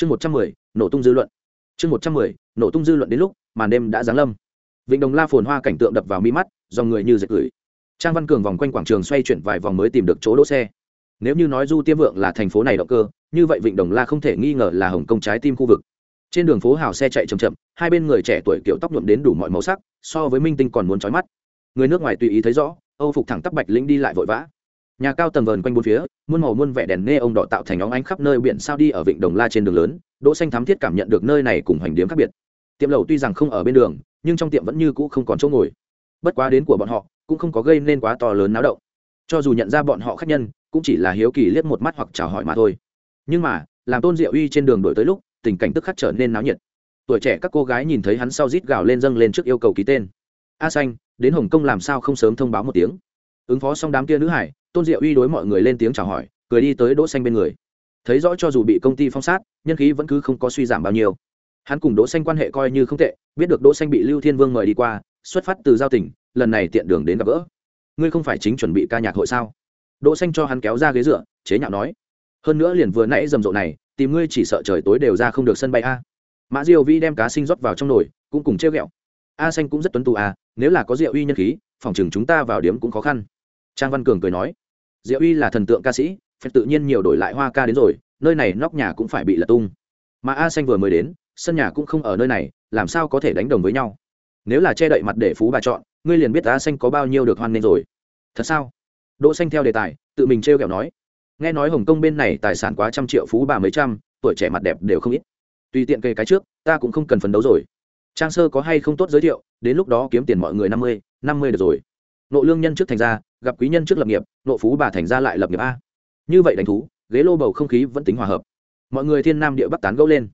chương một trăm mười, nổ tung dư luận. Chương một trăm mười, nổ tung dư luận đến lúc, màn đêm đã giáng lâm. Vịnh đồng la phồn hoa cảnh tượng đập vào mi mắt, do người như dệt gửi. Trang văn cường vòng quanh quảng trường xoay chuyển vài vòng mới tìm được chỗ đỗ xe. Nếu như nói du tiêm vượng là thành phố này động cơ, như vậy vịnh đồng la không thể nghi ngờ là hồng công trái tim khu vực. Trên đường phố hào xe chạy chậm chậm, hai bên người trẻ tuổi kiểu tóc nhuộm đến đủ mọi màu sắc, so với minh tinh còn muốn trói mắt. Người nước ngoài tùy ý thấy rõ, âu phục thẳng tắp bạch lĩnh đi lại vội vã nhà cao tầng vờn quanh bốn phía, muôn màu muôn vẻ đèn nghe ông đỏ tạo thành óng ánh khắp nơi biển sao đi ở vịnh đồng la trên đường lớn, đỗ xanh thám thiết cảm nhận được nơi này cùng hoành điếm khác biệt. Tiệm lầu tuy rằng không ở bên đường, nhưng trong tiệm vẫn như cũ không còn chỗ ngồi. Bất quá đến của bọn họ, cũng không có gây nên quá to lớn náo động. Cho dù nhận ra bọn họ khách nhân, cũng chỉ là hiếu kỳ liếc một mắt hoặc chào hỏi mà thôi. Nhưng mà, làm tôn diệu uy trên đường đổi tới lúc, tình cảnh tức khắc trở nên náo nhiệt. Tuổi trẻ các cô gái nhìn thấy hắn sau rít gào lên dâng lên trước yêu cầu ký tên. A xanh, đến hồng kông làm sao không sớm thông báo một tiếng? Ứng phó xong đám kia nữ hải, tôn diệu uy đối mọi người lên tiếng chào hỏi, cười đi tới đỗ xanh bên người. Thấy rõ cho dù bị công ty phong sát, nhân khí vẫn cứ không có suy giảm bao nhiêu. Hắn cùng đỗ xanh quan hệ coi như không tệ, biết được đỗ xanh bị lưu thiên vương mời đi qua, xuất phát từ giao tình, lần này tiện đường đến gặp gỡ. Ngươi không phải chính chuẩn bị ca nhạc hội sao? Đỗ xanh cho hắn kéo ra ghế dựa, chế nhạo nói. Hơn nữa liền vừa nãy rầm rộ này, tìm ngươi chỉ sợ trời tối đều ra không được sân bay a. Mã diêu vi đem cá sinh rót vào trong nồi, cũng cùng treo gẹo a xanh cũng rất tuấn tú a nếu là có diệu uy nhân khí, phòng chừng chúng ta vào điểm cũng khó khăn trang văn cường cười nói, diệu uy là thần tượng ca sĩ phải tự nhiên nhiều đổi lại hoa ca đến rồi, nơi này nóc nhà cũng phải bị lật tung. Mà a xanh vừa mới đến, sân nhà cũng không ở nơi này, làm sao có thể đánh đồng với nhau? Nếu là che đậy mặt để phú bà chọn, ngươi liền biết a xanh có bao nhiêu được hoan nghênh rồi. Thật sao? Đỗ xanh theo đề tài, tự mình treo kẹo nói, nghe nói hồng kông bên này tài sản quá trăm triệu phú bà mấy trăm, tuổi trẻ mặt đẹp đều không ít. Tùy tiện cây cái trước, ta cũng không cần phấn đấu rồi. Trang sơ có hay không tốt giới thiệu, đến lúc đó kiếm tiền mọi người năm mươi năm mươi được rồi. Nộ lương nhân trước thành ra gặp quý nhân trước lập nghiệp, nộ phú bà thành ra lại lập nghiệp a. Như vậy đánh thú, ghế lô bầu không khí vẫn tính hòa hợp. Mọi người thiên nam địa bắc tán gẫu lên.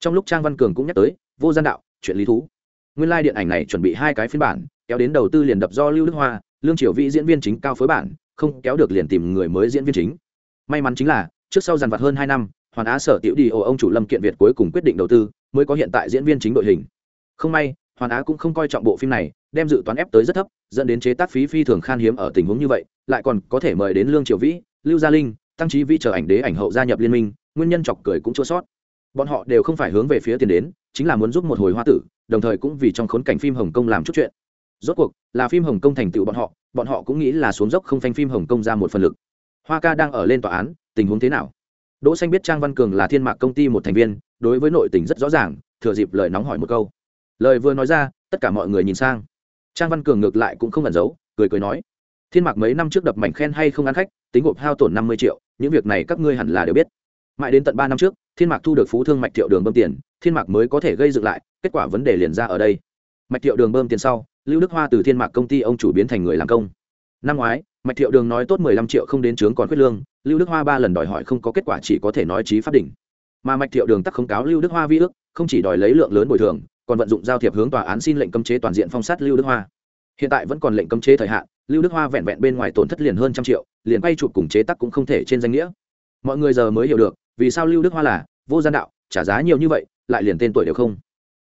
Trong lúc trang văn cường cũng nhắc tới, vô gian đạo, chuyện lý thú. Nguyên lai điện ảnh này chuẩn bị hai cái phiên bản, kéo đến đầu tư liền đập do lưu đức hoa, lương triều vĩ diễn viên chính cao phối bản, không kéo được liền tìm người mới diễn viên chính. May mắn chính là, trước sau dàn vặt hơn hai năm, hoàn á sở tiểu đi ồ ông chủ lâm kiện việt cuối cùng quyết định đầu tư, mới có hiện tại diễn viên chính đội hình. Không may, hoàn á cũng không coi trọng bộ phim này, đem dự toán ép tới rất thấp dẫn đến chế tác phí phi thường khan hiếm ở tình huống như vậy, lại còn có thể mời đến lương triều vĩ, lưu gia linh, tăng trí vĩ chờ ảnh đế ảnh hậu gia nhập liên minh, nguyên nhân chọc cười cũng chua sót. Bọn họ đều không phải hướng về phía tiền đến, chính là muốn giúp một hồi hoa tử, đồng thời cũng vì trong khốn cảnh phim hồng kông làm chút chuyện. Rốt cuộc, là phim hồng kông thành tựu bọn họ bọn họ cũng nghĩ là xuống dốc không phanh phim hồng kông ra một phần lực. Hoa ca đang ở lên tòa án, tình huống thế nào? Đỗ xanh biết trang văn cường là thiên mạc công ty một thành viên, đối với nội tình rất rõ ràng, thừa dịp lời nóng hỏi một câu. Lời vừa nói ra, tất cả mọi người nhìn sang trang văn cường ngược lại cũng không ẩn giấu, cười cười nói, thiên mạc mấy năm trước đập mảnh khen hay không ăn khách, tính gộp hao tổn năm mươi triệu, những việc này các ngươi hẳn là đều biết. Mãi đến tận ba năm trước, thiên mạc thu được phú thương mạch thiệu đường bơm tiền, thiên mạc mới có thể gây dựng lại, kết quả vấn đề liền ra ở đây. Mạch thiệu đường bơm tiền sau, lưu đức hoa từ thiên mạc công ty ông chủ biến thành người làm công. Năm ngoái, mạch thiệu đường nói tốt mười lăm triệu không đến trướng còn quyết lương, lưu đức hoa ba lần đòi hỏi không có kết quả chỉ có thể nói trí pháp đỉnh. Mà mạch thiệu đường tắc không cáo lưu đức hoa vi ước, không chỉ đòi lấy lượng lớn bồi thường còn vận dụng giao thiệp hướng tòa án xin lệnh cấm chế toàn diện phong sát lưu đức hoa. Hiện tại vẫn còn lệnh cấm chế thời hạn, lưu đức hoa vẹn vẹn bên ngoài tổn thất liền hơn trăm triệu, liền quay chụp cùng chế tắc cũng không thể trên danh nghĩa. Mọi người giờ mới hiểu được, vì sao lưu đức hoa là vô gian đạo, trả giá nhiều như vậy, lại liền tên tuổi đều không.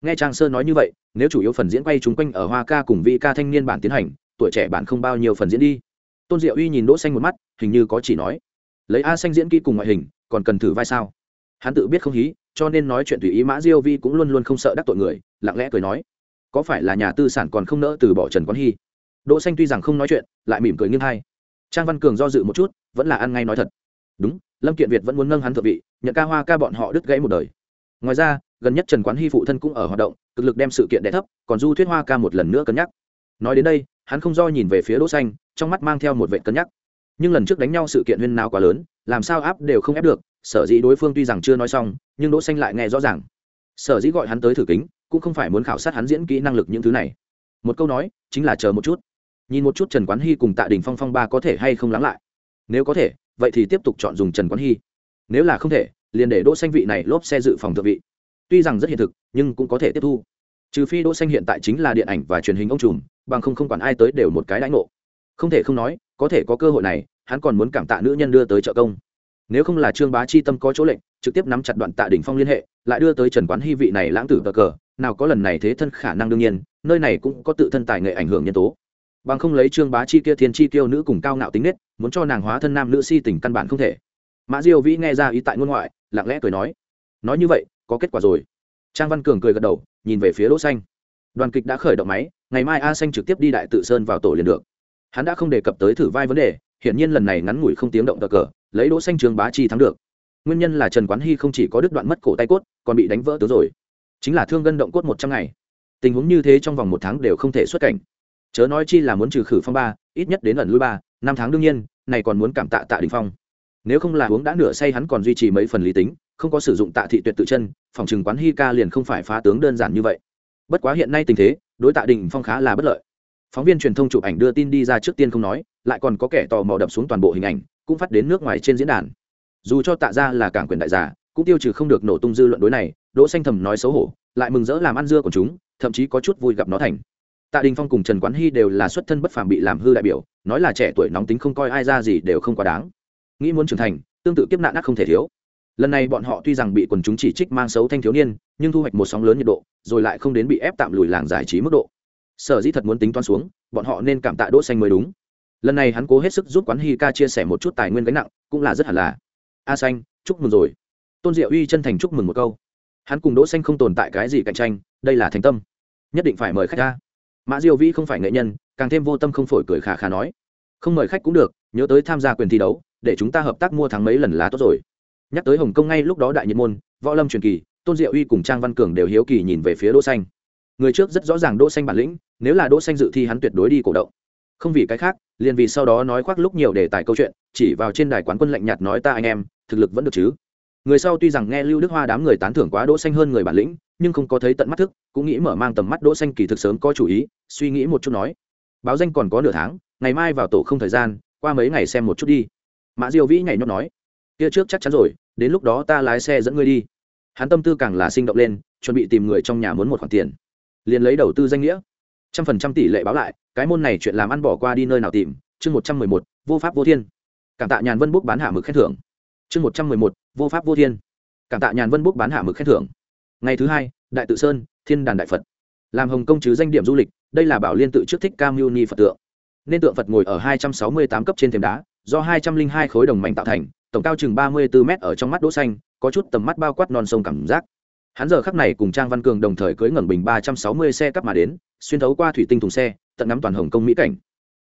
Nghe trang sơn nói như vậy, nếu chủ yếu phần diễn quay chúng quanh ở hoa ca cùng vị ca thanh niên bản tiến hành, tuổi trẻ bản không bao nhiêu phần diễn đi. Tôn diệu uy nhìn đỗ xanh một mắt, hình như có chỉ nói, lấy a xanh diễn kỹ cùng ngoại hình, còn cần thử vai sao? Hắn tự biết không hí, cho nên nói chuyện tùy ý mã diêu vi cũng luôn luôn không sợ đắc tội người lặng lẽ cười nói, có phải là nhà tư sản còn không nỡ từ bỏ trần quán hy? Đỗ xanh tuy rằng không nói chuyện, lại mỉm cười nghiêng hai. Trang văn cường do dự một chút, vẫn là ăn ngay nói thật. Đúng, lâm kiện việt vẫn muốn nâng hắn thượng vị, nhận ca hoa ca bọn họ đứt gãy một đời. Ngoài ra, gần nhất trần quán hy phụ thân cũng ở hoạt động cực lực đem sự kiện đẻ thấp, còn du thuyết hoa ca một lần nữa cân nhắc. Nói đến đây, hắn không do nhìn về phía đỗ xanh, trong mắt mang theo một vệ cân nhắc. Nhưng lần trước đánh nhau sự kiện huyên nào quá lớn, làm sao áp đều không ép được, sở dĩ đối phương tuy rằng chưa nói xong, nhưng đỗ xanh lại nghe rõ ràng. Sở dĩ gọi hắn tới thử kính cũng không phải muốn khảo sát hắn diễn kỹ năng lực những thứ này. Một câu nói, chính là chờ một chút. Nhìn một chút trần quán hy cùng tạ đình phong phong ba có thể hay không lắng lại. Nếu có thể, vậy thì tiếp tục chọn dùng trần quán hy. Nếu là không thể, liền để đỗ xanh vị này lốp xe dự phòng thượng vị. Tuy rằng rất hiện thực, nhưng cũng có thể tiếp thu. Trừ phi đỗ xanh hiện tại chính là điện ảnh và truyền hình ông trùm, bằng không không quản ai tới đều một cái đãi ngộ. Không thể không nói, có thể có cơ hội này, hắn còn muốn cảm tạ nữ nhân đưa tới trợ công. Nếu không là trương bá chi tâm có chỗ lệnh, trực tiếp nắm chặt đoạn tạ đỉnh phong liên hệ lại đưa tới trần quán hy vị này lãng tử cờ cờ, nào có lần này thế thân khả năng đương nhiên, nơi này cũng có tự thân tài nghệ ảnh hưởng nhân tố. Bằng không lấy trương bá chi kia thiên chi tiêu nữ cùng cao ngạo tính nết, muốn cho nàng hóa thân nam nữ si tình căn bản không thể. Mã diêu vĩ nghe ra ý tại ngôn ngoại, lặng lẽ cười nói nói như vậy, có kết quả rồi. Trang văn cường cười gật đầu, nhìn về phía đỗ xanh. Đoàn kịch đã khởi động máy, ngày mai a xanh trực tiếp đi đại tự sơn vào tổ liền được. Hắn đã không đề cập tới thử vai vấn đề, hiển nhiên lần này ngắn ngủi không tiếng động cờ cờ, lấy đỗ xanh trường bá chi thắng được nguyên nhân là trần quán hy không chỉ có đứt đoạn mất cổ tay cốt, còn bị đánh vỡ tướng rồi. Chính là thương gân động cốt một trăm ngày. Tình huống như thế trong vòng một tháng đều không thể xuất cảnh. Chớ nói chi là muốn trừ khử phong ba, ít nhất đến ẩn lui ba, năm tháng đương nhiên, này còn muốn cảm tạ tạ đình phong. Nếu không là uống đã nửa say hắn còn duy trì mấy phần lý tính, không có sử dụng tạ thị tuyệt tự chân, phòng trừng quán hy ca liền không phải phá tướng đơn giản như vậy. Bất quá hiện nay tình thế, đối tạ đình phong khá là bất lợi. Phóng viên truyền thông chụp ảnh đưa tin đi ra trước tiên không nói, lại còn có kẻ tò mò đập xuống toàn bộ hình ảnh, cũng phát đến nước ngoài trên diễn đàn dù cho tạ ra là cảng quyền đại giả, cũng tiêu trừ không được nổ tung dư luận đối này, đỗ xanh thầm nói xấu hổ, lại mừng rỡ làm ăn dưa của chúng, thậm chí có chút vui gặp nó thành. Tạ đình phong cùng trần quán hy đều là xuất thân bất phàm bị làm hư đại biểu, nói là trẻ tuổi nóng tính không coi ai ra gì đều không quá đáng. Nghĩ muốn trưởng thành, tương tự kiếp nạn ác không thể thiếu. Lần này bọn họ tuy rằng bị quần chúng chỉ trích mang xấu thanh thiếu niên, nhưng thu hoạch một sóng lớn nhiệt độ, rồi lại không đến bị ép tạm lùi làng giải trí mức độ. Sở dĩ thật muốn tính toán xuống, bọn họ nên cảm tạ đỗ xanh mới đúng. Lần này hắn cố hết sức giúp quán hy ca chia sẻ một chút tài nguyên gánh nặng, cũng là rất hẳn là a xanh, chúc mừng rồi. Tôn diệu uy chân thành chúc mừng một câu. Hắn cùng đỗ xanh không tồn tại cái gì cạnh tranh, đây là thành tâm. Nhất định phải mời khách ra. Mã diêu vĩ không phải nghệ nhân, càng thêm vô tâm không phổi cười khà khà nói. Không mời khách cũng được, nhớ tới tham gia quyền thi đấu, để chúng ta hợp tác mua thắng mấy lần lá tốt rồi. Nhắc tới hồng kông ngay lúc đó đại nhiệt môn, võ lâm truyền kỳ, tôn diệu uy cùng trang văn cường đều hiếu kỳ nhìn về phía đỗ xanh. Người trước rất rõ ràng đỗ xanh bản lĩnh, nếu là đỗ xanh dự thi hắn tuyệt đối đi cổ động. Không vì cái khác, liền vì sau đó nói khoác lúc nhiều để tài câu chuyện, chỉ vào trên đài quán quân lạnh nhạt nói ta anh em thực lực vẫn được chứ? Người sau tuy rằng nghe lưu đức hoa đám người tán thưởng quá đỗ xanh hơn người bản lĩnh, nhưng không có thấy tận mắt thức, cũng nghĩ mở mang tầm mắt đỗ xanh kỳ thực sớm có chủ ý, suy nghĩ một chút nói. Báo danh còn có nửa tháng, ngày mai vào tổ không thời gian, qua mấy ngày xem một chút đi. Mã diêu vĩ nhảy nhót nói. Kia trước chắc chắn rồi, đến lúc đó ta lái xe dẫn ngươi đi. Hắn tâm tư càng là sinh động lên, chuẩn bị tìm người trong nhà muốn một khoản tiền. Liền lấy đầu tư danh nghĩa. Trăm phần trăm tỷ lệ báo lại, cái môn này chuyện làm ăn bỏ qua đi nơi nào tìm, chương một trăm mười một, vô pháp vô thiên. Cảm tạ nhàn vân bút bán hạ mực khen thưởng chương một trăm mười một, vô pháp vô thiên. Cảm tạ nhàn vân bốc bán hạ mực khen thưởng. Ngày thứ hai, đại tự sơn, thiên đàn đại phật. Làm hồng công chứ danh điểm du lịch, đây là bảo liên tự trước thích cam mưu ni phật tượng. Nên tượng phật ngồi ở hai trăm sáu mươi tám cấp trên thềm đá, do hai trăm linh hai khối đồng mảnh tạo thành, tổng cao chừng ba mươi bốn m ở trong mắt đỗ xanh, có chút tầm mắt bao quát non sông cảm giác. Hắn giờ khắc này cùng trang văn cường đồng thời cưỡi ngẩng bình ba trăm sáu mươi xe cắp mà đến, xuyên thấu qua thủy tinh thùng xe, tận ngắm toàn hồng công mỹ cảnh.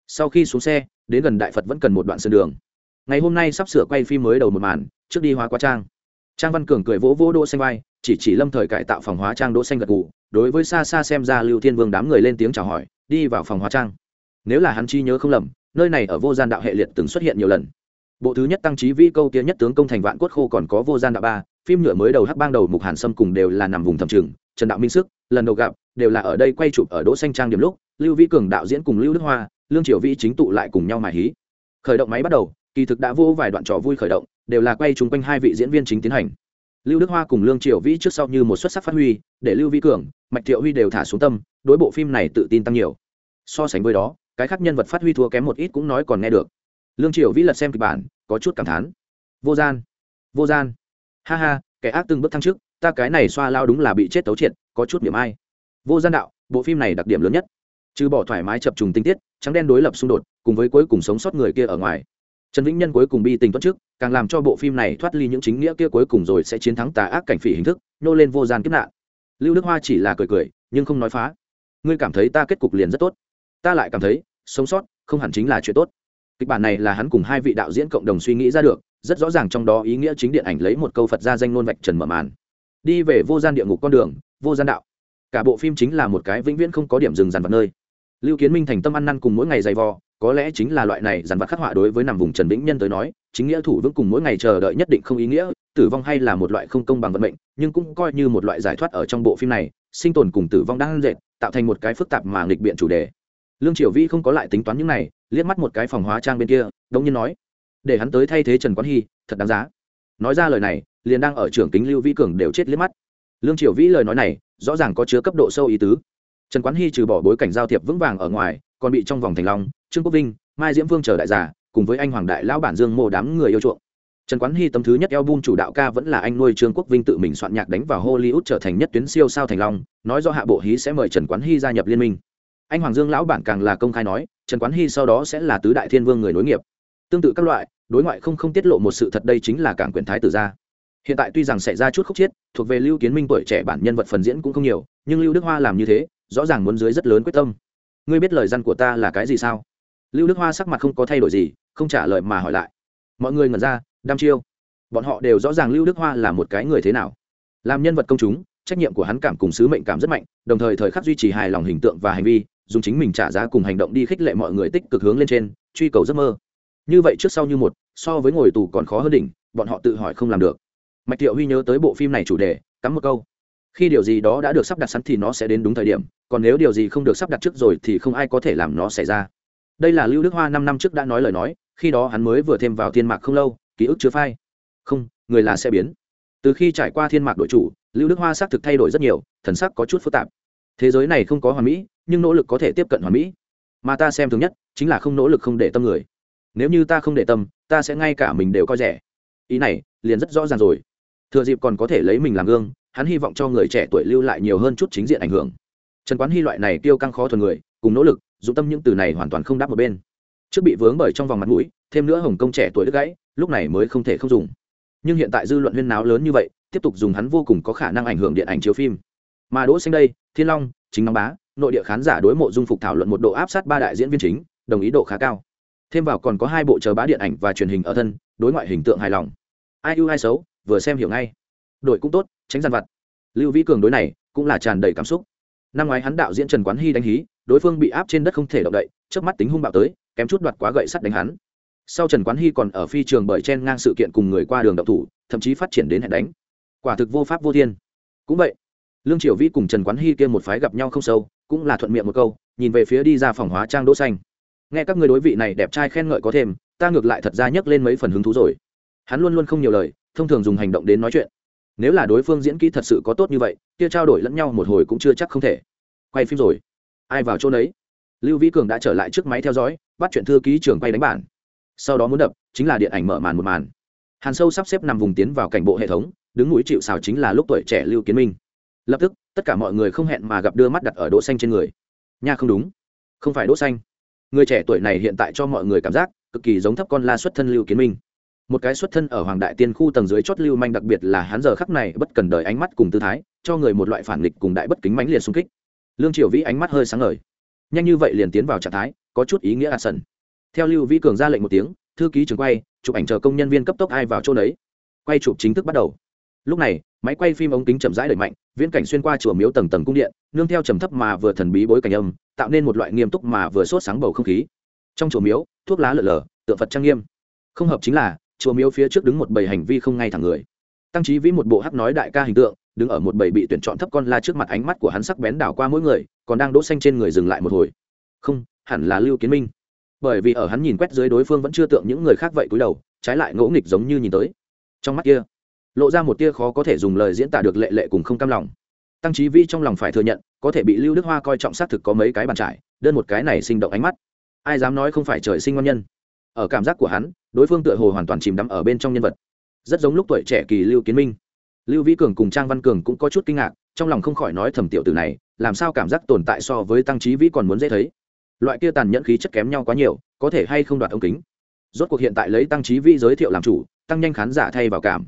Sau khi xuống xe, đến gần đại phật vẫn cần một đoạn sân đường ngày hôm nay sắp sửa quay phim mới đầu một màn, trước đi hóa quá trang. Trang văn cường cười vỗ vỗ đỗ xanh vai, chỉ chỉ lâm thời cải tạo phòng hóa trang đỗ xanh gật gù, đối với xa xa xem ra lưu thiên vương đám người lên tiếng chào hỏi, đi vào phòng hóa trang. Nếu là hắn chi nhớ không lầm, nơi này ở vô gian đạo hệ liệt từng xuất hiện nhiều lần. Bộ thứ nhất tăng trí vĩ câu kia nhất tướng công thành vạn cốt khô còn có vô gian đạo ba, phim nhựa mới đầu hắc bang đầu mục hàn sâm cùng đều là nằm vùng thầm trường, trần đạo minh sức, lần đầu gặp, đều là ở đây quay chụp ở đỗ xanh trang điểm lúc, lưu vĩ cường đạo diễn cùng lưu đức hoa, lương triều vĩ chính tụ lại cùng nhau mài hí. Khởi động máy bắt đầu kỳ thực đã vô vài đoạn trò vui khởi động, đều là quay chung quanh hai vị diễn viên chính tiến hành. Lưu đức hoa cùng lương triều vĩ trước sau như một xuất sắc phát huy, để lưu Vi cường, mạch thiệu huy đều thả xuống tâm, đối bộ phim này tự tin tăng nhiều. So sánh với đó, cái khác nhân vật phát huy thua kém một ít cũng nói còn nghe được. Lương triều vĩ lật xem kịch bản, có chút cảm thán. Vô gian vô gian. Ha ha, kẻ ác từng bước thăng trước, ta cái này xoa lao đúng là bị chết tấu triệt, có chút điểm ai. Vô gian đạo, bộ phim này đặc điểm lớn nhất. Trừ bỏ thoải mái chập trùng tinh tiết, trắng đen đối lập xung đột, cùng với cuối cùng sống sót người kia ở ngoài trần vĩnh nhân cuối cùng bi tình tuất trước, càng làm cho bộ phim này thoát ly những chính nghĩa kia cuối cùng rồi sẽ chiến thắng tà ác cảnh phỉ hình thức, nhô lên vô gian kiếp nạn. Lưu đức hoa chỉ là cười cười, nhưng không nói phá. Ngươi cảm thấy ta kết cục liền rất tốt. Ta lại cảm thấy, sống sót, không hẳn chính là chuyện tốt. Kịch bản này là hắn cùng hai vị đạo diễn cộng đồng suy nghĩ ra được, rất rõ ràng trong đó ý nghĩa chính điện ảnh lấy một câu phật ra danh nôn vạch trần mở màn. Đi về vô gian địa ngục con đường, vô gian đạo. Cả bộ phim chính là một cái vĩnh viễn không có điểm dừng dằn vật nơi. Lưu kiến minh thành tâm ăn năn cùng mỗi ngày dày vò có lẽ chính là loại này dằn vặt khắc họa đối với nằm vùng trần vĩnh nhân tới nói, chính nghĩa thủ vững cùng mỗi ngày chờ đợi nhất định không ý nghĩa, tử vong hay là một loại không công bằng vận mệnh, nhưng cũng coi như một loại giải thoát ở trong bộ phim này, sinh tồn cùng tử vong đang dệt, tạo thành một cái phức tạp mà nghịch biện chủ đề. Lương triều vi không có lại tính toán những này, liếc mắt một cái phòng hóa trang bên kia, đống nhiên nói, để hắn tới thay thế trần quán hy, thật đáng giá. Nói ra lời này, liền đang ở trưởng kính lưu vi cường đều chết liếc mắt. Lương triều vĩ lời nói này, rõ ràng có chứa cấp độ sâu ý tứ. Trần quán hy trừ bỏ bối cảnh giao thiệp vững vàng ở ngoài còn bị trong vòng thành long, trương quốc vinh, mai diễm vương chờ đại giả, cùng với anh hoàng đại lão bản dương mô đám người yêu chuộng. Trần quán hy tấm thứ nhất album chủ đạo ca vẫn là anh nuôi trương quốc vinh tự mình soạn nhạc đánh vào hollywood trở thành nhất tuyến siêu sao thành long, nói do hạ bộ hí sẽ mời trần quán hy gia nhập liên minh. Anh hoàng dương lão bản càng là công khai nói, trần quán hy sau đó sẽ là tứ đại thiên vương người nối nghiệp. Tương tự các loại, đối ngoại không không tiết lộ một sự thật đây chính là cảng quyền thái tử gia. Hiện tại tuy rằng xảy ra chút khúc chiết thuộc về lưu kiến minh tuổi trẻ bản nhân vật phần diễn cũng không nhiều, nhưng lưu đức hoa làm như thế, rõ ràng muốn dưới rất lớn quyết tâm ngươi biết lời dân của ta là cái gì sao? Lưu đức hoa sắc mặt không có thay đổi gì, không trả lời mà hỏi lại. Mọi người ngẩn ra, đăm chiêu. Bọn họ đều rõ ràng lưu đức hoa là một cái người thế nào. Làm nhân vật công chúng, trách nhiệm của hắn cảm cùng sứ mệnh cảm rất mạnh, đồng thời thời khắc duy trì hài lòng hình tượng và hành vi, dùng chính mình trả giá cùng hành động đi khích lệ mọi người tích cực hướng lên trên, truy cầu giấc mơ. Như vậy trước sau như một, so với ngồi tù còn khó hơn đỉnh, bọn họ tự hỏi không làm được. Mạch thiệu huy nhớ tới bộ phim này chủ đề, cắm một câu khi điều gì đó đã được sắp đặt sẵn thì nó sẽ đến đúng thời điểm, còn nếu điều gì không được sắp đặt trước rồi thì không ai có thể làm nó xảy ra. Đây là lưu đức hoa năm năm trước đã nói lời nói, khi đó hắn mới vừa thêm vào thiên mạc không lâu, ký ức chưa phai. Không, người là sẽ biến. Từ khi trải qua thiên mạc đội chủ, lưu đức hoa xác thực thay đổi rất nhiều, thần sắc có chút phức tạp. Thế giới này không có hoàn mỹ, nhưng nỗ lực có thể tiếp cận hoàn mỹ. Mà ta xem thường nhất chính là không nỗ lực không để tâm người. Nếu như ta không để tâm, ta sẽ ngay cả mình đều coi rẻ. Ý này liền rất rõ ràng rồi. Thừa dịp còn có thể lấy mình làm gương hắn hy vọng cho người trẻ tuổi lưu lại nhiều hơn chút chính diện ảnh hưởng. Trần quán hy loại này tiêu căng khó thuần người, cùng nỗ lực, dụng tâm những từ này hoàn toàn không đáp một bên. Trước bị vướng bởi trong vòng mặt mũi, thêm nữa hồng công trẻ tuổi đứt gãy, lúc này mới không thể không dùng. Nhưng hiện tại dư luận huyên náo lớn như vậy, tiếp tục dùng hắn vô cùng có khả năng ảnh hưởng điện ảnh chiếu phim. Mà đỗ xanh đây, thiên long, chính nóng bá, nội địa khán giả đối mộ dung phục thảo luận một độ áp sát ba đại diễn viên chính, đồng ý độ khá cao. Thêm vào còn có hai bộ chờ bá điện ảnh và truyền hình ở thân, đối ngoại hình tượng hài lòng. Ai ưu ai xấu, vừa xem hiểu ngay. Đội cũng tốt tránh gian vặt. Lưu vĩ cường đối này cũng là tràn đầy cảm xúc. Năm ngoái hắn đạo diễn trần quán hy đánh hí, đối phương bị áp trên đất không thể động đậy trước mắt tính hung bạo tới, kém chút đoạt quá gậy sắt đánh hắn. Sau trần quán hy còn ở phi trường bởi chen ngang sự kiện cùng người qua đường đậu thủ, thậm chí phát triển đến hẹn đánh. Quả thực vô pháp vô thiên. Cũng vậy, lương triều vĩ cùng trần quán hy kia một phái gặp nhau không sâu, cũng là thuận miệng một câu, nhìn về phía đi ra phòng hóa trang đỗ xanh. Nghe các người đối vị này đẹp trai khen ngợi có thêm, ta ngược lại thật ra nhấc lên mấy phần hứng thú rồi. Hắn luôn luôn không nhiều lời, thông thường dùng hành động đến nói chuyện nếu là đối phương diễn kỹ thật sự có tốt như vậy, kia trao đổi lẫn nhau một hồi cũng chưa chắc không thể. Quay phim rồi. Ai vào chỗ đấy lưu vĩ cường đã trở lại trước máy theo dõi, bắt chuyện thư ký trưởng quay đánh bản. Sau đó muốn đập, chính là điện ảnh mở màn một màn. Hàn sâu sắp xếp nằm vùng tiến vào cảnh bộ hệ thống, đứng núi chịu xào chính là lúc tuổi trẻ lưu kiến minh. Lập tức, tất cả mọi người không hẹn mà gặp đưa mắt đặt ở đỗ xanh trên người. Nha không đúng. Không phải đỗ xanh. Người trẻ tuổi này hiện tại cho mọi người cảm giác cực kỳ giống thấp con la xuất thân lưu kiến minh một cái xuất thân ở hoàng đại tiên khu tầng dưới chót lưu manh đặc biệt là hắn giờ khắc này bất cần đời ánh mắt cùng tư thái, cho người một loại phản nghịch cùng đại bất kính mãnh liệt xung kích. Lương triều vĩ ánh mắt hơi sáng ngời. Nhanh như vậy liền tiến vào trạng thái, có chút ý nghĩa a sần. Theo lưu vĩ cường ra lệnh một tiếng, thư ký trường quay, chụp ảnh chờ công nhân viên cấp tốc ai vào chỗ đấy quay chụp chính thức bắt đầu. Lúc này, máy quay phim ống kính chậm rãi đẩy mạnh, viễn cảnh xuyên qua chùa miếu tầng tầng cung điện, nương theo trầm thấp mà vừa thần bí bối cảnh âm, tạo nên một loại nghiêm túc mà vừa sốt sáng bầu không khí. Trong chùa miếu, thuốc lá lở lở, tượng phật trang nghiêm. Không hợp chính là chùa miếu phía trước đứng một bầy hành vi không ngay thẳng người. Tăng trí vĩ một bộ hắc nói đại ca hình tượng, đứng ở một bầy bị tuyển chọn thấp con la trước mặt ánh mắt của hắn sắc bén đảo qua mỗi người, còn đang đỗ xanh trên người dừng lại một hồi. Không, hẳn là lưu kiến minh. Bởi vì ở hắn nhìn quét dưới đối phương vẫn chưa tượng những người khác vậy cúi đầu, trái lại ngỗ nghịch giống như nhìn tới. Trong mắt kia, lộ ra một tia khó có thể dùng lời diễn tả được lệ lệ cùng không cam lòng. Tăng trí vĩ trong lòng phải thừa nhận, có thể bị lưu đức hoa coi trọng xác thực có mấy cái bàn trải, đơn một cái này sinh động ánh mắt. Ai dám nói không phải trời sinh ngon nhân? Ở cảm giác của hắn, đối phương tựa hồ hoàn toàn chìm đắm ở bên trong nhân vật. Rất giống lúc tuổi trẻ kỳ lưu kiến minh. Lưu vĩ cường cùng trang văn cường cũng có chút kinh ngạc, trong lòng không khỏi nói thầm tiểu từ này, làm sao cảm giác tồn tại so với tăng trí vĩ còn muốn dễ thấy. Loại kia tàn nhẫn khí chất kém nhau quá nhiều, có thể hay không đoạt ống kính? Rốt cuộc hiện tại lấy tăng trí vĩ giới thiệu làm chủ, tăng nhanh khán giả thay vào cảm.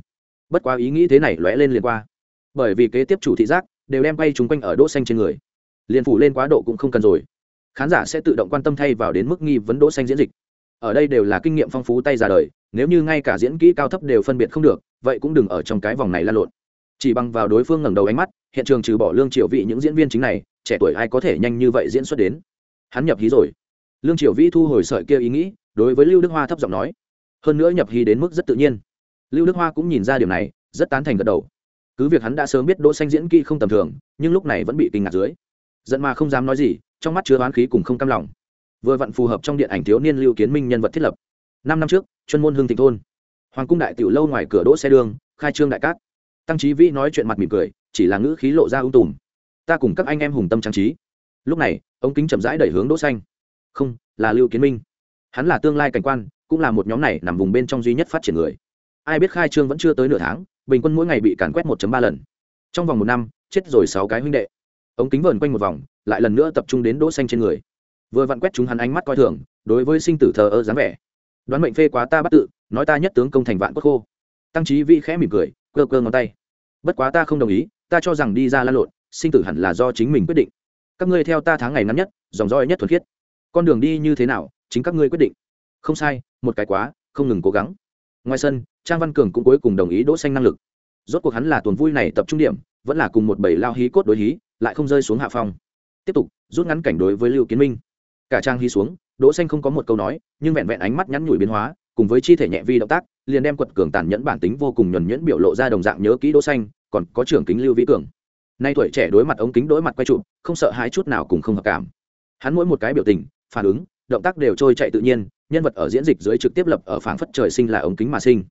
Bất quá ý nghĩ thế này lóe lên liền qua. Bởi vì kế tiếp chủ thị giác, đều đem bay chúng quanh ở đỗ xanh trên người. Liền phủ lên quá độ cũng không cần rồi. Khán giả sẽ tự động quan tâm thay vào đến mức nghi vấn đỗ xanh diễn dịch ở đây đều là kinh nghiệm phong phú tay ra đời, nếu như ngay cả diễn kỹ cao thấp đều phân biệt không được, vậy cũng đừng ở trong cái vòng này lan lộn. Chỉ bằng vào đối phương ngẩng đầu ánh mắt, hiện trường trừ bỏ lương triệu vị những diễn viên chính này, trẻ tuổi ai có thể nhanh như vậy diễn xuất đến? Hắn nhập hí rồi. Lương triều vĩ thu hồi sợi kia ý nghĩ, đối với lưu đức hoa thấp giọng nói. Hơn nữa nhập hí đến mức rất tự nhiên. Lưu đức hoa cũng nhìn ra điều này, rất tán thành gật đầu. Cứ việc hắn đã sớm biết đỗ xanh diễn kỹ không tầm thường, nhưng lúc này vẫn bị kinh ngạc dưới. Giận mà không dám nói gì, trong mắt chứa oán khí cùng không cam lòng vừa vặn phù hợp trong điện ảnh thiếu niên lưu kiến minh nhân vật thiết lập. Năm năm trước, chuyên môn hương thịnh thôn. Hoàng cung đại tiểu lâu ngoài cửa đỗ xe đường, khai trương đại cát. Tăng trí vĩ nói chuyện mặt mỉm cười, chỉ là ngữ khí lộ ra ung tùm. Ta cùng các anh em hùng tâm trang trí. Lúc này, ống kính chậm rãi đẩy hướng đỗ xanh. Không, là lưu kiến minh. Hắn là tương lai cảnh quan, cũng là một nhóm này nằm vùng bên trong duy nhất phát triển người. Ai biết khai trương vẫn chưa tới nửa tháng, bình quân mỗi ngày bị càn quét 1 ba lần. Trong vòng một năm, chết rồi sáu cái huynh đệ. Ống kính vờn quanh một vòng, lại lần nữa tập trung đến đỗ xanh trên người vừa vặn quét chúng hắn ánh mắt coi thường, đối với sinh tử thờ ơ dáng vẻ. Đoán mệnh phê quá ta bắt tự, nói ta nhất tướng công thành vạn quốc khô. Tăng trí vi khẽ mỉm cười, cơ cơ ngón tay. Bất quá ta không đồng ý, ta cho rằng đi ra lan lộn, sinh tử hẳn là do chính mình quyết định. Các ngươi theo ta tháng ngày ngắn nhất, dòng roi nhất thuần khiết. Con đường đi như thế nào, chính các ngươi quyết định. Không sai, một cái quá, không ngừng cố gắng. Ngoài sân, trang văn cường cũng cuối cùng đồng ý đỗ xanh năng lực. Rốt cuộc hắn là tuần vui này tập trung điểm, vẫn là cùng một bầy lao hí cốt đối hí, lại không rơi xuống hạ phong. Tiếp tục, rút ngắn cảnh đối với lưu kiến minh cả trang hí xuống, đỗ xanh không có một câu nói, nhưng vẹn vẹn ánh mắt nhăn nhủi biến hóa, cùng với chi thể nhẹ vi động tác, liền đem quật cường tàn nhẫn bản tính vô cùng nhuần nhuyễn biểu lộ ra đồng dạng nhớ kỹ đỗ xanh, còn có trưởng kính lưu vĩ cường. Nay tuổi trẻ đối mặt ống kính đối mặt quay trụ không sợ hãi chút nào cùng không hợp cảm. Hắn mỗi một cái biểu tình, phản ứng, động tác đều trôi chạy tự nhiên, nhân vật ở diễn dịch dưới trực tiếp lập ở phảng phất trời sinh là ống kính mà sinh.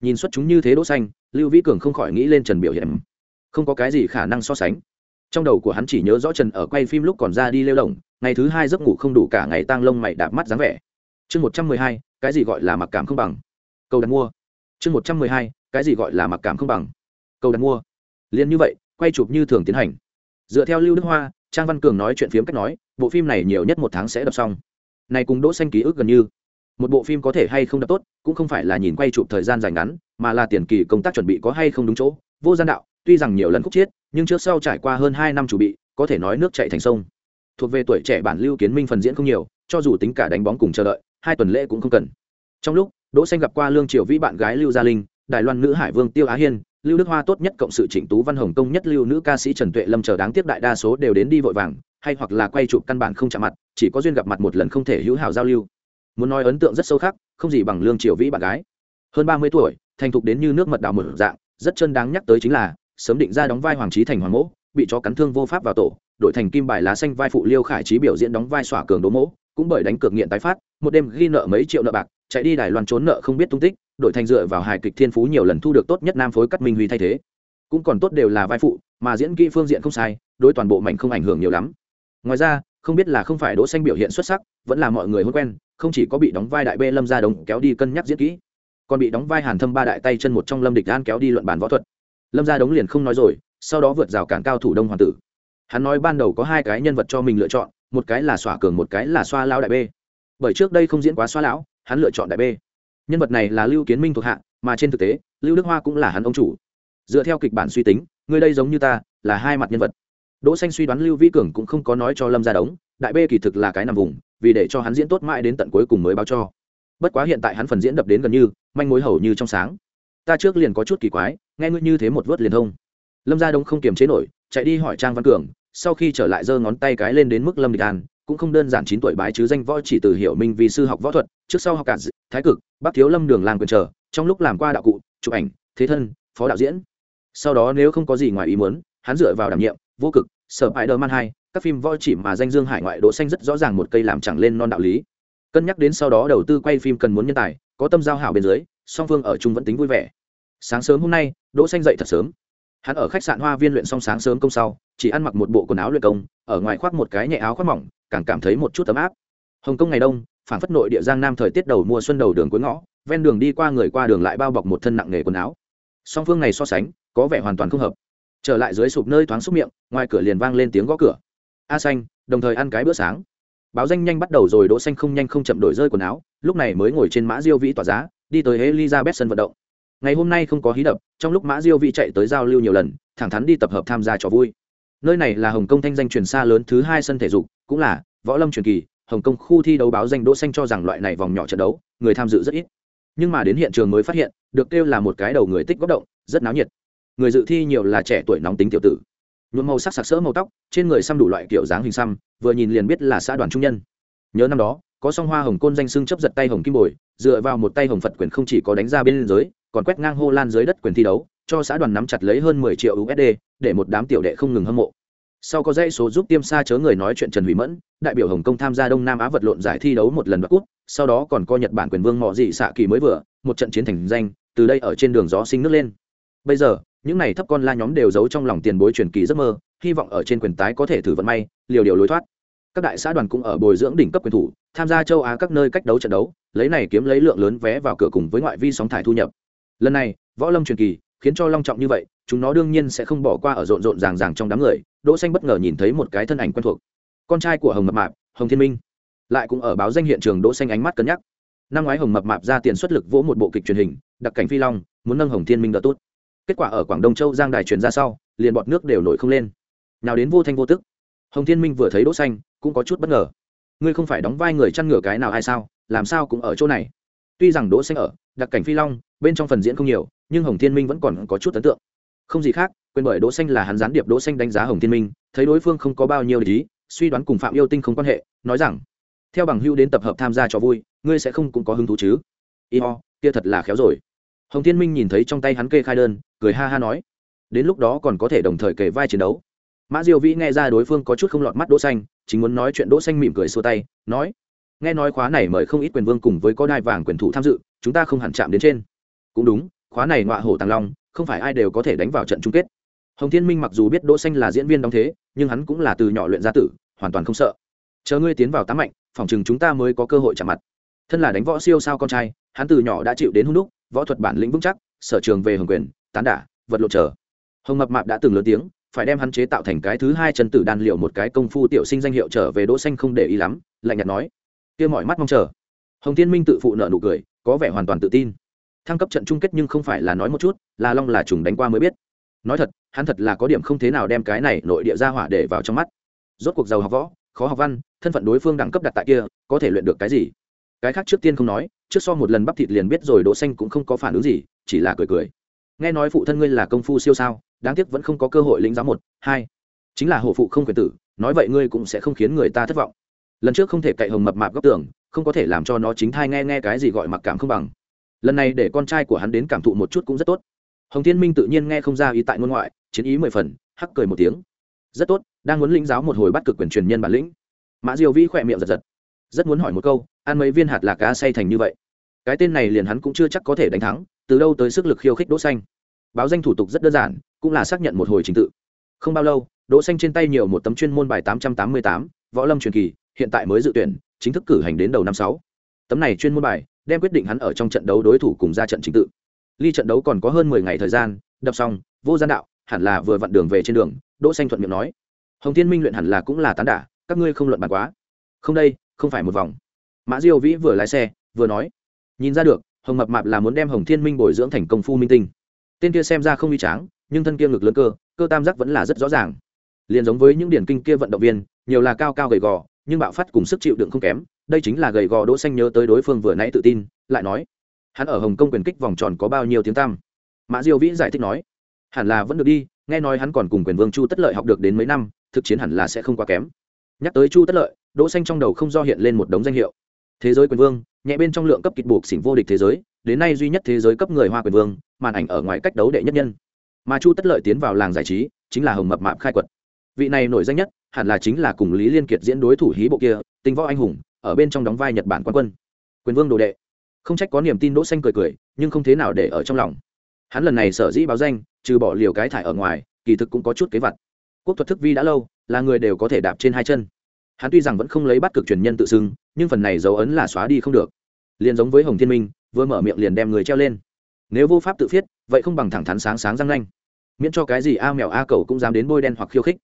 Nhìn xuất chúng như thế đỗ xanh, lưu vĩ cường không khỏi nghĩ lên trần biểu hiện không có cái gì khả năng so sánh. Trong đầu của hắn chỉ nhớ rõ trần ở quay phim lúc còn ra đi lêu lồng ngày thứ hai giấc ngủ không đủ cả ngày tang lông mày đạp mắt dáng vẻ. Chương một trăm mười hai, cái gì gọi là mặc cảm không bằng? Câu đặt mua. Chương một trăm mười hai, cái gì gọi là mặc cảm không bằng? Câu đặt mua. Liền như vậy, quay chụp như thường tiến hành. Dựa theo lưu đức hoa, trang văn cường nói chuyện phiếm cách nói, bộ phim này nhiều nhất một tháng sẽ đập xong. Này cùng đỗ xanh ký ức gần như. Một bộ phim có thể hay không đập tốt, cũng không phải là nhìn quay chụp thời gian dài ngắn, mà là tiền kỳ công tác chuẩn bị có hay không đúng chỗ. Vô gian đạo, tuy rằng nhiều lần khúc chiết, nhưng trước sau trải qua hơn hai năm chuẩn bị, có thể nói nước chảy thành sông thuộc về tuổi trẻ bản lưu kiến minh phần diễn không nhiều, cho dù tính cả đánh bóng cùng chờ đợi, hai tuần lễ cũng không cần. Trong lúc, đỗ xanh gặp qua lương triều vĩ bạn gái lưu gia linh, đài loan nữ hải vương tiêu á hiên, lưu đức hoa tốt nhất cộng sự trịnh tú văn hồng công nhất lưu nữ ca sĩ trần tuệ lâm chờ đáng tiếc đại đa số đều đến đi vội vàng, hay hoặc là quay chụp căn bản không chạm mặt, chỉ có duyên gặp mặt một lần không thể hữu hảo giao lưu. Muốn nói ấn tượng rất sâu khác không gì bằng lương triều vĩ bạn gái. Hơn ba mươi tuổi, thành thục đến như nước mật đào mở dạng, rất chân đáng nhắc tới chính là, sớm định ra đóng vai hoàng trí thành hoàng mẫu bị chó cắn thương vô pháp vào tổ đổi thành kim bài lá xanh vai phụ liêu khải trí biểu diễn đóng vai xỏa cường đố mỗ, cũng bởi đánh cược nghiện tái phát, một đêm ghi nợ mấy triệu nợ bạc, chạy đi đài loan trốn nợ không biết tung tích, đổi thành dựa vào hài kịch thiên phú nhiều lần thu được tốt nhất nam phối cắt minh huy thay thế. Cũng còn tốt đều là vai phụ, mà diễn kỹ phương diện không sai, đối toàn bộ mảnh không ảnh hưởng nhiều lắm. Ngoài ra, không biết là không phải đỗ xanh biểu hiện xuất sắc, vẫn là mọi người hôn quen, không chỉ có bị đóng vai đại bê lâm gia đồng kéo đi cân nhắc diễn kỹ, còn bị đóng vai hàn thâm ba đại tay chân một trong lâm địch an kéo đi luận bàn võ thuật. Lâm gia đống liền không nói rồi, sau đó vượt rào cản cao thủ đông hoàng tử hắn nói ban đầu có hai cái nhân vật cho mình lựa chọn, một cái là xỏa cường, một cái là xoa lao đại b bởi trước đây không diễn quá xoa lão, hắn lựa chọn đại b nhân vật này là lưu kiến minh thuộc hạ, mà trên thực tế, lưu đức hoa cũng là hắn ông chủ. Dựa theo kịch bản suy tính, người đây giống như ta, là hai mặt nhân vật. Đỗ xanh suy đoán lưu vĩ cường cũng không có nói cho lâm gia đống, đại b kỳ thực là cái nằm vùng, vì để cho hắn diễn tốt mãi đến tận cuối cùng mới báo cho. Bất quá hiện tại hắn phần diễn đập đến gần như, manh mối hầu như trong sáng. Ta trước liền có chút kỳ quái, nghe ngươi như thế một vớt liền thông. Lâm gia đông không kiềm chế nổi, chạy đi hỏi trang văn cường sau khi trở lại giơ ngón tay cái lên đến mức lâm địch an, cũng không đơn giản chín tuổi bái chứ danh võ chỉ từ hiểu minh vì sư học võ thuật, trước sau học cả thái cực, bác thiếu lâm đường làng quyền trở, trong lúc làm qua đạo cụ, chụp ảnh, thế thân, phó đạo diễn. Sau đó nếu không có gì ngoài ý muốn, hắn dựa vào đảm nhiệm, vô cực, sở bài đờ man hai, các phim võ chỉ mà danh dương hải ngoại đỗ xanh rất rõ ràng một cây làm chẳng lên non đạo lý. Cân nhắc đến sau đó đầu tư quay phim cần muốn nhân tài, có tâm giao hảo bên dưới, song phương ở chung vẫn tính vui vẻ. Sáng sớm hôm nay, đỗ xanh dậy thật sớm hắn ở khách sạn hoa viên luyện xong sáng sớm công sau, chỉ ăn mặc một bộ quần áo luyện công, ở ngoài khoác một cái nhẹ áo khoác mỏng, càng cảm thấy một chút ấm áp. Hồng kông ngày đông phản phất nội địa giang nam thời tiết đầu mùa xuân đầu đường cuối ngõ, ven đường đi qua người qua đường lại bao bọc một thân nặng nghề quần áo. Song phương này so sánh, có vẻ hoàn toàn không hợp. Trở lại dưới sụp nơi thoáng xúc miệng, ngoài cửa liền vang lên tiếng gõ cửa. A xanh, đồng thời ăn cái bữa sáng. Báo danh nhanh bắt đầu rồi, đỗ xanh không nhanh không chậm đổi rơi quần áo, lúc này mới ngồi trên mã diêu vĩ tỏa giá, đi tới elizabeth sân vận động ngày hôm nay không có hí đập, trong lúc mã diêu vĩ chạy tới giao lưu nhiều lần, thẳng thắn đi tập hợp tham gia trò vui. Nơi này là hồng kông thanh danh truyền xa lớn thứ hai sân thể dục, cũng là võ lâm truyền kỳ, hồng kông khu thi đấu báo danh đỗ xanh cho rằng loại này vòng nhỏ trận đấu, người tham dự rất ít. Nhưng mà đến hiện trường mới phát hiện, được kêu là một cái đầu người tích góp động, rất náo nhiệt. Người dự thi nhiều là trẻ tuổi nóng tính tiểu tử. Nhuộm màu sắc sặc sỡ màu tóc, trên người xăm đủ loại kiểu dáng hình xăm, vừa nhìn liền biết là xã đoàn trung nhân. Nhớ năm đó, có song hoa hồng côn danh xưng chấp giật tay hồng kim bồi, dựa vào một tay hồng phật quyền không chỉ có đánh ra bên giới còn quét ngang hô lan dưới đất quyền thi đấu, cho xã đoàn nắm chặt lấy hơn mười triệu usd để một đám tiểu đệ không ngừng hâm mộ. Sau có dãy số giúp tiêm xa chớ người nói chuyện trần hủy mẫn, đại biểu hồng kông tham gia đông nam á vật lộn giải thi đấu một lần đoạt cút sau đó còn coi nhật bản quyền vương mò dị xạ kỳ mới vừa, một trận chiến thành danh, từ đây ở trên đường gió sinh nước lên. Bây giờ, những này thấp con la nhóm đều giấu trong lòng tiền bối truyền kỳ giấc mơ, hy vọng ở trên quyền tái có thể thử vận may, liều điều lối thoát. Các đại xã đoàn cũng ở bồi dưỡng đỉnh cấp quyền thủ, tham gia châu á các nơi cách đấu trận đấu, lấy này kiếm lấy lượng lớn vé vào cửa cùng với ngoại vi sóng thải thu nhập lần này, võ lâm truyền kỳ, khiến cho long trọng như vậy, chúng nó đương nhiên sẽ không bỏ qua ở rộn rộn ràng ràng trong đám người. Đỗ xanh bất ngờ nhìn thấy một cái thân ảnh quen thuộc. Con trai của hồng mập mạp, hồng thiên minh. Lại cũng ở báo danh hiện trường, đỗ xanh ánh mắt cân nhắc. Năm ngoái hồng mập mạp ra tiền xuất lực vỗ một bộ kịch truyền hình, đặc cảnh phi long, muốn nâng hồng thiên minh đỡ tốt kết quả ở quảng đông châu giang đài truyền ra sau, liền bọt nước đều nổi không lên. Nào đến vô thanh vô tức, hồng thiên minh vừa thấy đỗ xanh, cũng có chút bất ngờ. Ngươi không phải đóng vai người chăn ngựa cái nào hay sao? Làm sao cũng ở chỗ này? Tuy rằng đỗ xanh ở, đặc cảnh phi long bên trong phần diễn không nhiều, nhưng hồng thiên minh vẫn còn có chút ấn tượng. Không gì khác, quên bởi đỗ xanh là hắn gián điệp đỗ xanh đánh giá hồng thiên minh, thấy đối phương không có bao nhiêu lý suy đoán cùng phạm yêu tinh không quan hệ, nói rằng, theo bằng hưu đến tập hợp tham gia cho vui, ngươi sẽ không cũng có hứng thú chứ? Y ho, kia thật là khéo rồi. Hồng thiên minh nhìn thấy trong tay hắn kê khai đơn, cười ha ha nói, đến lúc đó còn có thể đồng thời kể vai chiến đấu. Mã diêu vĩ nghe ra đối phương có chút không lọt mắt đỗ xanh, chính muốn nói chuyện đỗ xanh mỉm cười xua tay, nói, nghe nói khóa này mời không ít quyền vương cùng với có đai vàng quyền thủ tham dự, chúng ta không hẳn chạm đến trên cũng đúng, khóa này ngọa hổ tàng long, không phải ai đều có thể đánh vào trận chung kết. Hồng thiên minh mặc dù biết đỗ xanh là diễn viên đóng thế, nhưng hắn cũng là từ nhỏ luyện gia tử, hoàn toàn không sợ. Chờ ngươi tiến vào tám mạnh, phòng chừng chúng ta mới có cơ hội chạm mặt. Thân là đánh võ siêu sao con trai, hắn từ nhỏ đã chịu đến hung đúc, võ thuật bản lĩnh vững chắc, sở trường về hồng quyền, tán đả, vật lộ chờ hồng mập mạp đã từng lớn tiếng, phải đem hắn chế tạo thành cái thứ hai chân tử đan liệu một cái công phu tiểu sinh danh hiệu trở về đỗ xanh không để ý lắm, lạnh nhạt nói. Kia mọi mắt mong chờ. Hồng thiên minh tự phụ nợ nụ cười, có vẻ hoàn toàn tự tin thăng cấp trận chung kết nhưng không phải là nói một chút là long là trùng đánh qua mới biết. Nói thật, hắn thật là có điểm không thế nào đem cái này nội địa ra hỏa để vào trong mắt. Rốt cuộc giàu học võ, khó học văn, thân phận đối phương đẳng cấp đặt tại kia, có thể luyện được cái gì? Cái khác trước tiên không nói, trước so một lần bắp thịt liền biết rồi đỗ xanh cũng không có phản ứng gì, chỉ là cười cười. Nghe nói phụ thân ngươi là công phu siêu sao, đáng tiếc vẫn không có cơ hội lĩnh giáo một, hai. Chính là hổ phụ không quyền tử, nói vậy ngươi cũng sẽ không khiến người ta thất vọng. Lần trước không thể cậy hồng mập mạp góc tưởng không có thể làm cho nó chính thai nghe nghe cái gì gọi mặc cảm không bằng lần này để con trai của hắn đến cảm thụ một chút cũng rất tốt. Hồng thiên minh tự nhiên nghe không ra ý tại ngôn ngoại chiến ý mười phần hắc cười một tiếng. Rất tốt đang muốn lĩnh giáo một hồi bắt cực quyền truyền nhân bản lĩnh. Mã diều vĩ khỏe miệng giật giật. Rất muốn hỏi một câu ăn mấy viên hạt lạc cá say thành như vậy? Cái tên này liền hắn cũng chưa chắc có thể đánh thắng từ đâu tới sức lực khiêu khích đỗ xanh? Báo danh thủ tục rất đơn giản cũng là xác nhận một hồi trình tự. Không bao lâu đỗ xanh trên tay nhiều một tấm chuyên môn bài 888, võ lâm truyền kỳ hiện tại mới dự tuyển chính thức cử hành đến đầu năm sáu. Tấm này chuyên môn bài đem quyết định hắn ở trong trận đấu đối thủ cùng ra trận chính tự. Ly trận đấu còn có hơn mười ngày thời gian, đập xong, vô gian đạo, hẳn là vừa vặn đường về trên đường, đỗ xanh thuận miệng nói. Hồng thiên minh luyện hẳn là cũng là tán đả, các ngươi không luận bàn quá. Không đây, không phải một vòng. Mã diêu vĩ vừa lái xe, vừa nói. Nhìn ra được, hồng mập mạp là muốn đem hồng thiên minh bồi dưỡng thành công phu minh tinh. Tên kia xem ra không uy tráng, nhưng thân kia ngực lớn cơ cơ tam giác vẫn là rất rõ ràng. Liền giống với những điển kinh kia vận động viên, nhiều là cao cao gầy gò, nhưng bạo phát cùng sức chịu đựng không kém đây chính là gầy gò đỗ xanh nhớ tới đối phương vừa nãy tự tin, lại nói, hắn ở hồng kông quyền kích vòng tròn có bao nhiêu tiếng tăm? Mã diêu vĩ giải thích nói, hẳn là vẫn được đi, nghe nói hắn còn cùng quyền vương chu tất lợi học được đến mấy năm, thực chiến hẳn là sẽ không quá kém. Nhắc tới chu tất lợi, đỗ xanh trong đầu không do hiện lên một đống danh hiệu. Thế giới quyền vương, nhẹ bên trong lượng cấp kịch buộc xỉn vô địch thế giới, đến nay duy nhất thế giới cấp người hoa quyền vương, màn ảnh ở ngoài cách đấu đệ nhất nhân. Mà chu tất lợi tiến vào làng giải trí, chính là hồng mập mạp khai quật. Vị này nổi danh nhất, hẳn là chính là cùng lý liên kiệt diễn đối thủ hí bộ kia, tinh võ anh hùng ở bên trong đóng vai nhật bản quan quân. Quyền vương đồ đệ. Không trách có niềm tin đỗ xanh cười cười, nhưng không thế nào để ở trong lòng. Hắn lần này sở dĩ báo danh, trừ bỏ liều cái thải ở ngoài, kỳ thực cũng có chút kế vật quốc thuật thức vi đã lâu, là người đều có thể đạp trên hai chân. Hắn tuy rằng vẫn không lấy bắt cực truyền nhân tự xưng, nhưng phần này dấu ấn là xóa đi không được. Liền giống với hồng thiên minh, vừa mở miệng liền đem người treo lên. Nếu vô pháp tự viết, vậy không bằng thẳng thắn sáng sáng răng nanh. Miễn cho cái gì a mèo a cầu cũng dám đến bôi đen hoặc khiêu khích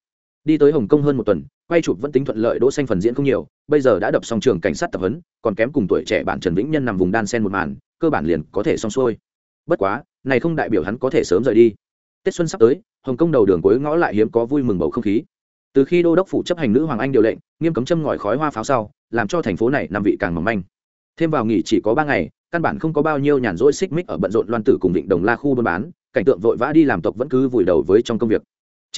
đi tới hồng kông hơn một tuần, quay chụp vẫn tính thuận lợi, đỗ xanh phần diễn không nhiều, bây giờ đã đập xong trường cảnh sát tập huấn, còn kém cùng tuổi trẻ bản trần vĩnh nhân nằm vùng đan sen một màn, cơ bản liền có thể xong xuôi. Bất quá, này không đại biểu hắn có thể sớm rời đi. Tết xuân sắp tới, hồng kông đầu đường cuối ngõ lại hiếm có vui mừng bầu không khí. Từ khi đô đốc phủ chấp hành nữ hoàng anh điều lệnh, nghiêm cấm châm ngòi khói hoa pháo sau, làm cho thành phố này nằm vị càng mỏng manh. Thêm vào nghỉ chỉ có ba ngày, căn bản không có bao nhiêu nhàn rỗi xích mích ở bận rộn loan tử cùng vịnh đồng la khu buôn bán, cảnh tượng vội vã đi làm tộc vẫn cứ vùi đầu với trong công việc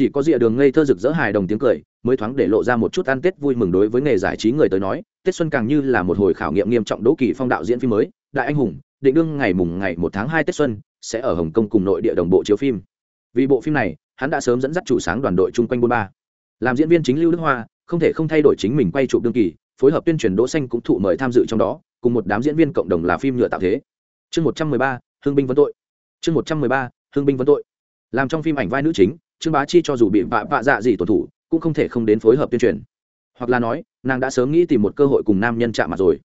chỉ có rìa đường ngây thơ rực rỡ hài đồng tiếng cười, mới thoáng để lộ ra một chút ăn tết vui mừng đối với nghề giải trí người tới nói. Tết xuân càng như là một hồi khảo nghiệm nghiêm trọng đỗ kỳ phong đạo diễn phim mới. Đại anh hùng, định đương ngày mùng ngày một tháng hai tết xuân, sẽ ở hồng kông cùng nội địa đồng bộ chiếu phim. Vì bộ phim này, hắn đã sớm dẫn dắt chủ sáng đoàn đội chung quanh bôn ba. Làm diễn viên chính lưu đức hoa, không thể không thay đổi chính mình quay chụp đương kỳ, phối hợp tuyên truyền đỗ xanh cũng thụ mời tham dự trong đó, cùng một đám diễn viên cộng đồng là phim nhựa tạo thế. Chương một trăm mười ba hương binh vấn tội. Chương một trăm mười ba hương binh vấn tội. Làm trong phim ảnh vai nữ chính trương bá chi cho dù bị vạ vạ dạ gì tổn thủ, cũng không thể không đến phối hợp tuyên truyền. Hoặc là nói, nàng đã sớm nghĩ tìm một cơ hội cùng nam nhân chạm mặt rồi.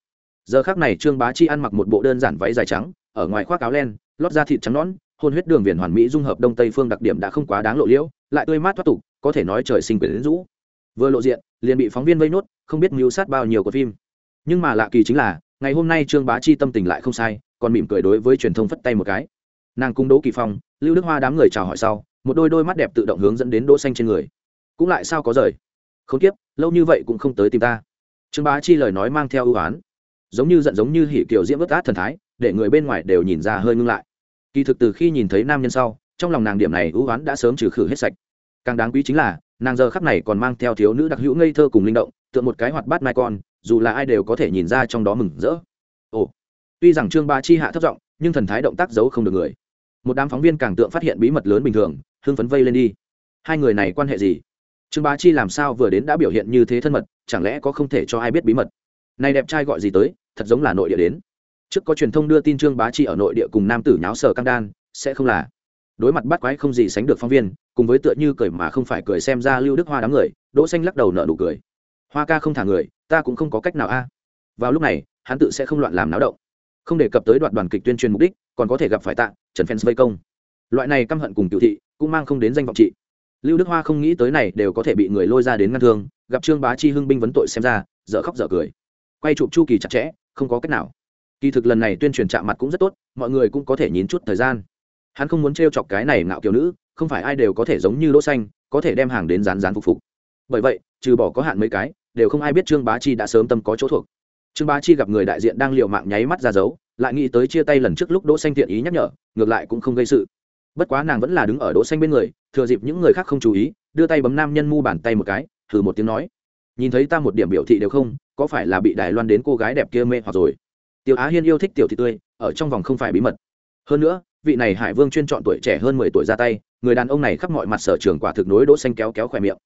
Giờ khác này trương bá chi ăn mặc một bộ đơn giản váy dài trắng, ở ngoài khoác áo len, lót da thịt trắng nón hôn huyết đường viền hoàn mỹ dung hợp đông tây phương đặc điểm đã không quá đáng lộ liễu, lại tươi mát thoát tục, có thể nói trời sinh quyển rũ. Vừa lộ diện, liền bị phóng viên vây nốt, không biết mưu sát bao nhiêu của phim. Nhưng mà lạ kỳ chính là, ngày hôm nay trương bá chi tâm tình lại không sai, còn mỉm cười đối với truyền thông phất tay một cái. Nàng cung đỗ kỳ phong, lưu đức hoa đám người chào hỏi sau một đôi đôi mắt đẹp tự động hướng dẫn đến đỗ xanh trên người. Cũng lại sao có rời? Không tiếp lâu như vậy cũng không tới tìm ta. Trương bá chi lời nói mang theo ưu ái. Giống như giận giống như hỉ kiều diễm bất át thần thái, để người bên ngoài đều nhìn ra hơi ngưng lại. Kỳ thực từ khi nhìn thấy nam nhân sau, trong lòng nàng điểm này ưu ái đã sớm trừ khử hết sạch. Càng đáng quý chính là, nàng giờ khắc này còn mang theo thiếu nữ đặc hữu ngây thơ cùng linh động tượng một cái hoạt bát mai con, dù là ai đều có thể nhìn ra trong đó mừng rỡ. Ồ, tuy rằng trương ba chi hạ thấp giọng, nhưng thần thái động tác giấu không được người một đám phóng viên càng tượng phát hiện bí mật lớn bình thường, hưng phấn vây lên đi. Hai người này quan hệ gì? Trương bá chi làm sao vừa đến đã biểu hiện như thế thân mật, chẳng lẽ có không thể cho ai biết bí mật? Này đẹp trai gọi gì tới, thật giống là nội địa đến. Trước có truyền thông đưa tin trương bá chi ở nội địa cùng nam tử nháo sở căng đan, sẽ không là. Đối mặt bắt quái không gì sánh được phóng viên, cùng với tựa như cười mà không phải cười xem ra lưu đức hoa đám người, đỗ xanh lắc đầu nở nụ cười. Hoa ca không thả người, ta cũng không có cách nào a. Vào lúc này, hắn tự sẽ không loạn làm náo động không đề cập tới đoạn đoàn kịch tuyên truyền mục đích, còn có thể gặp phải tạ, trần fans vây công. Loại này căm hận cùng cựu thị, cũng mang không đến danh vọng trị lưu đức hoa không nghĩ tới này đều có thể bị người lôi ra đến ngăn thương, gặp trương bá chi hưng binh vấn tội xem ra, dở khóc dở cười. Quay chụp chu kỳ chặt chẽ, không có cách nào. Kỳ thực lần này tuyên truyền chạm mặt cũng rất tốt, mọi người cũng có thể nhín chút thời gian. Hắn không muốn t chọc cái này ngạo kiểu nữ, không phải ai đều có thể giống như đỗ xanh, có thể đem hàng đến rán rán phục phục. Bởi vậy, trừ bỏ có hạn mấy cái, đều không ai biết trương bá chi đã sớm tâm có chỗ thuộc trương bá chi gặp người đại diện đang liều mạng nháy mắt ra dấu, lại nghĩ tới chia tay lần trước lúc đỗ xanh tiện ý nhắc nhở, ngược lại cũng không gây sự. Bất quá nàng vẫn là đứng ở đỗ xanh bên người, thừa dịp những người khác không chú ý, đưa tay bấm nam nhân mu bàn tay một cái, thử một tiếng nói. Nhìn thấy ta một điểm biểu thị đều không, có phải là bị đài loan đến cô gái đẹp kia mê hoặc rồi? Tiểu á hiên yêu thích tiểu thị tươi, ở trong vòng không phải bí mật. Hơn nữa, vị này hải vương chuyên chọn tuổi trẻ hơn mười tuổi ra tay, người đàn ông này khắp mọi mặt sở trường quả thực nối đỗ xanh kéo kéo khỏe miệng.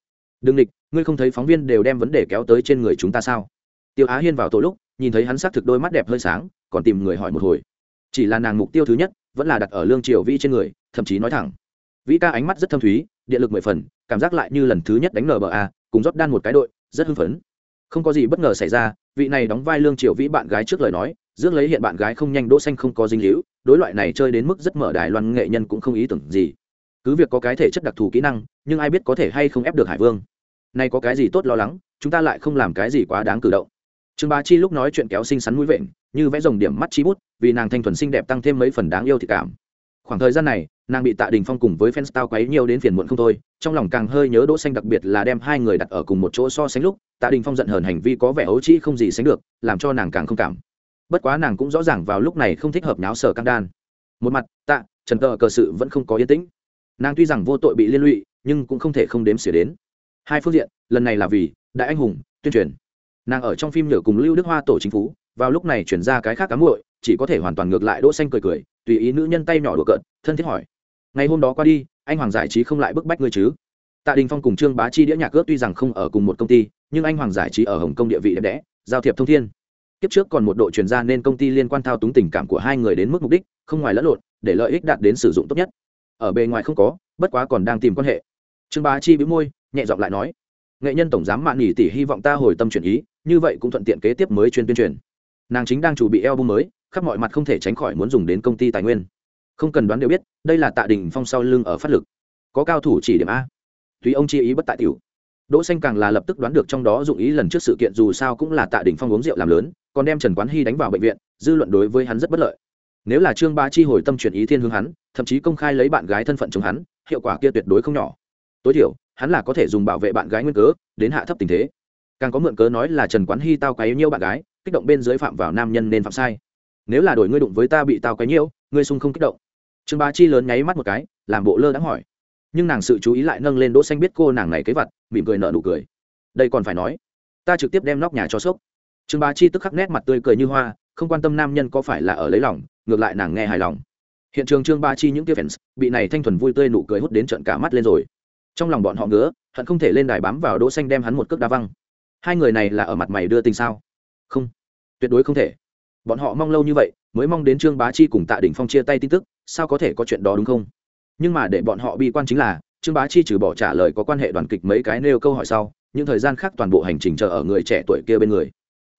Đừng địch, ngươi không thấy phóng viên đều đem vấn đề kéo tới trên người chúng ta sao? Tiêu á hiên vào tổ lúc nhìn thấy hắn sắc thực đôi mắt đẹp hơi sáng còn tìm người hỏi một hồi. Chỉ là nàng mục tiêu thứ nhất vẫn là đặt ở lương triều vĩ trên người thậm chí nói thẳng. Vĩ ca ánh mắt rất thâm thúy điện lực mười phần cảm giác lại như lần thứ nhất đánh ngờ bờ a, cùng rót đan một cái đội rất hưng phấn. Không có gì bất ngờ xảy ra vị này đóng vai lương triều vĩ bạn gái trước lời nói dương lấy hiện bạn gái không nhanh đỗ xanh không có dinh hữu đối loại này chơi đến mức rất mở đài loan nghệ nhân cũng không ý tưởng gì. Cứ việc có cái thể chất đặc thù kỹ năng nhưng ai biết có thể hay không ép được hải vương. Nay có cái gì tốt lo lắng chúng ta lại không làm cái gì quá đáng cử động trương bá chi lúc nói chuyện kéo xinh xắn mũi vện, như vẽ dòng điểm mắt chi bút, vì nàng thanh thuần xinh đẹp tăng thêm mấy phần đáng yêu thì cảm. Khoảng thời gian này, nàng bị tạ đình phong cùng với fans tao quấy nhiều đến phiền muộn không thôi, trong lòng càng hơi nhớ đỗ xanh đặc biệt là đem hai người đặt ở cùng một chỗ so sánh lúc, tạ đình phong giận hờn hành vi có vẻ ấu trĩ không gì sánh được, làm cho nàng càng không cảm. Bất quá nàng cũng rõ ràng vào lúc này không thích hợp nháo sở căng đan. Một mặt, tạ, trần cờ cờ sự vẫn không có yên tĩnh. Nàng tuy rằng vô tội bị liên lụy, nhưng cũng không thể không đếm xỉa đến. Hai phương diện, lần này là vì, đại anh hùng, tuyên truyền nàng ở trong phim nhờ cùng lưu đức hoa tổ chính phủ, vào lúc này chuyển ra cái khác cám muội, chỉ có thể hoàn toàn ngược lại đỗ xanh cười cười, tùy ý nữ nhân tay nhỏ đùa cợt, thân thiết hỏi. Ngày hôm đó qua đi, anh hoàng giải trí không lại bức bách ngươi chứ? Tạ đình phong cùng trương bá chi đĩa nhạc ước tuy rằng không ở cùng một công ty, nhưng anh hoàng giải trí ở hồng kông địa vị đẹp đẽ, giao thiệp thông thiên. Kiếp trước còn một độ truyền ra nên công ty liên quan thao túng tình cảm của hai người đến mức mục đích, không ngoài lẫn lộn, để lợi ích đạt đến sử dụng tốt nhất. Ở bề ngoài không có, bất quá còn đang tìm quan hệ. Trương bá chi bĩu môi, nhẹ giọng lại nói. Nghệ nhân tổng giám mạn nghỉ tỷ hy vọng ta hồi tâm chuyển ý như vậy cũng thuận tiện kế tiếp mới chuyên tuyên truyền. Nàng chính đang chuẩn bị album mới, khắp mọi mặt không thể tránh khỏi muốn dùng đến công ty tài nguyên. Không cần đoán đều biết, đây là tạ đình phong sau lưng ở phát lực. Có cao thủ chỉ điểm a. Tùy ông chi ý bất tại tiểu. Đỗ xanh càng là lập tức đoán được trong đó dụng ý lần trước sự kiện dù sao cũng là tạ đình phong uống rượu làm lớn, còn đem trần quán hy đánh vào bệnh viện, dư luận đối với hắn rất bất lợi. Nếu là trương ba chi hồi tâm chuyển ý thiên hướng hắn, thậm chí công khai lấy bạn gái thân phận chống hắn, hiệu quả kia tuyệt đối không nhỏ. Tối thiểu, hắn là có thể dùng bảo vệ bạn gái nguyên cớ, đến hạ thấp tình thế càng có mượn cớ nói là trần quán hy tao quấy nhiêu bạn gái, kích động bên dưới phạm vào nam nhân nên phạm sai. Nếu là đổi ngươi đụng với ta bị tao quấy nhiêu ngươi sung không kích động. Trương bá chi lớn nháy mắt một cái, làm bộ lơ đãng hỏi. Nhưng nàng sự chú ý lại nâng lên đỗ xanh biết cô nàng này kế vật, mỉm cười nở nụ cười. Đây còn phải nói, ta trực tiếp đem nóc nhà cho sốc. Trương bá chi tức khắc nét mặt tươi cười như hoa, không quan tâm nam nhân có phải là ở lấy lòng, ngược lại nàng nghe hài lòng. Hiện trường trương ba chi những kia fans, bị này thanh thuần vui tươi nụ cười hút đến trận cả mắt lên rồi. Trong lòng bọn họ ngứa, hận không thể lên đài bám vào đỗ xanh đem hắn một cước đá văng hai người này là ở mặt mày đưa tình sao? Không. Tuyệt đối không thể. Bọn họ mong lâu như vậy, mới mong đến trương bá chi cùng tạ đỉnh phong chia tay tin tức, sao có thể có chuyện đó đúng không? Nhưng mà để bọn họ bi quan chính là, trương bá chi trừ bỏ trả lời có quan hệ đoàn kịch mấy cái nêu câu hỏi sau, những thời gian khác toàn bộ hành trình chờ ở người trẻ tuổi kia bên người.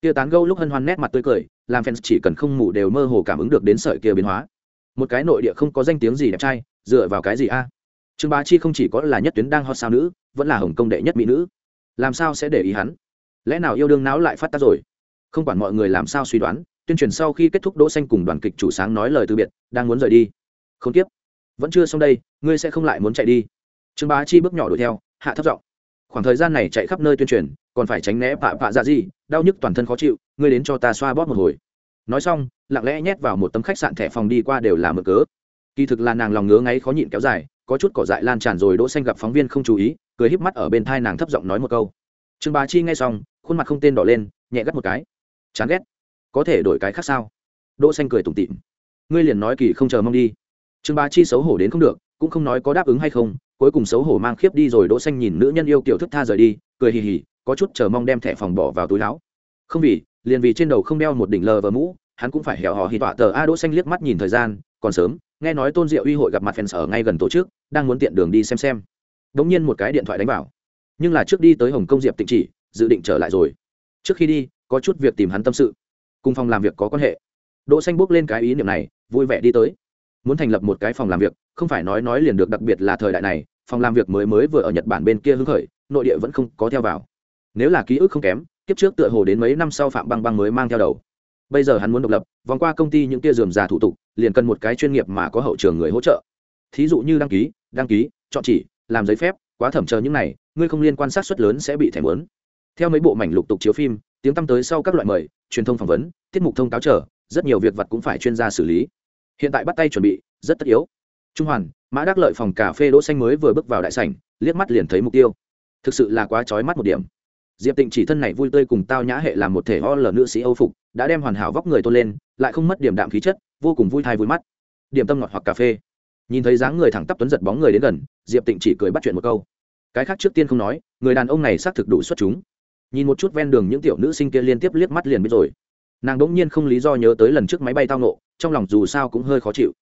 Kia tán gâu lúc hân hoan nét mặt tươi cười, làm fans chỉ cần không mù đều mơ hồ cảm ứng được đến sợi kia biến hóa. Một cái nội địa không có danh tiếng gì đẹp trai, dựa vào cái gì a? Trương bá chi không chỉ có là nhất tuyến đang hot sao nữ, vẫn là hồng công đệ nhất mỹ nữ. Làm sao sẽ để ý hắn? Lẽ nào yêu đương não lại phát tác rồi? Không quản mọi người làm sao suy đoán, tuyên truyền sau khi kết thúc đỗ xanh cùng đoàn kịch chủ sáng nói lời từ biệt, đang muốn rời đi. Không tiếp. Vẫn chưa xong đây, ngươi sẽ không lại muốn chạy đi. Trương bá chi bước nhỏ đuổi theo, hạ thấp giọng. Khoảng thời gian này chạy khắp nơi tuyên truyền, còn phải tránh né pạ pạ dạ gì đau nhức toàn thân khó chịu, ngươi đến cho ta xoa bóp một hồi. Nói xong, lặng lẽ nhét vào một tấm khách sạn thẻ phòng đi qua đều là mở cớ kỳ thực là nàng lòng ngứa ngáy khó nhịn kéo dài, có chút cỏ dại lan tràn rồi đỗ xanh gặp phóng viên không chú ý, cười híp mắt ở bên thai nàng thấp giọng nói một câu trương bá chi nghe xong, khuôn mặt không tên đỏ lên, nhẹ gắt một cái. Chán ghét. Có thể đổi cái khác sao? Đỗ xanh cười tủm tỉm. Ngươi liền nói kỳ không chờ mong đi. Trương bá chi xấu hổ đến không được, cũng không nói có đáp ứng hay không, cuối cùng xấu hổ mang khiếp đi rồi đỗ xanh nhìn nữ nhân yêu kiểu thức tha rời đi, cười hì hì, có chút chờ mong đem thẻ phòng bỏ vào túi áo không vì, liền vì trên đầu không đeo một đỉnh lờ vờ mũ, hắn cũng phải hẻo hò hì tọa tờ a đỗ xanh liếc mắt nhìn thời gian, còn sớm, nghe nói tôn diệu uy hội gặp mặt fans ở ngay gần tổ chức, đang muốn tiện đường đi xem xem. Đống nhiên một cái điện thoại đánh vào nhưng là trước đi tới hồng kông diệp tịnh chỉ, dự định trở lại rồi. Trước khi đi, có chút việc tìm hắn tâm sự. Cùng phòng làm việc có quan hệ. Đỗ xanh bước lên cái ý niệm này, vui vẻ đi tới. Muốn thành lập một cái phòng làm việc, không phải nói nói liền được, đặc biệt là thời đại này, phòng làm việc mới mới vừa ở nhật bản bên kia hứng khởi, nội địa vẫn không có theo vào. Nếu là ký ức không kém, kiếp trước tựa hồ đến mấy năm sau phạm băng băng mới mang theo đầu. Bây giờ hắn muốn độc lập, vòng qua công ty những kia dườm già thủ tục, liền cần một cái chuyên nghiệp mà có hậu trường người hỗ trợ. Thí dụ như đăng ký đăng ký, chọn chỉ, làm giấy phép, quá thẩm chờ những này ngươi không liên quan sát suất lớn sẽ bị thẻ mớn theo mấy bộ mảnh lục tục chiếu phim, tiếng tăm tới sau các loại mời, truyền thông phỏng vấn, tiết mục thông cáo trở rất nhiều việc vật cũng phải chuyên gia xử lý. Hiện tại bắt tay chuẩn bị, rất tất yếu. Trung hoàn, mã đắc lợi phòng cà phê đỗ xanh mới vừa bước vào đại sảnh, liếc mắt liền thấy mục tiêu. Thực sự là quá chói mắt một điểm. Diệp tịnh chỉ thân này vui tươi cùng tao nhã hệ làm một thể ho lờ nữ sĩ âu phục, đã đem hoàn hảo vóc người tôn lên, lại không mất điểm đạm khí chất, vô cùng vui thai vui mắt. Điểm tâm ngọt hoặc cà phê. Nhìn thấy dáng người thẳng tắp tuấn giật bóng người đến gần, diệp tịnh chỉ cười bắt chuyện một câu cái khác trước tiên không nói, người đàn ông này xác thực đủ xuất chúng. Nhìn một chút ven đường những tiểu nữ sinh kia liên tiếp liếc mắt liền biết rồi. Nàng đ ỗ n g nhiên không lý do nhớ tới lần trước máy bay tao nộ trong lòng dù sao cũng hơi khó chịu.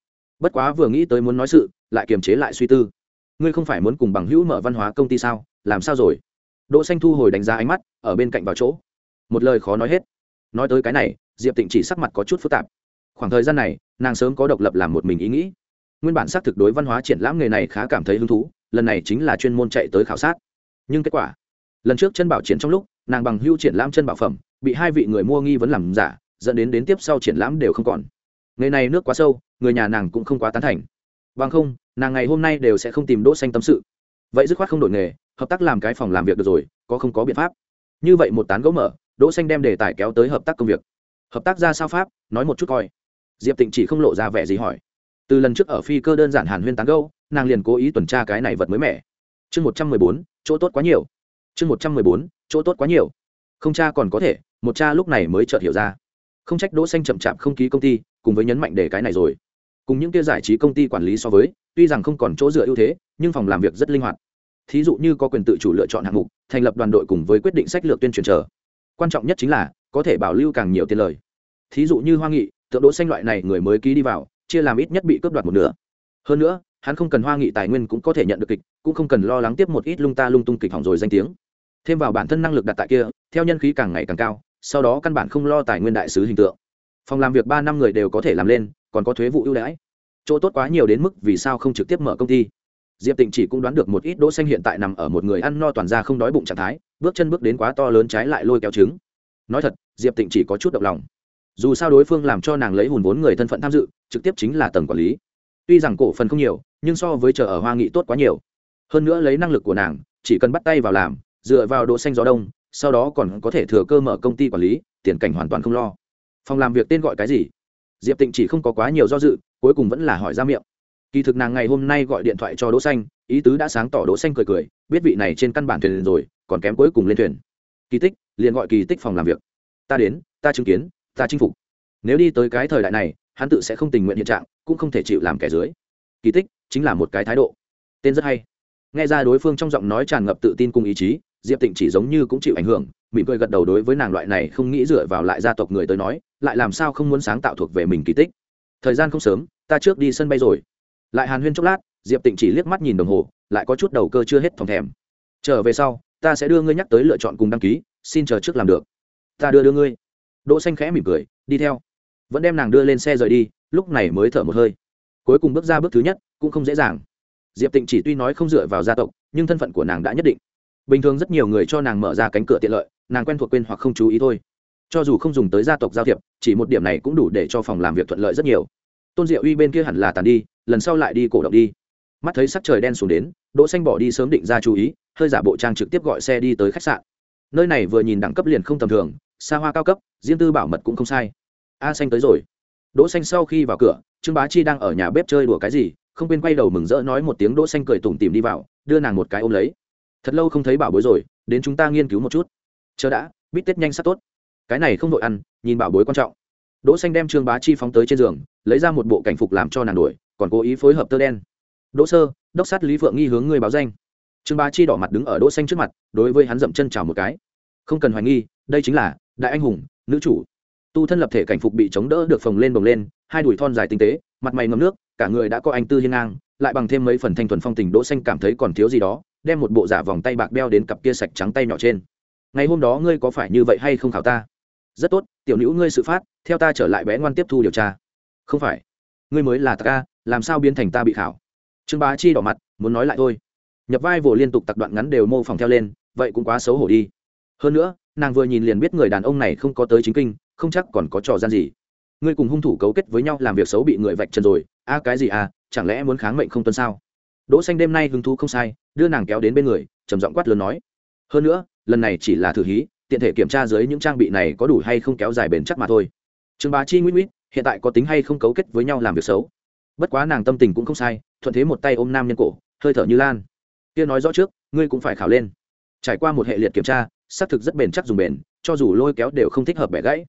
Bất quá vừa nghĩ tới muốn nói sự, lại kiềm chế lại suy tư. Ngươi không phải muốn cùng bằng hữu mở văn hóa công ty sao? Làm sao rồi? Đỗ xanh thu hồi đánh giá ánh mắt, ở bên cạnh vào chỗ. Một lời khó nói hết. Nói tới cái này, diệp tịnh chỉ sắc mặt có chút phức tạp. Khoảng thời gian này, nàng sớm có độc lập làm một mình ý nghĩ. Nguyên bản xác thực đối văn hóa triển lãm nghề này khá cảm thấy hứng thú lần này chính là chuyên môn chạy tới khảo sát. Nhưng kết quả, lần trước chân bảo triển trong lúc, nàng bằng hưu triển lãm chân bảo phẩm, bị hai vị người mua nghi vấn làm giả, dẫn đến đến tiếp sau triển lãm đều không còn. Nghề này nước quá sâu, người nhà nàng cũng không quá tán thành. Bằng không, nàng ngày hôm nay đều sẽ không tìm đỗ xanh tâm sự. Vậy dứt khoát không đổi nghề, hợp tác làm cái phòng làm việc được rồi, có không có biện pháp. Như vậy một tán gỗ mở, đỗ xanh đem đề tài kéo tới hợp tác công việc. Hợp tác ra sao pháp, nói một chút coi. Diệp tịnh chỉ không lộ ra vẻ gì hỏi từ lần trước ở phi cơ đơn giản hàn huyên tán gẫu, nàng liền cố ý tuần tra cái này vật mới mẻ. Chương một trăm mười bốn, chỗ tốt quá nhiều. Chương một trăm mười bốn, chỗ tốt quá nhiều. Không cha còn có thể, một cha lúc này mới chợt hiểu ra. Không trách đỗ xanh chậm chạp không ký công ty, cùng với nhấn mạnh để cái này rồi. Cùng những kia giải trí công ty quản lý so với, tuy rằng không còn chỗ dựa ưu thế, nhưng phòng làm việc rất linh hoạt. Thí dụ như có quyền tự chủ lựa chọn hạng mục, thành lập đoàn đội cùng với quyết định sách lược tuyên truyền chờ. Quan trọng nhất chính là, có thể bảo lưu càng nhiều tiền lời. Thí dụ như hoa nghị, tượng đỗ xanh loại này người mới ký đi vào chia làm ít nhất bị cướp đoạt một nửa. Hơn nữa, hắn không cần hoa nghị tài nguyên cũng có thể nhận được kịch, cũng không cần lo lắng tiếp một ít lung ta lung tung kịch hỏng rồi danh tiếng. Thêm vào bản thân năng lực đặt tại kia, theo nhân khí càng ngày càng cao, sau đó căn bản không lo tài nguyên đại sứ hình tượng. Phòng làm việc ba năm người đều có thể làm lên, còn có thuế vụ ưu đãi. Chỗ tốt quá nhiều đến mức vì sao không trực tiếp mở công ty. Diệp tịnh chỉ cũng đoán được một ít đỗ xanh hiện tại nằm ở một người ăn no toàn ra không đói bụng trạng thái, bước chân bước đến quá to lớn trái lại lôi kéo trứng. Nói thật, diệp tịnh chỉ có chút động lòng dù sao đối phương làm cho nàng lấy hùn vốn người thân phận tham dự, trực tiếp chính là tầng quản lý. Tuy rằng cổ phần không nhiều, nhưng so với chờ ở hoa nghị tốt quá nhiều. Hơn nữa lấy năng lực của nàng, chỉ cần bắt tay vào làm, dựa vào độ xanh gió đông, sau đó còn có thể thừa cơ mở công ty quản lý, tiền cảnh hoàn toàn không lo. Phòng làm việc tên gọi cái gì? Diệp tịnh chỉ không có quá nhiều do dự, cuối cùng vẫn là hỏi ra miệng. Kỳ thực nàng ngày hôm nay gọi điện thoại cho đỗ xanh, ý tứ đã sáng tỏ đỗ xanh cười cười, biết vị này trên căn bản thuyền rồi, còn kém cuối cùng lên thuyền. Kỳ tích, liền gọi kỳ tích phòng làm việc. Ta đến, ta chứng kiến ta chinh phục. Nếu đi tới cái thời đại này, hắn tự sẽ không tình nguyện hiện trạng, cũng không thể chịu làm kẻ dưới. Kỳ tích chính là một cái thái độ. Tên rất hay. Nghe ra đối phương trong giọng nói tràn ngập tự tin cùng ý chí, diệp tịnh chỉ giống như cũng chịu ảnh hưởng, mỉm cười gật đầu đối với nàng loại này không nghĩ dựa vào lại gia tộc người tới nói, lại làm sao không muốn sáng tạo thuộc về mình kỳ tích. Thời gian không sớm, ta trước đi sân bay rồi. Lại hàn huyên chốc lát, diệp tịnh chỉ liếc mắt nhìn đồng hồ, lại có chút đầu cơ chưa hết phòng thèm. Trở về sau, ta sẽ đưa ngươi nhắc tới lựa chọn cùng đăng ký, xin chờ trước làm được. Ta đưa đưa ngươi đỗ xanh khẽ mỉm cười, đi theo. Vẫn đem nàng đưa lên xe rời đi, lúc này mới thở một hơi. Cuối cùng bước ra bước thứ nhất, cũng không dễ dàng. Diệp tịnh chỉ tuy nói không dựa vào gia tộc, nhưng thân phận của nàng đã nhất định. Bình thường rất nhiều người cho nàng mở ra cánh cửa tiện lợi, nàng quen thuộc quên hoặc không chú ý thôi. Cho dù không dùng tới gia tộc giao thiệp, chỉ một điểm này cũng đủ để cho phòng làm việc thuận lợi rất nhiều. Tôn diệu uy bên kia hẳn là tàn đi, lần sau lại đi cổ động đi. Mắt thấy sắc trời đen xuống đến, đỗ xanh bỏ đi sớm định ra chú ý, hơi giả bộ trang trực tiếp gọi xe đi tới khách sạn. Nơi này vừa nhìn đẳng cấp liền không tầm thường xa hoa cao cấp, riêng tư bảo mật cũng không sai. A xanh tới rồi. Đỗ xanh sau khi vào cửa, trương bá chi đang ở nhà bếp chơi đùa cái gì, không quên quay đầu mừng rỡ nói một tiếng đỗ xanh cười tủm tỉm đi vào, đưa nàng một cái ôm lấy. Thật lâu không thấy bảo bối rồi, đến chúng ta nghiên cứu một chút. Chờ đã biết tết nhanh sắp tốt. Cái này không đội ăn, nhìn bảo bối quan trọng. Đỗ xanh đem trương bá chi phóng tới trên giường, lấy ra một bộ cảnh phục làm cho nàng đuổi, còn cố ý phối hợp tơ đen. Đỗ sơ, đốc sát lý phượng nghi hướng ngươi báo danh. Trương bá chi đỏ mặt đứng ở đỗ xanh trước mặt, đối với hắn dậm chân chào một cái. Không cần hoài nghi đây chính là đại anh hùng, nữ chủ. Tu thân lập thể cảnh phục bị chống đỡ được phồng lên bồng lên, hai đùi thon dài tinh tế, mặt mày ngấm nước, cả người đã có anh tư hiên ngang, lại bằng thêm mấy phần thanh thuần phong tình đỗ xanh cảm thấy còn thiếu gì đó, đem một bộ giả vòng tay bạc đeo đến cặp kia sạch trắng tay nhỏ trên. Ngày hôm đó ngươi có phải như vậy hay không khảo ta? Rất tốt, tiểu nữ ngươi sự phát, theo ta trở lại bé ngoan tiếp thu điều tra. Không phải. Ngươi mới là ta làm sao biến thành ta bị khảo? Trương bá chi đỏ mặt, muốn nói lại thôi. Nhập vai vồ liên tục tặc đoạn ngắn đều mô phỏng theo lên, vậy cũng quá xấu hổ đi. Hơn nữa nàng vừa nhìn liền biết người đàn ông này không có tới chính kinh, không chắc còn có trò gian gì. Ngươi cùng hung thủ cấu kết với nhau làm việc xấu bị người vạch trần rồi, a, cái gì à chẳng lẽ muốn kháng mệnh không tuân sao? Đỗ xanh đêm nay hứng thú không sai, đưa nàng kéo đến bên người, trầm giọng quát lớn nói. Hơn nữa, lần này chỉ là thử hí, tiện thể kiểm tra dưới những trang bị này có đủ hay không kéo dài bền chắc mà thôi. Trương bá chi nguyễn nguyễn hiện tại có tính hay không cấu kết với nhau làm việc xấu? Bất quá nàng tâm tình cũng không sai, thuận thế một tay ôm nam nhân cổ, hơi thở như lan. Kia nói rõ trước, ngươi cũng phải khảo lên. Trải qua một hệ liệt kiểm tra xác thực rất bền chắc dùng bền, cho dù lôi kéo đều không thích hợp bẻ gãy.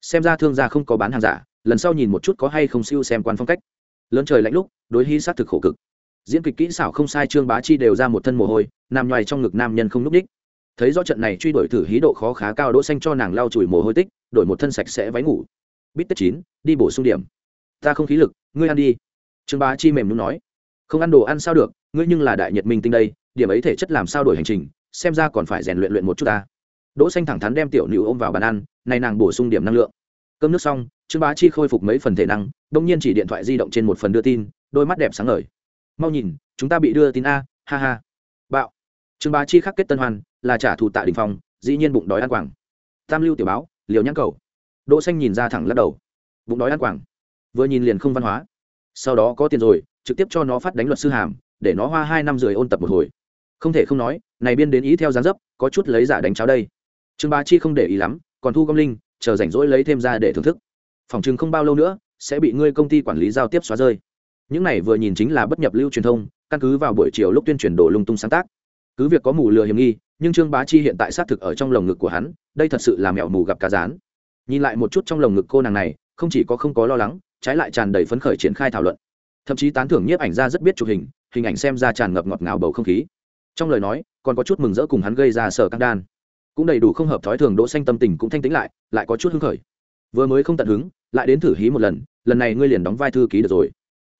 Xem ra thương gia không có bán hàng giả, lần sau nhìn một chút có hay không siêu xem quan phong cách. Lớn trời lạnh lúc, đối hy xác thực khổ cực. Diễn kịch kỹ xảo không sai trương bá chi đều ra một thân mồ hôi, nằm nhoài trong ngực nam nhân không n ú c đích. Thấy do trận này truy đuổi thử hí độ khó khá cao đỗ xanh cho nàng lau chùi mồ hôi tích, đổi một thân sạch sẽ váy ngủ. Bít tất chín, đi bổ sung điểm. Ta không khí lực, ngươi ăn đi. Trương bá chi mềm nhún nói. Không ăn đồ ăn sao được, ngươi nhưng là đại nhật minh tinh đây, điểm ấy thể chất làm sao đổi hành trình xem ra còn phải rèn luyện luyện một chút ta. Đỗ xanh thẳng thắn đem tiểu nữ ôm vào bàn ăn, này nàng bổ sung điểm năng lượng. Cơm nước xong, trương bá chi khôi phục mấy phần thể năng đông nhiên chỉ điện thoại di động trên một phần đưa tin, đôi mắt đẹp sáng ngời. Mau nhìn, chúng ta bị đưa tin a, ha ha. Bạo. Trương bá chi khắc kết tân hoàn, là trả thù tạ đình phong, dĩ nhiên bụng đói ăn quảng. Tam lưu tiểu báo, liều nhãn cầu. Đỗ xanh nhìn ra thẳng lắc đầu. Bụng đói ăn quảng. Vừa nhìn liền không văn hóa. Sau đó có tiền rồi, trực tiếp cho nó phát đánh luật sư hàm, để nó hoa hai năm rưỡi ôn tập một hồi không thể không nói, này biên đến ý theo dáng dấp, có chút lấy giả đánh cháo đây. Trương bá chi không để ý lắm, còn thu công linh, chờ rảnh rỗi lấy thêm ra để thưởng thức. Phòng chừng không bao lâu nữa, sẽ bị ngươi công ty quản lý giao tiếp xóa rơi. Những này vừa nhìn chính là bất nhập lưu truyền thông, căn cứ vào buổi chiều lúc tuyên truyền đổ lung tung sáng tác. Cứ việc có mù lừa hiểm nghi, nhưng trương bá chi hiện tại xác thực ở trong lồng ngực của hắn, đây thật sự là mẹo mù gặp cá rán. Nhìn lại một chút trong lồng ngực cô nàng này, không chỉ có không có lo lắng, trái lại tràn đầy phấn khởi triển khai thảo luận. Thậm chí tán thưởng nhiếp ảnh ra rất biết chụp hình hình ảnh xem ra tràn ngập ngọt ngào bầu không khí trong lời nói, còn có chút mừng rỡ cùng hắn gây ra sở căng đan. Cũng đầy đủ không hợp thói thường đỗ xanh tâm tình cũng thanh tĩnh lại lại có chút hứng khởi. Vừa mới không tận hứng, lại đến thử hí một lần lần này ngươi liền đóng vai thư ký được rồi.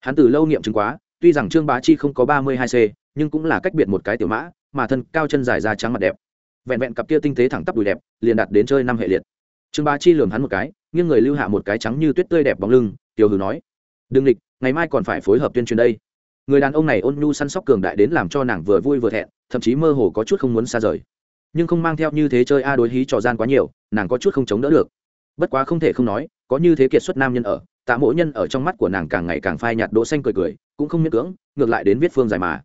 Hắn từ lâu nghiệm chứng quá, tuy rằng trương bá chi không có ba mươi hai c nhưng cũng là cách biệt một cái tiểu mã, mà thân cao chân dài da trắng mặt đẹp. Vẹn vẹn cặp kia tinh tế thẳng tắp đùi đẹp, liền đặt đến chơi năm hệ liệt. Trương bá chi lườm hắn một cái, nghiêng người lưu hạ một cái trắng như tuyết tươi đẹp bóng lưng, tiểu hừ nói, đừng địch, ngày mai còn phải phối hợp tuyên truyền đây người đàn ông này ôn nhu săn sóc cường đại đến làm cho nàng vừa vui vừa thẹn, thậm chí mơ hồ có chút không muốn xa rời. Nhưng không mang theo như thế chơi a đối hí trò gian quá nhiều, nàng có chút không chống đỡ được. Bất quá không thể không nói, có như thế kiệt xuất nam nhân ở, tạ mỗi nhân ở trong mắt của nàng càng ngày càng phai nhạt đỗ xanh cười cười, cũng không miễn cưỡng, ngược lại đến viết phương dài mà.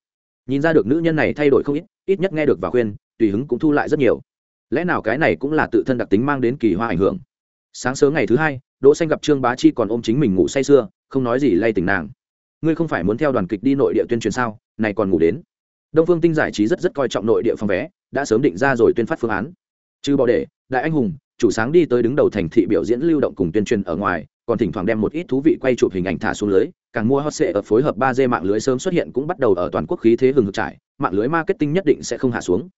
Nhìn ra được nữ nhân này thay đổi không ít ít nhất nghe được và khuyên, tùy hứng cũng thu lại rất nhiều. Lẽ nào cái này cũng là tự thân đặc tính mang đến kỳ hoa ảnh hưởng? Sáng sớm ngày thứ hai, đỗ xanh gặp trương bá chi còn ôm chính mình ngủ say sưa, không nói gì lay tỉnh nàng ngươi không phải muốn theo đoàn kịch đi nội địa tuyên truyền sao, này còn ngủ đến. Đông phương tinh giải trí rất rất coi trọng nội địa phòng vé, đã sớm định ra rồi tuyên phát phương án. Trừ bỏ để, đại anh hùng, chủ sáng đi tới đứng đầu thành thị biểu diễn lưu động cùng tuyên truyền ở ngoài, còn thỉnh thoảng đem một ít thú vị quay chụp hình ảnh thả xuống lưới, càng mua hot sệ ở phối hợp ba d mạng lưới sớm xuất hiện cũng bắt đầu ở toàn quốc khí thế hừng hực trải, mạng lưới marketing nhất định sẽ không hạ xuống.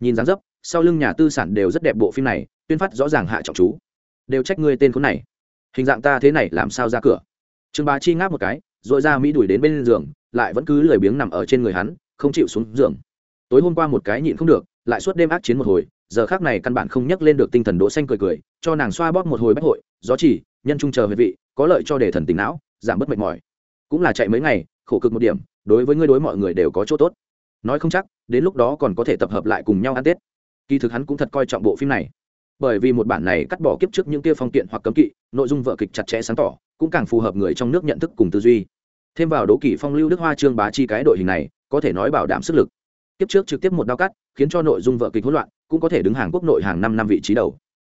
Nhìn dáng dấp, sau lưng nhà tư sản đều rất đẹp bộ phim này, tuyên phát rõ ràng hạ trọng chú. Đều trách ngươi tên khốn này. Hình dạng ta thế này làm sao ra cửa? Trương bá chi ngáp một cái rồi ra mỹ đuổi đến bên giường, lại vẫn cứ lười biếng nằm ở trên người hắn, không chịu xuống giường. Tối hôm qua một cái nhịn không được, lại suốt đêm ác chiến một hồi, giờ khác này căn bản không nhắc lên được tinh thần đỗ xanh cười cười, cho nàng xoa bóp một hồi bách hội, gió chỉ, nhân trung chờ huyệt vị, có lợi cho để thần tỉnh não, giảm bớt mệt mỏi. Cũng là chạy mấy ngày, khổ cực một điểm, đối với ngươi đối mọi người đều có chỗ tốt. Nói không chắc, đến lúc đó còn có thể tập hợp lại cùng nhau ăn tết. Kỳ thực hắn cũng thật coi trọng bộ phim này bởi vì một bản này cắt bỏ kiếp trước những kia phong tiện hoặc cấm kỵ, nội dung vợ kịch chặt chẽ sáng tỏ, cũng càng phù hợp người trong nước nhận thức cùng tư duy. Thêm vào đỗ kỷ phong, lưu đức hoa, trương bá chi cái đội hình này, có thể nói bảo đảm sức lực. Kiếp trước trực tiếp một đao cắt, khiến cho nội dung vợ kịch hỗn loạn, cũng có thể đứng hàng quốc nội hàng năm năm vị trí đầu.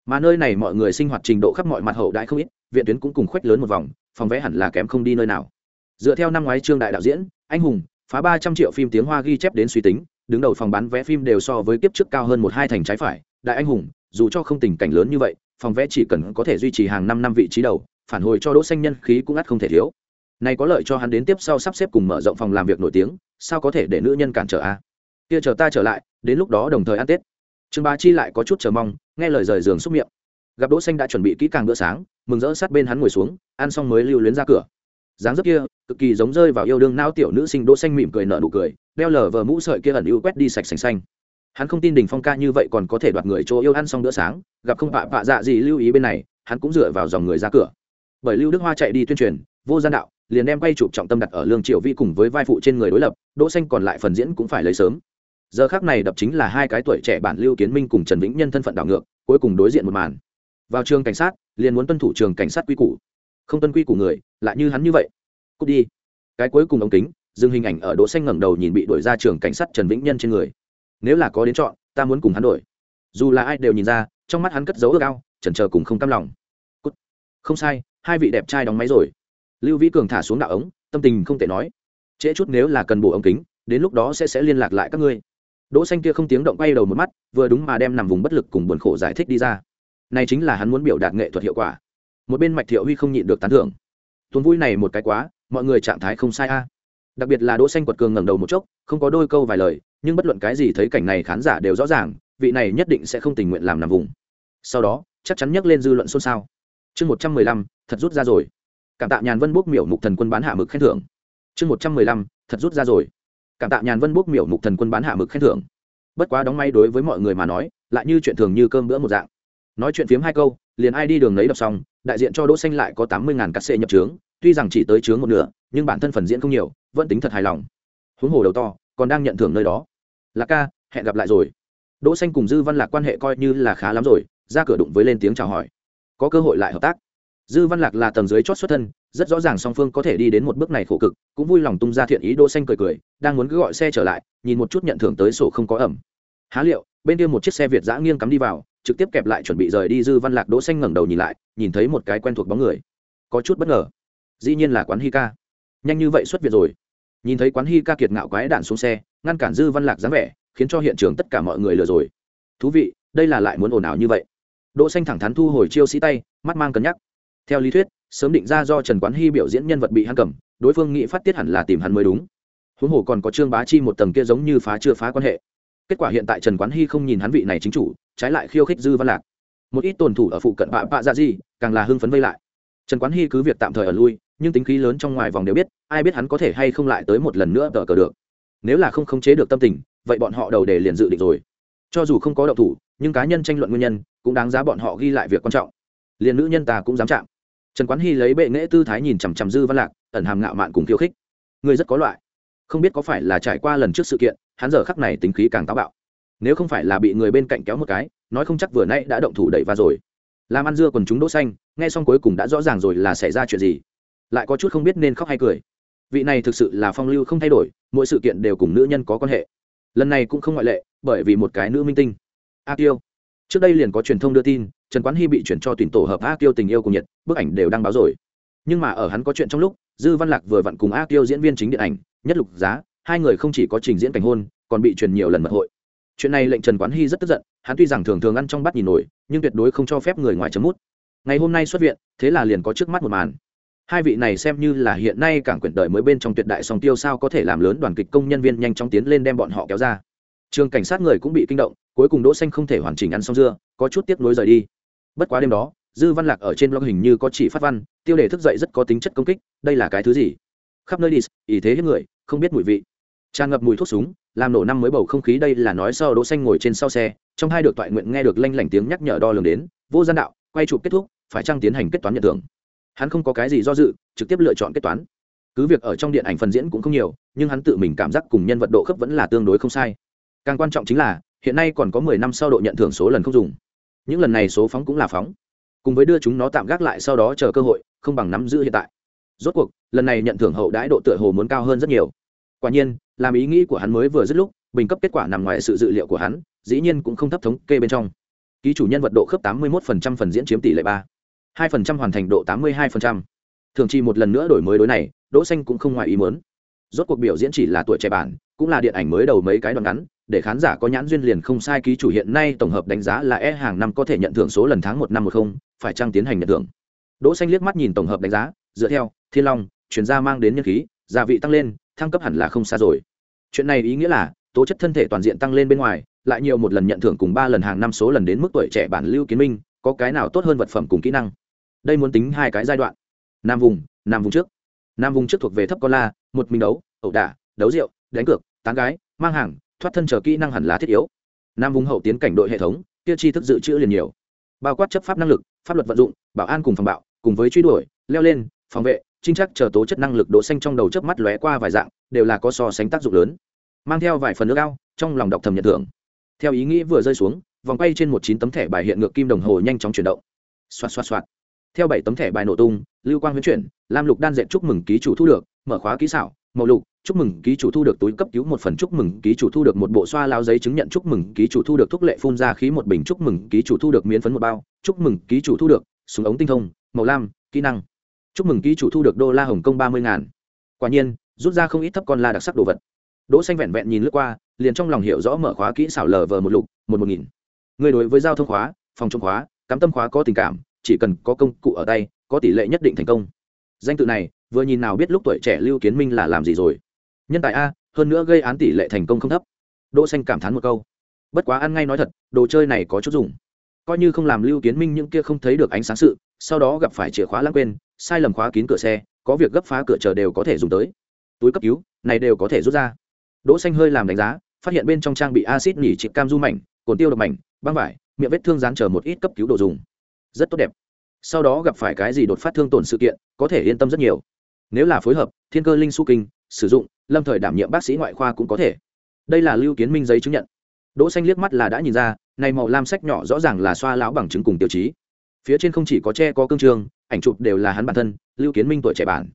Mà nơi này mọi người sinh hoạt trình độ khắp mọi mặt hậu đại không ít, viện tuyến cũng cùng khoách lớn một vòng, phòng vé hẳn là kém không đi nơi nào. Dựa theo năm ngoái trương đại đạo diễn, anh hùng, phá ba trăm triệu phim tiếng hoa ghi chép đến suy tính, đứng đầu phòng bán vé phim đều so với kiếp trước cao hơn một hai thành trái phải. Đại anh hùng dù cho không tình cảnh lớn như vậy, phòng vẽ chỉ cần có thể duy trì hàng năm năm vị trí đầu, phản hồi cho đỗ xanh nhân khí cũng ắt không thể thiếu. Này có lợi cho hắn đến tiếp sau sắp xếp cùng mở rộng phòng làm việc nổi tiếng, sao có thể để nữ nhân cản trở a? À? Kia chờ ta trở lại, đến lúc đó đồng thời ăn tết. Trương bá chi lại có chút chờ mong, nghe lời rời giường xúc miệng. Gặp đỗ xanh đã chuẩn bị kỹ càng bữa sáng, mừng rỡ sát bên hắn ngồi xuống, ăn xong mới lưu luyến ra cửa. Dáng dấp kia, cực kỳ giống rơi vào yêu đương nao tiểu nữ sinh đỗ xanh mỉm cười nở nụ cười, đeo lờ vờ mũ sợi kia ẩn ưu quét đi sạch sành xanh hắn không tin đình phong ca như vậy còn có thể đoạt người chỗ yêu ăn xong bữa sáng, gặp không bạ bạ dạ gì lưu ý bên này, hắn cũng dựa vào dòng người ra cửa. Bởi lưu đức hoa chạy đi tuyên truyền, vô gian đạo, liền đem quay chụp trọng tâm đặt ở lương triều vi cùng với vai phụ trên người đối lập, đỗ xanh còn lại phần diễn cũng phải lấy sớm. Giờ khắc này đập chính là hai cái tuổi trẻ bản lưu kiến minh cùng trần vĩnh nhân thân phận đảo ngược, cuối cùng đối diện một màn. Vào trường cảnh sát, liền muốn tuân thủ trường cảnh sát quy củ. Không tuân quy củ người, lại như hắn như vậy. Cút đi. Cái cuối cùng ống kính, dừng hình ảnh ở đỗ xanh ngẩng đầu nhìn bị đuổi ra trường cảnh sát trần vĩnh nhân trên người nếu là có đến chọn, ta muốn cùng hắn đổi. Dù là ai đều nhìn ra, trong mắt hắn cất giấu ước ao, chần chờ cùng không cam lòng. Cút. Không sai, hai vị đẹp trai đóng máy rồi. Lưu vĩ cường thả xuống đạo ống, tâm tình không thể nói. Trễ chút nếu là cần bổ ống kính, đến lúc đó sẽ sẽ liên lạc lại các ngươi. Đỗ xanh kia không tiếng động quay đầu một mắt, vừa đúng mà đem nằm vùng bất lực cùng buồn khổ giải thích đi ra. Này chính là hắn muốn biểu đạt nghệ thuật hiệu quả. Một bên mạch thiệu huy không nhịn được tán thưởng. Tuần vui này một cái quá, mọi người trạng thái không sai a. Đặc biệt là đỗ xanh quật cường ngẩng đầu một chốc, không có đôi câu vài lời nhưng bất luận cái gì thấy cảnh này khán giả đều rõ ràng, vị này nhất định sẽ không tình nguyện làm nằm vùng. Sau đó, chắc chắn nhắc lên dư luận xôn xao. Chương một trăm mười lăm, thật rút ra rồi. Cảm tạ nhàn vân bốc miểu mục thần quân bán hạ mực khen thưởng. Chương một trăm mười lăm, thật rút ra rồi. Cảm tạ nhàn vân bốc miểu mục thần quân bán hạ mực khen thưởng. Bất quá đóng may đối với mọi người mà nói, lại như chuyện thường như cơm bữa một dạng. Nói chuyện phiếm hai câu, liền ai đi đường lấy đọc xong, đại diện cho đỗ xanh lại có tám mươi ngàn cắt xệ nhập trướng, tuy rằng chỉ tới trướng một nửa, nhưng bản thân phần diễn không nhiều, vẫn tính thật hài lòng. Huống hồ đầu to còn đang nhận thưởng nơi đó. Lạc ca, hẹn gặp lại rồi. Đỗ xanh cùng dư văn lạc quan hệ coi như là khá lắm rồi, ra cửa đụng với lên tiếng chào hỏi. Có cơ hội lại hợp tác. Dư văn lạc là tầng dưới chót xuất thân, rất rõ ràng song phương có thể đi đến một bước này khổ cực, cũng vui lòng tung ra thiện ý đỗ xanh cười cười, đang muốn cứ gọi xe trở lại, nhìn một chút nhận thưởng tới sổ không có ẩm. Há liệu, bên kia một chiếc xe việt giã nghiêng cắm đi vào, trực tiếp kẹp lại chuẩn bị rời đi dư văn lạc, đỗ xanh ngẩng đầu nhìn lại, nhìn thấy một cái quen thuộc bóng người. Có chút bất ngờ. Dĩ nhiên là quán hi ca nhanh như vậy xuất viện rồi nhìn thấy quán hi ca kiệt ngạo quái đạn xuống xe, ngăn cản dư văn lạc dáng vẻ, khiến cho hiện trường tất cả mọi người lừa rồi. Thú vị, đây là lại muốn ồn ào như vậy. Đỗ xanh thẳng thắn thu hồi chiêu sĩ tay, mắt mang cân nhắc. Theo lý thuyết, sớm định ra do trần quán hy biểu diễn nhân vật bị hắn cầm, đối phương nghĩ phát tiết hẳn là tìm hắn mới đúng. Huống hồ còn có trương bá chi một tầng kia giống như phá chưa phá quan hệ. Kết quả hiện tại trần quán hy không nhìn hắn vị này chính chủ, trái lại khiêu khích dư văn lạc. Một ít tuần thủ ở phụ cận bạ bạ ra dạ gì càng là hưng phấn vây lại. Trần quán hy cứ việc tạm thời ở lui nhưng tính khí lớn trong ngoài vòng đều biết, ai biết hắn có thể hay không lại tới một lần nữa tờ cờ được. Nếu là không khống chế được tâm tình, vậy bọn họ đầu đề liền dự định rồi. Cho dù không có đậu thủ, nhưng cá nhân tranh luận nguyên nhân cũng đáng giá bọn họ ghi lại việc quan trọng. Liền nữ nhân ta cũng dám chạm. Trần quán hy lấy bệ nghễ tư thái nhìn chằm chằm dư văn lạc, ẩn hàm ngạo mạn cùng khiêu khích. Người rất có loại. Không biết có phải là trải qua lần trước sự kiện, hắn giờ khắc này tính khí càng táo bạo. Nếu không phải là bị người bên cạnh kéo một cái, nói không chắc vừa nay đã động thủ đẩy và rồi. Làm ăn dưa còn chúng đỗ xanh, nghe xong cuối cùng đã rõ ràng rồi là xảy ra chuyện gì lại có chút không biết nên khóc hay cười. Vị này thực sự là phong lưu không thay đổi, mỗi sự kiện đều cùng nữ nhân có quan hệ. Lần này cũng không ngoại lệ, bởi vì một cái nữ minh tinh. A tiêu trước đây liền có truyền thông đưa tin, trần quán hy bị chuyển cho tuyển tổ hợp a tiêu tình yêu cùng nhiệt, bức ảnh đều đăng báo rồi. Nhưng mà ở hắn có chuyện trong lúc, dư văn lạc vừa vặn cùng a tiêu diễn viên chính điện ảnh, nhất lục giá, hai người không chỉ có trình diễn cảnh hôn, còn bị truyền nhiều lần mật hội. Chuyện này lệnh trần quán hy rất tức giận, hắn tuy rằng thường thường ăn trong bát nhìn nổi, nhưng tuyệt đối không cho phép người ngoài chấm mút. Ngày hôm nay xuất viện, thế là liền có trước mắt một màn hai vị này xem như là hiện nay cảng quyển đời mới bên trong tuyệt đại song tiêu sao có thể làm lớn đoàn kịch công nhân viên nhanh chóng tiến lên đem bọn họ kéo ra. Trường cảnh sát người cũng bị kinh động, cuối cùng đỗ xanh không thể hoàn chỉnh ăn xong dưa, có chút tiếc nuối rời đi. Bất quá đêm đó, dư văn lạc ở trên blog hình như có chỉ phát văn, tiêu đề thức dậy rất có tính chất công kích, đây là cái thứ gì? Khắp nơi đi, ý thế hết người, không biết mùi vị. Tràn ngập mùi thuốc súng, làm nổ năm mới bầu không khí đây là nói sau đỗ xanh ngồi trên sau xe, trong hai được toại nguyện nghe được lanh lảnh tiếng nhắc nhở đo lường đến, vô gian đạo, quay chụp kết thúc, phải trang tiến hành kết toán nhận thưởng? Hắn không có cái gì do dự, trực tiếp lựa chọn kết toán. Cứ việc ở trong điện ảnh phần diễn cũng không nhiều, nhưng hắn tự mình cảm giác cùng nhân vật độ khớp vẫn là tương đối không sai. Càng quan trọng chính là, hiện nay còn có mười năm sau độ nhận thưởng số lần không dùng. Những lần này số phóng cũng là phóng. Cùng với đưa chúng nó tạm gác lại sau đó chờ cơ hội, không bằng nắm giữ hiện tại. Rốt cuộc, lần này nhận thưởng hậu đãi độ tựa hồ muốn cao hơn rất nhiều. Quả nhiên, làm ý nghĩ của hắn mới vừa dứt lúc, bình cấp kết quả nằm ngoài sự dự liệu của hắn, dĩ nhiên cũng không thấp thống kê bên trong. Ký chủ nhân vật độ khớp 81% phần diễn chiếm tỷ lệ ba. 2% hoàn thành độ 82%. thường chi một lần nữa đổi mới đối này, đỗ xanh cũng không ngoài ý muốn. Rốt cuộc biểu diễn chỉ là tuổi trẻ bản, cũng là điện ảnh mới đầu mấy cái đoạn ngắn, để khán giả có nhãn duyên liền không sai ký chủ hiện nay tổng hợp đánh giá là e hàng năm có thể nhận thưởng số lần tháng một năm một không, phải trang tiến hành nhận thưởng. Đỗ xanh liếc mắt nhìn tổng hợp đánh giá, dựa theo, thiên long chuyển gia mang đến nhân khí, gia vị tăng lên, thăng cấp hẳn là không xa rồi. Chuyện này ý nghĩa là, tố chất thân thể toàn diện tăng lên bên ngoài, lại nhiều một lần nhận thưởng cùng ba lần hàng năm số lần đến mức tuổi trẻ bản lưu kiến minh có cái nào tốt hơn vật phẩm cùng kỹ năng? Đây muốn tính hai cái giai đoạn. Nam vùng nam vùng trước. Nam vùng trước thuộc về thấp con la, một mình đấu, ẩu đả, đấu rượu, đánh cược, tán gái, mang hàng, thoát thân chờ kỹ năng hẳn là thiết yếu. Nam vùng hậu tiến cảnh đội hệ thống tiêu chi thức dự trữ liền nhiều. Bao quát chấp pháp năng lực, pháp luật vận dụng, bảo an cùng phòng bạo, cùng với truy đuổi, leo lên, phòng vệ, trinh chắc chờ tố chất năng lực đỗ xanh trong đầu chớp mắt lóe qua vài dạng, đều là có so sánh tác dụng lớn. Mang theo vài phần nước ao, trong lòng đọc thầm nhận thưởng. Theo ý nghĩ vừa rơi xuống vòng quay trên một chín tấm thẻ bài hiện ngược kim đồng hồ nhanh chóng chuyển động. Xoạt xoạt xoạt. Theo bảy tấm thẻ bài nổ tung, lưu quang huyễn chuyển, lam lục đan dệt chúc mừng ký chủ thu được, mở khóa ký xảo, màu lục, chúc mừng ký chủ thu được túi cấp cứu một phần chúc mừng ký chủ thu được một bộ xoa lao giấy chứng nhận chúc mừng ký chủ thu được thuốc lệ phun ra khí một bình chúc mừng ký chủ thu được miễn phấn một bao, chúc mừng ký chủ thu được súng ống tinh thông, màu lam, kỹ năng. Chúc mừng ký chủ thu được đô la hồng kông ba mươi ngàn. Quả nhiên, rút ra không ít thấp con la đặc sắc đồ vật. Đỗ xanh vẹn vẹn nhìn lướt qua, liền trong lòng hiểu rõ mở khóa kỹ xảo lờ vờ một lục, một một nghìn người đối với giao thông khóa, phòng chống khóa, cắm tâm khóa có tình cảm, chỉ cần có công cụ ở tay, có tỷ lệ nhất định thành công. Danh tự này, vừa nhìn nào biết lúc tuổi trẻ lưu kiến minh là làm gì rồi. Nhân tài a, hơn nữa gây án tỷ lệ thành công không thấp. Đỗ xanh cảm thán một câu. Bất quá ăn ngay nói thật, đồ chơi này có chút dùng. Coi như không làm lưu kiến minh những kia không thấy được ánh sáng sự, sau đó gặp phải chìa khóa lãng quên, sai lầm khóa kín cửa xe, có việc gấp phá cửa chờ đều có thể dùng tới. Túi cấp cứu, này đều có thể rút ra. Đỗ xanh hơi làm đánh giá, phát hiện bên trong trang bị axit nỉ trị cam du mảnh, cồn tiêu độc mảnh băng vải, miệng vết thương dán chờ một ít cấp cứu đồ dùng. Rất tốt đẹp. Sau đó gặp phải cái gì đột phát thương tổn sự kiện, có thể yên tâm rất nhiều. Nếu là phối hợp, thiên cơ linh su kinh, sử dụng, lâm thời đảm nhiệm bác sĩ ngoại khoa cũng có thể. Đây là lưu kiến minh giấy chứng nhận. Đỗ xanh liếc mắt là đã nhìn ra, này màu lam sách nhỏ rõ ràng là xoa lão bằng chứng cùng tiêu chí. Phía trên không chỉ có che có cương trường, ảnh chụp đều là hắn bản thân, lưu kiến minh tuổi trẻ bản.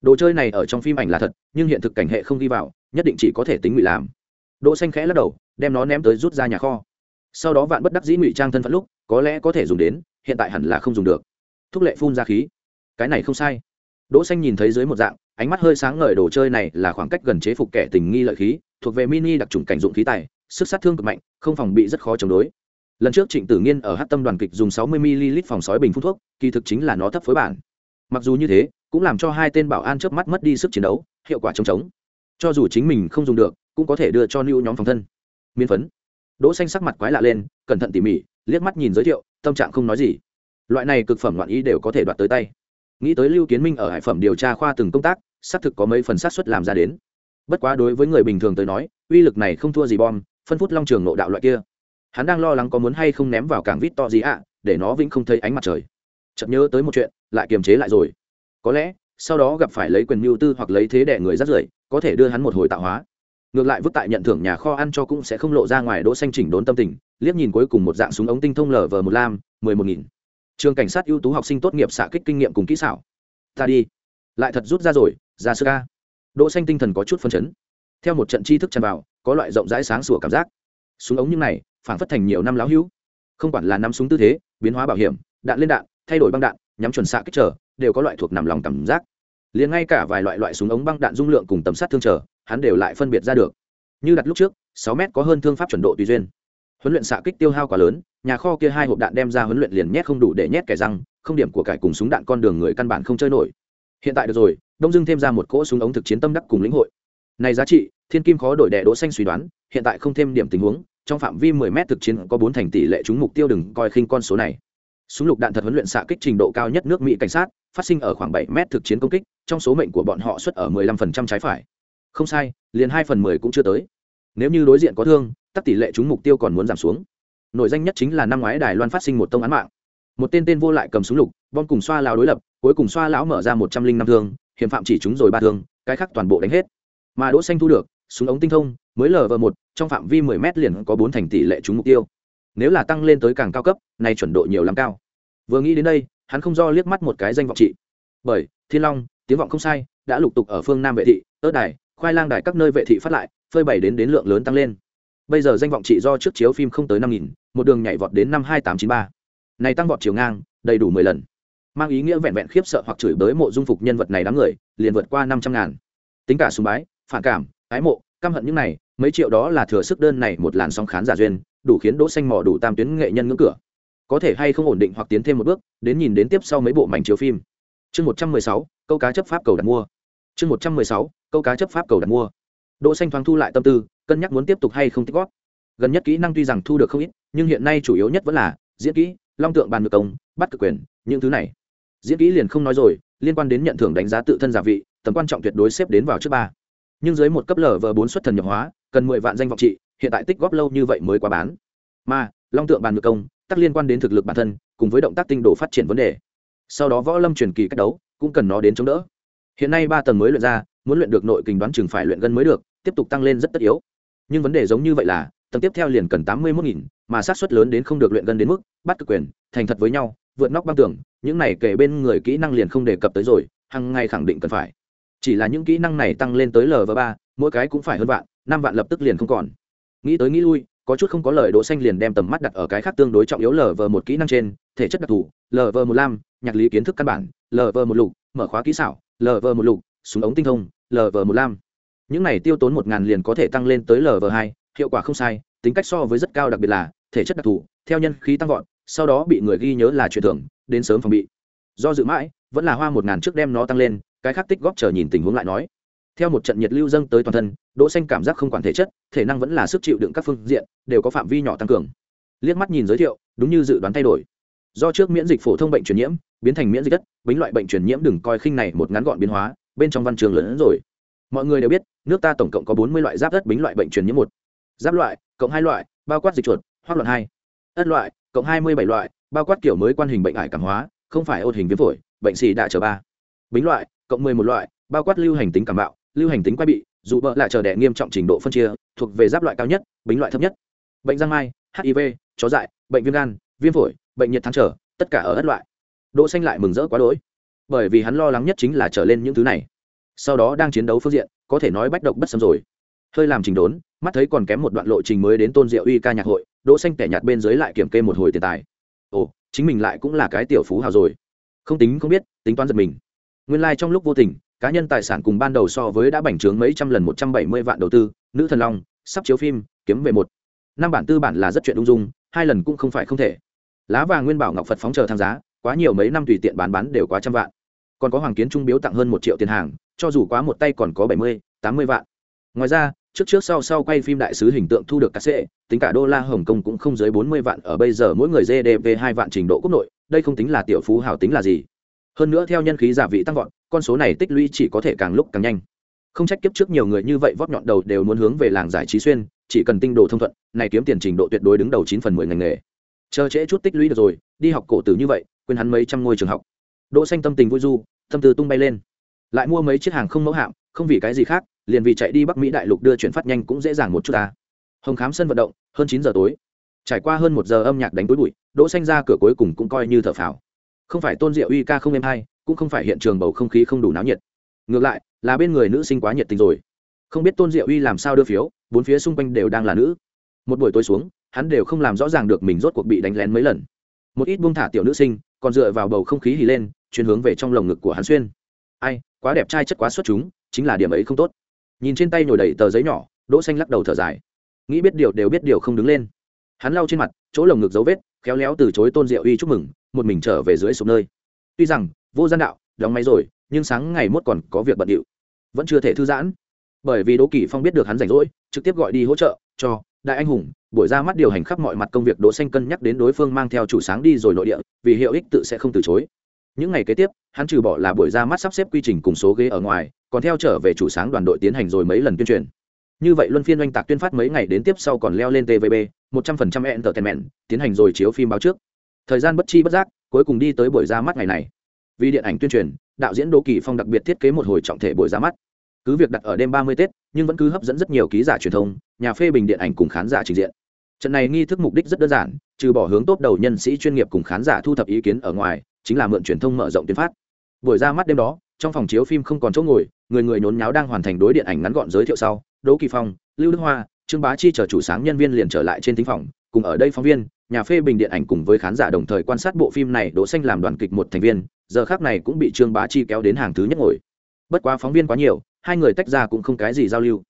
Đồ chơi này ở trong phim ảnh là thật, nhưng hiện thực cảnh hệ không đi vào, nhất định chỉ có thể tính ngụy làm. Đỗ xanh khẽ lắc đầu, đem nó ném tới rút ra nhà kho sau đó vạn bất đắc dĩ ngụy trang thân phận lúc, có lẽ có thể dùng đến, hiện tại hẳn là không dùng được. Thúc lệ phun ra khí. Cái này không sai. Đỗ xanh nhìn thấy dưới một dạng, ánh mắt hơi sáng ngời đồ chơi này là khoảng cách gần chế phục kẻ tình nghi lợi khí, thuộc về mini đặc trùng cảnh dụng khí tài, sức sát thương cực mạnh, không phòng bị rất khó chống đối. Lần trước trịnh tử nghiên ở hát tâm đoàn kịch dùng 60 ml phòng sói bình phun thuốc, kỳ thực chính là nó thấp phối bản. Mặc dù như thế, cũng làm cho hai tên bảo an chớp mắt mất đi sức chiến đấu, hiệu quả chống chống cho dù chính mình không dùng được, cũng có thể đưa cho lưu nhóm phòng thân. Miên phấn đỗ xanh sắc mặt quái lạ lên, cẩn thận tỉ mỉ, liếc mắt nhìn giới thiệu, tâm trạng không nói gì. Loại này cực phẩm loạn ý đều có thể đoạt tới tay. Nghĩ tới lưu kiến minh ở hải phẩm điều tra khoa từng công tác, xác thực có mấy phần sát xuất làm ra đến. Bất quá đối với người bình thường tới nói, uy lực này không thua gì bom, phân phút long trường nộ đạo loại kia. Hắn đang lo lắng có muốn hay không ném vào cảng vít to gì ạ, để nó vĩnh không thấy ánh mặt trời. Chợt nhớ tới một chuyện, lại kiềm chế lại rồi. Có lẽ, sau đó gặp phải lấy quyền mưu tư hoặc lấy thế đẻ người rất rưởi, có thể đưa hắn một hồi tạo hóa ngược lại vứt tại nhận thưởng nhà kho ăn cho cũng sẽ không lộ ra ngoài đỗ xanh chỉnh đốn tâm tình, liếc nhìn cuối cùng một dạng súng ống tinh thông lở vờ một lam, mười một nghìn. Trường cảnh sát ưu tú học sinh tốt nghiệp xạ kích kinh nghiệm cùng kỹ xảo. Ta đi. Lại thật rút ra rồi, ra sư ca đỗ xanh tinh thần có chút phân chấn. Theo một trận tri thức tràn vào, có loại rộng rãi sáng sủa cảm giác. Súng ống như này phản phất thành nhiều năm láo hữu. Không quản là nắm súng tư thế, biến hóa bảo hiểm, đạn lên đạn, thay đổi băng đạn, nhắm chuẩn xạ kích trở, đều có loại thuộc nằm lòng cảm giác. Liền ngay cả vài loại loại súng ống băng đạn dung lượng cùng tầm sát thương trở hắn đều lại phân biệt ra được. Như đặt lúc trước, sáu m có hơn thương pháp chuẩn độ tùy duyên. Huấn luyện xạ kích tiêu hao quá lớn, nhà kho kia hai hộp đạn đem ra huấn luyện liền nhét không đủ để nhét kẻ răng, không điểm của cải cùng súng đạn con đường người căn bản không chơi nổi. Hiện tại được rồi, đông dưng thêm ra một cỗ súng ống thực chiến tâm đắc cùng lĩnh hội. Này giá trị, thiên kim khó đổi đẻ đỗ xanh suy đoán, hiện tại không thêm điểm tình huống, trong phạm vi 10 mét thực chiến có bốn thành tỷ lệ trúng mục tiêu đừng coi khinh con số này. Súng lục đạn thật huấn luyện xạ kích trình độ cao nhất nước mỹ cảnh sát, phát sinh ở khoảng 7 mét thực chiến công kích, trong số mệnh của bọn họ xuất ở 15% trái phải không sai, liền hai phần mười cũng chưa tới. Nếu như đối diện có thương, tắc tỷ lệ trúng mục tiêu còn muốn giảm xuống. Nội danh nhất chính là năm ngoái đài loan phát sinh một tông án mạng. Một tên tên vô lại cầm súng lục, bom cùng xoa lão đối lập, cuối cùng xoa lão mở ra một trăm linh năm thương, hiểm phạm chỉ trúng rồi ba thương, cái khác toàn bộ đánh hết. Mà đỗ xanh thu được, súng ống tinh thông, mới lờ vờ một, trong phạm vi mười mét liền có bốn thành tỷ lệ trúng mục tiêu. Nếu là tăng lên tới càng cao cấp này chuẩn độ nhiều lắm cao. Vừa nghĩ đến đây, hắn không do liếc mắt một cái danh vọng trị. Bởi, thiên long, tiếng vọng không sai, đã lục tục ở phương nam vệ thị ớt đài khoai lang đài các nơi vệ thị phát lại, phơi bày đến đến lượng lớn tăng lên. Bây giờ danh vọng trị do trước chiếu phim không tới năm nghìn, một đường nhảy vọt đến năm hai tám chín ba. Này tăng vọt chiều ngang, đầy đủ mười lần. Mang ý nghĩa vẹn vẹn khiếp sợ hoặc chửi bới mộ dung phục nhân vật này đám người, liền vượt qua năm trăm ngàn. Tính cả sùng bái, phản cảm, ái mộ, căm hận những này, mấy triệu đó là thừa sức đơn này một làn sóng khán giả duyên, đủ khiến đỗ xanh mò đủ tam tuyến nghệ nhân ngưỡng cửa. Có thể hay không ổn định hoặc tiến thêm một bước, đến nhìn đến tiếp sau mấy bộ mảnh chiếu phim. Chương một trăm mười sáu, câu cá chấp pháp cầu đặt mua chương một trăm mười sáu, câu cá chấp pháp cầu đặt mua. Đỗ xanh thoáng thu lại tâm tư, cân nhắc muốn tiếp tục hay không tích góp. Gần nhất kỹ năng tuy rằng thu được không ít, nhưng hiện nay chủ yếu nhất vẫn là diễn kỹ, long tượng bàn ngược công, bắt cực quyền, những thứ này. Diễn kỹ liền không nói rồi, liên quan đến nhận thưởng đánh giá tự thân giả vị, tầm quan trọng tuyệt đối xếp đến vào trước ba. Nhưng dưới một cấp lở vờ bốn xuất thần nhập hóa, cần mười vạn danh vọng trị, hiện tại tích góp lâu như vậy mới quá bán. Mà, long tượng bàn ngược công tác liên quan đến thực lực bản thân, cùng với động tác tinh độ phát triển vấn đề. Sau đó võ lâm truyền kỳ cách đấu, cũng cần nó đến chống đỡ hiện nay ba tầng mới luyện ra, muốn luyện được nội kình đoán chừng phải luyện gân mới được, tiếp tục tăng lên rất tất yếu. Nhưng vấn đề giống như vậy là, tầng tiếp theo liền cần tám mươi mốt nghìn, mà sát suất lớn đến không được luyện gân đến mức, bắt cực quyền, thành thật với nhau, vượt nóc băng tường, những này kể bên người kỹ năng liền không đề cập tới rồi, hằng ngày khẳng định cần phải. Chỉ là những kỹ năng này tăng lên tới lv ba, mỗi cái cũng phải hơn vạn, năm vạn lập tức liền không còn. Nghĩ tới nghĩ lui, có chút không có lời đỗ xanh liền đem tầm mắt đặt ở cái khác tương đối trọng yếu lv một kỹ năng trên, thể chất đặc thù vờ một lam nhạc lý kiến thức căn bản lv một lục, mở khóa kỹ xảo lv một lục, súng ống tinh thông lv một lam. Những này tiêu tốn một ngàn liền có thể tăng lên tới lv hai, hiệu quả không sai, tính cách so với rất cao đặc biệt là thể chất đặc thù, theo nhân khí tăng vọt, sau đó bị người ghi nhớ là truyền thưởng đến sớm phòng bị. Do dự mãi, vẫn là hoa một ngàn trước đem nó tăng lên, cái khác tích góp chờ nhìn tình huống lại nói. Theo một trận nhiệt lưu dâng tới toàn thân, đỗ xanh cảm giác không quản thể chất, thể năng vẫn là sức chịu đựng các phương diện, đều có phạm vi nhỏ tăng cường. Liếc mắt nhìn giới thiệu, đúng như dự đoán thay đổi do trước miễn dịch phổ thông bệnh truyền nhiễm, biến thành miễn dịch đất, bính loại bệnh truyền nhiễm đừng coi khinh này một ngắn gọn biến hóa, bên trong văn trường lớn hơn rồi. Mọi người đều biết, nước ta tổng cộng có bốn mươi loại giáp đất bính loại bệnh truyền nhiễm một. Giáp loại, cộng hai loại, bao quát dịch chuột hoặc loạn hai. Ất loại, cộng hai mươi bảy loại, bao quát kiểu mới quan hình bệnh ải cảm hóa, không phải ôn hình viêm phổi, bệnh xì đại trở ba. Bính loại, cộng mười một loại, bao quát lưu hành tính cảm bạo, lưu hành tính quay bị, dù bợ lại chờ đẻ nghiêm trọng trình độ phân chia, thuộc về giáp loại cao nhất, bính loại thấp nhất. Bệnh giang mai hiv chó dại, bệnh viêm gan, viêm phổi bệnh nhiệt thắng trở, tất cả ở ất loại. Đỗ xanh lại mừng rỡ quá đỗi, bởi vì hắn lo lắng nhất chính là trở lên những thứ này. Sau đó đang chiến đấu phương diện, có thể nói bách độc bất xâm rồi. Hơi làm trình đốn, mắt thấy còn kém một đoạn lộ trình mới đến tôn diệu uy ca nhạc hội, đỗ xanh tẻ nhạt bên dưới lại kiểm kê một hồi tiền tài. Ồ, chính mình lại cũng là cái tiểu phú hào rồi. Không tính không biết, tính toán giật mình. Nguyên lai like trong lúc vô tình, cá nhân tài sản cùng ban đầu so với đã bành trướng mấy trăm lần một trăm bảy mươi vạn đầu tư, nữ thần long, sắp chiếu phim, kiếm về một. Năm bản tư bản là rất chuyện ung dung, hai lần cũng không phải không thể lá vàng nguyên bảo ngọc phật phóng chờ tham giá, quá nhiều mấy năm tùy tiện bán bán đều quá trăm vạn. Còn có hoàng kiến trung biếu tặng hơn một triệu tiền hàng, cho dù quá một tay còn có bảy mươi, tám mươi vạn. Ngoài ra, trước trước sau sau quay phim đại sứ hình tượng thu được cắt xệ tính cả đô la hồng kông cũng không dưới bốn mươi vạn, ở bây giờ mỗi người gdp hai vạn trình độ quốc nội, đây không tính là tiểu phú hào tính là gì. Hơn nữa theo nhân khí giả vị tăng vọt, con số này tích lũy chỉ có thể càng lúc càng nhanh. Không trách kiếp trước nhiều người như vậy vót nhọn đầu đều muốn hướng về làng giải trí xuyên, chỉ cần tinh đồ thông thuận, này kiếm tiền trình độ tuyệt đối đứng đầu chín phần mười ngành nghề chờ trễ chút tích lũy được rồi, đi học cổ tử như vậy, quên hắn mấy trăm ngôi trường học. Đỗ xanh tâm tình vui du, tâm tư tung bay lên. Lại mua mấy chiếc hàng không mẫu hạm, không vì cái gì khác, liền vì chạy đi bắc mỹ đại lục đưa chuyển phát nhanh cũng dễ dàng một chút ta. Hồng khám sân vận động, hơn chín giờ tối. Trải qua hơn một giờ âm nhạc đánh tối bụi, đỗ xanh ra cửa cuối cùng cũng coi như thở phào. Không phải tôn diệu uy ca không em hay, cũng không phải hiện trường bầu không khí không đủ náo nhiệt. Ngược lại, là bên người nữ sinh quá nhiệt tình rồi. Không biết tôn diệu uy làm sao đưa phiếu, bốn phía xung quanh đều đang là nữ. Một buổi tối xuống hắn đều không làm rõ ràng được mình rốt cuộc bị đánh lén mấy lần. Một ít buông thả tiểu nữ sinh, còn dựa vào bầu không khí hì lên, chuyển hướng về trong lồng ngực của hắn xuyên. Ai, quá đẹp trai chất quá xuất chúng, chính là điểm ấy không tốt. Nhìn trên tay nhồi đầy tờ giấy nhỏ, đỗ xanh lắc đầu thở dài. Nghĩ biết điều đều biết điều không đứng lên. Hắn lau trên mặt, chỗ lồng ngực dấu vết, khéo léo từ chối tôn diệu uy chúc mừng, một mình trở về dưới sụp nơi. Tuy rằng, vô gian đạo, đóng máy rồi, nhưng sáng ngày mốt còn có việc bận điệu. Vẫn chưa thể thư giãn. Bởi vì đỗ kỳ phong biết được hắn rảnh rỗi, trực tiếp gọi đi hỗ trợ, cho đại anh hùng, buổi ra mắt điều hành khắp mọi mặt công việc đỗ xanh cân nhắc đến đối phương mang theo chủ sáng đi rồi nội địa, vì hiệu ích tự sẽ không từ chối. Những ngày kế tiếp, hắn trừ bỏ là buổi ra mắt sắp xếp quy trình cùng số ghế ở ngoài, còn theo trở về chủ sáng đoàn đội tiến hành rồi mấy lần tuyên truyền. Như vậy luân phiên oanh tạc tuyên phát mấy ngày đến tiếp sau còn leo lên tvb một trăm phần trăm entertainment, tiến hành rồi chiếu phim báo trước. Thời gian bất chi bất giác, cuối cùng đi tới buổi ra mắt ngày này. Vì điện ảnh tuyên truyền, đạo diễn đỗ kỳ phong đặc biệt thiết kế một hồi trọng thể buổi ra mắt. Cứ việc đặt ở đêm ba mươi tết nhưng vẫn cứ hấp dẫn rất nhiều ký giả truyền thông, nhà phê bình điện ảnh cùng khán giả trình diện. Trận này nghi thức mục đích rất đơn giản, trừ bỏ hướng tốt đầu nhân sĩ chuyên nghiệp cùng khán giả thu thập ý kiến ở ngoài, chính là mượn truyền thông mở rộng tuyên phát. Buổi ra mắt đêm đó, trong phòng chiếu phim không còn chỗ ngồi, người người nhốn nháo đang hoàn thành đối điện ảnh ngắn gọn giới thiệu sau, đỗ kỳ phong, lưu đức hoa, trương bá chi chờ chủ sáng nhân viên liền trở lại trên thính phòng, cùng ở đây phóng viên, nhà phê bình điện ảnh cùng với khán giả đồng thời quan sát bộ phim này đỗ xanh làm đoàn kịch một thành viên, giờ khác này cũng bị trương bá chi kéo đến hàng thứ nhất ngồi. Bất quá phóng viên quá nhiều hai người tách ra cũng không cái gì giao lưu.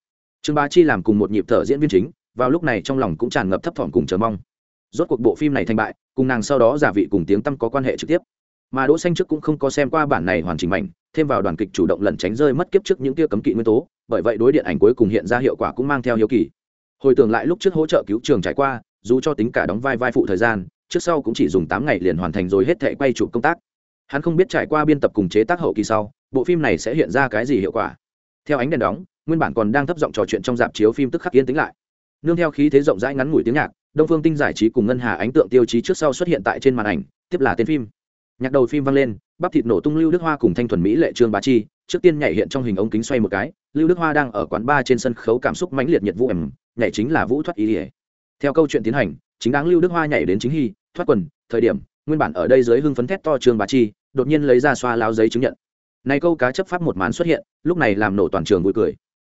Trương bá chi làm cùng một nhịp thở diễn viên chính, vào lúc này trong lòng cũng tràn ngập thấp thỏm cùng chờ mong. Rốt cuộc bộ phim này thành bại, cùng nàng sau đó giả vị cùng tiếng tâm có quan hệ trực tiếp. Mà đỗ xanh trước cũng không có xem qua bản này hoàn chỉnh mạnh thêm vào đoàn kịch chủ động lẩn tránh rơi mất kiếp trước những kia cấm kỵ nguyên tố, bởi vậy đối điện ảnh cuối cùng hiện ra hiệu quả cũng mang theo hiếu kỳ. Hồi tưởng lại lúc trước hỗ trợ cứu trường trải qua, dù cho tính cả đóng vai vai phụ thời gian, trước sau cũng chỉ dùng tám ngày liền hoàn thành rồi hết thảy quay chụp công tác. Hắn không biết trải qua biên tập cùng chế tác hậu kỳ sau, bộ phim này sẽ hiện ra cái gì hiệu quả theo ánh đèn đóng, nguyên bản còn đang thấp giọng trò chuyện trong dạp chiếu phim tức khắc yên tĩnh lại. Nương theo khí thế rộng rãi ngắn ngủi tiếng nhạc, đông phương tinh giải trí cùng ngân hà ánh tượng tiêu chí trước sau xuất hiện tại trên màn ảnh, tiếp là tên phim. Nhạc đầu phim vang lên, bắp thịt nổ tung lưu đức hoa cùng thanh thuần mỹ lệ trương bá chi, trước tiên nhảy hiện trong hình ống kính xoay một cái, lưu đức hoa đang ở quán bar trên sân khấu cảm xúc mãnh liệt nhiệt vũ ẩm, nhảy chính là vũ thoát ý ỉa theo câu chuyện tiến hành, chính đáng lưu đức hoa nhảy đến chính hy, thoát quần, thời điểm, nguyên bản ở đây dưới hưng phấn thét to trương bá chi, đột nhiên lấy ra xoa láo giấy chứng nhận này câu cá chấp pháp một màn xuất hiện, lúc này làm nổ toàn trường vui cười.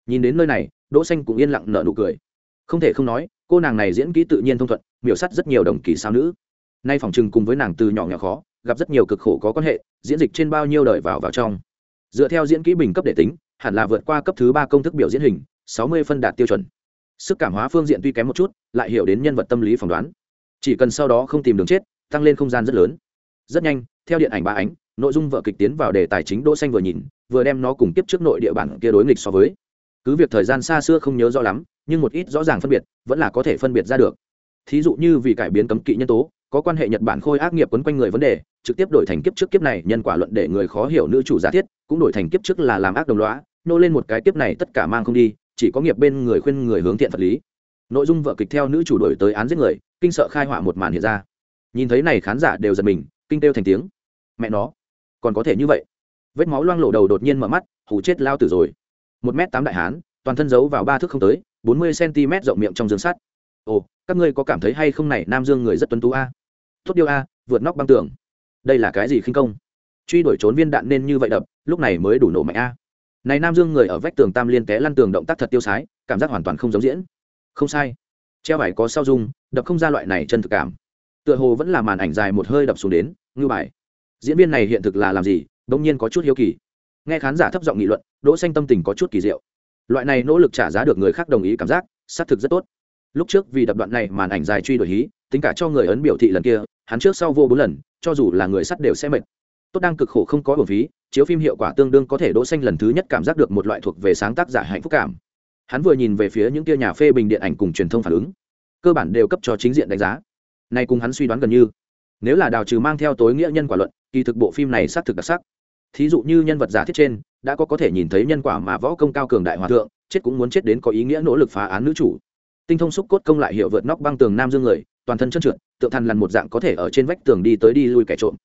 Nhìn đến nơi này, đỗ xanh cũng yên lặng nở nụ cười. Không thể không nói, cô nàng này diễn kỹ tự nhiên thông thuận, miểu sắt rất nhiều đồng kỳ sao nữ. Nay phòng trừng cùng với nàng từ nhỏ nhỏ khó, gặp rất nhiều cực khổ có quan hệ, diễn dịch trên bao nhiêu đời vào vào trong. Dựa theo diễn kỹ bình cấp để tính, hẳn là vượt qua cấp thứ ba công thức biểu diễn hình, sáu mươi phân đạt tiêu chuẩn. Sức cảm hóa phương diện tuy kém một chút, lại hiểu đến nhân vật tâm lý phỏng đoán. Chỉ cần sau đó không tìm đường chết, tăng lên không gian rất lớn. Rất nhanh, theo điện ảnh ba ánh nội dung vợ kịch tiến vào đề tài chính đỗ xanh vừa nhìn, vừa đem nó cùng tiếp trước nội địa bản kia đối nghịch so với. Cứ việc thời gian xa xưa không nhớ rõ lắm, nhưng một ít rõ ràng phân biệt, vẫn là có thể phân biệt ra được. Thí dụ như vì cải biến cấm kỵ nhân tố, có quan hệ nhật bản khôi ác nghiệp quấn quanh người vấn đề, trực tiếp đổi thành kiếp trước kiếp này, nhân quả luận để người khó hiểu nữ chủ giả thiết, cũng đổi thành kiếp trước là làm ác đồng lõa, nô lên một cái kiếp này tất cả mang không đi, chỉ có nghiệp bên người khuyên người hướng thiện vật lý. Nội dung vợ kịch theo nữ chủ đổi tới án giết người, kinh sợ khai họa một màn hiện ra. Nhìn thấy này khán giả đều giật mình, kinh tiêu thành tiếng. Mẹ nó còn có thể như vậy. Vết máu loang lộ đầu đột nhiên mở mắt hủ chết lao tử rồi. Một m tám đại hán, toàn thân giấu vào ba thước không tới, bốn mươi cm rộng miệng trong dương sắt. Ồ, các ngươi có cảm thấy hay không này, nam dương người rất tuấn tú a. Tốt điêu a, vượt nóc băng tường. Đây là cái gì khinh công? Truy đuổi trốn viên đạn nên như vậy đập, lúc này mới đủ nổ mạnh a. Này, nam dương người ở vách tường tam liên té lăn tường động tác thật tiêu sái, cảm giác hoàn toàn không giống diễn. Không sai. Treo bài có sao dung, đập không ra loại này chân thực cảm. Tựa hồ vẫn là màn ảnh dài một hơi đập xuống đến ngư bài diễn viên này hiện thực là làm gì, bỗng nhiên có chút hiếu kỳ. Nghe khán giả thấp giọng nghị luận, đỗ xanh tâm tình có chút kỳ diệu. Loại này nỗ lực trả giá được người khác đồng ý cảm giác, xác thực rất tốt. Lúc trước vì đập đoạn này màn ảnh dài truy đuổi hí, tính cả cho người ấn biểu thị lần kia, hắn trước sau vô bốn lần, cho dù là người sắt đều sẽ mệt. Tốt đang cực khổ không có bổn phí, chiếu phim hiệu quả tương đương có thể đỗ xanh lần thứ nhất cảm giác được một loại thuộc về sáng tác giả hạnh phúc cảm. Hắn vừa nhìn về phía những kia nhà phê bình điện ảnh cùng truyền thông phản ứng, cơ bản đều cấp cho chính diện đánh giá. Nay cùng hắn suy đoán gần như. Nếu là đào trừ mang theo tối nghĩa nhân quả luận kỳ thực bộ phim này xác thực đặc sắc. Thí dụ như nhân vật giả thiết trên, đã có có thể nhìn thấy nhân quả mà võ công cao cường đại hòa thượng, chết cũng muốn chết đến có ý nghĩa nỗ lực phá án nữ chủ. Tinh thông xúc cốt công lại hiệu vượt nóc băng tường nam dương người, toàn thân chân trượt, tượng thần lằn một dạng có thể ở trên vách tường đi tới đi lui kẻ trộm.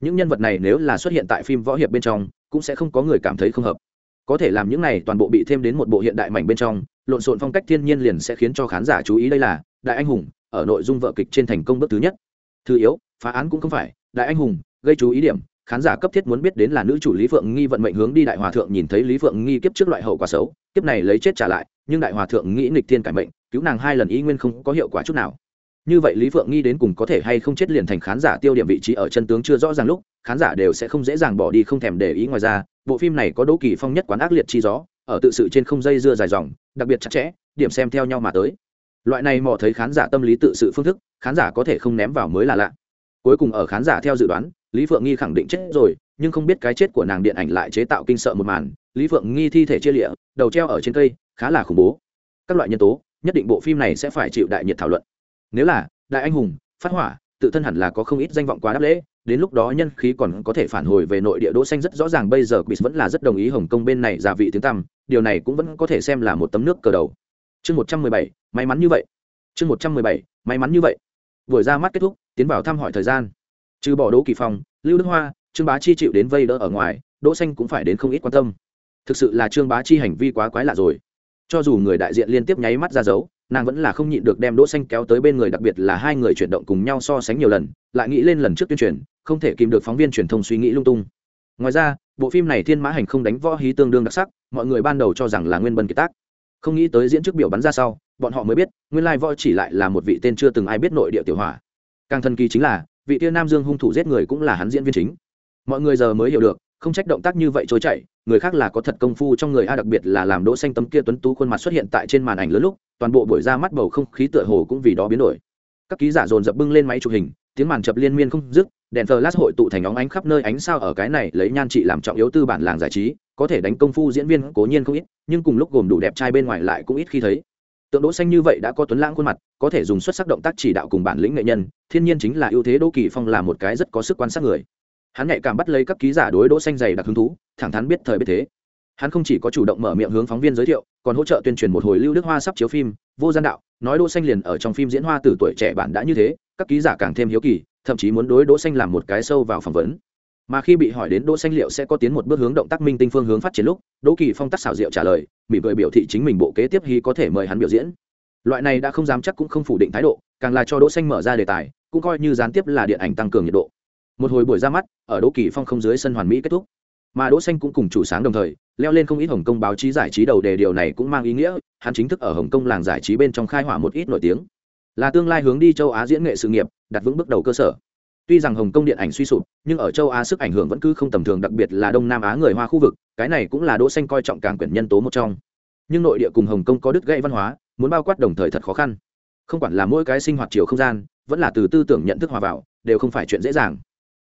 Những nhân vật này nếu là xuất hiện tại phim võ hiệp bên trong, cũng sẽ không có người cảm thấy không hợp. Có thể làm những này toàn bộ bị thêm đến một bộ hiện đại mảnh bên trong, lộn xộn phong cách thiên nhiên liền sẽ khiến cho khán giả chú ý đây là, đại anh hùng, ở nội dung vợ kịch trên thành công bước thứ nhất. Thứ yếu, phá án cũng không phải, đại anh hùng gây chú ý điểm, khán giả cấp thiết muốn biết đến là nữ chủ lý phượng nghi vận mệnh hướng đi đại hòa thượng nhìn thấy lý phượng nghi kiếp trước loại hậu quả xấu, kiếp này lấy chết trả lại, nhưng đại hòa thượng nghĩ nghịch thiên cải mệnh, cứu nàng hai lần ý nguyên không có hiệu quả chút nào. Như vậy lý phượng nghi đến cùng có thể hay không chết liền thành khán giả tiêu điểm vị trí ở chân tướng chưa rõ ràng lúc, khán giả đều sẽ không dễ dàng bỏ đi không thèm để ý ngoài ra, bộ phim này có đỗ kỳ phong nhất quán ác liệt chi gió, ở tự sự trên không dây dưa dài dòng, đặc biệt chặt chẽ, điểm xem theo nhau mà tới. Loại này mò thấy khán giả tâm lý tự sự phương thức, khán giả có thể không ném vào mới là lạ. Cuối cùng ở khán giả theo dự đoán lý phượng nghi khẳng định chết rồi nhưng không biết cái chết của nàng điện ảnh lại chế tạo kinh sợ một màn. Lý phượng nghi thi thể chia lịa đầu treo ở trên cây khá là khủng bố. Các loại nhân tố nhất định bộ phim này sẽ phải chịu đại nhiệt thảo luận. Nếu là đại anh hùng phát hỏa tự thân hẳn là có không ít danh vọng quá đáp lễ đến lúc đó nhân khí còn có thể phản hồi về nội địa đỗ xanh rất rõ ràng bây giờ quýt vẫn là rất đồng ý hồng kông bên này giả vị tiếng tăm điều này cũng vẫn có thể xem là một tấm nước cờ đầu. Chương 117, may mắn như vậy. Chương 117, may mắn như vậy. Buổi ra mắt kết thúc tiến vào thăm hỏi thời gian trừ bỏ đỗ kỳ phong, lưu đức hoa, trương bá chi chịu đến vây đỡ ở ngoài, đỗ xanh cũng phải đến không ít quan tâm. Thực sự là trương bá chi hành vi quá quái lạ rồi. Cho dù người đại diện liên tiếp nháy mắt ra dấu, nàng vẫn là không nhịn được đem đỗ xanh kéo tới bên người đặc biệt là hai người chuyển động cùng nhau so sánh nhiều lần, lại nghĩ lên lần trước tuyên truyền, không thể kìm được phóng viên truyền thông suy nghĩ lung tung. Ngoài ra, bộ phim này thiên mã hành không đánh võ hí tương đương đặc sắc, mọi người ban đầu cho rằng là nguyên bần kiệt tác. Không nghĩ tới diễn trước biểu bắn ra sau, bọn họ mới biết, nguyên lai võ chỉ lại là một vị tên chưa từng ai biết nội địa tiểu hỏa. Càng thần kỳ chính là vị Tia nam dương hung thủ giết người cũng là hắn diễn viên chính. Mọi người giờ mới hiểu được, không trách động tác như vậy trôi chảy, người khác là có thật công phu trong người a, đặc biệt là làm đỗ xanh tấm kia tuấn tú khuôn mặt xuất hiện tại trên màn ảnh lớn lúc, toàn bộ buổi ra mắt bầu không khí tựa hồ cũng vì đó biến đổi. Các ký giả dồn dập bưng lên máy chụp hình, tiếng màn chập liên miên không dứt, đèn flash hội tụ thành óng ánh khắp nơi ánh sao ở cái này lấy nhan trị làm trọng yếu tư bản làng giải trí, có thể đánh công phu diễn viên cố nhiên không ít, nhưng cùng lúc gồm đủ đẹp trai bên ngoài lại cũng ít khi thấy tượng đỗ xanh như vậy đã có tuấn lãng khuôn mặt, có thể dùng xuất sắc động tác chỉ đạo cùng bản lĩnh nghệ nhân, thiên nhiên chính là ưu thế đỗ kỳ phong là một cái rất có sức quan sát người. Hắn nhạy cảm bắt lấy các ký giả đối đỗ xanh dày đặc hứng thú, thẳng thắn biết thời biết thế. Hắn không chỉ có chủ động mở miệng hướng phóng viên giới thiệu, còn hỗ trợ tuyên truyền một hồi lưu đức hoa sắp chiếu phim, vô gian đạo, nói đỗ xanh liền ở trong phim diễn hoa từ tuổi trẻ bản đã như thế, các ký giả càng thêm hiếu kỳ, thậm chí muốn đối đỗ xanh làm một cái sâu vào phỏng vấn mà khi bị hỏi đến đỗ xanh liệu sẽ có tiến một bước hướng động tác minh tinh phương hướng phát triển lúc, đỗ kỳ phong tác xảo diệu trả lời, mỉm cười biểu thị chính mình bộ kế tiếp hy có thể mời hắn biểu diễn. Loại này đã không dám chắc cũng không phủ định thái độ, càng là cho đỗ xanh mở ra đề tài, cũng coi như gián tiếp là điện ảnh tăng cường nhiệt độ. Một hồi buổi ra mắt, ở đỗ kỳ phong không dưới sân hoàn mỹ kết thúc. Mà đỗ xanh cũng cùng chủ sáng đồng thời, leo lên không ít hồng kông báo chí giải trí đầu đề điều này cũng mang ý nghĩa, hắn chính thức ở hồng kông làng giải trí bên trong khai hỏa một ít nổi tiếng. Là tương lai hướng đi châu á diễn nghệ sự nghiệp, đặt vững bước đầu cơ sở tuy rằng hồng kông điện ảnh suy sụp, nhưng ở châu á sức ảnh hưởng vẫn cứ không tầm thường, đặc biệt là đông nam á người hoa khu vực, cái này cũng là đỗ xanh coi trọng càng quyển nhân tố một trong. Nhưng nội địa cùng hồng kông có đứt gãy văn hóa, muốn bao quát đồng thời thật khó khăn. Không quản là mỗi cái sinh hoạt chiều không gian, vẫn là từ tư tưởng nhận thức hòa vào, đều không phải chuyện dễ dàng.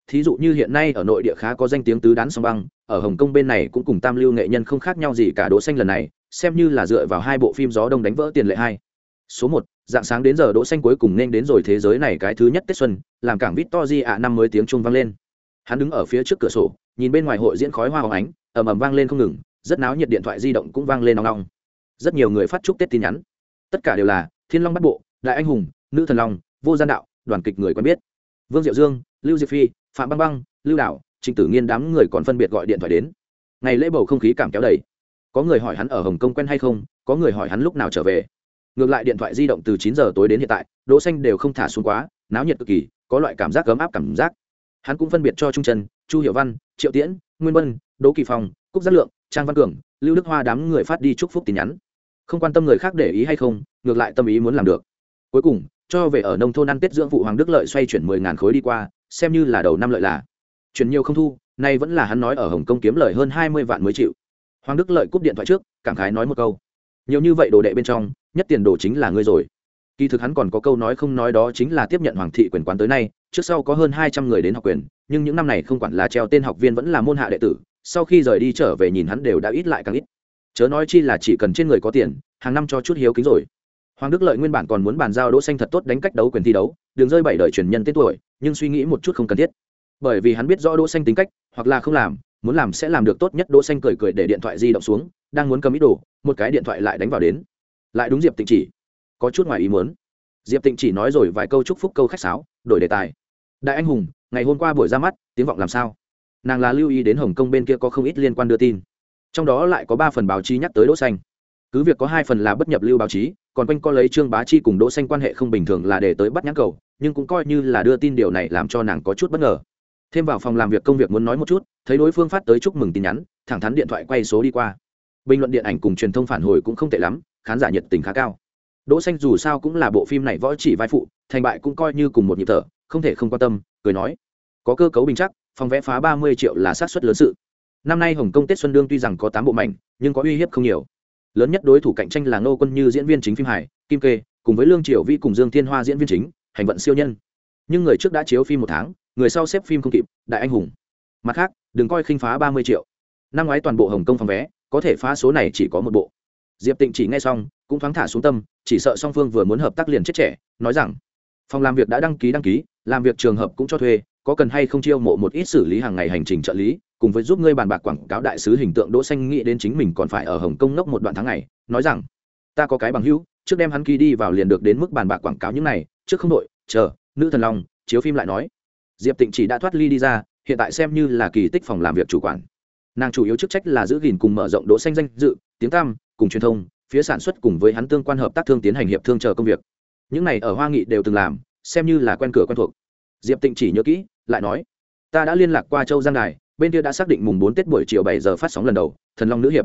Thí dụ như hiện nay ở nội địa khá có danh tiếng tứ đán song băng, ở hồng kông bên này cũng cùng tam lưu nghệ nhân không khác nhau gì cả đỗ xanh lần này, xem như là dựa vào hai bộ phim gió đông đánh vỡ tiền lệ hai. Số một dạng sáng đến giờ đỗ xanh cuối cùng nên đến rồi thế giới này cái thứ nhất tết xuân, làm cảng victory ạ, năm mới tiếng chuông vang lên. Hắn đứng ở phía trước cửa sổ, nhìn bên ngoài hội diễn khói hoa hồng ánh, ầm ầm vang lên không ngừng, rất náo nhiệt điện thoại di động cũng vang lên nong nong rất nhiều người phát chúc tết tin nhắn. Tất cả đều là, thiên long bắt bộ, đại anh hùng, nữ thần long, vô gian đạo, đoàn kịch người quen biết. Vương diệu dương, lưu diệp phi, phạm băng băng, lưu đạo trịnh tử nghiên đám người còn phân biệt gọi điện thoại đến. Ngày lễ bầu không khí cảm kéo đầy. Có người hỏi hắn ở hồng kông quen hay không, có người hỏi hắn lúc nào trở về ngược lại điện thoại di động từ chín giờ tối đến hiện tại, đỗ xanh đều không thả xuống quá, náo nhiệt cực kỳ, có loại cảm giác cấm áp cảm giác. Hắn cũng phân biệt cho trung trần, chu hiểu văn, triệu tiễn, nguyên vân, đỗ kỳ phong, cúc giác lượng, trang văn cường, lưu đức hoa đám người phát đi chúc phúc tin nhắn. Không quan tâm người khác để ý hay không, ngược lại tâm ý muốn làm được. Cuối cùng, cho về ở nông thôn ăn tết dưỡng phụ hoàng đức lợi xoay chuyển mười ngàn khối đi qua, xem như là đầu năm lợi là. Chuyển nhiều không thu, nay vẫn là hắn nói ở hồng kông kiếm lời hơn hai mươi vạn mới chịu. Hoàng đức lợi cúp điện thoại trước, cảm khái nói một câu. Nhiều như vậy đồ đệ bên trong nhất tiền đồ chính là ngươi rồi. Kỳ thực hắn còn có câu nói không nói đó chính là tiếp nhận hoàng thị quyền quán tới nay, trước sau có hơn hai trăm người đến học quyền, nhưng những năm này không quản là treo tên học viên vẫn là môn hạ đệ tử, sau khi rời đi trở về nhìn hắn đều đã ít lại càng ít. Chớ nói chi là chỉ cần trên người có tiền, hàng năm cho chút hiếu kính rồi. Hoàng đức lợi nguyên bản còn muốn bàn giao đỗ xanh thật tốt đánh cách đấu quyền thi đấu, đường rơi bảy đời truyền nhân tên tuổi, nhưng suy nghĩ một chút không cần thiết. Bởi vì hắn biết rõ đỗ xanh tính cách, hoặc là không làm, muốn làm sẽ làm được tốt nhất, đỗ xanh cười cười để điện thoại di động xuống, đang muốn cầm ít đồ, một cái điện thoại lại đánh vào đến lại đúng diệp tịnh chỉ. Có chút ngoài ý muốn. Diệp tịnh chỉ nói rồi vài câu chúc phúc câu khách sáo, đổi đề tài. Đại anh hùng, ngày hôm qua buổi ra mắt, tiếng vọng làm sao? Nàng là lưu ý đến hồng kông bên kia có không ít liên quan đưa tin. Trong đó lại có ba phần báo chí nhắc tới đỗ xanh. Cứ việc có hai phần là bất nhập lưu báo chí, còn quanh co lấy trương bá chi cùng đỗ xanh quan hệ không bình thường là để tới bắt nhãn cầu, nhưng cũng coi như là đưa tin điều này làm cho nàng có chút bất ngờ. Thêm vào phòng làm việc công việc muốn nói một chút, thấy đối phương phát tới chúc mừng tin nhắn, thẳng thắn điện thoại quay số đi qua. Bình luận điện ảnh cùng truyền thông phản hồi cũng không tệ lắm khán giả nhiệt tình khá cao. Đỗ xanh dù sao cũng là bộ phim này võ chỉ vai phụ, thành bại cũng coi như cùng một nhịp thở, không thể không quan tâm, cười nói. Có cơ cấu bình chắc, phòng vẽ phá 30 triệu là sát suất lớn sự. Năm nay hồng kông tết xuân đương tuy rằng có tám bộ mảnh, nhưng có uy hiếp không nhiều. Lớn nhất đối thủ cạnh tranh là ngô quân như diễn viên chính phim hải kim kê, cùng với lương triều vi cùng dương thiên hoa diễn viên chính, hành vận siêu nhân. Nhưng người trước đã chiếu phim một tháng, người sau xếp phim không kịp, đại anh hùng. Mặt khác, đừng coi khinh phá ba mươi triệu. Năm ngoái toàn bộ hồng kông phòng vé, có thể phá số này chỉ có một bộ diệp tịnh chỉ nghe xong, cũng thoáng thả xuống tâm, chỉ sợ song phương vừa muốn hợp tác liền chết trẻ, nói rằng, phòng làm việc đã đăng ký đăng ký, làm việc trường hợp cũng cho thuê, có cần hay không chiêu mộ một ít xử lý hàng ngày hành trình trợ lý, cùng với giúp ngươi bàn bạc quảng cáo đại sứ hình tượng đỗ xanh nghĩ đến chính mình còn phải ở hồng kông ngốc một đoạn tháng ngày, nói rằng, ta có cái bằng hữu, trước đem hắn ký đi vào liền được đến mức bàn bạc quảng cáo những này, trước không đội chờ, nữ thần long, chiếu phim lại nói. Diệp tịnh chỉ đã thoát ly đi ra, hiện tại xem như là kỳ tích phòng làm việc chủ quản. Nàng chủ yếu chức trách là giữ gìn cùng mở rộng đỗ xanh danh dự, tiếng tăm cùng truyền thông, phía sản xuất cùng với hắn tương quan hợp tác thương tiến hành hiệp thương chờ công việc. Những này ở hoa nghị đều từng làm, xem như là quen cửa quen thuộc. Diệp tịnh chỉ nhớ kỹ, lại nói, ta đã liên lạc qua châu giang đài, bên kia đã xác định mùng bốn tết buổi chiều bảy giờ phát sóng lần đầu, thần long nữ hiệp.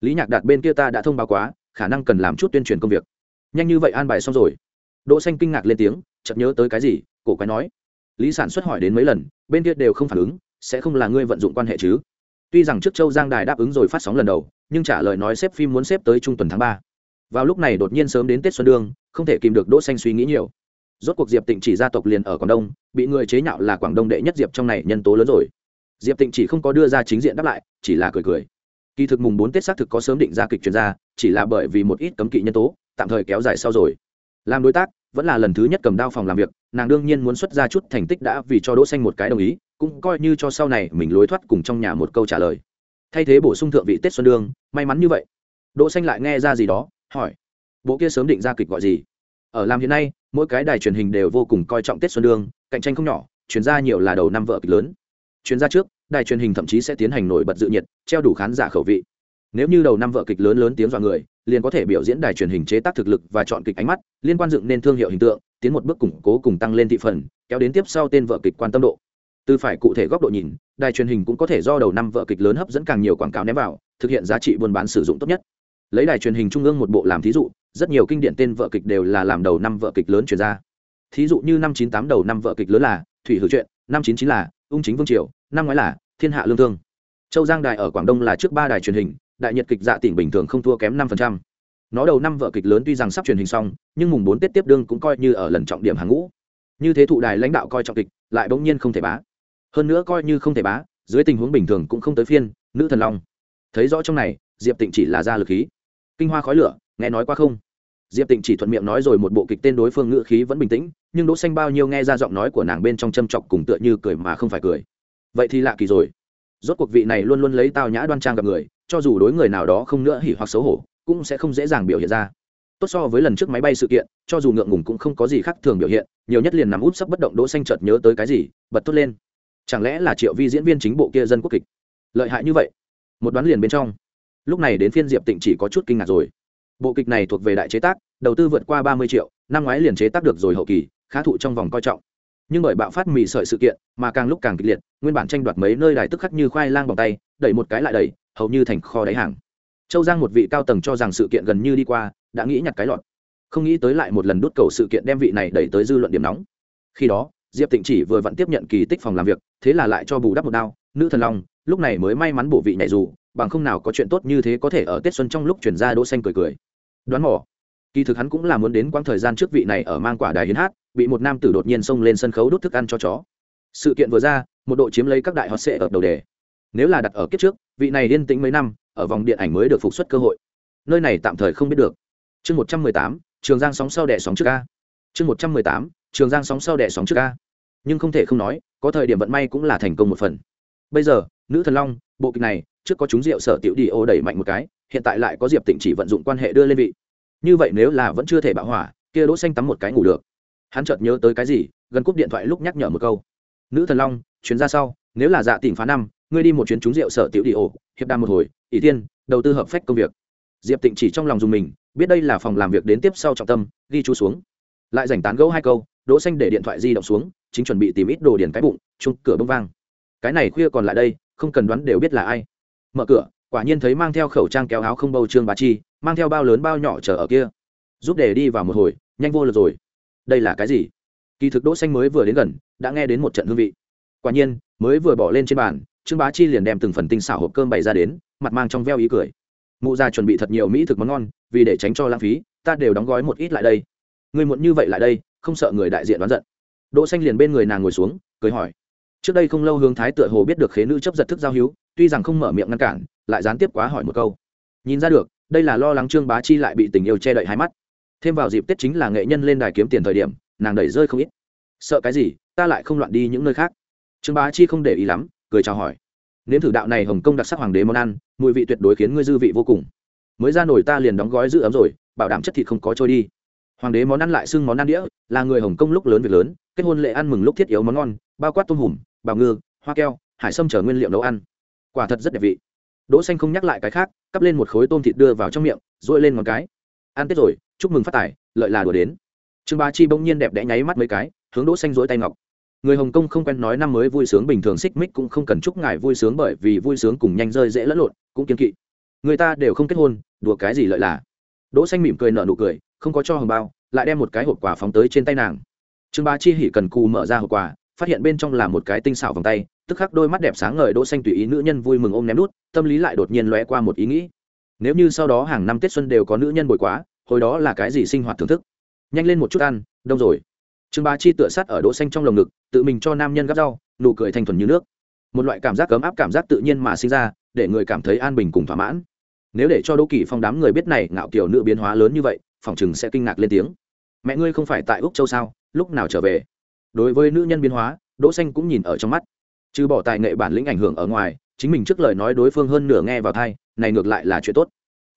Lý nhạc đạt bên kia ta đã thông báo quá, khả năng cần làm chút tuyên truyền công việc. Nhanh như vậy an bài xong rồi. Đỗ xanh kinh ngạc lên tiếng, chợt nhớ tới cái gì, cổ quái nói, lý sản xuất hỏi đến mấy lần, bên kia đều không phản ứng, sẽ không là ngươi vận dụng quan hệ chứ? Tuy rằng trước châu giang đài đáp ứng rồi phát sóng lần đầu nhưng trả lời nói xếp phim muốn xếp tới trung tuần tháng ba. Vào lúc này đột nhiên sớm đến tết xuân đương, không thể kìm được đỗ xanh suy nghĩ nhiều. Rốt cuộc diệp tịnh chỉ gia tộc liền ở quảng đông, bị người chế nhạo là quảng đông đệ nhất diệp trong này nhân tố lớn rồi. Diệp tịnh chỉ không có đưa ra chính diện đáp lại, chỉ là cười cười. Kỳ thực mùng bốn tết xác thực có sớm định ra kịch chuyên gia chỉ là bởi vì một ít cấm kỵ nhân tố, tạm thời kéo dài sau rồi. Làm đối tác, vẫn là lần thứ nhất cầm đao phòng làm việc, nàng đương nhiên muốn xuất ra chút thành tích đã vì cho đỗ xanh một cái đồng ý, cũng coi như cho sau này mình lối thoát cùng trong nhà một câu trả lời thay thế bổ sung thượng vị tết xuân đương, may mắn như vậy. Đỗ xanh lại nghe ra gì đó, hỏi, bộ kia sớm định ra kịch gọi gì? Ở làm hiện nay, mỗi cái đài truyền hình đều vô cùng coi trọng tết xuân đương, cạnh tranh không nhỏ, chuyển ra nhiều là đầu năm vợ kịch lớn. Chuyên gia trước, đài truyền hình thậm chí sẽ tiến hành nổi bật dự nhiệt, treo đủ khán giả khẩu vị. Nếu như đầu năm vợ kịch lớn lớn tiếng dọa người, liền có thể biểu diễn đài truyền hình chế tác thực lực và chọn kịch ánh mắt, liên quan dựng nên thương hiệu hình tượng, tiến một bước củng cố cùng tăng lên thị phần, kéo đến tiếp sau tên vợ kịch quan tâm độ. Từ phải cụ thể góc độ nhìn đài truyền hình cũng có thể do đầu năm vợ kịch lớn hấp dẫn càng nhiều quảng cáo ném vào thực hiện giá trị buôn bán sử dụng tốt nhất. Lấy đài truyền hình trung ương một bộ làm thí dụ rất nhiều kinh điển tên vợ kịch đều là làm đầu năm vợ kịch lớn chuyển ra. Thí dụ như năm chín tám đầu năm vợ kịch lớn là thủy hữu truyện, năm chín chín là ung chính vương triều năm ngoái là thiên hạ lương thương. Châu giang đài ở quảng đông là trước ba đài truyền hình đại nhật kịch dạ tỉnh bình thường không thua kém năm phần trăm. Nó đầu năm vợ kịch lớn tuy rằng sắp truyền hình xong nhưng mùng bốn tết tiếp đương cũng coi như ở lần trọng điểm hàng ngũ. Như thế thụ đài lãnh đạo coi trọng kịch lại bỗng nhiên không thể bá hơn nữa coi như không thể bá, dưới tình huống bình thường cũng không tới phiên, nữ thần long. Thấy rõ trong này, diệp tịnh chỉ là ra lực khí. Kinh hoa khói lửa, nghe nói qua không? Diệp tịnh chỉ thuận miệng nói rồi một bộ kịch tên đối phương ngữ khí vẫn bình tĩnh, nhưng đỗ xanh bao nhiêu nghe ra giọng nói của nàng bên trong châm chọc cùng tựa như cười mà không phải cười. Vậy thì lạ kỳ rồi. Rốt cuộc vị này luôn luôn lấy tao nhã đoan trang gặp người, cho dù đối người nào đó không nữa hỉ hoặc xấu hổ, cũng sẽ không dễ dàng biểu hiện ra. Tốt so với lần trước máy bay sự kiện, cho dù ngượng ngùng cũng không có gì khác thường biểu hiện, nhiều nhất liền nằm út sắp bất động đỗ xanh chợt nhớ tới cái gì, bật tốt lên chẳng lẽ là triệu vi diễn viên chính bộ kia dân quốc kịch? Lợi hại như vậy? Một đoán liền bên trong. Lúc này đến phiên diệp tịnh chỉ có chút kinh ngạc rồi. Bộ kịch này thuộc về đại chế tác, đầu tư vượt qua ba mươi triệu, năm ngoái liền chế tác được rồi hậu kỳ, khá thụ trong vòng coi trọng. Nhưng bởi bạo phát mì sợi sự kiện, mà càng lúc càng kịch liệt, nguyên bản tranh đoạt mấy nơi đài tức khắc như khoai lang bằng tay, đẩy một cái lại đẩy, hầu như thành kho đáy hàng. Châu giang một vị cao tầng cho rằng sự kiện gần như đi qua, đã nghĩ nhặt cái lọt. Không nghĩ tới lại một lần đốt cầu sự kiện đem vị này đẩy tới dư luận điểm nóng. Khi đó diệp tịnh chỉ vừa vặn tiếp nhận kỳ tích phòng làm việc, thế là lại cho bù đắp một đao, nữ thần long, lúc này mới may mắn bổ vị nhảy dù, bằng không nào có chuyện tốt như thế có thể ở tết xuân trong lúc chuyển ra đỗ xanh cười cười. Đoán mò. Kỳ thực hắn cũng là muốn đến quãng thời gian trước vị này ở mang quả đài hiến hát, bị một nam tử đột nhiên xông lên sân khấu đút thức ăn cho chó. Sự kiện vừa ra, một độ chiếm lấy các đại hot sệ ở đầu đề. Nếu là đặt ở kiếp trước, vị này yên tĩnh mấy năm, ở vòng điện ảnh mới được phục xuất cơ hội. Nơi này tạm thời không biết được. Chương một trăm mười tám, trường giang sóng sau đẻ sóng trước a. chương một trăm mười tám, trường giang sóng sau đẻ sóng trước a nhưng không thể không nói, có thời điểm vận may cũng là thành công một phần. Bây giờ, nữ thần long, bộ kịch này, trước có chúng rượu sở tiểu đi ô đẩy mạnh một cái, hiện tại lại có diệp tịnh chỉ vận dụng quan hệ đưa lên vị. Như vậy nếu là vẫn chưa thể bạo hỏa, kia đỗ xanh tắm một cái ngủ được. Hắn chợt nhớ tới cái gì, gần cúp điện thoại lúc nhắc nhở một câu. Nữ thần long, chuyến ra sau, nếu là dạ tỉnh phá năm, ngươi đi một chuyến trúng rượu sở tiểu đi ổ hiệp đàm một hồi, ỷ tiên, đầu tư hợp phách công việc. Diệp tịnh chỉ trong lòng dùng mình, biết đây là phòng làm việc đến tiếp sau trọng tâm, ghi chú xuống. Lại rảnh tán gẫu hai câu đỗ xanh để điện thoại di động xuống, chính chuẩn bị tìm ít đồ điền cái bụng chung cửa bông vang. Cái này khuya còn lại đây, không cần đoán đều biết là ai. Mở cửa, quả nhiên thấy mang theo khẩu trang kéo áo không bầu trương bá chi, mang theo bao lớn bao nhỏ chờ ở kia. Giúp để đi vào một hồi, nhanh vô lực rồi. Đây là cái gì? Kỳ thực đỗ xanh mới vừa đến gần, đã nghe đến một trận hương vị. Quả nhiên, mới vừa bỏ lên trên bàn, trương bá chi liền đem từng phần tinh xảo hộp cơm bày ra đến, mặt mang trong veo ý cười. Mụ già chuẩn bị thật nhiều mỹ thực món ngon, vì để tránh cho lãng phí, ta đều đóng gói một ít lại đây. Người muộn như vậy lại đây không sợ người đại diện đoán giận. Đỗ xanh liền bên người nàng ngồi xuống, cười hỏi. Trước đây không lâu hướng thái tựa hồ biết được khế nữ chấp giật thức giao hiếu tuy rằng không mở miệng ngăn cản, lại gián tiếp quá hỏi một câu. Nhìn ra được, đây là lo lắng trương bá chi lại bị tình yêu che đậy hai mắt. Thêm vào dịp tết chính là nghệ nhân lên đài kiếm tiền thời điểm, nàng đẩy rơi không ít. Sợ cái gì, ta lại không loạn đi những nơi khác. Trương bá chi không để ý lắm, cười chào hỏi. Nếm thử đạo này hồng kông đặc sắc hoàng đế món ăn, mùi vị tuyệt đối khiến ngươi dư vị vô cùng. Mới ra nổi ta liền đóng gói giữ ấm rồi, bảo đảm chất thịt không có trôi đi hoàng đế món ăn lại xưng món ăn đĩa, là người hồng kông lúc lớn việc lớn, kết hôn lễ ăn mừng lúc thiết yếu món ngon, bao quát tôm hùm, bào ngư, hoa keo, hải sâm chở nguyên liệu nấu ăn. Quả thật rất đẹp vị. Đỗ xanh không nhắc lại cái khác, cắp lên một khối tôm thịt đưa vào trong miệng dội lên ngón cái. Ăn tết rồi, chúc mừng phát tài, lợi là đùa đến. Trương bá chi bỗng nhiên đẹp đẽ nháy mắt mấy cái, hướng đỗ xanh dối tay ngọc. Người hồng kông không quen nói năm mới vui sướng bình thường xích mích cũng không cần chúc ngài vui sướng bởi vì vui sướng cùng nhanh rơi dễ lẫn lộn, cũng kiên kỵ. Người ta đều không kết hôn, đùa cái gì lợi là. Đỗ xanh mỉm cười nở nụ cười không có cho hồng bao, lại đem một cái hộp quà phóng tới trên tay nàng. Trương bá chi hỉ cần cù mở ra hộp quà, phát hiện bên trong là một cái tinh xảo vòng tay, tức khắc đôi mắt đẹp sáng ngời đỗ xanh tùy ý nữ nhân vui mừng ôm ném nút, tâm lý lại đột nhiên lóe qua một ý nghĩ. Nếu như sau đó hàng năm tết xuân đều có nữ nhân bồi quá, hồi đó là cái gì sinh hoạt thưởng thức? Nhanh lên một chút ăn, đông rồi. Trương bá chi tựa sát ở đỗ xanh trong lồng ngực, tự mình cho nam nhân gắp rau, nụ cười thanh thuần như nước. Một loại cảm giác cấm áp cảm giác tự nhiên mà sinh ra, để người cảm thấy an bình cùng thỏa mãn. Nếu để cho đỗ kỳ phong đám người biết này ngạo kiểu nữ biến hóa lớn như vậy phòng chừng sẽ kinh ngạc lên tiếng. Mẹ ngươi không phải tại úc châu sao? Lúc nào trở về? Đối với nữ nhân biến hóa đỗ xanh cũng nhìn ở trong mắt. Trừ bỏ tài nghệ bản lĩnh ảnh hưởng ở ngoài chính mình trước lời nói đối phương hơn nửa nghe vào thay, này ngược lại là chuyện tốt.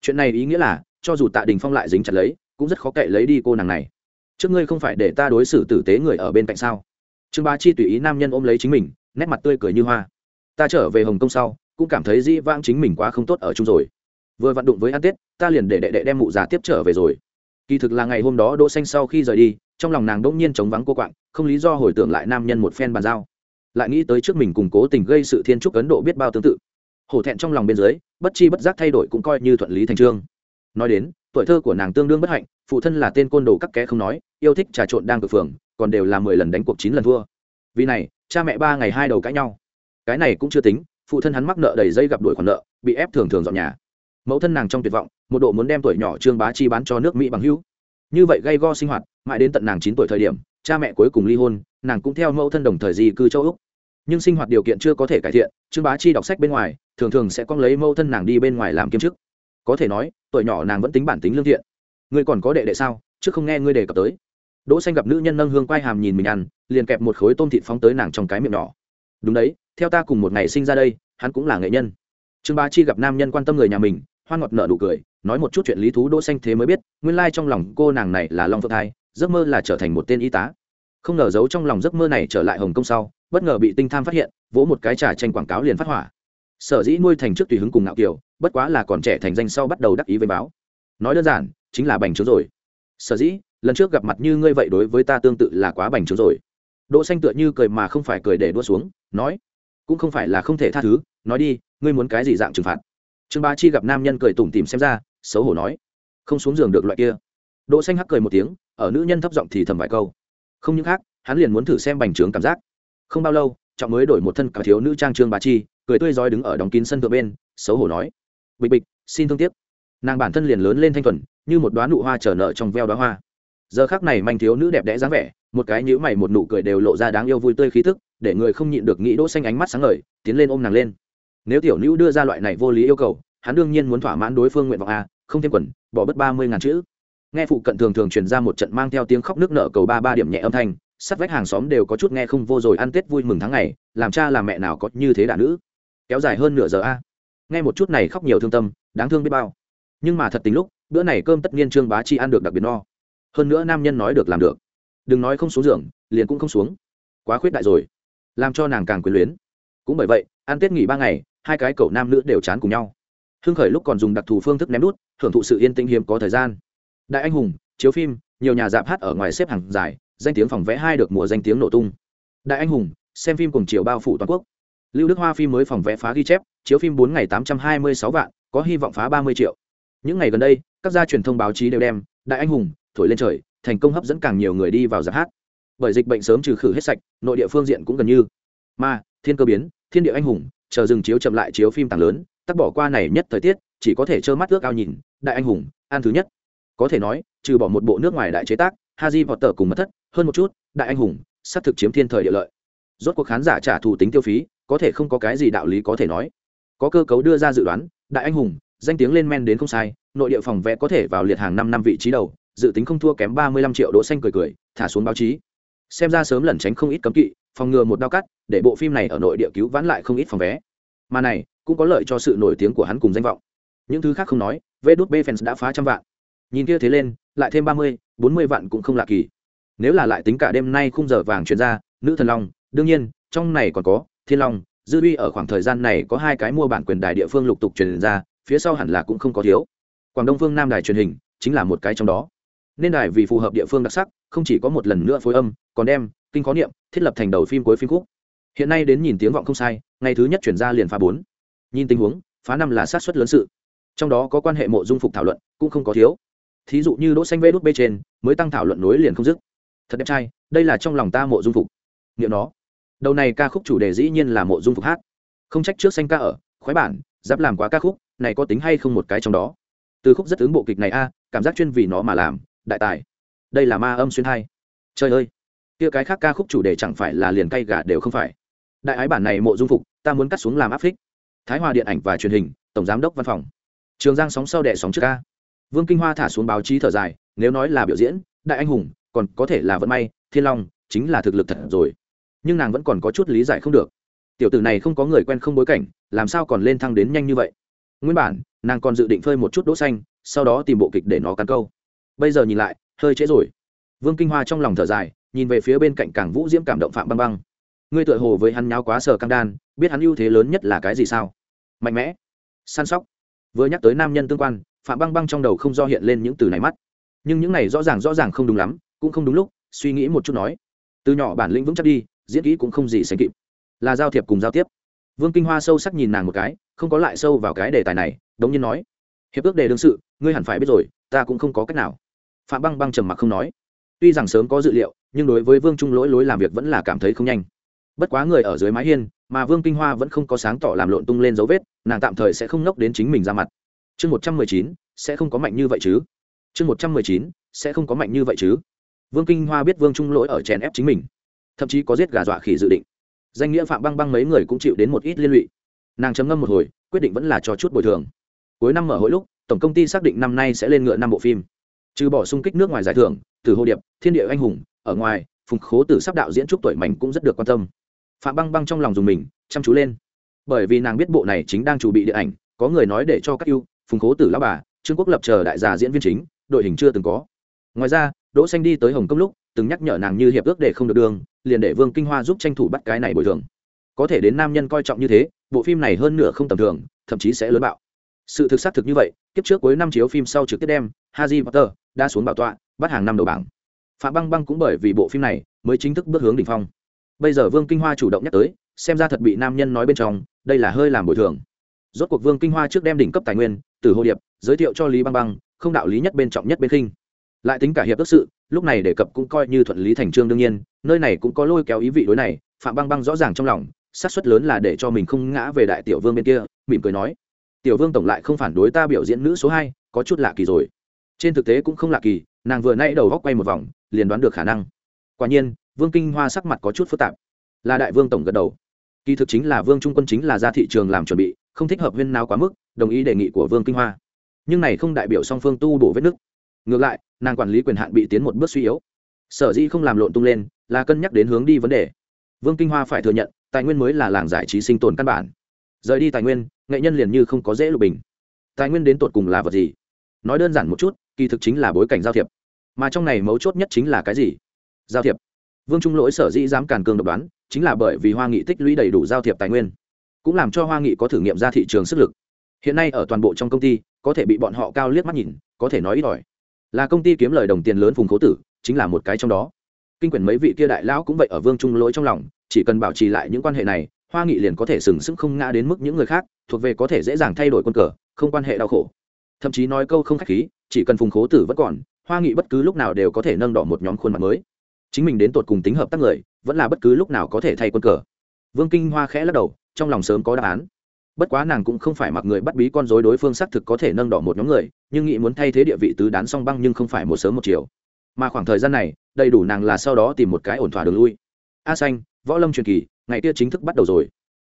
Chuyện này ý nghĩa là cho dù tạ đình phong lại dính chặt lấy cũng rất khó cậy lấy đi cô nàng này. Trước ngươi không phải để ta đối xử tử tế người ở bên cạnh sao? Trương bá chi tùy ý nam nhân ôm lấy chính mình nét mặt tươi cười như hoa. Ta trở về hồng kông sau cũng cảm thấy dĩ vãng chính mình quá không tốt ở chung rồi. Vừa vặn đụng với ăn tết ta liền để đệ đệ đem mụ già tiếp trở về rồi kỳ thực là ngày hôm đó đỗ xanh sau khi rời đi, trong lòng nàng đỗng nhiên chống vắng cô quạng, không lý do hồi tưởng lại nam nhân một phen bàn giao. Lại nghĩ tới trước mình cùng cố tình gây sự thiên trúc ấn độ biết bao tương tự. Hổ thẹn trong lòng bên dưới, bất chi bất giác thay đổi cũng coi như thuận lý thành trương. Nói đến, tuổi thơ của nàng tương đương bất hạnh, phụ thân là tên côn đồ các ké không nói, yêu thích trà trộn đang cực phường, còn đều là mười lần đánh cuộc chín lần thua. Vì này, cha mẹ ba ngày hai đầu cãi nhau. Cái này cũng chưa tính, phụ thân hắn mắc nợ đầy dây gặp đuổi khoản nợ, bị ép thường thường dọn nhà. Mẫu thân nàng trong tuyệt vọng một độ muốn đem tuổi nhỏ trương bá chi bán cho nước mỹ bằng hữu. Như vậy gây go sinh hoạt, mãi đến tận nàng chín tuổi thời điểm, cha mẹ cuối cùng ly hôn, nàng cũng theo mẫu thân đồng thời di cư châu úc. Nhưng sinh hoạt điều kiện chưa có thể cải thiện, trương bá chi đọc sách bên ngoài, thường thường sẽ con lấy mẫu thân nàng đi bên ngoài làm kiêm chức. Có thể nói, tuổi nhỏ nàng vẫn tính bản tính lương thiện. Ngươi còn có đệ đệ sao? Chứ không nghe ngươi đề cập tới. Đỗ xanh gặp nữ nhân nâng hương quay hàm nhìn mình ăn, liền kẹp một khối tôm thịt phóng tới nàng trong cái miệng nhỏ. Đúng đấy, theo ta cùng một ngày sinh ra đây, hắn cũng là nghệ nhân. Trương bá chi gặp nam nhân quan tâm người nhà mình hoan ngọt nợ nụ cười, nói một chút chuyện lý thú đỗ xanh thế mới biết, nguyên lai trong lòng cô nàng này là long phượng thai, giấc mơ là trở thành một tên y tá. Không ngờ giấu trong lòng giấc mơ này trở lại hồng kông sau, bất ngờ bị tinh tham phát hiện, vỗ một cái trà tranh quảng cáo liền phát hỏa. Sở dĩ nuôi thành trước tùy hứng cùng ngạo kiều, bất quá là còn trẻ thành danh sau bắt đầu đắc ý với báo. Nói đơn giản, chính là bành trướng rồi. Sở dĩ, lần trước gặp mặt như ngươi vậy đối với ta tương tự là quá bành trướng rồi. Đỗ xanh tựa như cười mà không phải cười để đua xuống, nói, cũng không phải là không thể tha thứ, nói đi, ngươi muốn cái gì dạng trừng phạt? Trương ba chi gặp nam nhân cười tủm tỉm xem ra, xấu hổ nói, không xuống giường được loại kia. Đỗ xanh hắc cười một tiếng, ở nữ nhân thấp giọng thì thầm vài câu. Không những khác, hắn liền muốn thử xem bành trướng cảm giác. Không bao lâu, trọng mới đổi một thân cả thiếu nữ trang trương bá chi, cười tươi rói đứng ở đóng kín sân thượng bên, xấu hổ nói, bịch bịch, xin thương tiếc. Nàng bản thân liền lớn lên thanh thuần, như một đoá nụ hoa trở nợ trong veo đoá hoa. Giờ khác này manh thiếu nữ đẹp đẽ dáng vẻ, một cái nhíu mày một nụ cười đều lộ ra đáng yêu vui tươi khí thức để người không nhịn được nghĩ đỗ xanh ánh mắt sáng ngời, tiến lên ôm nàng lên nếu tiểu nữ đưa ra loại này vô lý yêu cầu, hắn đương nhiên muốn thỏa mãn đối phương nguyện vọng a, không thêm quần, bỏ bớt ba mươi ngàn chữ. Nghe phụ cận thường thường truyền ra một trận mang theo tiếng khóc nước nở cầu ba ba điểm nhẹ âm thanh sắt vách hàng xóm đều có chút nghe không vô rồi ăn tết vui mừng tháng ngày, làm cha làm mẹ nào có như thế đả nữ. Kéo dài hơn nửa giờ a. Nghe một chút này khóc nhiều thương tâm, đáng thương biết bao. Nhưng mà thật tính lúc, bữa này cơm tất nhiên trương bá chi ăn được đặc biệt no. Hơn nữa nam nhân nói được làm được. Đừng nói không xuống giường, liền cũng không xuống. Quá khuyết đại rồi. Làm cho nàng càng quyền luyến. Cũng bởi vậy, ăn tết nghỉ ba ngày hai cái cậu nam nữ đều chán cùng nhau. Hưng khởi lúc còn dùng đặc thù phương thức ném đút hưởng thụ sự yên tĩnh hiếm có thời gian. Đại anh hùng, chiếu phim, nhiều nhà dạp hát ở ngoài xếp hàng dài, danh tiếng phòng vẽ hai được mùa danh tiếng nổ tung. Đại anh hùng, xem phim cùng chiều bao phủ toàn quốc. Lưu đức hoa phim mới phòng vẽ phá ghi chép, chiếu phim bốn ngày tám trăm hai mươi sáu vạn, có hy vọng phá ba mươi triệu. Những ngày gần đây, các gia truyền thông báo chí đều đem, đại anh hùng, thổi lên trời, thành công hấp dẫn càng nhiều người đi vào giáp hát. Bởi dịch bệnh sớm trừ khử hết sạch, nội địa phương diện cũng gần như. Mà thiên cơ biến, thiên địa anh hùng chờ dừng chiếu chậm lại chiếu phim tàng lớn, tắc bỏ qua này nhất thời tiết, chỉ có thể trơ mắt ước ao nhìn, đại anh hùng, an thứ nhất. Có thể nói, trừ bỏ một bộ nước ngoài đại chế tác, haji vọt tờ cùng mất thất, hơn một chút, đại anh hùng, xác thực chiếm thiên thời địa lợi. Rốt cuộc khán giả trả thù tính tiêu phí, có thể không có cái gì đạo lý có thể nói. Có cơ cấu đưa ra dự đoán, đại anh hùng, danh tiếng lên men đến không sai, nội địa phòng vẽ có thể vào liệt hàng năm năm vị trí đầu, dự tính không thua kém ba mươi lăm triệu đỗ xanh cười cười, thả xuống báo chí. Xem ra sớm lẩn tránh không ít cấm kỵ phòng ngừa một đao cắt, để bộ phim này ở nội địa cứu vãn lại không ít phòng vé. Mà này, cũng có lợi cho sự nổi tiếng của hắn cùng danh vọng. Những thứ khác không nói vê đốt b fans đã phá trăm vạn. Nhìn kia thế lên, lại thêm ba mươi, bốn mươi vạn cũng không lạ kỳ. Nếu là lại tính cả đêm nay khung giờ vàng chuyển ra, nữ thần long, đương nhiên, trong này còn có thiên long, dư uy ở khoảng thời gian này có hai cái mua bản quyền đài địa phương lục tục truyền ra, phía sau hẳn là cũng không có thiếu. Quảng đông phương nam đài truyền hình chính là một cái trong đó. Nên đài vì phù hợp địa phương đặc sắc, không chỉ có một lần nữa phối âm, còn đem kinh khó niệm thiết lập thành đầu phim cuối phim khúc. Hiện nay đến nhìn tiếng vọng không sai, ngày thứ nhất chuyển ra liền phá bốn. Nhìn tình huống, phá năm là sát xuất lớn sự. Trong đó có quan hệ mộ dung phục thảo luận, cũng không có thiếu. Thí dụ như đỗ xanh vê đút bê trên, mới tăng thảo luận nối liền không dứt. Thật đẹp trai, đây là trong lòng ta mộ dung phục. Niệm nó. Đầu này ca khúc chủ đề dĩ nhiên là mộ dung phục hát. Không trách trước xanh ca ở, khoái bản giáp làm quá ca khúc, này có tính hay không một cái trong đó. Từ khúc rất ứng bộ kịch này a, cảm giác chuyên vì nó mà làm, đại tài. Đây là ma âm xuyên hai. Trời ơi! Kia cái khác ca khúc chủ đề chẳng phải là liền cay gà đều không phải. Đại ái bản này mộ dung phục, ta muốn cắt xuống làm áp phích. Thái hòa điện ảnh và truyền hình, tổng giám đốc văn phòng. Trường giang sóng sau đẻ sóng trước ca. Vương kinh hoa thả xuống báo chí thở dài, nếu nói là biểu diễn, đại anh hùng, còn có thể là vận may, thiên long, chính là thực lực thật rồi. Nhưng nàng vẫn còn có chút lý giải không được. Tiểu tử này không có người quen không bối cảnh, làm sao còn lên thăng đến nhanh như vậy? Nguyên bản, nàng còn dự định phơi một chút đỗ xanh, sau đó tìm bộ kịch để nó cắn câu. Bây giờ nhìn lại, hơi trễ rồi. Vương kinh hoa trong lòng thở dài nhìn về phía bên cạnh cảng vũ diễm cảm động phạm băng băng. Ngươi tựa hồ với hắn nháo quá sờ căng đan, biết hắn ưu thế lớn nhất là cái gì sao? Mạnh mẽ, săn sóc. Vừa nhắc tới nam nhân tương quan, phạm băng băng trong đầu không do hiện lên những từ này mắt. Nhưng những này rõ ràng rõ ràng không đúng lắm, cũng không đúng lúc, suy nghĩ một chút nói. Từ nhỏ bản lĩnh vững chắc đi, diễn kỹ cũng không gì sánh kịp. Là giao thiệp cùng giao tiếp. Vương kinh hoa sâu sắc nhìn nàng một cái, không có lại sâu vào cái đề tài này, đống nhiên nói. Hiệp ước đề đương sự, ngươi hẳn phải biết rồi, ta cũng không có cách nào. Phạm băng băng trầm mặc không nói. Tuy rằng sớm có dự liệu nhưng đối với vương trung lỗi lối làm việc vẫn là cảm thấy không nhanh. Bất quá người ở dưới mái hiên, mà vương kinh hoa vẫn không có sáng tỏ làm lộn tung lên dấu vết, nàng tạm thời sẽ không nốc đến chính mình ra mặt. Chương một trăm mười chín, sẽ không có mạnh như vậy chứ? Chương một trăm mười chín, sẽ không có mạnh như vậy chứ? Vương kinh hoa biết vương trung lỗi ở chèn ép chính mình. Thậm chí có giết gà dọa khỉ dự định. Danh nghĩa phạm băng băng mấy người cũng chịu đến một ít liên lụy. Nàng chấm ngâm một hồi, quyết định vẫn là cho chút bồi thường. Cuối năm mở hội lúc, tổng công ty xác định năm nay sẽ lên ngựa năm bộ phim. Trừ bỏ sung kích nước ngoài giải thưởng từ hồ điệp, thiên địa anh hùng ở ngoài, phùng khố tử sắp đạo diễn trúc tuổi mảnh cũng rất được quan tâm. Phạm băng băng trong lòng dùng mình, chăm chú lên. Bởi vì nàng biết bộ này chính đang chuẩn bị điện ảnh, có người nói để cho các ưu, phùng khố tử lao bà, trương quốc lập chờ đại gia diễn viên chính, đội hình chưa từng có. Ngoài ra, đỗ xanh đi tới hồng kông lúc, từng nhắc nhở nàng như hiệp ước để không được đường, liền để vương kinh hoa giúp tranh thủ bắt cái này bồi thường. Có thể đến nam nhân coi trọng như thế, bộ phim này hơn nửa không tầm thường, thậm chí sẽ lớn bạo. Sự thực xác thực như vậy, kiếp trước cuối năm chiếu phim sau trực tiếp đem haji Potter đã xuống bảo tọa, bắt hàng năm đầu bảng phạm băng băng cũng bởi vì bộ phim này mới chính thức bước hướng đỉnh phong. Bây giờ vương kinh hoa chủ động nhắc tới, xem ra thật bị nam nhân nói bên trong, đây là hơi làm bồi thường. Rốt cuộc vương kinh hoa trước đem đỉnh cấp tài nguyên, từ hồ điệp, giới thiệu cho lý băng băng, không đạo lý nhất bên trọng nhất bên khinh. Lại tính cả hiệp ước sự, lúc này đề cập cũng coi như thuận lý thành trương đương nhiên, nơi này cũng có lôi kéo ý vị đối này, phạm băng băng rõ ràng trong lòng, xác suất lớn là để cho mình không ngã về đại tiểu vương bên kia, mỉm cười nói, tiểu vương tổng lại không phản đối ta biểu diễn nữ số hai, có chút lạ kỳ rồi. Trên thực tế cũng không lạ kỳ, nàng vừa nay đầu góc quay một vòng liền đoán được khả năng. Quả nhiên, vương kinh hoa sắc mặt có chút phức tạp. Là đại vương tổng gật đầu. Kỳ thực chính là vương trung quân chính là ra thị trường làm chuẩn bị, không thích hợp huyên nào quá mức, đồng ý đề nghị của vương kinh hoa. Nhưng này không đại biểu song phương tu bổ vết nứt. Ngược lại, nàng quản lý quyền hạn bị tiến một bước suy yếu. Sở dĩ không làm lộn tung lên, là cân nhắc đến hướng đi vấn đề. Vương kinh hoa phải thừa nhận, tài nguyên mới là làng giải trí sinh tồn căn bản. Rời đi tài nguyên, nghệ nhân liền như không có dễ lục bình. Tài nguyên đến tột cùng là vật gì? Nói đơn giản một chút, kỳ thực chính là bối cảnh giao thiệp mà trong này mấu chốt nhất chính là cái gì? Giao thiệp. Vương trung lỗi sở dĩ dám càn cường độc đoán, chính là bởi vì hoa nghị tích lũy đầy đủ giao thiệp tài nguyên, cũng làm cho hoa nghị có thử nghiệm ra thị trường sức lực. Hiện nay ở toàn bộ trong công ty, có thể bị bọn họ cao liếc mắt nhìn, có thể nói ít ỏi. Là công ty kiếm lời đồng tiền lớn phùng cố tử, chính là một cái trong đó. Kinh quyển mấy vị kia đại lão cũng vậy ở vương trung lỗi trong lòng, chỉ cần bảo trì lại những quan hệ này, hoa nghị liền có thể sừng sững không ngã đến mức những người khác, thuộc về có thể dễ dàng thay đổi quân cờ, không quan hệ đau khổ. Thậm chí nói câu không khách khí, chỉ cần phùng khố tử vẫn còn hoa nghị bất cứ lúc nào đều có thể nâng đỏ một nhóm khuôn mặt mới. Chính mình đến tột cùng tính hợp tác người, vẫn là bất cứ lúc nào có thể thay quân cờ. Vương kinh hoa khẽ lắc đầu, trong lòng sớm có đáp án. Bất quá nàng cũng không phải mặc người bắt bí con dối đối phương xác thực có thể nâng đỏ một nhóm người, nhưng nghĩ muốn thay thế địa vị tứ đán song băng nhưng không phải một sớm một chiều. Mà khoảng thời gian này, đầy đủ nàng là sau đó tìm một cái ổn thỏa đường lui. A xanh, võ lâm truyền kỳ, ngày kia chính thức bắt đầu rồi.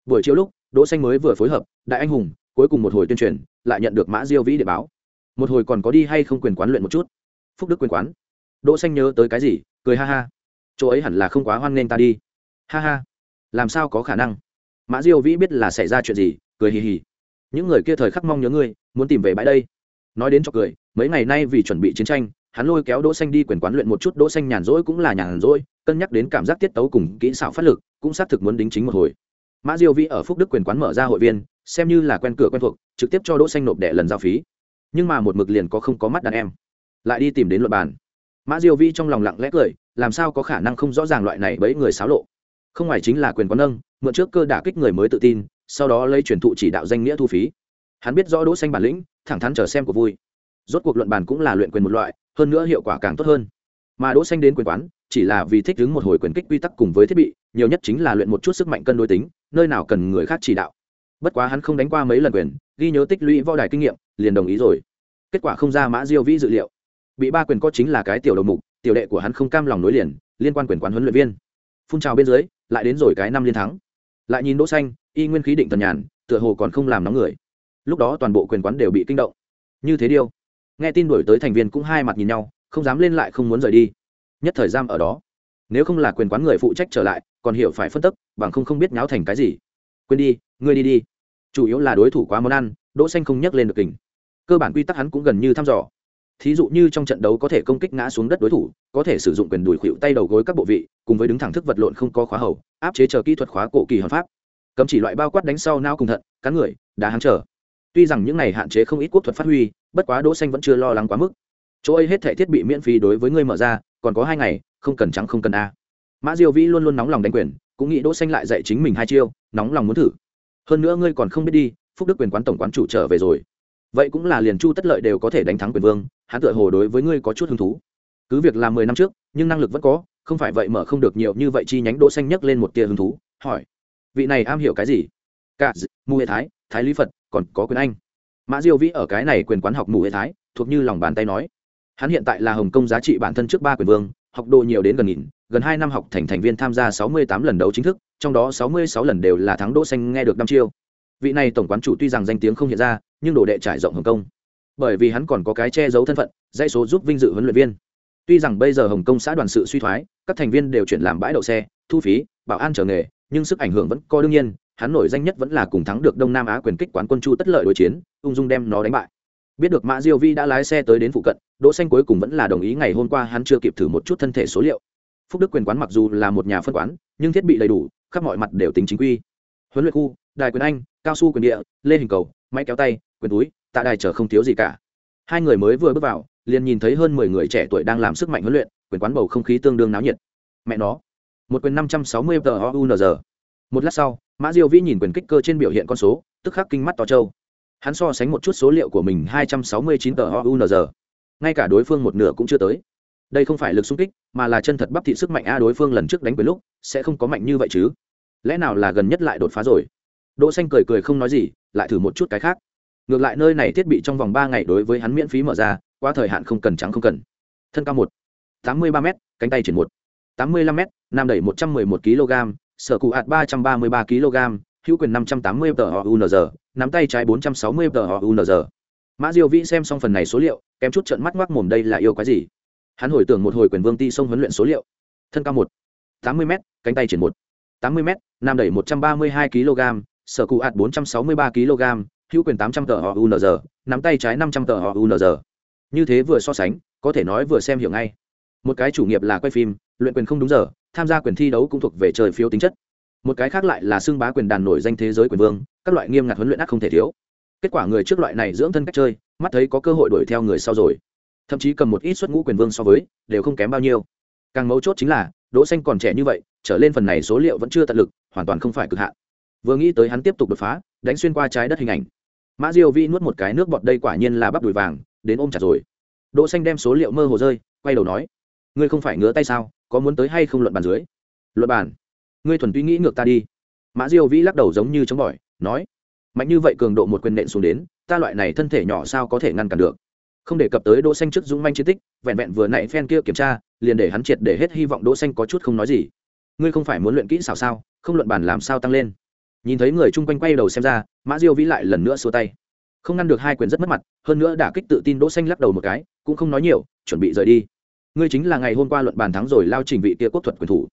Buổi chiều lúc, đỗ xanh mới vừa phối hợp, đại anh hùng, cuối cùng một hồi tuyên truyền, lại nhận được mã diêu vĩ để báo. Một hồi còn có đi hay không quyền quán luyện một chút phúc đức quyền quán. Đỗ xanh nhớ tới cái gì, cười ha ha. Chỗ ấy hẳn là không quá hoan nghênh ta đi. Ha ha. Làm sao có khả năng? Mã diêu vĩ biết là xảy ra chuyện gì, cười hì hì. Những người kia thời khắc mong nhớ ngươi, muốn tìm về bãi đây. Nói đến cho cười, mấy ngày nay vì chuẩn bị chiến tranh, hắn lôi kéo đỗ xanh đi quyền quán luyện một chút đỗ xanh nhàn rỗi cũng là nhàn rỗi, cân nhắc đến cảm giác tiết tấu cùng kỹ xảo phát lực, cũng xác thực muốn đính chính một hồi. Mã diêu vĩ ở phúc đức quyền quán mở ra hội viên, xem như là quen cửa quen thuộc, trực tiếp cho đỗ xanh nộp đệ lần giao phí. Nhưng mà một mực liền có không có mắt đàn em lại đi tìm đến luật bàn. Mã diêu Vi trong lòng lặng lẽ cười, làm sao có khả năng không rõ ràng loại này bấy người xáo lộ? Không ngoài chính là quyền quán nâng, mượn trước cơ đả kích người mới tự tin, sau đó lấy truyền thụ chỉ đạo danh nghĩa thu phí. Hắn biết rõ đỗ xanh bản lĩnh, thẳng thắn chờ xem của vui. Rốt cuộc luận bàn cũng là luyện quyền một loại, hơn nữa hiệu quả càng tốt hơn. Mà đỗ xanh đến quyền quán, chỉ là vì thích ứng một hồi quyền kích quy tắc cùng với thiết bị, nhiều nhất chính là luyện một chút sức mạnh cân đối tính, nơi nào cần người khác chỉ đạo. Bất quá hắn không đánh qua mấy lần quyền, ghi nhớ tích lũy võ đài kinh nghiệm, liền đồng ý rồi. Kết quả không ra mã diêu vĩ dự liệu bị ba quyền có chính là cái tiểu đầu mục, tiểu đệ của hắn không cam lòng nối liền, liên quan quyền quán huấn luyện viên. Phun trào bên dưới, lại đến rồi cái năm liên thắng. Lại nhìn đỗ xanh, y nguyên khí định thần nhàn, tựa hồ còn không làm nóng người. Lúc đó toàn bộ quyền quán đều bị kinh động. Như thế điêu. Nghe tin đuổi tới thành viên cũng hai mặt nhìn nhau, không dám lên lại không muốn rời đi. Nhất thời giam ở đó. Nếu không là quyền quán người phụ trách trở lại, còn hiểu phải phân tức, bằng không không biết nháo thành cái gì. Quên đi, ngươi đi đi. Chủ yếu là đối thủ quá món ăn, đỗ xanh không nhắc lên được kình. Cơ bản quy tắc hắn cũng gần như thăm dò thí dụ như trong trận đấu có thể công kích ngã xuống đất đối thủ, có thể sử dụng quyền đùi khuỵu tay đầu gối các bộ vị, cùng với đứng thẳng thức vật lộn không có khóa hầu, áp chế chờ kỹ thuật khóa cổ kỳ hợp pháp. Cấm chỉ loại bao quát đánh sau nao cùng thận cán người, đá háng trở. Tuy rằng những này hạn chế không ít quốc thuật phát huy, bất quá đỗ xanh vẫn chưa lo lắng quá mức. Chỗ ấy hết thể thiết bị miễn phí đối với ngươi mở ra, còn có hai ngày, không cần trắng không cần a. Mã diêu vĩ luôn luôn nóng lòng đánh quyền, cũng nghĩ đỗ xanh lại dạy chính mình hai chiêu, nóng lòng muốn thử. Hơn nữa ngươi còn không biết đi, phúc đức quyền quán tổng quán chủ trở về rồi vậy cũng là liền chu tất lợi đều có thể đánh thắng quyền vương, hắn tựa hồ đối với ngươi có chút hứng thú. Cứ việc làm mười năm trước, nhưng năng lực vẫn có, không phải vậy mở không được nhiều như vậy chi nhánh đỗ xanh nhấc lên một tia hứng thú, hỏi, vị này am hiểu cái gì? Cả mù hệ thái thái lý phật, còn có quyền anh. Mã diêu vĩ ở cái này quyền quán học mù hệ thái, thuộc như lòng bàn tay nói. Hắn hiện tại là hồng kông giá trị bản thân trước ba quyền vương, học đồ nhiều đến gần nghìn, gần hai năm học thành thành viên tham gia sáu mươi tám lần đấu chính thức, trong đó sáu mươi sáu lần đều là thắng đỗ xanh nghe được năm chiêu. Vị này tổng quán chủ tuy rằng danh tiếng không hiện ra nhưng đồ đệ trải rộng hồng kông bởi vì hắn còn có cái che giấu thân phận, dãy số giúp vinh dự huấn luyện viên. Tuy rằng bây giờ hồng kông xã đoàn sự suy thoái, các thành viên đều chuyển làm bãi đậu xe, thu phí, bảo an trở nghề, nhưng sức ảnh hưởng vẫn có đương nhiên, hắn nổi danh nhất vẫn là cùng thắng được đông nam á quyền kích quán quân chu tất lợi đối chiến, ung dung đem nó đánh bại. Biết được mã diêu vi đã lái xe tới đến phụ cận, đỗ xanh cuối cùng vẫn là đồng ý ngày hôm qua hắn chưa kịp thử một chút thân thể số liệu. Phúc đức quyền quán mặc dù là một nhà phân quán, nhưng thiết bị đầy đủ, khắp mọi mặt đều tính chính quy. Huấn luyện khu, đài quyền anh, cao su quyền địa, lê hình cầu, máy kéo tay quyền túi, tạ đài chờ không thiếu gì cả. Hai người mới vừa bước vào, liền nhìn thấy hơn mười người trẻ tuổi đang làm sức mạnh huấn luyện, quyền quán bầu không khí tương đương náo nhiệt. Mẹ nó, một quyền năm trăm sáu mươi tờ unz một lát sau, mã diêu vĩ nhìn quyền kích cơ trên biểu hiện con số, tức khắc kinh mắt to trâu. Hắn so sánh một chút số liệu của mình hai trăm sáu mươi chín tờ unz ngay cả đối phương một nửa cũng chưa tới. Đây không phải lực xung kích, mà là chân thật bắp thị sức mạnh a đối phương lần trước đánh với lúc, sẽ không có mạnh như vậy chứ. Lẽ nào là gần nhất lại đột phá rồi? Đỗ xanh cười cười không nói gì, lại thử một chút cái khác ngược lại nơi này thiết bị trong vòng ba ngày đối với hắn miễn phí mở ra qua thời hạn không cần trắng không cần. Thân cao một, tám mươi ba m cánh tay chuyển một, tám mươi lăm m nam đẩy một trăm mười một kg, sở cụ hạt ba trăm ba mươi ba kg, hữu quyền năm trăm tám mươi tờ unz nắm tay trái bốn trăm sáu mươi tờ unz mã diêu vĩ xem xong phần này số liệu, kém chút trận mắt ngoác mồm đây là yêu quái gì. Hắn hồi tưởng một hồi quyền vương ti sông huấn luyện số liệu. Thân cao một, tám mươi m cánh tay chuyển một, tám mươi m nam đẩy một trăm ba mươi hai kg, sở cụ hạt bốn trăm sáu mươi ba kg hữu quyền tám trăm tờ unz nắm tay trái năm trăm tờ unz như thế vừa so sánh, có thể nói vừa xem hiểu ngay. Một cái chủ nghiệp là quay phim, luyện quyền không đúng giờ, tham gia quyền thi đấu cũng thuộc về trời phiếu tính chất. Một cái khác lại là xưng bá quyền đàn nổi danh thế giới quyền vương, các loại nghiêm ngặt huấn luyện ác không thể thiếu. Kết quả người trước loại này dưỡng thân cách chơi, mắt thấy có cơ hội đuổi theo người sau rồi. Thậm chí cầm một ít xuất ngũ quyền vương so với, đều không kém bao nhiêu. Càng mấu chốt chính là, đỗ xanh còn trẻ như vậy, trở lên phần này số liệu vẫn chưa tận lực, hoàn toàn không phải cực hạn. Vừa nghĩ tới hắn tiếp tục đột phá, đánh xuyên qua trái đất hình ảnh mã diêu vi nuốt một cái nước bọt đây quả nhiên là bắp đùi vàng, đến ôm chặt rồi. Đỗ xanh đem số liệu mơ hồ rơi, quay đầu nói, ngươi không phải ngứa tay sao, có muốn tới hay không luận bàn dưới? Luận bàn? Ngươi thuần túy nghĩ ngược ta đi. Mã diêu vĩ lắc đầu giống như chống bỏi, nói, mạnh như vậy cường độ một quyền nện xuống đến, ta loại này thân thể nhỏ sao có thể ngăn cản được? Không đề cập tới đỗ xanh trước dũng manh chiến tích, vẹn vẹn vừa nãy phen kia kiểm tra, liền để hắn triệt để hết hy vọng đỗ xanh có chút không nói gì. Ngươi không phải muốn luyện kỹ xảo sao, không luận bàn làm sao tăng lên? Nhìn thấy người chung quanh quay đầu xem ra, mã diêu vĩ lại lần nữa xua tay. Không ngăn được hai quyền rất mất mặt, hơn nữa đả kích tự tin đỗ xanh lắc đầu một cái, cũng không nói nhiều, chuẩn bị rời đi. Ngươi chính là ngày hôm qua luận bàn thắng rồi lao trình vị kia quốc thuật quyền thủ.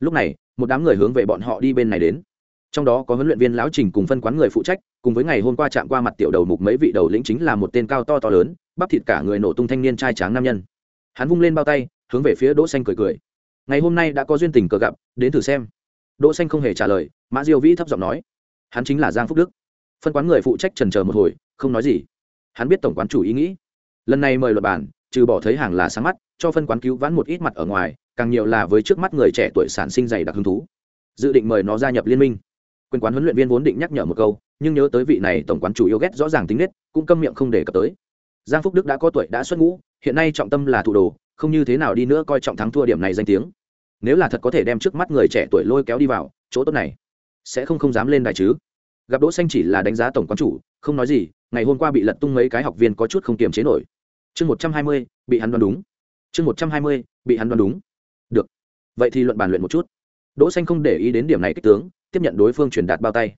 Lúc này, một đám người hướng về bọn họ đi bên này đến. Trong đó có huấn luyện viên lão trình cùng phân quán người phụ trách, cùng với ngày hôm qua chạm qua mặt tiểu đầu mục mấy vị đầu lĩnh chính là một tên cao to to lớn, bắp thịt cả người nổ tung thanh niên trai tráng nam nhân. Hắn vung lên bao tay, hướng về phía đỗ xanh cười cười. Ngày hôm nay đã có duyên tình cờ gặp, đến thử xem đỗ xanh không hề trả lời, mã diêu vĩ thấp giọng nói, hắn chính là giang phúc đức. Phân quán người phụ trách trần chờ một hồi, không nói gì. Hắn biết tổng quán chủ ý nghĩ. Lần này mời luật bản trừ bỏ thấy hàng là sáng mắt, cho phân quán cứu vãn một ít mặt ở ngoài, càng nhiều là với trước mắt người trẻ tuổi sản sinh dày đặc hứng thú. Dự định mời nó gia nhập liên minh. Quyền quán huấn luyện viên vốn định nhắc nhở một câu, nhưng nhớ tới vị này tổng quán chủ yêu ghét rõ ràng tính nết, cũng câm miệng không để cập tới. Giang phúc đức đã có tuổi, đã xuất ngũ, hiện nay trọng tâm là thủ đồ không như thế nào đi nữa coi trọng thắng thua điểm này danh tiếng nếu là thật có thể đem trước mắt người trẻ tuổi lôi kéo đi vào, chỗ tốt này sẽ không không dám lên đài chứ. Gặp đỗ xanh chỉ là đánh giá tổng quán chủ, không nói gì, ngày hôm qua bị lật tung mấy cái học viên có chút không kiềm chế nổi. Chương một trăm hai mươi, bị hắn đoán đúng. Chương một trăm hai mươi, bị hắn đoán đúng. Được. Vậy thì luận bàn luyện một chút. Đỗ xanh không để ý đến điểm này kích tướng, tiếp nhận đối phương truyền đạt bao tay.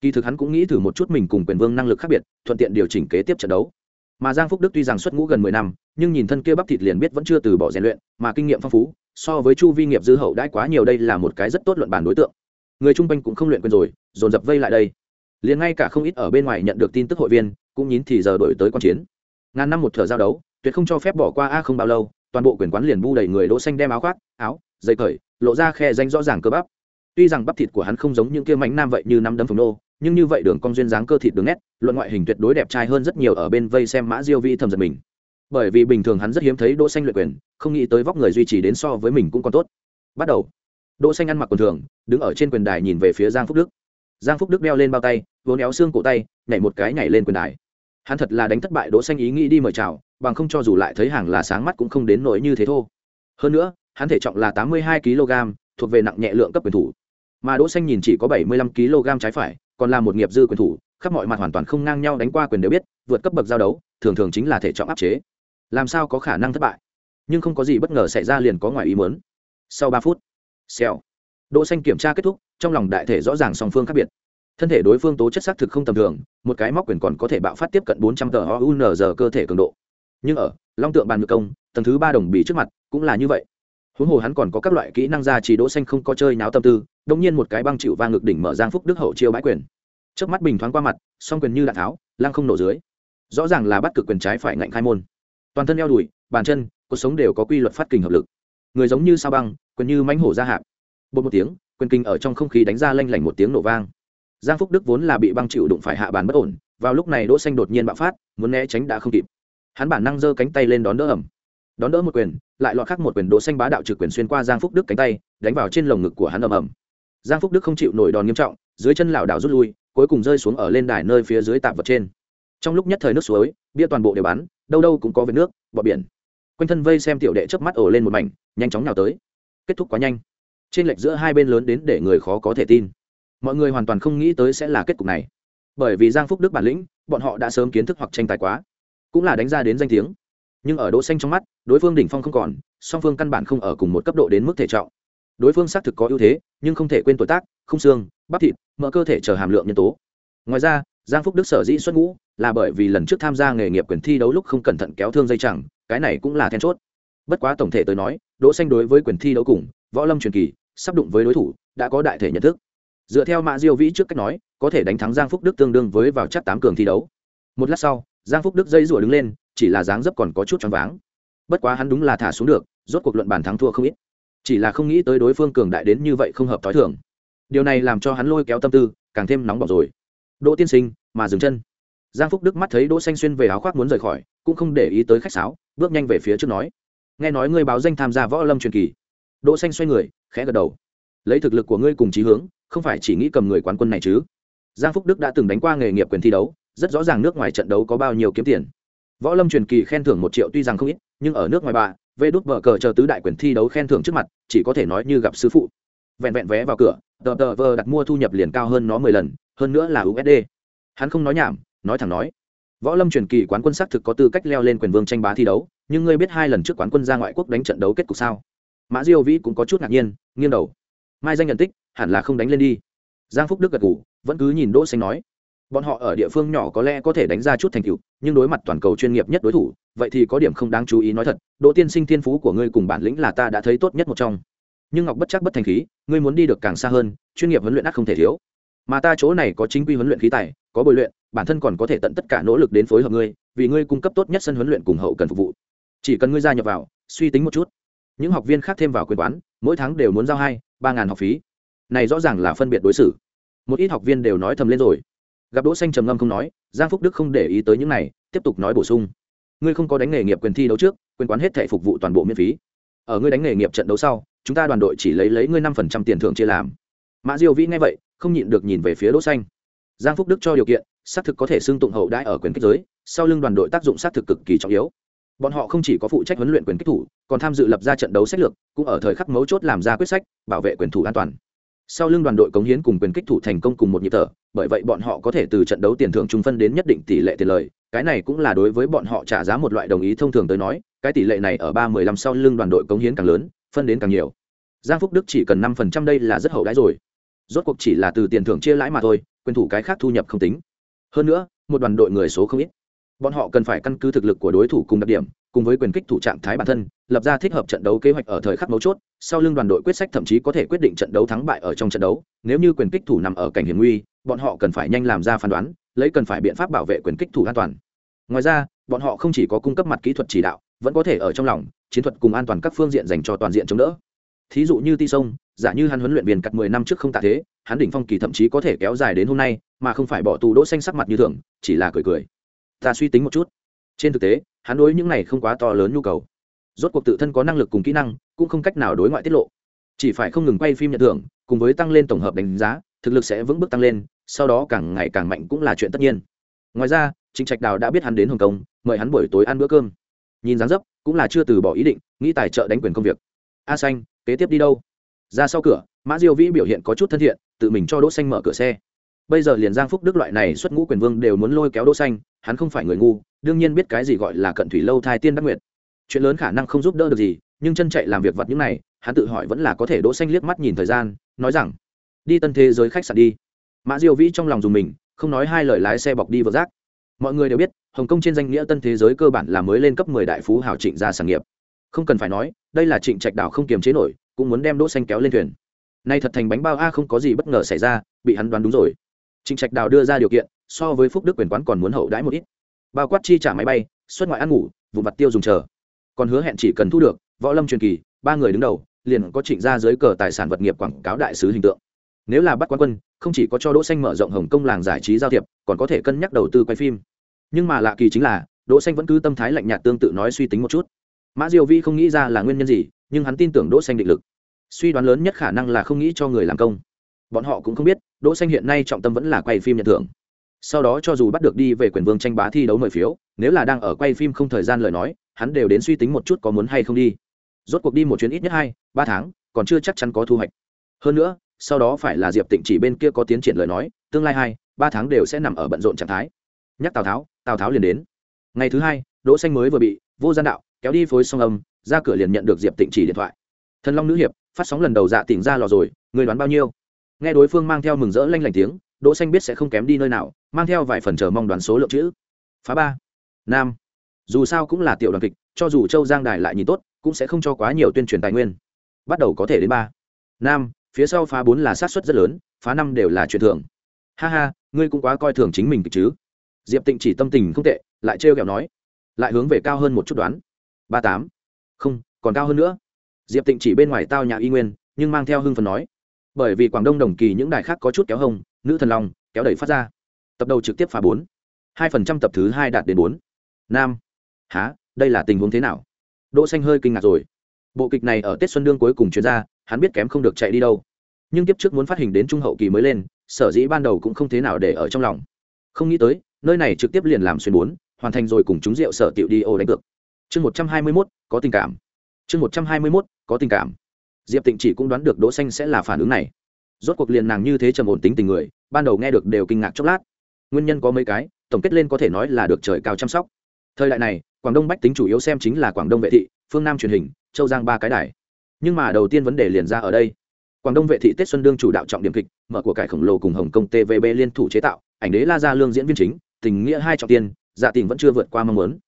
Kỳ thực hắn cũng nghĩ thử một chút mình cùng quyền vương năng lực khác biệt, thuận tiện điều chỉnh kế tiếp trận đấu. Mà giang phúc đức tuy rằng xuất ngũ gần mười năm, nhưng nhìn thân kia bắp thịt liền biết vẫn chưa từ bỏ rèn luyện, mà kinh nghiệm phong phú so với chu vi nghiệp dư hậu đãi quá nhiều đây là một cái rất tốt luận bàn đối tượng. Người trung quanh cũng không luyện quyền rồi, dồn dập vây lại đây. Liền ngay cả không ít ở bên ngoài nhận được tin tức hội viên, cũng nhín thì giờ đổi tới quan chiến. Ngàn năm một thở giao đấu, tuyệt không cho phép bỏ qua a không bao lâu, toàn bộ quyền quán liền bu đầy người đỗ xanh đem áo khoác, áo dây cởi, lộ ra khe danh rõ ràng cơ bắp. Tuy rằng bắp thịt của hắn không giống những kia mảnh nam vậy như năm đấm phồng nô, nhưng như vậy đường cong duyên dáng cơ thịt đường nét, luận ngoại hình tuyệt đối đẹp trai hơn rất nhiều ở bên vây xem mã diêu vi thầm giật mình bởi vì bình thường hắn rất hiếm thấy đỗ xanh luyện quyền, không nghĩ tới vóc người duy trì đến so với mình cũng còn tốt. Bắt đầu. Đỗ xanh ăn mặc quần thường, đứng ở trên quyền đài nhìn về phía giang phúc đức. Giang phúc đức đeo lên bao tay vốn éo xương cổ tay, nhảy một cái nhảy lên quyền đài. Hắn thật là đánh thất bại đỗ xanh ý nghĩ đi mời chào, bằng không cho dù lại thấy hàng là sáng mắt cũng không đến nỗi như thế thôi hơn nữa, hắn thể trọng là tám mươi hai kg, thuộc về nặng nhẹ lượng cấp quyền thủ. Mà đỗ xanh nhìn chỉ có bảy mươi lăm kg trái phải, còn là một nghiệp dư quyền thủ, khắp mọi mặt hoàn toàn không ngang nhau đánh qua quyền đều biết, vượt cấp bậc giao đấu, thường thường chính là thể trọng áp chế làm sao có khả năng thất bại? Nhưng không có gì bất ngờ xảy ra liền có ngoài ý muốn. Sau ba phút, xèo. Đỗ xanh kiểm tra kết thúc, trong lòng đại thể rõ ràng song phương khác biệt. Thân thể đối phương tố chất xác thực không tầm thường, một cái móc quyền còn có thể bạo phát tiếp cận 400 tờ ounz cơ thể cường độ. Nhưng ở, long tượng bàn ngược công, tầng thứ ba đồng bì trước mặt, cũng là như vậy. Huống hồ hắn còn có các loại kỹ năng ra chỉ đỗ xanh không có chơi náo tâm tư đống nhiên một cái băng chịu vang ngược đỉnh mở giang phúc đức hậu chiêu bãi quyền. Trước mắt bình thoáng qua mặt, song quyền như đạn tháo lang không nổ dưới. Rõ ràng là bắt cực quyền trái phải ngạnh khai môn toàn thân eo đùi, bàn chân cuộc sống đều có quy luật phát kình hợp lực. Người giống như sao băng quyền như mãnh hổ ra hạp. Bột một tiếng, quyền kinh ở trong không khí đánh ra lanh lảnh một tiếng nổ vang. Giang phúc đức vốn là bị băng chịu đụng phải hạ bàn bất ổn, vào lúc này đỗ xanh đột nhiên bạo phát, muốn né tránh đã không kịp. Hắn bản năng giơ cánh tay lên đón đỡ ẩm đón đỡ một quyền, lại lọt khắc một quyền đỗ xanh bá đạo trực quyền xuyên qua giang phúc đức cánh tay, đánh vào trên lồng ngực của hắn ầm ầm. Giang phúc đức không chịu nổi đòn nghiêm trọng, dưới chân lảo đảo rút lui, cuối cùng rơi xuống ở lên đài nơi phía dưới tạm vật trên. Trong lúc nhất thời nước suối, bia toàn bộ đều bắn đâu đâu cũng có vệt nước bọ biển. Quanh thân vây xem tiểu đệ chớp mắt ổ lên một mảnh, nhanh chóng nào tới. Kết thúc quá nhanh. Trên lệch giữa hai bên lớn đến để người khó có thể tin. Mọi người hoàn toàn không nghĩ tới sẽ là kết cục này. Bởi vì giang phúc đức bản lĩnh, bọn họ đã sớm kiến thức hoặc tranh tài quá. Cũng là đánh ra đến danh tiếng. Nhưng ở đỗ xanh trong mắt, đối phương đỉnh phong không còn, song phương căn bản không ở cùng một cấp độ đến mức thể trọng. Đối phương xác thực có ưu thế, nhưng không thể quên tuổi tác không xương, bắp thịt mỡ cơ thể chờ hàm lượng nhân tố. Ngoài ra giang phúc đức sở dĩ xuất ngũ là bởi vì lần trước tham gia nghề nghiệp quyền thi đấu lúc không cẩn thận kéo thương dây chẳng, cái này cũng là then chốt. Bất quá tổng thể tới nói, đỗ xanh đối với quyền thi đấu cùng võ lâm truyền kỳ, sắp đụng với đối thủ, đã có đại thể nhận thức. Dựa theo mã diêu vĩ trước cách nói, có thể đánh thắng giang phúc đức tương đương với vào chắc tám cường thi đấu. Một lát sau, giang phúc đức dây rủa đứng lên, chỉ là dáng dấp còn có chút choáng váng. Bất quá hắn đúng là thả xuống được, rốt cuộc luận bàn thắng thua không ít. Chỉ là không nghĩ tới đối phương cường đại đến như vậy không hợp thói thường. Điều này làm cho hắn lôi kéo tâm tư, càng thêm nóng bỏng rồi đỗ tiên sinh, mà dừng chân. Giang phúc đức mắt thấy đỗ xanh xuyên về áo khoác muốn rời khỏi, cũng không để ý tới khách sáo, bước nhanh về phía trước nói. Nghe nói ngươi báo danh tham gia võ lâm truyền kỳ. Đỗ xanh xoay người, khẽ gật đầu. Lấy thực lực của ngươi cùng chí hướng, không phải chỉ nghĩ cầm người quán quân này chứ? Giang phúc đức đã từng đánh qua nghề nghiệp quyền thi đấu, rất rõ ràng nước ngoài trận đấu có bao nhiêu kiếm tiền. Võ lâm truyền kỳ khen thưởng một triệu tuy rằng không ít, nhưng ở nước ngoài bà vê đút vợ cờ chờ tứ đại quyền thi đấu khen thưởng trước mặt, chỉ có thể nói như gặp sư phụ. Vẹn vẹn vé vào cửa, tờ tờ vờ đặt mua thu nhập liền cao hơn nó mười lần hơn nữa là usd hắn không nói nhảm, nói thẳng nói. Võ lâm truyền kỳ quán quân xác thực có tư cách leo lên quyền vương tranh bá thi đấu, nhưng ngươi biết hai lần trước quán quân ra ngoại quốc đánh trận đấu kết cục sao? Mã diêu vĩ cũng có chút ngạc nhiên, nghiêng đầu. Mai danh nhận tích, hẳn là không đánh lên đi. Giang phúc đức gật gù, vẫn cứ nhìn đỗ xanh nói. Bọn họ ở địa phương nhỏ có lẽ có thể đánh ra chút thành tựu, nhưng đối mặt toàn cầu chuyên nghiệp nhất đối thủ, vậy thì có điểm không đáng chú ý nói thật, đỗ tiên sinh thiên phú của ngươi cùng bản lĩnh là ta đã thấy tốt nhất một trong. Nhưng ngọc bất chắc bất thành khí, ngươi muốn đi được càng xa hơn, chuyên nghiệp huấn luyện ắt không thể thiếu mà ta chỗ này có chính quy huấn luyện khí tài, có bồi luyện, bản thân còn có thể tận tất cả nỗ lực đến phối hợp ngươi, vì ngươi cung cấp tốt nhất sân huấn luyện cùng hậu cần phục vụ. Chỉ cần ngươi gia nhập vào, suy tính một chút. Những học viên khác thêm vào quyền quán mỗi tháng đều muốn giao hai, ba ngàn học phí. Này rõ ràng là phân biệt đối xử. Một ít học viên đều nói thầm lên rồi. Gặp đỗ xanh trầm ngâm không nói, giang phúc đức không để ý tới những này, tiếp tục nói bổ sung. Ngươi không có đánh nghề nghiệp quyền thi đấu trước, quyền quán hết thảy phục vụ toàn bộ miễn phí. Ở ngươi đánh nghề nghiệp trận đấu sau, chúng ta đoàn đội chỉ lấy lấy ngươi năm phần trăm tiền thưởng chia làm. Mã diêu vĩ nghe vậy không nhịn được nhìn về phía đỗ xanh. Giang phúc đức cho điều kiện, xác thực có thể xưng tụng hậu đãi ở quyền kích giới, sau lưng đoàn đội tác dụng xác thực cực kỳ trọng yếu. Bọn họ không chỉ có phụ trách huấn luyện quyền kích thủ, còn tham dự lập ra trận đấu sách lược, cũng ở thời khắc mấu chốt làm ra quyết sách, bảo vệ quyền thủ an toàn. Sau lưng đoàn đội cống hiến cùng quyền kích thủ thành công cùng một nhịp thở, bởi vậy bọn họ có thể từ trận đấu tiền thưởng trung phân đến nhất định tỷ lệ tiền lời, cái này cũng là đối với bọn họ trả giá một loại đồng ý thông thường tới nói, cái tỷ lệ này ở ba mười lăm sau lưng đoàn đội cống hiến càng lớn, phân đến càng nhiều. Giang phúc đức chỉ cần năm phần trăm đây là rất hậu đãi rồi rốt cuộc chỉ là từ tiền thưởng chia lãi mà thôi, quyền thủ cái khác thu nhập không tính. Hơn nữa, một đoàn đội người số không ít. Bọn họ cần phải căn cứ thực lực của đối thủ cùng đặc điểm, cùng với quyền kích thủ trạng thái bản thân, lập ra thích hợp trận đấu kế hoạch ở thời khắc mấu chốt, sau lưng đoàn đội quyết sách thậm chí có thể quyết định trận đấu thắng bại ở trong trận đấu, nếu như quyền kích thủ nằm ở cảnh hiểm nguy, bọn họ cần phải nhanh làm ra phán đoán, lấy cần phải biện pháp bảo vệ quyền kích thủ an toàn. Ngoài ra, bọn họ không chỉ có cung cấp mặt kỹ thuật chỉ đạo, vẫn có thể ở trong lòng, chiến thuật cùng an toàn các phương diện dành cho toàn diện chống đỡ. Thí dụ như ti sông giả như hắn huấn luyện viên cắt mười năm trước không tạ thế, hắn đỉnh phong kỳ thậm chí có thể kéo dài đến hôm nay, mà không phải bỏ tù đỗ xanh sắc mặt như thường, chỉ là cười cười. Ta suy tính một chút. Trên thực tế, hắn đối những này không quá to lớn nhu cầu. Rốt cuộc tự thân có năng lực cùng kỹ năng, cũng không cách nào đối ngoại tiết lộ. Chỉ phải không ngừng quay phim nhận thưởng, cùng với tăng lên tổng hợp đánh giá, thực lực sẽ vững bước tăng lên, sau đó càng ngày càng mạnh cũng là chuyện tất nhiên. Ngoài ra, trịnh trạch đào đã biết hắn đến hồng kông, mời hắn buổi tối ăn bữa cơm. Nhìn dáng dấp, cũng là chưa từ bỏ ý định, nghĩ tài trợ đánh quyền công việc. A xanh, kế tiếp đi đâu? Ra sau cửa, mã diêu vĩ biểu hiện có chút thân thiện, tự mình cho đỗ xanh mở cửa xe. Bây giờ liền giang phúc đức loại này xuất ngũ quyền vương đều muốn lôi kéo đỗ xanh, hắn không phải người ngu, đương nhiên biết cái gì gọi là cận thủy lâu thai tiên đắc nguyệt. Chuyện lớn khả năng không giúp đỡ được gì, nhưng chân chạy làm việc vật những này, hắn tự hỏi vẫn là có thể đỗ xanh liếc mắt nhìn thời gian, nói rằng, đi tân thế giới khách sạn đi. Mã diêu vĩ trong lòng dùng mình, không nói hai lời lái xe bọc đi vào rác. Mọi người đều biết, hồng kông trên danh nghĩa tân thế giới cơ bản là mới lên cấp 10 đại phú hào trịnh gia sản nghiệp. Không cần phải nói, đây là trịnh trạch đảo không kiềm chế nổi cũng muốn đem đỗ xanh kéo lên thuyền. Nay thật thành bánh bao a không có gì bất ngờ xảy ra, bị hắn đoán đúng rồi. Trịnh trạch đào đưa ra điều kiện, so với phúc đức quyền quán còn muốn hậu đãi một ít. Bao quát chi trả máy bay, xuất ngoại ăn ngủ, vụ mặt tiêu dùng chờ. Còn hứa hẹn chỉ cần thu được, võ lâm truyền kỳ, ba người đứng đầu, liền có trịnh ra dưới cờ tài sản vật nghiệp quảng cáo đại sứ hình tượng. Nếu là bắt quan quân, không chỉ có cho đỗ xanh mở rộng hồng Công làng giải trí giao thiệp, còn có thể cân nhắc đầu tư quay phim. Nhưng mà lạ kỳ chính là, đỗ xanh vẫn cứ tâm thái lạnh nhạt tương tự nói suy tính một chút. Mã diêu vi không nghĩ ra là nguyên nhân gì nhưng hắn tin tưởng đỗ xanh định lực. Suy đoán lớn nhất khả năng là không nghĩ cho người làm công. Bọn họ cũng không biết, đỗ xanh hiện nay trọng tâm vẫn là quay phim nhận thưởng. Sau đó cho dù bắt được đi về quyền vương tranh bá thi đấu mời phiếu, nếu là đang ở quay phim không thời gian lời nói, hắn đều đến suy tính một chút có muốn hay không đi. Rốt cuộc đi một chuyến ít nhất hai, ba tháng, còn chưa chắc chắn có thu hoạch. Hơn nữa, sau đó phải là diệp tịnh chỉ bên kia có tiến triển lời nói, tương lai hai, ba tháng đều sẽ nằm ở bận rộn trạng thái. Nhắc tào tháo tào tháo liền đến. Ngày thứ hai, đỗ xanh mới vừa bị vô gian đạo kéo đi phối song âm ra cửa liền nhận được diệp tịnh chỉ điện thoại. Thần long nữ hiệp, phát sóng lần đầu dạ tỉnh ra lò rồi, người đoán bao nhiêu? Nghe đối phương mang theo mừng rỡ lanh lảnh tiếng, đỗ xanh biết sẽ không kém đi nơi nào, mang theo vài phần chờ mong đoán số lượng chữ. Phá ba. Nam. Dù sao cũng là tiểu đoàn kịch, cho dù châu giang đài lại nhìn tốt, cũng sẽ không cho quá nhiều tuyên truyền tài nguyên. Bắt đầu có thể đến ba. Nam, phía sau phá bốn là sát suất rất lớn, phá năm đều là chuyện thường. Ha ha, ngươi cũng quá coi thường chính mình kịch chứ. Diệp tịnh chỉ tâm tình không tệ, lại trêu kẹo nói, lại hướng về cao hơn một chút đoán. Ba tám không còn cao hơn nữa. Diệp tịnh chỉ bên ngoài tao nhà y nguyên nhưng mang theo hưng phần nói. Bởi vì quảng đông đồng kỳ những đài khác có chút kéo hông nữ thần long kéo đẩy phát ra. Tập đầu trực tiếp phá bốn. hai phần trăm tập thứ hai đạt đến bốn. Nam. Há đây là tình huống thế nào? Đỗ xanh hơi kinh ngạc rồi. Bộ kịch này ở tết xuân đương cuối cùng chuyên ra, hắn biết kém không được chạy đi đâu. Nhưng tiếp trước muốn phát hình đến trung hậu kỳ mới lên sở dĩ ban đầu cũng không thế nào để ở trong lòng. Không nghĩ tới nơi này trực tiếp liền làm xuyên bốn hoàn thành rồi cùng chúng rượu sở tiểu đi ô đánh cược chương một trăm hai mươi 121, có tình cảm. Chương một trăm hai mươi 121, có tình cảm. Diệp tịnh chỉ cũng đoán được đỗ xanh sẽ là phản ứng này. Rốt cuộc liền nàng như thế trầm ổn tính tình người ban đầu nghe được đều kinh ngạc chốc lát. Nguyên nhân có mấy cái tổng kết lên có thể nói là được trời cao chăm sóc. Thời đại này quảng đông bách tính chủ yếu xem chính là quảng đông vệ thị phương nam truyền hình châu giang ba cái đài. Nhưng mà đầu tiên vấn đề liền ra ở đây. Quảng đông vệ thị tết xuân đương chủ đạo trọng điểm kịch mở của cải khổng lồ cùng hồng kông tvb liên thủ chế tạo ảnh đế la gia lương diễn viên chính tình nghĩa hai trọng tiên dạ tình vẫn chưa vượt qua mong muốn.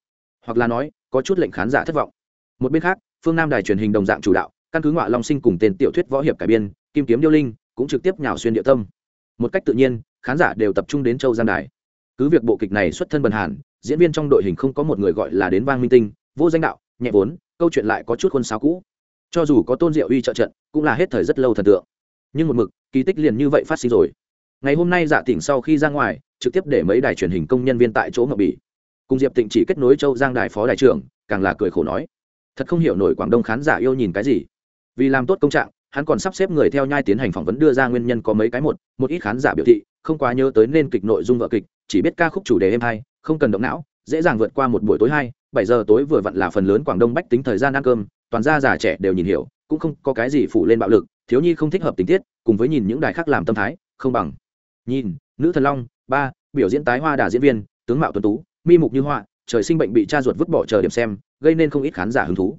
Hoặc là nói có chút lệnh khán giả thất vọng. Một bên khác, phương nam đài truyền hình đồng dạng chủ đạo, căn cứ ngọa long sinh cùng tên tiểu thuyết võ hiệp cải biên, kim kiếm điêu linh cũng trực tiếp nhào xuyên địa tâm. Một cách tự nhiên, khán giả đều tập trung đến châu giang đài. Cứ việc bộ kịch này xuất thân bần hàn, diễn viên trong đội hình không có một người gọi là đến vang minh tinh, vô danh đạo, nhẹ vốn, câu chuyện lại có chút khuôn sáo cũ. Cho dù có tôn diệu uy trợ trận, cũng là hết thời rất lâu thần tượng. Nhưng một mực, kỳ tích liền như vậy phát sinh rồi. Ngày hôm nay giả tỉnh sau khi ra ngoài, trực tiếp để mấy đài truyền hình công nhân viên tại chỗ ngậm bỉ cùng diệp tịnh chỉ kết nối châu giang đài phó đại trưởng, càng là cười khổ nói, thật không hiểu nổi quảng đông khán giả yêu nhìn cái gì. Vì làm tốt công trạng, hắn còn sắp xếp người theo nhai tiến hành phỏng vấn đưa ra nguyên nhân có mấy cái một một ít khán giả biểu thị, không quá nhớ tới nên kịch nội dung vợ kịch, chỉ biết ca khúc chủ đề êm hay, không cần động não, dễ dàng vượt qua một buổi tối hai, bảy giờ tối vừa vặn là phần lớn quảng đông bách tính thời gian ăn cơm, toàn gia già trẻ đều nhìn hiểu, cũng không có cái gì phủ lên bạo lực, thiếu nhi không thích hợp tình tiết, cùng với nhìn những đài khác làm tâm thái, không bằng. Nhìn, nữ thần long, ba, biểu diễn tái hoa đà diễn viên, tướng mạo tuấn tú mi mục như họa, trời sinh bệnh bị cha ruột vứt bỏ chờ điểm xem, gây nên không ít khán giả hứng thú.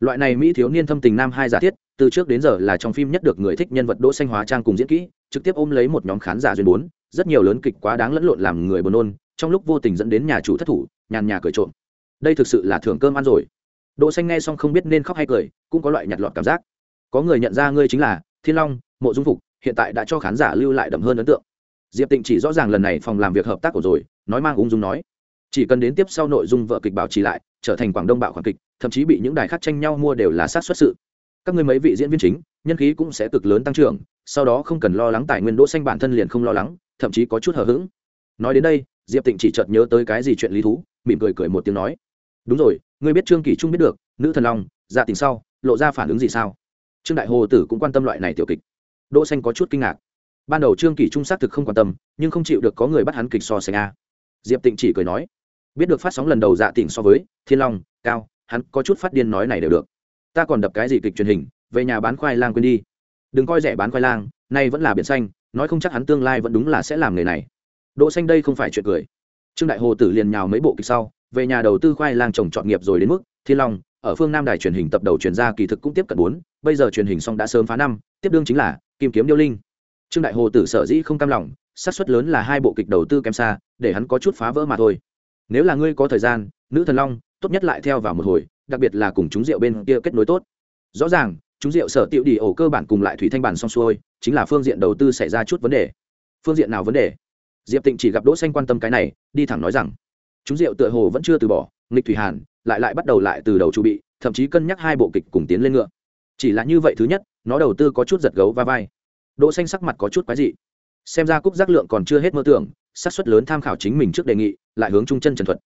Loại này mỹ thiếu niên thâm tình nam hai giả thiết, từ trước đến giờ là trong phim nhất được người thích nhân vật đỗ xanh hóa trang cùng diễn kỹ, trực tiếp ôm lấy một nhóm khán giả duyên bốn, rất nhiều lớn kịch quá đáng lẫn lộn làm người buồn nôn, trong lúc vô tình dẫn đến nhà chủ thất thủ, nhàn nhà cười trộm. Đây thực sự là thưởng cơm ăn rồi. Đỗ xanh nghe xong không biết nên khóc hay cười, cũng có loại nhặt lọt cảm giác. Có người nhận ra ngươi chính là thiên long, mộ dung phục, hiện tại đã cho khán giả lưu lại đậm hơn ấn tượng. Diệp tịnh chỉ rõ ràng lần này phòng làm việc hợp tác của rồi, nói mang ung dung nói chỉ cần đến tiếp sau nội dung vợ kịch bảo trì lại, trở thành quảng đông bạo khoản kịch, thậm chí bị những đài khác tranh nhau mua đều là sát xuất sự. Các người mấy vị diễn viên chính, nhân khí cũng sẽ cực lớn tăng trưởng, sau đó không cần lo lắng tài nguyên đỗ xanh bản thân liền không lo lắng, thậm chí có chút hờ hững. Nói đến đây, diệp tịnh chỉ chợt nhớ tới cái gì chuyện lý thú, mỉm cười cười một tiếng nói. Đúng rồi, ngươi biết trương kỳ trung biết được, nữ thần long dạ tình sau, lộ ra phản ứng gì sao? Trương đại hồ tử cũng quan tâm loại này tiểu kịch. Đỗ xanh có chút kinh ngạc. Ban đầu trương kỳ trung xác thực không quan tâm, nhưng không chịu được có người bắt hắn kịch so sánh a. Diệp tịnh chỉ cười nói biết được phát sóng lần đầu dạ tỉnh so với thiên long, cao, hắn có chút phát điên nói này đều được. Ta còn đập cái gì kịch truyền hình, về nhà bán khoai lang quên đi. Đừng coi rẻ bán khoai lang, nay vẫn là biển xanh, nói không chắc hắn tương lai vẫn đúng là sẽ làm nghề này. Đỗ xanh đây không phải chuyện cười. Trương đại hồ tử liền nhào mấy bộ kịch sau, về nhà đầu tư khoai lang trồng trọt nghiệp rồi đến mức, thiên long, ở phương nam đài truyền hình tập đầu truyền ra kỳ thực cũng tiếp cận bốn, bây giờ truyền hình xong đã sớm phá năm, tiếp đương chính là, kim kiếm điêu linh. Trương đại hồ tử sở dĩ không cam lòng, xác suất lớn là hai bộ kịch đầu tư kém xa, để hắn có chút phá vỡ mà thôi nếu là ngươi có thời gian, nữ thần long, tốt nhất lại theo vào một hồi, đặc biệt là cùng chúng rượu bên kia kết nối tốt. Rõ ràng, chúng rượu sở tiệu đi ổ cơ bản cùng lại thủy thanh bản xong xuôi, chính là phương diện đầu tư xảy ra chút vấn đề. Phương diện nào vấn đề? Diệp tịnh chỉ gặp đỗ xanh quan tâm cái này, đi thẳng nói rằng, chúng rượu tựa hồ vẫn chưa từ bỏ, nghịch thủy hàn, lại lại bắt đầu lại từ đầu chuẩn bị, thậm chí cân nhắc hai bộ kịch cùng tiến lên ngựa. Chỉ là như vậy thứ nhất, nó đầu tư có chút giật gấu va vai. Đỗ xanh sắc mặt có chút quái dị. Xem ra cúc giác lượng còn chưa hết mơ tưởng, xác suất lớn tham khảo chính mình trước đề nghị lại hướng trung chân trần thuật.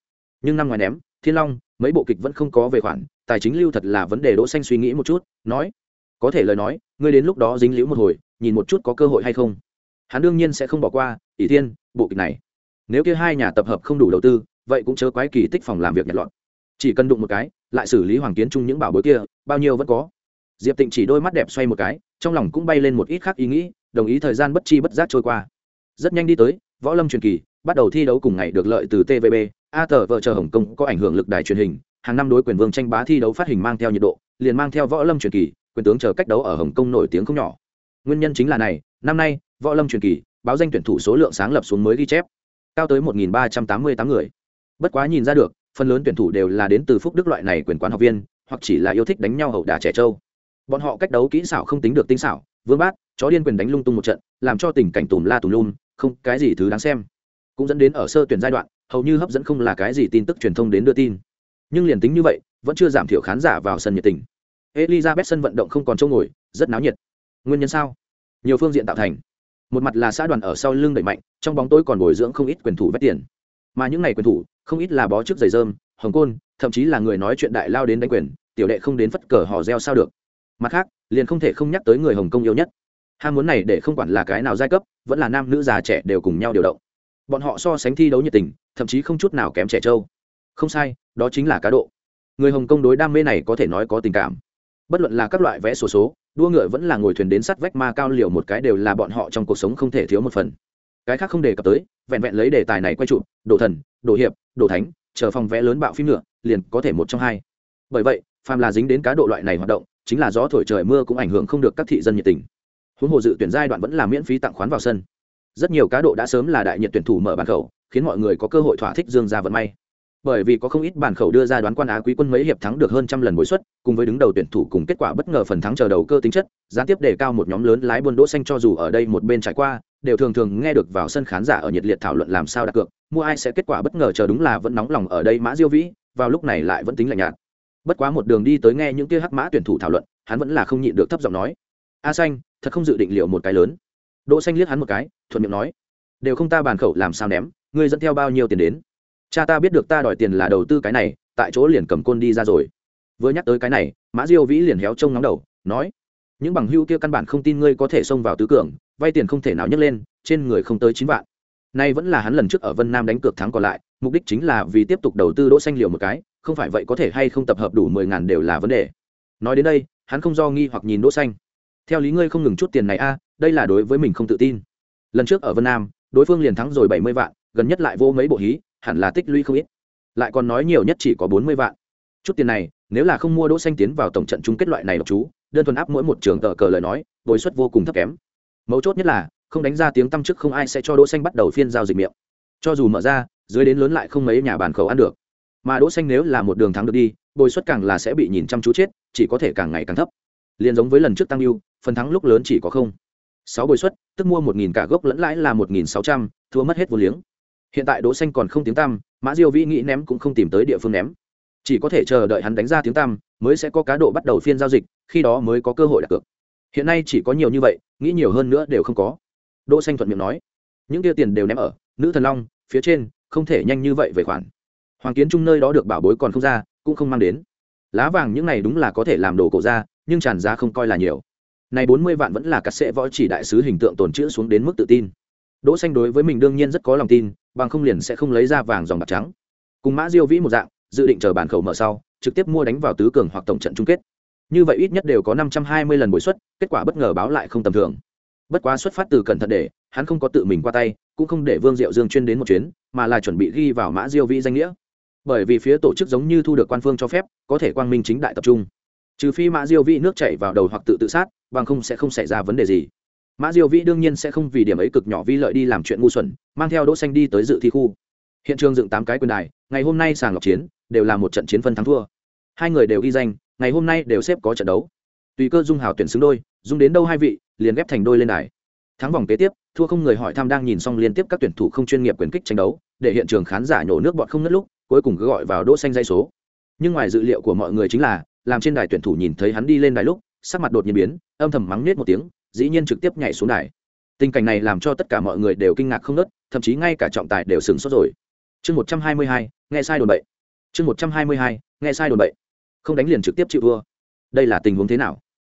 Nhưng năm ngoài ném, thiên long, mấy bộ kịch vẫn không có về khoản, tài chính lưu thật là vấn đề đỗ xanh suy nghĩ một chút, nói, có thể lời nói, ngươi đến lúc đó dính liễu một hồi, nhìn một chút có cơ hội hay không. Hắn đương nhiên sẽ không bỏ qua, ỷ thiên, bộ kịch này, nếu kia hai nhà tập hợp không đủ đầu tư, vậy cũng chớ quái kỳ tích phòng làm việc nhặt lọt. Chỉ cần đụng một cái, lại xử lý hoàng kiến trung những bảo bối kia, bao nhiêu vẫn có. Diệp tịnh chỉ đôi mắt đẹp xoay một cái, trong lòng cũng bay lên một ít khác ý nghĩ, đồng ý thời gian bất chi bất giác trôi qua. Rất nhanh đi tới, võ lâm truyền kỳ bắt đầu thi đấu cùng ngày được lợi từ tvb a tờ vợ chờ hồng kông có ảnh hưởng lực đài truyền hình, hàng năm đối quyền vương tranh bá thi đấu phát hình mang theo nhiệt độ, liền mang theo võ lâm truyền kỳ, quyền tướng chờ cách đấu ở hồng kông nổi tiếng không nhỏ. Nguyên nhân chính là này, năm nay, võ lâm truyền kỳ, báo danh tuyển thủ số lượng sáng lập xuống mới ghi chép, cao tới một ba trăm tám mươi tám người. Bất quá nhìn ra được, phần lớn tuyển thủ đều là đến từ phúc đức loại này quyền quán học viên, hoặc chỉ là yêu thích đánh nhau hậu đả trẻ trâu. Bọn họ cách đấu kỹ xảo không tính được tinh xảo, vương bát, chó điên quyền đánh lung tung một trận, làm cho tình cảnh tùm la tùm lum, không, cái gì thứ đáng xem cũng dẫn đến ở sơ tuyển giai đoạn, hầu như hấp dẫn không là cái gì tin tức truyền thông đến đưa tin. Nhưng liền tính như vậy, vẫn chưa giảm thiểu khán giả vào sân nhiệt tình. Elizabeth sân vận động không còn chỗ ngồi, rất náo nhiệt. Nguyên nhân sao? Nhiều phương diện tạo thành. Một mặt là xã đoàn ở sau lưng đẩy mạnh, trong bóng tối còn bồi dưỡng không ít quyền thủ vét tiền. Mà những ngày quyền thủ, không ít là bó trước giày dơm, hồng côn, thậm chí là người nói chuyện đại lao đến đánh quyền, tiểu đệ không đến phất cờ hò reo sao được. Mặt khác, liền không thể không nhắc tới người hồng kông yêu nhất. Ham muốn này để không quản là cái nào giai cấp, vẫn là nam nữ già trẻ đều cùng nhau điều động bọn họ so sánh thi đấu nhiệt tình thậm chí không chút nào kém trẻ trâu. Không sai đó chính là cá độ. Người hồng kông đối đam mê này có thể nói có tình cảm. Bất luận là các loại vẽ sổ số, số đua ngựa vẫn là ngồi thuyền đến sắt vách ma cao liều một cái đều là bọn họ trong cuộc sống không thể thiếu một phần. Cái khác không đề cập tới vẹn vẹn lấy đề tài này quay trụ đồ thần đồ hiệp đồ thánh chờ phòng vẽ lớn bạo phim nữa liền có thể một trong hai. Bởi vậy phàm là dính đến cá độ loại này hoạt động chính là gió thổi trời mưa cũng ảnh hưởng không được các thị dân nhiệt tình. Huống hồ dự tuyển giai đoạn vẫn là miễn phí tặng khoán vào sân rất nhiều cá độ đã sớm là đại nhiệt tuyển thủ mở bàn khẩu, khiến mọi người có cơ hội thỏa thích dương ra vận may. Bởi vì có không ít bàn khẩu đưa ra đoán quan á quý quân mấy hiệp thắng được hơn trăm lần mỗi suất, cùng với đứng đầu tuyển thủ cùng kết quả bất ngờ phần thắng chờ đầu cơ tính chất, gián tiếp đề cao một nhóm lớn lái buôn đỗ xanh cho dù ở đây một bên trải qua, đều thường thường nghe được vào sân khán giả ở nhiệt liệt thảo luận làm sao đặt cược, mua ai sẽ kết quả bất ngờ chờ đúng là vẫn nóng lòng ở đây mã diêu vĩ, vào lúc này lại vẫn tính lạnh nhạt. Bất quá một đường đi tới nghe những kia hắc mã tuyển thủ thảo luận, hắn vẫn là không nhịn được thấp giọng nói, a xanh, thật không dự định liệu một cái lớn đỗ xanh liếc hắn một cái, thuận miệng nói, đều không ta bàn khẩu làm sao ném, ngươi dẫn theo bao nhiêu tiền đến? Cha ta biết được ta đòi tiền là đầu tư cái này, tại chỗ liền cầm côn đi ra rồi. Vừa nhắc tới cái này, mã diêu vĩ liền héo trông nóng đầu, nói, những bằng hưu kia căn bản không tin ngươi có thể xông vào tứ cường, vay tiền không thể nào nhấc lên, trên người không tới chín vạn. Nay vẫn là hắn lần trước ở vân nam đánh cược thắng còn lại, mục đích chính là vì tiếp tục đầu tư đỗ xanh liều một cái, không phải vậy có thể hay không tập hợp đủ mười ngàn đều là vấn đề. Nói đến đây, hắn không do nghi hoặc nhìn đỗ xanh theo lý ngươi không ngừng chút tiền này a, đây là đối với mình không tự tin. Lần trước ở vân nam, đối phương liền thắng rồi bảy mươi vạn, gần nhất lại vô mấy bộ hí, hẳn là tích lũy không ít. Lại còn nói nhiều nhất chỉ có bốn mươi vạn. Chút tiền này, nếu là không mua đỗ xanh tiến vào tổng trận chung kết loại này độc chú, đơn thuần áp mỗi một trường tờ cờ lời nói, bồi suất vô cùng thấp kém. Mấu chốt nhất là, không đánh ra tiếng tâm trước không ai sẽ cho đỗ xanh bắt đầu phiên giao dịch miệng. Cho dù mở ra, dưới đến lớn lại không mấy nhà bàn khẩu ăn được. Mà đỗ xanh nếu là một đường thắng được đi, bồi suất càng là sẽ bị nhìn chăm chú chết, chỉ có thể càng ngày càng thấp liền giống với lần trước tăng lưu phần thắng lúc lớn chỉ có không. Sáu bồi suất, tức mua một nghìn cả gốc lẫn lãi là một nghìn sáu trăm, thua mất hết vô liếng. Hiện tại đỗ xanh còn không tiếng tăm, mã diêu vĩ nghĩ ném cũng không tìm tới địa phương ném. Chỉ có thể chờ đợi hắn đánh ra tiếng tăm, mới sẽ có cá độ bắt đầu phiên giao dịch, khi đó mới có cơ hội đặt cược. Hiện nay chỉ có nhiều như vậy, nghĩ nhiều hơn nữa đều không có. Đỗ xanh thuận miệng nói. Những kia tiền đều ném ở, nữ thần long, phía trên, không thể nhanh như vậy về khoản. Hoàng kiến trung nơi đó được bảo bối còn không ra, cũng không mang đến. Lá vàng những này đúng là có thể làm đồ cổ ra nhưng tràn giá không coi là nhiều. Này bốn mươi vạn vẫn là cắt sẽ võ chỉ đại sứ hình tượng tồn chữ xuống đến mức tự tin. Đỗ xanh đối với mình đương nhiên rất có lòng tin, bằng không liền sẽ không lấy ra vàng dòng bạc trắng. Cùng mã diêu vĩ một dạng, dự định chờ bản khẩu mở sau, trực tiếp mua đánh vào tứ cường hoặc tổng trận chung kết. Như vậy ít nhất đều có năm trăm hai mươi lần bồi suất, kết quả bất ngờ báo lại không tầm thường. Bất quá xuất phát từ cẩn thận để, hắn không có tự mình qua tay, cũng không để vương diệu dương chuyên đến một chuyến, mà là chuẩn bị ghi vào mã diêu vĩ danh nghĩa. Bởi vì phía tổ chức giống như thu được quan phương cho phép, có thể quang minh chính đại tập trung trừ phi mã diêu vĩ nước chảy vào đầu hoặc tự tự sát, bằng không sẽ không xảy ra vấn đề gì. Mã diêu vĩ đương nhiên sẽ không vì điểm ấy cực nhỏ vi lợi đi làm chuyện ngu xuẩn, mang theo đỗ xanh đi tới dự thi khu. Hiện trường dựng tám cái quyền đài, ngày hôm nay sàng lọc chiến, đều là một trận chiến phân thắng thua. Hai người đều ghi danh, ngày hôm nay đều xếp có trận đấu. Tùy cơ dung hào tuyển xứng đôi, dung đến đâu hai vị, liền ghép thành đôi lên đài. Thắng vòng kế tiếp, thua không người hỏi tham đang nhìn xong liên tiếp các tuyển thủ không chuyên nghiệp quyền kích tranh đấu, để hiện trường khán giả nhổ nước bọt không ngất lúc, cuối cùng cứ gọi vào đỗ xanh dây số. Nhưng ngoài dự liệu của mọi người chính là làm trên đài tuyển thủ nhìn thấy hắn đi lên đài lúc, sắc mặt đột nhiên biến, âm thầm mắng nết một tiếng, dĩ nhiên trực tiếp nhảy xuống đài. Tình cảnh này làm cho tất cả mọi người đều kinh ngạc không nớt thậm chí ngay cả trọng tài đều sửng sốt rồi. Chương một trăm hai mươi hai, nghe sai đồn bậy. Chương một trăm hai mươi hai, nghe sai đồn bậy. Không đánh liền trực tiếp chịu thua. Đây là tình huống thế nào?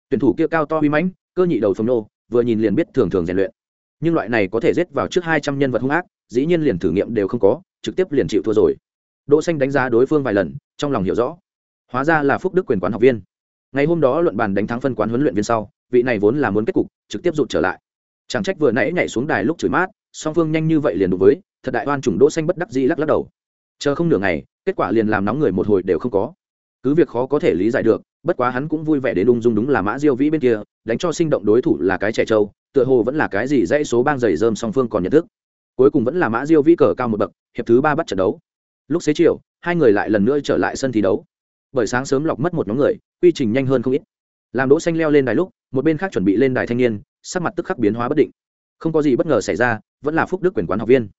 Tuyển thủ kia cao to uy mãnh, cơ nhị đầu phồng nô, vừa nhìn liền biết thường thường rèn luyện. Nhưng loại này có thể giết vào trước hai trăm nhân vật hung ác, dĩ nhiên liền thử nghiệm đều không có, trực tiếp liền chịu thua rồi. Đỗ xanh đánh giá đối phương vài lần, trong lòng hiểu rõ hóa ra là phúc đức quyền quán học viên. Ngày hôm đó luận bàn đánh thắng phân quán huấn luyện viên sau, vị này vốn là muốn kết cục, trực tiếp rụt trở lại. Chẳng trách vừa nãy nhảy xuống đài lúc chửi mát, song phương nhanh như vậy liền đối với, thật đại oan trùng đỗ xanh bất đắc dĩ lắc lắc đầu. Chờ không nửa ngày, kết quả liền làm nóng người một hồi đều không có. Cứ việc khó có thể lý giải được, bất quá hắn cũng vui vẻ đến ung dung đúng là mã diêu vĩ bên kia, đánh cho sinh động đối thủ là cái trẻ trâu, tựa hồ vẫn là cái gì dãy số bang giày dơm song phương còn nhận thức. Cuối cùng vẫn là mã diêu vĩ cờ cao một bậc, hiệp thứ ba bắt trận đấu. Lúc xế chiều, hai người lại lần nữa trở lại sân thi đấu bởi sáng sớm lọc mất một nhóm người, quy trình nhanh hơn không ít. Làm đỗ xanh leo lên đài lúc, một bên khác chuẩn bị lên đài thanh niên, sắc mặt tức khắc biến hóa bất định. Không có gì bất ngờ xảy ra, vẫn là phúc đức quyền quán học viên.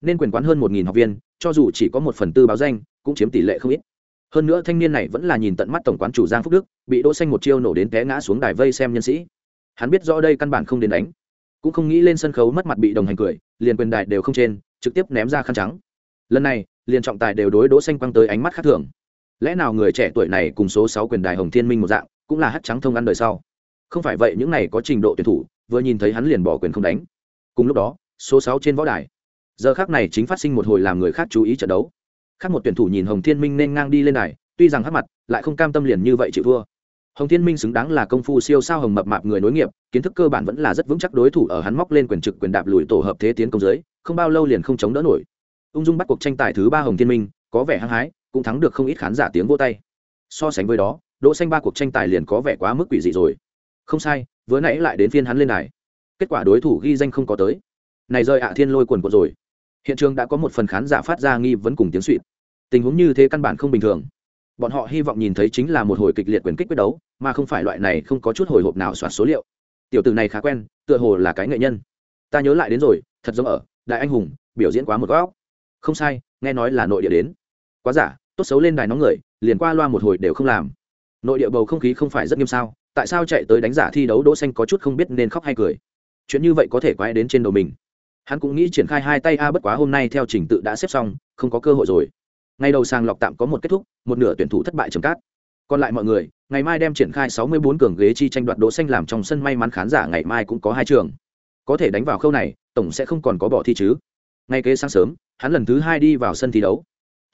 Nên quyền quán hơn một nghìn học viên, cho dù chỉ có một phần tư báo danh, cũng chiếm tỷ lệ không ít. Hơn nữa thanh niên này vẫn là nhìn tận mắt tổng quán chủ giang phúc đức, bị đỗ xanh một chiêu nổ đến té ngã xuống đài vây xem nhân sĩ. Hắn biết rõ đây căn bản không đến đánh. Cũng không nghĩ lên sân khấu mất mặt bị đồng hành cười, liền quyền đài đều không trên, trực tiếp ném ra khăn trắng. Lần này, liền trọng tài đều đối đỗ xanh quăng tới ánh mắt khác thường lẽ nào người trẻ tuổi này cùng số sáu quyền đài hồng thiên minh một dạng, cũng là hất trắng thông ăn đời sau? Không phải vậy, những này có trình độ tuyển thủ, vừa nhìn thấy hắn liền bỏ quyền không đánh. Cùng lúc đó, số sáu trên võ đài. Giờ khác này chính phát sinh một hồi làm người khác chú ý trận đấu. Khác một tuyển thủ nhìn hồng thiên minh nên ngang đi lên đài, tuy rằng hắc mặt, lại không cam tâm liền như vậy chịu thua. Hồng thiên minh xứng đáng là công phu siêu sao hồng mập mạp người nối nghiệp, kiến thức cơ bản vẫn là rất vững chắc đối thủ ở hắn móc lên quyền trực quyền đạp lùi tổ hợp thế tiến công giới, không bao lâu liền không chống đỡ nổi. Ung dung bắt cuộc tranh tài thứ ba hồng thiên minh, có vẻ hăng hái cũng thắng được không ít khán giả tiếng vô tay. So sánh với đó, đỗ xanh ba cuộc tranh tài liền có vẻ quá mức quỷ dị rồi. Không sai, vừa nãy lại đến phiên hắn lên đài kết quả đối thủ ghi danh không có tới. Này rơi ạ thiên lôi quần của rồi. Hiện trường đã có một phần khán giả phát ra nghi vấn cùng tiếng suỵt. Tình huống như thế căn bản không bình thường. Bọn họ hy vọng nhìn thấy chính là một hồi kịch liệt quyền kích quyết đấu, mà không phải loại này không có chút hồi hộp nào soạt số liệu. Tiểu tử này khá quen, tựa hồ là cái nghệ nhân. Ta nhớ lại đến rồi, thật giống ở, đại anh hùng, biểu diễn quá một góc. Không sai, nghe nói là nội địa đến quá giả, tốt xấu lên đài nóng người, liền qua loa một hồi đều không làm. Nội địa bầu không khí không phải rất nghiêm sao, tại sao chạy tới đánh giả thi đấu đỗ xanh có chút không biết nên khóc hay cười. Chuyện như vậy có thể quay đến trên đầu mình. Hắn cũng nghĩ triển khai hai tay a bất quá hôm nay theo trình tự đã xếp xong, không có cơ hội rồi. Ngay đầu sàng lọc tạm có một kết thúc, một nửa tuyển thủ thất bại trầm cát. Còn lại mọi người, ngày mai đem triển khai 64 cường ghế chi tranh đoạt đỗ xanh làm trong sân may mắn khán giả, ngày mai cũng có hai trường. Có thể đánh vào khâu này, tổng sẽ không còn có bỏ thi chứ. Ngay kế sáng sớm, hắn lần thứ hai đi vào sân thi đấu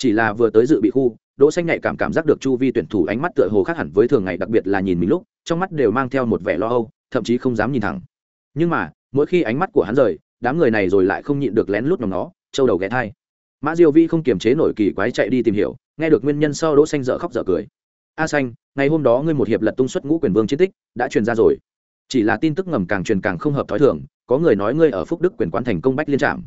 chỉ là vừa tới dự bị khu, đỗ xanh nhạy cảm cảm giác được chu vi tuyển thủ ánh mắt tựa hồ khác hẳn với thường ngày, đặc biệt là nhìn mình lúc, trong mắt đều mang theo một vẻ lo âu, thậm chí không dám nhìn thẳng. Nhưng mà, mỗi khi ánh mắt của hắn rời, đám người này rồi lại không nhịn được lén lút nhóm nó, trâu đầu ghé thai. Mã diêu vi không kiềm chế nổi kỳ quái chạy đi tìm hiểu, nghe được nguyên nhân sau đỗ xanh dở khóc dở cười. A xanh, ngày hôm đó ngươi một hiệp lật tung xuất ngũ quyền vương chiến tích, đã truyền ra rồi. Chỉ là tin tức ngầm càng truyền càng không hợp thói thường, có người nói ngươi ở phúc đức quyền quán thành công bách liên trạm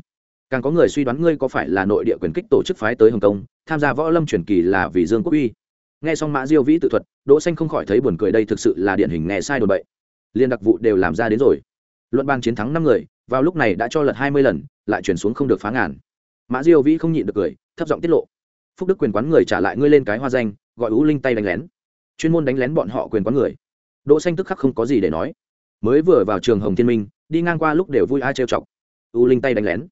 càng có người suy đoán ngươi có phải là nội địa quyền kích tổ chức phái tới hồng kông, tham gia võ lâm truyền kỳ là vì dương quốc uy nghe xong mã diêu vĩ tự thuật, đỗ xanh không khỏi thấy buồn cười đây thực sự là điển hình nghe sai đồn bậy. Liên đặc vụ đều làm ra đến rồi. Luận bang chiến thắng năm người, vào lúc này đã cho lật hai mươi lần, lại chuyển xuống không được phá ngàn. Mã diêu vĩ không nhịn được cười, thấp giọng tiết lộ. Phúc đức quyền quán người trả lại ngươi lên cái hoa danh, gọi ú linh tay đánh lén. Chuyên môn đánh lén bọn họ quyền quán người. Đỗ xanh tức khắc không có gì để nói. Mới vừa vào trường hồng thiên minh, đi ngang qua lúc đều vui ai trêu chọc. Ú linh tay đánh lén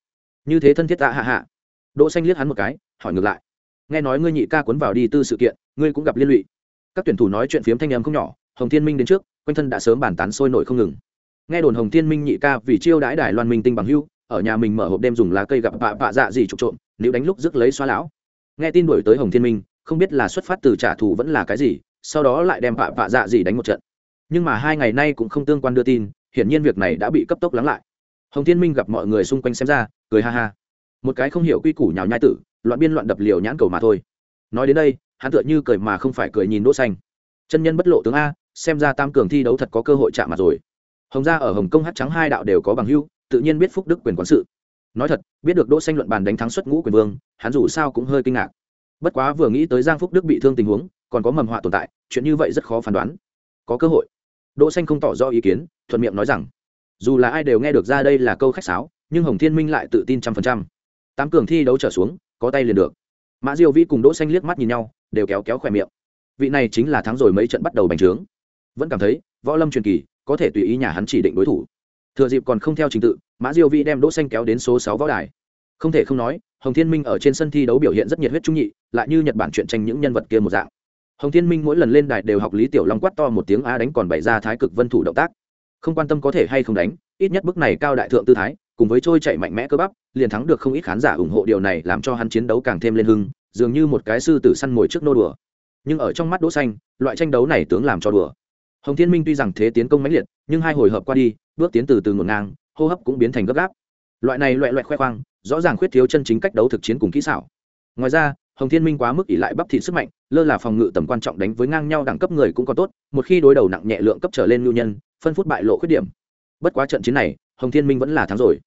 như thế thân thiết tạ hạ hạ. Đỗ xanh liếc hắn một cái, hỏi ngược lại. Nghe nói ngươi nhị ca cuốn vào đi tư sự kiện, ngươi cũng gặp liên lụy. Các tuyển thủ nói chuyện phiếm thanh âm không nhỏ, hồng thiên minh đến trước, quanh thân đã sớm bàn tán sôi nổi không ngừng. Nghe đồn hồng thiên minh nhị ca vì chiêu đãi đài loan minh tinh bằng hưu, ở nhà mình mở hộp đêm dùng lá cây gặp bạ bạ dạ gì trục trộm, nếu đánh lúc rước lấy xóa lão. Nghe tin đuổi tới hồng thiên minh, không biết là xuất phát từ trả thù vẫn là cái gì, sau đó lại đem bạ bạ dạ gì đánh một trận. Nhưng mà hai ngày nay cũng không tương quan đưa tin, hiển nhiên việc này đã bị cấp tốc lắng lại hồng thiên minh gặp mọi người xung quanh xem ra, cười ha ha. Một cái không hiểu quy củ nhào nhai tử, loạn biên loạn đập liều nhãn cầu mà thôi. Nói đến đây, hắn tựa như cười mà không phải cười nhìn đỗ xanh. Chân nhân bất lộ tướng a, xem ra tam cường thi đấu thật có cơ hội chạm mặt rồi. Hồng gia ở hồng kông hắc trắng hai đạo đều có bằng hưu tự nhiên biết phúc đức quyền quán sự. Nói thật, biết được đỗ xanh luận bàn đánh thắng xuất ngũ quyền vương, hắn dù sao cũng hơi kinh ngạc. Bất quá vừa nghĩ tới giang phúc đức bị thương tình huống, còn có mầm họa tồn tại, chuyện như vậy rất khó phán đoán. Có cơ hội. Đỗ xanh không tỏ rõ ý kiến, thuận miệng nói rằng dù là ai đều nghe được ra đây là câu khách sáo, nhưng hồng thiên minh lại tự tin trăm phần trăm. Tám cường thi đấu trở xuống, có tay liền được. Mã diêu vĩ cùng đỗ xanh liếc mắt nhìn nhau, đều kéo kéo khỏe miệng. Vị này chính là thắng rồi mấy trận bắt đầu bành trướng. Vẫn cảm thấy, võ lâm truyền kỳ, có thể tùy ý nhà hắn chỉ định đối thủ. Thừa dịp còn không theo trình tự, mã diêu vĩ đem đỗ xanh kéo đến số sáu võ đài. Không thể không nói, hồng thiên minh ở trên sân thi đấu biểu hiện rất nhiệt huyết trung nhị, lại như nhật bản chuyện tranh những nhân vật kia một dạng. Hồng thiên minh mỗi lần lên đài đều học lý tiểu long quát to một tiếng a đánh còn bày ra thái cực vân thủ động tác không quan tâm có thể hay không đánh, ít nhất bức này cao đại thượng tư thái, cùng với trôi chạy mạnh mẽ cơ bắp, liền thắng được không ít khán giả ủng hộ điều này làm cho hắn chiến đấu càng thêm lên hưng, dường như một cái sư tử săn mồi trước nô đùa. Nhưng ở trong mắt đỗ xanh, loại tranh đấu này tướng làm cho đùa. Hồng thiên minh tuy rằng thế tiến công mãnh liệt, nhưng hai hồi hợp qua đi, bước tiến từ từ ngổn ngang, hô hấp cũng biến thành gấp gáp. Loại này loại loại khoe khoang, rõ ràng khuyết thiếu chân chính cách đấu thực chiến cùng kỹ xảo. Ngoài ra hồng thiên minh quá mức ỉ lại bắp thị sức mạnh, lơ là phòng ngự tầm quan trọng đánh với ngang nhau đẳng cấp người cũng có tốt, một khi đối đầu nặng nhẹ lượng cấp trở lên lưu nhân, phân phút bại lộ khuyết điểm. Bất quá trận chiến này, hồng thiên minh vẫn là thắng rồi.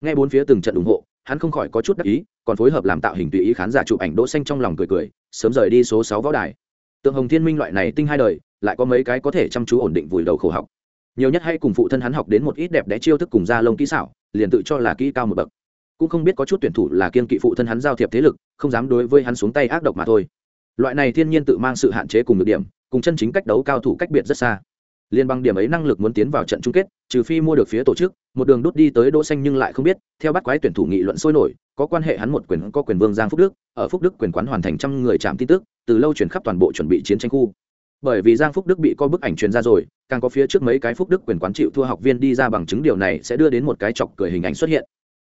Nghe bốn phía từng trận ủng hộ, hắn không khỏi có chút đắc ý, còn phối hợp làm tạo hình tùy ý khán giả chụp ảnh đỗ xanh trong lòng cười cười, sớm rời đi số sáu võ đài. Tượng hồng thiên minh loại này tinh hai đời, lại có mấy cái có thể chăm chú ổn định vùi đầu khổ học. Nhiều nhất hay cùng phụ thân hắn học đến một ít đẹp đẽ chiêu thức cùng da lông kỹ xảo, liền tự cho là kỹ cao một bậc cũng không biết có chút tuyển thủ là kiên kỵ phụ thân hắn giao thiệp thế lực, không dám đối với hắn xuống tay ác độc mà thôi. Loại này thiên nhiên tự mang sự hạn chế cùng được điểm, cùng chân chính cách đấu cao thủ cách biệt rất xa. Liên bang điểm ấy năng lực muốn tiến vào trận chung kết, trừ phi mua được phía tổ chức, một đường đút đi tới đỗ xanh nhưng lại không biết, theo bắt quái tuyển thủ nghị luận sôi nổi, có quan hệ hắn một quyền, có quyền vương giang phúc đức, ở phúc đức quyền quán hoàn thành trăm người chạm tin tức, từ lâu truyền khắp toàn bộ chuẩn bị chiến tranh khu. Bởi vì giang phúc đức bị co bức ảnh truyền ra rồi, càng có phía trước mấy cái phúc đức quyền quán chịu thua học viên đi ra bằng chứng điều này sẽ đưa đến một cái chọc cười hình ảnh xuất hiện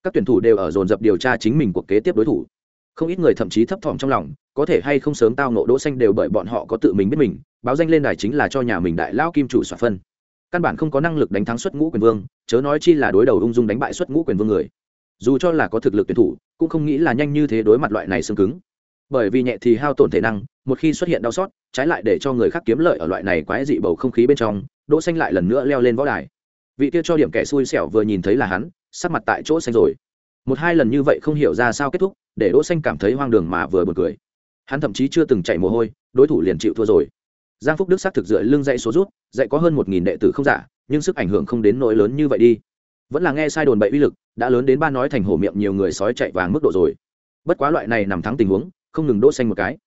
các tuyển thủ đều ở dồn dập điều tra chính mình cuộc kế tiếp đối thủ. Không ít người thậm chí thấp thỏm trong lòng có thể hay không sớm tao nộ đỗ xanh đều bởi bọn họ có tự mình biết mình báo danh lên đài chính là cho nhà mình đại lao kim chủ xoa phân. Căn bản không có năng lực đánh thắng xuất ngũ quyền vương chớ nói chi là đối đầu ung dung đánh bại xuất ngũ quyền vương người. Dù cho là có thực lực tuyển thủ cũng không nghĩ là nhanh như thế đối mặt loại này xương cứng. Bởi vì nhẹ thì hao tổn thể năng một khi xuất hiện đau sót, trái lại để cho người khác kiếm lợi ở loại này quái dị bầu không khí bên trong đỗ xanh lại lần nữa leo lên võ đài. Vị kia cho điểm kẻ xui xẻo vừa nhìn thấy là hắn sắc mặt tại chỗ xanh rồi. Một hai lần như vậy không hiểu ra sao kết thúc, để đỗ xanh cảm thấy hoang đường mà vừa buồn cười. Hắn thậm chí chưa từng chạy mồ hôi, đối thủ liền chịu thua rồi. Giang phúc đức xác thực dựa lưng dạy số rút, dạy có hơn một nghìn đệ tử không giả, nhưng sức ảnh hưởng không đến nỗi lớn như vậy đi. Vẫn là nghe sai đồn bậy uy lực, đã lớn đến ba nói thành hổ miệng nhiều người sói chạy vàng mức độ rồi. Bất quá loại này nằm thắng tình huống, không ngừng đỗ xanh một cái.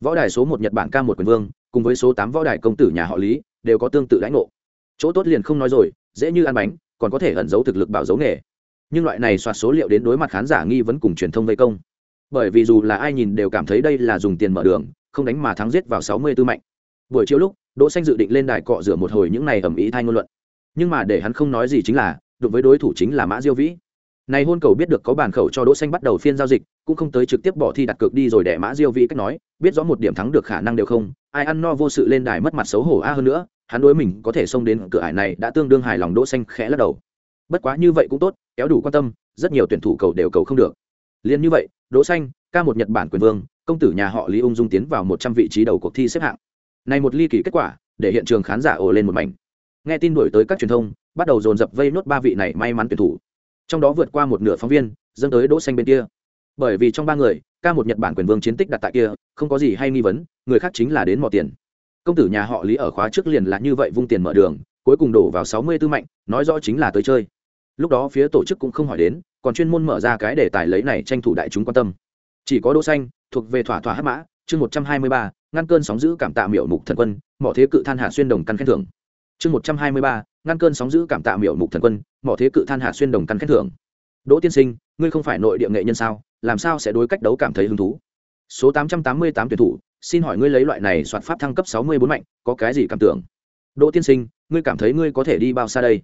Võ đài số một nhật bản ca một quyền vương, cùng với số tám võ đài công tử nhà họ lý, đều có tương tự lãnh ngộ. Chỗ tốt liền không nói rồi, dễ như ăn bánh, còn có thể ẩn giấu thực lực bảo giấu nghề nhưng loại này soạt số liệu đến đối mặt khán giả nghi vấn cùng truyền thông vây công. Bởi vì dù là ai nhìn đều cảm thấy đây là dùng tiền mở đường, không đánh mà thắng giết vào sáu mươi tư mạnh. Buổi chiều lúc, đỗ xanh dự định lên đài cọ rửa một hồi những này ẩm ý thay ngôn luận. Nhưng mà để hắn không nói gì chính là đối với đối thủ chính là mã diêu vĩ. Này hôn cầu biết được có bàn khẩu cho đỗ xanh bắt đầu phiên giao dịch, cũng không tới trực tiếp bỏ thi đặt cược đi rồi để mã diêu vĩ cách nói, biết rõ một điểm thắng được khả năng đều không, ai ăn no vô sự lên đài mất mặt xấu hổ a hơn nữa, hắn đối mình có thể xông đến cửa ải này đã tương đương hài lòng đỗ xanh khẽ lắc đầu bất quá như vậy cũng tốt, kéo đủ quan tâm, rất nhiều tuyển thủ cầu đều cầu không được. Liền như vậy, đỗ xanh, ca một nhật bản quyền vương, công tử nhà họ lý ung dung tiến vào một trăm vị trí đầu cuộc thi xếp hạng. Này một ly kỳ kết quả, để hiện trường khán giả ồ lên một mảnh. Nghe tin đuổi tới các truyền thông, bắt đầu dồn dập vây nốt ba vị này may mắn tuyển thủ. Trong đó vượt qua một nửa phóng viên, dâng tới đỗ xanh bên kia. Bởi vì trong ba người, ca một nhật bản quyền vương chiến tích đặt tại kia, không có gì hay nghi vấn, người khác chính là đến mò tiền. Công tử nhà họ lý ở khóa trước liền là như vậy vung tiền mở đường, cuối cùng đổ vào sáu mươi tư mạnh, nói rõ chính là tới chơi lúc đó phía tổ chức cũng không hỏi đến, còn chuyên môn mở ra cái đề tài lấy này tranh thủ đại chúng quan tâm. Chỉ có đỗ xanh, thuộc về thỏa thỏa hắc mã, chương một trăm hai mươi ba, ngăn cơn sóng dữ cảm tạ miểu mục thần quân, mỏ thế cự than hạ xuyên đồng căn khen thưởng. Chương một trăm hai mươi ba, ngăn cơn sóng dữ cảm tạ miểu mục thần quân, mỏ thế cự than hạ xuyên đồng căn khen thưởng. Đỗ tiên sinh, ngươi không phải nội địa nghệ nhân sao? Làm sao sẽ đối cách đấu cảm thấy hứng thú? Số tám trăm tám mươi tám tuyển thủ, xin hỏi ngươi lấy loại này soạt pháp thăng cấp sáu mươi bốn mạnh, có cái gì cảm tưởng? Đỗ tiên sinh, ngươi cảm thấy ngươi có thể đi bao xa đây?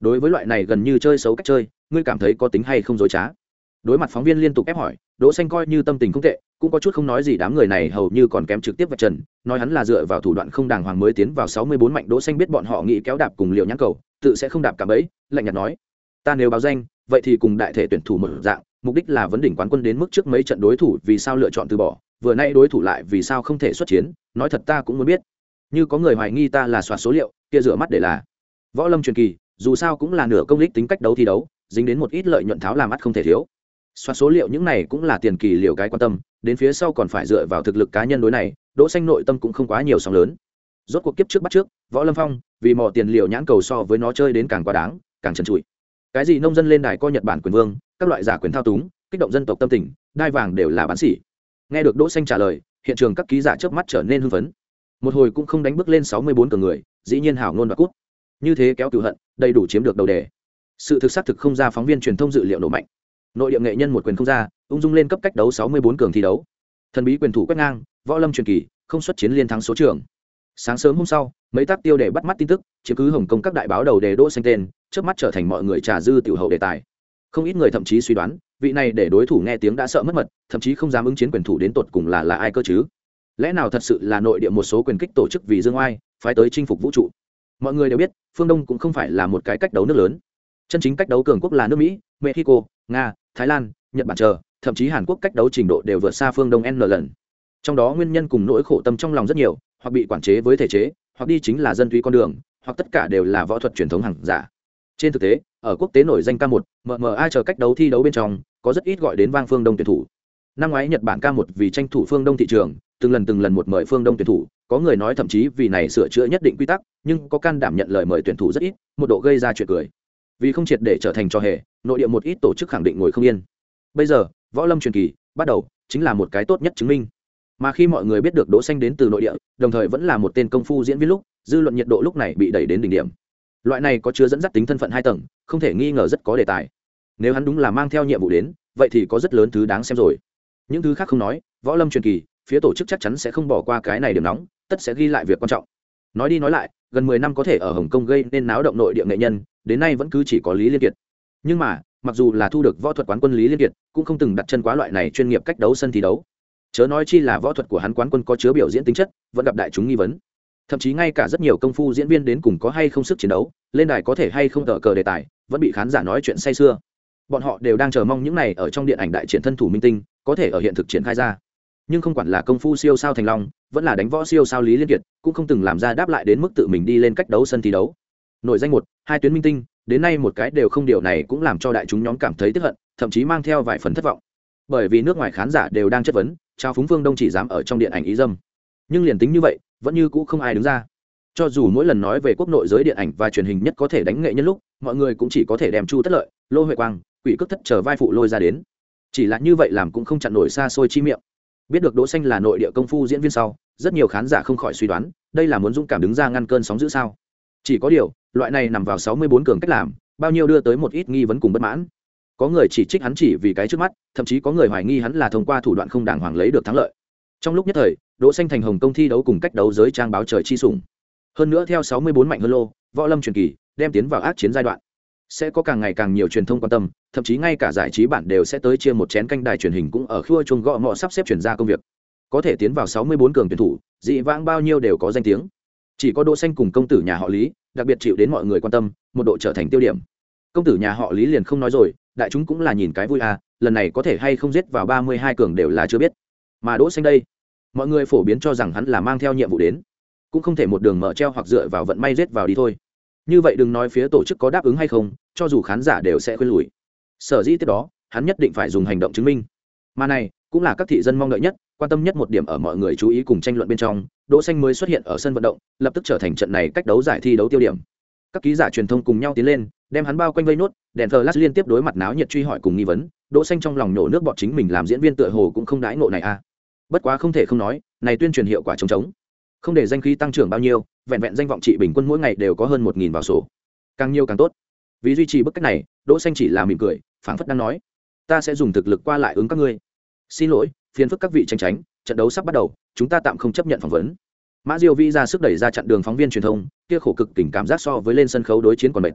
Đối với loại này gần như chơi xấu cách chơi, ngươi cảm thấy có tính hay không dối trá? Đối mặt phóng viên liên tục ép hỏi, đỗ xanh coi như tâm tình không tệ, cũng có chút không nói gì đám người này hầu như còn kém trực tiếp vạch trần, nói hắn là dựa vào thủ đoạn không đàng hoàng mới tiến vào sáu mươi bốn mạnh, đỗ xanh biết bọn họ nghĩ kéo đạp cùng liệu nhãn cầu, tự sẽ không đạp cả bấy lạnh nhạt nói, ta nếu báo danh, vậy thì cùng đại thể tuyển thủ một dạng, mục đích là vấn đỉnh quán quân đến mức trước mấy trận đối thủ vì sao lựa chọn từ bỏ, vừa nay đối thủ lại vì sao không thể xuất chiến, nói thật ta cũng muốn biết. Như có người hoài nghi ta là soạt số liệu, kia rửa mắt để là võ lâm truyền kỳ dù sao cũng là nửa công lích tính cách đấu thi đấu, dính đến một ít lợi nhuận tháo làm mắt không thể thiếu. Soát số liệu những này cũng là tiền kỳ liều cái quan tâm, đến phía sau còn phải dựa vào thực lực cá nhân đối này, đỗ xanh nội tâm cũng không quá nhiều sóng lớn. Rốt cuộc kiếp trước bắt trước, võ lâm phong, vì mò tiền liều nhãn cầu so với nó chơi đến càng quá đáng, càng trần trụi. Cái gì nông dân lên đài coi nhật bản quyền vương, các loại giả quyền thao túng, kích động dân tộc tâm tình, đai vàng đều là bán sỉ. Nghe được đỗ xanh trả lời, hiện trường các ký giả chớp mắt trở nên hưng phấn. Một hồi cũng không đánh bước lên sáu mươi bốn cường người, dĩ nhiên hảo ngôn và cút như thế kéo cửu hận đầy đủ chiếm được đầu đề. Sự thực xác thực không ra phóng viên truyền thông dự liệu nổ mạnh. Nội địa nghệ nhân một quyền không ra, ung dung lên cấp cách đấu sáu mươi bốn cường thi đấu. Thần bí quyền thủ quét ngang, võ lâm truyền kỳ, không xuất chiến liên thắng số trường. Sáng sớm hôm sau, mấy tác tiêu để bắt mắt tin tức, chiếm cứ hồng kông các đại báo đầu đề đỗ xanh tên trước mắt trở thành mọi người trà dư tiểu hậu đề tài. Không ít người thậm chí suy đoán, vị này để đối thủ nghe tiếng đã sợ mất mật, thậm chí không dám ứng chiến quyền thủ đến tột cùng là là ai cơ chứ? Lẽ nào thật sự là nội địa một số quyền kích tổ chức vì dương oai, phái tới chinh phục vũ trụ? Mọi người đều biết, phương đông cũng không phải là một cái cách đấu nước lớn. Chân chính cách đấu cường quốc là nước mỹ, mexico, nga, thái lan, nhật bản chờ, thậm chí hàn quốc cách đấu trình độ đều vượt xa phương đông n lần. Trong đó nguyên nhân cùng nỗi khổ tâm trong lòng rất nhiều, hoặc bị quản chế với thể chế, hoặc đi chính là dân túy con đường, hoặc tất cả đều là võ thuật truyền thống hàng giả. Trên thực tế, ở quốc tế nổi danh k một mma chờ cách đấu thi đấu bên trong, có rất ít gọi đến vang phương đông tuyển thủ. Năm ngoái nhật bản k một vì tranh thủ phương đông thị trường, từng lần từng lần một mời phương đông tuyển thủ có người nói thậm chí vì này sửa chữa nhất định quy tắc, nhưng có can đảm nhận lời mời tuyển thủ rất ít, một độ gây ra chuyện cười. Vì không triệt để trở thành trò hề, nội địa một ít tổ chức khẳng định ngồi không yên. Bây giờ, võ lâm truyền kỳ, bắt đầu, chính là một cái tốt nhất chứng minh. Mà khi mọi người biết được đỗ xanh đến từ nội địa, đồng thời vẫn là một tên công phu diễn viên lúc, dư luận nhiệt độ lúc này bị đẩy đến đỉnh điểm. Loại này có chứa dẫn dắt tính thân phận hai tầng, không thể nghi ngờ rất có đề tài. Nếu hắn đúng là mang theo nhiệm vụ đến, vậy thì có rất lớn thứ đáng xem rồi. Những thứ khác không nói, võ lâm truyền kỳ, phía tổ chức chắc chắn sẽ không bỏ qua cái này điểm nóng tất sẽ ghi lại việc quan trọng. Nói đi nói lại, gần mười năm có thể ở hồng kông gây nên náo động nội địa nghệ nhân, đến nay vẫn cứ chỉ có lý liên kiệt. Nhưng mà, mặc dù là thu được võ thuật quán quân lý liên kiệt, cũng không từng đặt chân quá loại này chuyên nghiệp cách đấu sân thi đấu. Chớ nói chi là võ thuật của hắn quán quân có chứa biểu diễn tính chất, vẫn gặp đại chúng nghi vấn. Thậm chí ngay cả rất nhiều công phu diễn viên đến cùng có hay không sức chiến đấu, lên đài có thể hay không tờ cờ đề tài, vẫn bị khán giả nói chuyện say sưa. Bọn họ đều đang chờ mong những này ở trong điện ảnh đại triển thân thủ minh tinh, có thể ở hiện thực triển khai ra nhưng không quản là công phu siêu sao thành long, vẫn là đánh võ siêu sao lý liên kiệt, cũng không từng làm ra đáp lại đến mức tự mình đi lên cách đấu sân thi đấu. Nội danh một, hai tuyến minh tinh, đến nay một cái đều không điều này cũng làm cho đại chúng nhóm cảm thấy tức hận, thậm chí mang theo vài phần thất vọng. Bởi vì nước ngoài khán giả đều đang chất vấn, trao phúng phương đông chỉ dám ở trong điện ảnh ý dâm. Nhưng liền tính như vậy, vẫn như cũ không ai đứng ra. Cho dù mỗi lần nói về quốc nội giới điện ảnh và truyền hình nhất có thể đánh nghệ nhân lúc, mọi người cũng chỉ có thể đem chu tất lợi, lô huệ quang, quỷ cất thất chờ vai phụ lôi ra đến. Chỉ là như vậy làm cũng không chặn nổi xa xôi chi miệng biết được đỗ xanh là nội địa công phu diễn viên sau, rất nhiều khán giả không khỏi suy đoán, đây là muốn dũng cảm đứng ra ngăn cơn sóng dữ sao? Chỉ có điều, loại này nằm vào 64 cường cách làm, bao nhiêu đưa tới một ít nghi vấn cùng bất mãn. Có người chỉ trích hắn chỉ vì cái trước mắt, thậm chí có người hoài nghi hắn là thông qua thủ đoạn không đàng hoàng lấy được thắng lợi. Trong lúc nhất thời, đỗ xanh thành hồng công thi đấu cùng cách đấu giới trang báo trời chi sủng. Hơn nữa theo 64 mạnh hơn lô, võ lâm truyền kỳ, đem tiến vào ác chiến giai đoạn sẽ có càng ngày càng nhiều truyền thông quan tâm, thậm chí ngay cả giải trí bản đều sẽ tới chia một chén canh đài truyền hình cũng ở khua chuông gõ ngọ sắp xếp chuyển ra công việc. Có thể tiến vào 64 cường tuyển thủ, dị vãng bao nhiêu đều có danh tiếng. Chỉ có đỗ xanh cùng công tử nhà họ lý, đặc biệt chịu đến mọi người quan tâm, một độ trở thành tiêu điểm. Công tử nhà họ lý liền không nói rồi, đại chúng cũng là nhìn cái vui à lần này có thể hay không giết vào 32 cường đều là chưa biết. Mà đỗ xanh đây, mọi người phổ biến cho rằng hắn là mang theo nhiệm vụ đến. Cũng không thể một đường mở treo hoặc dựa vào vận may giết vào đi thôi như vậy đừng nói phía tổ chức có đáp ứng hay không, cho dù khán giả đều sẽ khuyên lùi. Sở dĩ tiếp đó, hắn nhất định phải dùng hành động chứng minh. Mà này, cũng là các thị dân mong đợi nhất, quan tâm nhất một điểm ở mọi người chú ý cùng tranh luận bên trong, đỗ xanh mới xuất hiện ở sân vận động, lập tức trở thành trận này cách đấu giải thi đấu tiêu điểm. Các ký giả truyền thông cùng nhau tiến lên, đem hắn bao quanh vây nốt, đèn flash liên tiếp đối mặt náo nhiệt truy hỏi cùng nghi vấn, đỗ xanh trong lòng nổ nước bọt chính mình làm diễn viên tựa hồ cũng không đãi ngộ này a à. bất quá không thể không nói, này tuyên truyền hiệu quả trống trống không để danh khí tăng trưởng bao nhiêu, vẹn vẹn danh vọng trị bình quân mỗi ngày đều có hơn một nghìn vào sổ. Càng nhiều càng tốt. Vì duy trì bức cách này, đỗ xanh chỉ là mỉm cười, phảng phất đang nói, ta sẽ dùng thực lực qua lại ứng các ngươi. Xin lỗi, phiền phức các vị tranh tránh, trận đấu sắp bắt đầu, chúng ta tạm không chấp nhận phỏng vấn. Mã diêu vi ra sức đẩy ra chặn đường phóng viên truyền thông, kia khổ cực tình cảm giác so với lên sân khấu đối chiến còn mệt.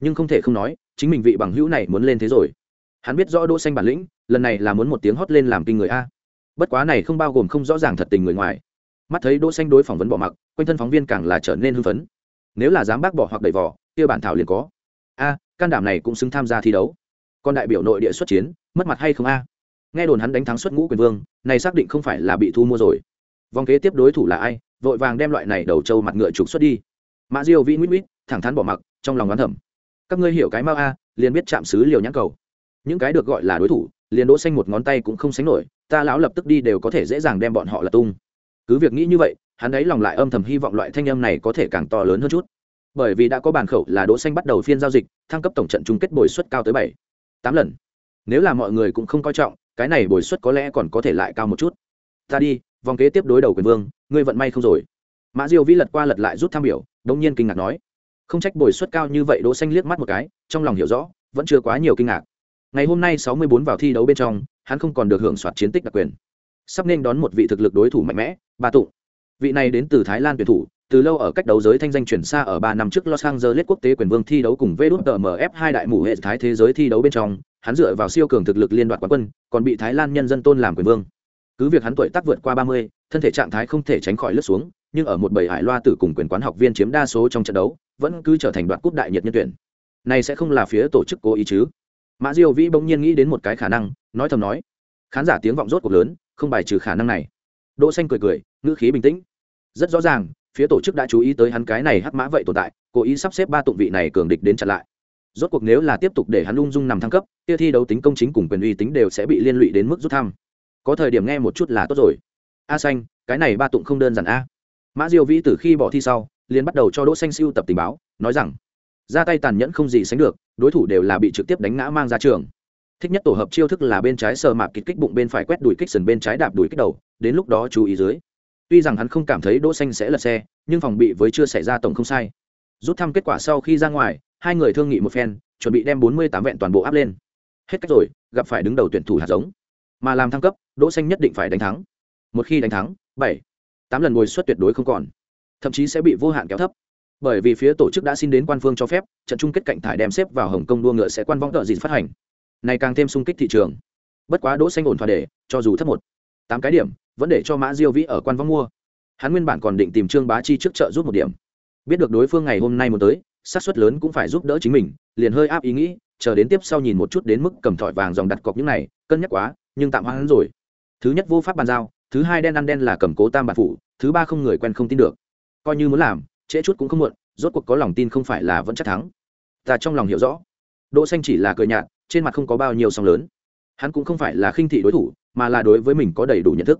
Nhưng không thể không nói, chính mình vị bằng hữu này muốn lên thế rồi. Hắn biết rõ đỗ xanh bản lĩnh, lần này là muốn một tiếng hót lên làm kinh người a. Bất quá này không bao gồm không rõ ràng thật tình người ngoài mắt thấy đỗ xanh đối phỏng vấn bỏ mặc, quanh thân phóng viên càng là trở nên hưng phấn. Nếu là dám bác bỏ hoặc đẩy vỏ, kia bản thảo liền có. A, can đảm này cũng xứng tham gia thi đấu. Còn đại biểu nội địa xuất chiến, mất mặt hay không a? Nghe đồn hắn đánh thắng xuất ngũ quyền vương, này xác định không phải là bị thu mua rồi. Vòng kế tiếp đối thủ là ai? Vội vàng đem loại này đầu trâu mặt ngựa trục xuất đi. Mã diêu vĩ nguyễn nguyễn, thẳng thắn bỏ mặc, trong lòng đoán thầm. Các ngươi hiểu cái mau a, liền biết chạm xứ liều nhãn cầu. Những cái được gọi là đối thủ, liền đỗ xanh một ngón tay cũng không sánh nổi, ta lão lập tức đi đều có thể dễ dàng đem bọn họ là tung cứ việc nghĩ như vậy, hắn ấy lòng lại âm thầm hy vọng loại thanh âm này có thể càng to lớn hơn chút. Bởi vì đã có bàn khẩu là đỗ xanh bắt đầu phiên giao dịch, thăng cấp tổng trận chung kết bồi suất cao tới bảy, tám lần. Nếu là mọi người cũng không coi trọng, cái này bồi suất có lẽ còn có thể lại cao một chút. Ta đi, vòng kế tiếp đối đầu quyền vương, ngươi vận may không rồi. Mã diêu vĩ lật qua lật lại rút tham biểu, đống nhiên kinh ngạc nói. Không trách bồi suất cao như vậy đỗ xanh liếc mắt một cái, trong lòng hiểu rõ, vẫn chưa quá nhiều kinh ngạc. Ngày hôm nay 64 vào thi đấu bên trong, hắn không còn được hưởng soạt chiến tích đặc quyền sắp nên đón một vị thực lực đối thủ mạnh mẽ ba tụng vị này đến từ thái lan tuyển thủ từ lâu ở cách đấu giới thanh danh chuyển xa ở ba năm trước Los Angeles quốc tế quyền vương thi đấu cùng VWMF hai đại mũ hệ thái thế giới thi đấu bên trong, hắn dựa vào siêu cường thực lực liên đoạt quán quân, còn bị Thái Lan nhân dân tôn làm quyền vương. Cứ việc hắn tuổi tác vượt qua 30, thân thể trạng thái không thể tránh khỏi lướt xuống, nhưng ở một bầy hải loa tử cùng quyền quán học viên chiếm đa số trong trận đấu, vẫn cứ trở thành đoạt cúp đại nhiệt nhân tuyển. Này sẽ không là phía tổ chức cố ý chứ? Mã Diêu Vĩ bỗng nhiên nghĩ đến một cái khả năng, nói thầm nói. Khán giả tiếng vọng rốt cuộc lớn, không bài trừ khả năng này. Đỗ Xanh cười cười, ngữ khí bình tĩnh. Rất rõ ràng, phía tổ chức đã chú ý tới hắn cái này hắc mã vậy tồn tại cố ý sắp xếp ba tụng vị này cường địch đến chặn lại. Rốt cuộc nếu là tiếp tục để hắn ung dung nằm thăng cấp kia thi đấu tính công chính cùng quyền uy tính đều sẽ bị liên lụy đến mức rút thăm. Có thời điểm nghe một chút là tốt rồi. A xanh cái này ba tụng không đơn giản a. Mã diêu vĩ từ khi bỏ thi sau liền bắt đầu cho đỗ xanh siêu tập tình báo nói rằng ra tay tàn nhẫn không gì sánh được đối thủ đều là bị trực tiếp đánh ngã mang ra trường thích nhất tổ hợp chiêu thức là bên trái sờ mạc kích kích bụng bên phải quét đuổi kích sần bên trái đạp đuổi kích đầu, đến lúc đó chú ý dưới. Tuy rằng hắn không cảm thấy đỗ xanh sẽ lật xe, nhưng phòng bị với chưa xảy ra tổng không sai. Rút thăm kết quả sau khi ra ngoài, hai người thương nghị một phen, chuẩn bị đem bốn mươi tám vẹn toàn bộ áp lên. Hết cách rồi, gặp phải đứng đầu tuyển thủ hạt giống. Mà làm thăng cấp, đỗ xanh nhất định phải đánh thắng. Một khi đánh thắng, bảy, tám lần ngồi suất tuyệt đối không còn. Thậm chí sẽ bị vô hạn kéo thấp. Bởi vì phía tổ chức đã xin đến quan phương cho phép, trận chung kết cạnh thải đem xếp vào hồng kông đua ngựa sẽ quan vong đợi gì phát hành này càng thêm sung kích thị trường. Bất quá đỗ xanh ổn thỏa để, cho dù thấp một. Tám cái điểm, vẫn để cho mã diêu vĩ ở quan vong mua. Hắn nguyên bản còn định tìm trương bá chi trước chợ giúp một điểm. Biết được đối phương ngày hôm nay muốn tới sát suất lớn cũng phải giúp đỡ chính mình, liền hơi áp ý nghĩ, chờ đến tiếp sau nhìn một chút đến mức cầm thỏi vàng dòng đặt cọc những này, cân nhắc quá, nhưng tạm hoãn rồi. Thứ nhất vô pháp bàn giao, thứ hai đen ăn đen là cầm cố tam bản phụ thứ ba không người quen không tin được. Coi như muốn làm, trễ chút cũng không muộn, rốt cuộc có lòng tin không phải là vẫn chắc thắng. Ta trong lòng hiểu rõ. Đỗ xanh chỉ là cười nhạt trên mặt không có bao nhiêu sóng lớn. Hắn cũng không phải là khinh thị đối thủ, mà là đối với mình có đầy đủ nhận thức.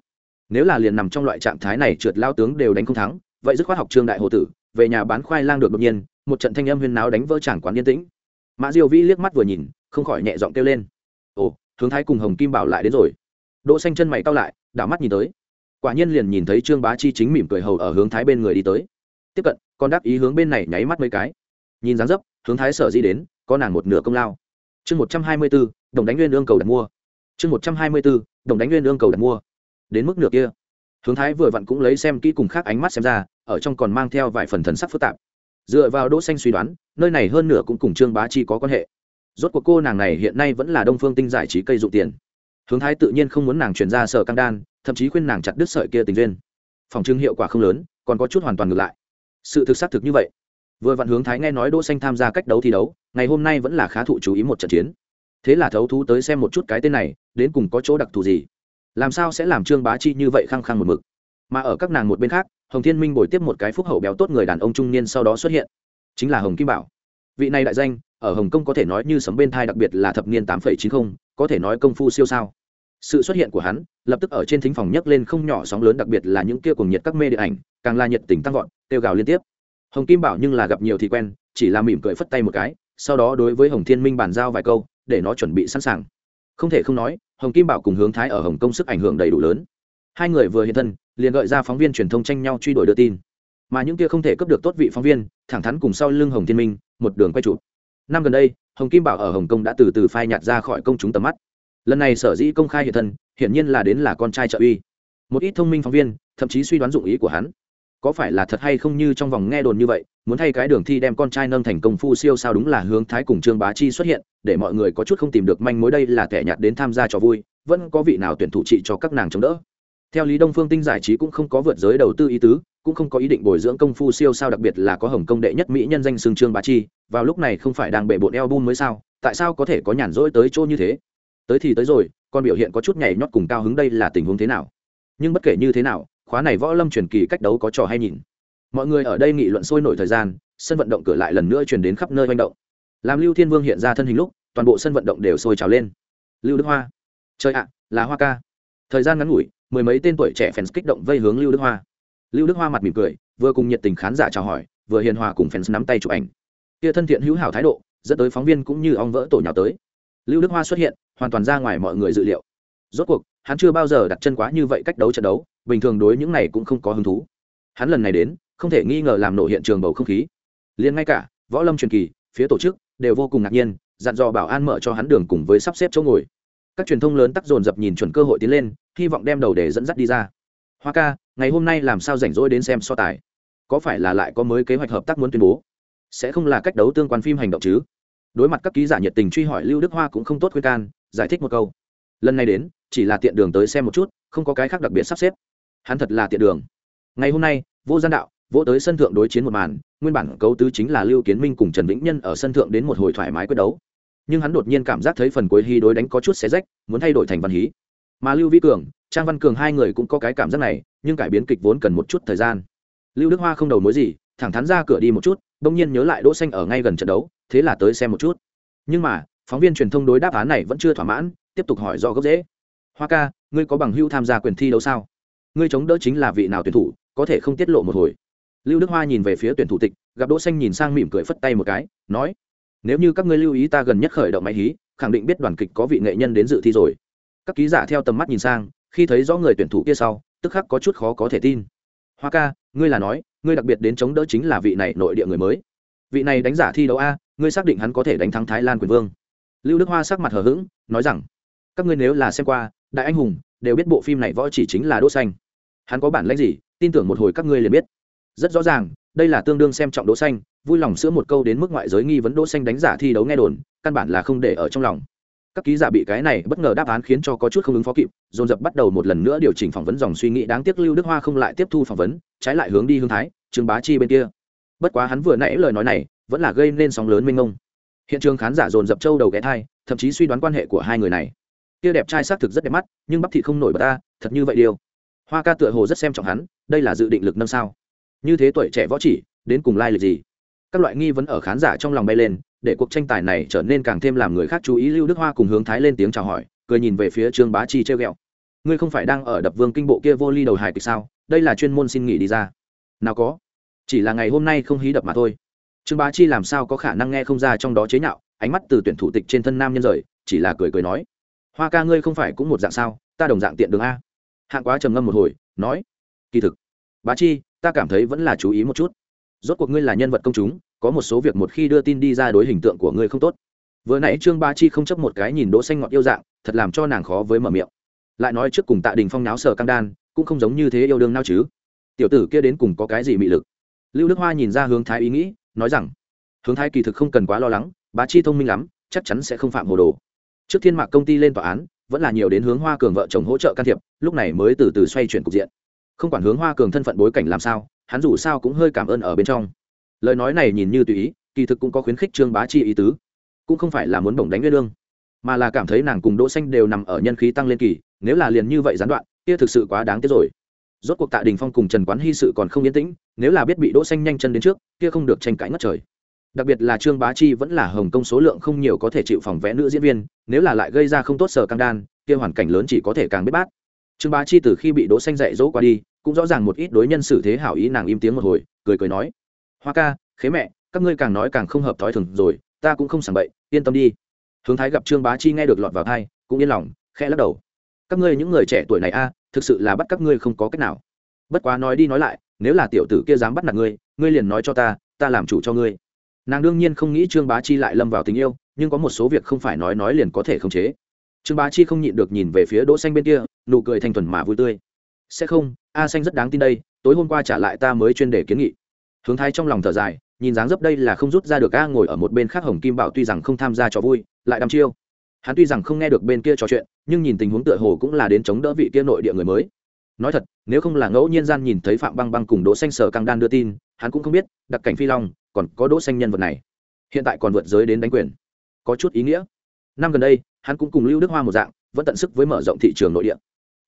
Nếu là liền nằm trong loại trạng thái này trượt lao tướng đều đánh không thắng, vậy dứt khoát học trương đại hồ tử, về nhà bán khoai lang được đột nhiên, một trận thanh âm huyên náo đánh vỡ tràng quán yên tĩnh. Mã diêu vĩ liếc mắt vừa nhìn, không khỏi nhẹ giọng kêu lên. Ồ, hướng thái cùng hồng kim bảo lại đến rồi. Đỗ xanh chân mày cau lại, đảo mắt nhìn tới. Quả nhiên liền nhìn thấy trương bá chi chính mỉm cười hầu ở hướng thái bên người đi tới. Tiếp cận, còn đáp ý hướng bên này nháy mắt mấy cái. Nhìn dáng dấp, hướng thái sở di đến, có nàng một nửa công lao chương một trăm hai mươi bốn đồng đánh nguyên lương cầu đặt mua. Chương một trăm hai mươi bốn đồng đánh nguyên lương cầu đặt mua. Đến mức nửa kia. Hướng thái vừa vặn cũng lấy xem kỹ cùng khác ánh mắt xem ra, ở trong còn mang theo vài phần thần sắc phức tạp. Dựa vào đỗ xanh suy đoán, nơi này hơn nửa cũng cùng trương bá chi có quan hệ. Rốt cuộc cô nàng này hiện nay vẫn là đông phương tinh giải trí cây dụng tiền. Hướng thái tự nhiên không muốn nàng chuyển ra sở căng đan, thậm chí khuyên nàng chặt đứt sợi kia tình duyên. Phòng trưng hiệu quả không lớn, còn có chút hoàn toàn ngược lại. Sự thực xác thực như vậy vừa vặn hướng thái nghe nói đỗ xanh tham gia cách đấu thi đấu, ngày hôm nay vẫn là khá thụ chú ý một trận chiến. Thế là thấu thú tới xem một chút cái tên này, đến cùng có chỗ đặc thù gì? Làm sao sẽ làm trương bá chi như vậy khăng khăng một mực? Mà ở các nàng một bên khác, hồng thiên minh bồi tiếp một cái phúc hậu béo tốt người đàn ông trung niên sau đó xuất hiện. Chính là hồng kim bảo. Vị này đại danh, ở hồng kông có thể nói như sấm bên thai đặc biệt là thập niên tám chín mươi có thể nói công phu siêu sao. Sự xuất hiện của hắn, lập tức ở trên thính phòng nhấc lên không nhỏ sóng lớn đặc biệt là những kia cùng nhiệt các mê điện ảnh, càng là nhiệt tình tăng vọt tiêu gào liên tiếp hồng kim bảo nhưng là gặp nhiều thì quen, chỉ là mỉm cười phất tay một cái, sau đó đối với hồng thiên minh bàn giao vài câu, để nó chuẩn bị sẵn sàng. Không thể không nói, hồng kim bảo cùng hướng thái ở hồng kông sức ảnh hưởng đầy đủ lớn. Hai người vừa hiện thân, liền gợi ra phóng viên truyền thông tranh nhau truy đuổi đưa tin. Mà những kia không thể cấp được tốt vị phóng viên, thẳng thắn cùng sau lưng hồng thiên minh, một đường quay chụp. Năm gần đây, hồng kim bảo ở hồng kông đã từ từ phai nhạt ra khỏi công chúng tầm mắt. Lần này sở dĩ công khai hiện thân, hiển nhiên là đến là con trai trợ uy. Một ít thông minh phóng viên, thậm chí suy đoán dụng ý của hắn có phải là thật hay không như trong vòng nghe đồn như vậy, muốn thay cái đường thi đem con trai nâng thành công phu siêu sao đúng là hướng thái cùng trương bá chi xuất hiện, để mọi người có chút không tìm được manh mối đây là kẻ nhạt đến tham gia trò vui, vẫn có vị nào tuyển thủ trị cho các nàng chống đỡ. Theo lý đông phương tinh giải trí cũng không có vượt giới đầu tư ý tứ, cũng không có ý định bồi dưỡng công phu siêu sao đặc biệt là có hồng công đệ nhất mỹ nhân danh xương trương bá chi, vào lúc này không phải đang bể bộn eo mới sao, tại sao có thể có nhàn rỗi tới chỗ như thế? Tới thì tới rồi, con biểu hiện có chút nhảy nhót cùng cao hứng đây là tình huống thế nào? Nhưng bất kể như thế nào khóa này võ lâm truyền kỳ cách đấu có trò hay nhìn. Mọi người ở đây nghị luận sôi nổi thời gian, sân vận động cửa lại lần nữa truyền đến khắp nơi manh động. Làm lưu thiên vương hiện ra thân hình lúc, toàn bộ sân vận động đều sôi trào lên. Lưu đức hoa. Chơi ạ, là hoa ca. Thời gian ngắn ngủi, mười mấy tên tuổi trẻ fans kích động vây hướng lưu đức hoa. Lưu đức hoa mặt mỉm cười, vừa cùng nhiệt tình khán giả chào hỏi, vừa hiền hòa cùng fans nắm tay chụp ảnh. Kia thân thiện hữu hảo thái độ, dẫn tới phóng viên cũng như ong vỡ tổ nhào tới. Lưu đức hoa xuất hiện, hoàn toàn ra ngoài mọi người dự liệu. Rốt cuộc, hắn chưa bao giờ đặt chân quá như vậy cách đấu trận đấu bình thường đối những này cũng không có hứng thú. Hắn lần này đến, không thể nghi ngờ làm nổ hiện trường bầu không khí. Liền ngay cả, võ lâm truyền kỳ, phía tổ chức, đều vô cùng ngạc nhiên, dặn dò bảo an mở cho hắn đường cùng với sắp xếp chỗ ngồi. Các truyền thông lớn tắc dồn dập nhìn chuẩn cơ hội tiến lên, hy vọng đem đầu để dẫn dắt đi ra. Hoa ca, ngày hôm nay làm sao rảnh rỗi đến xem so tài? Có phải là lại có mới kế hoạch hợp tác muốn tuyên bố? Sẽ không là cách đấu tương quan phim hành động chứ? Đối mặt các ký giả nhiệt tình truy hỏi lưu đức hoa cũng không tốt khuyên can, giải thích một câu. Lần này đến, chỉ là tiện đường tới xem một chút, không có cái khác đặc biệt sắp xếp hắn thật là tiện đường. Ngày hôm nay, vô gian đạo vỗ tới sân thượng đối chiến một màn, nguyên bản cấu tứ chính là lưu kiến minh cùng trần vĩnh nhân ở sân thượng đến một hồi thoải mái quyết đấu. Nhưng hắn đột nhiên cảm giác thấy phần cuối hy đối đánh có chút xé rách, muốn thay đổi thành văn hí. Mà lưu vĩ cường, trang văn cường hai người cũng có cái cảm giác này, nhưng cải biến kịch vốn cần một chút thời gian. Lưu đức hoa không đầu mối gì, thẳng thắn ra cửa đi một chút, bỗng nhiên nhớ lại đỗ xanh ở ngay gần trận đấu, thế là tới xem một chút. Nhưng mà, phóng viên truyền thông đối đáp án này vẫn chưa thỏa mãn, tiếp tục hỏi do gốc dễ hoa ca, ngươi có bằng hữu tham gia quyền thi đấu sao? Ngươi chống đỡ chính là vị nào tuyển thủ, có thể không tiết lộ một hồi. Lưu đức hoa nhìn về phía tuyển thủ tịch, gặp đỗ xanh nhìn sang mỉm cười phất tay một cái, nói, nếu như các ngươi lưu ý ta gần nhất khởi động máy hí, khẳng định biết đoàn kịch có vị nghệ nhân đến dự thi rồi. Các ký giả theo tầm mắt nhìn sang, khi thấy rõ người tuyển thủ kia sau, tức khắc có chút khó có thể tin. Hoa ca, ngươi là nói, ngươi đặc biệt đến chống đỡ chính là vị này nội địa người mới. Vị này đánh giả thi đấu a, ngươi xác định hắn có thể đánh thắng thái lan quyền vương. Lưu đức hoa sắc mặt hờ hững, nói rằng, các ngươi nếu là xem qua, đại anh hùng đều biết bộ phim này võ chỉ chính là đỗ xanh. Hắn có bản lĩnh gì, tin tưởng một hồi các ngươi liền biết. Rất rõ ràng, đây là tương đương xem trọng đỗ xanh, vui lòng sửa một câu đến mức ngoại giới nghi vấn đỗ xanh đánh giả thi đấu nghe đồn, căn bản là không để ở trong lòng. Các ký giả bị cái này bất ngờ đáp án khiến cho có chút không ứng phó kịp, dồn dập bắt đầu một lần nữa điều chỉnh phỏng vấn dòng suy nghĩ đáng tiếc lưu đức hoa không lại tiếp thu phỏng vấn, trái lại hướng đi hương thái, trương bá chi bên kia. Bất quá hắn vừa nãy lời nói này, vẫn là gây nên sóng lớn mênh mông. Hiện trường khán giả dồn dập châu đầu ghé thai, thậm chí suy đoán quan hệ của hai người này kia đẹp trai xác thực rất đẹp mắt, nhưng bắp thị không nổi bật ta, thật như vậy điều. Hoa ca tựa hồ rất xem trọng hắn, đây là dự định lực nâng sao. Như thế tuổi trẻ võ chỉ, đến cùng lai lịch gì? Các loại nghi vấn ở khán giả trong lòng bay lên, để cuộc tranh tài này trở nên càng thêm làm người khác chú ý lưu đức hoa cùng hướng thái lên tiếng chào hỏi, cười nhìn về phía trương bá chi treo ghẹo. Ngươi không phải đang ở đập vương kinh bộ kia vô ly đầu hài kịch sao? Đây là chuyên môn xin nghỉ đi ra. Nào có. Chỉ là ngày hôm nay không hí đập mà thôi. Trương bá chi làm sao có khả năng nghe không ra trong đó chế nhạo, ánh mắt từ tuyển thủ tịch trên thân nam nhân rời, chỉ là cười cười nói hoa ca ngươi không phải cũng một dạng sao ta đồng dạng tiện đường a hạng quá trầm ngâm một hồi nói kỳ thực bá chi ta cảm thấy vẫn là chú ý một chút rốt cuộc ngươi là nhân vật công chúng có một số việc một khi đưa tin đi ra đối hình tượng của ngươi không tốt vừa nãy trương ba chi không chấp một cái nhìn đỗ xanh ngọt yêu dạng thật làm cho nàng khó với mở miệng lại nói trước cùng tạ đình phong náo sở căng đan cũng không giống như thế yêu đương nào chứ tiểu tử kia đến cùng có cái gì mị lực lưu đức hoa nhìn ra hướng thái ý nghĩ nói rằng hướng thái kỳ thực không cần quá lo lắng bá chi thông minh lắm chắc chắn sẽ không phạm hồ đồ trước thiên mạc công ty lên tòa án, vẫn là nhiều đến hướng hoa cường vợ chồng hỗ trợ can thiệp, lúc này mới từ từ xoay chuyển cục diện. Không quản hướng hoa cường thân phận bối cảnh làm sao, hắn dù sao cũng hơi cảm ơn ở bên trong. Lời nói này nhìn như tùy ý, kỳ thực cũng có khuyến khích trương bá chi ý tứ. Cũng không phải là muốn bổng đánh nguyên lương mà là cảm thấy nàng cùng đỗ xanh đều nằm ở nhân khí tăng lên kỳ, nếu là liền như vậy gián đoạn, kia thực sự quá đáng tiếc rồi. Rốt cuộc tạ đình phong cùng trần quán hy sự còn không yên tĩnh, nếu là biết bị đỗ xanh nhanh chân đến trước, kia không được tranh cãi ngất trời đặc biệt là trương bá chi vẫn là hồng công số lượng không nhiều có thể chịu phòng vẽ nữ diễn viên, nếu là lại gây ra không tốt sở căng đan, kia hoàn cảnh lớn chỉ có thể càng biết bát. Trương bá chi từ khi bị đỗ xanh dạy dỗ qua đi, cũng rõ ràng một ít đối nhân xử thế hảo ý nàng im tiếng một hồi, cười cười nói, hoa ca, khế mẹ, các ngươi càng nói càng không hợp thói thường rồi, ta cũng không sảng bậy, yên tâm đi. Hướng thái gặp trương bá chi nghe được lọt vào tai, cũng yên lòng, khẽ lắc đầu. Các ngươi những người trẻ tuổi này a, thực sự là bắt các ngươi không có cách nào. Bất quá nói đi nói lại, nếu là tiểu tử kia dám bắt nạt ngươi ngươi liền nói cho ta ta làm chủ cho ngươi nàng đương nhiên không nghĩ trương bá chi lại lâm vào tình yêu, nhưng có một số việc không phải nói nói liền có thể khống chế. Trương bá chi không nhịn được nhìn về phía đỗ xanh bên kia, nụ cười thanh thuần mà vui tươi. Sẽ không, a xanh rất đáng tin đây, tối hôm qua trả lại ta mới chuyên đề kiến nghị. Hướng thái trong lòng thở dài, nhìn dáng dấp đây là không rút ra được a ngồi ở một bên khác hồng kim bảo tuy rằng không tham gia trò vui, lại đăm chiêu. Hắn tuy rằng không nghe được bên kia trò chuyện, nhưng nhìn tình huống tựa hồ cũng là đến chống đỡ vị kia nội địa người mới. Nói thật, nếu không là ngẫu nhiên gian nhìn thấy phạm băng băng cùng đỗ xanh sở căng đan đưa tin, hắn cũng không biết, đặc cảnh phi long còn có đỗ xanh nhân vật này. Hiện tại còn vượt giới đến đánh quyền. Có chút ý nghĩa. Năm gần đây, hắn cũng cùng lưu đức hoa một dạng, vẫn tận sức với mở rộng thị trường nội địa.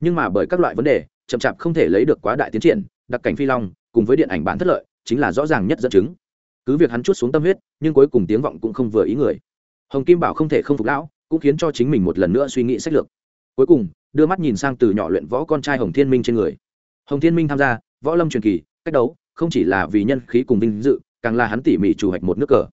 Nhưng mà bởi các loại vấn đề, chậm chạp không thể lấy được quá đại tiến triển, đặc cảnh phi long, cùng với điện ảnh bán thất lợi, chính là rõ ràng nhất dẫn chứng. Cứ việc hắn chút xuống tâm huyết, nhưng cuối cùng tiếng vọng cũng không vừa ý người. Hồng kim bảo không thể không phục lão, cũng khiến cho chính mình một lần nữa suy nghĩ sách lược. Cuối cùng, đưa mắt nhìn sang từ nhỏ luyện võ con trai hồng thiên minh trên người. Hồng thiên minh tham gia, võ lâm truyền kỳ, cách đấu, không chỉ là vì nhân khí cùng vinh dự càng là hắn tỉ mỉ chủ hoạch một nước cờ.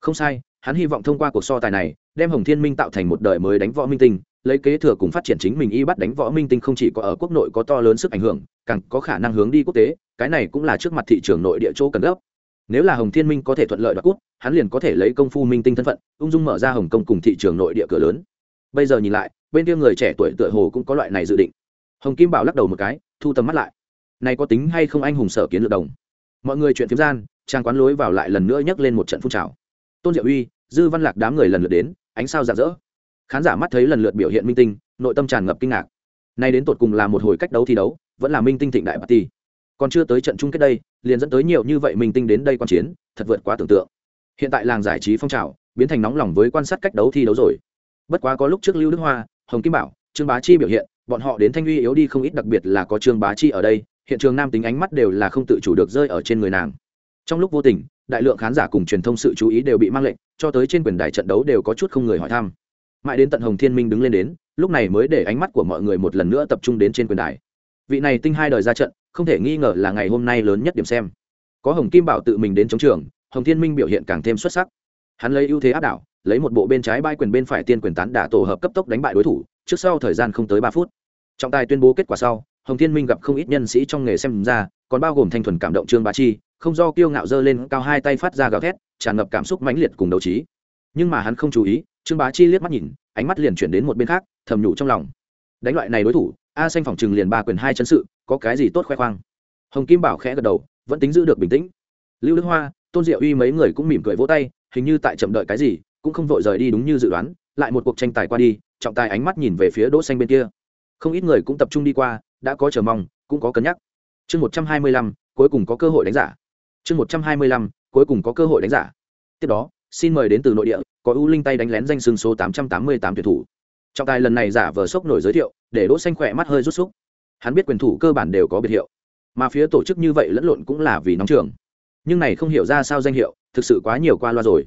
Không sai, hắn hy vọng thông qua cuộc so tài này, đem hồng thiên minh tạo thành một đời mới đánh võ minh tinh, lấy kế thừa cùng phát triển chính mình y bắt đánh võ minh tinh không chỉ có ở quốc nội có to lớn sức ảnh hưởng, càng có khả năng hướng đi quốc tế, cái này cũng là trước mặt thị trường nội địa chỗ cần gấp. Nếu là hồng thiên minh có thể thuận lợi đoạt cút hắn liền có thể lấy công phu minh tinh thân phận, ung dung mở ra hồng kông cùng thị trường nội địa cửa lớn. Bây giờ nhìn lại, bên kia người trẻ tuổi tựa hồ cũng có loại này dự định. Hồng kim bảo lắc đầu một cái, thu tầm mắt lại. Này có tính hay không anh hùng sở kiến lược đồng? Mọi người chuyện phiếm gian trang quán lối vào lại lần nữa nhấc lên một trận phun trào. Tôn diệu uy, dư văn lạc đám người lần lượt đến, ánh sao rạng rỡ. Khán giả mắt thấy lần lượt biểu hiện minh tinh, nội tâm tràn ngập kinh ngạc. Nay đến tột cùng là một hồi cách đấu thi đấu, vẫn là minh tinh thịnh đại party. Còn chưa tới trận chung kết đây, liền dẫn tới nhiều như vậy minh tinh đến đây quan chiến, thật vượt quá tưởng tượng. Hiện tại làng giải trí phong trào, biến thành nóng lòng với quan sát cách đấu thi đấu rồi. Bất quá có lúc trước lưu đức hoa, hồng kim bảo, trương bá chi biểu hiện, bọn họ đến thanh uy yếu đi không ít, đặc biệt là có trương bá chi ở đây, hiện trường nam tính ánh mắt đều là không tự chủ được rơi ở trên người nàng trong lúc vô tình, đại lượng khán giả cùng truyền thông sự chú ý đều bị mang lệnh, cho tới trên quyền đài trận đấu đều có chút không người hỏi thăm. Mãi đến tận hồng thiên minh đứng lên đến, lúc này mới để ánh mắt của mọi người một lần nữa tập trung đến trên quyền đài. Vị này tinh hai đời ra trận, không thể nghi ngờ là ngày hôm nay lớn nhất điểm xem. Có hồng kim bảo tự mình đến chống trường, hồng thiên minh biểu hiện càng thêm xuất sắc. Hắn lấy ưu thế áp đảo, lấy một bộ bên trái bay quyền bên phải tiên quyền tán đả tổ hợp cấp tốc đánh bại đối thủ, trước sau thời gian không tới ba phút. Trọng tài tuyên bố kết quả sau, hồng thiên minh gặp không ít nhân sĩ trong nghề xem ra, còn bao gồm thanh thuần cảm động trương bá chi không do kiêu ngạo dơ lên cao hai tay phát ra gào thét, tràn ngập cảm xúc mãnh liệt cùng đấu trí. Nhưng mà hắn không chú ý, trương bá chi liếc mắt nhìn, ánh mắt liền chuyển đến một bên khác, thầm nhủ trong lòng. Đánh loại này đối thủ, a xanh phòng trừng liền ba quyền hai chân sự, có cái gì tốt khoe khoang? Hồng kim bảo khẽ gật đầu, vẫn tính giữ được bình tĩnh. Lưu đức hoa, tôn diệu uy mấy người cũng mỉm cười vỗ tay, hình như tại chậm đợi cái gì, cũng không vội rời đi đúng như dự đoán, lại một cuộc tranh tài qua đi, trọng tài ánh mắt nhìn về phía đỗ xanh bên kia. Không ít người cũng tập trung đi qua, đã có chờ mong, cũng có cân nhắc. Chương một trăm hai mươi lăm, cuối cùng có cơ hội đánh giả chương một trăm hai mươi lăm, cuối cùng có cơ hội đánh giả. Tiếp đó, xin mời đến từ nội địa, có ưu linh tay đánh lén danh xưng số tám trăm tám mươi tám tuyển thủ. Trọng tài lần này giả vờ sốc nổi giới thiệu, để đỗ xanh khỏe mắt hơi rút xúc. Hắn biết quyền thủ cơ bản đều có biệt hiệu, mà phía tổ chức như vậy lẫn lộn cũng là vì nóng trường. Nhưng này không hiểu ra sao danh hiệu, thực sự quá nhiều qua loa rồi.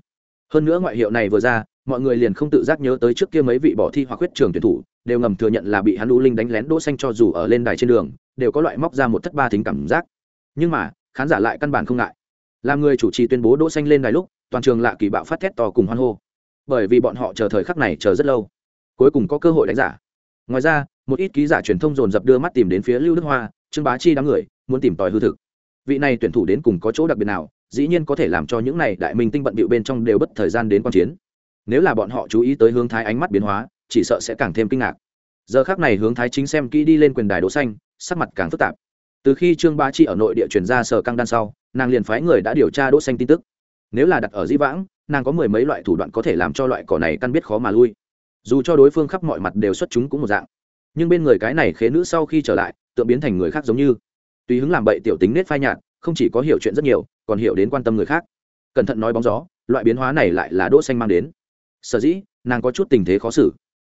Hơn nữa ngoại hiệu này vừa ra, mọi người liền không tự giác nhớ tới trước kia mấy vị bỏ thi hoặc khuyết trường tuyển thủ, đều ngầm thừa nhận là bị hắn u linh đánh lén đỗ xanh cho dù ở lên đài trên đường, đều có loại móc ra một thất ba thính cảm giác. Nhưng mà khán giả lại căn bản không ngại. Làm người chủ trì tuyên bố đỗ xanh lên đài lúc, toàn trường lạ kỳ bạo phát thét to cùng hoan hô. Bởi vì bọn họ chờ thời khắc này chờ rất lâu. Cuối cùng có cơ hội đánh giả. Ngoài ra, một ít ký giả truyền thông dồn dập đưa mắt tìm đến phía lưu đức hoa, trương bá chi đám người, muốn tìm tòi hư thực. Vị này tuyển thủ đến cùng có chỗ đặc biệt nào, dĩ nhiên có thể làm cho những này đại minh tinh bận bịu bên trong đều bất thời gian đến quan chiến. Nếu là bọn họ chú ý tới hướng thái ánh mắt biến hóa, chỉ sợ sẽ càng thêm kinh ngạc. Giờ khác này hướng thái chính xem kỹ đi lên quyền đài đỗ xanh, sắc mặt càng phức tạp từ khi trương ba chi ở nội địa chuyển ra sở căng đan sau, nàng liền phái người đã điều tra đỗ xanh tin tức. Nếu là đặt ở di vãng, nàng có mười mấy loại thủ đoạn có thể làm cho loại cỏ này căn biết khó mà lui. Dù cho đối phương khắp mọi mặt đều xuất chúng cũng một dạng. Nhưng bên người cái này khế nữ sau khi trở lại tự biến thành người khác giống như. Tùy hứng làm bậy tiểu tính nết phai nhạt, không chỉ có hiểu chuyện rất nhiều, còn hiểu đến quan tâm người khác. Cẩn thận nói bóng gió, loại biến hóa này lại là đỗ xanh mang đến. Sở dĩ, nàng có chút tình thế khó xử.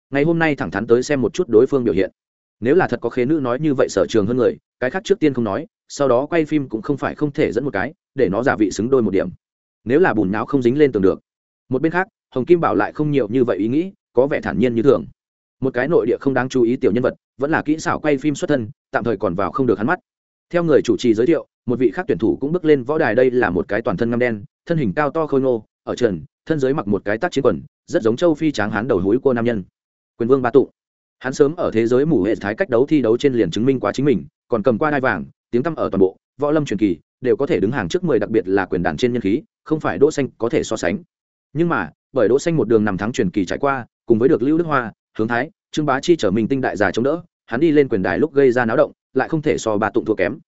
Ngày hôm nay thẳng thắn tới xem một chút đối phương biểu hiện nếu là thật có khế nữ nói như vậy sở trường hơn người, cái khác trước tiên không nói, sau đó quay phim cũng không phải không thể dẫn một cái, để nó giả vị xứng đôi một điểm. Nếu là bùn não không dính lên tường được. Một bên khác, hồng kim bảo lại không nhiều như vậy ý nghĩ, có vẻ thản nhiên như thường. Một cái nội địa không đáng chú ý tiểu nhân vật, vẫn là kỹ xảo quay phim xuất thân, tạm thời còn vào không được hắn mắt. Theo người chủ trì giới thiệu, một vị khác tuyển thủ cũng bước lên võ đài đây là một cái toàn thân ngăm đen, thân hình cao to khôi ngô, ở trần, thân giới mặc một cái tác chiến quần, rất giống châu phi tráng hán đầu húi của nam nhân. Quyền vương ba tụ hắn sớm ở thế giới mù hệ thái cách đấu thi đấu trên liền chứng minh quá chính mình, còn cầm qua đai vàng, tiếng tăm ở toàn bộ, võ lâm truyền kỳ, đều có thể đứng hàng trước mười đặc biệt là quyền đàn trên nhân khí, không phải đỗ xanh có thể so sánh. Nhưng mà, bởi đỗ xanh một đường nằm thắng truyền kỳ trải qua, cùng với được lưu đức hoa, hướng thái, trương bá chi trở mình tinh đại già chống đỡ, hắn đi lên quyền đài lúc gây ra náo động, lại không thể so ba tụng thua kém.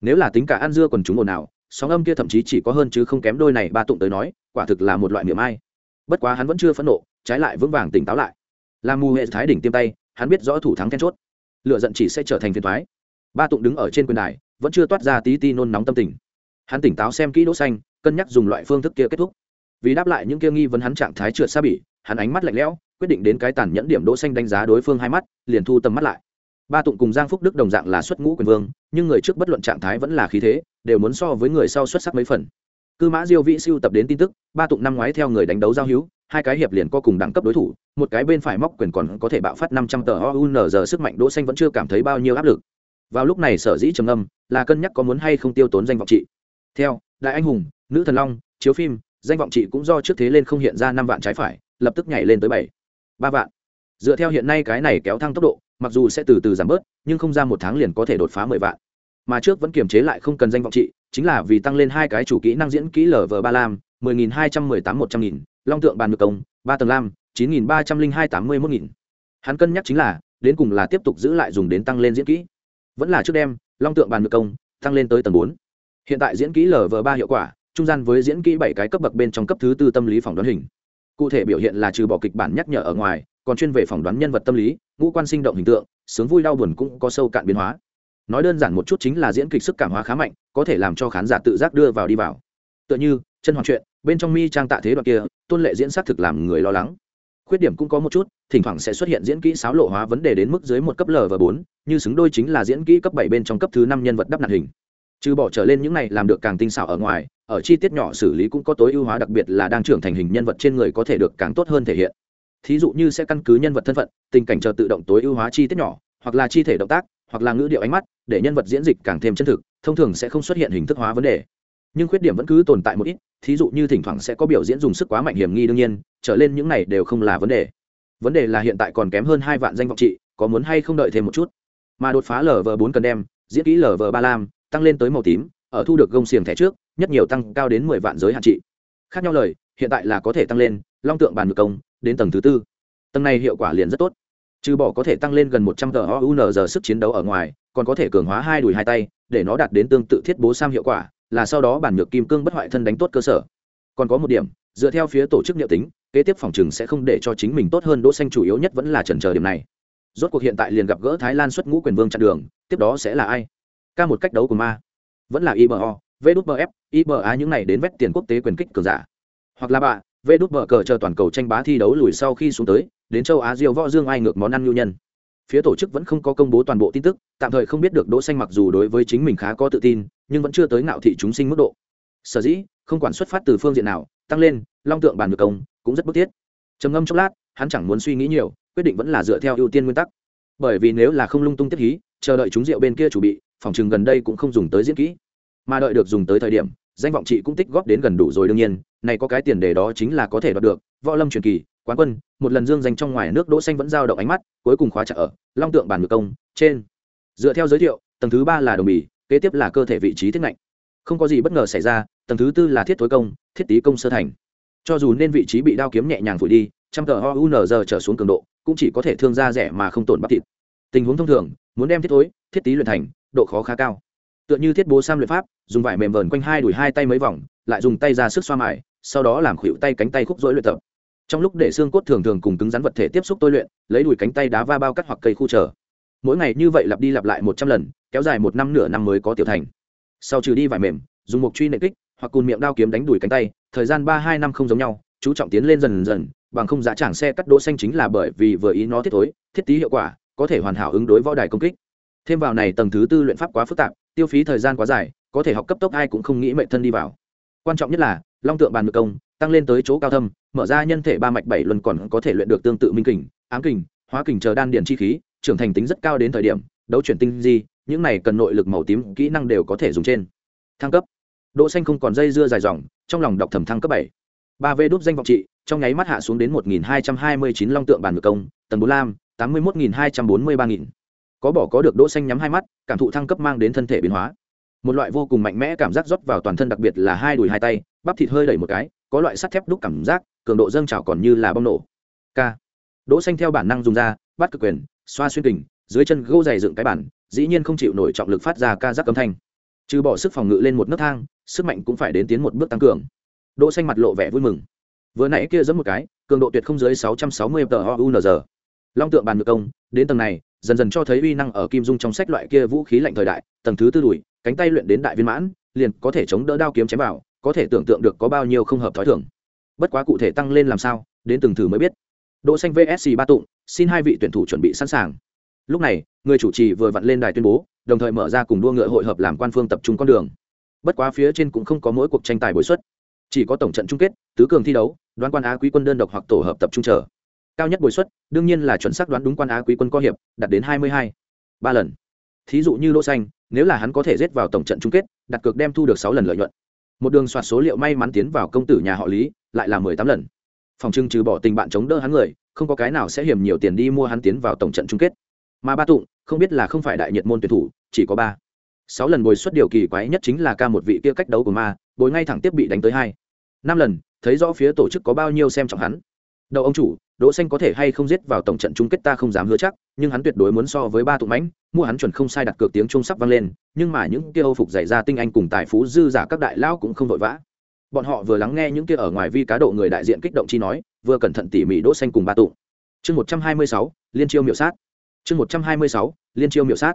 Nếu là tính cả ăn dưa còn chúng ồn nào sóng âm kia thậm chí chỉ có hơn chứ không kém đôi này ba tụng tới nói, quả thực là một loại miệng ai. Bất quá hắn vẫn chưa phẫn nộ, trái lại vững vàng tỉnh táo lại. Làm mù hệ thái đỉnh tiêm tay hắn biết rõ thủ thắng then chốt. Lựa giận chỉ sẽ trở thành phiền thoái ba tụng đứng ở trên quyền đài, vẫn chưa toát ra tí ti nôn nóng tâm tình. Hắn tỉnh táo xem kỹ đỗ xanh, cân nhắc dùng loại phương thức kia kết thúc. Vì đáp lại những kia nghi vấn hắn trạng thái trượt xa bỉ, hắn ánh mắt lạnh lẽo, quyết định đến cái tàn nhẫn điểm đỗ xanh đánh giá đối phương hai mắt, liền thu tầm mắt lại. Ba tụng cùng giang phúc đức đồng dạng là xuất ngũ quyền vương, nhưng người trước bất luận trạng thái vẫn là khí thế, đều muốn so với người sau xuất sắc mấy phần. Cư mã diêu vĩ siêu tập đến tin tức, ba tụng năm ngoái theo người đánh đấu giao hữu hai cái hiệp liền có cùng đẳng cấp đối thủ, một cái bên phải móc quyền còn có thể bạo phát năm trăm tờ ounz sức mạnh đỗ xanh vẫn chưa cảm thấy bao nhiêu áp lực. Vào lúc này sở dĩ trầm âm là cân nhắc có muốn hay không tiêu tốn danh vọng trị. Theo, đại anh hùng, nữ thần long, chiếu phim, danh vọng trị cũng do trước thế lên không hiện ra năm vạn trái phải, lập tức nhảy lên tới bảy, ba vạn. Dựa theo hiện nay cái này kéo thăng tốc độ, mặc dù sẽ từ từ giảm bớt, nhưng không ra một tháng liền có thể đột phá mười vạn. Mà trước vẫn kiềm chế lại không cần danh vọng trị, chính là vì tăng lên hai cái chủ kỹ năng diễn kỹ lv ba lam mười nghìn hai trăm mười tám một trăm nghìn, long tượng bàn ngược công, ba tầng lam, chín nghìn ba trăm linh hai tám mươi một nghìn. Hắn cân nhắc chính là, đến cùng là tiếp tục giữ lại dùng đến tăng lên diễn kỹ. Vẫn là trước đêm long tượng bàn ngược công, tăng lên tới tầng bốn. Hiện tại diễn kỹ lv ba hiệu quả, trung gian với diễn kỹ bảy cái cấp bậc bên trong cấp thứ tư tâm lý phỏng đoán hình. Cụ thể biểu hiện là trừ bỏ kịch bản nhắc nhở ở ngoài, còn chuyên về phỏng đoán nhân vật tâm lý, ngũ quan sinh động hình tượng, sướng vui đau buồn cũng có sâu cạn biến hóa. Nói đơn giản một chút chính là diễn kịch sức cảm hóa khá mạnh, có thể làm cho khán giả tự giác đưa vào đi vào tựa như, chân hoàn chuyện, bên trong mi trang tạ thế đoạn kia, tôn lệ diễn xác thực làm người lo lắng. Khuyết điểm cũng có một chút, thỉnh thoảng sẽ xuất hiện diễn kỹ sáo lộ hóa vấn đề đến mức dưới một cấp l và bốn, như xứng đôi chính là diễn kỹ cấp bảy bên trong cấp thứ năm nhân vật đắp nạn hình. Trừ bỏ trở lên những này làm được càng tinh xảo ở ngoài, ở chi tiết nhỏ xử lý cũng có tối ưu hóa, đặc biệt là đang trưởng thành hình nhân vật trên người có thể được càng tốt hơn thể hiện. Thí dụ như sẽ căn cứ nhân vật thân phận, tình cảnh chờ tự động tối ưu hóa chi tiết nhỏ, hoặc là chi thể động tác, hoặc là ngữ điệu ánh mắt, để nhân vật diễn dịch càng thêm chân thực, thông thường sẽ không xuất hiện hình thức hóa vấn đề nhưng khuyết điểm vẫn cứ tồn tại một ít, thí dụ như thỉnh thoảng sẽ có biểu diễn dùng sức quá mạnh hiểm nghi đương nhiên, trở lên những này đều không là vấn đề. Vấn đề là hiện tại còn kém hơn hai vạn danh vọng trị, có muốn hay không đợi thêm một chút? Mà đột phá lv bốn cần đem, diễn kỹ lv ba lam, tăng lên tới màu tím, ở thu được gông xiềng thẻ trước, nhất nhiều tăng cao đến mười vạn giới hạn trị. Khác nhau lời, hiện tại là có thể tăng lên, long tượng bàn ngược công, đến tầng thứ tư. Tầng này hiệu quả liền rất tốt. Trừ bỏ có thể tăng lên gần một trăm tờ giờ sức chiến đấu ở ngoài, còn có thể cường hóa hai đùi hai tay, để nó đạt đến tương tự thiết bố sam hiệu quả là sau đó bản nhược kim cương bất hoại thân đánh tốt cơ sở. Còn có một điểm, dựa theo phía tổ chức liệu tính, kế tiếp phòng chừng sẽ không để cho chính mình tốt hơn, đỗ xanh chủ yếu nhất vẫn là trần chờ điểm này. Rốt cuộc hiện tại liền gặp gỡ thái lan xuất ngũ quyền vương chặn đường, tiếp đó sẽ là ai? Ca một cách đấu của ma. Vẫn là ibo vđbf iba những này đến vét tiền quốc tế quyền kích cường giả. Hoặc là bạ vđb cờ chờ toàn cầu tranh bá thi đấu lùi sau khi xuống tới, đến châu á diêu võ dương ai ngược món ăn nhu nhân phía tổ chức vẫn không có công bố toàn bộ tin tức, tạm thời không biết được đỗ xanh mặc dù đối với chính mình khá có tự tin, nhưng vẫn chưa tới ngạo thị chúng sinh mức độ. Sở dĩ, không quản xuất phát từ phương diện nào, tăng lên, long tượng bàn được công cũng rất bức thiết. Trầm ngâm chốc lát, hắn chẳng muốn suy nghĩ nhiều, quyết định vẫn là dựa theo ưu tiên nguyên tắc. Bởi vì nếu là không lung tung tiết hí, chờ đợi chúng rượu bên kia chủ bị, phòng trường gần đây cũng không dùng tới diễn kỹ. Mà đợi được dùng tới thời điểm, danh vọng chị cũng tích góp đến gần đủ rồi đương nhiên, này có cái tiền đề đó chính là có thể đoạt được, võ lâm truyền kỳ quán quân, một lần dương danh trong ngoài nước đỗ xanh vẫn giao động ánh mắt, cuối cùng khóa chặt ở long tượng bàn ngược công, trên. Dựa theo giới thiệu, tầng thứ ba là đồng bì, kế tiếp là cơ thể vị trí thiết ngạnh. Không có gì bất ngờ xảy ra, tầng thứ tư là thiết thối công, thiết tý công sơ thành. Cho dù nên vị trí bị đao kiếm nhẹ nhàng phủi đi, trăm tờ o u n giờ trở xuống cường độ, cũng chỉ có thể thương da rẻ mà không tổn bắp thịt. Tình huống thông thường, muốn đem thiết thối, thiết tý luyện thành, độ khó khá cao. Tựa như thiết bố sam luyện pháp, dùng vải mềm vờn quanh hai đùi hai tay mấy vòng, lại dùng tay ra sức xoa mài, sau đó làm khuỵu tay cánh tay khúc rỗi luyện tập trong lúc để xương cốt thường thường cùng cứng rắn vật thể tiếp xúc tôi luyện, lấy đùi cánh tay đá va bao cắt hoặc cây khu trở. Mỗi ngày như vậy lặp đi lặp lại một trăm lần, kéo dài một năm nửa năm mới có tiểu thành. Sau trừ đi vải mềm, dùng mục truy nệ kích, hoặc cùn miệng đao kiếm đánh đùi cánh tay, thời gian ba hai năm không giống nhau, chú trọng tiến lên dần dần, bằng không giá trảng xe cắt đỗ xanh chính là bởi vì vừa ý nó thiết tối thiết tí hiệu quả, có thể hoàn hảo ứng đối võ đài công kích. Thêm vào này tầng thứ tư luyện pháp quá phức tạp, tiêu phí thời gian quá dài, có thể học cấp tốc ai cũng không nghĩ mệnh thân đi vào. Quan trọng nhất là, long tượng bàn ngự công tăng lên tới chỗ cao thâm, mở ra nhân thể ba mạch bảy luân còn có thể luyện được tương tự minh kình, ám kình, hóa kình chờ đan điện chi khí, trưởng thành tính rất cao đến thời điểm, đấu chuyển tinh di, những này cần nội lực màu tím kỹ năng đều có thể dùng trên. Thăng cấp. Đỗ xanh không còn dây dưa dài dòng, trong lòng đọc thầm thăng cấp bảy. Ba v đúc danh vọng trị, trong nháy mắt hạ xuống đến một nghìn hai trăm hai mươi chín long tượng bàn ngự công, tầng bốn lam, tám mươi một nghìn hai trăm bốn mươi ba nghìn. Có bỏ có được đỗ xanh nhắm hai mắt, cảm thụ thăng cấp mang đến thân thể biến hóa. Một loại vô cùng mạnh mẽ cảm giác rót vào toàn thân đặc biệt là hai đùi hai tay, bắp thịt hơi đẩy một cái có loại sắt thép đúc cảm giác cường độ dâng trào còn như là bom nổ. K. Đỗ xanh theo bản năng dùng ra bắt cực quyền xoa xuyên kình dưới chân gỗ dày dựng cái bản dĩ nhiên không chịu nổi trọng lực phát ra ca giác âm thanh. Trừ bỏ sức phòng ngự lên một nấc thang sức mạnh cũng phải đến tiến một bước tăng cường. Đỗ xanh mặt lộ vẻ vui mừng. Vừa nãy kia giẫm một cái cường độ tuyệt không dưới 660 tờ long tượng bàn ngược công đến tầng này dần dần cho thấy uy năng ở kim dung trong sách loại kia vũ khí lạnh thời đại tầng thứ tư đuổi, cánh tay luyện đến đại viên mãn liền có thể chống đỡ đao kiếm chém vào có thể tưởng tượng được có bao nhiêu không hợp thói thường. Bất quá cụ thể tăng lên làm sao, đến từng thử mới biết. Đỗ xanh vsc ba tụng, xin hai vị tuyển thủ chuẩn bị sẵn sàng. Lúc này, người chủ trì vừa vặn lên đài tuyên bố, đồng thời mở ra cùng đua ngựa hội hợp làm quan phương tập trung con đường. Bất quá phía trên cũng không có mỗi cuộc tranh tài bồi xuất chỉ có tổng trận chung kết, tứ cường thi đấu, đoán quan á quý quân đơn độc hoặc tổ hợp tập trung chờ. Cao nhất bồi xuất đương nhiên là chuẩn xác đoán đúng quan á quý quân có hiệp, đạt đến hai mươi hai. Ba lần. Thí dụ như lỗ xanh, nếu là hắn có thể giết vào tổng trận chung kết, đặt cược đem thu được sáu lần lợi nhuận một đường soạt số liệu may mắn tiến vào công tử nhà họ lý, lại là mười tám lần. Phòng trưng trừ bỏ tình bạn chống đỡ hắn người, không có cái nào sẽ hiểm nhiều tiền đi mua hắn tiến vào tổng trận chung kết. Mà ba tụng, không biết là không phải đại nhiệt môn tuyển thủ, chỉ có ba. Sáu lần bồi xuất điều kỳ quái nhất chính là ca một vị kia cách đấu của ma, bồi ngay thẳng tiếp bị đánh tới hai. Năm lần, thấy rõ phía tổ chức có bao nhiêu xem trọng hắn. Đầu ông chủ đỗ xanh có thể hay không giết vào tổng trận chung kết ta không dám hứa chắc, nhưng hắn tuyệt đối muốn so với ba tụng mãnh, mua hắn chuẩn không sai đặt cược tiếng trung sắp vang lên, nhưng mà những kia âu phục dày ra tinh anh cùng tài phú dư giả các đại lão cũng không vội vã. Bọn họ vừa lắng nghe những kia ở ngoài vi cá độ người đại diện kích động chi nói, vừa cẩn thận tỉ mỉ đỗ xanh cùng ba tụng chương một trăm hai mươi sáu, liên chiêu miểu sát. Chương một trăm hai mươi sáu, liên chiêu miểu sát.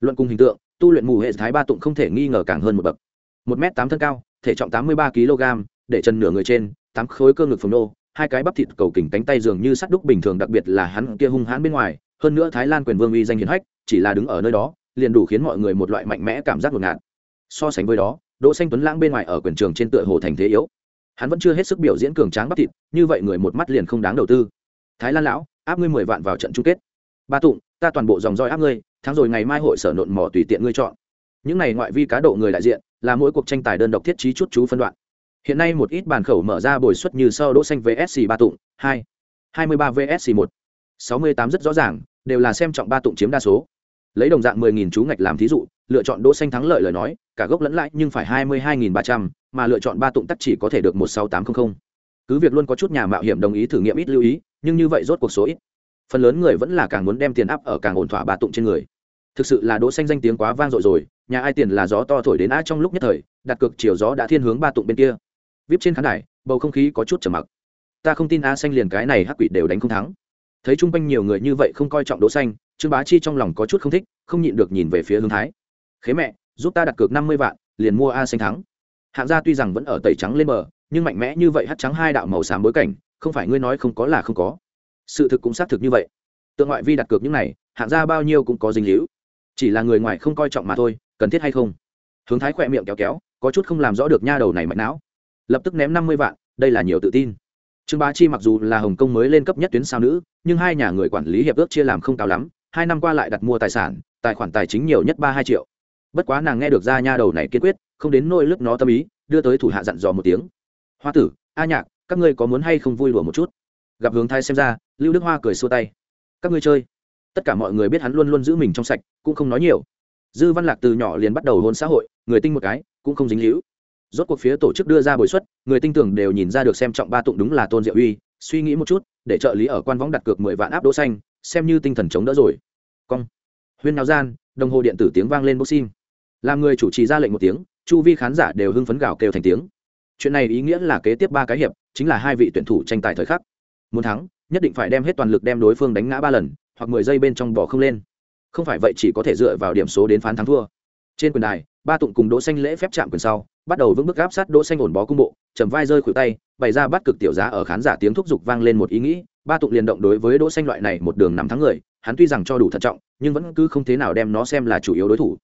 Luận cùng hình tượng, tu luyện mù hệ thái ba tụng không thể nghi ngờ càng hơn một bậc. Một m tám thân cao, thể trọng tám mươi ba kg để chân nửa người trên, tám khối cơ ngực phồng nô hai cái bắp thịt cầu kình cánh tay dường như sắt đúc bình thường, đặc biệt là hắn kia hung hãn bên ngoài. Hơn nữa thái lan quyền vương uy danh hiển hách, chỉ là đứng ở nơi đó, liền đủ khiến mọi người một loại mạnh mẽ cảm giác ngột ngạt. So sánh với đó, đỗ xanh tuấn lãng bên ngoài ở quyền trường trên tựa hồ thành thế yếu. Hắn vẫn chưa hết sức biểu diễn cường tráng bắp thịt, như vậy người một mắt liền không đáng đầu tư. Thái lan lão, áp ngươi mười vạn vào trận chung kết. Ba tụng, ta toàn bộ dòng roi áp ngươi, tháng rồi ngày mai hội sở nộn mỏ tùy tiện ngươi chọn. Những này ngoại vi cá độ người đại diện, là mỗi cuộc tranh tài đơn độc thiết trí chút chú phân đoạn hiện nay một ít bàn khẩu mở ra bồi suất như sau đỗ xanh vsc ba tụng, hai hai mươi ba vsc một, sáu mươi tám rất rõ ràng, đều là xem trọng ba tụng chiếm đa số. Lấy đồng dạng 10.000 chú ngạch làm thí dụ, lựa chọn đỗ xanh thắng lợi lời nói, cả gốc lẫn lãi nhưng phải hai mươi hai nghìn ba trăm, mà lựa chọn ba tụng tắc chỉ có thể được một sáu tám trăm linh cứ việc luôn có chút nhà mạo hiểm đồng ý thử nghiệm ít lưu ý, nhưng như vậy rốt cuộc số ít. Phần lớn người vẫn là càng muốn đem tiền áp ở càng ổn thỏa ba tụng trên người. Thực sự là đỗ xanh danh tiếng quá vang dội rồi, nhà ai tiền là gió to thổi đến á trong lúc nhất thời, đặt cược chiều gió đã thiên hướng ba tụng bên kia vip trên khán đài, bầu không khí có chút trầm mặc. Ta không tin a xanh liền cái này hắc quỷ đều đánh không thắng. Thấy chung quanh nhiều người như vậy không coi trọng đỗ xanh, trương bá chi trong lòng có chút không thích, không nhịn được nhìn về phía hướng thái. Khế mẹ, giúp ta đặt cược năm mươi vạn, liền mua a xanh thắng. Hạng gia tuy rằng vẫn ở tẩy trắng lên bờ, nhưng mạnh mẽ như vậy hắt trắng hai đạo màu xám bối cảnh, không phải ngươi nói không có là không có. Sự thực cũng xác thực như vậy. Tượng ngoại vi đặt cược những này, hạng gia bao nhiêu cũng có dinh hữu chỉ là người ngoài không coi trọng mà thôi, cần thiết hay không? Hướng thái khỏe miệng kéo kéo, có chút không làm rõ được nha đầu này mạnh não lập tức ném năm mươi vạn, đây là nhiều tự tin. Trương bá chi mặc dù là hồng kông mới lên cấp nhất tuyến sao nữ, nhưng hai nhà người quản lý hiệp ước chia làm không cao lắm, hai năm qua lại đặt mua tài sản, tài khoản tài chính nhiều nhất ba hai triệu. Bất quá nàng nghe được ra nha đầu này kiên quyết, không đến nỗi lướt nó tâm ý, đưa tới thủ hạ dặn dò một tiếng. Hoa tử, a nhạc, các ngươi có muốn hay không vui đùa một chút? Gặp hướng thái xem ra, lưu đức hoa cười xua tay. Các ngươi chơi. Tất cả mọi người biết hắn luôn luôn giữ mình trong sạch, cũng không nói nhiều. Dư văn lạc từ nhỏ liền bắt đầu hôn xã hội, người tinh một cái, cũng không dính hữu rốt cuộc phía tổ chức đưa ra bồi xuất người tinh tưởng đều nhìn ra được xem trọng ba tụng đúng là tôn diệu uy, suy nghĩ một chút, để trợ lý ở quan võng đặt cược mười vạn áp đỗ xanh, xem như tinh thần chống đỡ rồi. Cong. Huyên náo gian, đồng hồ điện tử tiếng vang lên boxing. Làm người chủ trì ra lệnh một tiếng, chu vi khán giả đều hưng phấn gào kêu thành tiếng. Chuyện này ý nghĩa là kế tiếp ba cái hiệp, chính là hai vị tuyển thủ tranh tài thời khắc. Muốn thắng, nhất định phải đem hết toàn lực đem đối phương đánh ngã ba lần, hoặc mười giây bên trong bỏ không lên. Không phải vậy chỉ có thể dựa vào điểm số đến phán thắng thua. Trên quyền đài, ba tụng cùng đỗ xanh lễ phép chạm quyền sau bắt đầu vững bước áp sát đỗ xanh ổn bó cung bộ chầm vai rơi khuỷu tay, bày ra bắt cực tiểu giá ở khán giả tiếng thúc giục vang lên một ý nghĩ, ba tụng liền động đối với đỗ xanh loại này một đường nằm thắng người, hắn tuy rằng cho đủ thận trọng, nhưng vẫn cứ không thế nào đem nó xem là chủ yếu đối thủ.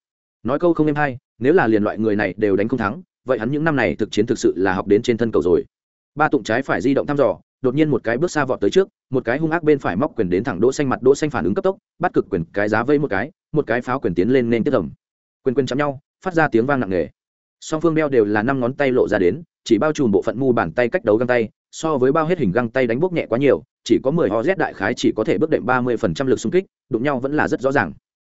Nói câu không em hay, nếu là liền loại người này đều đánh không thắng, vậy hắn những năm này thực chiến thực sự là học đến trên thân cầu rồi. Ba tụng trái phải di động thăm dò, đột nhiên một cái bước xa vọt tới trước, một cái hung ác bên phải móc quyền đến thẳng đỗ xanh mặt, đỗ xanh phản ứng cấp tốc, bắt cực quyền, cái giá vây một cái một cái pháo quyền tiến lên nên tiếp tầm quyền quyền chạm nhau, phát ra tiếng vang nặng nề song phương đeo đều là năm ngón tay lộ ra đến, chỉ bao trùm bộ phận mu bàn tay cách đấu găng tay, so với bao hết hình găng tay đánh bốc nhẹ quá nhiều, chỉ có mười ho z đại khái chỉ có thể bước đệm ba mươi phần trăm lực xung kích, đụng nhau vẫn là rất rõ ràng.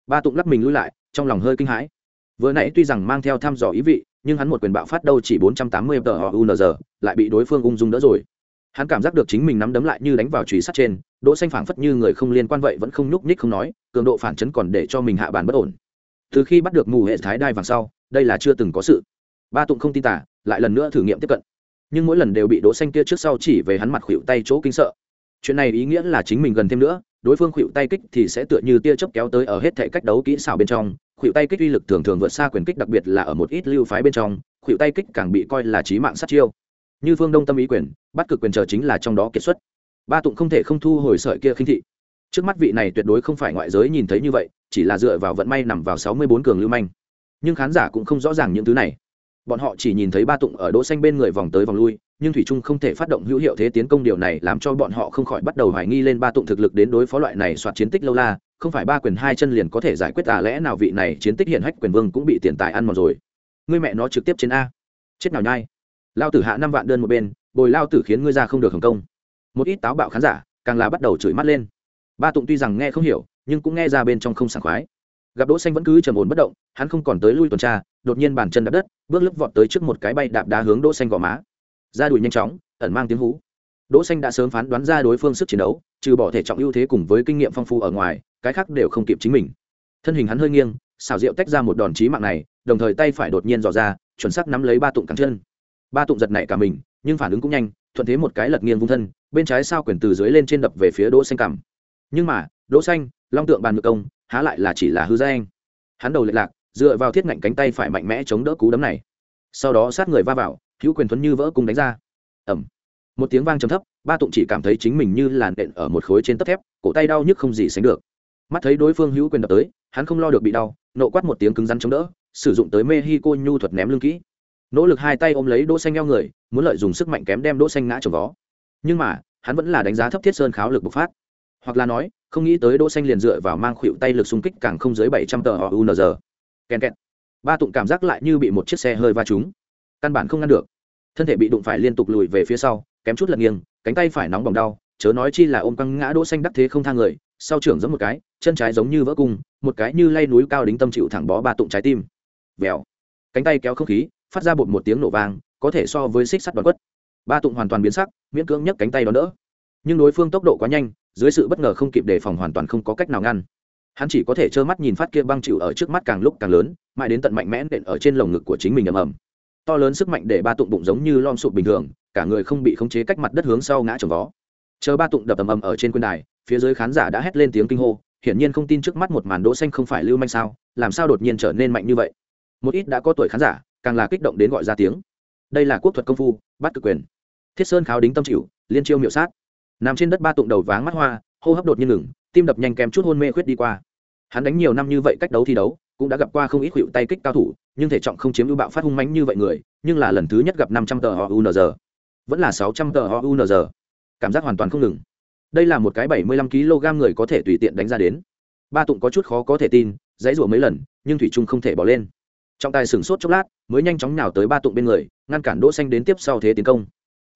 Ba tụng lắc mình lui lại, trong lòng hơi kinh hãi. Vừa nãy tuy rằng mang theo thăm dò ý vị, nhưng hắn một quyền bạo phát đâu chỉ bốn trăm tám mươi tờ họ unr lại bị đối phương ung dung đỡ rồi. Hắn cảm giác được chính mình nắm đấm lại như đánh vào trùy sắt trên, đỗ xanh phảng phất như người không liên quan vậy vẫn không nhúc nhích không nói, cường độ phản chấn còn để cho mình hạ bàn bất ổn. Từ khi bắt được mù hệ thái đai vàng sau đây là chưa từng có sự. Ba tụng không tin tả lại lần nữa thử nghiệm tiếp cận. Nhưng mỗi lần đều bị đỗ xanh kia trước sau chỉ về hắn mặt khuỵu tay chỗ kinh sợ. Chuyện này ý nghĩa là chính mình gần thêm nữa, đối phương khuỵu tay kích thì sẽ tựa như tia chớp kéo tới ở hết thể cách đấu kỹ xảo bên trong. Khuỵu tay kích uy lực thường thường vượt xa quyền kích, đặc biệt là ở một ít lưu phái bên trong khuỵu tay kích càng bị coi là chí mạng sát chiêu. Như phương đông tâm ý quyền, bắt cực quyền chờ chính là trong đó kiệt xuất. Ba tụng không thể không thu hồi sợi kia khinh thị. Trước mắt vị này tuyệt đối không phải ngoại giới nhìn thấy như vậy, chỉ là dựa vào vận may nằm vào sáu mươi bốn cường lưu manh nhưng khán giả cũng không rõ ràng những thứ này. Bọn họ chỉ nhìn thấy ba tụng ở đỗ xanh bên người vòng tới vòng lui, nhưng thủy trung không thể phát động hữu hiệu thế tiến công điều này làm cho bọn họ không khỏi bắt đầu hoài nghi lên ba tụng thực lực đến đối phó loại này soạt chiến tích lâu la, không phải ba quyền hai chân liền có thể giải quyết à lẽ nào vị này chiến tích hiện hách quyền vương cũng bị tiền tài ăn mòn rồi. Ngươi mẹ nó trực tiếp trên a. Chết nào nhai. Lao tử hạ năm vạn đơn một bên, bồi lao tử khiến ngươi ra không được hồng công. Một ít táo bạo khán giả, càng là bắt đầu chửi mắt lên. Ba tụng tuy rằng nghe không hiểu, nhưng cũng nghe ra bên trong không sảng khoái gặp đỗ xanh vẫn cứ trầm ổn bất động, hắn không còn tới lui tuần tra, đột nhiên bàn chân đạp đất, bước lướt vọt tới trước một cái bay đạp đá hướng đỗ xanh gò má. Ra đuổi nhanh chóng, ẩn mang tiếng hú. Đỗ xanh đã sớm phán đoán ra đối phương sức chiến đấu, trừ bỏ thể trọng ưu thế cùng với kinh nghiệm phong phú ở ngoài, cái khác đều không kịp chính mình. Thân hình hắn hơi nghiêng, xảo diệu tách ra một đòn chí mạng này, đồng thời tay phải đột nhiên dò ra, chuẩn xác nắm lấy ba tụng cẳng chân. Ba tụng giật nảy cả mình, nhưng phản ứng cũng nhanh, thuận thế một cái lật nghiêng vung thân, bên trái sao quyền từ dưới lên trên đập về phía đỗ xanh cằm. Nhưng mà, đỗ xanh, long tượng bàn ngược công há lại là chỉ là hư danh. Hắn đầu lệch lạc, dựa vào thiết ngạnh cánh tay phải mạnh mẽ chống đỡ cú đấm này. Sau đó sát người va vào, hữu quyền thuấn như vỡ cung đánh ra. Ẩm một tiếng vang trầm thấp, ba tụng chỉ cảm thấy chính mình như làn đện ở một khối trên tấc thép, cổ tay đau nhức không gì sánh được. Mắt thấy đối phương hữu quyền đập tới, hắn không lo được bị đau, nộ quát một tiếng cứng rắn chống đỡ, sử dụng tới mexico nhu thuật ném lưng kỹ. Nỗ lực hai tay ôm lấy đỗ xanh eo người, muốn lợi dùng sức mạnh kém đem đỗ xanh ngã trồng vó. Nhưng mà, hắn vẫn là đánh giá thấp thiết sơn kháo lực bộc phát. Hoặc là nói không nghĩ tới đỗ xanh liền dựa vào mang khuỵu tay lực xung kích càng không dưới 700 tờ unz Ken kẹt. Ba tụng cảm giác lại như bị một chiếc xe hơi va trúng. Căn bản không ngăn được. Thân thể bị đụng phải liên tục lùi về phía sau, kém chút lật nghiêng, cánh tay phải nóng bỏng đau, chớ nói chi là ôm căng ngã đỗ xanh đắc thế không thang người, sau trưởng giẫm một cái, chân trái giống như vỡ cung, một cái như lay núi cao đính tâm chịu thẳng bó ba tụng trái tim. Vèo. Cánh tay kéo không khí, phát ra bột một tiếng nổ vang, có thể so với xích sắt đoán quất. Ba tụng hoàn toàn biến sắc, miễn cưỡng nhấc cánh tay đón đỡ. Nhưng đối phương tốc độ quá nhanh dưới sự bất ngờ không kịp đề phòng hoàn toàn không có cách nào ngăn. Hắn chỉ có thể trơ mắt nhìn phát kia băng chịu ở trước mắt càng lúc càng lớn, mãi đến tận mạnh mẽ nện ở trên lồng ngực của chính mình ầm ầm. To lớn sức mạnh để ba tụng bụng giống như lom sụp bình thường, cả người không bị khống chế cách mặt đất hướng sau ngã trồng vó. Chờ ba tụng đập ầm ầm ở trên quân đài, phía dưới khán giả đã hét lên tiếng kinh hô, hiển nhiên không tin trước mắt một màn đỗ xanh không phải lưu manh sao, làm sao đột nhiên trở nên mạnh như vậy. Một ít đã có tuổi khán giả, càng là kích động đến gọi ra tiếng. Đây là quốc thuật công phu, bắt cực quyền. Thiết sơn kháo đính tâm chịu, liên chiêu miệu sát nằm trên đất ba tụng đầu váng mắt hoa, hô hấp đột nhiên ngừng, tim đập nhanh kèm chút hôn mê khuyết đi qua. Hắn đánh nhiều năm như vậy cách đấu thi đấu, cũng đã gặp qua không ít hiệu tay kích cao thủ, nhưng thể trọng không chiếm ưu bạo phát hung mãnh như vậy người, nhưng là lần thứ nhất gặp năm trăm tờ họ unz vẫn là sáu trăm tờ họ unz cảm giác hoàn toàn không ngừng. Đây là một cái bảy mươi lăm kg người có thể tùy tiện đánh ra đến. Ba tụng có chút khó có thể tin, dãy rủa mấy lần, nhưng thủy trung không thể bỏ lên. Trọng tài sửng sốt chốc lát, mới nhanh chóng nào tới ba tụng bên người, ngăn cản đỗ xanh đến tiếp sau thế tiến công.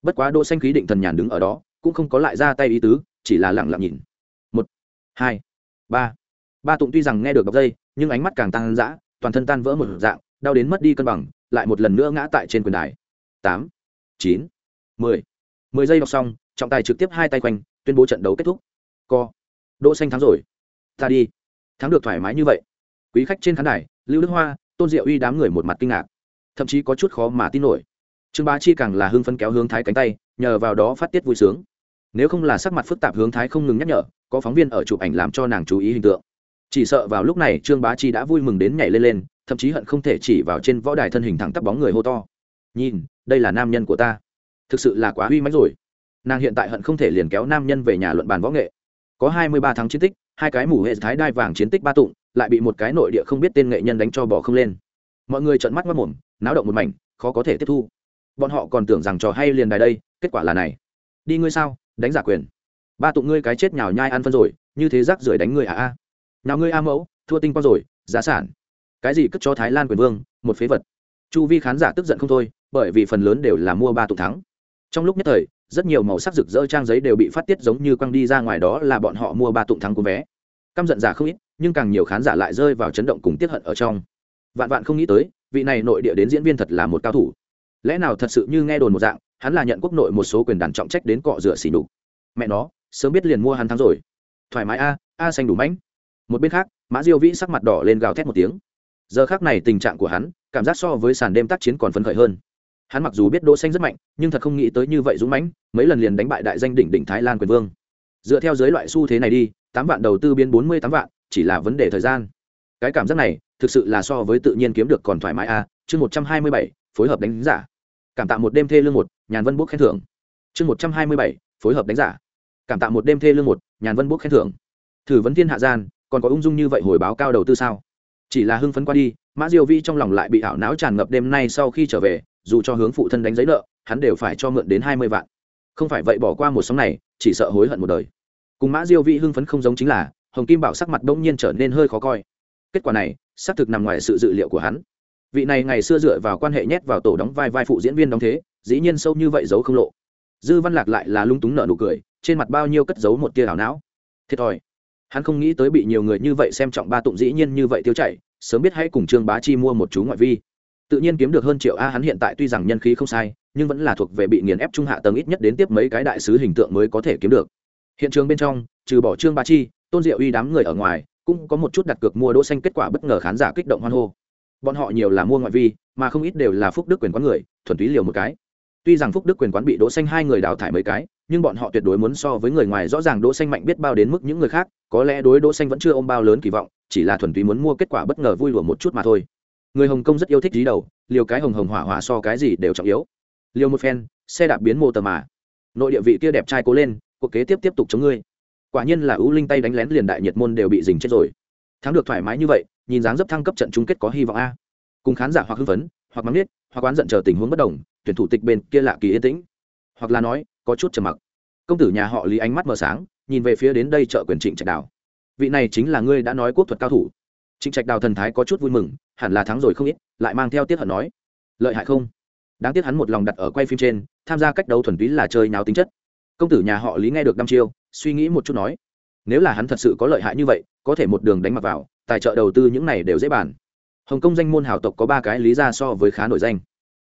Bất quá đỗ xanh khí định thần nhàn đứng ở đó cũng không có lại ra tay ý tứ, chỉ là lặng lặng nhìn. Một, hai, ba. Ba tụng tuy rằng nghe được bọc dây, nhưng ánh mắt càng tăng dã, toàn thân tan vỡ một dạng, đau đến mất đi cân bằng, lại một lần nữa ngã tại trên quyền đài. Tám, chín, mười. Mười giây đọc xong, trọng tài trực tiếp hai tay quanh, tuyên bố trận đấu kết thúc. Co. Đỗ xanh thắng rồi. Ta đi. Thắng được thoải mái như vậy. Quý khách trên khán đài, lưu đức hoa, tôn diệu uy đám người một mặt kinh ngạc. Thậm chí có chút khó mà tin nổi. Trương bá chi càng là hưng phấn kéo hướng thái cánh tay, nhờ vào đó phát tiết vui sướng nếu không là sắc mặt phức tạp hướng thái không ngừng nhắc nhở, có phóng viên ở chụp ảnh làm cho nàng chú ý hình tượng. Chỉ sợ vào lúc này trương bá chi đã vui mừng đến nhảy lên lên, thậm chí hận không thể chỉ vào trên võ đài thân hình thẳng tắp bóng người hô to. Nhìn, đây là nam nhân của ta. Thực sự là quá uy mãnh rồi. Nàng hiện tại hận không thể liền kéo nam nhân về nhà luận bàn võ nghệ. Có hai mươi ba tháng chiến tích, hai cái mủ hệ thái đai vàng chiến tích ba tụng, lại bị một cái nội địa không biết tên nghệ nhân đánh cho bỏ không lên. Mọi người trợn mắt mất mồm náo động một mảnh, khó có thể tiếp thu. Bọn họ còn tưởng rằng trò hay liền đài đây, kết quả là này. Đi ngươi sao? Đánh giả quyền. Ba tụng ngươi cái chết nhào nhai ăn phân rồi, như thế rác rưởi đánh ngươi à a. Nào ngươi a mẫu, thua tinh quang rồi, giá sản. Cái gì cất cho thái lan quyền vương, một phế vật. Chu vi khán giả tức giận không thôi, bởi vì phần lớn đều là mua ba tụng thắng. Trong lúc nhất thời, rất nhiều màu sắc rực rỡ trang giấy đều bị phát tiết giống như quăng đi ra ngoài đó là bọn họ mua ba tụng thắng của vé. Căm giận giả không ít, nhưng càng nhiều khán giả lại rơi vào chấn động cùng tiết hận ở trong. Vạn vạn không nghĩ tới, vị này nội địa đến diễn viên thật là một cao thủ. Lẽ nào thật sự như nghe đồn một dạng hắn là nhận quốc nội một số quyền đàn trọng trách đến cọ rửa xỉ nhục. Mẹ nó, sớm biết liền mua hắn thắng rồi. Thoải mái a a xanh đủ mãnh. Một bên khác, mã diêu vĩ sắc mặt đỏ lên gào thét một tiếng. Giờ khác này tình trạng của hắn, cảm giác so với sàn đêm tác chiến còn phấn khởi hơn. Hắn mặc dù biết đỗ xanh rất mạnh, nhưng thật không nghĩ tới như vậy dũng mãnh, mấy lần liền đánh bại đại danh đỉnh đỉnh thái lan quyền vương. Dựa theo giới loại xu thế này đi, tám vạn đầu tư biến bốn mươi tám vạn, chỉ là vấn đề thời gian. Cái cảm giác này, thực sự là so với tự nhiên kiếm được còn thoải mái a, chương một trăm hai mươi bảy, phối hợp đánh giả cảm tạ một đêm thê lương một, nhàn vân bốc khen thưởng. Chương một trăm hai mươi bảy, phối hợp đánh giả. Cảm tạ một đêm thê lương một, nhàn vân bốc khen thưởng. Thử vấn thiên hạ gian, còn có ung dung như vậy hồi báo cao đầu tư sao? Chỉ là hưng phấn qua đi, mã diêu vi trong lòng lại bị ảo não tràn ngập đêm nay sau khi trở về, dù cho hướng phụ thân đánh giấy nợ, hắn đều phải cho mượn đến hai mươi vạn. Không phải vậy bỏ qua một sóng này, chỉ sợ hối hận một đời. Cùng mã diêu vi hưng phấn không giống chính là, hồng kim bảo sắc mặt bỗng nhiên trở nên hơi khó coi. Kết quả này, xác thực nằm ngoài sự dự liệu của hắn vị này ngày xưa dựa vào quan hệ nhét vào tổ đóng vai vai phụ diễn viên đóng thế, dĩ nhiên sâu như vậy giấu không lộ. Dư văn lạc lại là lung túng nợ nụ cười, trên mặt bao nhiêu cất giấu một tia ảo não. Thiệt thòi. Hắn không nghĩ tới bị nhiều người như vậy xem trọng ba tụng dĩ nhiên như vậy tiêu chảy, sớm biết hãy cùng trương bá chi mua một chú ngoại vi. Tự nhiên kiếm được hơn triệu a, hắn hiện tại tuy rằng nhân khí không sai, nhưng vẫn là thuộc về bị nghiền ép trung hạ tầng ít nhất đến tiếp mấy cái đại sứ hình tượng mới có thể kiếm được. Hiện trường bên trong, trừ bỏ trương bá chi, tôn diệu uy đám người ở ngoài, cũng có một chút đặt cược mua đỗ xanh kết quả bất ngờ khán giả kích động hoan hô bọn họ nhiều là mua ngoại vi, mà không ít đều là phúc đức quyền quán người, thuần túy liều một cái. Tuy rằng phúc đức quyền quán bị đỗ xanh hai người đào thải mấy cái, nhưng bọn họ tuyệt đối muốn so với người ngoài rõ ràng đỗ xanh mạnh biết bao đến mức những người khác, có lẽ đối đỗ xanh vẫn chưa ôm bao lớn kỳ vọng, chỉ là thuần túy muốn mua kết quả bất ngờ vui lùa một chút mà thôi. Người hồng kông rất yêu thích dí đầu, liều cái hồng hồng hỏa hỏa so cái gì đều trọng yếu. Liều một phen, xe đạp biến mô tờ mà. Nội địa vị kia đẹp trai cố lên, cuộc kế tiếp tiếp tục chống ngươi. Quả nhiên là ưu linh tay đánh lén liền đại nhiệt môn đều bị dình chết rồi. Thắng được thoải mái như vậy nhìn dáng dấp thăng cấp trận chung kết có hy vọng a. Cùng khán giả hoặc hưng phấn, hoặc mắng nết hoặc oán giận chờ tình huống bất đồng, tuyển thủ tịch bên kia lạ kỳ yên tĩnh. Hoặc là nói, có chút trầm mặc. Công tử nhà họ lý ánh mắt mờ sáng, nhìn về phía đến đây chợ quyền trịnh trạch đào. Vị này chính là ngươi đã nói quốc thuật cao thủ. Trịnh trạch đào thần thái có chút vui mừng, hẳn là thắng rồi không ít, lại mang theo tiết hận nói. Lợi hại không? Đáng tiếc hắn một lòng đặt ở quay phim trên, tham gia cách đấu thuần túy là chơi nháo tính chất. Công tử nhà họ lý nghe được năm chiêu, suy nghĩ một chút nói. Nếu là hắn thật sự có lợi hại như vậy, có thể một đường đánh mặc vào tài trợ đầu tư những này đều dễ bàn. Hồng kông danh môn hào tộc có ba cái lý ra so với khá nổi danh.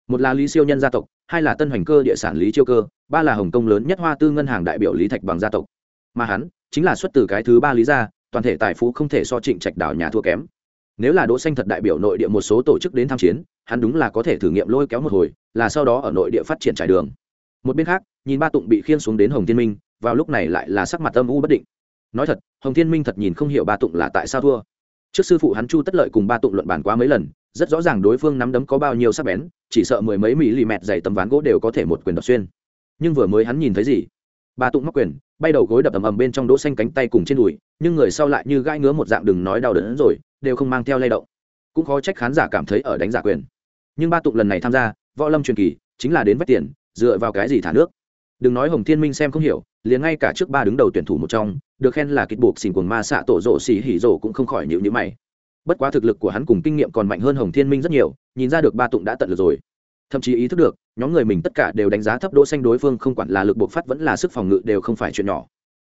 Một là lý siêu nhân gia tộc, hai là tân hoành cơ địa sản lý chiêu cơ, ba là hồng kông lớn nhất hoa tư ngân hàng đại biểu lý thạch bằng gia tộc. Mà hắn chính là xuất từ cái thứ ba lý gia, toàn thể tài phú không thể so trịnh trạch đảo nhà thua kém. Nếu là đỗ xanh thật đại biểu nội địa một số tổ chức đến tham chiến, hắn đúng là có thể thử nghiệm lôi kéo một hồi, là sau đó ở nội địa phát triển trải đường. Một bên khác, nhìn ba tụng bị khiên xuống đến hồng thiên minh, vào lúc này lại là sắc mặt âm u bất định. Nói thật, hồng thiên minh thật nhìn không hiểu ba tụng là tại sao thua trước sư phụ hắn chu tất lợi cùng ba tụng luận bàn quá mấy lần, rất rõ ràng đối phương nắm đấm có bao nhiêu sắc bén, chỉ sợ mười mấy mỹ lì mẹt dày tấm ván gỗ đều có thể một quyền đập xuyên. Nhưng vừa mới hắn nhìn thấy gì? Ba tụng móc quyền, bay đầu gối đập ầm ầm bên trong đỗ xanh cánh tay cùng trên đùi, nhưng người sau lại như gai ngứa một dạng đừng nói đau đớn rồi, đều không mang theo lay động. Cũng khó trách khán giả cảm thấy ở đánh giả quyền. Nhưng ba tụng lần này tham gia, võ lâm truyền kỳ, chính là đến vách tiền, dựa vào cái gì thả nước? Đừng nói hồng thiên minh xem không hiểu liền ngay cả trước ba đứng đầu tuyển thủ một trong, được khen là kịch buộc xỉn cuồng ma xạ tổ rộ xỉ hỉ rộ cũng không khỏi nhịu nhữ mày. Bất quá thực lực của hắn cùng kinh nghiệm còn mạnh hơn hồng thiên minh rất nhiều, nhìn ra được ba tụng đã tận lực rồi. Thậm chí ý thức được, nhóm người mình tất cả đều đánh giá thấp đỗ xanh đối phương không quản là lực buộc phát vẫn là sức phòng ngự đều không phải chuyện nhỏ.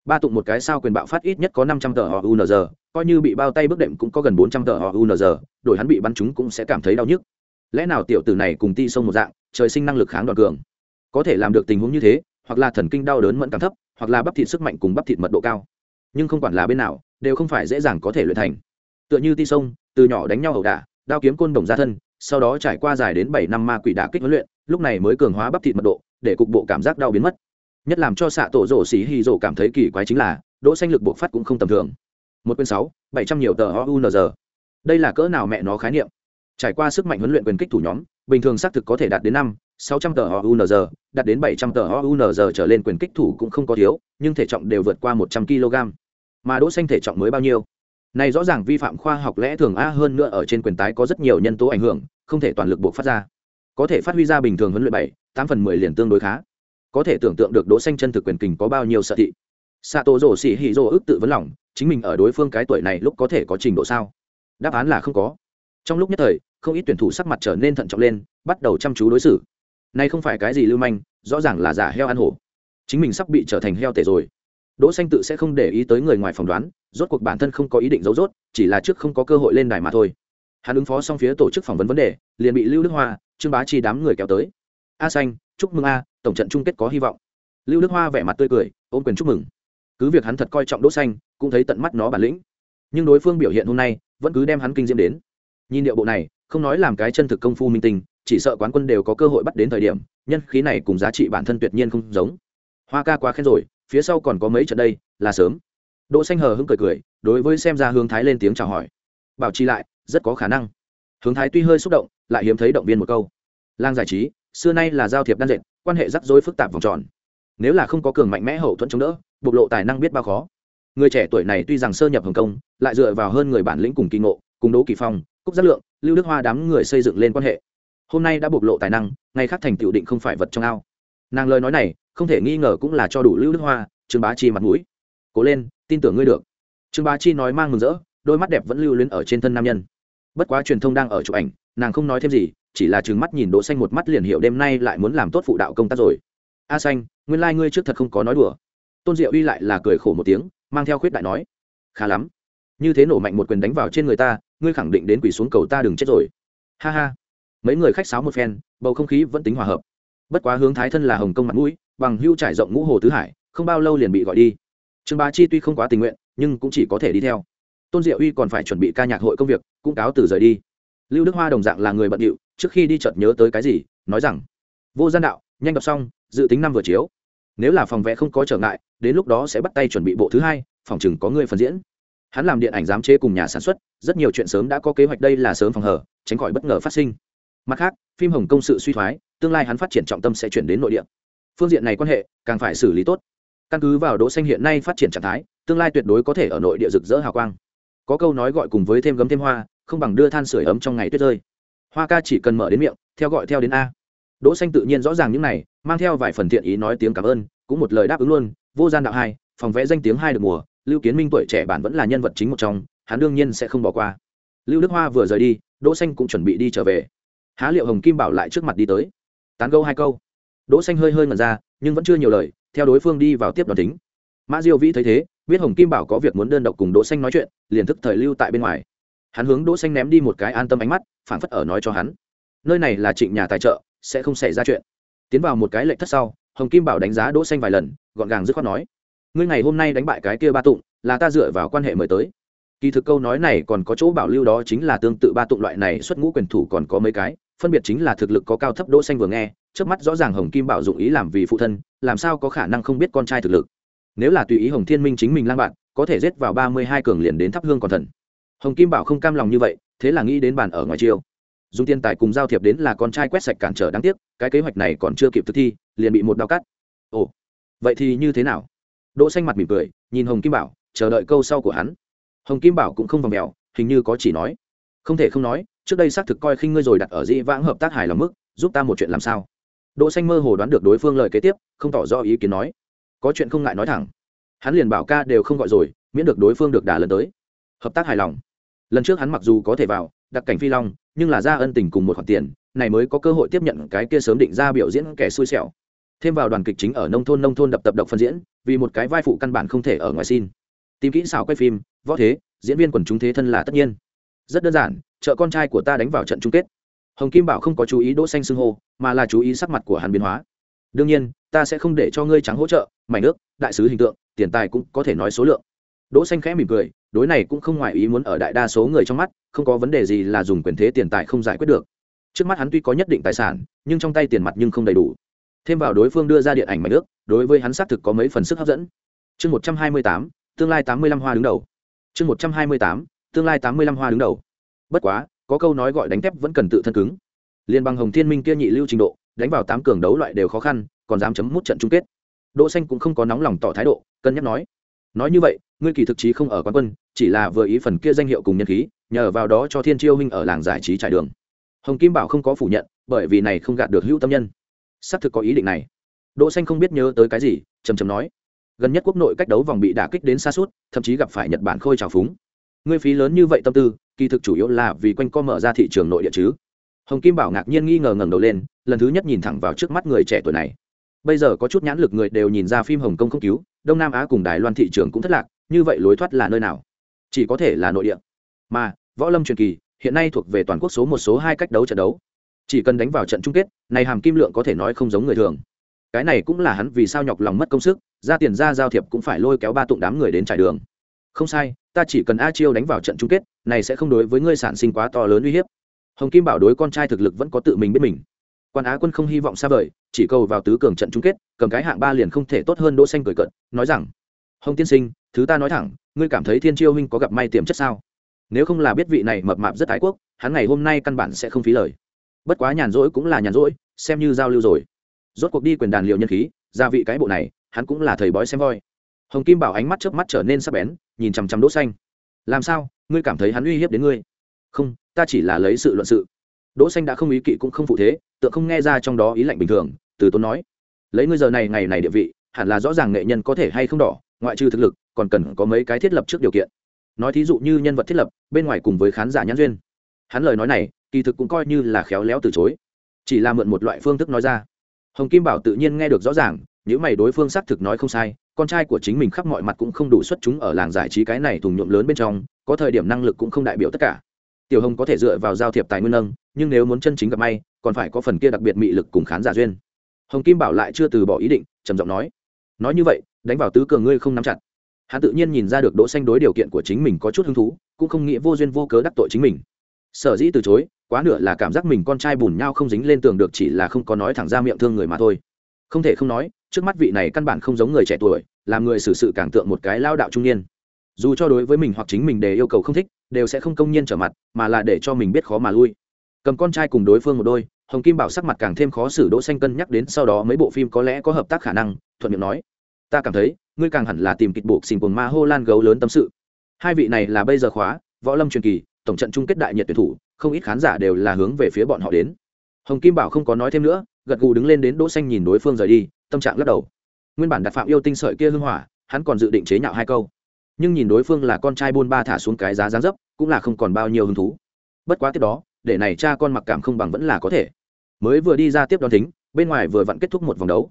Ba tụng một cái sao quyền bạo phát ít nhất có năm trăm tờ họ unz coi như bị bao tay bước đệm cũng có gần bốn trăm tờ họ unz đổi hắn bị bắn chúng cũng sẽ cảm thấy đau nhức. Lẽ nào tiểu tử này cùng ti sông một dạng, trời sinh năng lực kháng đoạn cường? Có thể làm được tình huống như thế, hoặc là thần kinh đau đớn mẫn cảm thấp hoặc là bắp thịt sức mạnh cùng bắp thịt mật độ cao. Nhưng không quản là bên nào, đều không phải dễ dàng có thể luyện thành. Tựa như ti sông, từ nhỏ đánh nhau ẩu đả, đao kiếm côn đồng ra thân, sau đó trải qua dài đến bảy năm ma quỷ đả kích huấn luyện, lúc này mới cường hóa bắp thịt mật độ, để cục bộ cảm giác đau biến mất. Nhất làm cho xạ tổ rổ xỉ hy rổ cảm thấy kỳ quái chính là, đỗ xanh lực buộc phát cũng không tầm thường. Một quyền sáu, bảy trăm nhiều tờ ounz đây là cỡ nào mẹ nó khái niệm? Trải qua sức mạnh huấn luyện quyền kích thủ nhóm, bình thường xác thực có thể đạt đến năm sáu trăm tờ ounz đạt đến bảy trăm tờ ounz trở lên quyền kích thủ cũng không có thiếu, nhưng thể trọng đều vượt qua một trăm kg. Mà đỗ xanh thể trọng mới bao nhiêu? Này rõ ràng vi phạm khoa học lẽ thường a hơn nữa ở trên quyền tái có rất nhiều nhân tố ảnh hưởng, không thể toàn lực buộc phát ra. Có thể phát huy ra bình thường huấn luyện bảy, tám phần mười liền tương đối khá. Có thể tưởng tượng được đỗ xanh chân thực quyền kình có bao nhiêu sợ thị. Sato tổ rổ xỉ hỉ rổ ức tự vấn lòng, chính mình ở đối phương cái tuổi này lúc có thể có trình độ sao? Đáp án là không có. Trong lúc nhất thời, không ít tuyển thủ sắc mặt trở nên thận trọng lên, bắt đầu chăm chú đối xử nay không phải cái gì lưu manh, rõ ràng là giả heo ăn hổ. Chính mình sắp bị trở thành heo tể rồi. Đỗ xanh tự sẽ không để ý tới người ngoài phỏng đoán, rốt cuộc bản thân không có ý định giấu rốt, chỉ là trước không có cơ hội lên đài mà thôi. Hắn ứng phó xong phía tổ chức phỏng vấn vấn đề, liền bị lưu đức hoa, trương bá chi đám người kéo tới. A xanh, chúc mừng a, tổng trận chung kết có hy vọng. Lưu đức hoa vẻ mặt tươi cười, ôm quyền chúc mừng. Cứ việc hắn thật coi trọng đỗ xanh, cũng thấy tận mắt nó bản lĩnh. Nhưng đối phương biểu hiện hôm nay, vẫn cứ đem hắn kinh diễm đến. Nhìn điệu bộ này, không nói làm cái chân thực công phu minh tinh chỉ sợ quán quân đều có cơ hội bắt đến thời điểm, nhân khí này cùng giá trị bản thân tuyệt nhiên không giống. Hoa ca quá khen rồi, phía sau còn có mấy trận đây, là sớm. Đỗ xanh hờ hững cười cười, đối với xem ra hướng thái lên tiếng chào hỏi. Bảo trì lại, rất có khả năng. Hướng thái tuy hơi xúc động, lại hiếm thấy động viên một câu. Lang giải trí, xưa nay là giao thiệp đan dệt, quan hệ rắc rối phức tạp vòng tròn. Nếu là không có cường mạnh mẽ hậu thuẫn chống đỡ, bộc lộ tài năng biết bao khó. Người trẻ tuổi này tuy rằng sơ nhập hồng kông, lại dựa vào hơn người bản lĩnh cùng kỳ ngộ, cùng đỗ kỳ phong, cúc giác lượng, lưu đức hoa đám người xây dựng lên quan hệ hôm nay đã bộc lộ tài năng ngày khác thành tựu định không phải vật trong ao. Nàng lời nói này, không thể nghi ngờ cũng là cho đủ lưu đức hoa, trương bá chi mặt mũi. Cố lên, tin tưởng ngươi được. Trương bá chi nói mang mừng rỡ, đôi mắt đẹp vẫn lưu luyến ở trên thân nam nhân. Bất quá truyền thông đang ở chụp ảnh, nàng không nói thêm gì, chỉ là trừng mắt nhìn đỗ xanh một mắt liền hiểu đêm nay lại muốn làm tốt phụ đạo công tác rồi. A xanh, nguyên lai like ngươi trước thật không có nói đùa. Tôn diệu uy lại là cười khổ một tiếng, mang theo khuyết đại nói. Khá lắm. Như thế nổ mạnh một quyền đánh vào trên người ta, ngươi khẳng định đến quỳ xuống cầu ta đừng chết rồi. Ha ha mấy người khách sáo một phen, bầu không khí vẫn tính hòa hợp. Bất quá hướng thái thân là hồng công mặt mũi, bằng hưu trải rộng ngũ hồ tứ hải, không bao lâu liền bị gọi đi. Trương bá chi tuy không quá tình nguyện, nhưng cũng chỉ có thể đi theo. Tôn diệu uy còn phải chuẩn bị ca nhạc hội công việc, cũng cáo từ rời đi. Lưu đức hoa đồng dạng là người bận điệu, trước khi đi chợt nhớ tới cái gì, nói rằng, vô gian đạo, nhanh đọc xong, dự tính năm vừa chiếu. Nếu là phòng vẽ không có trở ngại, đến lúc đó sẽ bắt tay chuẩn bị bộ thứ hai, phòng chừng có người phần diễn. Hắn làm điện ảnh giám chế cùng nhà sản xuất, rất nhiều chuyện sớm đã có kế hoạch đây là sớm phòng hở, tránh khỏi bất ngờ phát sinh mặt khác, phim hồng công sự suy thoái, tương lai hắn phát triển trọng tâm sẽ chuyển đến nội địa. Phương diện này quan hệ, càng phải xử lý tốt. Căn cứ vào đỗ xanh hiện nay phát triển trạng thái, tương lai tuyệt đối có thể ở nội địa rực rỡ hào quang. Có câu nói gọi cùng với thêm gấm thêm hoa, không bằng đưa than sửa ấm trong ngày tuyết rơi. Hoa ca chỉ cần mở đến miệng, theo gọi theo đến a. Đỗ xanh tự nhiên rõ ràng những này, mang theo vài phần thiện ý nói tiếng cảm ơn, cũng một lời đáp ứng luôn, vô gian đạo hai, phòng vẽ danh tiếng hai được mùa, lưu kiến minh tuổi trẻ bản vẫn là nhân vật chính một trong, hắn đương nhiên sẽ không bỏ qua. Lưu đức hoa vừa rời đi, đỗ xanh cũng chuẩn bị đi trở về há liệu hồng kim bảo lại trước mặt đi tới? Tán câu hai câu. Đỗ xanh hơi hơi ngẩn ra, nhưng vẫn chưa nhiều lời, theo đối phương đi vào tiếp đoàn tính. Mã diêu vĩ thấy thế, biết hồng kim bảo có việc muốn đơn độc cùng đỗ xanh nói chuyện, liền thức thời lưu tại bên ngoài. Hắn hướng đỗ xanh ném đi một cái an tâm ánh mắt, phảng phất ở nói cho hắn. Nơi này là trịnh nhà tài trợ, sẽ không xảy ra chuyện. Tiến vào một cái lệnh thất sau, hồng kim bảo đánh giá đỗ xanh vài lần, gọn gàng dứt khoát nói, ngươi ngày hôm nay đánh bại cái kia ba tụng, là ta dựa vào quan hệ mời tới. Kỳ thực câu nói này còn có chỗ bảo lưu đó chính là tương tự ba tụng loại này, xuất ngũ quyền thủ còn có mấy cái phân biệt chính là thực lực có cao thấp đỗ xanh vừa nghe trước mắt rõ ràng hồng kim bảo dụng ý làm vì phụ thân, làm sao có khả năng không biết con trai thực lực. Nếu là tùy ý hồng thiên minh chính mình lang bạn, có thể giết vào ba mươi hai cường liền đến thắp hương còn thần. Hồng kim bảo không cam lòng như vậy, thế là nghĩ đến bàn ở ngoài chiêu. Dùng tiền tài cùng giao thiệp đến là con trai quét sạch cản trở đáng tiếc, cái kế hoạch này còn chưa kịp thực thi, liền bị một đao cắt. Ồ, vậy thì như thế nào? Đỗ xanh mặt mỉm cười, nhìn hồng kim bảo, chờ đợi câu sau của hắn. Hồng kim bảo cũng không vòng mèo, hình như có chỉ nói. Không thể không nói trước đây xác thực coi khinh ngươi rồi đặt ở dĩ vãng hợp tác hài lòng mức, giúp ta một chuyện làm sao? Đỗ xanh mơ hồ đoán được đối phương lời kế tiếp, không tỏ rõ ý kiến nói. Có chuyện không ngại nói thẳng. Hắn liền bảo ca đều không gọi rồi, miễn được đối phương được đả lần tới. Hợp tác hài lòng. Lần trước hắn mặc dù có thể vào đặc cảnh phi long, nhưng là ra ân tình cùng một khoản tiền, này mới có cơ hội tiếp nhận cái kia sớm định ra biểu diễn kẻ xui xẻo. Thêm vào đoàn kịch chính ở nông thôn nông thôn đập tập độc phân diễn, vì một cái vai phụ căn bản không thể ở ngoài xin. Tìm kỹ xào quay phim, võ thế, diễn viên quần chúng thế thân là tất nhiên. Rất đơn giản trợ con trai của ta đánh vào trận chung kết. Hồng kim bảo không có chú ý đỗ xanh xưng hô, mà là chú ý sắc mặt của hắn biến hóa. Đương nhiên, ta sẽ không để cho ngươi trắng hỗ trợ, mảnh nước đại sứ hình tượng, tiền tài cũng có thể nói số lượng. Đỗ xanh khẽ mỉm cười, đối này cũng không ngoài ý muốn ở đại đa số người trong mắt, không có vấn đề gì là dùng quyền thế tiền tài không giải quyết được. Trước mắt hắn tuy có nhất định tài sản, nhưng trong tay tiền mặt nhưng không đầy đủ. Thêm vào đối phương đưa ra điện ảnh mảnh nước đối với hắn xác thực có mấy phần sức hấp dẫn. Chương một trăm hai mươi tám, tương lai tám mươi lăm hoa đứng đầu. Chương một trăm hai mươi tám, tương lai tám mươi lăm hoa đứng đầu bất quá, có câu nói gọi đánh thép vẫn cần tự thân cứng. Liên bằng hồng thiên minh kia nhị lưu trình độ, đánh vào tám cường đấu loại đều khó khăn, còn dám chấm mút trận chung kết. Đỗ xanh cũng không có nóng lòng tỏ thái độ, cân nhắc nói nói như vậy, ngươi kỳ thực chí không ở quán quân, chỉ là vừa ý phần kia danh hiệu cùng nhân khí, nhờ vào đó cho thiên chiêu huynh ở làng giải trí trải đường. Hồng kim bảo không có phủ nhận, bởi vì này không gạt được hữu tâm nhân. Xác thực có ý định này. Đỗ xanh không biết nhớ tới cái gì trầm trầm nói, gần nhất quốc nội cách đấu vòng bị đả kích đến xa suốt, thậm chí gặp phải nhật bản khôi trào phúng ngươi phí lớn như vậy tâm tư, kỳ thực chủ yếu là vì quanh co mở ra thị trường nội địa chứ. Hồng kim bảo ngạc nhiên nghi ngờ ngẩng đầu lên, lần thứ nhất nhìn thẳng vào trước mắt người trẻ tuổi này. Bây giờ có chút nhãn lực người đều nhìn ra phim hồng kông không cứu, đông nam á cùng đài loan thị trường cũng thất lạc, như vậy lối thoát là nơi nào? Chỉ có thể là nội địa. Mà, võ lâm truyền kỳ, hiện nay thuộc về toàn quốc số một, số hai cách đấu trận đấu. Chỉ cần đánh vào trận chung kết, này hàm kim lượng có thể nói không giống người thường. Cái này cũng là hắn vì sao nhọc lòng mất công sức, ra tiền ra giao thiệp cũng phải lôi kéo ba tụng đám người đến trải đường không sai, ta chỉ cần a chiêu đánh vào trận chung kết, này sẽ không đối với ngươi sản sinh quá to lớn uy hiếp. Hồng kim bảo đối con trai thực lực vẫn có tự mình biết mình. Quan á quân không hy vọng xa vời, chỉ cầu vào tứ cường trận chung kết, cầm cái hạng ba liền không thể tốt hơn đỗ xanh cười cận nói rằng, hồng tiên sinh, thứ ta nói thẳng, ngươi cảm thấy thiên chiêu huynh có gặp may tiềm chất sao? Nếu không là biết vị này mập mạp rất ái quốc, hắn ngày hôm nay căn bản sẽ không phí lời. Bất quá nhàn rỗi cũng là nhàn rỗi, xem như giao lưu rồi. Rốt cuộc đi quyền đàn liệu nhân khí, gia vị cái bộ này, hắn cũng là thầy bói xem voi. Hồng kim bảo ánh mắt trước mắt trở nên sắc bén nhìn chằm chằm đỗ xanh. Làm sao? Ngươi cảm thấy hắn uy hiếp đến ngươi? Không, ta chỉ là lấy sự luận sự. Đỗ xanh đã không ý kỵ cũng không phụ thế, tựa không nghe ra trong đó ý lạnh bình thường, từ tốn nói, lấy ngươi giờ này ngày này địa vị, hẳn là rõ ràng nghệ nhân có thể hay không đỏ, ngoại trừ thực lực, còn cần có mấy cái thiết lập trước điều kiện. Nói thí dụ như nhân vật thiết lập, bên ngoài cùng với khán giả nhãn duyên. Hắn lời nói này, kỳ thực cũng coi như là khéo léo từ chối. Chỉ là mượn một loại phương thức nói ra. Hồng kim bảo tự nhiên nghe được rõ ràng những mày đối phương xác thực nói không sai, con trai của chính mình khắp mọi mặt cũng không đủ xuất chúng ở làng giải trí cái này thùng nhuộm lớn bên trong, có thời điểm năng lực cũng không đại biểu tất cả. Tiểu hồng có thể dựa vào giao thiệp tài nguyên nâng, nhưng nếu muốn chân chính gặp may, còn phải có phần kia đặc biệt mị lực cùng khán giả duyên. Hồng kim bảo lại chưa từ bỏ ý định, trầm giọng nói nói như vậy, đánh vào tứ cường ngươi không nắm chặt. Hắn tự nhiên nhìn ra được đỗ xanh đối điều kiện của chính mình có chút hứng thú, cũng không nghĩ vô duyên vô cớ đắc tội chính mình. Sở dĩ từ chối, quá nửa là cảm giác mình con trai bùn nhau không dính lên tường được chỉ là không có nói thẳng ra miệng thương người mà thôi. Không thể không nói trước mắt vị này căn bản không giống người trẻ tuổi, làm người xử sự càng tượng một cái lao đạo trung niên. Dù cho đối với mình hoặc chính mình để yêu cầu không thích, đều sẽ không công nhiên trở mặt, mà là để cho mình biết khó mà lui. Cầm con trai cùng đối phương một đôi, hồng kim bảo sắc mặt càng thêm khó xử đỗ xanh cân nhắc đến sau đó mấy bộ phim có lẽ có hợp tác khả năng, thuận miệng nói, ta cảm thấy, ngươi càng hẳn là tìm kịch bộ xình cuồng ma hô lan gấu lớn tâm sự. Hai vị này là bây giờ khóa, võ lâm truyền kỳ, tổng trận chung kết đại nhiệt tuyển thủ, không ít khán giả đều là hướng về phía bọn họ đến. Hồng kim bảo không có nói thêm nữa, gật gù đứng lên đến đỗ xanh nhìn đối phương rời đi tâm trạng lắc đầu. Nguyên bản đặt phạm yêu tinh sợi kia hưng hỏa, hắn còn dự định chế nhạo hai câu. Nhưng nhìn đối phương là con trai buôn ba thả xuống cái giá dáng dấp, cũng là không còn bao nhiêu hứng thú. Bất quá tiếp đó, để này cha con mặc cảm không bằng vẫn là có thể. Mới vừa đi ra tiếp đón thính, bên ngoài vừa vặn kết thúc một vòng đấu.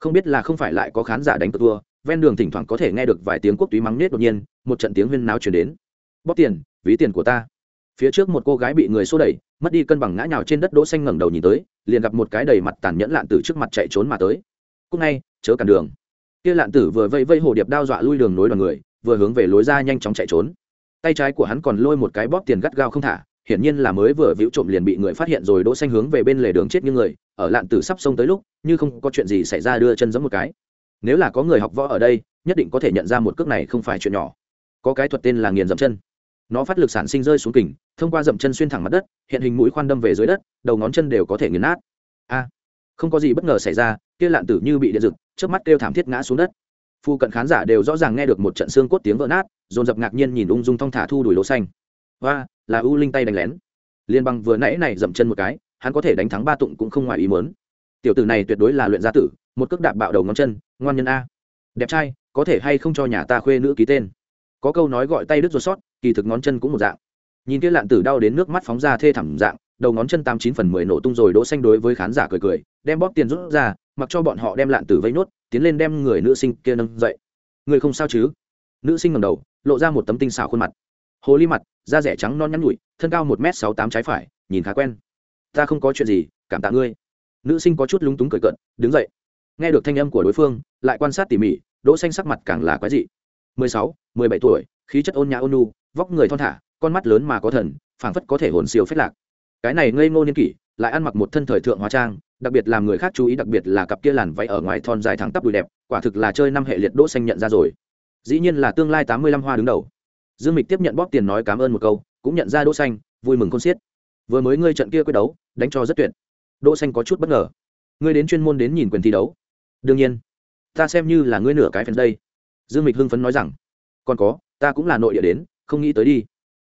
Không biết là không phải lại có khán giả đánh cược thua, ven đường thỉnh thoảng có thể nghe được vài tiếng quốc túy mắng nết đột nhiên, một trận tiếng huyên náo chuyển đến. Bóp tiền, ví tiền của ta. Phía trước một cô gái bị người xô đẩy, mất đi cân bằng ngã nhào trên đất đỗ xanh ngẩng đầu nhìn tới, liền gặp một cái đầy mặt tàn nhẫn lạn tử trước mặt chạy trốn mà tới cúc ngay, chớ cản đường. Kia lạn tử vừa vây vây hồ điệp đao dọa lui đường nối đoàn người, vừa hướng về lối ra nhanh chóng chạy trốn. Tay trái của hắn còn lôi một cái bóp tiền gắt gao không thả, hiển nhiên là mới vừa vĩu trộm liền bị người phát hiện rồi đỗ xanh hướng về bên lề đường chết như người, ở lạn tử sắp xông tới lúc, như không có chuyện gì xảy ra đưa chân giẫm một cái. Nếu là có người học võ ở đây, nhất định có thể nhận ra một cước này không phải chuyện nhỏ. Có cái thuật tên là nghiền dậm chân. Nó phát lực sản sinh rơi xuống kình, thông qua dậm chân xuyên thẳng mặt đất, hiện hình mũi khoan đâm về dưới đất, đầu ngón chân đều có thể nghiền nát. A! Không có gì bất ngờ xảy ra, kia lạn tử như bị điện rực trước mắt kêu thảm thiết ngã xuống đất. Phu cận khán giả đều rõ ràng nghe được một trận xương cốt tiếng vỡ nát, dồn dập ngạc nhiên nhìn ung dung thong thả thu đuổi lỗ xanh. Và là u linh tay đánh lén. Liên bằng vừa nãy này dậm chân một cái, hắn có thể đánh thắng ba tụng cũng không ngoài ý muốn. Tiểu tử này tuyệt đối là luyện gia tử, một cước đạp bạo đầu ngón chân, ngoan nhân a. Đẹp trai, có thể hay không cho nhà ta khuê nữ ký tên? Có câu nói gọi tay đứt ruột sót, kỳ thực ngón chân cũng một dạng. Nhìn kia lạn tử đau đến nước mắt phóng ra thê thảm dạng đầu ngón chân tám chín phần mười nổ tung rồi đỗ xanh đối với khán giả cười cười, đem bóp tiền rút ra, mặc cho bọn họ đem lạn tử vây nốt, tiến lên đem người nữ sinh kia nâng dậy. Người không sao chứ? Nữ sinh ngẩng đầu, lộ ra một tấm tinh xảo khuôn mặt. Hồ ly mặt, da rẻ trắng non nhắn nhụi thân cao một m sáu tám trái phải, nhìn khá quen. Ta không có chuyện gì, cảm tạ ngươi. Nữ sinh có chút lúng túng cười cận đứng dậy. Nghe được thanh âm của đối phương, lại quan sát tỉ mỉ, đỗ xanh sắc mặt càng là quái dị. Mười sáu, mười bảy tuổi, khí chất ôn nhã ôn nu vóc người thon thả, con mắt lớn mà có thần, phảng phất có thể hồn siêu phết lạc cái này ngây ngô niên kỷ, lại ăn mặc một thân thời thượng hóa trang, đặc biệt làm người khác chú ý đặc biệt là cặp kia làn váy ở ngoài thon dài thẳng tắp đùi đẹp, quả thực là chơi năm hệ liệt đỗ xanh nhận ra rồi. Dĩ nhiên là tương lai tám mươi lăm hoa đứng đầu. Dương mịch tiếp nhận bóp tiền nói cảm ơn một câu, cũng nhận ra đỗ xanh, vui mừng con xiết. Vừa mới ngươi trận kia quyết đấu, đánh cho rất tuyệt. Đỗ xanh có chút bất ngờ. Ngươi đến chuyên môn đến nhìn quyền thi đấu. Đương nhiên, ta xem như là ngươi nửa cái phần đây. Dương mịch hưng phấn nói rằng, còn có, ta cũng là nội địa đến, không nghĩ tới đi.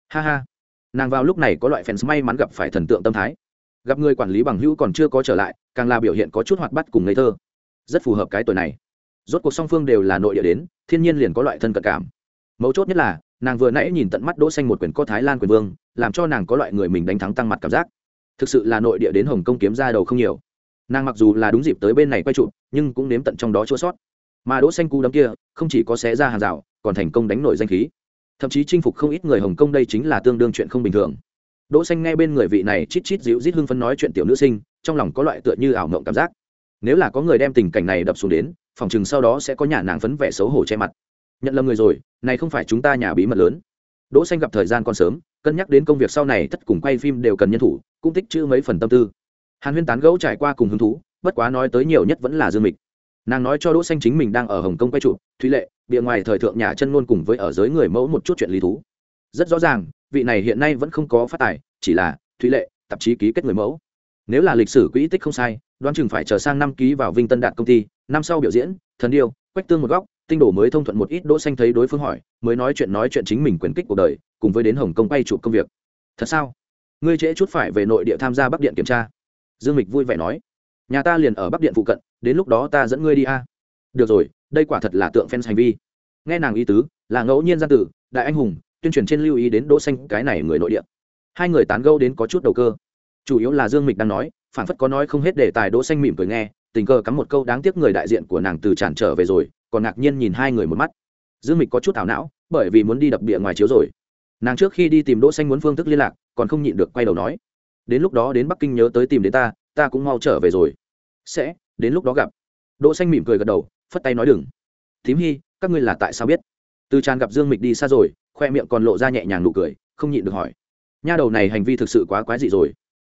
Ha ha nàng vào lúc này có loại fans may mắn gặp phải thần tượng tâm thái. Gặp người quản lý bằng hữu còn chưa có trở lại, càng là biểu hiện có chút hoạt bắt cùng ngây thơ. Rất phù hợp cái tuổi này. Rốt cuộc song phương đều là nội địa đến, thiên nhiên liền có loại thân cận cảm. Mấu chốt nhất là, nàng vừa nãy nhìn tận mắt đỗ xanh một quyền co thái lan quyền vương, làm cho nàng có loại người mình đánh thắng tăng mặt cảm giác. Thực sự là nội địa đến hồng kông kiếm ra đầu không nhiều. Nàng mặc dù là đúng dịp tới bên này quay trụ nhưng cũng nếm tận trong đó chua sót. Mà đỗ xanh cú đấm kia, không chỉ có xé ra hàng rào, còn thành công đánh nổi danh khí thậm chí chinh phục không ít người hồng kông đây chính là tương đương chuyện không bình thường. Đỗ xanh nghe bên người vị này chít chít dịu rít hưng phấn nói chuyện tiểu nữ sinh, trong lòng có loại tựa như ảo mộng cảm giác. Nếu là có người đem tình cảnh này đập xuống đến, phòng chừng sau đó sẽ có nhà nàng phấn vẻ xấu hổ che mặt. Nhận lầm người rồi, này không phải chúng ta nhà bí mật lớn. Đỗ xanh gặp thời gian còn sớm, cân nhắc đến công việc sau này tất cùng quay phim đều cần nhân thủ, cũng tích chữ mấy phần tâm tư. Hàn huyên tán gẫu trải qua cùng hứng thú, bất quá nói tới nhiều nhất vẫn là dương mịch. Nàng nói cho đỗ xanh chính mình đang ở hồng kông quay trụ thúy lệ bìa ngoài thời thượng nhà chân luôn cùng với ở giới người mẫu một chút chuyện lý thú. Rất rõ ràng, vị này hiện nay vẫn không có phát tài, chỉ là thúy lệ, tạp chí ký kết người mẫu. Nếu là lịch sử quỹ tích không sai, đoán chừng phải chờ sang năm ký vào vinh tân đạt công ty, năm sau biểu diễn, thần điêu, quách tương một góc, tinh đổ mới thông thuận một ít đỗ xanh thấy đối phương hỏi, mới nói chuyện nói chuyện chính mình quyền kích cuộc đời, cùng với đến hồng kông bay chụp công việc. Thật sao? Ngươi trễ chút phải về nội địa tham gia bắc điện kiểm tra. Dương mịch vui vẻ nói, nhà ta liền ở bắc điện phụ cận, đến lúc đó ta dẫn ngươi đi a được rồi, đây quả thật là tượng fans hành vi. Nghe nàng ý tứ, là ngẫu nhiên gian tử, đại anh hùng, tuyên truyền trên lưu ý đến đỗ xanh, cái này người nội địa. Hai người tán gẫu đến có chút đầu cơ. Chủ yếu là dương mịch đang nói phản phất có nói không hết đề tài đỗ xanh mỉm cười nghe, tình cờ cắm một câu đáng tiếc người đại diện của nàng từ tràn trở về rồi, còn ngạc nhiên nhìn hai người một mắt. Dương mịch có chút ảo não, bởi vì muốn đi đập địa ngoài chiếu rồi. Nàng trước khi đi tìm đỗ xanh muốn phương thức liên lạc, còn không nhịn được quay đầu nói, đến lúc đó đến bắc kinh nhớ tới tìm đến ta ta cũng mau trở về rồi. Sẽ, đến lúc đó gặp. Đỗ xanh mỉm cười gật đầu phất tay nói đừng. Thím hy các ngươi là tại sao biết? Từ tràn gặp dương mịch đi xa rồi, khoe miệng còn lộ ra nhẹ nhàng nụ cười, không nhịn được hỏi. Nha đầu này hành vi thực sự quá quái dị rồi.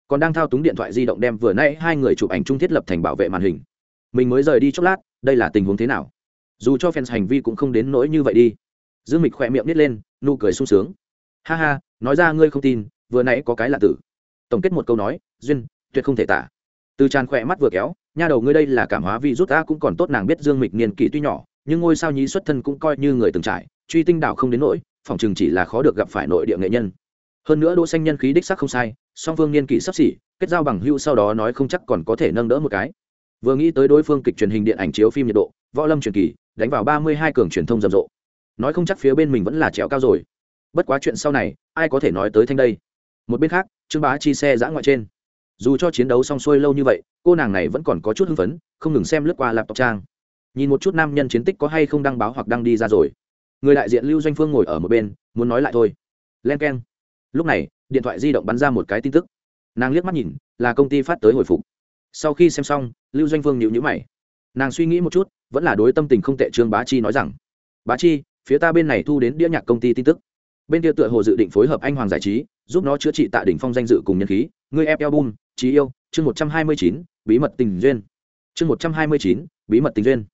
Còn đang thao túng điện thoại di động đem vừa nãy hai người chụp ảnh chung thiết lập thành bảo vệ màn hình. Mình mới rời đi chốc lát, đây là tình huống thế nào? Dù cho fans hành vi cũng không đến nỗi như vậy đi. Dương mịch khỏe miệng nít lên, nụ cười sung sướng. Ha ha, nói ra ngươi không tin, vừa nãy có cái lạ tử. Tổng kết một câu nói, duyên, tuyệt không thể tả. Từ tràn khỏe mắt vừa kéo nha đầu ngươi đây là cảm hóa vi rút ta cũng còn tốt, nàng biết dương mịch niên kỷ tuy nhỏ, nhưng ngôi sao nhí xuất thân cũng coi như người từng trải, truy tinh đạo không đến nỗi, phòng chừng chỉ là khó được gặp phải nội địa nghệ nhân. Hơn nữa đỗ xanh nhân khí đích sắc không sai, song phương niên kỷ sắp xỉ, kết giao bằng hữu sau đó nói không chắc còn có thể nâng đỡ một cái. Vừa nghĩ tới đối phương kịch truyền hình điện ảnh chiếu phim nhiệt độ, võ lâm truyền kỳ, đánh vào ba mươi hai cường truyền thông rầm rộ. Nói không chắc phía bên mình vẫn là trèo cao rồi. Bất quá chuyện sau này, ai có thể nói tới thanh đây. Một bên khác, trương bá chi xe dã ngoại trên dù cho chiến đấu xong xuôi lâu như vậy, cô nàng này vẫn còn có chút hưng phấn, không ngừng xem lướt qua lạp tộc trang. Nhìn một chút nam nhân chiến tích có hay không đăng báo hoặc đăng đi ra rồi. Người đại diện lưu doanh phương ngồi ở một bên, muốn nói lại thôi. Len k e n lúc này, điện thoại di động bắn ra một cái tin tức. Nàng liếc mắt nhìn, là công ty phát tới hồi phục. Sau khi xem xong, lưu doanh phương nhịu nhữ mày. Nàng suy nghĩ một chút, vẫn là đối tâm tình không tệ trương bá chi nói rằng, bá chi, phía ta bên này thu đến đĩa nhạc công ty tin tức. Bên kia tựa hồ dự định phối hợp anh hoàng giải trí, giúp nó chữa trị tạ đỉnh phong danh dự cùng nhân khí người ép album trí yêu, chương một trăm hai mươi chín, bí mật tình duyên. Chương một trăm hai mươi chín, bí mật tình duyên.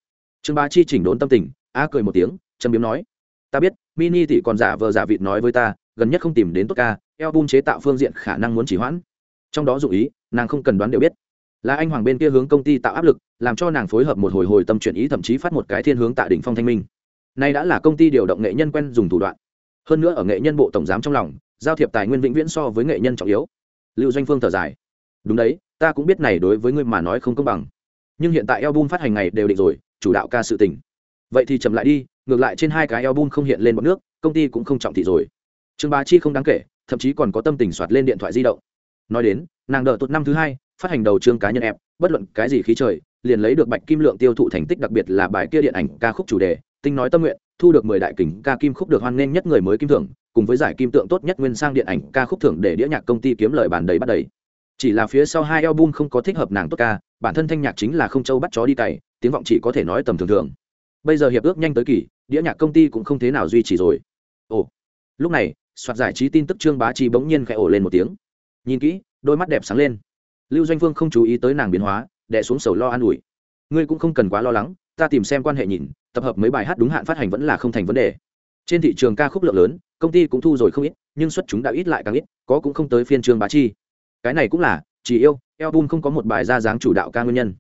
Trương ba chi chỉnh đốn tâm tình, a cười một tiếng, châm biếm nói, ta biết, mini tỷ còn giả vờ giả vịt nói với ta, gần nhất không tìm đến tốt ca, album chế tạo phương diện khả năng muốn chỉ hoãn. Trong đó dụ ý, nàng không cần đoán đều biết. Là anh hoàng bên kia hướng công ty tạo áp lực, làm cho nàng phối hợp một hồi hồi tâm chuyển ý thậm chí phát một cái thiên hướng tạ đỉnh phong thanh minh. Nay đã là công ty điều động nghệ nhân quen dùng thủ đoạn. Hơn nữa ở nghệ nhân bộ tổng giám trong lòng, giao thiệp tài nguyên vĩnh viễn so với nghệ nhân trọng yếu lưu doanh phương thở dài. Đúng đấy, ta cũng biết này đối với ngươi mà nói không công bằng. Nhưng hiện tại album phát hành ngày đều định rồi, chủ đạo ca sự tình. Vậy thì chậm lại đi, ngược lại trên hai cái album không hiện lên bọn nước, công ty cũng không trọng thị rồi. Trương bá chi không đáng kể, thậm chí còn có tâm tình soạt lên điện thoại di động. Nói đến, nàng đợi tốt năm thứ hai, phát hành đầu chương cá nhân ép, bất luận cái gì khí trời, liền lấy được bạch kim lượng tiêu thụ thành tích đặc biệt là bài kia điện ảnh ca khúc chủ đề, tinh nói tâm nguyện, thu được mười đại kình ca kim khúc được hoan nghênh nhất người mới kim thưởng cùng với giải kim tượng tốt nhất nguyên sang điện ảnh ca khúc thưởng để đĩa nhạc công ty kiếm lời bàn đầy bắt đầy. Chỉ là phía sau hai album không có thích hợp nàng tốt ca, bản thân thanh nhạc chính là không châu bắt chó đi cày, tiếng vọng chỉ có thể nói tầm thường thường. Bây giờ hiệp ước nhanh tới kỳ, đĩa nhạc công ty cũng không thế nào duy trì rồi. Ồ, lúc này, soạt giải trí tin tức trương bá chi bỗng nhiên khẽ ổ lên một tiếng. Nhìn kỹ, đôi mắt đẹp sáng lên. Lưu doanh phương không chú ý tới nàng biến hóa đẻ xuống sầu lo an ủi. Ngươi cũng không cần quá lo lắng, ta tìm xem quan hệ nhìn, tập hợp mấy bài hát đúng hạn phát hành vẫn là không thành vấn đề. Trên thị trường ca khúc lượng lớn công ty cũng thu rồi không ít, nhưng xuất chúng đã ít lại càng ít, có cũng không tới phiên trương bá chi. Cái này cũng là, chỉ yêu, album không có một bài ra dáng chủ đạo ca nguyên nhân.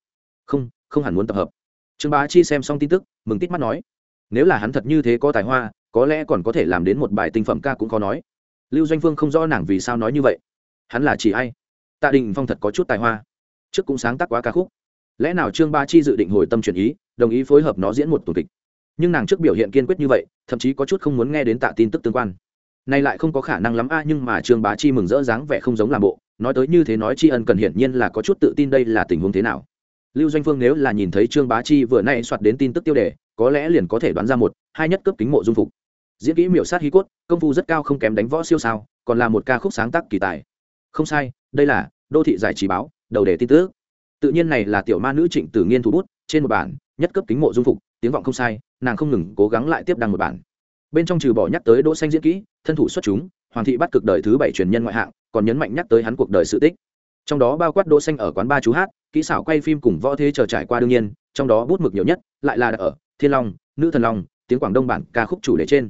Không không hẳn muốn tập hợp. Trương bá chi xem xong tin tức, mừng tít mắt nói, nếu là hắn thật như thế có tài hoa, có lẽ còn có thể làm đến một bài tinh phẩm ca cũng khó nói. Lưu doanh phương không rõ nàng vì sao nói như vậy. Hắn là chỉ ai? Tạ đình phong thật có chút tài hoa. Trước cũng sáng tác quá ca khúc. Lẽ nào trương ba chi dự định hồi tâm chuyển ý, đồng ý phối hợp nó diễn một tù kịch? Nhưng nàng trước biểu hiện kiên quyết như vậy thậm chí có chút không muốn nghe đến tạ tin tức tương quan. Nay lại không có khả năng lắm a, nhưng mà trương bá chi mừng rỡ dáng vẻ không giống làm bộ, nói tới như thế nói tri ân cần hiển nhiên là có chút tự tin đây là tình huống thế nào. Lưu doanh phương nếu là nhìn thấy trương bá chi vừa nay soạt đến tin tức tiêu đề, có lẽ liền có thể đoán ra một, hai nhất cấp kính mộ dung phục. Diễn kỹ miểu sát hí cốt, công phu rất cao không kém đánh võ siêu sao, còn là một ca khúc sáng tác kỳ tài. Không sai, đây là đô thị giải trí báo, đầu đề tin tức. Tự nhiên này là tiểu ma nữ trịnh tử nghiên thủ bút, trên một bản nhất cấp kính mộ dung phục, tiếng vọng không sai, nàng không ngừng cố gắng lại tiếp đăng một bản. Bên trong trừ bỏ nhắc tới đỗ xanh diễn kỹ, thân thủ xuất chúng, hoàng thị bắt cực đời thứ bảy truyền nhân ngoại hạng, còn nhấn mạnh nhắc tới hắn cuộc đời sự tích. Trong đó bao quát đỗ xanh ở quán ba chú hát, kỹ xảo quay phim cùng võ thế chờ trải qua đương nhiên, trong đó bút mực nhiều nhất lại là ở thiên long, nữ thần long, tiếng quảng đông bản ca khúc chủ đề trên.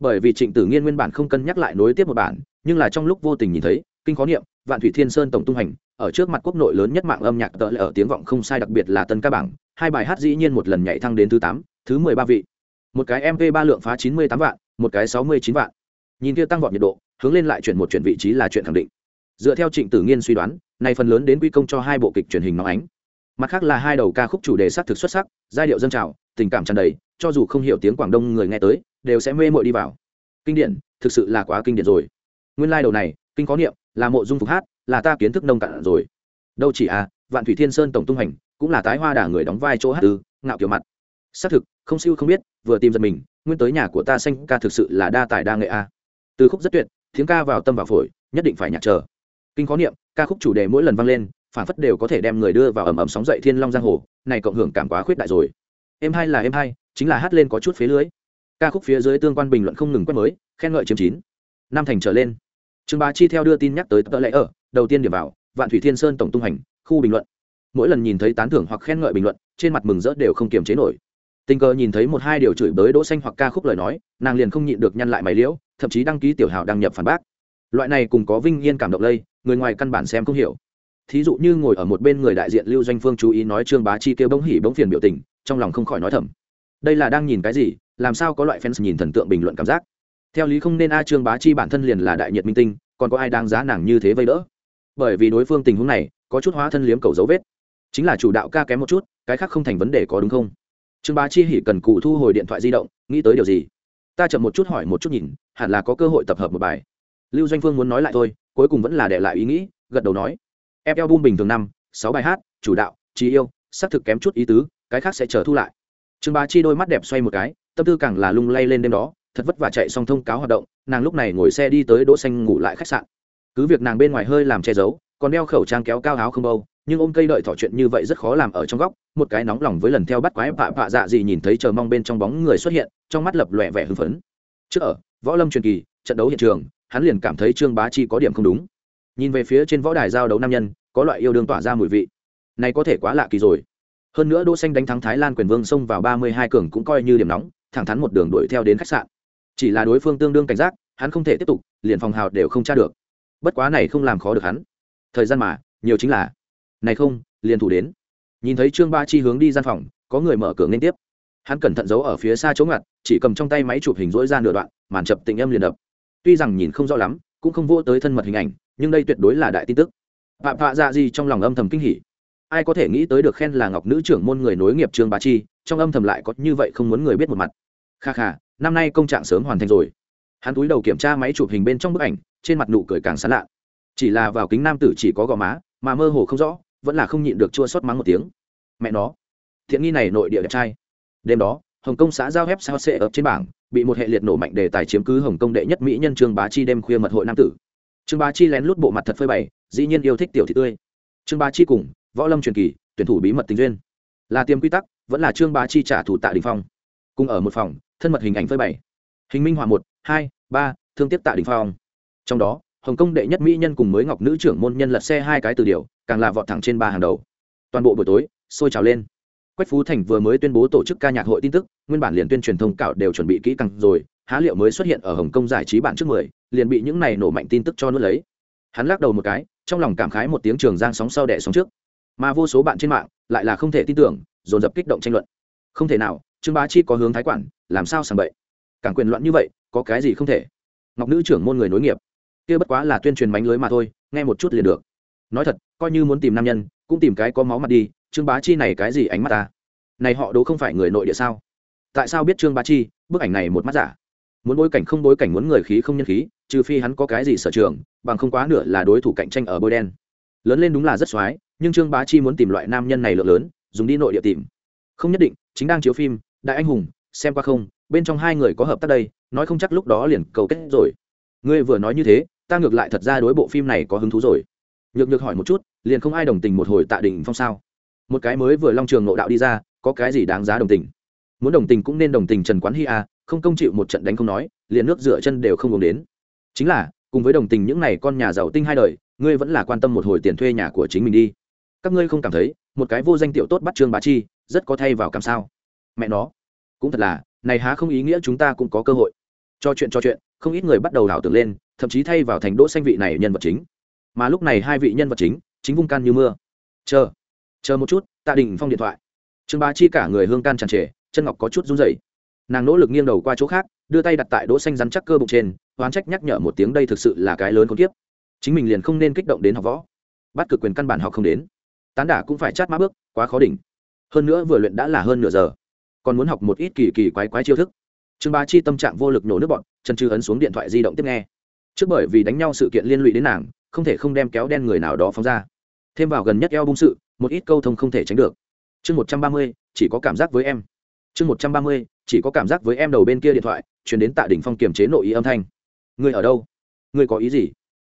Bởi vì trịnh tử nghiên nguyên bản không cân nhắc lại nối tiếp một bản, nhưng là trong lúc vô tình nhìn thấy, kinh khó niệm, vạn thủy thiên sơn tổng tung hành ở trước mặt quốc nội lớn nhất mạng âm nhạc tợ lệ ở tiếng vọng không sai đặc biệt là tân ca bảng. Hai bài hát dĩ nhiên một lần nhảy thăng đến thứ tám, thứ mười ba vị. Một cái mv ba lượng phá chín mươi tám vạn, một cái sáu mươi chín vạn. Nhìn kia tăng vọt nhiệt độ, hướng lên lại chuyển một chuyển vị trí là chuyện khẳng định. Dựa theo trịnh tử nghiên suy đoán, này phần lớn đến quy công cho hai bộ kịch truyền hình nóng ánh. Mặt khác là hai đầu ca khúc chủ đề sắc thực xuất sắc, giai điệu dân trào, tình cảm tràn đầy, cho dù không hiểu tiếng quảng đông người nghe tới, đều sẽ mê mội đi vào. Kinh điển, thực sự là quá kinh điển rồi. Nguyên lai、like、đầu này, kinh có niệm, là mộ dung phục hát là ta kiến thức nông cạn rồi. Đâu chỉ à vạn thủy thiên sơn tổng tung hành, cũng là tái hoa đà người đóng vai chỗ hát tư ngạo kiểu mặt. Xác thực, không siêu không biết, vừa tìm giật mình, nguyên tới nhà của ta xanh ca thực sự là đa tài đa nghệ a. Từ khúc rất tuyệt, tiếng ca vào tâm vào phổi, nhất định phải nhạc chờ. Kinh khó niệm, ca khúc chủ đề mỗi lần vang lên, phản phất đều có thể đem người đưa vào ầm ầm sóng dậy thiên long giang hồ, này cộng hưởng cảm quá khuyết đại rồi. Em hai là em hai, chính là hát lên có chút phế lưới. Ca khúc phía dưới tương quan bình luận không ngừng quét mới, khen ngợi chiếm chín. Năm thành trở lên. Trương bá chi theo đưa tin nhắc tới tờ lệ ở đầu tiên điểm vào, vạn thủy thiên sơn tổng tung hành, khu bình luận. Mỗi lần nhìn thấy tán thưởng hoặc khen ngợi bình luận, trên mặt mừng rỡ đều không kiềm chế nổi. Tình cờ nhìn thấy một hai điều chửi bới đỗ xanh hoặc ca khúc lời nói, nàng liền không nhịn được nhăn lại mày liễu, thậm chí đăng ký tiểu hào đăng nhập phản bác. Loại này cùng có vinh yên cảm động lây, người ngoài căn bản xem không hiểu. Thí dụ như ngồi ở một bên người đại diện lưu doanh phương chú ý nói trương bá chi kêu bỗng hỉ bỗng phiền biểu tình, trong lòng không khỏi nói thầm. Đây là đang nhìn cái gì, làm sao có loại fans nhìn thần tượng bình luận cảm giác? Theo lý không nên a trương bá chi bản thân liền là đại nhiệt minh tinh, còn có ai đang giá nàng như thế vây đỡ? Bởi vì đối phương tình huống này có chút hóa thân liếm cầu dấu vết. Chính là chủ đạo ca kém một chút, cái khác không thành vấn đề có đúng không? Trương bá chi hỉ cần cụ thu hồi điện thoại di động, nghĩ tới điều gì? Ta chậm một chút hỏi một chút nhìn, hẳn là có cơ hội tập hợp một bài. Lưu doanh phương muốn nói lại thôi, cuối cùng vẫn là để lại ý nghĩ, gật đầu nói. Ép album bình thường năm, sáu bài hát, chủ đạo trí yêu, xác thực kém chút ý tứ, cái khác sẽ chờ thu lại. Trương bá chi đôi mắt đẹp xoay một cái, tâm tư càng là lung lay lên đêm đó, thật vất vả chạy xong thông cáo hoạt động, nàng lúc này ngồi xe đi tới đỗ xanh ngủ lại khách sạn cứ việc nàng bên ngoài hơi làm che giấu, còn đeo khẩu trang kéo cao áo không bâu nhưng ôm cây đợi thỏ chuyện như vậy rất khó làm ở trong góc, một cái nóng lòng với lần theo bắt quái pạ pạ dạ gì nhìn thấy chờ mong bên trong bóng người xuất hiện, trong mắt lập lòe vẻ hưng phấn. Trước ở, võ lâm truyền kỳ, trận đấu hiện trường, hắn liền cảm thấy trương bá chi có điểm không đúng. Nhìn về phía trên võ đài giao đấu nam nhân, có loại yêu đương tỏa ra mùi vị. Này có thể quá lạ kỳ rồi. Hơn nữa đỗ xanh đánh thắng thái lan quyền vương xông vào ba mươi hai cường cũng coi như điểm nóng, thẳng thắn một đường đuổi theo đến khách sạn. Chỉ là đối phương tương đương cảnh giác, hắn không thể tiếp tục, liền phòng hào đều không tra được bất quá này không làm khó được hắn. Thời gian mà, nhiều chính là, này không, liền thủ đến. Nhìn thấy trương ba chi hướng đi gian phòng, có người mở cửa liên tiếp. Hắn cẩn thận giấu ở phía xa chỗ ngặt, chỉ cầm trong tay máy chụp hình rỗi ra nửa đoạn, màn chập tình âm liền đập. Tuy rằng nhìn không rõ lắm, cũng không vô tới thân mật hình ảnh, nhưng đây tuyệt đối là đại tin tức. Vạ vạ dạ gì trong lòng âm thầm kinh hỉ. Ai có thể nghĩ tới được khen là ngọc nữ trưởng môn người nối nghiệp trương bá chi, trong âm thầm lại có như vậy không muốn người biết một mặt. Kha kha, năm nay công trạng sớm hoàn thành rồi. Hắn túi đầu kiểm tra máy chụp hình bên trong bức ảnh trên mặt nụ cười càng sán lạ chỉ là vào kính nam tử chỉ có gò má, mà mơ hồ không rõ, vẫn là không nhịn được chua xót mắng một tiếng. Mẹ nó, thiện nghi này nội địa đẹp trai. Đêm đó, hồng kông xã giao hép sao sệ ập trên bảng, bị một hệ liệt nổ mạnh đề tài chiếm cứ hồng kông đệ nhất mỹ nhân trương bá chi đêm khuya mật hội nam tử. Trương bá chi lén lút bộ mặt thật phơi bày, dĩ nhiên yêu thích tiểu thị tươi. Trương bá chi cùng võ lâm truyền kỳ, tuyển thủ bí mật tình duyên. Là tiêm quy tắc, vẫn là trương bá chi trả thủ tạ đình phong. Cùng ở một phòng, thân mật hình ảnh phơi bày. Hình minh họa một, hai, ba, thương tiếp tạ đình phong trong đó, hồng kông đệ nhất mỹ nhân cùng mới ngọc nữ trưởng môn nhân lật xe hai cái từ điều, càng là vọt thẳng trên ba hàng đầu. Toàn bộ buổi tối, sôi trào lên. Quách phú thành vừa mới tuyên bố tổ chức ca nhạc hội tin tức, nguyên bản liền tuyên truyền thông cạo đều chuẩn bị kỹ càng rồi, há liệu mới xuất hiện ở hồng kông giải trí bản trước mười, liền bị những này nổ mạnh tin tức cho nuốt lấy. Hắn lắc đầu một cái, trong lòng cảm khái một tiếng trường giang sóng sau đẻ sóng trước. Mà vô số bạn trên mạng, lại là không thể tin tưởng, dồn dập kích động tranh luận. Không thể nào, trương bá chi có hướng thái quản, làm sao sàng bậy? Càng quyền loạn như vậy, có cái gì không thể? Ngọc nữ trưởng môn người nối nghiệp kia bất quá là tuyên truyền mánh lưới mà thôi, nghe một chút liền được. Nói thật, coi như muốn tìm nam nhân, cũng tìm cái có máu mặt đi, trương bá chi này cái gì ánh mắt ta? Này họ đố không phải người nội địa sao? Tại sao biết trương bá chi, bức ảnh này một mắt giả? Muốn bối cảnh không bối cảnh muốn người khí không nhân khí, trừ phi hắn có cái gì sở trường, bằng không quá nửa là đối thủ cạnh tranh ở bôi đen. Lớn lên đúng là rất x nhưng trương bá chi muốn tìm loại nam nhân này lượng lớn, dùng đi nội địa tìm. Không nhất định, chính đang chiếu phim, đại anh hùng, xem qua không, bên trong hai người có hợp tác đây, nói không chắc lúc đó liền cầu kết rồi. Ngươi vừa nói như thế ta ngược lại thật ra đối bộ phim này có hứng thú rồi. Nhược nhược hỏi một chút, liền không ai đồng tình một hồi tạ đình phong sao? Một cái mới vừa long trường nộ đạo đi ra, có cái gì đáng giá đồng tình? Muốn đồng tình cũng nên đồng tình trần quán hy a không công chịu một trận đánh không nói, liền nước dựa chân đều không uống đến. Chính là, cùng với đồng tình những n à y con nhà giàu tinh hai đời, ngươi vẫn là quan tâm một hồi tiền thuê nhà của chính mình đi. Các ngươi không cảm thấy, một cái vô danh tiểu tốt bắt trương bá chi, rất có thay vào cảm sao? Mẹ nó, cũng thật là, này há không ý nghĩa chúng ta cũng có cơ hội. Cho chuyện cho chuyện, không ít người bắt đầu đảo tưởng lên thậm chí thay vào thành đỗ xanh vị này nhân vật chính. Mà lúc này hai vị nhân vật chính chính vung can như mưa. Chờ chờ một chút, tạ đình phong điện thoại. Trương bá chi cả người hương can tràn trề, chân ngọc có chút run rẩy. Nàng nỗ lực nghiêng đầu qua chỗ khác, đưa tay đặt tại đỗ xanh rắn chắc cơ bụng trên, oán trách nhắc nhở một tiếng đây thực sự là cái lớn con tiếp chính mình liền không nên kích động đến học võ. Bắt cực quyền căn bản học không đến. Tán đả cũng phải chát mã bước, quá khó đỉnh. Hơn nữa vừa luyện đã là hơn nửa giờ. Còn muốn học một ít kỳ kỳ quái quái chiêu thức. Trương bá chi tâm trạng vô lực nổ nước bọn chân chư ấn xuống điện thoại di động tiếp nghe trước bởi vì đánh nhau sự kiện liên lụy đến nàng, không thể không đem kéo đen người nào đó phóng ra. Thêm vào gần nhất eo bung sự, một ít câu thông không thể tránh được. Chương một trăm ba mươi, chỉ có cảm giác với em. Chương một trăm ba mươi, chỉ có cảm giác với em đầu bên kia điện thoại, chuyển đến tạ đỉnh phong kiềm chế nội ý âm thanh. Người ở đâu? Người có ý gì?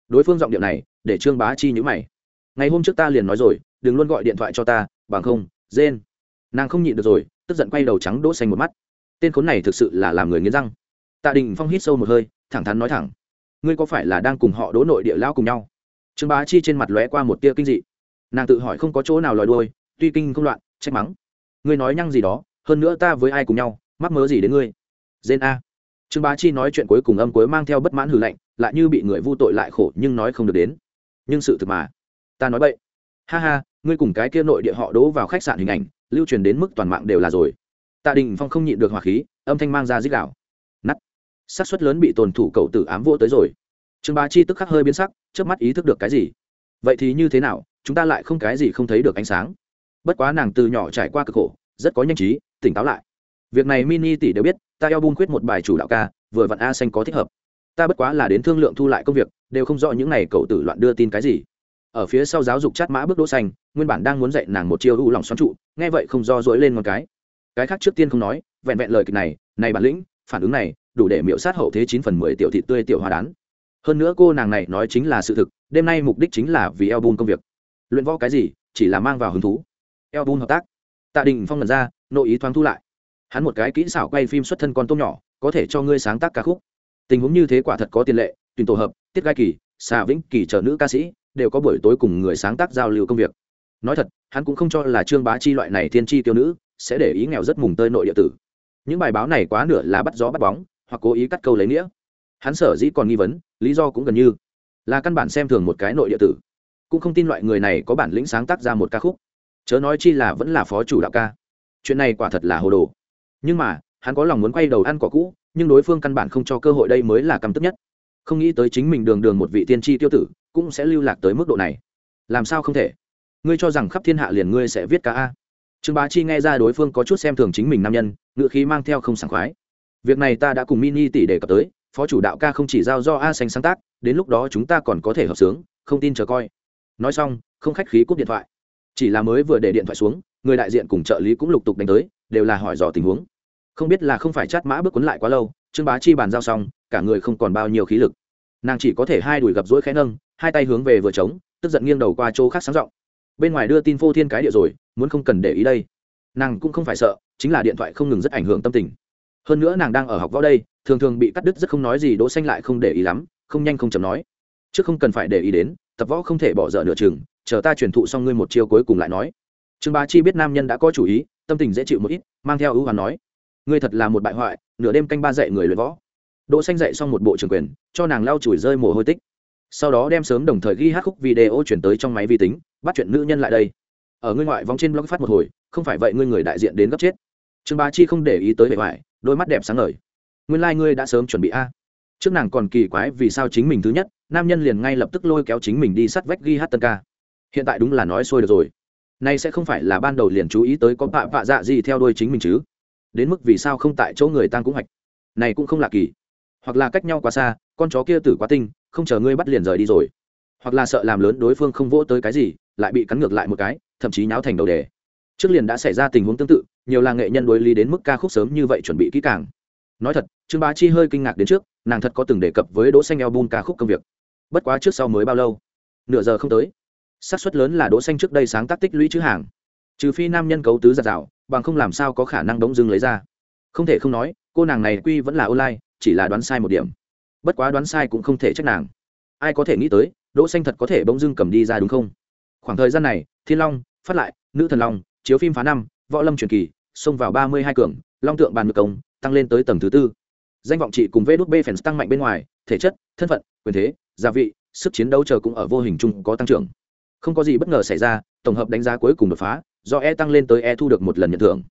Đối phương giọng điệu này, để trương bá chi nhữ mày. Ngày hôm trước ta liền nói rồi, đừng luôn gọi điện thoại cho ta, bằng không, rên. Nàng không nhịn được rồi, tức giận quay đầu trắng đỗ xanh một mắt. Tên khốn này thực sự là làm người nghiến răng. Tạ đình phong hít sâu một hơi, thẳng thắn nói thẳng ngươi có phải là đang cùng họ đỗ nội địa lao cùng nhau? Trương bá chi trên mặt lóe qua một tia kinh dị. Nàng tự hỏi không có chỗ nào lòi đuôi, tuy kinh không loạn, trách mắng. Ngươi nói nhăng gì đó, hơn nữa ta với ai cùng nhau, mắc mớ gì đến ngươi? Dên a. Trương bá chi nói chuyện cuối cùng âm cuối mang theo bất mãn hử lạnh, lại như bị người vu tội lại khổ nhưng nói không được đến. Nhưng sự thực mà, ta nói vậy ha ha, ngươi cùng cái kia nội địa họ đỗ vào khách sạn hình ảnh, lưu truyền đến mức toàn mạng đều là rồi. Tạ đình phong không nhịn được hỏa khí, âm thanh mang ra dích đạo xác suất lớn bị tồn thủ cậu tử ám vô tới rồi. Trương bá chi tức khắc hơi biến sắc trước mắt ý thức được cái gì? Vậy thì như thế nào? Chúng ta lại không cái gì không thấy được ánh sáng. Bất quá nàng từ nhỏ trải qua cực khổ, rất có nhanh trí, tỉnh táo lại. Việc này mini tỷ đều biết, ta eo bung quyết một bài chủ đạo ca, vừa vặn a xanh có thích hợp. Ta bất quá là đến thương lượng thu lại công việc, đều không rõ những này cậu tử loạn đưa tin cái gì. Ở phía sau giáo dục chát mã bước đỗ xanh, nguyên bản đang muốn dạy nàng một chiêu u lòng xoắn trụ, nghe vậy không do dỗi lên một cái. Cái khác trước tiên không nói, vẹn vẹn lời kịch này này bản lĩnh, phản ứng này đủ để miễu sát hậu thế chín phần mười tiểu thị tươi tiểu hoa đán. Hơn nữa cô nàng này nói chính là sự thực, đêm nay mục đích chính là vì album công việc. Luyện võ cái gì, chỉ là mang vào hứng thú. Album hợp tác. Tạ đình phong lần ra, nội ý thoáng thu lại. Hắn một cái kỹ xảo quay phim xuất thân con tôm nhỏ, có thể cho ngươi sáng tác ca khúc. Tình huống như thế quả thật có tiền lệ tuyển tổ hợp, tiết gai kỳ, xà vĩnh kỳ chờ nữ ca sĩ, đều có buổi tối cùng người sáng tác giao lưu công việc. Nói thật, hắn cũng không cho là trương bá chi loại này thiên chi tiêu nữ sẽ để ý nghèo rất mùng tơi nội địa tử. Những bài báo này quá nửa là bắt gió bắt bóng hoặc cố ý cắt câu lấy nghĩa. Hắn sở dĩ còn nghi vấn, lý do cũng gần như là căn bản xem thường một cái nội địa tử. Cũng không tin loại người này có bản lĩnh sáng tác ra một ca khúc. Chớ nói chi là vẫn là phó chủ đạo ca. Chuyện này quả thật là hồ đồ. Nhưng mà, hắn có lòng muốn quay đầu ăn cỏ cũ, nhưng đối phương căn bản không cho cơ hội đây mới là căm tức nhất. Không nghĩ tới chính mình đường đường một vị tiên tri tiêu tử, cũng sẽ lưu lạc tới mức độ này. Làm sao không thể? Ngươi cho rằng khắp thiên hạ liền ngươi sẽ viết ca a. Trương bá chi nghe ra đối phương có chút xem thường chính mình nam nhân, ngựa khí mang theo không sảng khoái việc này ta đã cùng mini tỷ đề cập tới, phó chủ đạo ca không chỉ giao do a xanh sáng tác, đến lúc đó chúng ta còn có thể hợp sướng, không tin chờ coi. Nói xong, không khách khí cúp điện thoại. Chỉ là mới vừa để điện thoại xuống, người đại diện cùng trợ lý cũng lục tục đánh tới, đều là hỏi dò tình huống. Không biết là không phải chát mã bước quấn lại quá lâu, trương bá chi bàn giao xong, cả người không còn bao nhiêu khí lực. Nàng chỉ có thể hai đùi gập rỗi khẽ nâng, hai tay hướng về vừa trống, tức giận nghiêng đầu qua chỗ khác sáng r ộ n g bên ngoài đưa tin phô thiên cái địa rồi, muốn không cần để ý đây. Nàng cũng không phải sợ, chính là điện thoại không ngừng rất ảnh hưởng tâm tình hơn nữa nàng đang ở học võ đây, thường thường bị cắt đứt rất không nói gì, đỗ xanh lại không để ý lắm, không nhanh không chậm nói. Trước không cần phải để ý đến, tập võ không thể bỏ dở nửa chừng, chờ ta truyền thụ xong ngươi một chiêu cuối cùng lại nói. Trương bá chi biết nam nhân đã có chủ ý, tâm tình dễ chịu một ít, mang theo ưu hoàn nói. Ngươi thật là một bại hoại, nửa đêm canh ba dậy người luyện võ. Đỗ xanh dậy xong một bộ trường quyền, cho nàng lau chùi rơi mồ hôi tích. Sau đó đem sớm đồng thời ghi hát khúc video chuyển tới trong máy vi tính, bắt chuyện nữ nhân lại đây. Ở ngươi ngoại vòng trên blog phát một hồi, không phải vậy ngươi người đại diện đến gấp chết. Trương bá chi không để ý tới bề ngoài đôi mắt đẹp sáng ngời. Nguyên lai、like、ngươi đã sớm chuẩn bị a. Trước nàng còn kỳ quái vì sao chính mình thứ nhất, nam nhân liền ngay lập tức lôi kéo chính mình đi sát vách ghi hát tân ca. Hiện tại đúng là nói xôi được rồi. Nay sẽ không phải là ban đầu liền chú ý tới có bạ vạ dạ gì theo đuôi chính mình chứ. Đến mức vì sao không tại chỗ người tăng cũng hoạch. Này cũng không lạ kỳ. Hoặc là cách nhau quá xa, con chó kia tử quá tinh, không chờ ngươi bắt liền rời đi rồi. Hoặc là sợ làm lớn đối phương không vỗ tới cái gì, lại bị cắn ngược lại một cái, thậm chí nháo thành đầu đề. Trước liền đã xảy ra tình huống tương tự nhiều là nghệ nhân đối lý đến mức ca khúc sớm như vậy chuẩn bị kỹ càng. Nói thật, trương bá chi hơi kinh ngạc đến trước, nàng thật có từng đề cập với đỗ xanh album ca khúc công việc. Bất quá trước sau mới bao lâu? Nửa giờ không tới. Xác suất lớn là đỗ xanh trước đây sáng tác tích lũy chữ hàng. Trừ phi nam nhân cấu tứ giặt rào, bằng không làm sao có khả năng đống dưng lấy ra. Không thể không nói, cô nàng này quy vẫn là online, chỉ là đoán sai một điểm. Bất quá đoán sai cũng không thể trách nàng. Ai có thể nghĩ tới, đỗ xanh thật có thể bỗng dưng cầm đi ra đúng không? Khoảng thời gian này, thiên long, phát lại, nữ thần long, chiếu phim phá năm võ lâm truyền kỳ, xông vào ba mươi hai cường, long tượng bàn ngược công, tăng lên tới tầng thứ tư. Danh vọng trị cùng vê đút b fans tăng mạnh bên ngoài, thể chất, thân phận, quyền thế, gia vị, sức chiến đấu chờ cũng ở vô hình chung có tăng trưởng. Không có gì bất ngờ xảy ra, tổng hợp đánh giá cuối cùng đột phá, do e tăng lên tới e thu được một lần nhận thưởng.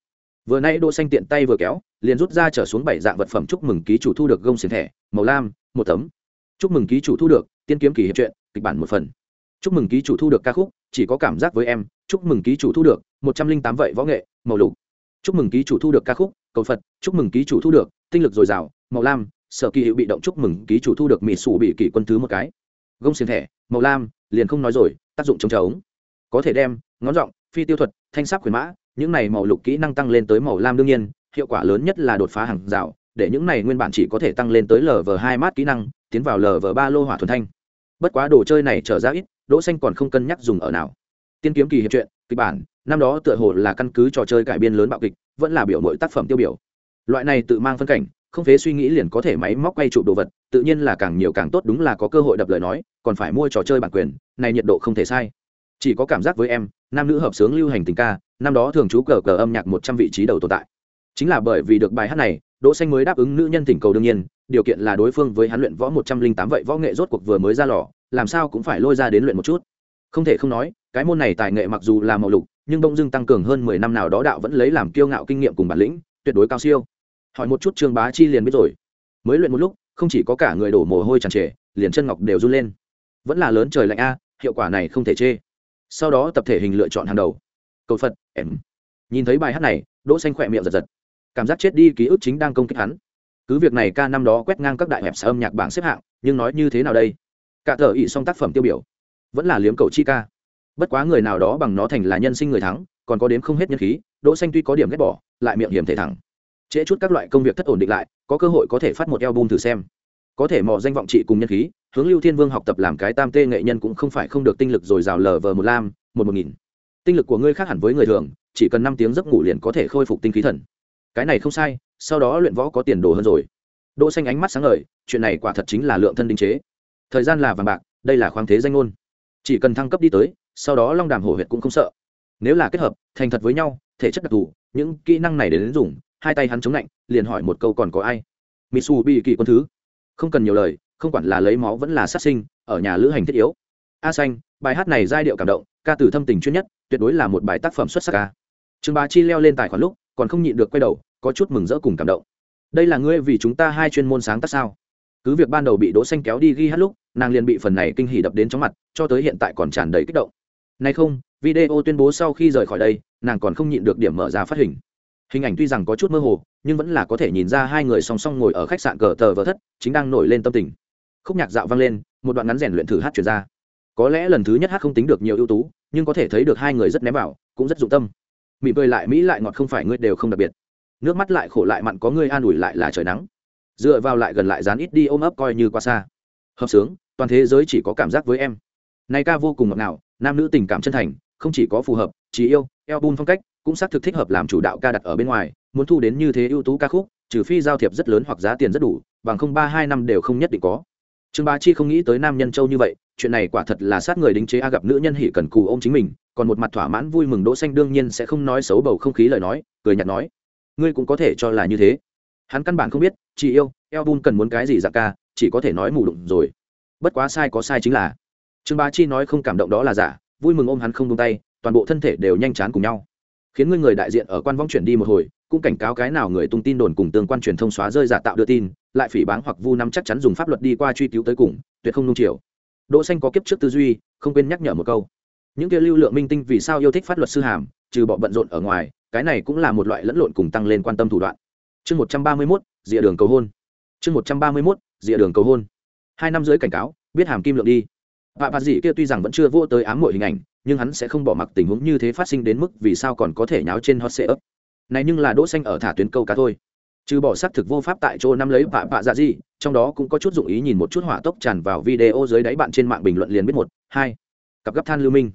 Vừa nay đỗ xanh tiện tay vừa kéo, liền rút ra trở xuống bảy dạng vật phẩm chúc mừng ký chủ thu được gông xiềng thẻ, màu lam, một tấm. Chúc mừng ký chủ thu được tiên kiếm kỳ hiệp truyện, kịch bản một phần. Chúc mừng ký chủ thu được ca khúc, chỉ có cảm giác với em chúc mừng ký chủ thu được, một trăm linh tám vậy võ nghệ, màu lục. Chúc mừng ký chủ thu được ca khúc, cầu phật, chúc mừng ký chủ thu được, tinh lực dồi dào, màu lam, sở kỳ hiệu bị động chúc mừng ký chủ thu được mỹ sủ bị kỷ quân thứ một cái. Gông xiềng thẻ, màu lam, liền không nói rồi, tác dụng chống trống. Có thể đem, ngón giọng, phi tiêu thuật, thanh sắc quyền mã, những này màu lục kỹ năng tăng lên tới màu lam đương nhiên, hiệu quả lớn nhất là đột phá hàng rào, để những này nguyên bản chỉ có thể tăng lên tới lv hai mát kỹ năng, tiến vào lv ba lô hỏa thuần thanh. Bất quá đồ chơi này trở ra ít, đỗ xanh còn không cân nhắc dùng ở nào tiên kiếm kỳ hiệp truyện, kịch bản, năm đó tựa hồ là căn cứ trò chơi cải biên lớn bạo kịch, vẫn là biểu mỗi tác phẩm tiêu biểu. Loại này tự mang phân cảnh, không phế suy nghĩ liền có thể máy móc quay chụp đồ vật, tự nhiên là càng nhiều càng tốt đúng là có cơ hội đập lời nói, còn phải mua trò chơi bản quyền, này nhiệt độ không thể sai. Chỉ có cảm giác với em, nam nữ hợp sướng lưu hành tình ca, năm đó thường trú cờ cờ âm nhạc một trăm vị trí đầu tồn tại. Chính là bởi vì được bài hát này, đỗ xanh mới đáp ứng nữ nhân thỉnh cầu đương nhiên, điều kiện là đối phương với hắn luyện võ một trăm linh tám vậy võ nghệ rốt cuộc vừa mới ra lò, làm sao cũng phải lôi ra đến luyện một chút. Không thể không nói cái môn này tài nghệ mặc dù là màu lục, nhưng đông dương tăng cường hơn mười năm nào đó đạo vẫn lấy làm kiêu ngạo kinh nghiệm cùng bản lĩnh, tuyệt đối cao siêu. Hỏi một chút trương bá chi liền biết rồi. Mới luyện một lúc, không chỉ có cả người đổ mồ hôi tràn trề, liền chân ngọc đều run lên. Vẫn là lớn trời lạnh a, hiệu quả này không thể chê. Sau đó tập thể hình lựa chọn hàng đầu. Cầu phật, em. Nhìn thấy bài hát này, đỗ xanh khỏe miệng giật giật. Cảm giác chết đi ký ức chính đang công kích hắn. Cứ việc này ca năm đó quét ngang các đại hẹp sở âm nhạc bảng xếp hạng, nhưng nói như thế nào đây? Cả thợ ỵ song tác phẩm tiêu biểu. Vẫn là liếm cầu chi ca bất quá người nào đó bằng nó thành là nhân sinh người thắng, còn có đếm không hết nhân khí, đỗ xanh tuy có điểm ghét bỏ, lại miệng hiểm thể thẳng. Trễ chút các loại công việc thất ổn định lại, có cơ hội có thể phát một album thử xem. Có thể mò danh vọng trị cùng nhân khí, hướng lưu thiên vương học tập làm cái tam tê nghệ nhân cũng không phải không được tinh lực rồi rào lờ vờ một lam, một một nghìn. Tinh lực của ngươi khác hẳn với người thường, chỉ cần năm tiếng giấc ngủ liền có thể khôi phục tinh khí thần. Cái này không sai, sau đó luyện võ có tiền đồ hơn rồi. Đỗ xanh ánh mắt sáng ngời, chuyện này quả thật chính là lượng thân đinh chế. Thời gian là vàng bạc, đây là khoáng thế danh ngôn. Chỉ cần thăng cấp đi tới sau đó long đàm hổ huyệt cũng không sợ. Nếu là kết hợp, thành thật với nhau, thể chất đặc thù, những kỹ năng này để đến dùng, hai tay hắn chống lạnh, liền hỏi một câu còn có ai? Mitsu bị kỳ quân thứ. Không cần nhiều lời, không quản là lấy máu vẫn là sát sinh, ở nhà lữ hành thiết yếu. A xanh, bài hát này giai điệu cảm động, ca từ thâm tình chuyên nhất, tuyệt đối là một bài tác phẩm xuất sắc ca. Trương bá chi leo lên tài khoản lúc, còn không nhịn được quay đầu, có chút mừng rỡ cùng cảm động. Đây là ngươi vì chúng ta hai chuyên môn sáng tác sao? Cứ việc ban đầu bị đỗ xanh kéo đi ghi hát lúc, nàng liền bị phần này kinh hỉ đập đến chóng mặt, cho tới hiện tại còn tràn đầy kích động nay không, video tuyên bố sau khi rời khỏi đây, nàng còn không nhịn được điểm mở ra phát hình. Hình ảnh tuy rằng có chút mơ hồ, nhưng vẫn là có thể nhìn ra hai người song song ngồi ở khách sạn cờ tờ vỡ thất, chính đang nổi lên tâm tình. Khúc nhạc dạo vang lên, một đoạn ngắn rèn luyện thử hát chuyển ra. Có lẽ lần thứ nhất hát không tính được nhiều ưu tú, nhưng có thể thấy được hai người rất ném vào, cũng rất dụng tâm. Mị cười lại mỹ lại ngọt không phải ngươi đều không đặc biệt. Nước mắt lại khổ lại mặn có ngươi an ủi lại là trời nắng. Dựa vào lại gần lại dán ít đi ôm ấp coi như qua xa. Hợp sướng, toàn thế giới chỉ có cảm giác với em. Nay ca vô cùng ngọt ngào nam nữ tình cảm chân thành, không chỉ có phù hợp trí yêu, album phong cách, cũng xác thực thích hợp làm chủ đạo ca đặt ở bên ngoài, muốn thu đến như thế ưu tú ca khúc, trừ phi giao thiệp rất lớn hoặc giá tiền rất đủ, bằng không ba hai năm đều không nhất định có. Trương bá chi không nghĩ tới nam nhân châu như vậy, chuyện này quả thật là sát người đính chế a gặp nữ nhân hỉ cần cù ô m chính mình, còn một mặt thỏa mãn vui mừng đỗ xanh đương nhiên sẽ không nói xấu bầu không khí lời nói, cười nhạt nói, ngươi cũng có thể cho là như thế. Hắn căn bản không biết chị yêu, album cần muốn cái gì dạng ca, chỉ có thể nói mù đụng rồi. Bất quá sai có sai chính là trương bá chi nói không cảm động đó là giả vui mừng ôm hắn không tung tay toàn bộ thân thể đều nhanh chán cùng nhau. Khiến ngươi người đại diện ở quan vong chuyển đi một hồi cũng cảnh cáo cái nào người tung tin đồn cùng tương quan truyền thông xóa rơi giả tạo đưa tin lại phỉ báng hoặc vu năm chắc chắn dùng pháp luật đi qua truy cứu tới cùng tuyệt không nung chiều. Đỗ xanh có kiếp trước tư duy không quên nhắc nhở một câu. Những kia lưu lượng minh tinh vì sao yêu thích pháp luật sư hàm trừ bọn bận rộn ở ngoài cái này cũng là một loại lẫn lộn cùng tăng lên quan tâm thủ đoạn. Chương một trăm ba mươi 131, dịa đường cầu hôn. Chương một trăm ba mươi 131, dịa đường cầu hôn. Hai năm dưới cảnh cáo biết hàm kim lượng đi. Vạ Vạ Dị kia tuy rằng vẫn chưa vô tới ám muội hình ảnh, nhưng hắn sẽ không bỏ mặc tình huống như thế phát sinh đến mức vì sao còn có thể nháo trên hot ấp. Này nhưng là đỗ xanh ở thả tuyến câu cá thôi. Trừ bỏ xác thực vô pháp tại chỗ năm lấy Vạ Vạ Dạ gì trong đó cũng có chút dụng ý nhìn một chút hỏa tốc tràn vào video dưới đáy bạn trên mạng bình luận liền biết một, hai. Cặp gấp than lưu minh.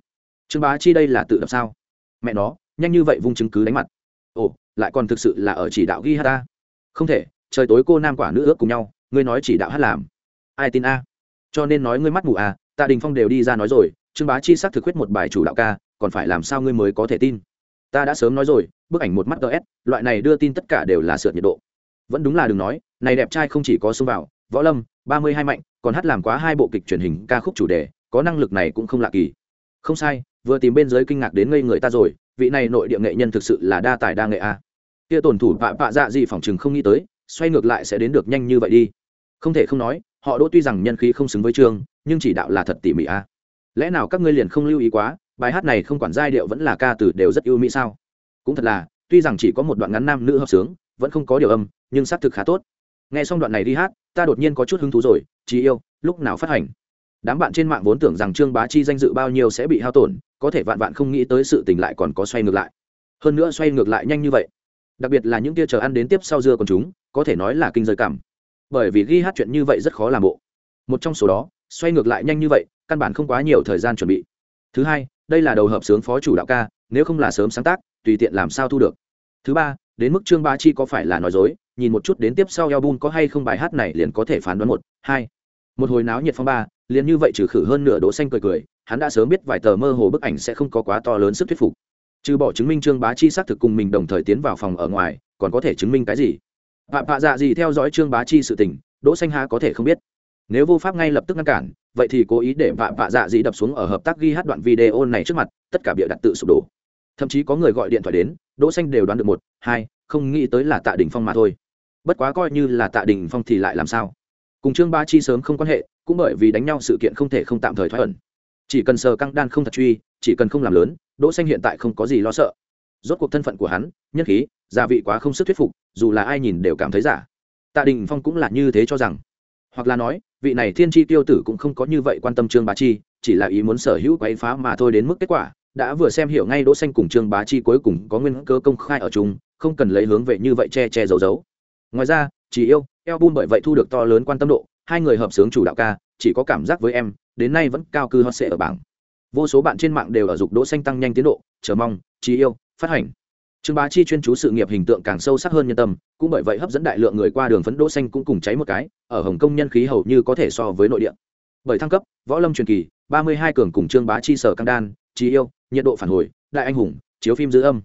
Trương Bá Chi đây là tự đập sao? Mẹ nó, nhanh như vậy vung chứng cứ đánh mặt. Ồ, lại còn thực sự là ở chỉ đạo ghi hát ta. Không thể, trời tối cô nam quả nữ ước cùng nhau, ngươi nói chỉ đạo hát làm. Ai tin a? Cho nên nói ngươi mắt mù à, tạ đình phong đều đi ra nói rồi, trương bá chi sắc thực huyết một bài chủ đạo ca, còn phải làm sao ngươi mới có thể tin? Ta đã sớm nói rồi, bức ảnh một mắt gs loại này đưa tin tất cả đều là sượt nhiệt độ. Vẫn đúng là đừng nói, này đẹp trai không chỉ có xông vào, võ lâm, ba mươi hai mạnh, còn hát làm quá hai bộ kịch truyền hình ca khúc chủ đề, có năng lực này cũng không lạ kỳ. Không sai, vừa tìm bên giới kinh ngạc đến ngây người ta rồi, vị này nội địa nghệ nhân thực sự là đa tài đa nghệ a. Kia tổn thủ vạ vạ dạ gì phỏng chừng không nghĩ tới, xoay ngược lại sẽ đến được nhanh như vậy đi. Không thể không nói họ đỗ tuy rằng nhân khí không xứng với trương, nhưng chỉ đạo là thật tỉ mỉ a lẽ nào các ngươi liền không lưu ý quá, bài hát này không quản giai điệu vẫn là ca từ đều rất ưu mỹ sao? Cũng thật là, tuy rằng chỉ có một đoạn ngắn nam nữ hợp sướng, vẫn không có điều âm, nhưng xác thực khá tốt. Nghe xong đoạn này đi hát, ta đột nhiên có chút hứng thú rồi chỉ yêu, lúc nào phát hành? Đám bạn trên mạng vốn tưởng rằng trương bá chi danh dự bao nhiêu sẽ bị hao tổn, có thể vạn vạn không nghĩ tới sự tình lại còn có xoay ngược lại. Hơn nữa xoay ngược lại nhanh như vậy. Đặc biệt là những kia chờ ăn đến tiếp sau dưa còn chúng, có thể nói là kinh giới cảm bởi vì ghi hát chuyện như vậy rất khó làm bộ. Một trong số đó, xoay ngược lại nhanh như vậy, căn bản không quá nhiều thời gian chuẩn bị. Thứ hai, đây là đầu hợp sướng phó chủ đạo ca, nếu không là sớm sáng tác, tùy tiện làm sao thu được. Thứ ba, đến mức trương ba chi có phải là nói dối, nhìn một chút đến tiếp sau album có hay không bài hát này liền có thể phán đoán một, hai. Một hồi náo nhiệt phong ba, liền như vậy trừ khử hơn nửa đỗ xanh cười cười, hắn đã sớm biết vài tờ mơ hồ bức ảnh sẽ không có quá to lớn sức thuyết phục. Trừ bỏ chứng minh trương bá chi xác thực cùng mình đồng thời tiến vào phòng ở ngoài, còn có thể chứng minh cái gì? Vạn Vạ Dạ gì theo dõi Trương Bá Chi sự tình, Đỗ Xanh Há có thể không biết. Nếu vô pháp ngay lập tức ngăn cản, vậy thì cố ý để Vạn Vạ Dạ gì đập xuống ở hợp tác ghi hát đoạn video này trước mặt, tất cả bịa đặt tự sụp đổ. Thậm chí có người gọi điện thoại đến, Đỗ Xanh đều đoán được một, hai, không nghĩ tới là Tạ Đình Phong mà thôi. Bất quá coi như là Tạ Đình Phong thì lại làm sao? Cùng Trương Bá Chi sớm không quan hệ, cũng bởi vì đánh nhau sự kiện không thể không tạm thời thoái ẩn. Chỉ cần sờ căng đan không thật truy, chỉ cần không làm lớn, Đỗ Xanh hiện tại không có gì lo sợ rốt cuộc thân phận của hắn, nhân khí, gia vị quá không sức thuyết phục, dù là ai nhìn đều cảm thấy giả. Tạ đình phong cũng là như thế cho rằng. Hoặc là nói, vị này thiên tri tiêu tử cũng không có như vậy quan tâm trương bá chi, chỉ là ý muốn sở hữu quấy phá mà thôi đến mức kết quả, đã vừa xem hiểu ngay đỗ xanh cùng trương bá chi cuối cùng có nguyên cơ công khai ở chung, không cần lấy hướng về như vậy che che giấu giấu. Ngoài ra, chỉ yêu album bởi vậy thu được to lớn quan tâm độ, hai người hợp sướng chủ đạo ca, chỉ có cảm giác với em, đến nay vẫn cao cư hot sẽ ở bảng. Vô số bạn trên mạng đều ở dục đỗ xanh tăng nhanh tiến độ, chờ mong, chỉ yêu phát hành. Trương bá chi chuyên chú sự nghiệp hình tượng càng sâu sắc hơn nhân tâm, cũng bởi vậy hấp dẫn đại lượng người qua đường phấn đỗ xanh cũng cùng cháy một cái, ở hồng kông nhân khí hầu như có thể so với nội địa. Bởi thăng cấp, võ lâm truyền kỳ, ba mươi hai cường cùng trương bá chi sở căng đan trí yêu, nhiệt độ phản hồi, đại anh hùng, chiếu phim giữ âm.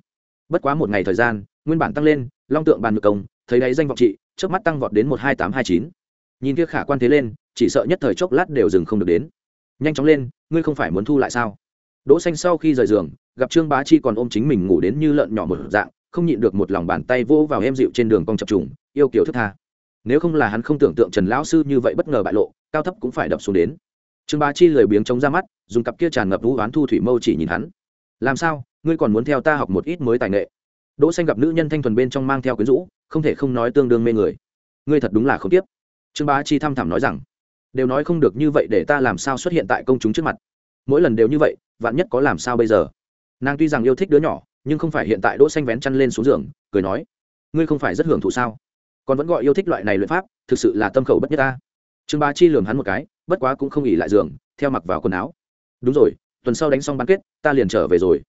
Bất quá một ngày thời gian, nguyên bản tăng lên, long tượng bàn ngược công, thấy đáy danh vọng trị trước mắt tăng vọt đến một hai tám hai chín. Nhìn kia khả quan thế lên, chỉ sợ nhất thời chốc lát đều dừng không được đến. Nhanh chóng lên, ngươi không phải muốn thu lại sao? Đỗ xanh sau khi rời giường, gặp trương bá chi còn ôm chính mình ngủ đến như lợn nhỏ một dạng, không nhịn được một lòng bàn tay vỗ vào em dịu trên đường cong chập trùng, yêu kiều thức tha. Nếu không là hắn không tưởng tượng trần lão sư như vậy bất ngờ bại lộ, cao thấp cũng phải đập xuống đến. Trương bá chi lười biếng chống ra mắt, dùng cặp kia tràn ngập vũ oán thu thủy mâu chỉ nhìn hắn. Làm sao? Ngươi còn muốn theo ta học một ít mới tài nghệ? Đỗ xanh gặp nữ nhân thanh thuần bên trong mang theo quyến rũ, không thể không nói tương đương mê người. Ngươi thật đúng là không tiếp trương bá chi thăm thẳm nói rằng. Đều nói không được như vậy để ta làm sao xuất hiện tại công chúng trước mặt. Mỗi lần đều như vậy vạn nhất có làm sao bây giờ? Nàng tuy rằng yêu thích đứa nhỏ, nhưng không phải hiện tại đỗ xanh vén chăn lên xuống giường, cười nói, ngươi không phải rất hưởng thụ sao? Còn vẫn gọi yêu thích loại này luyện pháp, thực sự là tâm khẩu bất nhất ta. Trương ba chi lườm hắn một cái, bất quá cũng không nghỉ lại giường, theo mặc vào quần áo. Đúng rồi, tuần sau đánh xong bán kết, ta liền trở về rồi.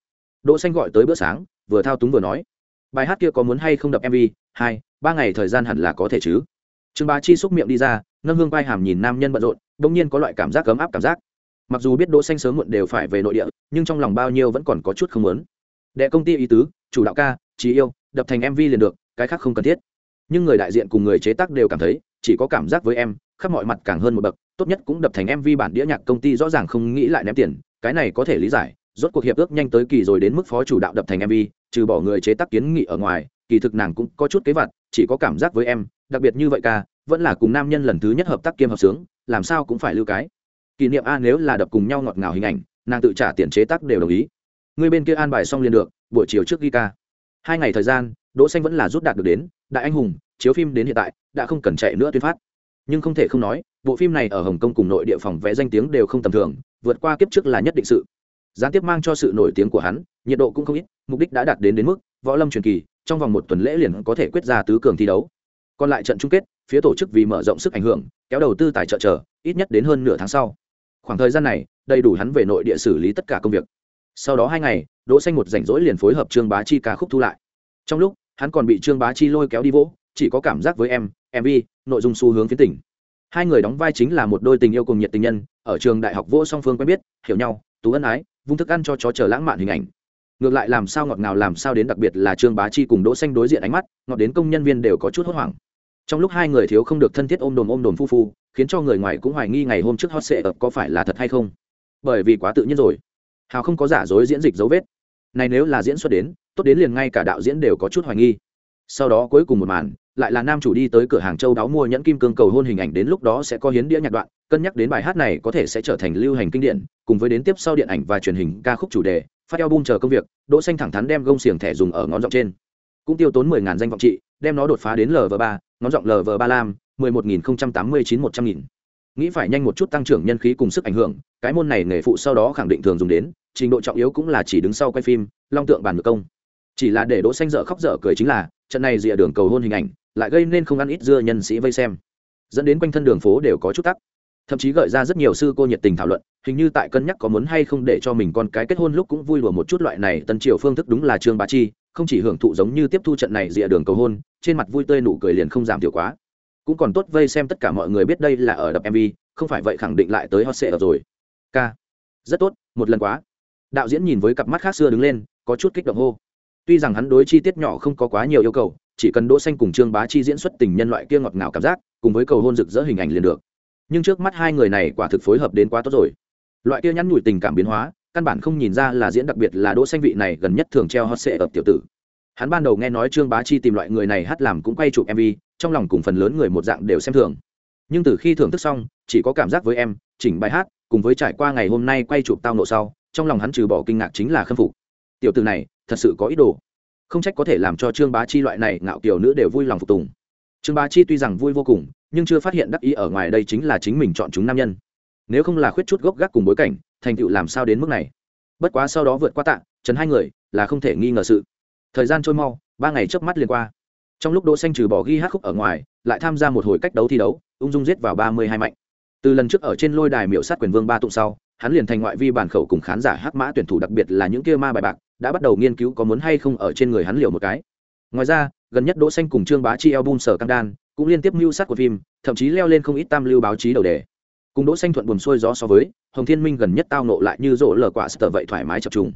Đỗ xanh gọi tới bữa sáng, vừa thao túng vừa nói, bài hát kia có muốn hay không đập mv hai, ba ngày thời gian hẳn là có thể chứ. Trương bá chi xúc miệng đi ra, ngâm hương vai hàm nhìn nam nhân bận rộn đ ỗ n g nhiên có loại cảm giác ấm áp cảm giác mặc dù biết đỗ xanh sớm muộn đều phải về nội địa, nhưng trong lòng bao nhiêu vẫn còn có chút không muốn. Đệ công ty ý tứ, chủ đạo ca, trí yêu, đập thành mv liền được, cái khác không cần thiết. Nhưng người đại diện cùng người chế tác đều cảm thấy, chỉ có cảm giác với em, khắp mọi mặt càng hơn một bậc, tốt nhất cũng đập thành mv bản đĩa nhạc công ty rõ ràng không nghĩ lại ném tiền, cái này có thể lý giải, rốt cuộc hiệp ước nhanh tới kỳ rồi đến mức phó chủ đạo đập thành mv trừ bỏ người chế tác kiến nghị ở ngoài, kỳ thực nàng cũng có chút kế vặt, chỉ có cảm giác với em, đặc biệt như vậy ca, vẫn là cùng nam nhân lần thứ nhất hợp tác kiêm hợp sướng, làm sao cũng phải lưu cái kỷ niệm a nếu là đập cùng nhau ngọt ngào hình ảnh, nàng tự trả tiền chế tác đều đồng ý. Người bên kia an bài xong liền được, buổi chiều trước ghi ca. Hai ngày thời gian, đỗ xanh vẫn là rút đạt được đến, đại anh hùng, chiếu phim đến hiện tại, đã không cần chạy nữa tuyên phát. Nhưng không thể không nói, bộ phim này ở hồng kông cùng nội địa phòng vẽ danh tiếng đều không tầm thường, vượt qua kiếp trước là nhất định sự. Gián tiếp mang cho sự nổi tiếng của hắn, nhiệt độ cũng không ít, mục đích đã đạt đến đến mức, võ lâm truyền kỳ, trong vòng một tuần lễ liền có thể quyết ra tứ cường thi đấu. Còn lại trận chung kết, phía tổ chức vì mở rộng sức ảnh hưởng, kéo đầu tư tài trợ chờ, ít nhất đến hơn nửa tháng sau khoảng thời gian này, đầy đủ hắn về nội địa xử lý tất cả công việc. Sau đó hai ngày, đỗ xanh một rảnh rỗi liền phối hợp trương bá chi ca khúc thu lại. Trong lúc, hắn còn bị trương bá chi lôi kéo đi vỗ, chỉ có cảm giác với em mv nội dung xu hướng phiến tỉnh. Hai người đóng vai chính là một đôi tình yêu cùng nhiệt tình nhân, ở trường đại học vô song phương quen biết, hiểu nhau, tú ân ái, vung thức ăn cho chó chờ lãng mạn hình ảnh. Ngược lại làm sao ngọt ngào, làm sao đến đặc biệt là trương bá chi cùng đỗ xanh đối diện ánh mắt, ngọt đến công nhân viên đều có chút hốt hoảng trong lúc hai người thiếu không được thân thiết ôm đồm ôm đồm phu phu, khiến cho người ngoài cũng hoài nghi ngày hôm trước hot sệ ập có phải là thật hay không. Bởi vì quá tự nhiên rồi. Hào không có giả dối diễn dịch dấu vết. Này nếu là diễn xuất đến, tốt đến liền ngay cả đạo diễn đều có chút hoài nghi. Sau đó cuối cùng một màn, lại là nam chủ đi tới cửa hàng châu đáo mua nhẫn kim cương cầu hôn hình ảnh đến lúc đó sẽ có hiến đĩa nhạc đoạn, cân nhắc đến bài hát này có thể sẽ trở thành lưu hành kinh điển, cùng với đến tiếp sau điện ảnh và truyền hình ca khúc chủ đề, phát album chờ công việc, đỗ xanh thẳng thắn đem gông xiềng thẻ dùng ở ngón giọng trên. Cũng tiêu tốn mười ngàn danh vọng trị đem nó đột phá đến lv ba, ngón giọng lv ba lam, mười một nghìn không trăm tám mươi chín một trăm nghìn. Nghĩ phải nhanh một chút tăng trưởng nhân khí cùng sức ảnh hưởng, cái môn này nghề phụ sau đó khẳng định thường dùng đến, trình độ trọng yếu cũng là chỉ đứng sau quay phim, long tượng bàn ngược công. Chỉ là để đỗ xanh dở khóc dở cười chính là, trận này dìa đường cầu hôn hình ảnh, lại gây nên không ăn ít dưa nhân sĩ vây xem. Dẫn đến quanh thân đường phố đều có chút tắc. Thậm chí gợi ra rất nhiều sư cô nhiệt tình thảo luận, hình như tại cân nhắc có muốn hay không để cho mình con cái kết hôn lúc cũng vui đùa một chút loại này tân triều phương thức đúng là trương bá chi không chỉ hưởng thụ giống như tiếp thu trận này dịa đường cầu hôn, trên mặt vui tươi nụ cười liền không giảm thiểu quá. Cũng còn tốt vây xem tất cả mọi người biết đây là ở đập mv không phải vậy khẳng định lại tới hot sệ rồi. K rất tốt, một lần quá. Đạo diễn nhìn với cặp mắt khác xưa đứng lên, có chút kích động hô. Tuy rằng hắn đối chi tiết nhỏ không có quá nhiều yêu cầu, chỉ cần đỗ xanh cùng trương bá chi diễn xuất tình nhân loại kia ngọt ngào cảm giác, cùng với cầu hôn rực rỡ hình ảnh liền được. Nhưng trước mắt hai người này quả thực phối hợp đến quá tốt rồi. Loại kia nhắn nhủi tình cảm biến hóa căn bản không nhìn ra là diễn đặc biệt là đỗ xanh vị này gần nhất thường treo hot sệ ập tiểu tử. Hắn ban đầu nghe nói trương bá chi tìm loại người này hát làm cũng quay chụp mv trong lòng cùng phần lớn người một dạng đều xem thường. Nhưng từ khi thưởng thức xong, chỉ có cảm giác với em, chỉnh bài hát, cùng với trải qua ngày hôm nay quay chụp tao nộ sau, trong lòng hắn trừ bỏ kinh ngạc chính là khâm phục. Tiểu tử này, thật sự có ý đồ. Không trách có thể làm cho trương bá chi loại này ngạo kiều nữ đều vui lòng phục tùng. Trương bá chi tuy rằng vui vô cùng, nhưng chưa phát hiện đắc ý ở ngoài đây chính là chính mình chọn chúng nam nhân. Nếu không là khuyết chút gốc gác cùng bối cảnh thành tựu làm sao đến mức này? Bất quá sau đó vượt qua tạ, trần hai người là không thể nghi ngờ sự. Thời gian trôi mau, ba ngày trước mắt liền qua. Trong lúc đỗ xanh trừ bỏ ghi hát khúc ở ngoài, lại tham gia một hồi cách đấu thi đấu, ung dung giết vào ba mươi hai mạnh. Từ lần trước ở trên lôi đài miểu sát quyền vương ba tụng sau, hắn liền thành ngoại vi bản khẩu cùng khán giả hắc mã tuyển thủ đặc biệt là những kia ma bài bạc, đã bắt đầu nghiên cứu có muốn hay không ở trên người hắn liều một cái. Ngoài ra, gần nhất đỗ xanh cùng trương bá chi album sở cam đan cũng liên tiếp mưu sát của phim, thậm chí leo lên không ít tam lưu báo chí đầu đề cùng đỗ xanh thuận buồn xuôi gió so với, hồng thiên minh gần nhất tao nộ lại như rỗ lở quả sờ vậy thoải mái chập trùng.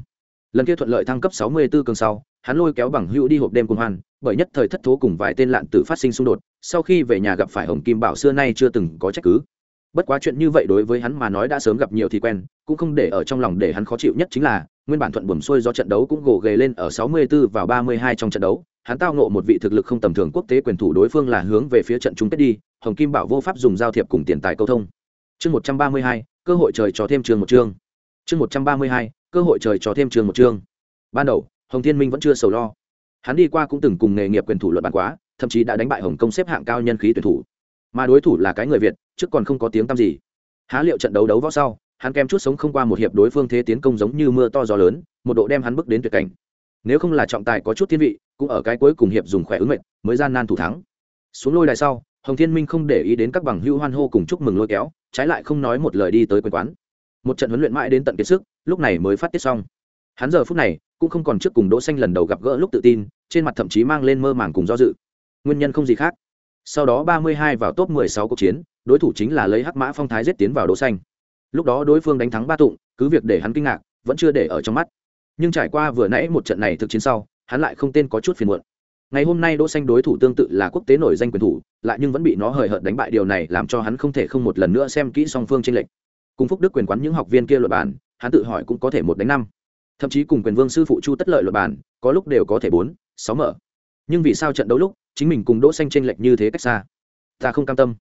Lần kia thuận lợi thăng cấp 64 cường sau, hắn lôi kéo bằng hữu đi hộp đêm cùng hoan bởi nhất thời thất thố cùng vài tên lạn tử phát sinh xung đột, sau khi về nhà gặp phải hồng kim bảo xưa nay chưa từng có trách cứ. Bất quá chuyện như vậy đối với hắn mà nói đã sớm gặp nhiều thì quen, cũng không để ở trong lòng để hắn khó chịu nhất chính là, nguyên bản thuận buồm xuôi do trận đấu cũng gồ ghề lên ở 64 vào 32 trong trận đấu. Hắn tao ngộ một vị thực lực không tầm thường quốc tế quyền thủ đối phương là hướng về phía trận chung kết đi, hồng kim bảo vô pháp dùng giao thiệp cùng tiền tài câu thông chương 132, cơ hội trời cho thêm trường một chương. Chương 132, cơ hội trời cho thêm trường một chương. Ban đầu hồng thiên minh vẫn chưa sầu lo. Hắn đi qua cũng từng cùng nghề nghiệp quyền thủ luận bàn quá thậm chí đã đánh bại hồng công xếp hạng cao nhân khí tuyển thủ. Mà đối thủ là cái người việt trước còn không có tiếng tăm gì. Há liệu trận đấu đấu võ sau hắn kèm chút sống không qua một hiệp đối phương thế tiến công giống như mưa to gió lớn một độ đem hắn bước đến tuyệt cảnh. Nếu không là trọng tài có chút thiên vị cũng ở cái cuối cùng hiệp dùng khỏe ứng mệnh mới gian nan thủ thắng. Xuống lôi đài sau hồng thiên minh không để ý đến các bằng hữu hoan hô cùng chúc mừng lôi kéo, trái lại không nói một lời đi tới quán quán. Một trận huấn luyện mãi đến tận kiệt sức, lúc này mới phát tiết xong. Hắn giờ phút này cũng không còn trước cùng đỗ xanh lần đầu gặp gỡ lúc tự tin, trên mặt thậm chí mang lên mơ màng cùng do dự. Nguyên nhân không gì khác. Sau đó ba mươi hai vào top mười sáu cuộc chiến, đối thủ chính là lấy hắc mã phong thái giết tiến vào đỗ xanh. Lúc đó đối phương đánh thắng ba tụng, cứ việc để hắn kinh ngạc, vẫn chưa để ở trong mắt. Nhưng trải qua vừa nãy một trận này thực chiến sau, hắn lại không tên có chút phiền muộn ngày hôm nay đỗ xanh đối thủ tương tự là quốc tế nổi danh quyền thủ, lại nhưng vẫn bị nó hời hợt đánh bại điều này làm cho hắn không thể không một lần nữa xem kỹ song phương trên lệnh cùng phúc đức quyền quán những học viên kia luật bản hắn tự hỏi cũng có thể một đánh năm. Thậm chí cùng quyền vương sư phụ chu tất lợi luật bản có lúc đều có thể bốn, sáu mở. Nhưng vì sao trận đấu lúc, chính mình cùng đỗ xanh trên lệnh như thế cách xa? Ta không cam tâm.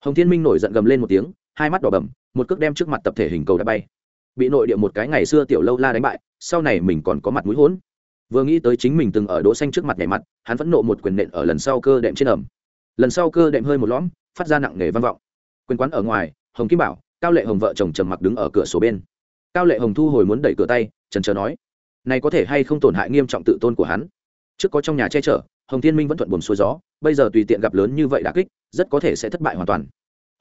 Hồng thiên minh nổi giận gầm lên một tiếng, hai mắt đỏ bầm, một cước đem trước mặt tập thể hình cầu đã bay. Bị nội địa một cái ngày xưa tiểu lâu la đánh bại, sau này mình còn có mặt mũi hỗn vừa nghĩ tới chính mình từng ở đỗ xanh trước mặt nhảy mặt, hắn vẫn nộ một quyền nện ở lần sau cơ đệm trên ẩm. Lần sau cơ đệm hơi một lõm, phát ra nặng nề vang vọng. Quyền quán ở ngoài, hồng kim bảo, cao lệ hồng vợ chồng trầm mặc đứng ở cửa sổ bên. Cao lệ hồng thu hồi muốn đẩy cửa tay trần trờ nói, này có thể hay không tổn hại nghiêm trọng tự tôn của hắn? Trước có trong nhà che chở, hồng thiên minh vẫn thuận buồn xuôi gió, bây giờ tùy tiện gặp lớn như vậy đã kích, rất có thể sẽ thất bại hoàn toàn.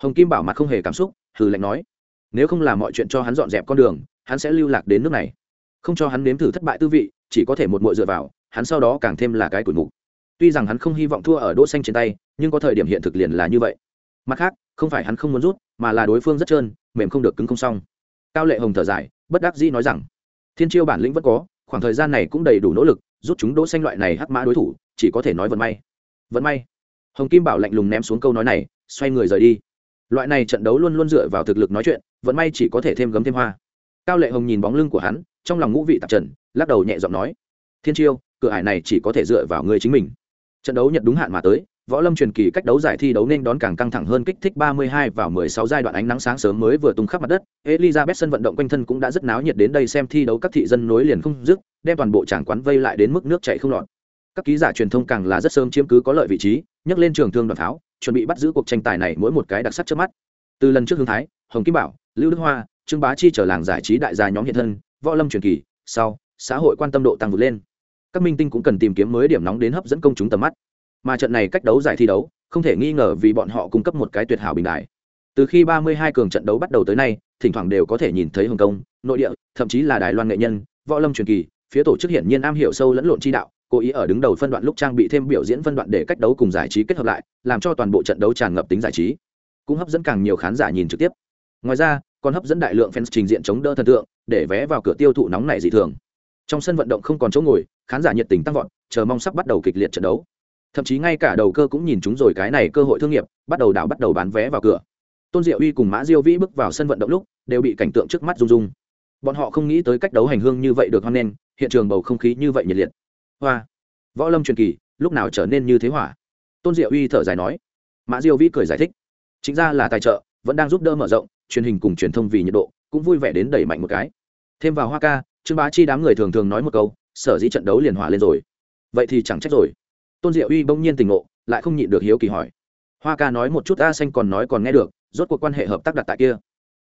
Hồng kim bảo mặt không hề cảm xúc, hừ lạnh nói, nếu không làm mọi chuyện cho hắn dọn dẹp con đường, hắn sẽ lưu lạc đến nước này không cho hắn nếm thử thất bại tư vị, chỉ có thể một mội dựa vào, hắn sau đó càng thêm là cái tuổi mục. Tuy rằng hắn không hy vọng thua ở đỗ xanh trên tay, nhưng có thời điểm hiện thực liền là như vậy. Mặt khác, không phải hắn không muốn rút, mà là đối phương rất trơn, mềm không được cứng không xong. Cao lệ hồng thở dài, bất đắc dĩ nói rằng, thiên chiêu bản lĩnh vẫn có, khoảng thời gian này cũng đầy đủ nỗ lực, rút chúng đỗ xanh loại này hắc mã đối thủ, chỉ có thể nói vận may. Vận may? Hồng kim bảo lạnh lùng ném xuống câu nói này, xoay người rời đi. Loại này trận đấu luôn luôn dựa vào thực lực nói chuyện, vận may chỉ có thể thêm gấm thêm hoa. Cao lệ hồng nhìn bóng lưng của hắn trong lòng ngũ vị tạp trần, lắc đầu nhẹ giọng nói, thiên chiêu, cửa ải này chỉ có thể dựa vào người chính mình. Trận đấu nhận đúng hạn mà tới, võ lâm truyền kỳ cách đấu giải thi đấu nên đón càng căng thẳng hơn kích thích 32 vào 16 giai đoạn ánh nắng sáng sớm mới vừa tung khắp mặt đất. Elizabeth sân vận động quanh thân cũng đã rất náo nhiệt đến đây xem thi đấu các thị dân nối liền không dứt, đem toàn bộ tràng quán vây lại đến mức nước chảy không lọt. Các ký giả truyền thông càng là rất sớm chiếm cứ có lợi vị trí, nhấc lên trường thương đoàn pháo, chuẩn bị bắt giữ cuộc tranh tài này mỗi một cái đặc sắc trước mắt. Từ lần trước hương thái, hồng kim bảo, lưu đức hoa, trương bá chi trở làng giải trí đại gia nhóm hiện thân võ lâm truyền kỳ, sau, xã hội quan tâm độ tăng vượt lên. Các minh tinh cũng cần tìm kiếm mới điểm nóng đến hấp dẫn công chúng tầm mắt. Mà trận này cách đấu giải thi đấu, không thể nghi ngờ vì bọn họ cung cấp một cái tuyệt hảo bình đại. Từ khi 32 cường trận đấu bắt đầu tới nay, thỉnh thoảng đều có thể nhìn thấy hồng kông, nội địa, thậm chí là đài loan nghệ nhân, võ lâm truyền kỳ, phía tổ chức hiển nhiên am hiểu sâu lẫn lộn chi đạo, cố ý ở đứng đầu phân đoạn lúc trang bị thêm biểu diễn phân đoạn để cách đấu cùng giải trí kết hợp lại, làm cho toàn bộ trận đấu tràn ngập tính giải trí. Cũng hấp dẫn càng nhiều khán giả nhìn trực tiếp. Ngoài ra, còn hấp dẫn đại lượng fans trình diện chống đỡ thần tượng để vé vào cửa tiêu thụ nóng này dị thường. Trong sân vận động không còn chỗ ngồi, khán giả nhiệt tình tăng vọt, chờ mong sắp bắt đầu kịch liệt trận đấu. Thậm chí ngay cả đầu cơ cũng nhìn chúng rồi cái này cơ hội thương nghiệp, bắt đầu đảo bắt đầu bán vé vào cửa. Tôn diệu uy cùng mã diêu vĩ bước vào sân vận động lúc, đều bị cảnh tượng trước mắt rung rung. Bọn họ không nghĩ tới cách đấu hành hương như vậy được hoan nghênh, hiện trường bầu không khí như vậy nhiệt liệt. Hoa! Võ lâm truyền kỳ, lúc nào trở nên như thế hỏa? Tôn diệu uy thở dài nói. Mã diêu vĩ cười giải thích. Chính ra là tài trợ, vẫn đang giúp đỡ mở rộng, truyền hình cùng truyền thông vì nhiệt độ cũng vui vẻ đến đẩy mạnh một cái. Thêm vào hoa ca, trương bá chi đám người thường thường nói một câu, sở dĩ trận đấu liền hỏa lên rồi. Vậy thì chẳng trách rồi. Tôn diệu uy bỗng nhiên tình ngộ, lại không nhịn được hiếu kỳ hỏi. Hoa ca nói một chút a xanh còn nói còn nghe được, rốt cuộc quan hệ hợp tác đặt tại kia.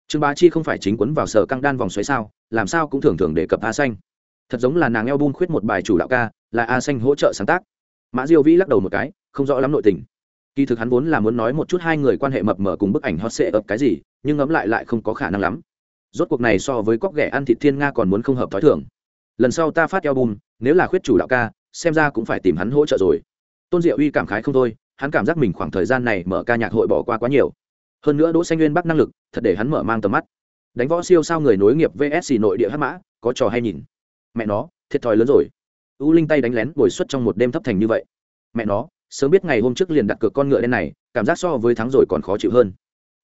Trương bá chi không phải chính quấn vào sở căng đan vòng xoáy sao, làm sao cũng thường thường đề cập a xanh. Thật giống là nàng eo bun khuyết một bài chủ đạo ca, là a xanh hỗ trợ sáng tác. Mã diêu vĩ lắc đầu một cái, không rõ lắm nội tình. Kỳ thực hắn vốn là muốn nói một chút hai người quan hệ mập mờ cùng bức ảnh hot sệ ập cái gì, nhưng ngẫm lại lại không có khả năng lắm rốt cuộc này so với cóc ghẻ ăn thịt thiên nga còn muốn không hợp t h ó i thường. Lần sau ta phát album, nếu là khuyết chủ đạo ca, xem ra cũng phải tìm hắn hỗ trợ rồi. Tôn diệu uy cảm khái không thôi, hắn cảm giác mình khoảng thời gian này mở ca nhạc hội bỏ qua quá nhiều. Hơn nữa đỗ xanh nguyên bắc năng lực, thật để hắn mở mang tầm mắt. Đánh võ siêu sao người nối nghiệp vsc nội địa hát mã, có trò hay nhìn. Mẹ nó, thiệt thòi lớn rồi. U linh tay đánh lén bồi xuất trong một đêm thấp thành như vậy. Mẹ nó, sớm biết ngày hôm trước liền đặt cược con ngựa đen này, cảm giác so với thắng rồi còn khó chịu hơn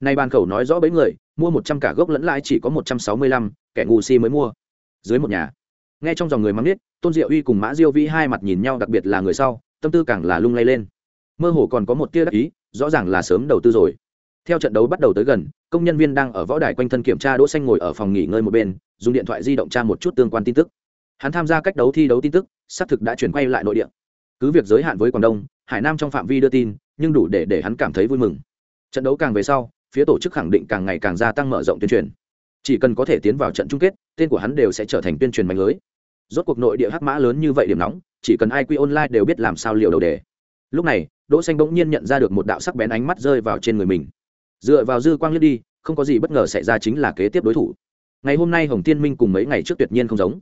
nay ban khẩu nói rõ bấy người, mua một trăm cả gốc lẫn lãi chỉ có một trăm sáu mươi lăm, kẻ ngu si mới mua. Dưới một nhà. Nghe trong dòng người mắng biết tôn diệu uy cùng mã diêu vĩ hai mặt nhìn nhau đặc biệt là người sau, tâm tư càng là lung lay lên. Mơ hồ còn có một tia đắc ý, rõ ràng là sớm đầu tư rồi. Theo trận đấu bắt đầu tới gần, công nhân viên đang ở võ đài quanh thân kiểm tra đỗ xanh ngồi ở phòng nghỉ ngơi một bên, dùng điện thoại di động tra một chút tương quan tin tức. Hắn tham gia cách đấu thi đấu tin tức, xác thực đã chuyển quay lại nội địa. Cứ việc giới hạn với quảng đông, hải nam trong phạm vi đưa tin, nhưng đủ để để hắn cảm thấy vui mừng. Trận đấu càng về sau phía tổ chức khẳng định càng ngày càng gia tăng mở rộng tuyên truyền. Chỉ cần có thể tiến vào trận chung kết, tên của hắn đều sẽ trở thành tuyên truyền mạnh lưới. Rốt cuộc nội địa hắc mã lớn như vậy điểm nóng, chỉ cần ai quy online đều biết làm sao liều đầu đề. Lúc này, đỗ xanh bỗng nhiên nhận ra được một đạo sắc bén ánh mắt rơi vào trên người mình. Dựa vào dư quang lướt đi, không có gì bất ngờ xảy ra chính là kế tiếp đối thủ. Ngày hôm nay hồng tiên minh cùng mấy ngày trước tuyệt nhiên không giống.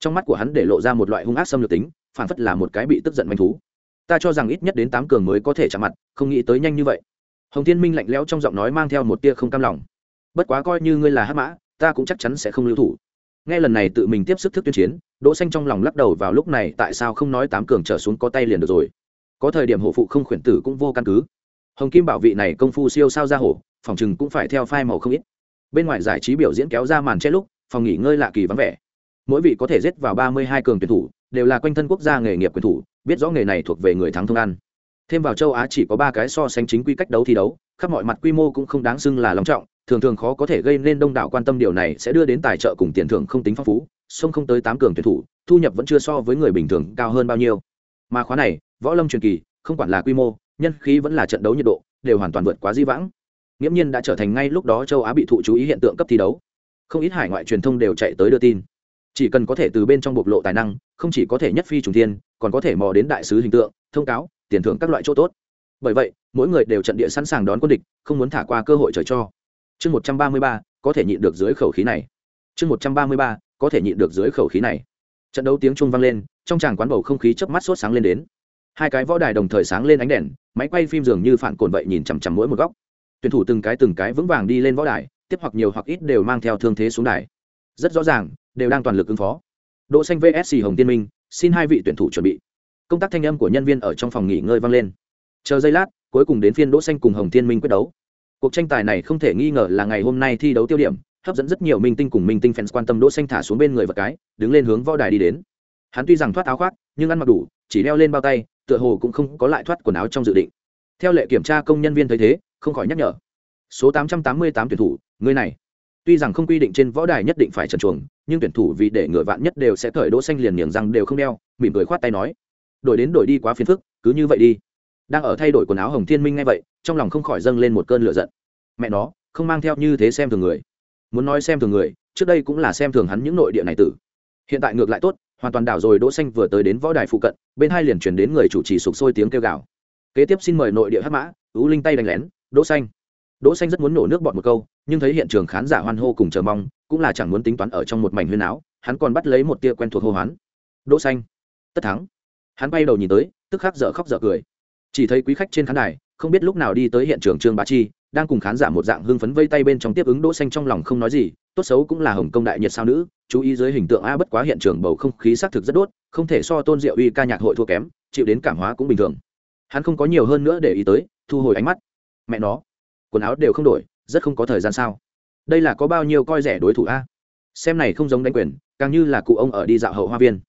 Trong mắt của hắn để lộ ra một loại hung ác xâm lược tính, phản phất là một cái bị tức giận manh thú. Ta cho rằng ít nhất đến tám cường mới có thể chạm mặt, không nghĩ tới nhanh như vậy hồng thiên minh lạnh lẽo trong giọng nói mang theo một tia không cam lòng. Bất quá coi như ngươi là hát mã, ta cũng chắc chắn sẽ không lưu thủ. Nghe lần này tự mình tiếp sức thức tuyên chiến, đỗ xanh trong lòng lắc đầu vào lúc này, tại sao không nói tám cường trở xuống có tay liền được rồi? Có thời điểm hổ phụ không khuyển tử cũng vô căn cứ. Hồng kim bảo vị này công phu siêu sao ra hổ, phòng chừng cũng phải theo phai màu không ít. Bên ngoài giải trí biểu diễn kéo ra màn che lúc, phòng nghỉ ngơi lạ kỳ vắng vẻ. Mỗi vị có thể giết vào ba mươi hai cường tuyển thủ, đều là quanh thân quốc gia nghề nghiệp quyền thủ, biết rõ nghề này thuộc về người thắng thông ăn thêm vào châu á chỉ có ba cái so sánh chính quy cách đấu thi đấu, khắp mọi mặt quy mô cũng không đáng xưng là lòng trọng, thường thường khó có thể gây nên đông đảo quan tâm điều này sẽ đưa đến tài trợ cùng tiền thưởng không tính phong phú sông không tới tám cường tuyển thủ, thu nhập vẫn chưa so với người bình thường cao hơn bao nhiêu. Mà khóa này, võ lâm truyền kỳ, không quản là quy mô, nhân khí vẫn là trận đấu nhiệt độ, đều hoàn toàn vượt quá di vãng. Nghiễm nhiên đã trở thành ngay lúc đó châu á bị thụ chú ý hiện tượng cấp thi đấu. Không ít hải ngoại truyền thông đều chạy tới đưa tin. Chỉ cần có thể từ bên trong bộc lộ tài năng, không chỉ có thể nhất phi trùng thiên, còn có thể mò đến đại sứ hình tượng, thông cáo tiền thưởng các loại chỗ tốt. Bởi vậy, mỗi người đều trận địa sẵn sàng đón quân địch, không muốn thả qua cơ hội trời cho. Chương một trăm ba mươi ba, có thể nhịn được dưới khẩu khí này. Chương một trăm ba mươi ba, có thể nhịn được dưới khẩu khí này. Trận đấu tiếng trung vang lên, trong tràng quán bầu không khí chớp mắt sốt sáng lên đến. Hai cái võ đài đồng thời sáng lên ánh đèn, máy quay phim dường như phản cồn vậy nhìn chằm chằm mỗi một góc. Tuyển thủ từng cái từng cái vững vàng đi lên võ đài, tiếp hoặc nhiều hoặc ít đều mang theo thương thế xuống đài. Rất rõ ràng, đều đang toàn lực ứng phó. Đỗ xanh vsc hồng tiên minh, xin hai vị tuyển thủ chuẩn bị công tác thanh âm của nhân viên ở trong phòng nghỉ ngơi vang lên. Chờ giây lát, cuối cùng đến phiên đỗ xanh cùng hồng Thiên minh quyết đấu. Cuộc tranh tài này không thể nghi ngờ là ngày hôm nay thi đấu tiêu điểm, hấp dẫn rất nhiều minh tinh cùng minh tinh fans quan tâm đỗ xanh thả xuống bên người vật cái, đứng lên hướng võ đài đi đến. Hắn tuy rằng thoát áo khoác, nhưng ăn mặc đủ, chỉ đeo lên bao tay, tựa hồ cũng không có lại thoát quần áo trong dự định. Theo lệ kiểm tra công nhân viên thấy thế, không khỏi nhắc nhở. Số 888 tuyển thủ, người này. Tuy rằng không quy định trên võ đài nhất định phải trần chuồng nhưng tuyển thủ vì để ngựa vạn nhất đều sẽ cởi đỗ xanh liền niềng răng đều không đeo, mỉm cười khoát tay nói đổi đến đổi đi quá phiền phức, cứ như vậy đi. Đang ở thay đổi quần áo hồng thiên minh ngay vậy, trong lòng không khỏi dâng lên một cơn lửa giận. Mẹ nó, không mang theo như thế xem thường người. Muốn nói xem thường người, trước đây cũng là xem thường hắn những nội địa này tử. Hiện tại ngược lại tốt, hoàn toàn đảo rồi đỗ xanh vừa tới đến võ đài phụ cận, bên hai liền truyền đến người chủ trì sục sôi tiếng kêu gào. Kế tiếp xin mời nội địa hắc mã ú linh tay đánh lén, đỗ xanh. Đỗ xanh rất muốn nổ nước bọt một câu, nhưng thấy hiện trường khán giả hoan hô cùng chờ mong, cũng là chẳng muốn tính toán ở trong một mảnh huyên áo, hắn còn bắt lấy một tia quen thuộc hô hoán. Đỗ xanh. Tất thắng hắn bay đầu nhìn tới, tức khắc dở khóc dở cười. Chỉ thấy quý khách trên khán đài, không biết lúc nào đi tới hiện trường trương bá chi, đang cùng khán giả một dạng hưng phấn vây tay bên trong tiếp ứng đỗ xanh trong lòng không nói gì, tốt xấu cũng là hồng công đại nhiệt sao nữ, chú ý dưới hình tượng a bất quá hiện trường bầu không khí xác thực rất đốt, không thể so tôn diệu uy ca nhạc hội thua kém, chịu đến cảm hóa cũng bình thường. Hắn không có nhiều hơn nữa để ý tới, thu hồi ánh mắt. Mẹ nó, quần áo đều không đổi, rất không có thời gian sao? Đây là có bao nhiêu coi rẻ đối thủ a? Xem này không giống đánh quyền, càng như là cụ ông ở đi dạo hậu hoa viên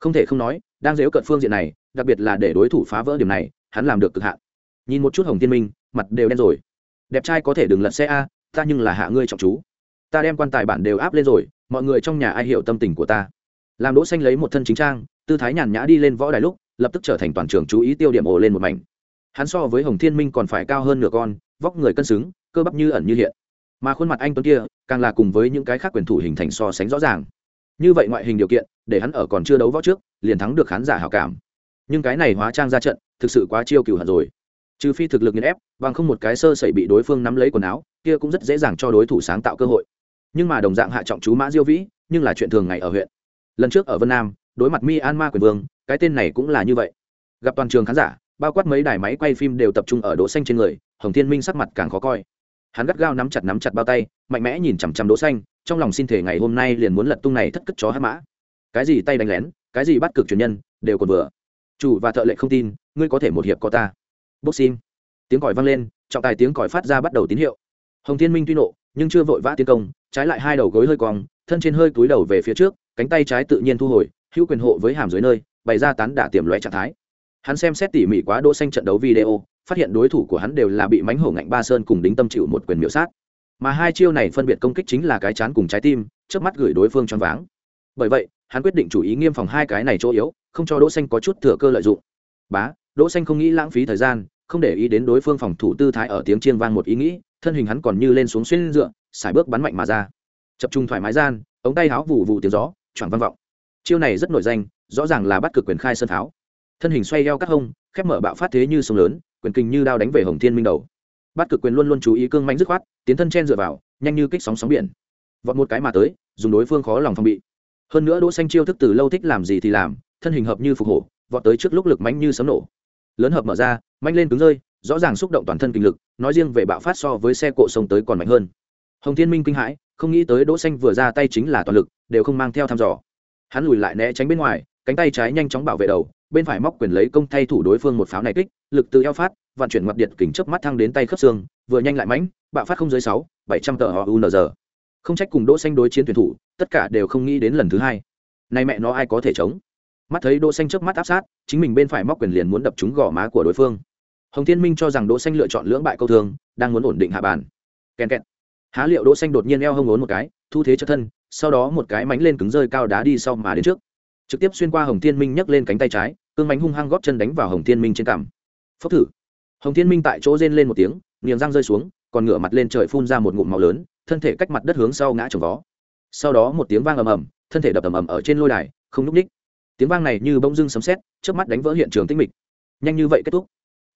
không thể không nói, đang dếu cận phương diện này, đặc biệt là để đối thủ phá vỡ điểm này, hắn làm được cực hạn. Nhìn một chút hồng tiên minh, mặt đều đen rồi. Đẹp trai có thể đừng lật xe a, ta nhưng là hạ ngươi trọng chú. Ta đem quan tài bản đều áp lên rồi, mọi người trong nhà ai hiểu tâm tình của ta. Làm đỗ xanh lấy một thân chính trang, tư thái nhàn nhã đi lên võ đài lúc, lập tức trở thành toàn trường chú ý tiêu điểm ồ lên một mảnh. Hắn so với hồng thiên minh còn phải cao hơn nửa con, vóc người cân xứng, cơ bắp như ẩn như hiện. Mà khuôn mặt anh tuấn kia, càng là cùng với những cái khác quyền thủ hình thành so sánh rõ ràng. Như vậy ngoại hình điều kiện để hắn ở còn chưa đấu võ trước, liền thắng được khán giả hảo cảm. Nhưng cái này hóa trang ra trận, thực sự quá chiêu cừu hận rồi. Trừ phi thực lực nghiền ép, bằng không một cái sơ sẩy bị đối phương nắm lấy quần áo, kia cũng rất dễ dàng cho đối thủ sáng tạo cơ hội. Nhưng mà đồng dạng hạ trọng chú mã diêu vĩ, nhưng là chuyện thường ngày ở huyện. Lần trước ở vân nam, đối mặt myanmar quyền vương, cái tên này cũng là như vậy. Gặp toàn trường khán giả, bao quát mấy đài máy quay phim đều tập trung ở đỗ xanh trên người, hồng thiên minh sắc mặt càng khó coi. Hắn gắt gao nắm chặt nắm chặt bao tay, mạnh mẽ nhìn chằm chằm đỗ xanh, trong lòng xin thể ngày hôm nay liền muốn lật tung này thất cất chó hắc mã cái gì tay đánh lén, cái gì bắt cực truyền nhân, đều còn vừa. Chủ và thợ lệ không tin, ngươi có thể một hiệp có ta. Boxing. Tiếng còi vang lên, trọng tài tiếng còi phát ra bắt đầu tín hiệu. Hồng thiên minh tuy nộ, nhưng chưa vội vã tiến công, trái lại hai đầu gối hơi cong, thân trên hơi cúi đầu về phía trước, cánh tay trái tự nhiên thu hồi, hữu quyền hộ với hàm dưới nơi, bày ra tán đả tiềm lóe trạng thái. Hắn xem xét tỉ mỉ quá đỗ xanh trận đấu video, phát hiện đối thủ của hắn đều là bị mánh hổ ngạnh ba sơn cùng đính tâm chịu một quyền miểu sát. Mà hai chiêu này phân biệt công kích chính là cái chán cùng trái tim trước mắt gửi đối phương choáng váng bởi vậy, hắn quyết định chủ ý nghiêm phòng hai cái này chỗ yếu, không cho đỗ xanh có chút thừa cơ lợi dụng. Bá, đỗ xanh không nghĩ lãng phí thời gian, không để ý đến đối phương phòng thủ tư thái ở tiếng chiên vang một ý nghĩ, thân hình hắn còn như lên xuống xuyên dựa xài bước bắn mạnh mà ra. Chập trung thoải mái gian, ống tay háo vụ vụ tiếng gió, choảng vang vọng. Chiêu này rất nổi danh, rõ ràng là bắt cực quyền khai sơn tháo. Thân hình xoay eo cắt hông, khép mở bạo phát thế như sông lớn, quyền kình như đao đánh về hồng thiên minh đầu. Bắt cực quyền luôn luôn chú ý cương manh dứt khoát, tiến thân chen dựa vào, nhanh như kích sóng sóng biển. Vọt một cái mà tới, dùng đối phương khó lòng phòng bị hơn nữa đỗ xanh chiêu thức từ lâu thích làm gì thì làm, thân hình hợp như phục hổ, vọt tới trước lúc lực mãnh như sấm nổ. Lớn hợp mở ra mạnh lên cứng rơi, rõ ràng xúc động toàn thân kinh lực, nói riêng về bạo phát so với xe cộ sông tới còn mạnh hơn. Hồng thiên minh kinh hãi, không nghĩ tới đỗ xanh vừa ra tay chính là toàn lực, đều không mang theo thăm dò. Hắn lùi lại né tránh bên ngoài, cánh tay trái nhanh chóng bảo vệ đầu, bên phải móc quyền lấy công thay thủ đối phương một pháo này kích, lực từ eo phát, vận chuyển ngoặt điện kình chớp mắt thăng đến tay khớp xương, vừa nhanh lại mãnh, bạo phát không dưới sáu, bảy trăm tờ họ giờ không trách cùng đỗ xanh đối chiến tuyển thủ, tất cả đều không nghĩ đến lần thứ hai. Nay mẹ nó ai có thể chống? Mắt thấy đỗ xanh chớp mắt áp sát, chính mình bên phải móc quyền liền muốn đập trúng gò má của đối phương. Hồng thiên minh cho rằng đỗ xanh lựa chọn lưỡng bại câu thường, đang muốn ổn định hạ bàn. Kèn kẹt. Há liệu đỗ xanh đột nhiên eo hông ốn một cái, thu thế cho thân, sau đó một cái mánh lên cứng rơi cao đá đi sau mà đến trước. Trực tiếp xuyên qua hồng thiên minh nhấc lên cánh tay trái, cương mánh hung hăng góp chân đánh vào hồng thiên minh trên cằm. Phốc thử. Hồng thiên minh tại chỗ rên lên một tiếng niềng răng rơi xuống còn ngửa mặt lên trời phun ra một ngụm máu lớn, thân thể cách mặt đất hướng sau ngã trồng vó. Sau đó một tiếng vang ầm ầm, thân thể đập ầm ầm ở trên lôi đài, không núp ních. Tiếng vang này như bông dưng sấm sét trước mắt đánh vỡ hiện trường tinh mịch. Nhanh như vậy kết thúc.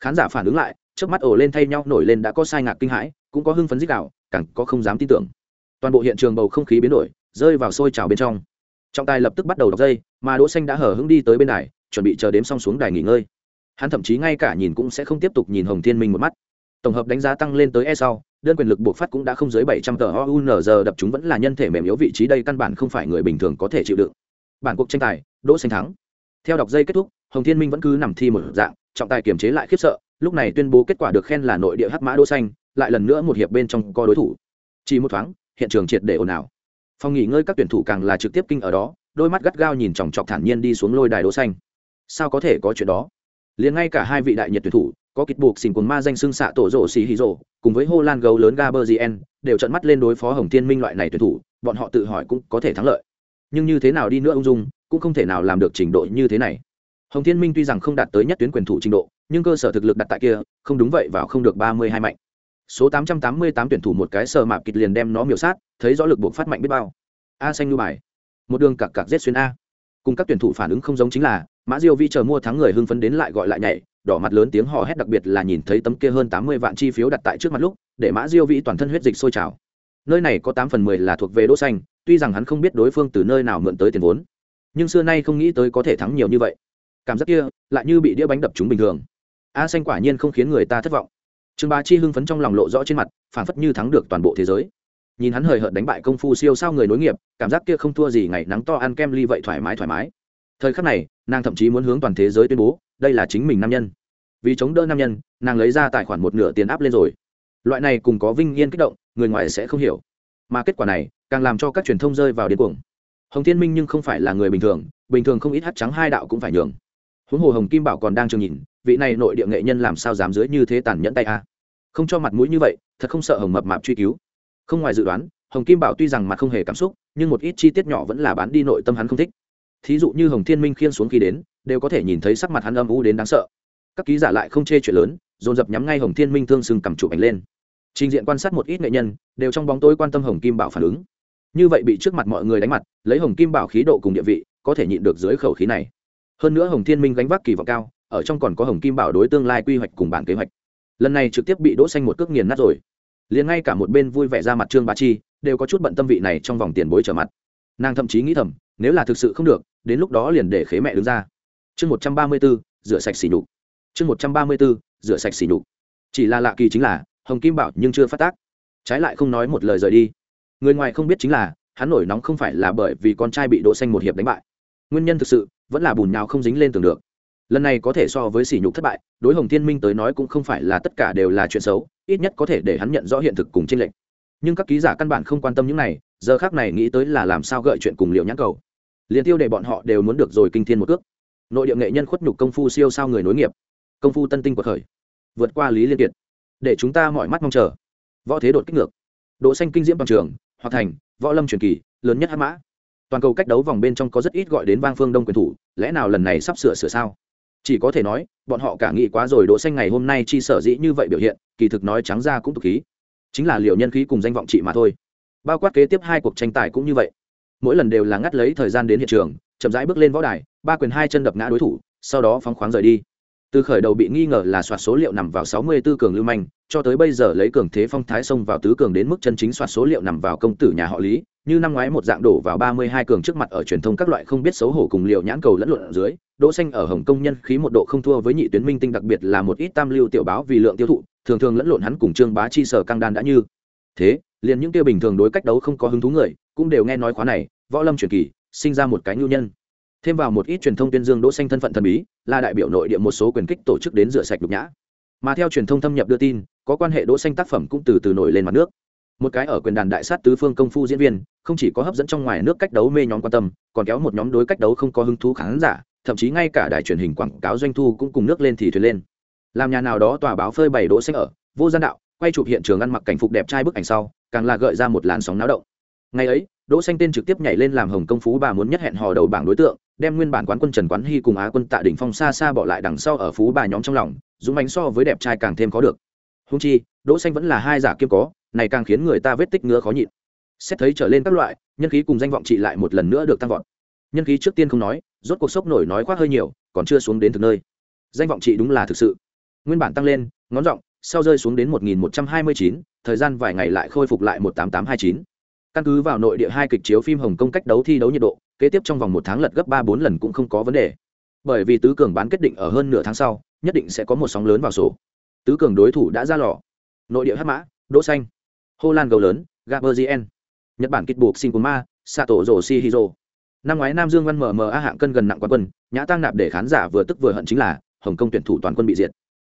Khán giả phản ứng lại trước mắt ổ lên thay nhau nổi lên đã có sai ngạc kinh hãi, cũng có hưng phấn dích đạo càng có không dám tin tưởng. Toàn bộ hiện trường bầu không khí biến đổi, rơi vào sôi trào bên trong. Trọng tài lập tức bắt đầu đọc dây, mà đỗ xanh đã hở hững đi tới bên đài, chuẩn bị chờ đếm xong xuống đài nghỉ ngơi. Hắn thậm chí ngay cả nhìn cũng sẽ không tiếp tục nhìn hồng thiên minh một mắt tổng hợp đánh giá tăng lên tới e sau đơn quyền lực buộc phát cũng đã không dưới 700 tờ OUNZ đập chúng vẫn là nhân thể mềm yếu vị trí đây căn bản không phải người bình thường có thể chịu đựng. Bản cuộc tranh tài, Đỗ Xanh thắng. Theo đọc dây kết thúc, Hồng Thiên Minh vẫn cứ nằm thi một dạng, trọng tài kiềm chế lại khiếp sợ, lúc này tuyên bố kết quả được khen là nội địa hắc mã Đỗ Xanh, lại lần nữa một hiệp bên trong co đối thủ. Chỉ một thoáng, hiện trường triệt để ồn ào. Phòng nghỉ ngơi các tuyển thủ càng là trực tiếp kinh ở đó, đôi mắt gắt gao nhìn chòng chọc thản nhiên đi xuống lôi đài Đỗ Xanh. Sao có thể có chuyện đó? liền ngay cả hai vị đại nhiệt tuyển thủ có kịch buộc xỉn cuồng ma danh xưng xạ tổ rổ xì hì rổ, cùng với hô lan gấu lớn gaberzien đều trận mắt lên đối phó hồng thiên minh loại này tuyển thủ, bọn họ tự hỏi cũng có thể thắng lợi. Nhưng như thế nào đi nữa ung dung, cũng không thể nào làm được trình độ như thế này. Hồng thiên minh tuy rằng không đạt tới nhất tuyến quyền thủ trình độ, nhưng cơ sở thực lực đặt tại kia, không đúng vậy vào không được ba mươi hai mạnh. Số tám trăm tám mươi tám tuyển thủ một cái sờ mạp kịch liền đem nó miểu sát, thấy rõ lực buộc phát mạnh biết bao. A xanh lưu bài. Một đường cặc cặc rét xuyên a. Cùng các tuyển thủ phản ứng không giống chính là mã diêu vi chờ mua thắng người hưng phấn đến lại gọi lại nhảy, đỏ mặt lớn tiếng hò hét đặc biệt là nhìn thấy tấm kia hơn tám mươi vạn chi phiếu đặt tại trước mặt lúc, để mã diêu vi toàn thân huyết dịch sôi trào. Nơi này có tám phần mười là thuộc về đỗ xanh, tuy rằng hắn không biết đối phương từ nơi nào mượn tới tiền vốn, nhưng xưa nay không nghĩ tới có thể thắng nhiều như vậy. Cảm giác kia lại như bị đĩa bánh đập chúng bình thường. A xanh quả nhiên không khiến người ta thất vọng. Trương bá chi hưng phấn trong lòng lộ rõ trên mặt phản phất như thắng được toàn bộ thế giới. Nhìn hắn hời hợt đánh bại công phu siêu sao người nối nghiệp, cảm giác kia không thua gì ngày nắng to ăn kem ly vậy thoải mái thoải mái thời khắc này, nàng thậm chí muốn hướng toàn thế giới tuyên bố, đây là chính mình nam nhân. Vì chống đỡ nam nhân, nàng lấy ra tài khoản một nửa tiền áp lên rồi. Loại này cùng có vinh yên kích động, người ngoài sẽ không hiểu. Mà kết quả này, càng làm cho các truyền thông rơi vào điên cuồng. Hồng thiên minh nhưng không phải là người bình thường bình thường không ít hát trắng hai đạo cũng phải nhường. Huống hồ hồng kim bảo còn đang trường nhìn, vị này nội địa nghệ nhân làm sao dám dưới như thế tàn nhẫn tay a? Không cho mặt mũi như vậy, thật không sợ hồng mập mạp truy cứu. Không ngoài dự đoán, hồng kim bảo tuy rằng mặt không hề cảm xúc, nhưng một ít chi tiết nhỏ vẫn là bán đi nội tâm hắn không thích thí dụ như hồng thiên minh khiên xuống khi đến, đều có thể nhìn thấy sắc mặt hắn âm u đến đáng sợ. Các ký giả lại không chê chuyện lớn, dồn dập nhắm ngay hồng thiên minh thương sừng cầm chụp ảnh lên. Trình diện quan sát một ít nghệ nhân, đều trong bóng tối quan tâm hồng kim bảo phản ứng. Như vậy bị trước mặt mọi người đánh mặt, lấy hồng kim bảo khí độ cùng địa vị, có thể nhịn được dưới khẩu khí này. Hơn nữa hồng thiên minh gánh vác kỳ vọng cao, ở trong còn có hồng kim bảo đối tương lai quy hoạch cùng bản kế hoạch. Lần này trực tiếp bị đỗ xanh một cước nghiền nát rồi. Liền ngay cả một bên vui vẻ ra mặt trương bá chi, đều có chút bận tâm vị này trong vòng tiền bối trở mặt. Nàng thậm chí nghĩ thầm, nếu là thực sự không được đến lúc đó liền để khế mẹ đứng ra. Chương một trăm ba mươi b ố rửa sạch xỉ nhục. Chương một trăm ba mươi b ố rửa sạch xỉ nhục. Chỉ là lạ kỳ chính là, hồng kim bảo nhưng chưa phát tác. Trái lại không nói một lời rời đi. Người ngoài không biết chính là, hắn nổi nóng không phải là bởi vì con trai bị đỗ xanh một hiệp đánh bại. Nguyên nhân thực sự, vẫn là bùn nhào không dính lên tường được. Lần này có thể so với sỉ nhục thất bại, đối hồng thiên minh tới nói cũng không phải là tất cả đều là chuyện xấu, ít nhất có thể để hắn nhận rõ hiện thực cùng trên lệnh. nhưng các ký giả căn bản không quan tâm những này, giờ khác này nghĩ tới là làm sao gợi chuyện cùng liệu nhãn cầu liền tiêu để bọn họ đều muốn được rồi kinh thiên một cước. Nội địa nghệ nhân khuất nhục công phu siêu sao người nối nghiệp. Công phu tân tinh của khởi. Vượt qua lý liên kiệt. Để chúng ta mọi mắt mong chờ. Võ thế đột kích ngược. Độ xanh kinh diễm bằng trường hoặc thành, võ lâm truyền kỳ, lớn nhất hát mã. Toàn cầu cách đấu vòng bên trong có rất ít gọi đến vang phương đông quyền thủ, lẽ nào lần này sắp sửa sửa sao? Chỉ có thể nói, bọn họ cả nghĩ quá rồi đỗ xanh ngày hôm nay chi sở dĩ như vậy biểu hiện, kỳ thực nói trắng ra cũng tục khí. Chính là liệu nhân khí cùng danh vọng trị mà thôi. Bao quát kế tiếp hai cuộc tranh tài cũng như vậy mỗi lần đều là ngắt lấy thời gian đến hiện trường, chậm rãi bước lên võ đài, ba quyền hai chân đập ngã đối thủ, sau đó phóng khoáng rời đi. Từ khởi đầu bị nghi ngờ là soạt số liệu nằm vào 64 cường lưu manh, cho tới bây giờ lấy cường thế phong thái xông vào tứ cường đến mức chân chính soạt số liệu nằm vào công tử nhà họ lý, như năm ngoái một dạng đổ vào 32 cường trước mặt ở truyền thông các loại không biết xấu hổ cùng liệu nhãn cầu lẫn lộn ở dưới, đỗ xanh ở hồng công nhân khí một độ không thua với nhị tuyến minh tinh đặc biệt là một ít tam lưu tiểu báo vì lượng tiêu thụ, thường thường lẫn lộn hắn cùng trương bá chi, sở căng đan đã như thế, liền những tiêu bình thường đối cách đấu không có hứng thú người cũng đều nghe nói khóa này, võ lâm truyền kỳ, sinh ra một cái nhu nhân. Thêm vào một ít truyền thông tuyên dương đỗ xanh thân phận thần bí, là đại biểu nội địa một số quyền kích tổ chức đến rửa sạch nhục nhã. Mà theo truyền thông thâm nhập đưa tin, có quan hệ đỗ xanh tác phẩm cũng từ từ nổi lên mặt nước. Một cái ở quyền đàn đại sát tứ phương công phu diễn viên, không chỉ có hấp dẫn trong ngoài nước cách đấu mê nhóm quan tâm, còn kéo một nhóm đối cách đấu không có hứng thú khán giả, thậm chí ngay cả đài truyền hình quảng cáo doanh thu cũng cùng nước lên thì thuyền lên. Làm nhà nào đó tòa báo phơi bày đỗ xanh ở, vô gian đạo, quay chụp hiện trường ăn mặc cảnh phục đẹp trai bức ảnh sau, càng là gợi ra một làn sóng náo động ngày ấy đỗ xanh tên trực tiếp nhảy lên làm hồng công phú bà muốn nhất hẹn hò đầu bảng đối tượng đem nguyên bản quán quân trần quán hy cùng á quân tạ đỉnh phong xa xa bỏ lại đằng sau ở phú bà nhóm trong lòng dũng bánh so với đẹp trai càng thêm có được. Húng chi đỗ xanh vẫn là hai giả kiêm có này càng khiến người ta vết tích ngứa khó nhịn. Xét thấy trở lên các loại nhân khí cùng danh vọng trị lại một lần nữa được tăng vọt. Nhân khí trước tiên không nói rốt cuộc sốc nổi nói khoác hơi nhiều còn chưa xuống đến thực nơi. Danh vọng trị đúng là thực sự. Nguyên bản tăng lên ngón rộng sau rơi xuống đến 1129, thời gian vài ngày lại khôi phục lại 18829 căn cứ vào nội địa hai kịch chiếu phim hồng kông cách đấu thi đấu nhiệt độ kế tiếp trong vòng một tháng lật gấp ba bốn lần cũng không có vấn đề bởi vì tứ cường bán kết định ở hơn nửa tháng sau nhất định sẽ có một sóng lớn vào sổ tứ cường đối thủ đã ra lò nội địa hát mã đỗ xanh Hồ Lan gấu lớn, Gaberzien. Nhật Bản kịch buộc Shinkuma, Sato Yoshihiro. Năm ngoái Nam Dương Văn MMA hạng cân gần nặng quán quân, nhã tăng nạp để khán giả vừa tức vừa hận chính là Hồng Kông tuyển thủ toàn quân bị diệt.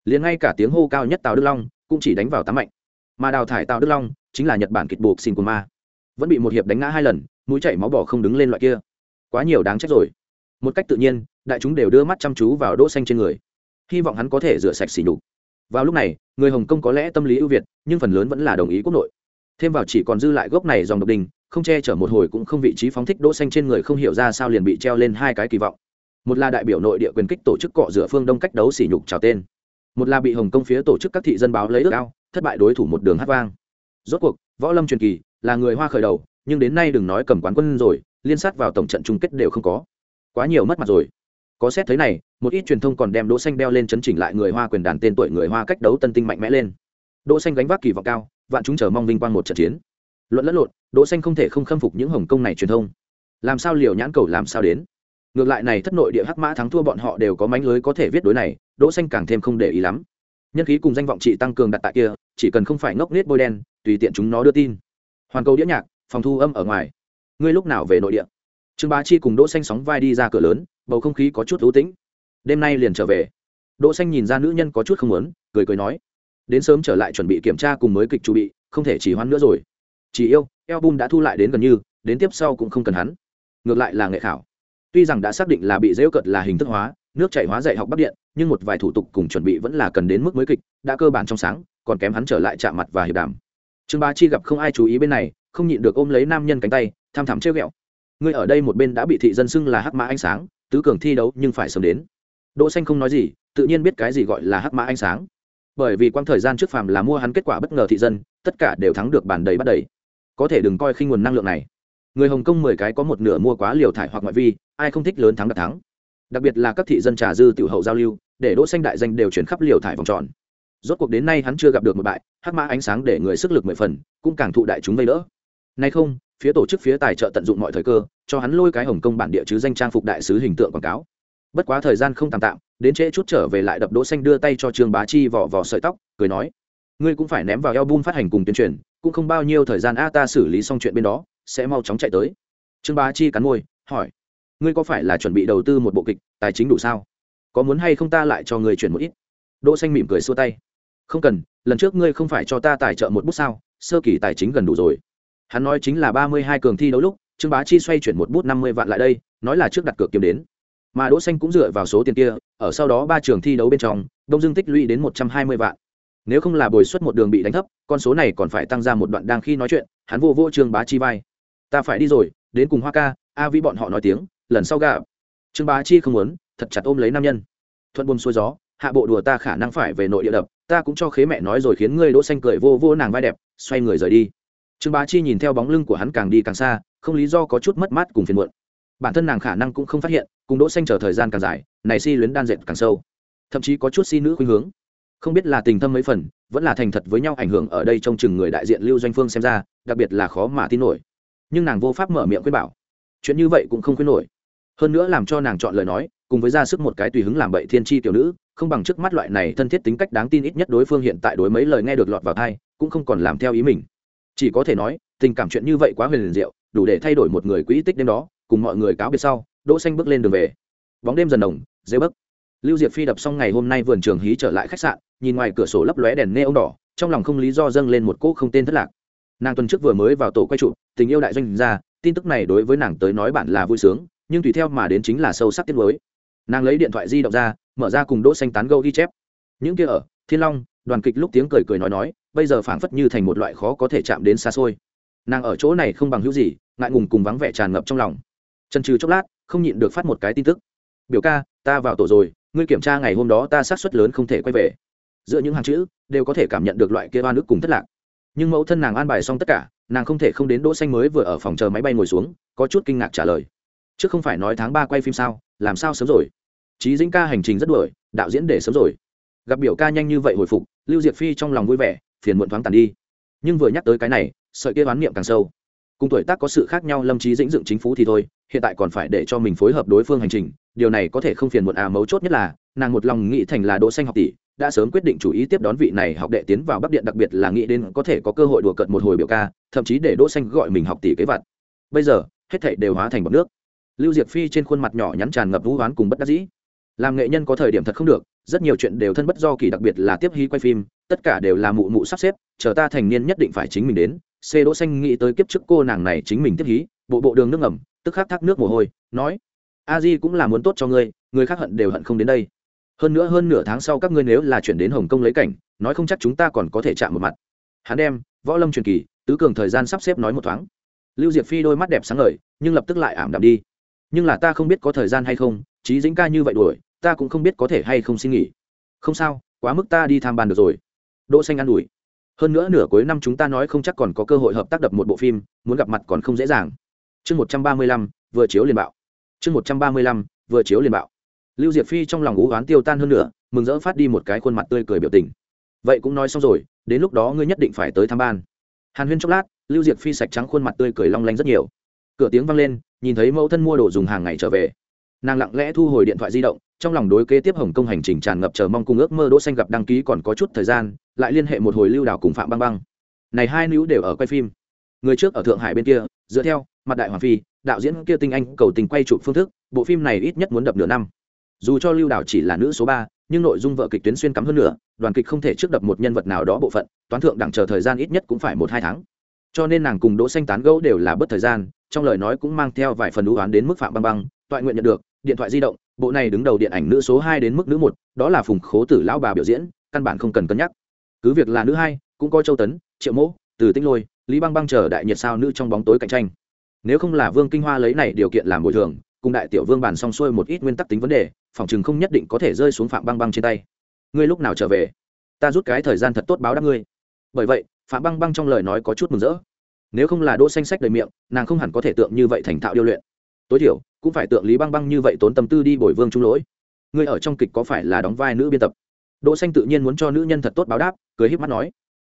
Liền ngay cả tiếng hô cao nhất Tào Đức Long cũng chỉ đánh vào tám mạnh. Mà đào thải Tào Đức Long chính là Nhật Bản kịch buộc Shinkuma. Vẫn bị một hiệp đánh ngã hai lần, mũi chảy máu bỏ không đứng lên loại kia. Quá nhiều đáng trách rồi. Một cách tự nhiên, đại chúng đều đưa mắt chăm chú vào Đỗ Xanh trên người. Hy vọng hắn có thể rửa sạch xỉ nhục vào lúc này người hồng kông có lẽ tâm lý ưu việt nhưng phần lớn vẫn là đồng ý quốc nội thêm vào chỉ còn dư lại gốc này dòng độc đình không che chở một hồi cũng không vị trí phóng thích đỗ xanh trên người không hiểu ra sao liền bị treo lên hai cái kỳ vọng một là đại biểu nội địa quyền kích tổ chức cọ rửa phương đông cách đấu xỉ nhục chào tên một là bị hồng kông phía tổ chức các thị dân báo lấy ước ao thất bại đối thủ một đường hát vang rốt cuộc võ lâm truyền kỳ là người hoa khởi đầu, nhưng đến nay đừng nói cầm quán quân rồi, liên sát vào tổng trận chung kết đều không có. Quá nhiều mất mặt rồi. Có xét thấy này, một ít truyền thông còn đem đỗ xanh đeo lên chấn chỉnh lại người hoa quyền đàn tên tuổi người hoa cách đấu tân tinh mạnh mẽ lên. Đỗ xanh gánh vác kỳ vọng cao, vạn chúng chờ mong vinh quang một trận chiến. Luận lẫn lộn, đỗ xanh không thể không khâm phục những hồng công này truyền thông. Làm sao liều nhãn cầu làm sao đến? Ngược lại này thất nội địa hắc mã thắng thua bọn họ đều có mánh lưới có thể viết đối này, đỗ xanh càng thêm không để ý lắm. Nhân khí cùng danh vọng trị tăng cường đặt tại kia, chỉ cần không phải ngốc nết bôi đen, tùy tiện chúng nó đưa tin hoàn cầu đĩa nhạc, phòng thu âm ở ngoài. Ngươi lúc nào về nội địa? Trương bá chi cùng đỗ xanh sóng vai đi ra cửa lớn, bầu không khí có chút thú tĩnh. Đêm nay liền trở về. Đỗ xanh nhìn ra nữ nhân có chút không muốn, cười cười nói, đến sớm trở lại chuẩn bị kiểm tra cùng mới kịch chuẩn bị, không thể chỉ hoãn nữa rồi. Chỉ yêu, album đã thu lại đến gần như, đến tiếp sau cũng không cần hắn. Ngược lại là nghệ khảo. Tuy rằng đã xác định là bị dễu cợt là hình thức hóa, nước chảy hóa dạy học bắc điện, nhưng một vài thủ tục cùng chuẩn bị vẫn là cần đến mức mới kịch, đã cơ bản trong sáng, còn kém hắn trở lại chạm mặt và hiệp đàm trương Bá chi gặp không ai chú ý bên này, không nhịn được ôm lấy nam nhân cánh tay, tham thảm trêu ghẹo. Ngươi ở đây một bên đã bị thị dân xưng là hắc mã ánh sáng, tứ cường thi đấu nhưng phải sớm đến. Đỗ xanh không nói gì, tự nhiên biết cái gì gọi là hắc mã ánh sáng. Bởi vì quang thời gian trước phàm là mua hắn kết quả bất ngờ thị dân, tất cả đều thắng được bản đầy bắt đầy. Có thể đừng coi khinh nguồn năng lượng này. Người hồng kông mười cái có một nửa mua quá liều thải hoặc ngoại vi, ai không thích lớn thắng đặc thắng. Đặc biệt là các thị dân trà dư tiểu hậu giao lưu, để đỗ xanh đại danh đều chuyển khắp liều thải vòng tròn rốt cuộc đến nay hắn chưa gặp được một bại, hắc mã ánh sáng để người sức lực mười phần, cũng càng thụ đại chúng vây đỡ. Nay không, phía tổ chức phía tài trợ tận dụng mọi thời cơ, cho hắn lôi cái hồng kông bản địa chứ danh trang phục đại sứ hình tượng quảng cáo. Bất quá thời gian không tạm tạm, đến trễ chút trở về lại đập đỗ xanh đưa tay cho trương bá chi vỏ vỏ sợi tóc, cười nói, ngươi cũng phải ném vào album phát hành cùng tuyên truyền, cũng không bao nhiêu thời gian a ta xử lý xong chuyện bên đó, sẽ mau chóng chạy tới. Trương bá chi cắn môi, hỏi, ngươi có phải là chuẩn bị đầu tư một bộ kịch, tài chính đủ sao? Có muốn hay không ta lại cho ngươi chuyển một ít? Đỗ xanh mỉm cười xua tay không cần, lần trước ngươi không phải cho ta tài trợ một bút sao? Sơ kỳ tài chính gần đủ rồi. Hắn nói chính là ba mươi hai cường thi đấu lúc, trương bá chi xoay chuyển một bút năm mươi vạn lại đây, nói là trước đặt cược kiếm đến. Mà đỗ xanh cũng dựa vào số tiền kia, ở sau đó ba trường thi đấu bên trong, đông dương tích lũy đến một trăm hai mươi vạn. Nếu không là bồi suất một đường bị đánh thấp, con số này còn phải tăng ra một đoạn đang khi nói chuyện, hắn vô vô trương bá chi vai. Ta phải đi rồi, đến cùng hoa ca, a vĩ bọn họ nói tiếng, lần sau gặp. Trương bá chi không muốn, thật chặt ôm lấy nam nhân. Thuận buồm xuôi gió hạ bộ đùa ta khả năng phải về nội địa đập, ta cũng cho khế mẹ nói rồi khiến ngươi đỗ xanh cười vô vô nàng vai đẹp, xoay người rời đi. Trương bá chi nhìn theo bóng lưng của hắn càng đi càng xa, không lý do có chút mất mát cùng phiền muộn. Bản thân nàng khả năng cũng không phát hiện, cùng đỗ xanh chờ thời gian càng dài, này si luyến đan dệt càng sâu. Thậm chí có chút si nữ khuynh hướng. Không biết là tình thâm mấy phần, vẫn là thành thật với nhau ảnh hưởng ở đây trong chừng người đại diện lưu doanh phương xem ra, đặc biệt là khó mà tin nổi. Nhưng nàng vô pháp mở miệng khuyên bảo. Chuyện như vậy cũng không khuyên nổi. Hơn nữa làm cho nàng chọn lời nói, cùng với ra sức một cái tùy hứng làm bậy thiên tri tiểu nữ không bằng trước mắt loại này thân thiết tính cách đáng tin ít nhất đối phương hiện tại đối mấy lời nghe được lọt vào thai cũng không còn làm theo ý mình. Chỉ có thể nói, tình cảm chuyện như vậy quá huyền liền diệu, đủ để thay đổi một người quỹ tích đêm đó, cùng mọi người cáo biệt sau, đỗ xanh bước lên đường về. Bóng đêm dần đồng, dễ bấc lưu diệp phi đập xong ngày hôm nay vườn trường hí trở lại khách sạn, nhìn ngoài cửa sổ lấp lóe đèn neon đỏ, trong lòng không lý do dâng lên một cỗ không tên thất lạc. Nàng tuần trước vừa mới vào tổ quay trụ, tình yêu đại doanh ra, tin tức này đối với nàng tới nói bản là vui sướng, nhưng tùy theo mà đến chính là sâu sắc tiếc nuối nàng lấy điện thoại di động ra, mở ra cùng đỗ xanh tán gẫu ghi chép. Những kia ở, thiên long, đoàn kịch lúc tiếng cười cười nói nói, bây giờ phảng phất như thành một loại khó có thể chạm đến xa xôi. Nàng ở chỗ này không bằng hữu gì, ngại ngùng cùng vắng vẻ tràn ngập trong lòng. Chân trừ chốc lát, không nhịn được phát một cái tin tức. Biểu ca, ta vào tổ rồi, ngươi kiểm tra ngày hôm đó ta sát suất lớn không thể quay về. Giữa những hàng chữ, đều có thể cảm nhận được loại kia oan ức cùng thất lạc. Nhưng mẫu thân nàng an bài xong tất cả, nàng không thể không đến đỗ xanh mới vừa ở phòng chờ máy bay ngồi xuống, có chút kinh ngạc trả lời. Trước không phải nói tháng ba quay phim sao? Làm sao sớm rồi? Trí dĩnh ca hành trình rất đuổi, đạo diễn để sớm rồi. Gặp biểu ca nhanh như vậy hồi phục, lưu diệp phi trong lòng vui vẻ, phiền muộn thoáng tàn đi. Nhưng vừa nhắc tới cái này, sợi kia oán niệm càng sâu. Cùng tuổi tác có sự khác nhau, lâm trí dĩnh dựng chính phủ thì thôi, hiện tại còn phải để cho mình phối hợp đối phương hành trình, điều này có thể không phiền muộn à mấu chốt nhất là, nàng một lòng nghĩ thành là đỗ xanh học tỷ, đã sớm quyết định chủ ý tiếp đón vị này học đệ tiến vào bắc điện, đặc biệt là nghĩ đến có thể có cơ hội đùa cợt một hồi biểu ca, thậm chí để đỗ xanh gọi mình học tỷ kế vật bây giờ, hết thảy đều hóa thành bọt nước lưu diệp phi trên khuôn mặt nhỏ nhắn tràn ngập vũ oán cùng bất đắc dĩ. Làm nghệ nhân có thời điểm thật không được, rất nhiều chuyện đều thân bất do kỳ, đặc biệt là tiếp Hy quay phim, tất cả đều là mụ mụ sắp xếp, chờ ta thành niên nhất định phải chính mình đến. Xê đỗ xanh nghĩ tới kiếp trước cô nàng này chính mình tiếp hí, bộ bộ đường nước ngầm, tức khắc thác nước mồ hôi, nói, a di cũng là muốn tốt cho ngươi, người khác hận đều hận không đến đây. Hơn nữa hơn nửa tháng sau các ngươi nếu là chuyển đến hồng kông lấy cảnh, nói không chắc chúng ta còn có thể chạm một mặt. Hắn đem, võ lâm truyền kỳ, tứ cường thời gian sắp xếp nói một thoáng. Lưu diệp phi đôi mắt đẹp sáng ngời, nhưng lập tức lại ảm đạm đi nhưng là ta không biết có thời gian hay không trí dĩnh ca như vậy đuổi, ta cũng không biết có thể hay không xin nghỉ. Không sao, quá mức ta đi tham bàn được rồi. Đỗ xanh ăn ủi. Hơn nữa nửa cuối năm chúng ta nói không chắc còn có cơ hội hợp tác đập một bộ phim, muốn gặp mặt còn không dễ dàng. Chương một trăm ba mươi lăm, vừa chiếu liền bạo. Chương một trăm ba mươi lăm, vừa chiếu liền bạo. Lưu diệp phi trong lòng ú oán tiêu tan hơn nữa, mừng rỡ phát đi một cái khuôn mặt tươi cười biểu tình. Vậy cũng nói xong rồi, đến lúc đó ngươi nhất định phải tới tham ban. Hàn huyên chốc lát, lưu diệp phi sạch trắng khuôn mặt tươi cười long lanh rất nhiều. Cửa tiếng vang lên nhìn thấy mẫu thân mua đồ dùng hàng ngày trở về. Nàng lặng lẽ thu hồi điện thoại di động, trong lòng đối kế tiếp hồng công hành trình tràn ngập chờ mong cung ước mơ đỗ xanh gặp đăng ký còn có chút thời gian, lại liên hệ một hồi lưu đào cùng phạm băng băng. Này hai nữ đều ở quay phim. Người trước ở thượng hải bên kia, dựa theo, mặt đại hoàng phi, đạo diễn kia tinh anh cầu tình quay chụp phương thức, bộ phim này ít nhất muốn đập nửa năm. Dù cho lưu đào chỉ là nữ số ba, nhưng nội dung vợ kịch tuyến xuyên cắm hơn nữa đoàn kịch không thể trước đập một nhân vật nào đó bộ phận, toán thượng đẳng chờ thời gian ít nhất cũng phải một hai tháng. Cho nên nàng cùng đỗ xanh tán gẫu đều là bất thời gian trong lời nói cũng mang theo vài phần ưu oán đến mức phạm băng băng, toại nguyện nhận được, điện thoại di động, bộ này đứng đầu điện ảnh nữ số hai đến mức nữ một, đó là phùng khố tử lão bà biểu diễn, căn bản không cần cân nhắc. Cứ việc là nữ hai, cũng coi châu tấn, triệu mỗ, từ tinh lôi, lý băng băng chờ đại nhiệt sao nữ trong bóng tối cạnh tranh. Nếu không là vương kinh hoa lấy này điều kiện làm bồi thường, cùng đại tiểu vương bàn xong xuôi một ít nguyên tắc tính vấn đề, phòng chừng không nhất định có thể rơi xuống phạm băng băng trên tay. Ngươi lúc nào trở về? Ta rút cái thời gian thật tốt báo đáp ngươi. Bởi vậy, phạm băng băng trong lời nói có chút mừng rỡ nếu không là đỗ xanh sách đầy miệng, nàng không hẳn có thể tượng như vậy thành thạo điêu luyện. Tối thiểu, cũng phải tượng lý băng băng như vậy tốn tâm tư đi bồi vương trung lỗi. Ngươi ở trong kịch có phải là đóng vai nữ biên tập? Đỗ xanh tự nhiên muốn cho nữ nhân thật tốt báo đáp, cười híp mắt nói.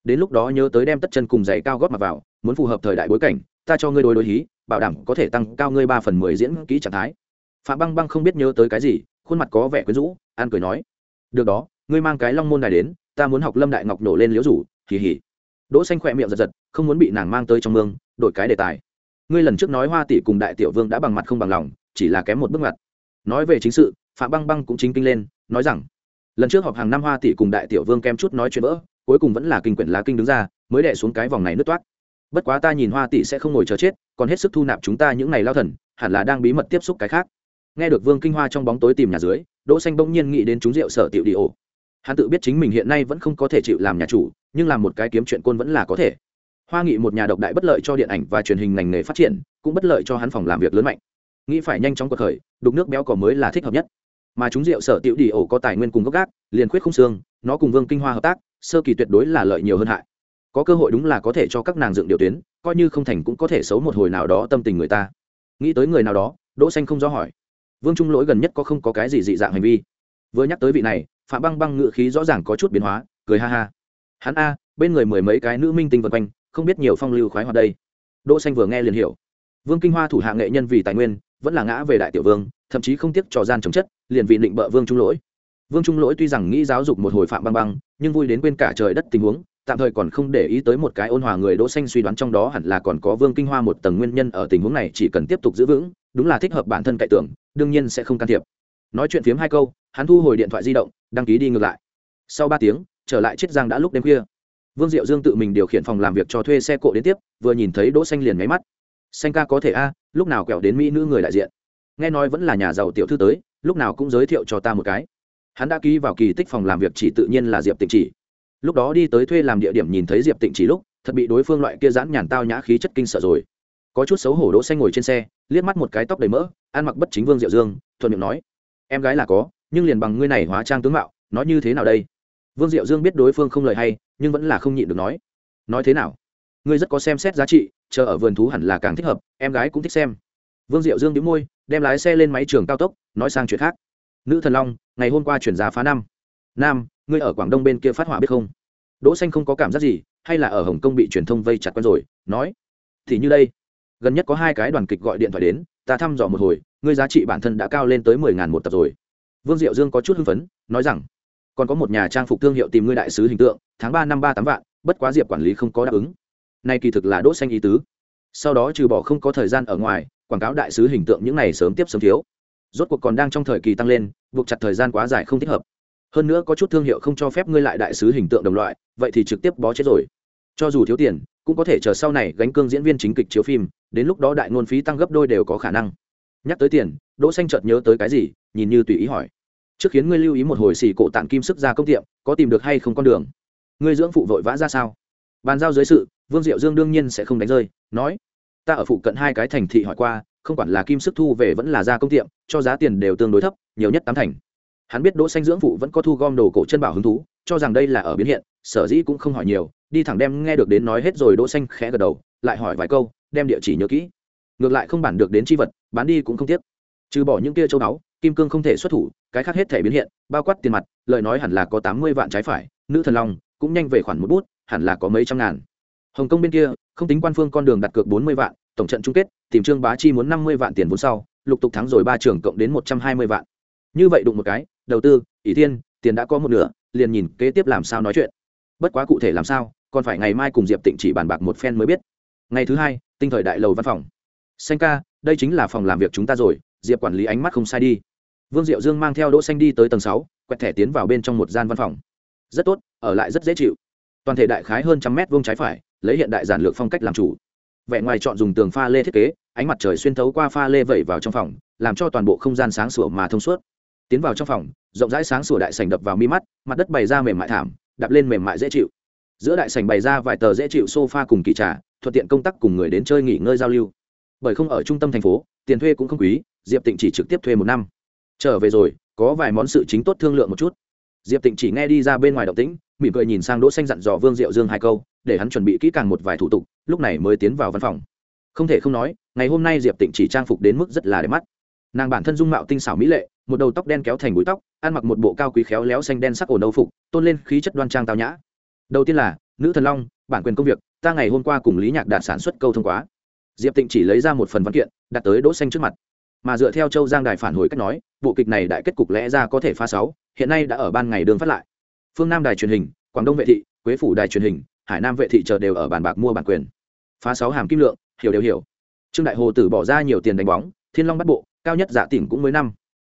Đến lúc đó nhớ tới đem tất chân cùng giày cao gót mặc vào, muốn phù hợp thời đại bối cảnh, ta cho ngươi đối đối hí, bảo đảm có thể tăng cao ngươi ba phần mười diễn kỹ trạng thái. Phạm băng băng không biết nhớ tới cái gì, khuôn mặt có vẻ quyến rũ, an cười nói. Được đó, ngươi mang cái long môn này đến, ta muốn học lâm đại ngọc nổ lên liễu rủ kỳ hỉ đỗ xanh khỏe miệng giật giật, không muốn bị nàng mang tới trong mương, đổi cái đề tài. Ngươi lần trước nói hoa tỷ cùng đại tiểu vương đã bằng mặt không bằng lòng, chỉ là kém một bước mặt nói về chính sự, phạm băng băng cũng chính kinh lên, nói rằng, lần trước họp hàng năm hoa tỷ cùng đại tiểu vương kém chút nói chuyện vỡ, cuối cùng vẫn là kinh quyển lá kinh đứng ra, mới đè xuống cái vòng này nứt toát. Bất quá ta nhìn hoa tỷ sẽ không ngồi chờ chết, còn hết sức thu nạp chúng ta những ngày lao thần, hẳn là đang bí mật tiếp xúc cái khác. Nghe được vương kinh hoa trong bóng tối tìm nhà dưới, đỗ xanh bỗng nhiên nghĩ đến chúng rượu sở tiểu đi ổ hắn tự biết chính mình hiện nay vẫn không có thể chịu làm nhà chủ, nhưng làm một cái kiếm chuyện côn vẫn là có thể. Hoa nghị một nhà độc đại bất lợi cho điện ảnh và truyền hình ngành nghề phát triển, cũng bất lợi cho hắn phòng làm việc lớn mạnh. Nghĩ phải nhanh chóng cuộc khởi, đục nước béo cỏ mới là thích hợp nhất. Mà chúng rượu sở tiểu đi ổ có tài nguyên cùng gốc gác, liền khuyết không xương, nó cùng vương kinh hoa hợp tác, sơ kỳ tuyệt đối là lợi nhiều hơn hại. Có cơ hội đúng là có thể cho các nàng dựng điều tuyến, coi như không thành cũng có thể xấu một hồi nào đó tâm tình người ta. Nghĩ tới người nào đó, đỗ xanh không rõ hỏi. Vương trung lỗi gần nhất có không có cái gì dị dạng hành vi? Vừa nhắc tới vị này phạm băng băng ngự khí rõ ràng có chút biến hóa, cười ha ha. Hắn a, bên người mười mấy cái nữ minh tinh vân quanh, không biết nhiều phong lưu khoái hoạt đây. Đỗ xanh vừa nghe liền hiểu. Vương kinh hoa thủ hạ nghệ nhân vì tài nguyên, vẫn là ngã về đại tiểu vương, thậm chí không tiếc trò gian chống chất, liền vì định bợ vương trung lỗi. Vương trung lỗi tuy rằng nghĩ giáo dục một hồi phạm băng băng, nhưng vui đến quên cả trời đất tình huống, tạm thời còn không để ý tới một cái ôn hòa người đỗ xanh suy đoán trong đó hẳn là còn có vương kinh hoa một tầng nguyên nhân ở tình huống này chỉ cần tiếp tục giữ vững, đúng là thích hợp bản thân cậy tưởng, đương nhiên sẽ không can thiệp. Nói chuyện phiếm hai câu hắn thu hồi điện thoại di động, đăng ký đi ngược lại. Sau ba tiếng, trở lại chiết giang đã lúc đêm khuya. Vương diệu dương tự mình điều khiển phòng làm việc cho thuê xe cộ đến tiếp, vừa nhìn thấy đỗ xanh liền máy mắt. Xanh ca có thể a, lúc nào kẹo đến mỹ nữ người đại diện? Nghe nói vẫn là nhà giàu tiểu thư tới, lúc nào cũng giới thiệu cho ta một cái. Hắn đã ký vào kỳ tích phòng làm việc chỉ tự nhiên là diệp tịnh chỉ. Lúc đó đi tới thuê làm địa điểm nhìn thấy diệp tịnh chỉ lúc, thật bị đối phương loại kia giãn nhàn tao nhã khí chất kinh sợ rồi. Có chút xấu hổ đỗ xanh ngồi trên xe, liếc mắt một cái tóc đầy mỡ, ăn mặc bất chính vương diệu dương, thuận miệng nói, em gái là có nhưng liền bằng ngươi này hóa trang tướng mạo, nói như thế nào đây? Vương diệu dương biết đối phương không lời hay, nhưng vẫn là không nhịn được nói. Nói thế nào? Ngươi rất có xem xét giá trị, chờ ở vườn thú hẳn là càng thích hợp, em gái cũng thích xem. Vương diệu dương đĩu môi, đem lái xe lên máy trường cao tốc, nói sang chuyện khác. Nữ thần long, ngày hôm qua chuyển giá phá năm. Nam, ngươi ở quảng đông bên kia phát hỏa biết không? Đỗ xanh không có cảm giác gì, hay là ở hồng kông bị truyền thông vây chặt quen rồi, nói. Thì như đây, gần nhất có hai cái đoàn kịch gọi điện thoại đến, ta thăm dò một hồi, ngươi giá trị bản thân đã cao lên tới mười ngàn một tập rồi vương diệu dương có chút hưng phấn, nói rằng, còn có một nhà trang phục thương hiệu tìm ngươi đại sứ hình tượng, tháng ba năm ba tám vạn, bất quá diệp quản lý không có đáp ứng. Nay kỳ thực là đỗ xanh ý tứ. Sau đó trừ bỏ không có thời gian ở ngoài, quảng cáo đại sứ hình tượng những này sớm tiếp sớm thiếu. Rốt cuộc còn đang trong thời kỳ tăng lên, buộc chặt thời gian quá dài không thích hợp. Hơn nữa có chút thương hiệu không cho phép ngươi lại đại sứ hình tượng đồng loại, vậy thì trực tiếp bó chết rồi. Cho dù thiếu tiền, cũng có thể chờ sau này gánh cương diễn viên chính kịch chiếu phim, đến lúc đó đại ngôn phí tăng gấp đôi đều có khả năng. Nhắc tới tiền, đỗ xanh chợt nhớ tới cái gì, nhìn như tùy ý hỏi trước khiến ngươi lưu ý một hồi xì cổ tản kim sức ra công tiệm, có tìm được hay không con đường? Ngươi dưỡng phụ vội vã ra sao? Bàn giao dưới sự, vương diệu dương đương nhiên sẽ không đánh rơi, nói, ta ở phụ cận hai cái thành thị hỏi qua, không quản là kim sức thu về vẫn là ra công tiệm, cho giá tiền đều tương đối thấp, nhiều nhất tám thành. Hắn biết đỗ xanh dưỡng phụ vẫn có thu gom đồ cổ chân bảo hứng thú, cho rằng đây là ở biến hiện, sở dĩ cũng không hỏi nhiều, đi thẳng đem nghe được đến nói hết rồi đỗ xanh khẽ gật đầu, lại hỏi vài câu, đem địa chỉ nhớ kỹ. Ngược lại không bản được đến chi vật, bán đi cũng không tiếc. Trừ bỏ những kia châu đáo kim cương không thể xuất thủ, cái khác hết thể biến hiện, bao quát tiền mặt, lời nói hẳn là có tám mươi vạn trái phải, nữ thần long, cũng nhanh về khoản một bút, hẳn là có mấy trăm ngàn. Hồng kông bên kia, không tính quan phương con đường đặt cược bốn mươi vạn, tổng trận chung kết, tìm trương bá chi muốn năm mươi vạn tiền vốn sau, lục tục thắng rồi ba trường cộng đến một trăm hai mươi vạn. Như vậy đụng một cái, đầu tư, ỷ thiên, tiền đã có một nửa, liền nhìn kế tiếp làm sao nói chuyện. Bất quá cụ thể làm sao, còn phải ngày mai cùng diệp tịnh chỉ bàn bạc một phen mới biết. Ngày thứ hai, tinh thời đại lầu văn phòng. Xanh ca, đây chính là phòng làm việc chúng ta rồi, diệp quản lý ánh mắt không sai đi vương diệu dương mang theo đỗ xanh đi tới tầng sáu, quẹt thẻ tiến vào bên trong một gian văn phòng. Rất tốt, ở lại rất dễ chịu. Toàn thể đại khái hơn trăm mét vuông trái phải, lấy hiện đại giản lược phong cách làm chủ. Vẻ ngoài chọn dùng tường pha lê thiết kế, ánh mặt trời xuyên thấu qua pha lê vẩy vào trong phòng, làm cho toàn bộ không gian sáng sủa mà thông suốt. Tiến vào trong phòng, rộng rãi sáng sủa đại sảnh đập vào mi mắt, mặt đất bày ra mềm mại thảm đập lên mềm mại dễ chịu. Giữa đại sảnh bày ra vài tờ dễ chịu sofa cùng kỳ trà, thuận tiện công tác cùng người đến chơi nghỉ ngơi giao lưu. Bởi không ở trung tâm thành phố, tiền thuê cũng không quý, diệp tịnh chỉ trực tiếp thuê một năm trở về rồi, có vài món sự chính tốt thương lượng một chút. Diệp tịnh chỉ nghe đi ra bên ngoài động tĩnh, mỉm cười nhìn sang đỗ xanh dặn dò vương diệu dương hai câu, để hắn chuẩn bị kỹ càng một vài thủ tục, lúc này mới tiến vào văn phòng. Không thể không nói, ngày hôm nay diệp tịnh chỉ trang phục đến mức rất là đẹp mắt. Nàng bản thân dung mạo tinh xảo mỹ lệ, một đầu tóc đen kéo thành búi tóc, ăn mặc một bộ cao quý khéo léo xanh đen sắc ổn âu phục, tôn lên khí chất đoan trang tao nhã. Đầu tiên là, nữ thần long, bản quyền công việc, ta ngày hôm qua cùng lý nhạc đạt sản xuất câu thông quá. Diệp tịnh chỉ lấy ra một phần văn kiện, đặt tới đỗ xanh trước mặt mà dựa theo châu giang đài phản hồi cách nói bộ kịch này đại kết cục lẽ ra có thể phá sáu, hiện nay đã ở ban ngày đường phát lại. Phương nam đài truyền hình, quảng đông vệ thị, quế phủ đài truyền hình, hải nam vệ thị chờ đều ở bàn bạc mua bản quyền. Phá sáu hàm kim lượng, hiểu đều hiểu. Trương đại hồ tử bỏ ra nhiều tiền đánh bóng, thiên long bắt bộ, cao nhất giả tỉnh cũng mới năm.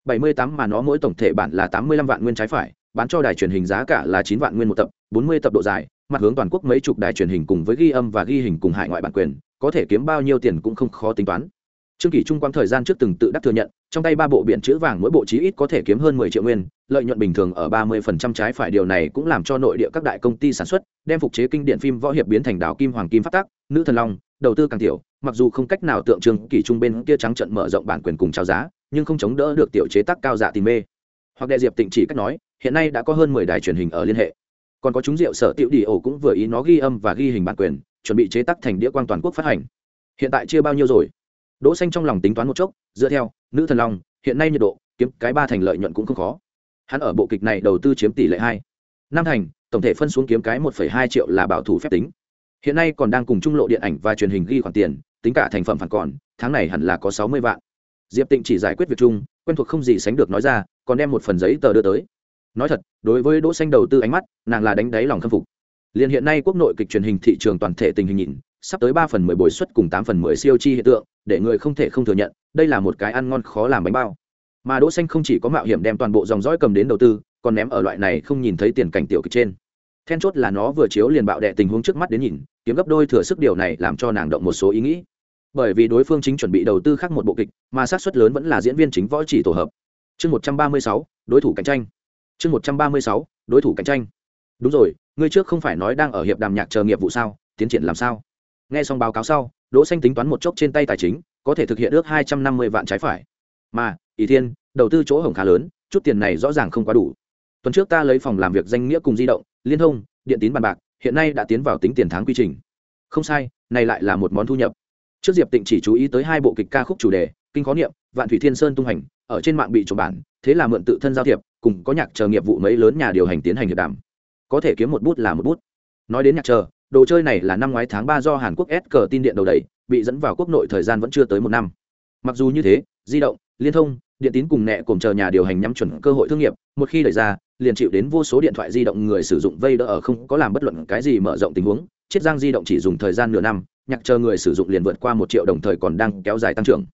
Bảy mươi tám mà nó mỗi tổng thể bản là tám mươi lăm vạn nguyên trái phải, bán cho đài truyền hình giá cả là chín vạn nguyên một tập, bốn mươi tập độ dài, mặt hướng toàn quốc mấy chục đài truyền hình cùng với ghi âm và ghi hình cùng hải ngoại bản quyền, có thể kiếm bao nhiêu tiền cũng không khó tính toán trương kỷ trung quang thời gian trước từng tự đắc thừa nhận, trong tay ba bộ biển chữ vàng mỗi bộ chí ít có thể kiếm hơn mười triệu nguyên, lợi nhuận bình thường ở ba mươi phần trăm trái phải. Điều này cũng làm cho nội địa các đại công ty sản xuất, đem phục chế kinh điển phim võ hiệp biến thành đảo kim, hoàng kim phát tác nữ thần long, đầu tư càng tiểu. Mặc dù không cách nào tượng trưng kỷ trung bên kia trắng trận mở rộng bản quyền cùng trao giá, nhưng không chống đỡ được tiểu chế tác cao dạ tìm mê. Hoặc đệ diệp tịnh chỉ cách nói, hiện nay đã có hơn mười đài truyền hình ở liên hệ. Còn có chúng rượu sở tiểu đi ổ cũng vừa ý nó ghi âm và ghi hình bản quyền, chuẩn bị chế tác thành đĩa quang toàn quốc phát hành. Hiện tại chia bao nhiêu rồi? Đỗ xanh trong lòng tính toán một chốc, dựa theo, nữ thần long, hiện nay nhiệt độ, kiếm cái ba thành lợi nhuận cũng không khó. Hắn ở bộ kịch này đầu tư chiếm tỷ lệ hai. Năm thành, tổng thể phân xuống kiếm cái một hai triệu là bảo thủ phép tính. Hiện nay còn đang cùng trung lộ điện ảnh và truyền hình ghi khoản tiền, tính cả thành phẩm phản còn, tháng này hẳn là có sáu mươi vạn. Diệp tịnh chỉ giải quyết việc chung, quen thuộc không gì sánh được nói ra, còn đem một phần giấy tờ đưa tới. Nói thật, đối với đỗ xanh đầu tư ánh mắt, nàng là đánh đáy lòng khâm phục. Liên hiện nay quốc nội kịch truyền hình thị trường toàn thể tình hình nhìn sắp tới ba phần mười bồi suất cùng tám phần mười siêu chi hiện tượng, để người không thể không thừa nhận, đây là một cái ăn ngon khó làm bánh bao. Mà đỗ xanh không chỉ có mạo hiểm đem toàn bộ dòng dõi cầm đến đầu tư, còn ném ở loại này không nhìn thấy tiền cảnh tiểu kịch trên. Then chốt là nó vừa chiếu liền bạo đệ tình huống trước mắt đến nhìn, kiếm gấp đôi thừa sức điều này làm cho nàng động một số ý nghĩ. Bởi vì đối phương chính chuẩn bị đầu tư khác một bộ kịch, mà sát suất lớn vẫn là diễn viên chính võ chỉ tổ hợp. Chương một trăm ba mươi sáu, đối thủ cạnh tranh. Chương một trăm ba mươi sáu, đối thủ cạnh tranh. Đúng rồi, ngươi trước không phải nói đang ở hiệp đàm nhạc chờ nghiệp vụ sao, tiến triển làm sao? Nghe xong báo cáo sau, đỗ xanh tính toán một chốc trên tay tài chính, có thể thực hiện ước hai trăm năm mươi vạn trái phải. Mà, ý thiên, đầu tư chỗ hổng khá lớn, chút tiền này rõ ràng không quá đủ. Tuần trước ta lấy phòng làm việc danh nghĩa cùng di động, liên thông, điện tín bàn bạc, hiện nay đã tiến vào tính tiền tháng quy trình. Không sai, này lại là một món thu nhập. Trước diệp tịnh chỉ chú ý tới hai bộ kịch ca khúc chủ đề, kinh khó niệm, vạn thủy thiên sơn tung hành, ở trên mạng bị trộm bản, thế là mượn tự thân giao thiệp, cùng có nhạc chờ nghiệp vụ mấy lớn nhà điều hành tiến hành hiệp đàm. Có thể kiếm một bút là một bút. Nói đến nhạc chờ đồ chơi này là năm ngoái tháng ba do hàn quốc s cờ tin điện đầu đẩy, bị dẫn vào quốc nội thời gian vẫn chưa tới một năm. Mặc dù như thế, di động, liên thông, điện tín cùng nẹ cùng chờ nhà điều hành nhắm chuẩn cơ hội thương nghiệp, một khi đẩy ra, liền chịu đến vô số điện thoại di động người sử dụng vây đỡ ở không có làm bất luận cái gì mở rộng tình huống. Chiết giang di động chỉ dùng thời gian nửa năm, nhạc chờ người sử dụng liền vượt qua một triệu đồng thời còn đang kéo dài tăng trưởng.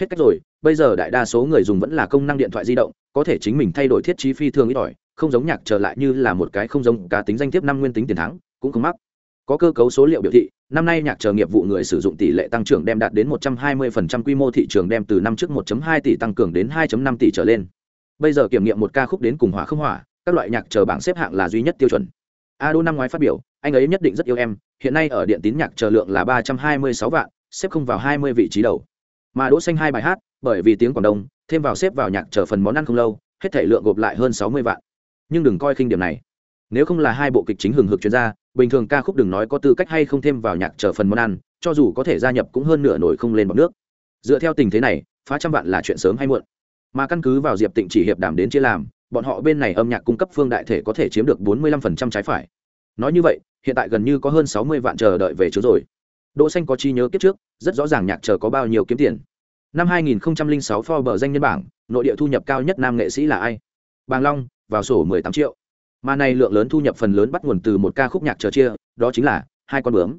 Hết cách rồi, bây giờ đại đa số người dùng vẫn là công năng điện thoại di động, có thể chính mình thay đổi thiết trí phi thường ít ỏi, không giống nhạc trở lại như là một cái không giống cá tính danh thiếp năm nguyên tính tiền thắng, cũng không mắc có cơ cấu số liệu biểu thị, năm nay nhạc chờ nghiệp vụ người sử dụng tỷ lệ tăng trưởng đem đạt đến 120% quy mô thị trường đem từ năm trước 1.2 tỷ tăng cường đến 2.5 tỷ trở lên. Bây giờ kiểm nghiệm một ca khúc đến cùng hỏa không hỏa, các loại nhạc chờ bảng xếp hạng là duy nhất tiêu chuẩn. Ado năm ngoái phát biểu, anh ấy nhất định rất yêu em, hiện nay ở điện tín nhạc chờ lượng là 326 vạn, xếp không vào 20 vị trí đầu. Mà đỗ xanh hai bài hát, bởi vì tiếng quảng đông, thêm vào xếp vào nhạc chờ phần món ăn không lâu, hết thể lượng gộp lại hơn 60 vạn. Nhưng đừng coi khinh điểm này. Nếu không là hai bộ kịch chính hừng hực chuyên gia bình thường ca khúc đừng nói có tư cách hay không thêm vào nhạc trở phần món ăn, cho dù có thể gia nhập cũng hơn nửa nổi không lên bọc nước. Dựa theo tình thế này, phá trăm vạn là chuyện sớm hay muộn. Mà căn cứ vào diệp tịnh chỉ hiệp đàm đến chia làm, bọn họ bên này âm nhạc cung cấp phương đại thể có thể chiếm được bốn mươi lăm phần trăm trái phải. Nói như vậy, hiện tại gần như có hơn sáu mươi vạn chờ đợi về trước rồi. Đỗ xanh có chi nhớ kiếp trước, rất rõ ràng nhạc chờ có bao nhiêu kiếm tiền. Năm 2006 Forbes danh nhân bảng, nội địa thu nhập cao nhất nam nghệ sĩ là ai? Bàng long, vào sổ 18 triệu mà này lượng lớn thu nhập phần lớn bắt nguồn từ một ca khúc nhạc chờ chia, đó chính là hai con bướm.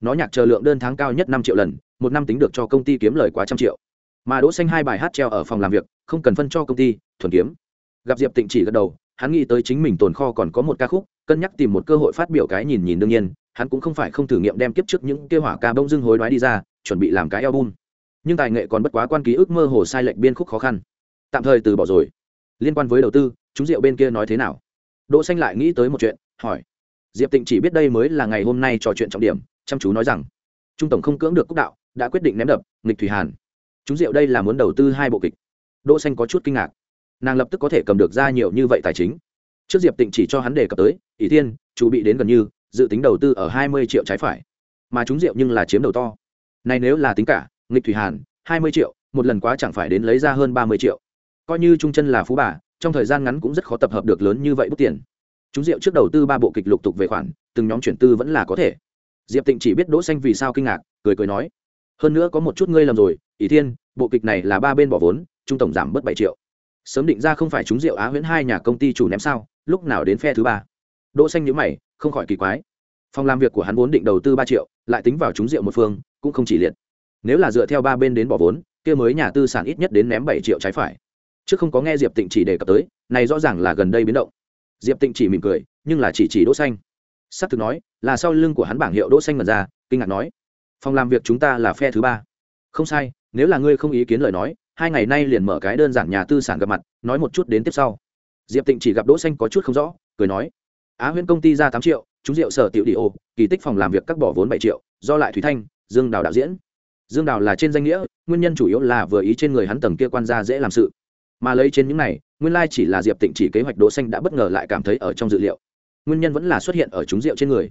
Nó nhạc chờ lượng đơn tháng cao nhất năm triệu lần, một năm tính được cho công ty kiếm lời quá trăm triệu. Mà đỗ xanh hai bài hát treo ở phòng làm việc, không cần phân cho công ty, thuần kiếm. Gặp diệp tịnh chỉ gật đầu, hắn nghĩ tới chính mình tồn kho còn có một ca khúc, cân nhắc tìm một cơ hội phát biểu cái nhìn nhìn đương nhiên, hắn cũng không phải không thử nghiệm đem kiếp trước những kêu hỏa ca bông dưng hối đoái đi ra, chuẩn bị làm cái album. Nhưng tài nghệ còn bất quá quan ký ức mơ hồ sai lệch biên khúc khó khăn. Tạm thời từ bỏ rồi. Liên quan với đầu tư, chúng rượu bên kia nói thế nào? Đỗ xanh lại nghĩ tới một chuyện, hỏi. Diệp tịnh chỉ biết đây mới là ngày hôm nay trò chuyện trọng điểm, chăm chú nói rằng, trung tổng không cưỡng được cúc đạo, đã quyết định ném đập, nghịch thủy hàn. Chúng rượu đây là muốn đầu tư hai bộ kịch. Đỗ xanh có chút kinh ngạc. Nàng lập tức có thể cầm được ra nhiều như vậy tài chính. Trước diệp tịnh chỉ cho hắn đề cập tới, ỷ thiên, chủ bị đến gần như, dự tính đầu tư ở 20 triệu trái phải. Mà chúng rượu nhưng là chiếm đầu to. Này nếu là tính cả, nghịch thủy hàn 20 triệu, một lần quá chẳng phải đến lấy ra hơn 30 triệu. Coi như trung chân là phú bà trong thời gian ngắn cũng rất khó tập hợp được lớn như vậy bút tiền. Chúng rượu trước đầu tư ba bộ kịch lục tục về khoản, từng nhóm chuyển tư vẫn là có thể. Diệp tịnh chỉ biết đỗ xanh vì sao kinh ngạc, cười cười nói, hơn nữa có một chút ngươi lầm rồi ý thiên, bộ kịch này là ba bên bỏ vốn, trung tổng giảm bớt bảy triệu. Sớm định ra không phải chúng rượu á huyễn hai nhà công ty chủ ném sao, lúc nào đến phe thứ ba? Đỗ xanh nhíu mày, không khỏi kỳ quái. Phòng làm việc của hắn vốn định đầu tư ba triệu, lại tính vào chúng rượu một phương, cũng không chỉ liệt. Nếu là dựa theo ba bên đến bỏ vốn, kia mới nhà tư sản ít nhất đến ném bảy triệu trái phải chứ không có nghe diệp tịnh chỉ đề cập tới, này rõ ràng là gần đây biến động. Diệp tịnh chỉ mỉm cười, nhưng là chỉ chỉ đỗ xanh. S ắ c thực nói, là sau lưng của hắn bảng hiệu đỗ xanh mật ra, kinh ngạc nói. Phòng làm việc chúng ta là phe thứ ba. Không sai, nếu là ngươi không ý kiến lời nói, hai ngày nay liền mở cái đơn giản nhà tư sản gặp mặt, nói một chút đến tiếp sau. Diệp tịnh chỉ gặp đỗ xanh có chút không rõ, cười nói. Á huyễn công ty ra tám triệu, chúng rượu sở tiểu đi ô, kỳ tích phòng làm việc các bỏ vốn bảy triệu, do lại thủy thanh, dương đào đạo diễn. Dương đào là trên danh nghĩa, nguyên nhân chủ yếu là vừa ý trên người hắn tầng kia quan gia dễ làm sự mà lấy trên những này nguyên lai chỉ là diệp tịnh chỉ kế hoạch đỗ xanh đã bất ngờ lại cảm thấy ở trong dự liệu. Nguyên nhân vẫn là xuất hiện ở chúng rượu trên người.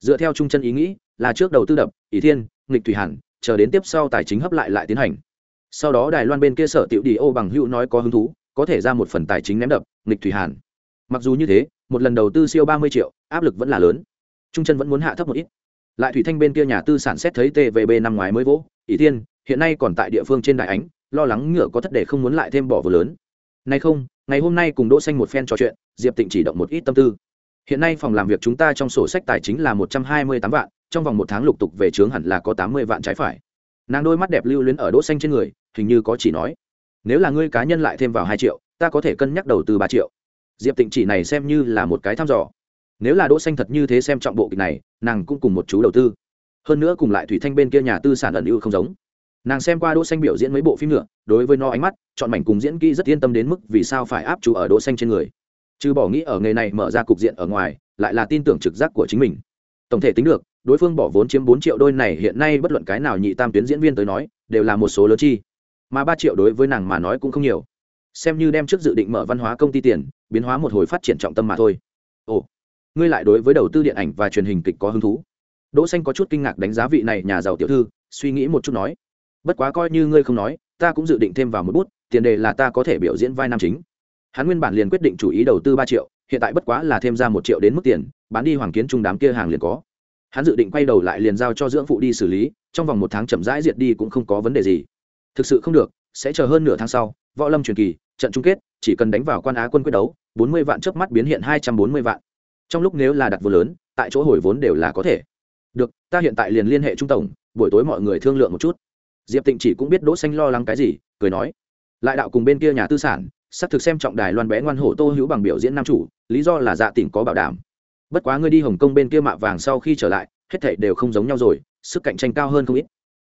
Dựa theo trung chân ý nghĩ là trước đầu tư đập ý thiên nghịch thủy hàn chờ đến tiếp sau tài chính hấp lại lại tiến hành. Sau đó đài loan bên kia sở tiểu đi ô bằng hữu nói có hứng thú có thể ra một phần tài chính ném đập nghịch thủy hàn. Mặc dù như thế một lần đầu tư siêu ba mươi triệu áp lực vẫn là lớn. Trung chân vẫn muốn hạ thấp một ít. Lại thủy thanh bên kia nhà tư sản xét thấy tvb năm ngoái mới vỗ ý thiên, hiện nay còn tại địa phương trên đại ánh lo lắng ngựa có thất để không muốn lại thêm bỏ vừa lớn. Nay không, ngày hôm nay cùng đỗ xanh một phen trò chuyện, diệp tịnh chỉ động một ít tâm tư. Hiện nay phòng làm việc chúng ta trong sổ sách tài chính là một trăm hai mươi tám vạn, trong vòng một tháng lục tục về trướng hẳn là có tám mươi vạn trái phải. Nàng đôi mắt đẹp lưu luyến ở đỗ xanh trên người, hình như có chỉ nói, nếu là ngươi cá nhân lại thêm vào hai triệu, ta có thể cân nhắc đầu tư ba triệu. Diệp tịnh chỉ này xem như là một cái thăm dò. Nếu là đỗ xanh thật như thế xem trọng bộ kịch này, nàng cũng cùng một chú đầu tư. Hơn nữa cùng lại thủy thanh bên kia nhà tư sản ẩn ưu không giống nàng xem qua đỗ xanh biểu diễn mấy bộ phim nữa, đối với nó ánh mắt, chọn mảnh cùng diễn kỹ rất yên tâm đến mức vì sao phải áp chú ở đỗ xanh trên người. Chứ bỏ nghĩ ở nghề này mở ra cục diện ở ngoài, lại là tin tưởng trực giác của chính mình. Tổng thể tính được, đối phương bỏ vốn chiếm 4 triệu đôi này hiện nay bất luận cái nào nhị tam tuyến diễn viên tới nói, đều là một số lớn chi. Mà 3 triệu đối với nàng mà nói cũng không nhiều. Xem như đem trước dự định mở văn hóa công ty tiền, biến hóa một hồi phát triển trọng tâm mà thôi. Ồ, ngươi lại đối với đầu tư điện ảnh và truyền hình kịch có hứng thú? Đỗ xanh có chút kinh ngạc đánh giá vị này nhà giàu tiểu thư, suy nghĩ một chút nói bất quá coi như ngươi không nói, ta cũng dự định thêm vào một bút, tiền đề là ta có thể biểu diễn vai nam chính. Hắn nguyên bản liền quyết định chủ ý đầu tư ba triệu, hiện tại bất quá là thêm ra một triệu đến mức tiền, bán đi hoàng kiến trung đám kia hàng liền có. Hắn dự định quay đầu lại liền giao cho dưỡng phụ đi xử lý, trong vòng một tháng chậm rãi diệt đi cũng không có vấn đề gì. Thực sự không được, sẽ chờ hơn nửa tháng sau, võ lâm truyền kỳ, trận chung kết, chỉ cần đánh vào quan á quân quyết đấu, bốn mươi vạn trước mắt biến hiện hai trăm bốn mươi vạn. Trong lúc nếu là đặt vốn lớn, tại chỗ hồi vốn đều là có thể. Được, ta hiện tại liền liên hệ trung tổng, buổi tối mọi người thương lượng một chút diệp tịnh chỉ cũng biết đỗ xanh lo lắng cái gì, cười nói, lại đạo cùng bên kia nhà tư sản sắp thực xem trọng đài loan bé ngoan hổ tô hữu bằng biểu diễn nam chủ, lý do là dạ tỉnh có bảo đảm. Bất quá ngươi đi hồng kông bên kia mạ vàng sau khi trở lại, hết thảy đều không giống nhau rồi, sức cạnh tranh cao hơn không ít.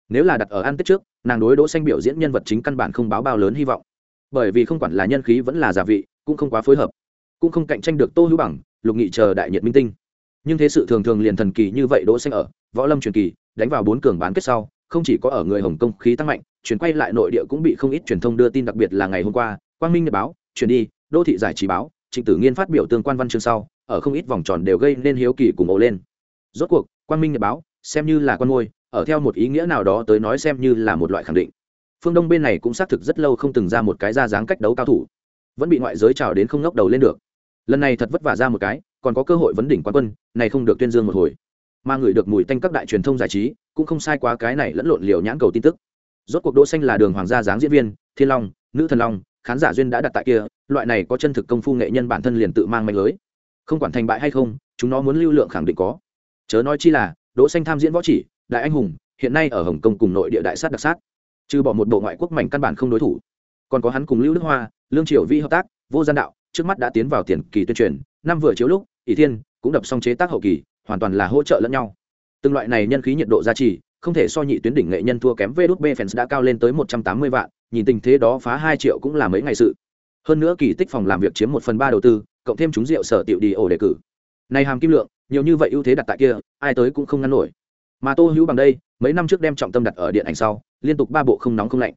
Nếu là đặt ở ăn tết trước, nàng đối đỗ xanh biểu diễn nhân vật chính căn bản không báo bao lớn hy vọng. Bởi vì không quản là nhân khí vẫn là giả vị, cũng không quá phối hợp, cũng không cạnh tranh được tô hữu bằng, lục nghị chờ đại nhiệt minh tinh. Nhưng thế sự thường thường liền thần kỳ như vậy đỗ xanh ở, võ lâm truyền kỳ, đánh vào bốn cường bán kết sau không chỉ có ở người hồng kông khí tăng mạnh, chuyển quay lại nội địa cũng bị không ít truyền thông đưa tin đặc biệt là ngày hôm qua, quang minh nhật báo, chuyển đi, đô thị giải trí báo, trịnh tử nghiên phát biểu tương quan văn chương sau, ở không ít vòng tròn đều gây nên hiếu kỳ cùng ồ lên. Rốt cuộc, quang minh nhật báo, xem như là con môi ở theo một ý nghĩa nào đó tới nói xem như là một loại khẳng định. Phương đông bên này cũng xác thực rất lâu không từng ra một cái ra dáng cách đấu cao thủ. Vẫn bị ngoại giới trào đến không ngóc đầu lên được. Lần này thật vất vả ra một cái, còn có cơ hội vấn đỉnh quán quân, này không được tuyên dương một hồi mà người được mùi tanh các đại truyền thông giải trí, cũng không sai quá cái này lẫn lộn liều nhãn cầu tin tức. Rốt cuộc đỗ xanh là đường hoàng gia dáng diễn viên, thiên long, nữ thần long, khán giả duyên đã đặt tại kia, loại này có chân thực công phu nghệ nhân bản thân liền tự mang manh lưới. Không quản thành bại hay không, chúng nó muốn lưu lượng khẳng định có. Chớ nói chi là, đỗ xanh tham diễn võ chỉ, đại anh hùng, hiện nay ở hồng kông cùng nội địa đại sát đặc sát. Trừ bỏ một bộ ngoại quốc mảnh căn bản không đối thủ. Còn có hắn cùng lưu đức hoa, lương triều vi hợp tác, vô gian đạo, trước mắt đã tiến vào tiền kỳ tuyên truyền. Năm vừa chiếu lúc, ỷ thiên cũng đập xong chế tác hậu kỳ hoàn toàn là hỗ trợ lẫn nhau. Từng loại này nhân khí nhiệt độ gia trì, không thể so nhị tuyến đỉnh nghệ nhân thua kém vê đút b fans đã cao lên tới một trăm tám mươi vạn, nhìn tình thế đó phá hai triệu cũng là mấy ngày sự. Hơn nữa kỳ tích phòng làm việc chiếm một phần ba đầu tư, cộng thêm chúng rượu sở tiệu đi ổ đề cử. Này hàm kim lượng, nhiều như vậy ưu thế đặt tại kia, ai tới cũng không ngăn nổi. Mà tô hữu bằng đây, mấy năm trước đem trọng tâm đặt ở điện ảnh sau, liên tục ba bộ không nóng không lạnh.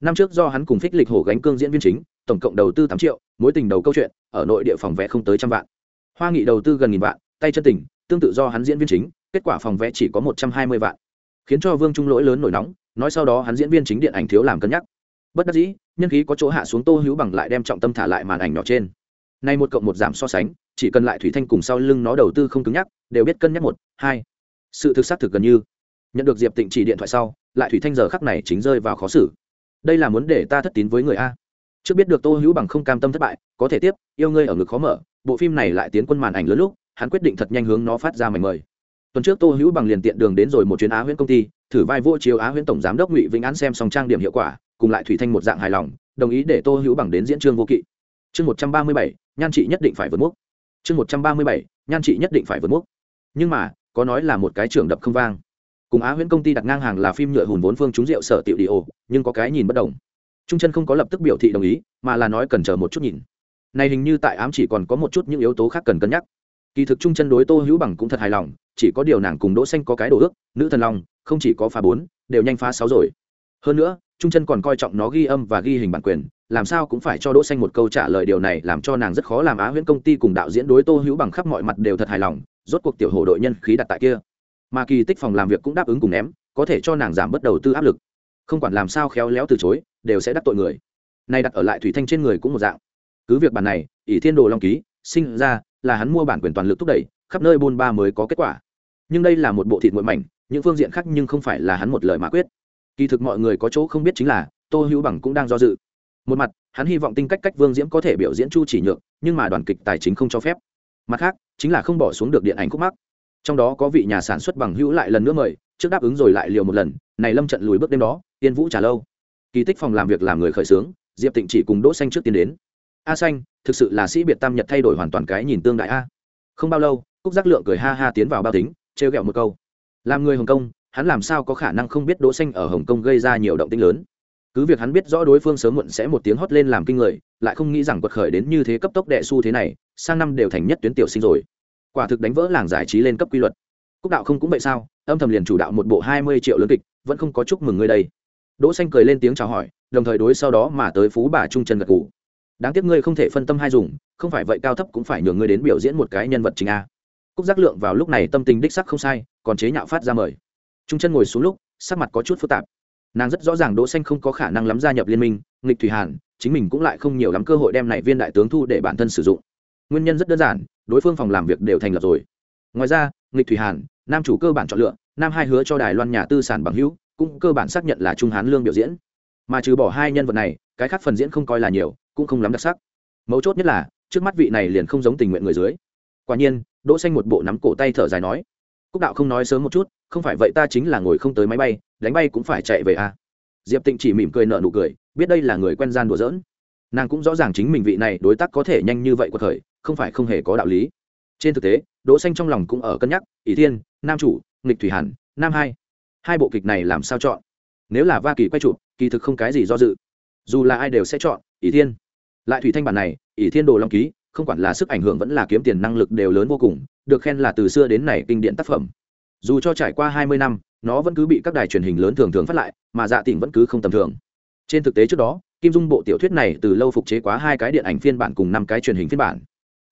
Năm trước do hắn cùng phích lịch hổ gánh cương diễn viên chính, tổng cộng đầu tư tám triệu, mối tình đầu câu chuyện, ở nội địa phòng vẽ không tới trăm vạn. Hoa nghị đầu tư gần nghìn vạn, tay chân tình tương tự do hắn diễn viên chính, kết quả phòng vẽ chỉ có một trăm hai mươi vạn. Khiến cho vương trung lỗi lớn nổi nóng, nói sau đó hắn diễn viên chính điện ảnh thiếu làm cân nhắc. Bất đắc dĩ, nhân khí có chỗ hạ xuống tô hữu bằng lại đem trọng tâm thả lại màn ảnh nhỏ trên. Nay một cộng một giảm so sánh, chỉ cần lại thủy thanh cùng sau lưng nó đầu tư không cứng nhắc, đều biết cân nhắc một, hai. Sự thực xác thực gần như. Nhận được diệp tịnh chỉ điện thoại sau, lại thủy thanh giờ khắc này chính rơi vào khó xử. Đây là muốn để ta thất tín với người a. Trước biết được tô hữu bằng không cam tâm thất bại, có thể tiếp, yêu ngươi ở ngực khó mở, bộ phim này lại tiến quân màn ảnh lớn lúc hắn quyết định thật nhanh hướng nó phát ra mảnh mời. Tuần trước tô hữu bằng liền tiện đường đến rồi một chuyến á huyễn công ty, thử vai vô chiếu á huyễn tổng giám đốc ngụy vĩnh án xem xong trang điểm hiệu quả, cùng lại thủy thanh một dạng hài lòng, đồng ý để tô hữu bằng đến diễn trương vô kỵ. Chương một trăm ba mươi bảy, nhan chị nhất định phải vượt mốc. Chương một trăm ba mươi bảy, nhan chị nhất định phải vượt mốc. Nhưng mà, có nói là một cái trường đập không vang. Cùng á huyễn công ty đặt ngang hàng là phim nhựa hùn vốn phương trúng rượu sở tiểu đi ổ nhưng có cái nhìn bất đồng. Trung chân không có lập tức biểu thị đồng ý, mà là nói cần chờ một chút nhìn. Này hình như tại ám chỉ còn có một chút những yếu tố khác cần cân nhắc kỳ thực trung chân đối tô hữu bằng cũng thật hài lòng, chỉ có điều nàng cùng đỗ xanh có cái đồ ước, nữ thần long, không chỉ có phá bốn, đều nhanh phá sáu rồi. Hơn nữa, trung chân còn coi trọng nó ghi âm và ghi hình bản quyền, làm sao cũng phải cho đỗ xanh một câu trả lời điều này làm cho nàng rất khó làm á huyễn công ty cùng đạo diễn đối tô hữu bằng khắp mọi mặt đều thật hài lòng, rốt cuộc tiểu hồ đội nhân khí đặt tại kia. Mà kỳ tích phòng làm việc cũng đáp ứng cùng ném, có thể cho nàng giảm bớt đầu tư áp lực. Không quản làm sao khéo léo từ chối, đều sẽ đắc tội người. Nay đặt ở lại thủy thanh trên người cũng một dạng. Cứ việc bản này, ỷ thiên đồ long ký, sinh ra là hắn mua bản quyền toàn lực thúc đẩy, khắp nơi buôn ba mới có kết quả. Nhưng đây là một bộ thịt nguội mảnh, những phương diện khác nhưng không phải là hắn một lời mà quyết. Kỳ thực mọi người có chỗ không biết chính là, tô hữu bằng cũng đang do dự. Một mặt, hắn hy vọng tinh cách cách vương diễm có thể biểu diễn chu chỉ nhược, nhưng mà đoàn kịch tài chính không cho phép. Mặt khác, chính là không bỏ xuống được điện ảnh khúc mắc. Trong đó có vị nhà sản xuất bằng hữu lại lần nữa mời, trước đáp ứng rồi lại liều một lần, này lâm trận lùi bước đêm đó tiên vũ trả lâu. Kỳ tích phòng làm việc làm người khởi xướng, diệp tịnh chỉ cùng đỗ xanh trước tiên đến a xanh, thực sự là sĩ biệt tam nhật thay đổi hoàn toàn cái nhìn tương đại a. Không bao lâu, cúc giác lượng cười ha ha tiến vào bao tính, trêu ghẹo một câu. Làm người hồng kông, hắn làm sao có khả năng không biết đỗ xanh ở hồng kông gây ra nhiều động tĩnh lớn? Cứ việc hắn biết rõ đối phương sớm muộn sẽ một tiếng hót lên làm kinh người, lại không nghĩ rằng quật khởi đến như thế cấp tốc đệ su thế này, sang năm đều thành nhất tuyến tiểu sinh rồi. Quả thực đánh vỡ làng giải trí lên cấp quy luật. Cúc đạo không cũng vậy sao? Âm thầm liền chủ đạo một bộ hai mươi triệu lớn kịch, vẫn không có chúc mừng ngươi đây. Đỗ xanh cười lên tiếng chào hỏi, đồng thời đối sau đó mà tới phú bà trung chân gật gù đáng tiếc ngươi không thể phân tâm hai dùng, không phải vậy cao thấp cũng phải nhường ngươi đến biểu diễn một cái nhân vật chính a. Cúc giác lượng vào lúc này tâm tình đích sắc không sai, còn chế nhạo phát ra mời. Trung chân ngồi xuống lúc, sắc mặt có chút phức tạp. Nàng rất rõ ràng đỗ xanh không có khả năng lắm gia nhập liên minh, nghịch thủy hàn, chính mình cũng lại không nhiều lắm cơ hội đem này viên đại tướng thu để bản thân sử dụng. Nguyên nhân rất đơn giản, đối phương phòng làm việc đều thành lập rồi. Ngoài ra, nghịch thủy hàn, nam chủ cơ bản chọn lựa, nam hai hứa cho đài loan nhà tư sản bằng hữu, cũng cơ bản xác nhận là trung hán lương biểu diễn. Mà trừ bỏ hai nhân vật này, cái khác phần diễn không coi là nhiều cũng không lắm đặc sắc. Mấu chốt nhất là, trước mắt vị này liền không giống tình nguyện người dưới. Quả nhiên, đỗ xanh một bộ nắm cổ tay thở dài nói, cúc đạo không nói sớm một chút, không phải vậy ta chính là ngồi không tới máy bay, đánh bay cũng phải chạy về à. Diệp tịnh chỉ mỉm cười nở nụ cười, biết đây là người quen gian đùa giỡn. Nàng cũng rõ ràng chính mình vị này đối tác có thể nhanh như vậy của thời không phải không hề có đạo lý. Trên thực tế, đỗ xanh trong lòng cũng ở cân nhắc, ỷ thiên, nam chủ, nghịch thủy hàn, nam hai hai bộ kịch này làm sao chọn? Nếu là va kỳ quay chụp, kỳ thực không cái gì do dự. Dù là ai đều sẽ chọn, ỷ thiên lại thủy thanh bản này, ỷ thiên đồ long ký, không quản là sức ảnh hưởng vẫn là kiếm tiền năng lực đều lớn vô cùng, được khen là từ xưa đến nay kinh điển tác phẩm. Dù cho trải qua hai mươi năm, nó vẫn cứ bị các đài truyền hình lớn thường thường phát lại, mà dạ tỉnh vẫn cứ không tầm thường. Trên thực tế trước đó, kim dung bộ tiểu thuyết này từ lâu phục chế quá hai cái điện ảnh phiên bản cùng năm cái truyền hình phiên bản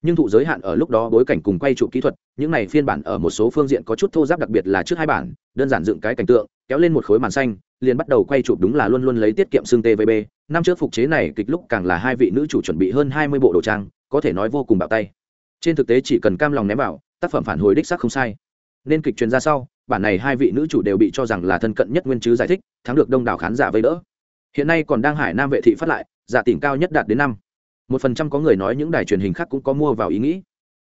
nhưng thụ giới hạn ở lúc đó bối cảnh cùng quay trụ kỹ thuật, những này phiên bản ở một số phương diện có chút thô giáp đặc biệt là trước hai bản, đơn giản dựng cái cảnh tượng, kéo lên một khối màn xanh, liền bắt đầu quay chụp đúng là luôn luôn lấy tiết kiệm xương tvb năm trước phục chế này kịch lúc càng là hai vị nữ chủ chuẩn bị hơn hai mươi bộ đồ trang, có thể nói vô cùng bạo tay. Trên thực tế chỉ cần cam lòng ném vào, tác phẩm phản hồi đích xác không sai. Nên kịch truyền ra sau, bản này hai vị nữ chủ đều bị cho rằng là thân cận nhất nguyên chứ giải thích, thắng được đông đảo khán giả vây đỡ. Hiện nay còn đang hải nam vệ thị phát lại, giả tỉnh cao nhất đạt đến năm một phần trăm có người nói những đài truyền hình khác cũng có mua vào ý nghĩ.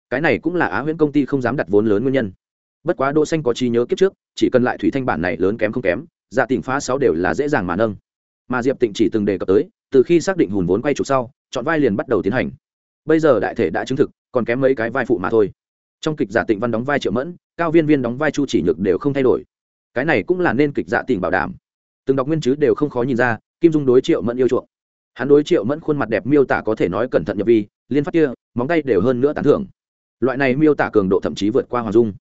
Cái này cũng là á huyễn công ty không dám đặt vốn lớn nguyên nhân. Bất quá đỗ xanh có trí nhớ kiếp trước, chỉ cần lại thủy thanh bản này lớn kém không kém dạ tỉnh phá sáu đều là dễ dàng mà nâng. Mà diệp tịnh chỉ từng đề cập tới, từ khi xác định hùn vốn quay chụp sau, chọn vai liền bắt đầu tiến hành. Bây giờ đại thể đã chứng thực, còn kém mấy cái vai phụ mà thôi. Trong kịch dạ giả tịnh văn đóng vai triệu mẫn, cao viên viên đóng vai chu chỉ nhược đều không thay đổi. Cái này cũng là nên kịch dạ giả tịnh bảo đảm. Từng đọc nguyên chứ đều không khó nhìn ra, kim dung đối triệu mẫn yêu chuộng hắn đối triệu mẫn khuôn mặt đẹp miêu tả có thể nói cẩn thận nhập vi, liên phát kia, móng tay đều hơn nữa tán thưởng. Loại này miêu tả cường độ thậm chí vượt qua hoàng dung.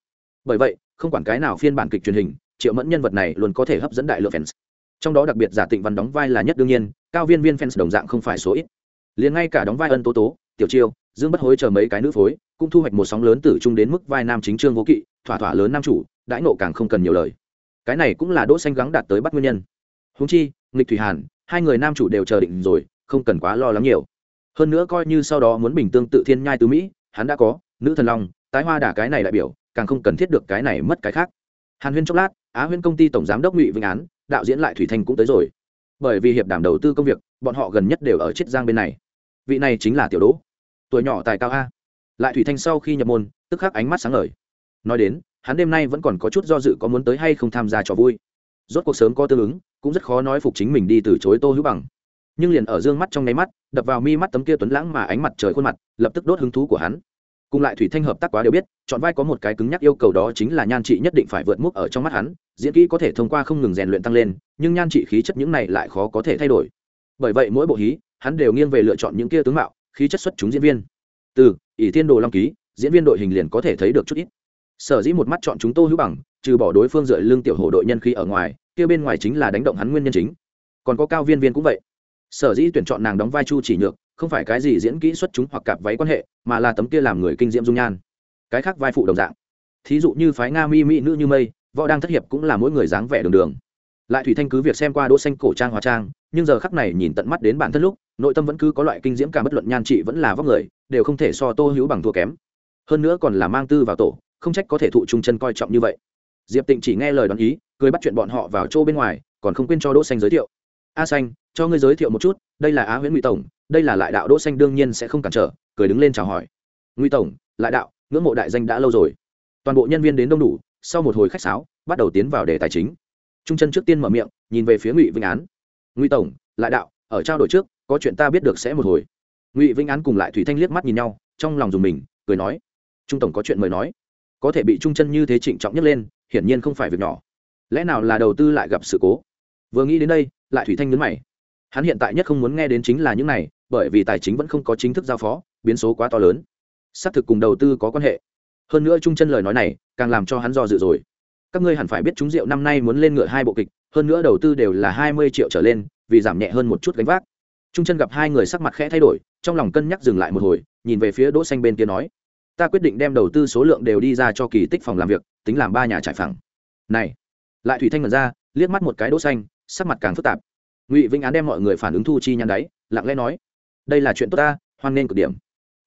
Bởi vậy, không quản cái nào phiên bản kịch truyền hình, triệu mẫn nhân vật này luôn có thể hấp dẫn đại lượng fans. Trong đó đặc biệt giả tịnh văn đóng vai là nhất đương nhiên, cao viên viên fans đồng dạng không phải số ít. Liền ngay cả đóng vai ân tố tố, tiểu chiêu, dương bất hối chờ mấy cái nữ phối, cũng thu hoạch một sóng lớn từ trung đến mức vai nam chính trương vô kỵ, thỏa thỏa lớn nam chủ, đãi nộ càng không cần nhiều lời. Cái này cũng là đỗ xanh gắng đạt tới bắt nguyên nhân. Huống chi, nghịch thủy hàn hai người nam chủ đều chờ định rồi, không cần quá lo lắng nhiều. Hơn nữa coi như sau đó muốn bình tương tự thiên nhai tứ mỹ, hắn đã có, nữ thần long, tái hoa đả cái này đại biểu, càng không cần thiết được cái này mất cái khác. Hàn huyên chốc lát, á huyên công ty tổng giám đốc ngụy vĩnh án, đạo diễn lại thủy thanh cũng tới rồi. Bởi vì hiệp đảm đầu tư công việc, bọn họ gần nhất đều ở chiết giang bên này. Vị này chính là tiểu đỗ. Tuổi nhỏ tài cao a. Lại thủy thanh sau khi nhập môn, tức khắc ánh mắt sáng ngời. Nói đến, hắn đêm nay vẫn còn có chút do dự có muốn tới hay không tham gia trò vui rốt cuộc sớm có tương ứng, cũng rất khó nói phục chính mình đi từ chối tô hữu bằng. Nhưng liền ở dương mắt trong nháy mắt, đập vào mi mắt tấm kia tuấn lãng mà ánh mặt trời khuôn mặt, lập tức đốt hứng thú của hắn. Cùng lại thủy thanh hợp tác quá đều biết, chọn vai có một cái cứng nhắc yêu cầu đó chính là nhan trị nhất định phải vượt mức ở trong mắt hắn, diễn kỹ có thể thông qua không ngừng rèn luyện tăng lên, nhưng nhan trị khí chất những này lại khó có thể thay đổi. Bởi vậy mỗi bộ hí, hắn đều nghiêng về lựa chọn những kia tướng mạo, khí chất xuất chúng diễn viên. Từ, ỷ thiên đồ long ký, diễn viên đội hình liền có thể thấy được chút ít. Sở dĩ một mắt chọn chúng tô hữu bằng trừ bỏ đối phương dựa lương tiểu hổ đội nhân khí ở ngoài, kia bên ngoài chính là đánh động hắn nguyên nhân chính. Còn có cao viên viên cũng vậy. Sở dĩ tuyển chọn nàng đóng vai chu chỉ nhược, không phải cái gì diễn kỹ xuất chúng hoặc cặp váy quan hệ, mà là tấm kia làm người kinh diễm dung nhan. Cái khác vai phụ đồng dạng. Thí dụ như phái nga mi mỹ nữ như mây, võ đang thất hiệp cũng là mỗi người dáng vẻ đường đường. Lại thủy thanh cứ việc xem qua đỗ xanh cổ trang hóa trang, nhưng giờ khắc này nhìn tận mắt đến bản thân lúc, nội tâm vẫn cứ có loại kinh diễm cả bất luận nhan trị vẫn là vóc người, đều không thể so tô hữu bằng thua kém. Hơn nữa còn là mang tư vào tổ, không trách có thể thụ trung chân coi trọng như vậy diệp tịnh chỉ nghe lời đoán ý, cười bắt chuyện bọn họ vào chỗ bên ngoài, còn không quên cho đỗ xanh giới thiệu. A xanh, cho ngươi giới thiệu một chút, đây là á huyễn ngụy tổng, đây là lại đạo đỗ xanh đương nhiên sẽ không cản trở, cười đứng lên chào hỏi. Ngụy tổng, lại đạo, ngưỡng mộ đại danh đã lâu rồi. Toàn bộ nhân viên đến đông đủ, sau một hồi khách sáo, bắt đầu tiến vào đề tài chính. Trung chân trước tiên mở miệng, nhìn về phía ngụy vinh án. Ngụy tổng, lại đạo, ở trao đổi trước, có chuyện ta biết được sẽ một hồi. Ngụy vinh án cùng lại thủy thanh liếc mắt nhìn nhau, trong lòng dùng mình, cười nói, trung tổng có chuyện mời nói. Có thể bị trung chân như thế trịnh trọng nhất lên hiển nhiên không phải việc nhỏ. Lẽ nào là đầu tư lại gặp sự cố? Vừa nghĩ đến đây, lại thủy thanh nhấn mày. Hắn hiện tại nhất không muốn nghe đến chính là những này, bởi vì tài chính vẫn không có chính thức giao phó, biến số quá to lớn. Xác thực cùng đầu tư có quan hệ. Hơn nữa trung chân lời nói này, càng làm cho hắn do dự rồi. Các ngươi hẳn phải biết chúng rượu năm nay muốn lên ngựa hai bộ kịch, hơn nữa đầu tư đều là hai mươi triệu trở lên, vì giảm nhẹ hơn một chút gánh vác. Trung chân gặp hai người sắc mặt khẽ thay đổi, trong lòng cân nhắc dừng lại một hồi, nhìn về phía đỗ xanh bên kia nói ta quyết định đem đầu tư số lượng đều đi ra cho kỳ tích phòng làm việc, tính làm ba nhà trải phẳng. Này, lại thủy thanh mật ra, liếc mắt một cái đỗ xanh, sắc mặt càng phức tạp. Ngụy vĩnh án đem mọi người phản ứng thu chi nhăn đáy lặng lẽ nói, đây là chuyện tốt ta, hoan nên cực điểm.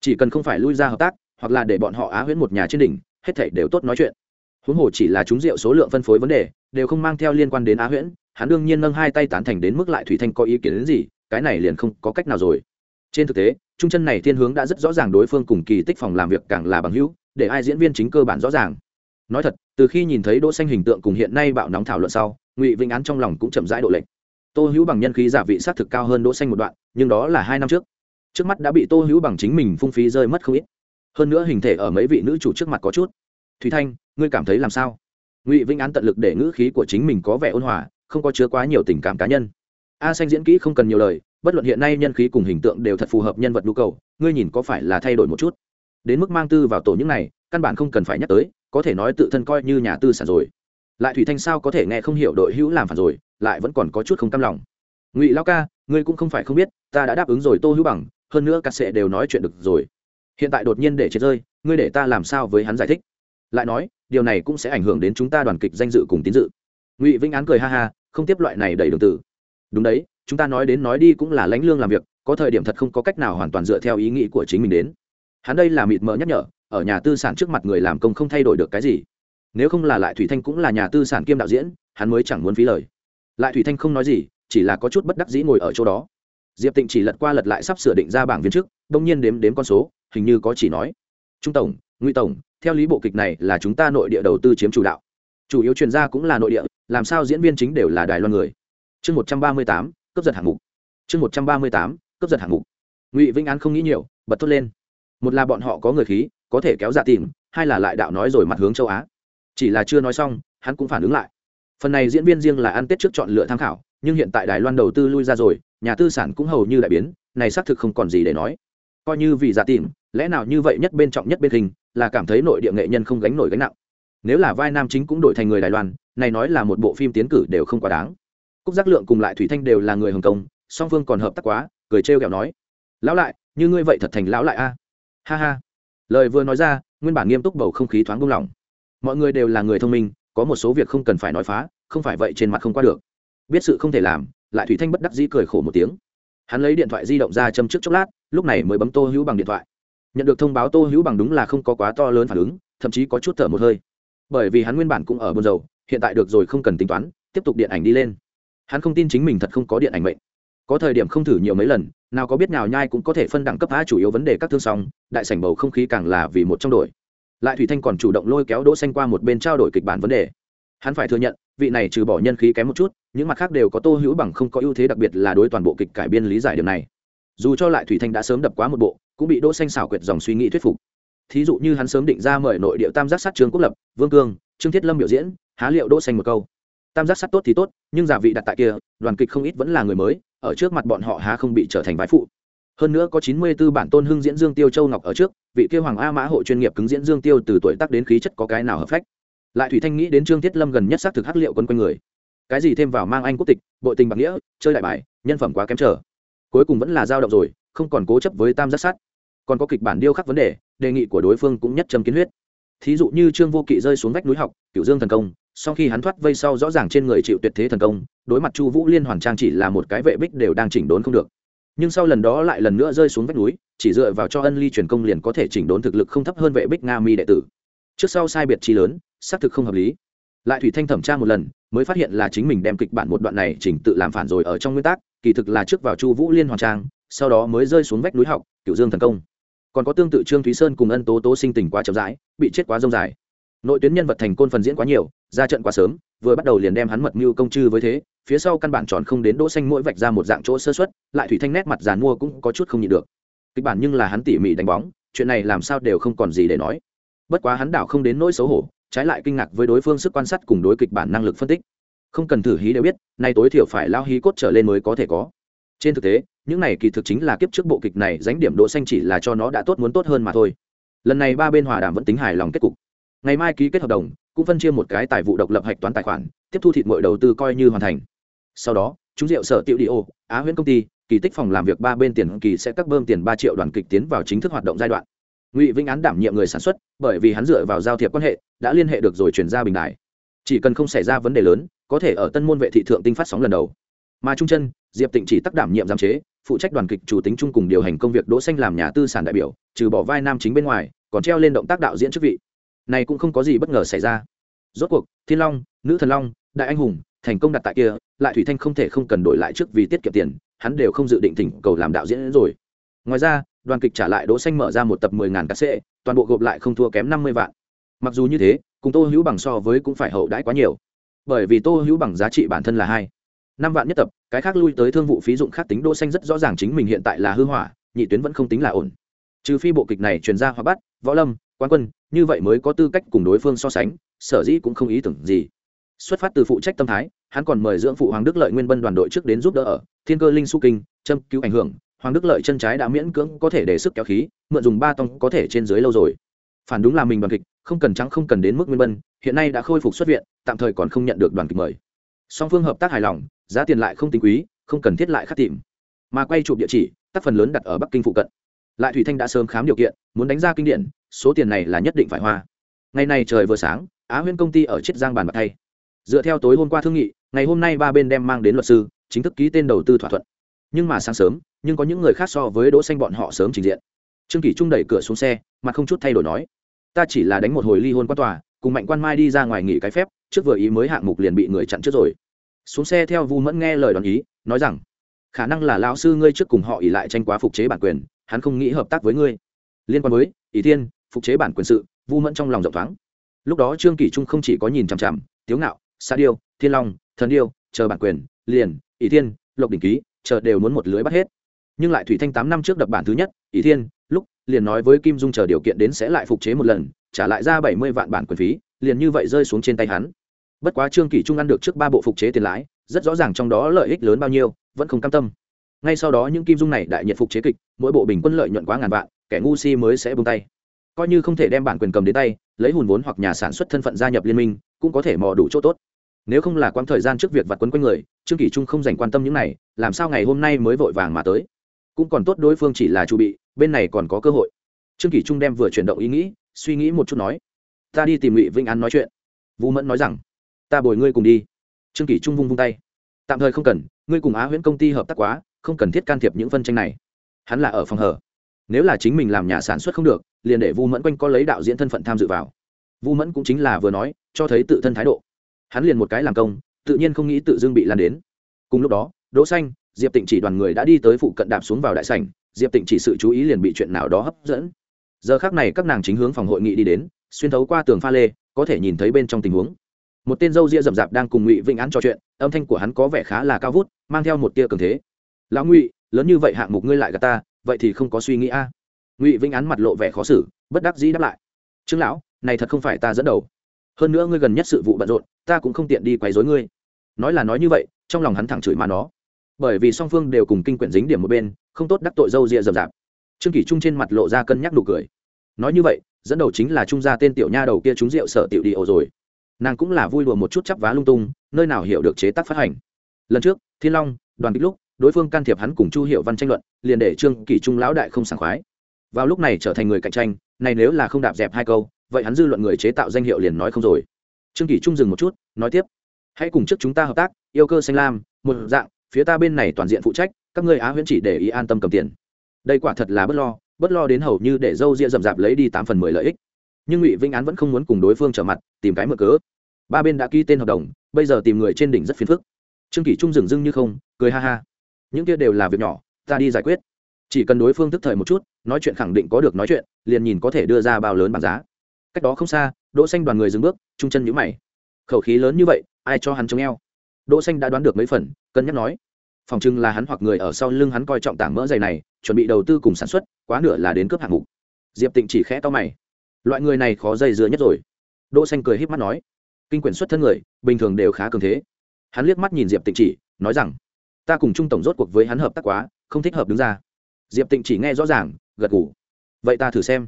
Chỉ cần không phải lui ra hợp tác, hoặc là để bọn họ á huyễn một nhà trên đỉnh, hết thảy đều tốt nói chuyện. Huống hồ chỉ là chúng rượu số lượng phân phối vấn đề, đều không mang theo liên quan đến á huyễn, hắn đương nhiên nâng hai tay tán thành đến mức lại thủy thanh có ý kiến đến gì, cái này liền không có cách nào rồi. Trên thực tế trung chân này thiên hướng đã rất rõ ràng đối phương cùng kỳ tích phòng làm việc càng là bằng hữu, để ai diễn viên chính cơ bản rõ ràng. Nói thật, từ khi nhìn thấy đỗ xanh hình tượng cùng hiện nay bạo nóng thảo luận sau, ngụy vĩnh án trong lòng cũng chậm rãi độ lệnh tô hữu bằng nhân khí giả vị sát thực cao hơn đỗ xanh một đoạn, nhưng đó là hai năm trước. Trước mắt đã bị tô hữu bằng chính mình phung phí rơi mất không ít. Hơn nữa hình thể ở mấy vị nữ chủ trước mặt có chút. Thúy thanh, ngươi cảm thấy làm sao? Ngụy vĩnh án tận lực để ngữ khí của chính mình có vẻ ôn hòa, không có chứa quá nhiều tình cảm cá nhân. A xanh diễn kỹ không cần nhiều lời bất luận hiện nay nhân khí cùng hình tượng đều thật phù hợp nhân vật nhu cầu, ngươi nhìn có phải là thay đổi một chút? Đến mức mang tư vào tổ những này, căn bản không cần phải nhắc tới, có thể nói tự thân coi như nhà tư sản rồi. Lại thủy thanh sao có thể nghe không hiểu đội hữu làm phản rồi, lại vẫn còn có chút không tâm lòng. Ngụy lao ca, ngươi cũng không phải không biết, ta đã đáp ứng rồi tô hữu bằng, hơn nữa cắt sệ đều nói chuyện được rồi. Hiện tại đột nhiên để chết rơi, ngươi để ta làm sao với hắn giải thích? Lại nói, điều này cũng sẽ ảnh hưởng đến chúng ta đoàn kịch danh dự cùng tín dự. Ngụy vĩnh án cười ha ha, không tiếp loại này đầy đường tử. Đúng đấy chúng ta nói đến nói đi cũng là lãnh lương làm việc, có thời điểm thật không có cách nào hoàn toàn dựa theo ý nghĩ của chính mình đến. Hắn đây là mịt mờ nhắc nhở, ở nhà tư sản trước mặt người làm công không thay đổi được cái gì. Nếu không là lại thủy thanh cũng là nhà tư sản kiêm đạo diễn, hắn mới chẳng muốn phí lời. Lại thủy thanh không nói gì, chỉ là có chút bất đắc dĩ ngồi ở chỗ đó. Diệp tịnh chỉ lật qua lật lại sắp sửa định ra bảng viên trước, đông nhiên đếm đếm con số, hình như có chỉ nói. Trung tổng, Ngụy tổng, theo lý bộ kịch này là chúng ta nội địa đầu tư chiếm chủ đạo. Chủ yếu chuyên gia cũng là nội địa, làm sao diễn viên chính đều là đài loan người. Chương một trăm ba mươi tám cấp giật hạng mục. Chương một trăm ba mươi tám cấp giật hạng mục. Ngụy vĩnh an không nghĩ nhiều, bật thốt lên. Một là bọn họ có người khí, có thể kéo dạ tìm, hai là lại đạo nói rồi mặt hướng châu á. Chỉ là chưa nói xong, hắn cũng phản ứng lại. Phần này diễn viên riêng là ăn tết trước chọn lựa tham khảo, nhưng hiện tại đài loan đầu tư lui ra rồi, nhà tư sản cũng hầu như đại biến, này xác thực không còn gì để nói. Coi như vì giả tìm, lẽ nào như vậy nhất bên trọng nhất bên hình, là cảm thấy nội địa nghệ nhân không gánh nổi gánh nặng. Nếu là vai nam chính cũng đổi thành người đài loan, này nói là một bộ phim tiến cử đều không quá đáng cúc giác lượng cùng lại thủy thanh đều là người hồng kông, song phương còn hợp tác quá, cười trêu ghẹo nói, lão lại, như ngươi vậy thật thành lão lại a. Ha ha. Lời vừa nói ra, nguyên bản nghiêm túc bầu không khí thoáng buông lỏng. Mọi người đều là người thông minh, có một số việc không cần phải nói phá, không phải vậy trên mặt không qua được. Biết sự không thể làm, lại thủy thanh bất đắc dĩ cười khổ một tiếng. Hắn lấy điện thoại di động ra châm trước chốc lát, lúc này mới bấm tô hữu bằng điện thoại. Nhận được thông báo tô hữu bằng đúng là không có quá to lớn phản ứng, thậm chí có chút thở một hơi. Bởi vì hắn nguyên bản cũng ở buôn dầu hiện tại được rồi không cần tính toán, tiếp tục điện ảnh đi lên hắn không tin chính mình thật không có điện ảnh mệnh. Có thời điểm không thử nhiều mấy lần, nào có biết nào nhai cũng có thể phân đẳng cấp phá chủ yếu vấn đề các thương song, đại sảnh bầu không khí càng là vì một trong đội. Lại thủy thanh còn chủ động lôi kéo đỗ xanh qua một bên trao đổi kịch bản vấn đề. Hắn phải thừa nhận, vị này trừ bỏ nhân khí kém một chút, những mặt khác đều có tô hữu bằng không có ưu thế đặc biệt là đối toàn bộ kịch cải biên lý giải điều này. Dù cho lại thủy thanh đã sớm đập quá một bộ, cũng bị đỗ xanh xảo quyệt dòng suy nghĩ thuyết phục. Thí dụ như hắn sớm định ra mời nội địa tam giác sát trương quốc lập, vương cương, trương thiết lâm biểu diễn, há liệu đỗ xanh một câu tam giác sắt tốt thì tốt, nhưng giả vị đặt tại kia, đoàn kịch không ít vẫn là người mới, ở trước mặt bọn họ há không bị trở thành vái phụ. Hơn nữa có chín mươi 94 bản tôn hưng diễn dương tiêu châu ngọc ở trước, vị kia hoàng a mã hộ chuyên nghiệp cứng diễn dương tiêu từ tuổi tác đến khí chất có cái nào hợp phách. Lại thủy thanh nghĩ đến trương thiết lâm gần nhất xác thực hắc liệu quân quanh người. Cái gì thêm vào mang anh quốc tịch, bội tình bạc nghĩa, chơi đại bài, nhân phẩm quá kém trở. Cuối cùng vẫn là dao động rồi, không còn cố chấp với tam giác sát còn có kịch bản điêu khắc vấn đề đề nghị của đối phương cũng nhất châm kiến huyết. Thí dụ như trương vô kỵ rơi xuống vách núi học cựu dương thần công sau khi hắn thoát vây sau rõ ràng trên người chịu tuyệt thế thần công, đối mặt chu vũ liên hoàn trang chỉ là một cái vệ bích đều đang chỉnh đốn không được. Nhưng sau lần đó lại lần nữa rơi xuống vách núi, chỉ dựa vào cho ân ly truyền công liền có thể chỉnh đốn thực lực không thấp hơn vệ bích nga mi đệ tử. Trước sau sai biệt chi lớn, xác thực không hợp lý. Lại thủy thanh thẩm tra một lần, mới phát hiện là chính mình đem kịch bản một đoạn này chỉnh tự làm phản rồi ở trong nguyên tắc, kỳ thực là trước vào chu vũ liên hoàng trang, sau đó mới rơi xuống vách núi học cựu dương thần công. Còn có tương tự trương thúy sơn cùng ân tố tố sinh tình quá chậm rãi, bị chết quá rông dài nội tuyến nhân vật thành côn phần diễn quá nhiều ra trận quá sớm vừa bắt đầu liền đem hắn mật mưu công chư với thế phía sau căn bản tròn không đến đỗ xanh mỗi vạch ra một dạng chỗ sơ suất, lại thủy thanh nét mặt giàn mua cũng có chút không nhịn được. Kịch bản nhưng là hắn tỉ mỉ đánh bóng chuyện này làm sao đều không còn gì để nói. Bất quá hắn đảo không đến nỗi xấu hổ trái lại kinh ngạc với đối phương sức quan sát cùng đối kịch bản năng lực phân tích. Không cần thử hí đều biết nay tối thiểu phải lao hí cốt trở lên mới có thể có. Trên thực tế những này kỳ thực chính là kiếp trước bộ kịch này dánh điểm đỗ xanh chỉ là cho nó đã tốt muốn tốt hơn mà thôi. Lần này ba bên hòa đàm vẫn tính hài lòng kết cục ngày mai ký kết hợp đồng, cũng phân chia một cái tài vụ độc lập hạch toán tài khoản, tiếp thu thịt mọi đầu tư coi như hoàn thành. Sau đó, chúng rượu sở tiệu đi ô, á huyễn công ty, kỳ tích phòng làm việc ba bên tiền kỳ sẽ cắt bơm tiền ba triệu đoàn kịch tiến vào chính thức hoạt động giai đoạn. Ngụy vĩnh án đảm nhiệm người sản xuất, bởi vì hắn dựa vào giao thiệp quan hệ, đã liên hệ được rồi chuyển ra bình đại chỉ cần không xảy ra vấn đề lớn, có thể ở tân môn vệ thị thượng tinh phát sóng lần đầu. Mà trung chân diệp tịnh chỉ tác đảm nhiệm giám chế, phụ trách đoàn kịch chủ tính chung cùng điều hành công việc đỗ xanh làm nhà tư sản đại biểu, trừ bỏ vai nam chính bên ngoài, còn treo lên động tác đạo diễn chức vị này cũng không có gì bất ngờ xảy ra. Rốt cuộc, thiên long, nữ thần long, đại anh hùng, thành công đặt tại kia, lại thủy thanh không thể không cần đổi lại trước vì tiết kiệm tiền, hắn đều không dự định thỉnh cầu làm đạo diễn rồi. Ngoài ra, đoàn kịch trả lại đỗ xanh mở ra một tập mười ngàn cắt sệ toàn bộ gộp lại không thua kém năm mươi vạn. Mặc dù như thế, cùng tô hữu bằng so với cũng phải hậu đãi quá nhiều. Bởi vì tô hữu bằng giá trị bản thân là hai. Năm vạn nhất tập, cái khác lui tới thương vụ phí dụng khác tính đỗ xanh rất rõ ràng chính mình hiện tại là hư hỏa, nhị tuyến vẫn không tính là ổn. Trừ phi bộ kịch này truyền ra hoặc bắt, võ lâm quan quân như vậy mới có tư cách cùng đối phương so sánh, sở dĩ cũng không ý tưởng gì. Xuất phát từ phụ trách tâm thái, hắn còn mời dưỡng phụ hoàng đức lợi nguyên bân đoàn đội trước đến giúp đỡ ở thiên cơ linh su kinh, châm cứu ảnh hưởng. Hoàng đức lợi chân trái đã miễn cưỡng có thể để sức kéo khí, mượn dùng ba tông có thể trên dưới lâu rồi. Phản đúng là mình đoàn kịch, không cần trắng không cần đến mức nguyên bân, hiện nay đã khôi phục xuất viện, tạm thời còn không nhận được đoàn kịch mời. Song phương hợp tác hài lòng, giá tiền lại không tính quý, không cần thiết lại khắc tìm. Mà quay chụp địa chỉ, tác phần lớn đặt ở bắc kinh phụ cận lại thủy thanh đã sớm khám điều kiện, muốn đánh ra kinh điển, số tiền này là nhất định phải hoa. Ngày này trời vừa sáng, á huyên công ty ở chiết giang bàn bạc thay. Dựa theo tối hôm qua thương nghị, ngày hôm nay ba bên đem mang đến luật sư, chính thức ký tên đầu tư thỏa thuận. Nhưng mà sáng sớm, nhưng có những người khác so với đỗ xanh bọn họ sớm trình diện. Trương kỷ trung đẩy cửa xuống xe mà không chút thay đổi nói, ta chỉ là đánh một hồi ly hôn quan tòa, cùng mạnh quan mai đi ra ngoài nghỉ cái phép, trước vừa ý mới hạng mục liền bị người chặn trước rồi. Xuống xe theo vu mẫn nghe lời đoàn ý, nói rằng, khả năng là lão sư ngươi trước cùng họ ỉ lại tranh quá phục chế bản quyền hắn không nghĩ hợp tác với ngươi. Liên quan với ỷ thiên, phục chế bản quyền sự, vu mẫn trong lòng rộng thoáng. Lúc đó trương kỷ trung không chỉ có nhìn chằm chằm tiếu ngạo, sa điêu, thiên long, thần điêu, chờ bản quyền, liền, ỷ thiên, lộc đỉnh ký, chờ đều muốn một lưới bắt hết. Nhưng lại thủy thanh tám năm trước đập bản thứ nhất, ỷ thiên, lúc, liền nói với kim dung chờ điều kiện đến sẽ lại phục chế một lần, trả lại ra bảy mươi vạn bản quyền phí, liền như vậy rơi xuống trên tay hắn. Bất quá trương kỷ trung ăn được trước ba bộ phục chế tiền lãi, rất rõ ràng trong đó lợi ích lớn bao nhiêu, vẫn không cam tâm ngay sau đó những kim dung này đại nhiệt phục chế kịch, mỗi bộ bình quân lợi nhuận quá ngàn vạn, kẻ ngu si mới sẽ bung tay. Coi như không thể đem bản quyền cầm đến tay, lấy hùn vốn hoặc nhà sản xuất thân phận gia nhập liên minh, cũng có thể mò đủ chỗ tốt. Nếu không là quãng thời gian trước việc vặt quấn quanh người, trương kỷ trung không dành quan tâm những này, làm sao ngày hôm nay mới vội vàng mà tới? Cũng còn tốt đối phương chỉ là chu bị, bên này còn có cơ hội. Trương kỷ trung đem vừa chuyển động ý nghĩ, suy nghĩ một chút nói, ta đi tìm ngụy vinh an nói chuyện. Vũ mẫn nói rằng, ta bồi ngươi cùng đi. Trương kỷ trung vung vung tay, tạm thời không cần, ngươi cùng á huyễn công ty hợp tác quá không cần thiết can thiệp những phân tranh này. Hắn là ở phòng hở. Nếu là chính mình làm nhà sản xuất không được, liền để vu mẫn quanh có lấy đạo diễn thân phận tham dự vào. Vu mẫn cũng chính là vừa nói, cho thấy tự thân thái độ. Hắn liền một cái làm công, tự nhiên không nghĩ tự dưng bị lan đến. Cùng lúc đó, đỗ xanh, diệp tịnh chỉ đoàn người đã đi tới phụ cận đạp xuống vào đại sảnh, diệp tịnh chỉ sự chú ý liền bị chuyện nào đó hấp dẫn. Giờ khắc này các nàng chính hướng phòng hội nghị đi đến, xuyên thấu qua tường pha lê, có thể nhìn thấy bên trong tình huống. Một tên dâu ria rậm rạp đang cùng ngụy vĩnh án trò chuyện, âm thanh của hắn có vẻ khá là cao vút, mang theo một tia cường thế lão ngụy, lớn như vậy hạng mục ngươi lại gặp ta, vậy thì không có suy nghĩ a. Ngụy vĩnh án mặt lộ vẻ khó xử, bất đắc dĩ đáp lại. Trương lão, này thật không phải ta dẫn đầu. Hơn nữa ngươi gần nhất sự vụ bận rộn, ta cũng không tiện đi quấy rối ngươi. Nói là nói như vậy, trong lòng hắn thẳng chửi mà nó. Bởi vì song phương đều cùng kinh quyển dính điểm một bên, không tốt đắc tội dâu rịa rậm rạp. Trương kỷ trung trên mặt lộ ra cân nhắc nụ cười. Nói như vậy, dẫn đầu chính là trung gia tên tiểu nha đầu kia trúng rượu sợ tiểu đi ổ rồi. Nàng cũng là vui đùa một chút chắp vá lung tung, nơi nào hiểu được chế tác phát hành. Lần trước, thiên long, đoàn kích lúc đối phương can thiệp hắn cùng chu hiệu văn tranh luận, liền để trương kỷ trung lão đại không sảng khoái. Vào lúc này trở thành người cạnh tranh, này nếu là không đạp dẹp hai câu, vậy hắn dư luận người chế tạo danh hiệu liền nói không rồi. Trương kỷ trung dừng một chút, nói tiếp. Hãy cùng trước chúng ta hợp tác, yêu cơ xanh lam, một dạng, phía ta bên này toàn diện phụ trách, các ngươi á huyễn chỉ để ý an tâm cầm tiền. Đây quả thật là bất lo bất lo đến hầu như để dâu ria rậm rạp lấy đi tám phần mười lợi ích. Nhưng ngụy vĩnh án vẫn không muốn cùng đối phương trở mặt, tìm cái mở cớ. Ba bên đã ký tên hợp đồng, bây giờ tìm người trên đỉnh rất phiền phức. Trương kỷ trung dừng dưng như không, cười ha ha những kia đều là việc nhỏ, ta đi giải quyết. Chỉ cần đối phương thức thời một chút, nói chuyện khẳng định có được nói chuyện, liền nhìn có thể đưa ra bao lớn bằng giá. Cách đó không xa, đỗ xanh đoàn người dừng bước, trung chân nhíu mày. Khẩu khí lớn như vậy, ai cho hắn chống eo? Đỗ xanh đã đoán được mấy phần, cân nhắc nói. Phòng trưng là hắn hoặc người ở sau lưng hắn coi trọng tảng mỡ dày này, chuẩn bị đầu tư cùng sản xuất, quá nửa là đến cướp hạng mục. Diệp tịnh chỉ khẽ to mày. Loại người này khó dây dưa nhất rồi. Đỗ xanh cười híp mắt nói. Kinh quyển xuất thân người, bình thường đều khá cường thế. Hắn liếc mắt nhìn diệp tịnh chỉ, nói rằng ta cùng trung tổng rốt cuộc với hắn hợp tác quá, không thích hợp đứng ra. Diệp tịnh chỉ nghe rõ ràng, gật gù. Vậy ta thử xem.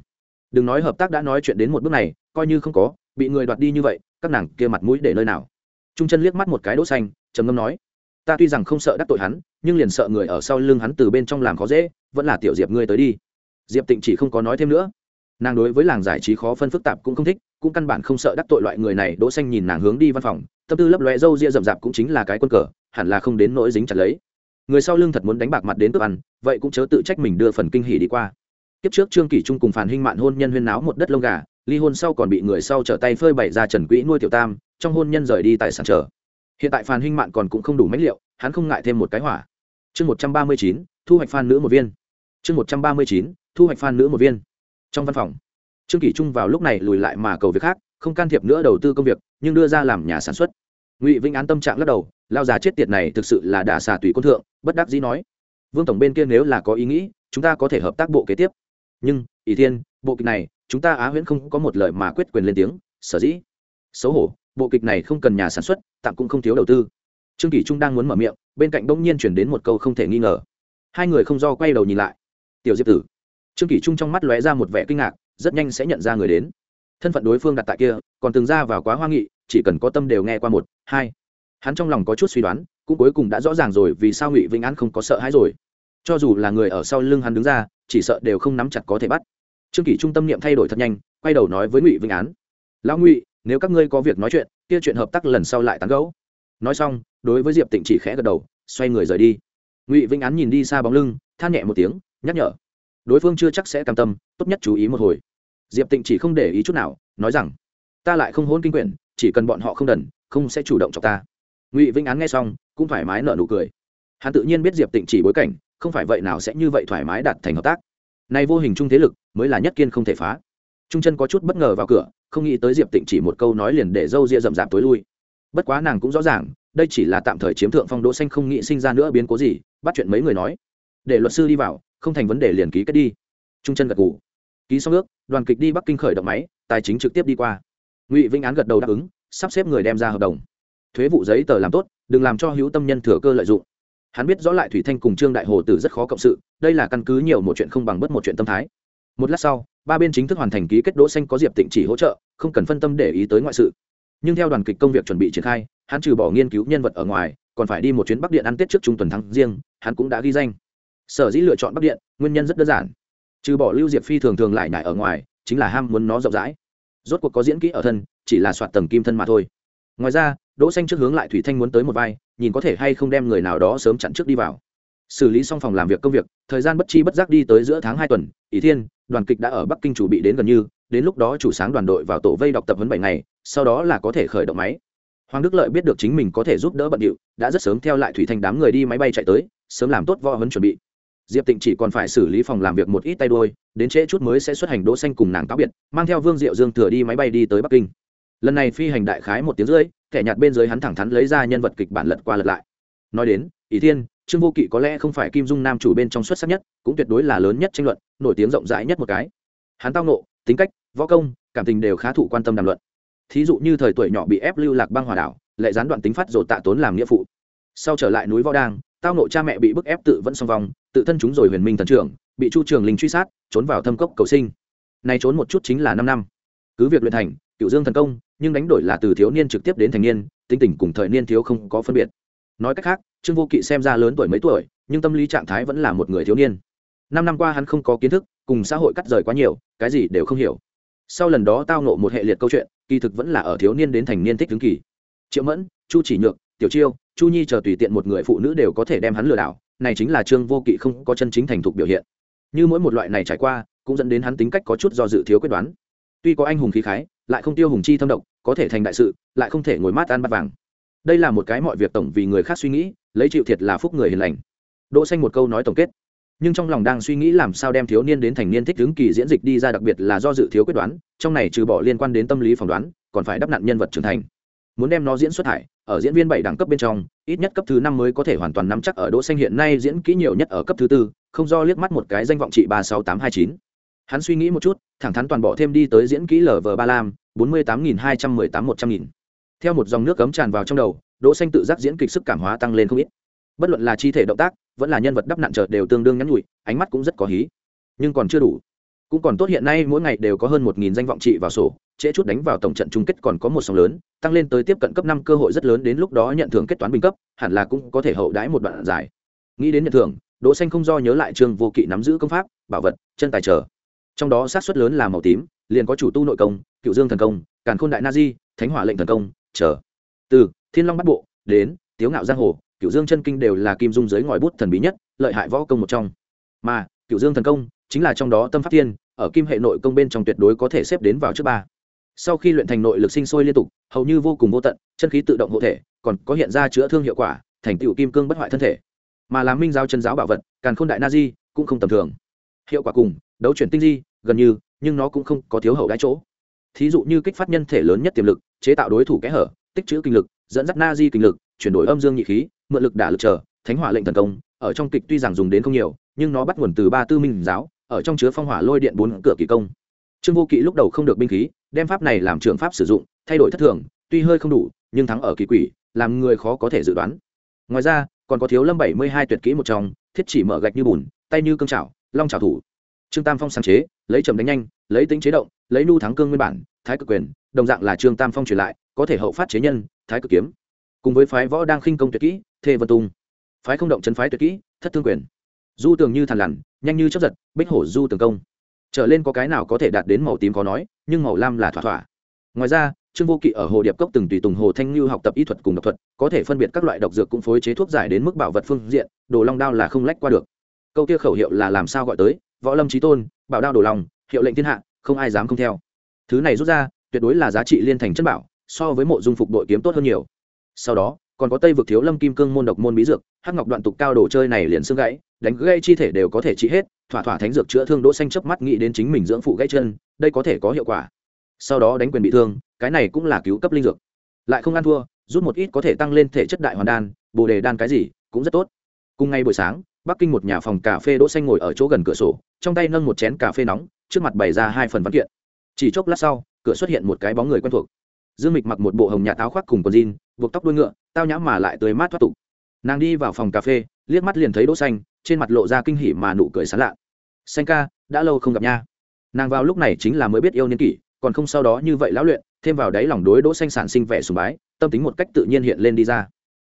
Đừng nói hợp tác đã nói chuyện đến một bước này, coi như không có, bị người đoạt đi như vậy, các nàng kia mặt mũi để nơi nào? Trung chân liếc mắt một cái đỗ xanh, trầm ngâm nói, ta tuy rằng không sợ đắc tội hắn, nhưng liền sợ người ở sau lưng hắn từ bên trong làm khó dễ, vẫn là tiểu diệp ngươi tới đi. Diệp tịnh chỉ không có nói thêm nữa. Nàng đối với làng giải trí khó phân phức tạp cũng không thích, cũng căn bản không sợ đắc tội loại người này. Đỗ xanh nhìn nàng hướng đi văn phòng, tâm tư lấp lóe, râu ria rậm rạp cũng chính là cái quân cờ hẳn là không đến nỗi dính chặt lấy. Người sau lưng thật muốn đánh bạc mặt đến cướp ăn, vậy cũng chớ tự trách mình đưa phần kinh hỉ đi qua. Kiếp trước trương kỷ trung cùng phản hinh mạn hôn nhân huyên náo một đất lông gà, ly hôn sau còn bị người sau trở tay phơi bày ra trần quỹ nuôi tiểu tam, trong hôn nhân rời đi tại sản trở hiện tại phản hinh mạn còn cũng không đủ mãnh liệu, hắn không ngại thêm một cái hỏa. Chương một trăm ba mươi chín, thu hoạch phan nữ một viên. Chương một trăm ba mươi chín, thu hoạch phan nữ một viên. Trong văn phòng, trương kỷ trung vào lúc này lùi lại mà cầu việc khác, không can thiệp nữa đầu tư công việc, nhưng đưa ra làm nhà sản xuất. Ngụy vĩnh án tâm trạng lắc đầu lao già chết tiệt này thực sự là đả xà tùy quân thượng, bất đắc dĩ nói. Vương tổng bên kia nếu là có ý nghĩ, chúng ta có thể hợp tác bộ kế tiếp. Nhưng ý thiên, bộ kịch này, chúng ta á huyễn không có một lời mà quyết quyền lên tiếng, sở dĩ. Xấu hổ, bộ kịch này không cần nhà sản xuất, tạm cũng không thiếu đầu tư. Trương kỷ trung đang muốn mở miệng, bên cạnh Đông nhiên chuyển đến một câu không thể nghi ngờ. Hai người không do quay đầu nhìn lại. Tiểu diệp tử. Trương kỷ trung trong mắt lóe ra một vẻ kinh ngạc, rất nhanh sẽ nhận ra người đến. Thân phận đối phương đặt tại kia, còn từng ra vào quá hoa nghị, chỉ cần có tâm đều nghe qua một, hai hắn trong lòng có chút suy đoán, cũng cuối cùng đã rõ ràng rồi vì sao ngụy vĩnh an không có sợ hãi rồi. Cho dù là người ở sau lưng hắn đứng ra, chỉ sợ đều không nắm chặt có thể bắt. Trương kỷ trung tâm niệm thay đổi thật nhanh, quay đầu nói với ngụy vĩnh án lão ngụy, nếu các ngươi có việc nói chuyện, kia chuyện hợp tác lần sau lại tán gẫu. Nói xong, đối với diệp tịnh chỉ khẽ gật đầu, xoay người rời đi. Ngụy vĩnh án nhìn đi xa bóng lưng, than nhẹ một tiếng, nhắc nhở. Đối phương chưa chắc sẽ cam tâm, tốt nhất chú ý một hồi. Diệp tịnh chỉ không để ý chút nào, nói rằng, ta lại không hôn kinh quyển, chỉ cần bọn họ không đần, không sẽ chủ động cho ta ngụy vĩnh án nghe xong cũng thoải mái nở nụ cười hắn tự nhiên biết diệp tịnh chỉ bối cảnh không phải vậy nào sẽ như vậy thoải mái đạt thành hợp tác nay vô hình trung thế lực mới là nhất kiên không thể phá trung chân có chút bất ngờ vào cửa không nghĩ tới diệp tịnh chỉ một câu nói liền để dâu ria rậm rạp tối lui bất quá nàng cũng rõ ràng đây chỉ là tạm thời chiếm thượng phong đỗ xanh không nghĩ sinh ra nữa biến cố gì bắt chuyện mấy người nói để luật sư đi vào không thành vấn đề liền ký kết đi trung chân gật gù ký xong ước đoàn kịch đi bắc kinh khởi động máy tài chính trực tiếp đi qua ngụy vĩnh án gật đầu đáp ứng sắp xếp người đem ra hợp đồng thuế vụ giấy tờ làm tốt, đừng làm cho hữu tâm nhân thừa cơ lợi dụng. Hắn biết rõ lại thủy thanh cùng trương đại hồ tử rất khó cộng sự, đây là căn cứ nhiều một chuyện không bằng bất một chuyện tâm thái. Một lát sau, ba bên chính thức hoàn thành ký kết đỗ xanh có diệp tịnh chỉ hỗ trợ, không cần phân tâm để ý tới ngoại sự. Nhưng theo đoàn kịch công việc chuẩn bị triển khai, hắn trừ bỏ nghiên cứu nhân vật ở ngoài, còn phải đi một chuyến bắc điện ăn tết trước trung tuần thắng riêng, hắn cũng đã ghi danh. Sở dĩ lựa chọn bắc điện, nguyên nhân rất đơn giản. Trừ bỏ lưu diệp phi thường thường lại nhải ở ngoài, chính là ham muốn nó rộng rãi. Rốt cuộc có diễn kỹ ở thân, chỉ là soạt tầng kim thân mà thôi. Ngoài ra đỗ xanh trước hướng lại thủy thanh muốn tới một vai, nhìn có thể hay không đem người nào đó sớm chặn trước đi vào. Xử lý xong phòng làm việc công việc, thời gian bất chi bất giác đi tới giữa tháng hai tuần ý thiên, đoàn kịch đã ở bắc kinh chủ bị đến gần như, đến lúc đó chủ sáng đoàn đội vào tổ vây đọc tập huấn bảy ngày, sau đó là có thể khởi động máy. Hoàng đức lợi biết được chính mình có thể giúp đỡ bận điệu, đã rất sớm theo lại thủy thanh đám người đi máy bay chạy tới, sớm làm tốt võ huấn chuẩn bị. Diệp tịnh chỉ còn phải xử lý phòng làm việc một ít tay đôi, đến trễ chút mới sẽ xuất hành đỗ xanh cùng nàng cáo biệt, mang theo vương diệu dương thừa đi máy bay đi tới bắc kinh. Lần này phi hành đại khái một tiếng rưỡi kẻ nhạt bên dưới hắn thẳng thắn lấy ra nhân vật kịch bản lật qua lật lại. Nói đến ý thiên, trương vô kỵ có lẽ không phải kim dung nam chủ bên trong xuất sắc nhất, cũng tuyệt đối là lớn nhất tranh luận, nổi tiếng rộng rãi nhất một cái. Hắn tao nộ tính cách, võ công, cảm tình đều khá thụ quan tâm đàm luận. Thí dụ như thời tuổi nhỏ bị ép lưu lạc băng hòa đảo, lại gián đoạn tính phát rồi tạ tốn làm nghĩa phụ. Sau trở lại núi võ đang tao nộ cha mẹ bị bức ép tự vẫn song vong, tự thân chúng rồi huyền minh thần trưởng, bị chu trường linh truy sát, trốn vào thâm cốc cầu sinh. Nay trốn một chút chính là năm năm. Cứ việc luyện thành cựu dương thần công nhưng đánh đổi là từ thiếu niên trực tiếp đến thành niên tinh tình cùng thời niên thiếu không có phân biệt. Nói cách khác, trương vô kỵ xem ra lớn tuổi mấy tuổi, nhưng tâm lý trạng thái vẫn là một người thiếu niên. Năm năm qua hắn không có kiến thức, cùng xã hội cắt rời quá nhiều, cái gì đều không hiểu. Sau lần đó tao nộ một hệ liệt câu chuyện, kỳ thực vẫn là ở thiếu niên đến thành niên thích tướng kỳ. Triệu mẫn, chu chỉ nhược, tiểu chiêu, chu nhi chờ tùy tiện một người phụ nữ đều có thể đem hắn lừa đảo, này chính là trương vô kỵ không có chân chính thành thục biểu hiện. Như mỗi một loại này trải qua, cũng dẫn đến hắn tính cách có chút do dự thiếu quyết đoán. Tuy có anh hùng khí khái lại không tiêu hùng chi thâm độc, có thể thành đại sự, lại không thể ngồi mát ăn bát vàng. Đây là một cái mọi việc tổng vì người khác suy nghĩ, lấy chịu thiệt là phúc người hiền lành. Đỗ xanh một câu nói tổng kết. Nhưng trong lòng đang suy nghĩ làm sao đem thiếu niên đến thành niên thích ứng kỳ diễn dịch đi ra đặc biệt là do dự thiếu quyết đoán, trong này trừ bỏ liên quan đến tâm lý phỏng đoán, còn phải đắp nặn nhân vật trưởng thành. Muốn đem nó diễn xuất hải ở diễn viên bảy đẳng cấp bên trong, ít nhất cấp thứ năm mới có thể hoàn toàn nắm chắc ở đỗ xanh hiện nay diễn kỹ nhiều nhất ở cấp thứ tư, không do liếc mắt một cái danh vọng trị ba sáu tám hai chín hắn suy nghĩ một chút, thẳng thắn toàn bộ thêm đi tới diễn kỹ lv ba lam, bốn mươi tám nghìn hai trăm mười tám một trăm nghìn. Theo một dòng nước cấm tràn vào trong đầu, đỗ xanh tự giác diễn kịch sức cảm hóa tăng lên không ít. Bất luận là chi thể động tác, vẫn là nhân vật đắp nặn chợt đều tương đương nhắn nhủi, ánh mắt cũng rất có hí. Nhưng còn chưa đủ. Cũng còn tốt hiện nay mỗi ngày đều có hơn một nghìn danh vọng trị vào sổ, trễ chút đánh vào tổng trận chung kết còn có một sóng lớn, tăng lên tới tiếp cận cấp năm cơ hội rất lớn đến lúc đó nhận thưởng kết toán bình cấp, hẳn là cũng có thể hậu đãi một đoạn dài. Nghĩ đến nhận thưởng, đỗ xanh không do nhớ lại trương vô kỵ nắm giữ công pháp, bảo vật, chân tài trở trong đó sát suất lớn là màu tím, liền có chủ tu nội công, cựu dương thần công, càn khôn đại na di, thánh hỏa lệnh thần công, chờ. Từ thiên long bắt bộ đến tiếu ngạo giang hồ, cựu dương chân kinh đều là kim dung giới ngòi bút thần bí nhất, lợi hại võ công một trong. Mà cựu dương thần công chính là trong đó tâm pháp thiên ở kim hệ nội công bên trong tuyệt đối có thể xếp đến vào trước ba. Sau khi luyện thành nội lực sinh sôi liên tục, hầu như vô cùng vô tận, chân khí tự động hộ thể, còn có hiện ra chữa thương hiệu quả, thành tựu kim cương bất hoại thân thể. Mà làm minh giáo chân giáo bảo vật, càn khôn đại na di cũng không tầm thường. Hiệu quả cùng đấu chuyển tinh di gần như nhưng nó cũng không có thiếu hậu đãi chỗ. Thí dụ như kích phát nhân thể lớn nhất tiềm lực chế tạo đối thủ kẽ hở tích trữ kinh lực dẫn dắt na di kinh lực chuyển đổi âm dương nhị khí mượn lực đả lực trở thánh hỏa lệnh thần công ở trong kịch tuy rằng dùng đến không nhiều nhưng nó bắt nguồn từ ba tư minh giáo ở trong chứa phong hỏa lôi điện bốn cửa kỳ công. Trương vô kỵ lúc đầu không được binh khí đem pháp này làm trường pháp sử dụng thay đổi thất thường tuy hơi không đủ nhưng thắng ở kỳ quỷ làm người khó có thể dự đoán. Ngoài ra còn có thiếu lâm bảy mươi hai tuyệt kỹ một trong thiết chỉ mở gạch như bùn tay như cương chảo, long chảo thủ trương tam phong sáng chế, lấy trầm đánh nhanh, lấy tính chế động, lấy nu thắng cương nguyên bản, thái cực quyền, đồng dạng là trương tam phong truyền lại, có thể hậu phát chế nhân, thái cực kiếm. Cùng với phái võ đang khinh công tuyệt kỹ, thê vân tung. Phái không động chân phái tuyệt kỹ, thất thương quyền. Du tường như thằn lằn, nhanh như chấp giật, bích hổ du tường công. Trở lên có cái nào có thể đạt đến màu tím có nói, nhưng màu lam là thỏa thỏa. Ngoài ra, trương vô kỵ ở hồ điệp cốc từng tùy tùng hồ thanh lưu học tập y thuật cùng độc thuật, có thể phân biệt các loại độc dược cũng phối chế thuốc giải đến mức bảo vật phương diện, đồ long đao là không lách qua được. Câu kia khẩu hiệu là làm sao gọi tới? Võ lâm trí tôn, bảo đao đổ lòng, hiệu lệnh thiên hạ, không ai dám không theo. Thứ này rút ra, tuyệt đối là giá trị liên thành chân bảo, so với mộ dung phục đội kiếm tốt hơn nhiều. Sau đó, còn có tây vực thiếu lâm kim cương môn độc môn bí dược, hắc ngọc đoạn tục cao đồ chơi này liền xương gãy, đánh gãy chi thể đều có thể trị hết, thỏa thỏa thánh dược chữa thương đỗ xanh chớp mắt nghĩ đến chính mình dưỡng phụ gãy chân, đây có thể có hiệu quả. Sau đó đánh quyền bị thương, cái này cũng là cứu cấp linh dược. Lại không ăn thua, rút một ít có thể tăng lên thể chất đại hoàn đan, bồ đề đan cái gì, cũng rất tốt. Cùng ngay buổi sáng bắc kinh một nhà phòng cà phê đỗ xanh ngồi ở chỗ gần cửa sổ, trong tay nâng một chén cà phê nóng, trước mặt bày ra hai phần văn kiện. Chỉ chốc lát sau, cửa xuất hiện một cái bóng người quen thuộc. Dương mịch mặc một bộ hồng nhạt áo khoác cùng quần jean, buộc tóc đuôi ngựa, tao nhã mà lại tươi mát thoát tục. Nàng đi vào phòng cà phê, liếc mắt liền thấy đỗ xanh, trên mặt lộ ra kinh hỉ mà nụ cười sán lạ. Xanh ca, đã lâu không gặp nha. Nàng vào lúc này chính là mới biết yêu niên kỷ, còn không sau đó như vậy lão luyện, thêm vào đáy lòng đối đỗ xanh sản sinh vẻ sùng bái, tâm tính một cách tự nhiên hiện lên đi ra.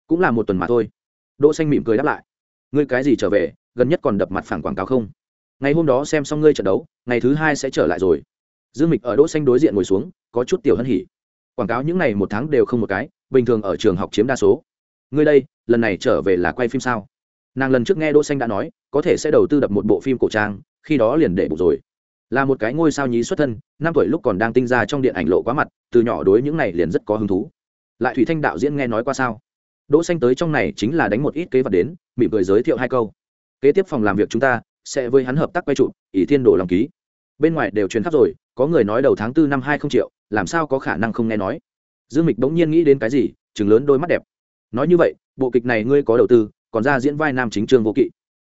Cũng là một tuần mà thôi. Đỗ xanh mỉm cười đáp lại ngươi cái gì trở về, gần nhất còn đập mặt phản quảng cáo không? Ngày hôm đó xem xong ngươi trận đấu, ngày thứ hai sẽ trở lại rồi. Dương mịch ở đỗ xanh đối diện ngồi xuống, có chút tiểu hân hỉ. Quảng cáo những ngày một tháng đều không một cái, bình thường ở trường học chiếm đa số. Ngươi đây, lần này trở về là quay phim sao? Nàng lần trước nghe đỗ xanh đã nói, có thể sẽ đầu tư đập một bộ phim cổ trang, khi đó liền để bụng rồi. Là một cái ngôi sao nhí xuất thân, năm tuổi lúc còn đang tinh ra trong điện ảnh lộ quá mặt, từ nhỏ đối những này liền rất có hứng thú. Lại thủy thanh đạo diễn nghe nói qua sao? Đỗ xanh tới trong này chính là đánh một ít kế vật đến, mỉm cười giới thiệu hai câu. Kế tiếp phòng làm việc chúng ta sẽ với hắn hợp tác quay trụ, ỷ thiên đổ lòng ký. Bên ngoài đều truyền khắp rồi, có người nói đầu tháng tư năm hai không triệu, làm sao có khả năng không nghe nói? Dương mịch bỗng nhiên nghĩ đến cái gì chừng lớn đôi mắt đẹp. Nói như vậy, bộ kịch này ngươi có đầu tư, còn ra diễn vai nam chính trương vô kỵ.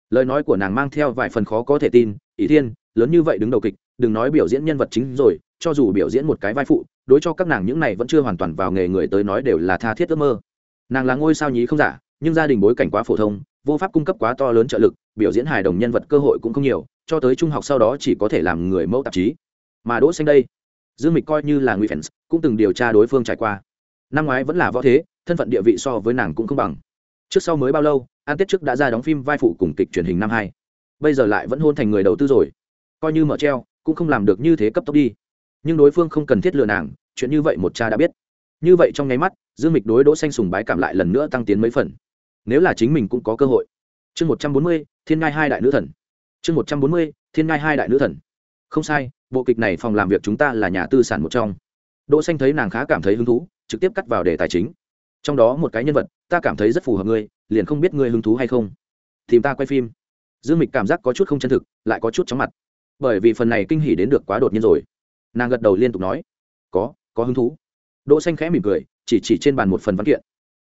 Lời nói của nàng mang theo vài phần khó có thể tin, ỷ thiên, lớn như vậy đứng đầu kịch, đừng nói biểu diễn nhân vật chính rồi, cho dù biểu diễn một cái vai phụ, đối cho các nàng những này vẫn chưa hoàn toàn vào nghề người tới nói đều là tha thiết ước mơ nàng là ngôi sao nhí không giả, nhưng gia đình bối cảnh quá phổ thông, vô pháp cung cấp quá to lớn trợ lực, biểu diễn hài đồng nhân vật cơ hội cũng không nhiều, cho tới trung học sau đó chỉ có thể làm người mẫu tạp chí. Mà đỗ xanh đây, dương mịch coi như là nguy fans, cũng từng điều tra đối phương trải qua. Năm ngoái vẫn là võ thế, thân phận địa vị so với nàng cũng không bằng. Trước sau mới bao lâu, an tết trước đã ra đóng phim vai phụ cùng kịch truyền hình năm hai. Bây giờ lại vẫn hôn thành người đầu tư rồi. Coi như mở treo, cũng không làm được như thế cấp tốc đi. Nhưng đối phương không cần thiết lừa nàng, chuyện như vậy một cha đã biết như vậy trong nháy mắt, dương mịch đối đỗ xanh sùng bái cảm lại lần nữa tăng tiến mấy phần. Nếu là chính mình cũng có cơ hội. Chương một trăm bốn mươi, thiên ngai hai đại nữ thần. Chương một trăm bốn mươi, thiên ngai hai đại nữ thần. Không sai, bộ kịch này phòng làm việc chúng ta là nhà tư sản một trong. Đỗ xanh thấy nàng khá cảm thấy hứng thú, trực tiếp cắt vào đề tài chính. Trong đó một cái nhân vật, ta cảm thấy rất phù hợp ngươi, liền không biết ngươi hứng thú hay không. Tìm ta quay phim. Dương mịch cảm giác có chút không chân thực, lại có chút chóng mặt. Bởi vì phần này kinh hỉ đến được quá đột nhiên rồi. Nàng gật đầu liên tục nói, có có hứng thú đỗ xanh khẽ mỉm cười, chỉ chỉ trên bàn một phần văn kiện.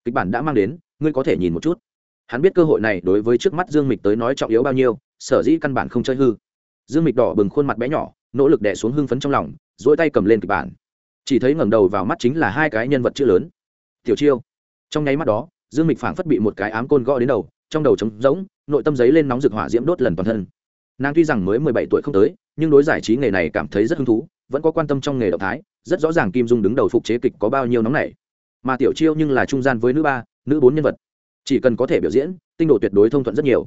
Kịch bản đã mang đến, ngươi có thể nhìn một chút. Hắn biết cơ hội này đối với trước mắt dương mịch tới nói trọng yếu bao nhiêu, sở dĩ căn bản không chơi hư. Dương mịch đỏ bừng khuôn mặt bé nhỏ, nỗ lực đè xuống hưng phấn trong lòng dỗi tay cầm lên kịch bản. Chỉ thấy ngẩng đầu vào mắt chính là hai cái nhân vật chữ lớn. Tiểu chiêu. Trong nháy mắt đó, dương mịch phảng phất bị một cái ám côn gõ đến đầu, trong đầu trống rỗng, nội tâm giấy lên nóng rực hỏa diễm đốt lần toàn thân. Nàng tuy rằng mới mười bảy tuổi không tới, nhưng đối giải trí nghề này cảm thấy rất hứng thú, vẫn có quan tâm trong nghề động thái rất rõ ràng kim dung đứng đầu phục chế kịch có bao nhiêu nóng này mà tiểu chiêu nhưng là trung gian với nữ ba, nữ bốn nhân vật. Chỉ cần có thể biểu diễn, tinh độ tuyệt đối thông thuận rất nhiều.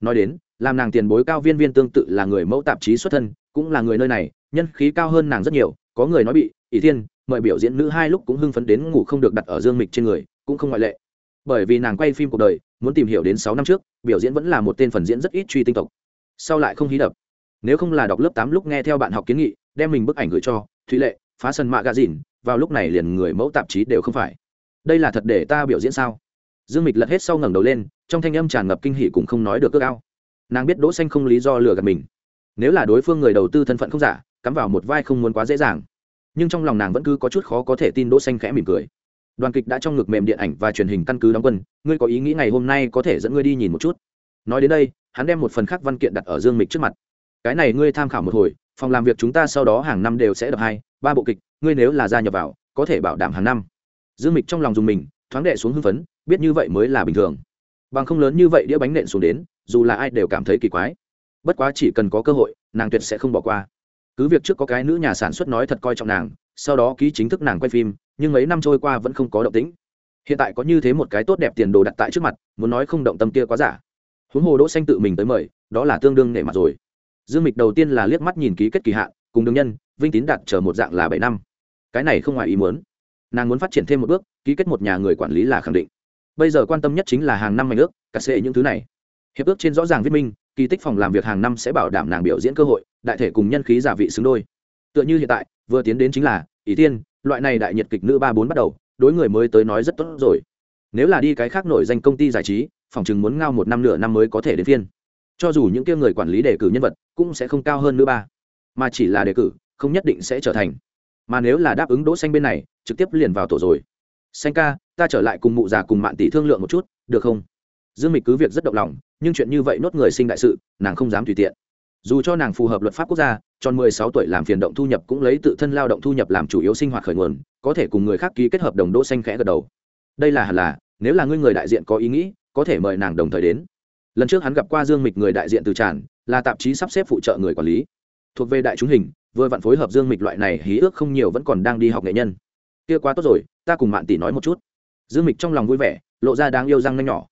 Nói đến, làm nàng tiền bối cao viên viên tương tự là người mẫu tạp chí xuất thân, cũng là người nơi này, nhân khí cao hơn nàng rất nhiều, có người nói bị, ỷ thiên, mời biểu diễn nữ hai lúc cũng hưng phấn đến ngủ không được đặt ở dương mịch trên người, cũng không ngoại lệ. Bởi vì nàng quay phim cuộc đời, muốn tìm hiểu đến sáu năm trước, biểu diễn vẫn là một tên phần diễn rất ít truy tinh tộc. Sau lại không hí đập. Nếu không là đọc lớp tám lúc nghe theo bạn học kiến nghị, đem mình bức ảnh gửi cho thụy lệ phá sân mạ gà dìn, vào lúc này liền người mẫu tạp chí đều không phải. Đây là thật để ta biểu diễn sao? Dương mịch lật hết sau ngẩng đầu lên, trong thanh âm tràn ngập kinh hỉ cũng không nói được cước ao. Nàng biết đỗ xanh không lý do lừa gạt mình. Nếu là đối phương người đầu tư thân phận không giả, cắm vào một vai không muốn quá dễ dàng. Nhưng trong lòng nàng vẫn cứ có chút khó có thể tin đỗ xanh khẽ mỉm cười. Đoàn kịch đã trong ngực mềm điện ảnh và truyền hình căn cứ đóng quân, ngươi có ý nghĩ ngày hôm nay có thể dẫn ngươi đi nhìn một chút. Nói đến đây, hắn đem một phần khác văn kiện đặt ở dương mịch trước mặt cái này ngươi tham khảo một hồi, phòng làm việc chúng ta sau đó hàng năm đều sẽ đập hai, ba bộ kịch, ngươi nếu là gia nhập vào, có thể bảo đảm hàng năm. Dương mịch trong lòng dùng mình, thoáng đệ xuống hưng phấn, biết như vậy mới là bình thường. Bằng không lớn như vậy đĩa bánh nện xuống đến, dù là ai đều cảm thấy kỳ quái. Bất quá chỉ cần có cơ hội, nàng tuyệt sẽ không bỏ qua. Cứ việc trước có cái nữ nhà sản xuất nói thật coi trọng nàng, sau đó ký chính thức nàng quay phim, nhưng mấy năm trôi qua vẫn không có động tĩnh. Hiện tại có như thế một cái tốt đẹp tiền đồ đặt tại trước mặt, muốn nói không động tâm kia quá giả. Huống hồ đỗ xanh tự mình tới mời, đó là tương đương nể mặt rồi dương mịch đầu tiên là liếc mắt nhìn ký kết kỳ hạn, cùng đường nhân, vinh tín đặt chờ một dạng là bảy năm. Cái này không ngoài ý muốn. Nàng muốn phát triển thêm một bước, ký kết một nhà người quản lý là khẳng định. Bây giờ quan tâm nhất chính là hàng năm mạnh ước, cả sẽ những thứ này. Hiệp ước trên rõ ràng viết minh, kỳ tích phòng làm việc hàng năm sẽ bảo đảm nàng biểu diễn cơ hội, đại thể cùng nhân khí giả vị xứng đôi. Tựa như hiện tại, vừa tiến đến chính là ý tiên loại này đại nhiệt kịch nữ ba bốn bắt đầu, đối người mới tới nói rất tốt rồi. Nếu là đi cái khác nổi danh công ty giải trí, phòng chừng muốn ngao một năm nửa năm mới có thể đến phiên cho dù những kia người quản lý đề cử nhân vật cũng sẽ không cao hơn nữa ba, mà chỉ là đề cử, không nhất định sẽ trở thành. Mà nếu là đáp ứng đỗ xanh bên này, trực tiếp liền vào tổ rồi. Xanh ca, ta trở lại cùng mụ già cùng mạn tỷ thương lượng một chút, được không? Dương mịch cứ việc rất động lòng, nhưng chuyện như vậy nốt người sinh đại sự, nàng không dám tùy tiện. Dù cho nàng phù hợp luật pháp quốc gia, tròn mười sáu tuổi làm phiền động thu nhập cũng lấy tự thân lao động thu nhập làm chủ yếu sinh hoạt khởi nguồn, có thể cùng người khác ký kết hợp đồng đỗ xanh khẽ gật đầu. Đây là hẳn là, nếu là ngươi người đại diện có ý nghĩ, có thể mời nàng đồng thời đến lần trước hắn gặp qua dương mịch người đại diện từ tràn, là tạp chí sắp xếp phụ trợ người quản lý. Thuộc về đại chúng hình, vừa vặn phối hợp dương mịch loại này hí ước không nhiều vẫn còn đang đi học nghệ nhân. Kia quá tốt rồi, ta cùng mạn tỷ nói một chút. Dương mịch trong lòng vui vẻ, lộ ra đáng yêu răng nhanh nhỏ.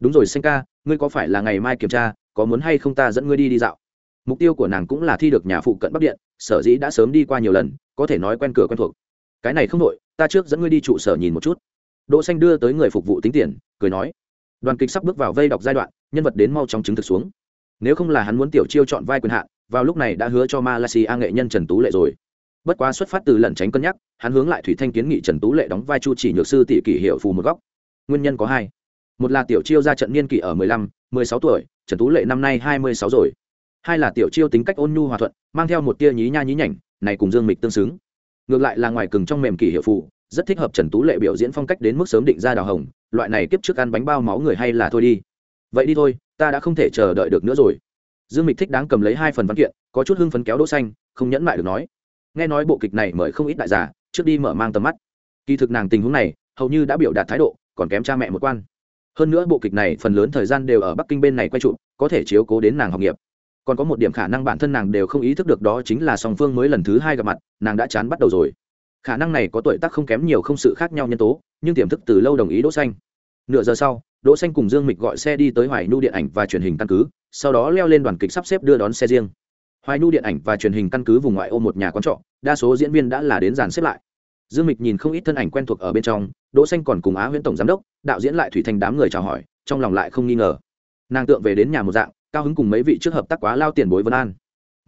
Đúng rồi xanh ca, ngươi có phải là ngày mai kiểm tra, có muốn hay không ta dẫn ngươi đi đi dạo? Mục tiêu của nàng cũng là thi được nhà phụ cận bắc điện, sở dĩ đã sớm đi qua nhiều lần, có thể nói quen cửa quen thuộc. Cái này không đội ta trước dẫn ngươi đi trụ sở nhìn một chút. Đỗ xanh đưa tới người phục vụ tính tiền, cười nói đoàn kịch sắp bước vào vây đọc giai đoạn, nhân vật đến mau chóng chứng thực xuống. Nếu không là hắn muốn tiểu chiêu chọn vai quyền hạn, vào lúc này đã hứa cho malaysia nghệ nhân trần tú lệ rồi. Bất quá xuất phát từ lẩn tránh cân nhắc, hắn hướng lại thủy thanh kiến nghị trần tú lệ đóng vai chu chỉ nhược sư tỷ kỷ hiệu phù một góc. Nguyên nhân có hai. Một là tiểu chiêu ra trận niên kỷ ở mười lăm, mười sáu tuổi, trần tú lệ năm nay hai mươi sáu rồi. Hai là tiểu chiêu tính cách ôn nhu hòa thuận, mang theo một tia nhí nha nhí nhảnh, này cùng dương mịch tương xứng. Ngược lại là ngoài cừng trong mềm kỷ hiệu phù, rất thích hợp trần tú lệ biểu diễn phong cách đến mức sớm định ra đào hồng loại này kiếp trước ăn bánh bao máu người hay là thôi đi. Vậy đi thôi, ta đã không thể chờ đợi được nữa rồi. Dương mịch thích đáng cầm lấy hai phần văn kiện, có chút hưng phấn kéo đỗ xanh, không nhẫn lại được nói. Nghe nói bộ kịch này mời không ít đại giả, trước đi mở mang tầm mắt. Kỳ thực nàng tình huống này, hầu như đã biểu đạt thái độ, còn kém cha mẹ một quan. Hơn nữa bộ kịch này phần lớn thời gian đều ở bắc kinh bên này quay trụ, có thể chiếu cố đến nàng học nghiệp. Còn có một điểm khả năng bản thân nàng đều không ý thức được đó chính là song phương mới lần thứ hai gặp mặt, nàng đã chán bắt đầu rồi khả năng này có tuổi tác không kém nhiều không sự khác nhau nhân tố, nhưng tiềm thức từ lâu đồng ý đỗ xanh. Nửa giờ sau, đỗ xanh cùng dương mịch gọi xe đi tới hoài Nu điện ảnh và truyền hình căn cứ, sau đó leo lên đoàn kịch sắp xếp đưa đón xe riêng. Hoài Nu điện ảnh và truyền hình căn cứ vùng ngoại ô một nhà quán trọ, đa số diễn viên đã là đến dàn xếp lại. Dương mịch nhìn không ít thân ảnh quen thuộc ở bên trong, đỗ xanh còn cùng á huyễn tổng giám đốc, đạo diễn lại thủy thành đám người chào hỏi, trong lòng lại không nghi ngờ. Nàng tượng về đến nhà một dạng, cao hứng cùng mấy vị trước hợp tác quá lao tiền bối vân an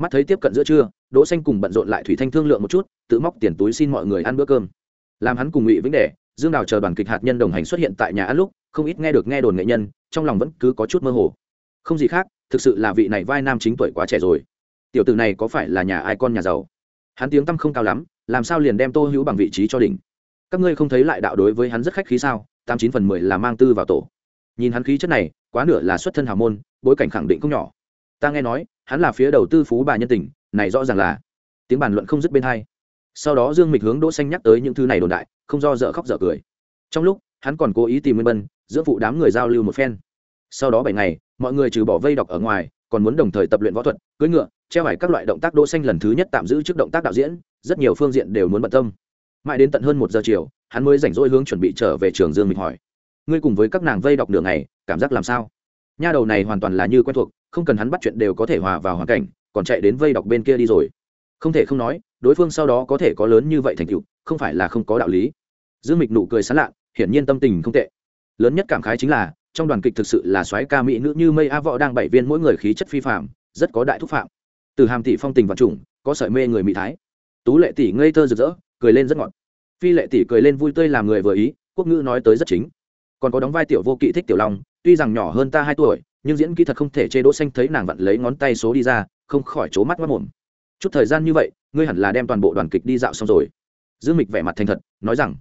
mắt thấy tiếp cận giữa trưa, đỗ xanh cùng bận rộn lại thủy thanh thương lượng một chút, tự móc tiền túi xin mọi người ăn bữa cơm. Làm hắn cùng ngụy vĩnh đệ dương đào chờ đoàn kịch hạt nhân đồng hành xuất hiện tại nhà ăn lúc, không ít nghe được nghe đồn nghệ nhân, trong lòng vẫn cứ có chút mơ hồ. Không gì khác, thực sự là vị này vai nam chính tuổi quá trẻ rồi. Tiểu tử này có phải là nhà ai con nhà giàu? Hắn tiếng tăm không cao lắm, làm sao liền đem tô hữu bằng vị trí cho đỉnh? Các ngươi không thấy lại đạo đối với hắn rất khách khí sao? Tám chín phần mười là mang tư vào tổ. Nhìn hắn khí chất này, quá nửa là xuất thân hào môn, bối cảnh khẳng định không nhỏ. Ta nghe nói hắn là phía đầu tư phú bà nhân tình, này rõ ràng là tiếng bàn luận không dứt bên hai. Sau đó dương mịch hướng đỗ xanh nhắc tới những thứ này đồn đại, không do dở khóc dở cười. Trong lúc, hắn còn cố ý tìm nguyên bân, giữa phụ đám người giao lưu một phen. Sau đó bảy ngày, mọi người trừ bỏ vây đọc ở ngoài, còn muốn đồng thời tập luyện võ thuật, cưỡi ngựa, treo hải các loại động tác đỗ xanh lần thứ nhất tạm giữ trước động tác đạo diễn, rất nhiều phương diện đều muốn bận tâm. Mãi đến tận hơn một giờ chiều, hắn mới rảnh rỗi hướng chuẩn bị trở về trường dương mịch hỏi. Ngươi cùng với các nàng vây đọc nửa ngày, cảm giác làm sao? Nha đầu này hoàn toàn là như quen thuộc không cần hắn bắt chuyện đều có thể hòa vào hoàn cảnh, còn chạy đến vây đọc bên kia đi rồi. Không thể không nói, đối phương sau đó có thể có lớn như vậy thành tựu, không phải là không có đạo lý. Dương mịch nụ cười sán lạ, hiển nhiên tâm tình không tệ. Lớn nhất cảm khái chính là, trong đoàn kịch thực sự là soái ca mỹ nữ như mây a võ đang bảy viên mỗi người khí chất phi phạm rất có đại thúc phạm. Từ hàm tỷ phong tình và trùng có sợi mê người mỹ thái. Tú lệ tỷ ngây thơ rực rỡ, cười lên rất ngọt. Phi lệ tỷ cười lên vui tươi làm người vừa ý, quốc ngữ nói tới rất chính. Còn có đóng vai tiểu vô kỵ thích tiểu long, tuy rằng nhỏ hơn ta hai tuổi nhưng diễn kỹ thật không thể chê đỗ xanh thấy nàng vặn lấy ngón tay số đi ra, không khỏi chố mắt mắt mồm. Chút thời gian như vậy, ngươi hẳn là đem toàn bộ đoàn kịch đi dạo xong rồi. Dương mịch vẻ mặt thành thật, nói rằng,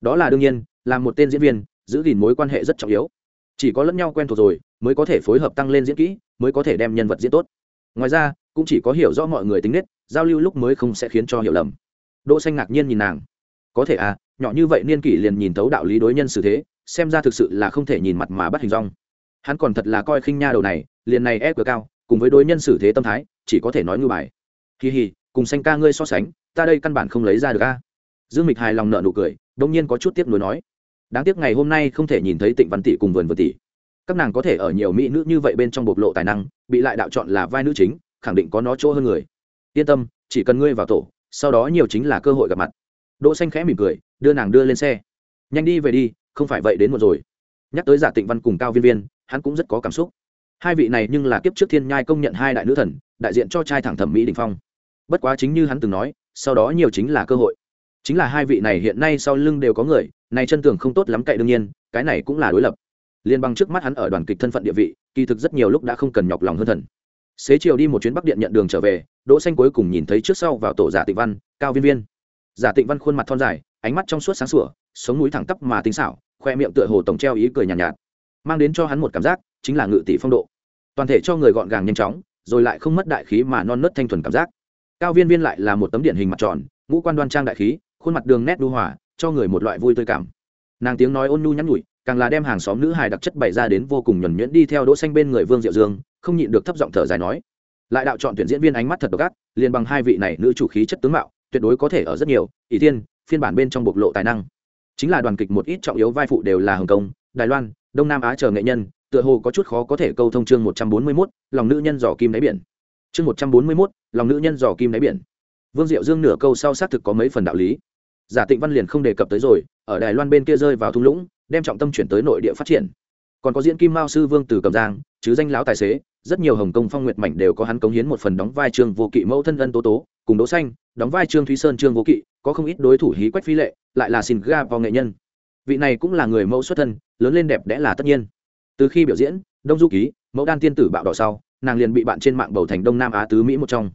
đó là đương nhiên, là một tên diễn viên, giữ gìn mối quan hệ rất trọng yếu. Chỉ có lẫn nhau quen thuộc rồi, mới có thể phối hợp tăng lên diễn kỹ, mới có thể đem nhân vật diễn tốt. Ngoài ra, cũng chỉ có hiểu rõ mọi người tính nết, giao lưu lúc mới không sẽ khiến cho hiểu lầm. Đỗ xanh ngạc nhiên nhìn nàng. Có thể à nhỏ như vậy niên kỷ liền nhìn thấu đạo lý đối nhân xử thế, xem ra thực sự là không thể nhìn mặt mà bắt hình rong hắn còn thật là coi khinh nha đầu này, liền này ép cửa cao, cùng với đối nhân xử thế tâm thái, chỉ có thể nói ngư bài. Kỳ hì cùng xanh ca ngươi so sánh, ta đây căn bản không lấy ra được a. Dương mịch hài lòng nợ nụ cười đông nhiên có chút tiếc nuối nói. Đáng tiếc ngày hôm nay không thể nhìn thấy tịnh văn tỷ cùng vườn vườn tỷ. Các nàng có thể ở nhiều mỹ nữ như vậy bên trong bộc lộ tài năng, bị lại đạo chọn là vai nữ chính, khẳng định có nó chỗ hơn người. Yên tâm, chỉ cần ngươi vào tổ, sau đó nhiều chính là cơ hội gặp mặt. Đỗ xanh khẽ mỉm cười, đưa nàng đưa lên xe. Nhanh đi về đi, không phải vậy đến một rồi. Nhắc tới giả tịnh văn cùng cao viên viên hắn cũng rất có cảm xúc. Hai vị này nhưng là kiếp trước thiên nhai công nhận hai đại nữ thần đại diện cho trai thẳng thẩm mỹ đình phong. Bất quá chính như hắn từng nói sau đó nhiều chính là cơ hội. Chính là hai vị này hiện nay sau lưng đều có người này chân tường không tốt lắm cậy đương nhiên cái này cũng là đối lập. Liên bang trước mắt hắn ở đoàn kịch thân phận địa vị kỳ thực rất nhiều lúc đã không cần nhọc lòng hơn thần. Xế chiều đi một chuyến bắc điện nhận đường trở về đỗ xanh cuối cùng nhìn thấy trước sau vào tổ giả tịnh văn cao viên viên. Giả tịnh văn khuôn mặt thon dài ánh mắt trong suốt sáng sủa sống mũi thẳng tắp mà tinh xảo khoe miệng tựa hồ tổng treo ý cười nhàn nhạt, nhạt mang đến cho hắn một cảm giác chính là ngự tỷ phong độ. Toàn thể cho người gọn gàng nhanh chóng rồi lại không mất đại khí mà non nớt thanh thuần cảm giác. Cao viên viên lại là một tấm điển hình mặt tròn ngũ quan đoan trang đại khí khuôn mặt đường nét đu hòa cho người một loại vui tươi cảm. Nàng tiếng nói ôn nhu nhắn nhủi càng là đem hàng xóm nữ hài đặc chất bày ra đến vô cùng nhuẩn nhuyễn đi theo đỗ xanh bên người vương diệu dương không nhịn được thấp giọng thở dài nói. Lại đạo chọn tuyển diễn viên ánh mắt thật độc ác liền bằng hai vị này nữ chủ khí chất tướng mạo tuyệt đối có thể ở rất nhiều ỷ Thiên, phiên bản bên trong bộc lộ tài năng. Chính là đoàn kịch một ít trọng yếu vai phụ đều là hồng kông đài loan đông nam á chờ nghệ nhân, tựa hồ có chút khó có thể câu thông chương một trăm bốn mươi mốt, lòng nữ nhân dò kim đáy biển. Chương một trăm bốn mươi mốt, lòng nữ nhân dò kim đáy biển. Vương diệu dương nửa câu sau xác thực có mấy phần đạo lý. Giả tịnh văn liền không đề cập tới rồi, ở đài loan bên kia rơi vào thung lũng, đem trọng tâm chuyển tới nội địa phát triển. Còn có diễn kim mao sư vương từ cầm giang, chứ danh lão tài xế, rất nhiều hồng kông phong nguyệt mảnh đều có hắn cống hiến một phần đóng vai trương vô kỵ mẫu thân ân tố tố, cùng đỗ xanh, đóng vai trương thúy sơn, trương vô kỵ, có không ít đối thủ hí quách phi lệ, lại là xin ga vào nghệ nhân vị này cũng là người mẫu xuất thân, lớn lên đẹp đẽ là tất nhiên. Từ khi biểu diễn, đông du ký, mẫu đan tiên tử bạo đỏ sau, nàng liền bị bạn trên mạng bầu thành đông nam á tứ mỹ một trong.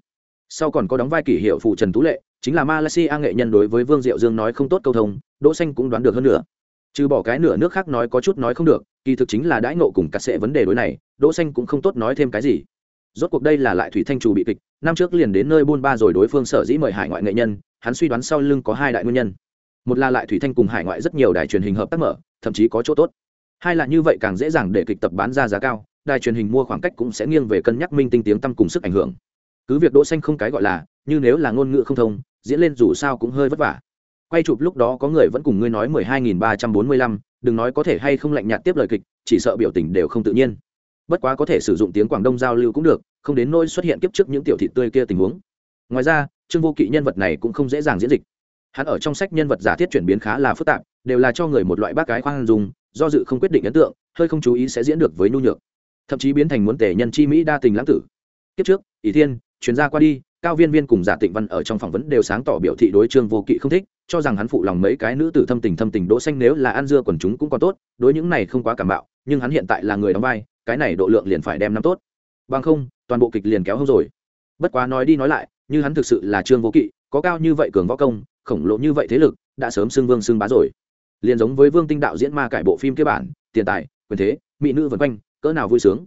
Sau còn có đóng vai kỷ hiệu phụ trần tú lệ, chính là malaysia nghệ nhân đối với vương diệu dương nói không tốt câu thông, đỗ xanh cũng đoán được hơn nữa. Trừ bỏ cái nửa nước khác nói có chút nói không được, kỳ thực chính là đãi ngộ cùng cắt sệ vấn đề đối này, đỗ xanh cũng không tốt nói thêm cái gì. Rốt cuộc đây là lại thủy thanh chủ bị kịch, năm trước liền đến nơi buôn ba rồi đối phương sở dĩ mời hải ngoại nghệ nhân, hắn suy đoán sau lưng có hai đại nguyên nhân một là lại thủy thanh cùng hải ngoại rất nhiều đài truyền hình hợp tác mở, thậm chí có chỗ tốt. Hai là như vậy càng dễ dàng để kịch tập bán ra giá cao, đài truyền hình mua khoảng cách cũng sẽ nghiêng về cân nhắc minh tinh tiếng tăm cùng sức ảnh hưởng. Cứ việc đỗ xanh không cái gọi là như nếu là ngôn ngữ không thông, diễn lên dù sao cũng hơi vất vả. Quay chụp lúc đó có người vẫn cùng ngươi nói mười hai nghìn ba trăm bốn mươi lăm, đừng nói có thể hay không lạnh nhạt tiếp lời kịch, chỉ sợ biểu tình đều không tự nhiên. Bất quá có thể sử dụng tiếng quảng đông giao lưu cũng được, không đến nỗi xuất hiện kiếp trước những tiểu thị tươi kia tình huống. Ngoài ra, trương vô kỵ nhân vật này cũng không dễ dàng diễn dịch hắn ở trong sách nhân vật giả thiết chuyển biến khá là phức tạp, đều là cho người một loại bác gái khoan dùng do dự không quyết định ấn tượng, hơi không chú ý sẽ diễn được với nhu nhược. Thậm chí biến thành muốn tể nhân chi mỹ đa tình lãng tử. Kiếp trước, ỷ thiên, chuyên gia qua đi, cao viên viên cùng giả tịnh văn ở trong phỏng vấn đều sáng tỏ biểu thị đối trương vô kỵ không thích, cho rằng hắn phụ lòng mấy cái nữ tử thâm tình thâm tình đỗ xanh nếu là ăn dưa quần chúng cũng còn tốt, đối những này không quá cảm bạo, nhưng hắn hiện tại là người đóng vai, cái này độ lượng liền phải đem năm tốt. Bằng không, toàn bộ kịch liền kéo hông rồi. Bất quá nói đi nói lại, như hắn thực sự là trương vô kỵ, có cao như vậy cường võ công khổng lồ như vậy thế lực, đã sớm xưng vương xưng bá rồi. Liền giống với vương tinh đạo diễn ma cải bộ phim kế bản, tiền tài, quyền thế, mỹ nữ vân quanh, cỡ nào vui sướng.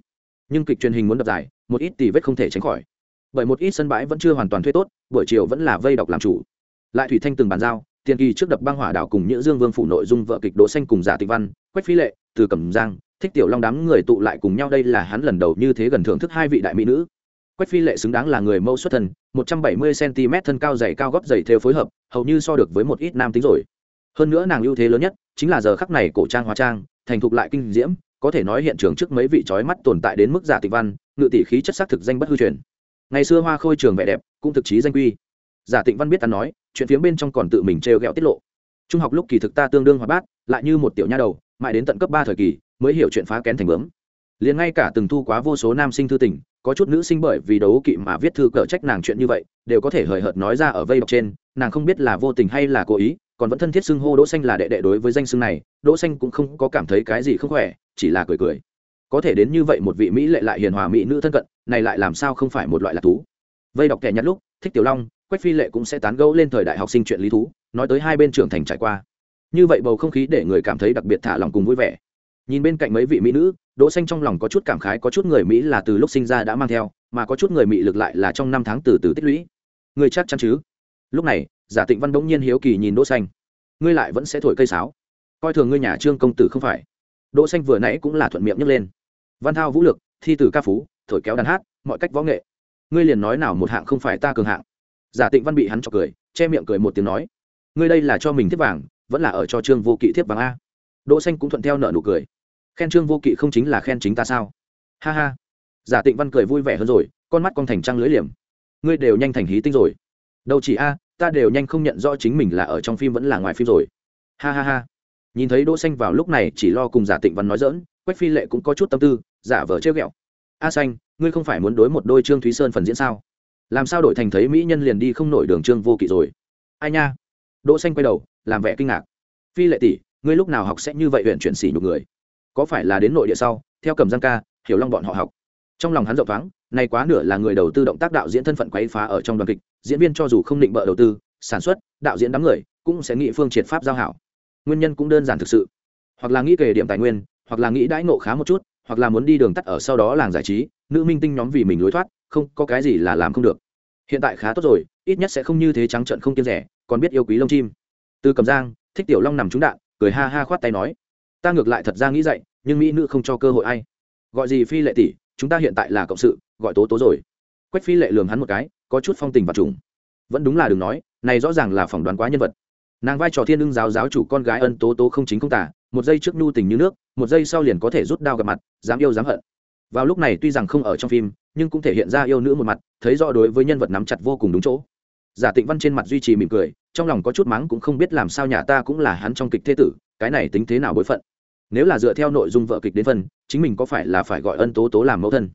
Nhưng kịch truyền hình muốn đập giải một ít tỷ vết không thể tránh khỏi. Bởi một ít sân bãi vẫn chưa hoàn toàn thuê tốt, buổi chiều vẫn là vây đọc làm chủ. Lại thủy thanh từng bàn giao, tiền kỳ trước đập băng hỏa đảo cùng nhữ dương vương phủ nội dung vợ kịch đỗ xanh cùng giả tịch văn, quách phi lệ, từ cẩm giang, thích tiểu long đám người tụ lại cùng nhau, đây là hắn lần đầu như thế gần thưởng thức hai vị đại mỹ nữ quách phi lệ xứng đáng là người mâu xuất thân 170 cm thân cao dày cao góp dày theo phối hợp, hầu như so được với một ít nam tính rồi. Hơn nữa nàng ưu thế lớn nhất chính là giờ khắc này cổ trang hóa trang, thành thục lại kinh diễm, có thể nói hiện trường trước mấy vị trói mắt tồn tại đến mức giả tịch văn, ngự tỷ khí chất sắc thực danh bất hư truyền. Ngày xưa hoa khôi trường vẻ đẹp, cũng thực chí danh quy. Giả tịnh văn biết ta nói, chuyện phía bên trong còn tự mình trêu ghẹo tiết lộ. Trung học lúc kỳ thực ta tương đương hoạt bát, lại như một tiểu nha đầu, mãi đến tận cấp ba thời kỳ, mới hiểu chuyện phá kén thành bướm liền ngay cả từng thu quá vô số nam sinh thư tình, có chút nữ sinh bởi vì đấu kỵ mà viết thư cở trách nàng chuyện như vậy, đều có thể hời hợt nói ra ở vây đọc trên, nàng không biết là vô tình hay là cố ý, còn vẫn thân thiết xưng hô đỗ xanh là đệ đệ đối với danh xưng này, đỗ xanh cũng không có cảm thấy cái gì không khỏe, chỉ là cười cười. Có thể đến như vậy một vị mỹ lệ lại hiền hòa mỹ nữ thân cận, này lại làm sao không phải một loại lạc thú. Vây đọc kẻ nhặt lúc, thích tiểu long, quách phi lệ cũng sẽ tán gẫu lên thời đại học sinh chuyện lý thú, nói tới hai bên trưởng thành trải qua. Như vậy bầu không khí để người cảm thấy đặc biệt thả lòng cùng vui vẻ nhìn bên cạnh mấy vị mỹ nữ, đỗ xanh trong lòng có chút cảm khái, có chút người mỹ là từ lúc sinh ra đã mang theo, mà có chút người mỹ lực lại là trong năm tháng từ từ tích lũy. Người chắc chắn chứ? Lúc này, giả tịnh văn đống nhiên hiếu kỳ nhìn đỗ xanh. Ngươi lại vẫn sẽ thổi cây sáo. Coi thường ngươi nhà trương công tử không phải. Đỗ xanh vừa nãy cũng là thuận miệng nhấc lên. Văn thao vũ lực, thi từ ca phú, thổi kéo đàn hát, mọi cách võ nghệ. Ngươi liền nói nào một hạng không phải ta cường hạng. Giả tịnh văn bị hắn cho cười, che miệng cười một tiếng nói. Ngươi đây là cho mình thiếp vàng, vẫn là ở cho trương vô kỵ thiếp vàng a? Đỗ xanh cũng thuận theo nợ nụ cười khen trương vô kỵ không chính là khen chính ta sao? Ha ha. Giả tịnh văn cười vui vẻ hơn rồi, con mắt con thành trăng lưỡi liềm. Ngươi đều nhanh thành hí tinh rồi. Đâu chỉ a, ta đều nhanh không nhận rõ chính mình là ở trong phim vẫn là ngoài phim rồi. Ha ha ha. Nhìn thấy đỗ xanh vào lúc này chỉ lo cùng giả tịnh văn nói dỡn quách phi lệ cũng có chút tâm tư, giả vờ trêu ghẹo. A xanh, ngươi không phải muốn đối một đôi trương thúy sơn phần diễn sao? Làm sao đổi thành thấy mỹ nhân liền đi không nổi đường trương vô kỵ rồi? Ai nha? Đỗ xanh quay đầu, làm vẻ kinh ngạc. Phi lệ tỷ, ngươi lúc nào học sẽ như vậy huyện chuyển xỉ nhục người? Có phải là đến nội địa sau, theo cầm giang ca, hiểu long bọn họ học. Trong lòng hắn rộng thoáng, nay quá nửa là người đầu tư động tác đạo diễn thân phận quấy phá ở trong đoàn kịch, diễn viên cho dù không định bợ đầu tư, sản xuất, đạo diễn đám người, cũng sẽ nghĩ phương triệt pháp giao hảo. Nguyên nhân cũng đơn giản thực sự. Hoặc là nghĩ kể điểm tài nguyên, hoặc là nghĩ đãi ngộ khá một chút, hoặc là muốn đi đường tắt ở sau đó làng giải trí, nữ minh tinh nhóm vì mình lối thoát, không, có cái gì là làm không được. Hiện tại khá tốt rồi, ít nhất sẽ không như thế trắng trận không kiên rẻ, còn biết yêu quý lông chim. Từ cầm giang, thích tiểu long nằm trúng đạn, cười ha ha khoát tay nói ta ngược lại thật ra nghĩ dậy, nhưng mỹ nữ không cho cơ hội ai. Gọi gì phi lệ tỷ, chúng ta hiện tại là cộng sự, gọi tố tố rồi. Quách phi lệ lường hắn một cái, có chút phong tình và trùng. Vẫn đúng là đừng nói, này rõ ràng là phỏng đoán quá nhân vật. Nàng vai trò thiên ưng giáo giáo chủ con gái ân tố tố không chính không tả, một giây trước nhu tình như nước, một giây sau liền có thể rút đao gặp mặt, dám yêu dám hận. Vào lúc này tuy rằng không ở trong phim, nhưng cũng thể hiện ra yêu nữ một mặt, thấy rõ đối với nhân vật nắm chặt vô cùng đúng chỗ. Giả tịnh văn trên mặt duy trì mỉm cười, trong lòng có chút mắng cũng không biết làm sao nhà ta cũng là hắn trong kịch thế tử, cái này tính thế nào bối phận nếu là dựa theo nội dung vợ kịch đến phần chính mình có phải là phải gọi ân tố tố làm mẫu thân?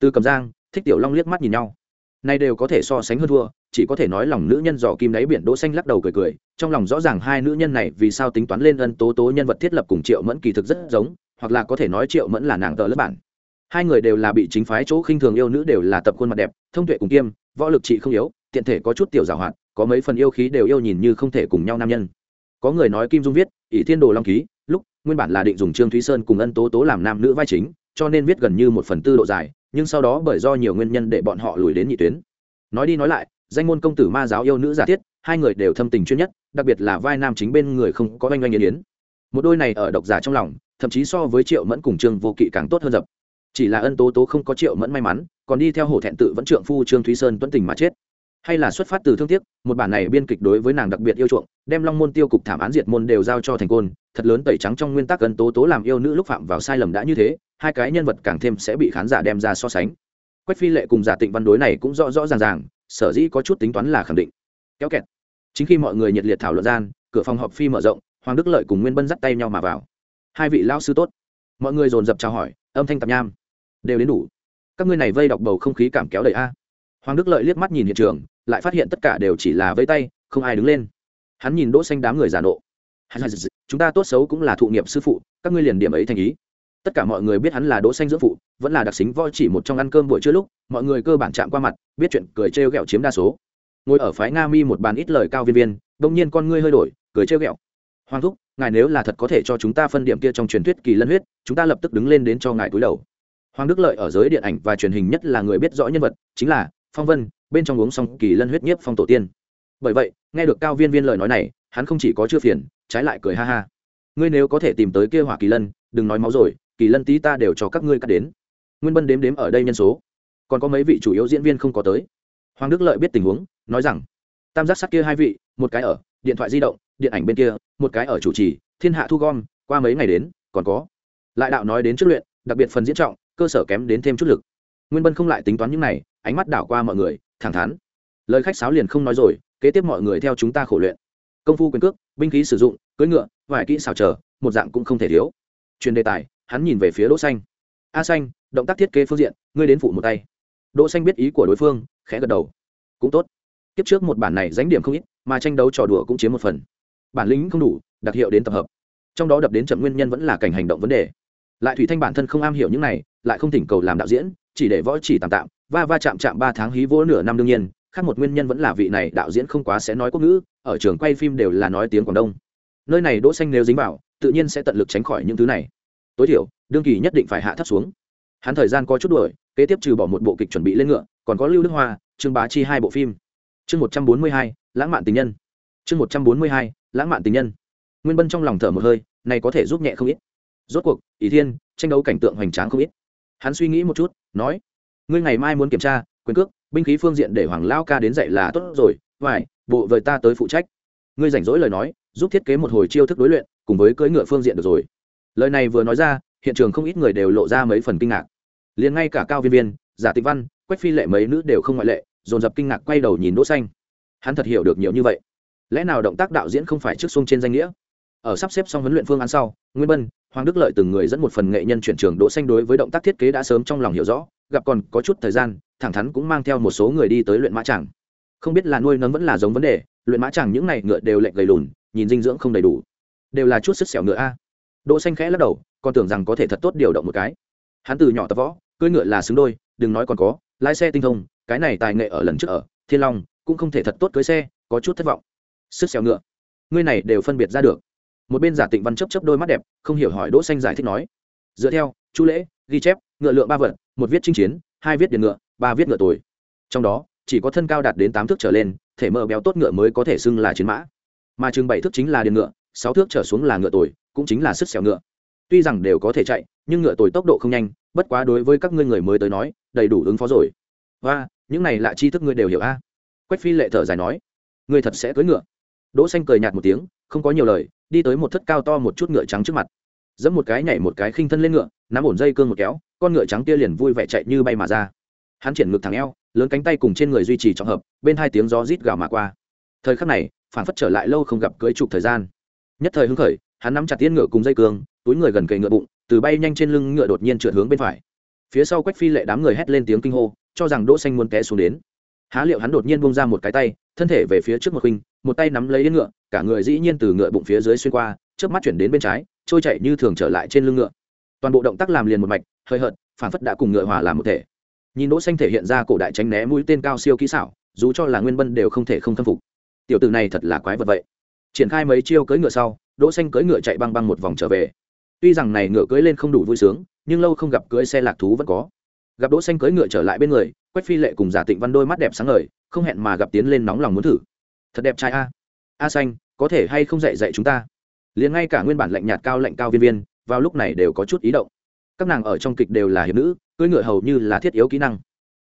Từ cầm giang, thích tiểu long liếc mắt nhìn nhau. Nay đều có thể so sánh hơn thua, chỉ có thể nói lòng nữ nhân dò kim đáy biển đỗ xanh lắc đầu cười cười, trong lòng rõ ràng hai nữ nhân này vì sao tính toán lên ân tố tố nhân vật thiết lập cùng triệu mẫn kỳ thực rất giống, hoặc là có thể nói triệu mẫn là nàng tờ lớp bản hai người đều là bị chính phái chỗ khinh thường yêu nữ đều là tập khuôn mặt đẹp, thông tuệ cùng kiêm, võ lực trị không yếu, tiện thể có chút tiểu giảo hoạt, có mấy phần yêu khí đều yêu nhìn như không thể cùng nhau nam nhân. Có người nói kim dung viết, ỷ thiên đồ long ký lúc, nguyên bản là định dùng trương thúy sơn cùng ân tố tố làm nam nữ vai chính, cho nên viết gần như một phần tư độ dài, nhưng sau đó bởi do nhiều nguyên nhân để bọn họ lùi đến nhị tuyến. Nói đi nói lại, danh môn công tử ma giáo yêu nữ giả thiết, hai người đều thâm tình chuyên nhất, đặc biệt là vai nam chính bên người không có oanh oanh yên yến. Một đôi này ở độc giả trong lòng, thậm chí so với triệu mẫn cùng trương vô kỵ càng tốt hơn dập. Chỉ là ân tố tố không có triệu mẫn may mắn, còn đi theo hổ thẹn tự vẫn trượng phu trương thúy sơn tuấn tình mà chết. Hay là xuất phát từ thương tiếc, một bản này biên kịch đối với nàng đặc biệt yêu chuộng, đem long môn tiêu cục thảm án diệt môn đều giao cho thành côn thật lớn tẩy trắng trong nguyên tắc ân tố tố làm yêu nữ lúc phạm vào sai lầm đã như thế, hai cái nhân vật càng thêm sẽ bị khán giả đem ra so sánh. Quách phi lệ cùng giả tịnh văn đối này cũng rõ rõ ràng ràng, sở dĩ có chút tính toán là khẳng định. Kéo kẹt. Chính khi mọi người nhiệt liệt thảo luận gian, cửa phòng họp phi mở rộng, hoàng đức lợi cùng nguyên bân dắt tay nhau mà vào. Hai vị lao sư tốt. Mọi người dồn dập chào hỏi, âm thanh tạp nham. Đều đến đủ. Các ngươi này vây đọc bầu không khí cảm kéo đầy a. Hoàng đức lợi liếc mắt nhìn hiện trường, lại phát hiện tất cả đều chỉ là vây tay, không ai đứng lên. Hắn nhìn đỗ xanh đám người giả nộ chúng ta tốt xấu cũng là thụ nghiệp sư phụ, các ngươi liền điểm ấy thành ý. Tất cả mọi người biết hắn là đỗ xanh dưỡng phụ, vẫn là đặc xính voi chỉ một trong ăn cơm buổi trưa lúc, mọi người cơ bản chạm qua mặt, biết chuyện cười trêu ghẹo chiếm đa số. Ngồi ở phái nga mi một bàn ít lời cao viên viên đông nhiên con ngươi hơi đổi, cười trêu ghẹo. Hoàng thúc, ngài nếu là thật có thể cho chúng ta phân điểm kia trong truyền thuyết kỳ lân huyết, chúng ta lập tức đứng lên đến cho ngài cúi đầu. Hoàng đức lợi ở giới điện ảnh và truyền hình nhất là người biết rõ nhân vật, chính là phong vân, bên trong uống xong kỳ lân huyết nhiếp phong tổ tiên. Bởi vậy, nghe được cao viên viên lời nói này, hắn không chỉ có chưa phiền trái lại cười ha ha. Ngươi nếu có thể tìm tới kia hỏa kỳ lân, đừng nói máu rồi, kỳ lân tí ta đều cho các ngươi cắt đến. Nguyên bân đếm đếm ở đây nhân số. Còn có mấy vị chủ yếu diễn viên không có tới. Hoàng đức lợi biết tình huống, nói rằng, tam giác sắt kia hai vị, một cái ở, điện thoại di động, điện ảnh bên kia, một cái ở chủ trì, thiên hạ thu gom, qua mấy ngày đến, còn có. Lại đạo nói đến trước luyện, đặc biệt phần diễn trọng, cơ sở kém đến thêm chút lực. Nguyên bân không lại tính toán những này, ánh mắt đảo qua mọi người, thẳng thắn. Lời khách sáo liền không nói rồi, kế tiếp mọi người theo chúng ta khổ luyện công phu quyền cước, binh khí sử dụng, cưỡi ngựa, vải kỹ xào chờ một dạng cũng không thể thiếu. Truyền đề tài, hắn nhìn về phía đỗ xanh. A xanh, động tác thiết kế phương diện, ngươi đến phụ một tay. Đỗ xanh biết ý của đối phương, khẽ gật đầu. Cũng tốt. Kiếp trước một bản này dánh điểm không ít, mà tranh đấu trò đùa cũng chiếm một phần. Bản lĩnh không đủ, đặc hiệu đến tập hợp. Trong đó đập đến chậm nguyên nhân vẫn là cảnh hành động vấn đề. Lại thủy thanh bản thân không am hiểu những này, lại không thỉnh cầu làm đạo diễn, chỉ để võ chỉ tạm tạm, va va chạm chạm ba tháng hí vỗ nửa năm đương nhiên khác một nguyên nhân vẫn là vị này đạo diễn không quá sẽ nói quốc ngữ, ở trường quay phim đều là nói tiếng quảng đông. Nơi này đỗ xanh nếu dính vào, tự nhiên sẽ tận lực tránh khỏi những thứ này. Tối thiểu, đương kỳ nhất định phải hạ thấp xuống. Hắn thời gian có chút đuổi, kế tiếp trừ bỏ một bộ kịch chuẩn bị lên ngựa, còn có lưu đức hoa, trương bá chi hai bộ phim. Chương một trăm bốn mươi hai, lãng mạn tình nhân. Chương một trăm bốn mươi hai, lãng mạn tình nhân. Nguyên bân trong lòng thở một hơi, này có thể giúp nhẹ không ít. Rốt cuộc ý thiên tranh đấu cảnh tượng hoành tráng không ít. Hắn suy nghĩ một chút, nói, ngươi ngày mai muốn kiểm tra, quyền cước binh khí phương diện để hoàng lao ca đến dạy là tốt rồi, vải, bộ vời ta tới phụ trách. Ngươi rảnh rỗi lời nói, giúp thiết kế một hồi chiêu thức đối luyện, cùng với cưỡi ngựa phương diện được rồi. Lời này vừa nói ra, hiện trường không ít người đều lộ ra mấy phần kinh ngạc. Liền ngay cả cao viên viên, giả tịch văn, quách phi lệ mấy nữ đều không ngoại lệ, dồn dập kinh ngạc quay đầu nhìn đỗ xanh. Hắn thật hiểu được nhiều như vậy. Lẽ nào động tác đạo diễn không phải trước xuông trên danh nghĩa? Ở sắp xếp xong huấn luyện phương án sau, nguyên bân, hoàng đức lợi từng người dẫn một phần nghệ nhân chuyển trường đỗ xanh đối với động tác thiết kế đã sớm trong lòng hiểu rõ, gặp còn có chút thời gian thẳng thắn cũng mang theo một số người đi tới luyện mã tràng. Không biết là nuôi nấng vẫn là giống vấn đề, luyện mã tràng những này ngựa đều lệnh gầy lùn, nhìn dinh dưỡng không đầy đủ. Đều là chút sức xẻo ngựa a. Đỗ xanh khẽ lắc đầu, còn tưởng rằng có thể thật tốt điều động một cái. Hắn từ nhỏ tập võ, cưỡi ngựa là xứng đôi, đừng nói còn có, lái xe tinh thông, cái này tài nghệ ở lần trước ở, thiên long cũng không thể thật tốt cưỡi xe, có chút thất vọng. Sức xẻo ngựa, ngươi này đều phân biệt ra được. Một bên giả tịnh văn chấp chấp đôi mắt đẹp, không hiểu hỏi đỗ xanh giải thích nói. Dựa theo, chu lễ, ghi chép, ngựa lượng ba vật, một viết chinh chiến, hai viết điện ngựa ba viết ngựa tuổi trong đó, chỉ có thân cao đạt đến tám thước trở lên, thể mỡ béo tốt ngựa mới có thể xưng là chiến mã. Mà chừng bảy thước chính là điền ngựa, sáu thước trở xuống là ngựa tuổi cũng chính là sức xẻo ngựa. Tuy rằng đều có thể chạy, nhưng ngựa tuổi tốc độ không nhanh, bất quá đối với các ngươi người mới tới nói, đầy đủ ứng phó rồi. Và những này là tri thức ngươi đều hiểu a? Quách phi lệ thở dài nói, ngươi thật sẽ cưỡi ngựa. Đỗ xanh cười nhạt một tiếng, không có nhiều lời, đi tới một thất cao to một chút ngựa trắng trước mặt. Dẫm một cái nhảy một cái khinh thân lên ngựa, nắm ổn dây cương một kéo, con ngựa trắng kia liền vui vẻ chạy như bay mà ra hắn triển ngực thẳng eo, lớn cánh tay cùng trên người duy trì trọng hợp, bên hai tiếng gió rít gào mà qua. Thời khắc này phản phất trở lại lâu không gặp cưới chụp thời gian. Nhất thời hứng khởi, hắn nắm chặt tiên ngựa cùng dây cương, túi người gần cậy ngựa bụng, từ bay nhanh trên lưng ngựa đột nhiên trượt hướng bên phải. Phía sau quách phi lệ đám người hét lên tiếng kinh hô, cho rằng đỗ xanh muốn té xuống đến. Há liệu hắn đột nhiên bung ra một cái tay, thân thể về phía trước một khinh, một tay nắm lấy yên ngựa, cả người dĩ nhiên từ ngựa bụng phía dưới xuyên qua trước mắt chuyển đến bên trái, trôi chạy như thường trở lại trên lưng ngựa. Toàn bộ động tác làm liền một mạch, hơi hợt phản phất đã cùng ngựa hòa làm một thể nhìn đỗ xanh thể hiện ra cổ đại tránh né mũi tên cao siêu kỹ xảo, dù cho là nguyên bân đều không thể không khâm phục. Tiểu tử này thật là quái vật vậy. Triển khai mấy chiêu cưỡi ngựa sau, đỗ xanh cưỡi ngựa chạy băng băng một vòng trở về. Tuy rằng này ngựa cưỡi lên không đủ vui sướng, nhưng lâu không gặp cưỡi xe lạc thú vẫn có. Gặp đỗ xanh cưỡi ngựa trở lại bên người, quách phi lệ cùng giả tịnh văn đôi mắt đẹp sáng ngời, không hẹn mà gặp tiến lên nóng lòng muốn thử. Thật đẹp trai a. A xanh, có thể hay không dạy dạy chúng ta? Liền ngay cả nguyên bản lạnh nhạt cao lạnh cao viên viên, vào lúc này đều có chút ý động các nàng ở trong kịch đều là hiệp nữ, cưỡi ngựa hầu như là thiết yếu kỹ năng.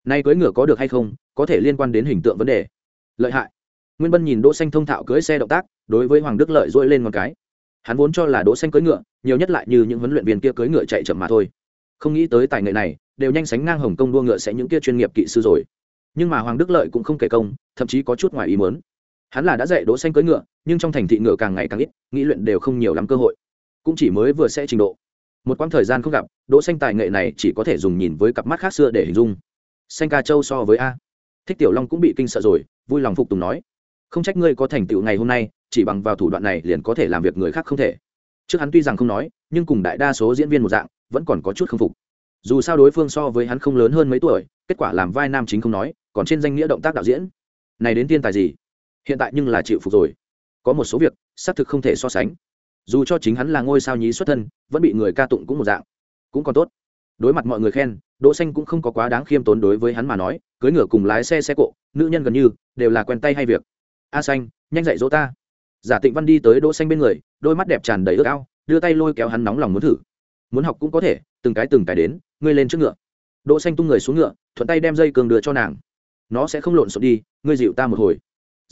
Nay cưỡi ngựa có được hay không, có thể liên quan đến hình tượng vấn đề. Lợi hại. Nguyên bân nhìn đỗ xanh thông thạo cưỡi xe động tác, đối với hoàng đức lợi dỗi lên một cái. Hắn vốn cho là đỗ xanh cưỡi ngựa, nhiều nhất lại như những huấn luyện viên kia cưỡi ngựa chạy chậm mà thôi. Không nghĩ tới tài nghệ này, đều nhanh sánh ngang hồng công đua ngựa sẽ những kia chuyên nghiệp kỵ sư rồi. Nhưng mà hoàng đức lợi cũng không kể công, thậm chí có chút ngoài ý muốn. Hắn là đã dạy đỗ xanh cưỡi ngựa, nhưng trong thành thị ngựa càng ngày càng ít, nghĩ luyện đều không nhiều lắm cơ hội. Cũng chỉ mới vừa sẽ trình độ một quãng thời gian không gặp, đỗ xanh tài nghệ này chỉ có thể dùng nhìn với cặp mắt khác xưa để hình dung. Xanh ca châu so với a. Thích tiểu long cũng bị kinh sợ rồi, vui lòng phục tùng nói, không trách ngươi có thành tựu ngày hôm nay, chỉ bằng vào thủ đoạn này liền có thể làm việc người khác không thể. Trước hắn tuy rằng không nói, nhưng cùng đại đa số diễn viên một dạng, vẫn còn có chút không phục. Dù sao đối phương so với hắn không lớn hơn mấy tuổi, kết quả làm vai nam chính không nói, còn trên danh nghĩa động tác đạo diễn. Này đến tiên tài gì? Hiện tại nhưng là chịu phục rồi. Có một số việc, xác thực không thể so sánh dù cho chính hắn là ngôi sao nhí xuất thân, vẫn bị người ca tụng cũng một dạng. Cũng còn tốt. Đối mặt mọi người khen, đỗ xanh cũng không có quá đáng khiêm tốn đối với hắn mà nói, cưới ngựa cùng lái xe xe cộ, nữ nhân gần như, đều là quen tay hay việc. A xanh, nhanh dạy dỗ ta. Giả tịnh văn đi tới đỗ xanh bên người, đôi mắt đẹp tràn đầy ước ao, đưa tay lôi kéo hắn nóng lòng muốn thử. Muốn học cũng có thể, từng cái từng cái đến, ngươi lên trước ngựa. Đỗ xanh tung người xuống ngựa, thuận tay đem dây cường đưa cho nàng. Nó sẽ không lộn xộn đi, ngươi dịu ta một hồi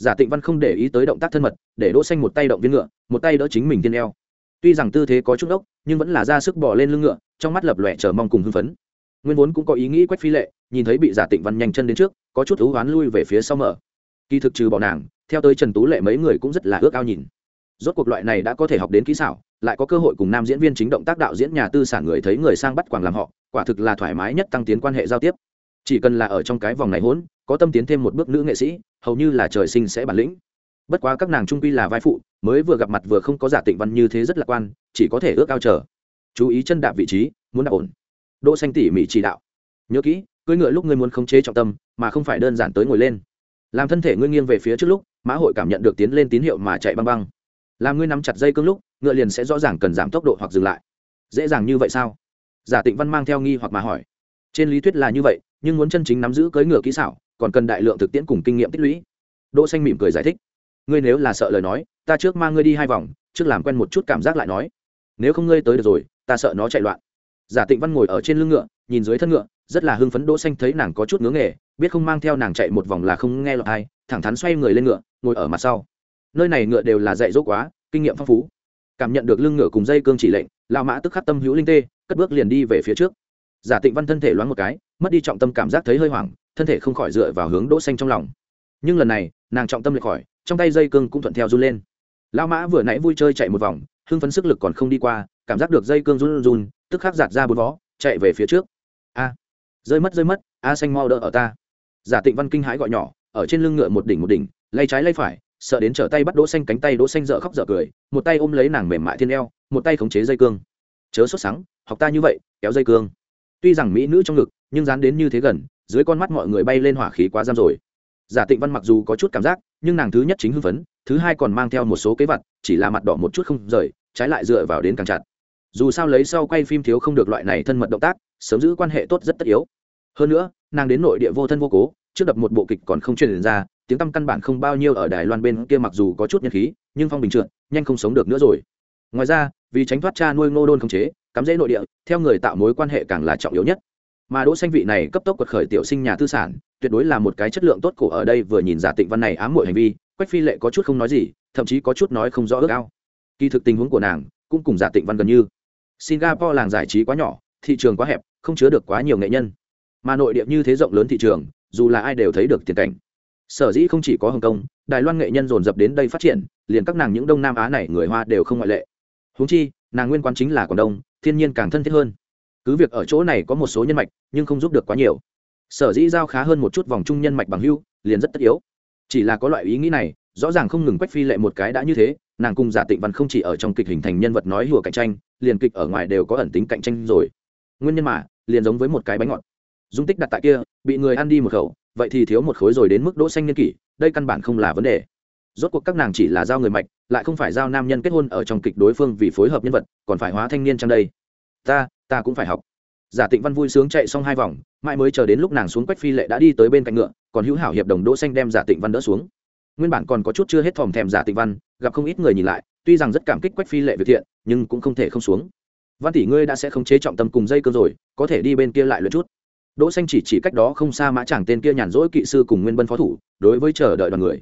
giả tịnh văn không để ý tới động tác thân mật, để đỗ xanh một tay động viên ngựa, một tay đỡ chính mình tiên eo. Tuy rằng tư thế có chút ốc nhưng vẫn là ra sức bỏ lên lưng ngựa, trong mắt lập lòe chờ mong cùng hưng phấn. Nguyên vốn cũng có ý nghĩ quách phi lệ, nhìn thấy bị giả tịnh văn nhanh chân đến trước, có chút thú hoán lui về phía sau mở. Kỳ thực trừ bỏ nàng, theo tới trần tú lệ mấy người cũng rất là ước ao nhìn. Rốt cuộc loại này đã có thể học đến kỹ xảo, lại có cơ hội cùng nam diễn viên chính động tác đạo diễn nhà tư sản người thấy người sang bắt quàng làm họ, quả thực là thoải mái nhất tăng tiến quan hệ giao tiếp. Chỉ cần là ở trong cái vòng này hỗn có tâm tiến thêm một bước nữ nghệ sĩ, hầu như là trời sinh sẽ bản lĩnh. Bất quá các nàng trung quy là vai phụ, mới vừa gặp mặt vừa không có giả tịnh văn như thế rất lạc quan, chỉ có thể ước ao chờ. Chú ý chân đạp vị trí, muốn đạp ổn. Đỗ xanh tỉ mỉ chỉ đạo. Nhớ kỹ, cưỡi ngựa lúc ngươi muốn khống chế trọng tâm, mà không phải đơn giản tới ngồi lên. Làm thân thể ngươi nghiêng về phía trước lúc, mã hội cảm nhận được tiến lên tín hiệu mà chạy băng băng. Làm ngươi nắm chặt dây cương lúc, ngựa liền sẽ rõ ràng cần giảm tốc độ hoặc dừng lại. Dễ dàng như vậy sao? Giả tịnh văn mang theo nghi hoặc mà hỏi. Trên lý thuyết là như vậy, nhưng muốn chân chính nắm giữ cưỡi ngựa kỹ xảo còn cần đại lượng thực tiễn cùng kinh nghiệm tích lũy. Đỗ xanh mỉm cười giải thích. Ngươi nếu là sợ lời nói, ta trước mang ngươi đi hai vòng, trước làm quen một chút cảm giác lại nói. Nếu không ngươi tới được rồi, ta sợ nó chạy loạn. Giả tịnh văn ngồi ở trên lưng ngựa, nhìn dưới thân ngựa, rất là hưng phấn đỗ xanh thấy nàng có chút ngứa nghề, biết không mang theo nàng chạy một vòng là không nghe lọt ai. thẳng thắn xoay người lên ngựa, ngồi ở mặt sau. Nơi này ngựa đều là dạy dỗ quá, kinh nghiệm phong phú. Cảm nhận được lưng ngựa cùng dây cương chỉ lệnh, lão mã tức khắc tâm hữu linh tê, cất bước liền đi về phía trước. Giả tịnh văn thân thể loáng một cái, mất đi trọng tâm cảm giác thấy hơi hoảng thân thể không khỏi dựa vào hướng đỗ xanh trong lòng. Nhưng lần này, nàng trọng tâm lệch khỏi, trong tay dây cương cũng thuận theo run lên. Lão mã vừa nãy vui chơi chạy một vòng, hưng phấn sức lực còn không đi qua, cảm giác được dây cương run run, tức khắc giạt ra bốn vó, chạy về phía trước. A, rơi mất rơi mất, a xanh mau đỡ ở ta. Giả tịnh văn kinh hãi gọi nhỏ, ở trên lưng ngựa một đỉnh một đỉnh, lay trái lay phải, sợ đến trở tay bắt đỗ xanh cánh tay đỗ xanh dở khóc dở cười, một tay ôm lấy nàng mềm mại thiên eo, một tay khống chế dây cương. Chớ sốt sắng, học ta như vậy, kéo dây cương. Tuy rằng mỹ nữ trong ngực, nhưng dán đến như thế gần dưới con mắt mọi người bay lên hỏa khí quá giam rồi. Giả tịnh văn mặc dù có chút cảm giác, nhưng nàng thứ nhất chính hưng phấn, thứ hai còn mang theo một số kế vật, chỉ là mặt đỏ một chút không rời, trái lại dựa vào đến càng chặt. Dù sao lấy sau quay phim thiếu không được loại này thân mật động tác, sớm giữ quan hệ tốt rất tất yếu. Hơn nữa, nàng đến nội địa vô thân vô cố, trước đập một bộ kịch còn không truyền ra, tiếng tăm căn bản không bao nhiêu ở đài loan bên kia mặc dù có chút nhân khí, nhưng phong bình trượt, nhanh không sống được nữa rồi. Ngoài ra, vì tránh thoát cha nuôi ngô đôn không chế, cắm dễ nội địa, theo người tạo mối quan hệ càng là trọng yếu nhất mà đỗ xanh vị này cấp tốc quật khởi tiểu sinh nhà tư sản, tuyệt đối là một cái chất lượng tốt cổ ở đây vừa nhìn giả tịnh văn này ám muội hành vi, quách phi lệ có chút không nói gì, thậm chí có chút nói không rõ ước ao. Kỳ thực tình huống của nàng cũng cùng giả tịnh văn gần như. Singapore làng giải trí quá nhỏ, thị trường quá hẹp, không chứa được quá nhiều nghệ nhân. Mà nội địa như thế rộng lớn thị trường, dù là ai đều thấy được tiền cảnh. Sở dĩ không chỉ có hồng kông, đài loan nghệ nhân dồn dập đến đây phát triển, liền các nàng những đông nam á này người hoa đều không ngoại lệ. Huống chi, nàng nguyên quán chính là quảng đông, thiên nhiên càng thân thiết hơn cứ việc ở chỗ này có một số nhân mạch, nhưng không giúp được quá nhiều. Sở dĩ giao khá hơn một chút vòng trung nhân mạch bằng hưu, liền rất tất yếu. Chỉ là có loại ý nghĩ này, rõ ràng không ngừng quách phi lệ một cái đã như thế, nàng cùng giả tịnh văn không chỉ ở trong kịch hình thành nhân vật nói hùa cạnh tranh, liền kịch ở ngoài đều có ẩn tính cạnh tranh rồi. Nguyên nhân mà, liền giống với một cái bánh ngọt. Dung tích đặt tại kia, bị người ăn đi một khẩu, vậy thì thiếu một khối rồi đến mức đỗ xanh niên kỷ, đây căn bản không là vấn đề. Rốt cuộc các nàng chỉ là giao người mạch, lại không phải giao nam nhân kết hôn ở trong kịch đối phương vì phối hợp nhân vật, còn phải hóa thanh niên trong đây? Ta ta cũng phải học. Giả tịnh văn vui sướng chạy xong hai vòng, mãi mới chờ đến lúc nàng xuống quách phi lệ đã đi tới bên cạnh ngựa, còn hữu hảo hiệp đồng đỗ xanh đem giả tịnh văn đỡ xuống. Nguyên bản còn có chút chưa hết thòm thèm giả tịnh văn, gặp không ít người nhìn lại, tuy rằng rất cảm kích quách phi lệ việc thiện, nhưng cũng không thể không xuống. Văn tỷ ngươi đã sẽ không chế trọng tâm cùng dây cơ rồi, có thể đi bên kia lại luyện chút. Đỗ xanh chỉ chỉ cách đó không xa mã chẳng tên kia nhàn rỗi kỵ sư cùng nguyên bân phó thủ, đối với chờ đợi đoàn người.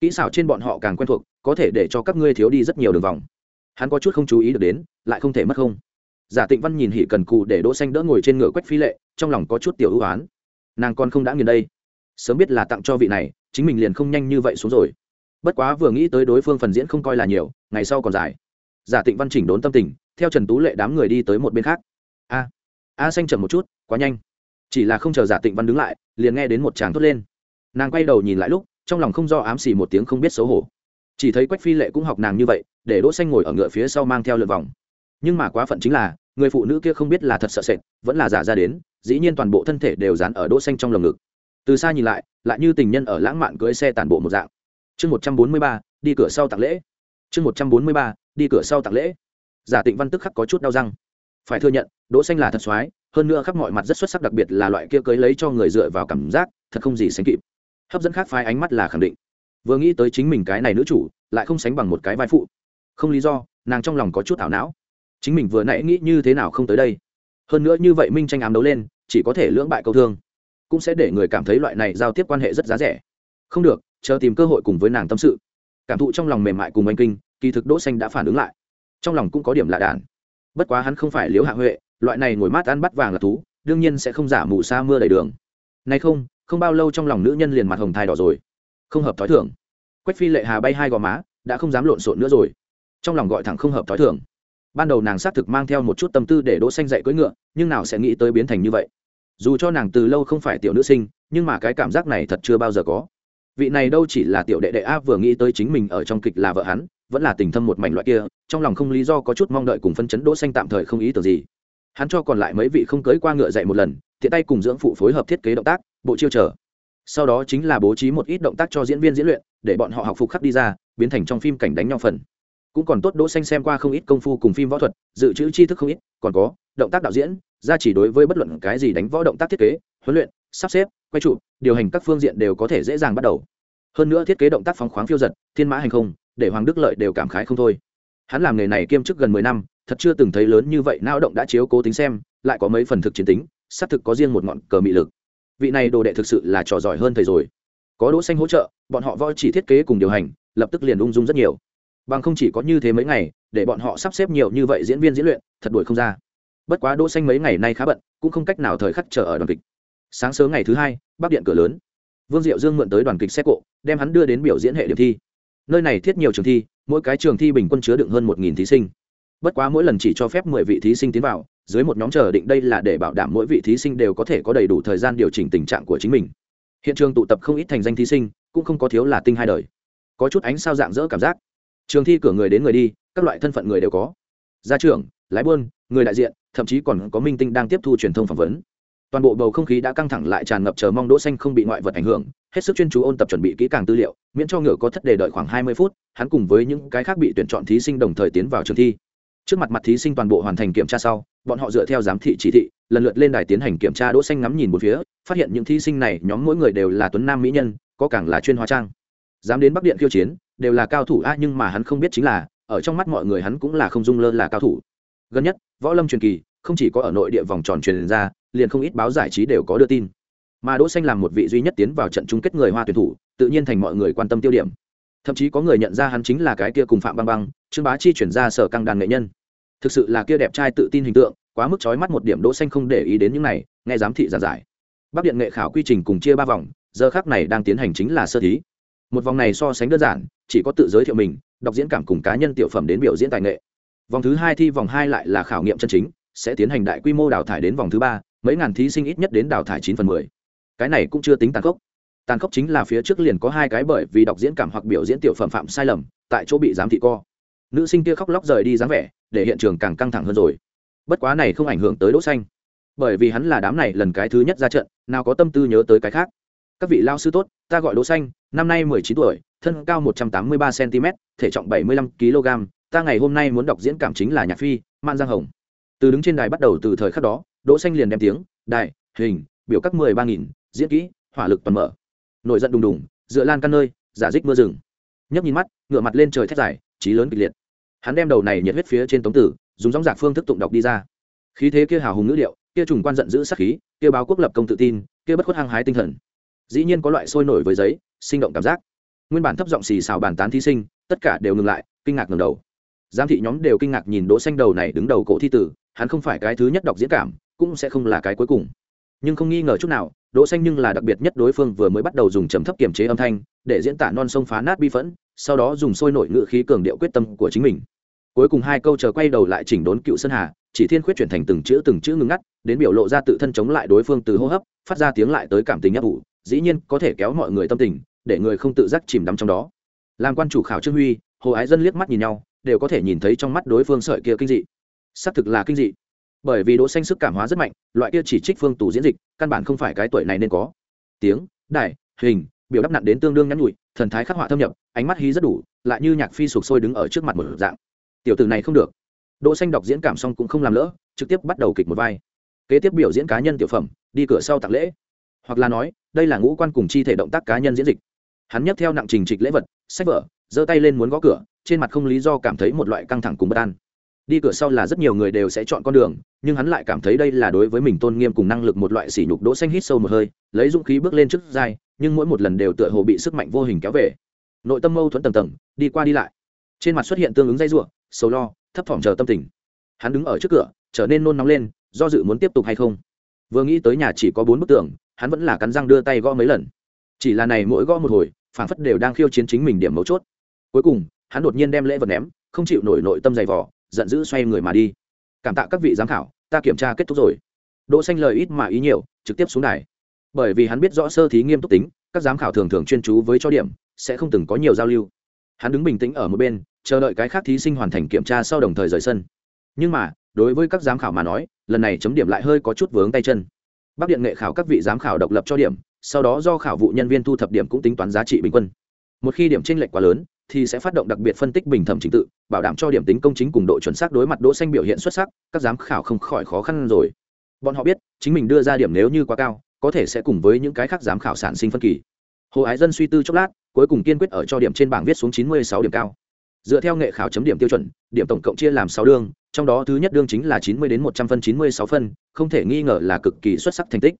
Kỹ xảo trên bọn họ càng quen thuộc, có thể để cho các ngươi thiếu đi rất nhiều đường vòng. Hắn có chút không chú ý được đến, lại không thể mất không giả tịnh văn nhìn hỉ cần cụ để đỗ xanh đỡ ngồi trên ngựa quách phi lệ, trong lòng có chút tiểu ưu ái. Nàng còn không đã nghiền đây. Sớm biết là tặng cho vị này, chính mình liền không nhanh như vậy xuống rồi. Bất quá vừa nghĩ tới đối phương phần diễn không coi là nhiều, ngày sau còn dài. Giả tịnh văn chỉnh đốn tâm tình, theo trần tú lệ đám người đi tới một bên khác. A a xanh chậm một chút, quá nhanh. Chỉ là không chờ giả tịnh văn đứng lại, liền nghe đến một tràng thốt lên. Nàng quay đầu nhìn lại lúc, trong lòng không do ám xì một tiếng không biết xấu hổ. Chỉ thấy quách phi lệ cũng học nàng như vậy, để đỗ xanh ngồi ở ngựa phía sau mang theo lượt vòng nhưng mà quá phận chính là, người phụ nữ kia không biết là thật sợ sệt, vẫn là giả ra đến, dĩ nhiên toàn bộ thân thể đều dán ở đỗ xanh trong lồng ngực. Từ xa nhìn lại lại như tình nhân ở lãng mạn cưỡi xe tàn bộ một dạng. Chương một trăm bốn mươi ba, đi cửa sau tặng lễ. Chương một trăm bốn mươi ba, đi cửa sau tặng lễ. Giả tịnh văn tức khắc có chút đau răng. Phải thừa nhận, đỗ xanh là thật xoái hơn nữa khắp mọi mặt rất xuất sắc đặc biệt là loại kia cưới lấy cho người dựa vào cảm giác, thật không gì sánh kịp. Hấp dẫn khác phái ánh mắt là khẳng định. Vừa nghĩ tới chính mình cái này nữ chủ, lại không sánh bằng một cái vai phụ. Không lý do, nàng trong lòng có chút ảo não chính mình vừa nãy nghĩ như thế nào không tới đây. Hơn nữa như vậy minh tranh ám đấu lên, chỉ có thể lưỡng bại câu thương. Cũng sẽ để người cảm thấy loại này giao tiếp quan hệ rất giá rẻ. Không được, chờ tìm cơ hội cùng với nàng tâm sự. Cảm thụ trong lòng mềm mại cùng anh kinh, kỳ thực đỗ xanh đã phản ứng lại. Trong lòng cũng có điểm lạ đản bất quá hắn không phải liếu hạ huệ, loại này ngồi mát ăn bắt vàng là thú, đương nhiên sẽ không giả mù sa mưa đầy đường. Nay không không bao lâu trong lòng nữ nhân liền mặt hồng thai đỏ rồi. Không hợp thói thường. Quách phi lệ hà bay hai gò má, đã không dám lộn xộn nữa rồi. Trong lòng gọi thẳng không hợp thói thường ban đầu nàng xác thực mang theo một chút tâm tư để đỗ xanh dạy cưỡi ngựa, nhưng nào sẽ nghĩ tới biến thành như vậy. Dù cho nàng từ lâu không phải tiểu nữ sinh, nhưng mà cái cảm giác này thật chưa bao giờ có. Vị này đâu chỉ là tiểu đệ đệ a vừa nghĩ tới chính mình ở trong kịch là vợ hắn, vẫn là tình thâm một mảnh loại kia, trong lòng không lý do có chút mong đợi cùng phân chấn đỗ xanh tạm thời không ý tưởng gì. Hắn cho còn lại mấy vị không cưỡi qua ngựa dạy một lần tiện tay cùng dưỡng phụ phối hợp thiết kế động tác, bộ chiêu trở sau đó chính là bố trí một ít động tác cho diễn viên diễn luyện, để bọn họ học phục khắc đi ra, biến thành trong phim cảnh đánh nhau phần cũng còn tốt đỗ xanh xem qua không ít công phu cùng phim võ thuật, dự trữ tri thức không ít, còn có, động tác đạo diễn ra chỉ đối với bất luận cái gì đánh võ động tác thiết kế, huấn luyện, sắp xếp, quay trụ, điều hành các phương diện đều có thể dễ dàng bắt đầu. Hơn nữa thiết kế động tác phóng khoáng phiêu giật, thiên mã hành không, để hoàng đức lợi đều cảm khái không thôi. Hắn làm nghề này kiêm chức gần mười năm, thật chưa từng thấy lớn như vậy não động đã chiếu cố tính xem, lại có mấy phần thực chiến tính, xác thực có riêng một ngọn cờ mị lực. Vị này đồ đệ thực sự là trò giỏi hơn thầy rồi. Có đỗ xanh hỗ trợ, bọn họ voi chỉ thiết kế cùng điều hành, lập tức liền ung dung rất nhiều bằng không chỉ có như thế mấy ngày, để bọn họ sắp xếp nhiều như vậy diễn viên diễn luyện, thật đuổi không ra. Bất quá đỗ xanh mấy ngày nay khá bận, cũng không cách nào thời khắc chờ ở đoàn kịch. Sáng sớm ngày thứ hai bắc điện cửa lớn. Vương diệu dương mượn tới đoàn kịch xe cộ, đem hắn đưa đến biểu diễn hệ điểm thi. Nơi này thiết nhiều trường thi, mỗi cái trường thi bình quân chứa đựng hơn một thí sinh. Bất quá mỗi lần chỉ cho phép mười vị thí sinh tiến vào, dưới một nhóm chờ định đây là để bảo đảm mỗi vị thí sinh đều có thể có đầy đủ thời gian điều chỉnh tình trạng của chính mình. Hiện trường tụ tập không ít thành danh thí sinh, cũng không có thiếu là tinh hai đời. Có chút ánh sao dạng dỡ cảm giác trường thi cửa người đến người đi, các loại thân phận người đều có. Gia trưởng, lái buôn, người đại diện, thậm chí còn có minh tinh đang tiếp thu truyền thông phỏng vấn. Toàn bộ bầu không khí đã căng thẳng lại tràn ngập chờ mong đỗ xanh không bị ngoại vật ảnh hưởng, hết sức chuyên chú ôn tập chuẩn bị kỹ càng tư liệu, miễn cho ngựa có thất đề đợi khoảng 20 phút, hắn cùng với những cái khác bị tuyển chọn thí sinh đồng thời tiến vào trường thi. Trước mặt mặt thí sinh toàn bộ hoàn thành kiểm tra sau, bọn họ dựa theo giám thị chỉ thị, lần lượt lên đài tiến hành kiểm tra. Đỗ xanh ngắm nhìn một phía, phát hiện những thí sinh này, nhóm mỗi người đều là tuấn nam mỹ nhân, có càng là chuyên hóa trang dám đến bắc điện khiêu chiến, đều là cao thủ a, nhưng mà hắn không biết chính là, ở trong mắt mọi người hắn cũng là không dung lơ là cao thủ. Gần nhất, võ lâm truyền kỳ, không chỉ có ở nội địa vòng tròn truyền ra, liền không ít báo giải trí đều có đưa tin. Mà đỗ xanh làm một vị duy nhất tiến vào trận chung kết người hoa tuyển thủ, tự nhiên thành mọi người quan tâm tiêu điểm. Thậm chí có người nhận ra hắn chính là cái kia cùng phạm băng băng, trương bá chi chuyển ra sở căng đàn nghệ nhân. Thực sự là kia đẹp trai tự tin hình tượng, quá mức chói mắt một điểm đỗ xanh không để ý đến những này, nghe giám thị giảng giải. Bắc điện nghệ khảo quy trình cùng chia ba vòng, giờ khắc này đang tiến hành chính là sơ thí một vòng này so sánh đơn giản, chỉ có tự giới thiệu mình, đọc diễn cảm cùng cá nhân tiểu phẩm đến biểu diễn tài nghệ. Vòng thứ hai thi vòng hai lại là khảo nghiệm chân chính, sẽ tiến hành đại quy mô đào thải đến vòng thứ ba, mấy ngàn thí sinh ít nhất đến đào thải chín phần mười. Cái này cũng chưa tính tàn khốc. Tàn khốc chính là phía trước liền có hai cái bởi vì đọc diễn cảm hoặc biểu diễn tiểu phẩm phạm sai lầm, tại chỗ bị giám thị co. Nữ sinh kia khóc lóc rời đi dáng vẻ, để hiện trường càng căng thẳng hơn rồi. Bất quá này không ảnh hưởng tới đỗ xanh. Bởi vì hắn là đám này lần cái thứ nhất ra trận, nào có tâm tư nhớ tới cái khác các vị lao sư tốt, ta gọi đỗ xanh, năm nay mười chín tuổi, thân cao một trăm tám mươi ba cm thể trọng bảy mươi lăm kg ta ngày hôm nay muốn đọc diễn cảm chính là nhạc phi man giang hồng. Từ đứng trên đài bắt đầu từ thời khắc đó, đỗ xanh liền đem tiếng, đài, hình, biểu các mười ba nghìn, diễn kỹ, hỏa lực toàn mở. Nổi giận đùng đùng, dựa lan căn nơi, giả dích mưa rừng. Nhấp nhìn mắt, ngửa mặt lên trời thét dài trí lớn kịch liệt. Hắn đem đầu này nhiệt huyết phía trên tống tử, dùng dòng dạc phương thức tụng đọc đi ra. Khí thế kia hào hùng ngữ điệu, kia trùng quan giận giữ sắc khí, kia báo quốc lập công tự tin, kia bất khuất hăng hái tinh thần dĩ nhiên có loại sôi nổi với giấy, sinh động cảm giác. Nguyên bản thấp giọng xì xào bàn tán thí sinh, tất cả đều ngừng lại, kinh ngạc ngầm đầu. Giám thị nhóm đều kinh ngạc nhìn đỗ xanh đầu này đứng đầu cổ thi tử, hắn không phải cái thứ nhất đọc diễn cảm, cũng sẽ không là cái cuối cùng. Nhưng không nghi ngờ chút nào, đỗ xanh nhưng là đặc biệt nhất đối phương vừa mới bắt đầu dùng trầm thấp kiềm chế âm thanh, để diễn tả non sông phá nát bi phẫn, sau đó dùng sôi nổi ngựa khí cường điệu quyết tâm của chính mình. Cuối cùng hai câu chờ quay đầu lại chỉnh đốn cựu sơn hà, chỉ thiên khuyết chuyển thành từng chữ từng chữ ngưng ngắt, đến biểu lộ ra tự thân chống lại đối phương từ hô hấp, phát ra tiếng lại tới cảm tình ấp ủ dĩ nhiên có thể kéo mọi người tâm tình, để người không tự giác chìm đắm trong đó. Làm quan chủ khảo trương huy, hồ ái dân liếc mắt nhìn nhau, đều có thể nhìn thấy trong mắt đối phương sợi kia kinh dị. Xác thực là kinh dị. Bởi vì đỗ xanh sức cảm hóa rất mạnh, loại kia chỉ trích phương tù diễn dịch, căn bản không phải cái tuổi này nên có. Tiếng đại hình, biểu đắp nặn đến tương đương nhắn nhụi thần thái khắc họa thâm nhập, ánh mắt hí rất đủ, lại như nhạc phi sụp sôi đứng ở trước mặt một dạng. Tiểu tử này không được. Đỗ xanh đọc diễn cảm xong cũng không làm lỡ, trực tiếp bắt đầu kịch một vai. Kế tiếp biểu diễn cá nhân tiểu phẩm, đi cửa sau tặng lễ. Hoặc là nói đây là ngũ quan cùng chi thể động tác cá nhân diễn dịch. Hắn nhấc theo nặng trình trịch lễ vật, sách vở, giơ tay lên muốn gõ cửa, trên mặt không lý do cảm thấy một loại căng thẳng cùng bất an. Đi cửa sau là rất nhiều người đều sẽ chọn con đường, nhưng hắn lại cảm thấy đây là đối với mình tôn nghiêm cùng năng lực một loại sỉ nhục đỗ xanh hít sâu một hơi, lấy dũng khí bước lên trước dai nhưng mỗi một lần đều tựa hồ bị sức mạnh vô hình kéo về. Nội tâm mâu thuẫn tầng tầng, đi qua đi lại. Trên mặt xuất hiện tương ứng dây rủa, sầu lo, thấp thỏm chờ tâm tình. Hắn đứng ở trước cửa, trở nên nôn nóng lên, do dự muốn tiếp tục hay không. Vừa nghĩ tới nhà chỉ có bốn bức tường hắn vẫn là cắn răng đưa tay gõ mấy lần. Chỉ là này mỗi gõ một hồi phản phất đều đang khiêu chiến chính mình điểm mấu chốt. Cuối cùng, hắn đột nhiên đem lễ vật ném, không chịu nổi nội tâm dày vỏ giận dữ xoay người mà đi. Cảm tạ các vị giám khảo, ta kiểm tra kết thúc rồi. Đỗ xanh lời ít mà ý nhiều, trực tiếp xuống đài. Bởi vì hắn biết rõ sơ thí nghiêm túc tính, các giám khảo thường thường chuyên chú với cho điểm, sẽ không từng có nhiều giao lưu. Hắn đứng bình tĩnh ở một bên, chờ đợi cái khác thí sinh hoàn thành kiểm tra sau đồng thời rời sân. Nhưng mà, đối với các giám khảo mà nói, lần này chấm điểm lại hơi có chút vướng tay chân bác điện nghệ khảo các vị giám khảo độc lập cho điểm, sau đó do khảo vụ nhân viên thu thập điểm cũng tính toán giá trị bình quân. Một khi điểm tranh lệch quá lớn, thì sẽ phát động đặc biệt phân tích bình thẩm trình tự, bảo đảm cho điểm tính công chính cùng độ chuẩn xác đối mặt đỗ xanh biểu hiện xuất sắc, các giám khảo không khỏi khó khăn rồi. Bọn họ biết, chính mình đưa ra điểm nếu như quá cao, có thể sẽ cùng với những cái khác giám khảo sản sinh phân kỳ. Hồ ái dân suy tư chốc lát, cuối cùng kiên quyết ở cho điểm trên bảng viết xuống chín mươi sáu điểm cao. Dựa theo nghệ khảo chấm điểm tiêu chuẩn, điểm tổng cộng chia làm sáu đương trong đó thứ nhất đương chính là chín mươi đến một trăm phân, chín mươi sáu phân, không thể nghi ngờ là cực kỳ xuất sắc thành tích.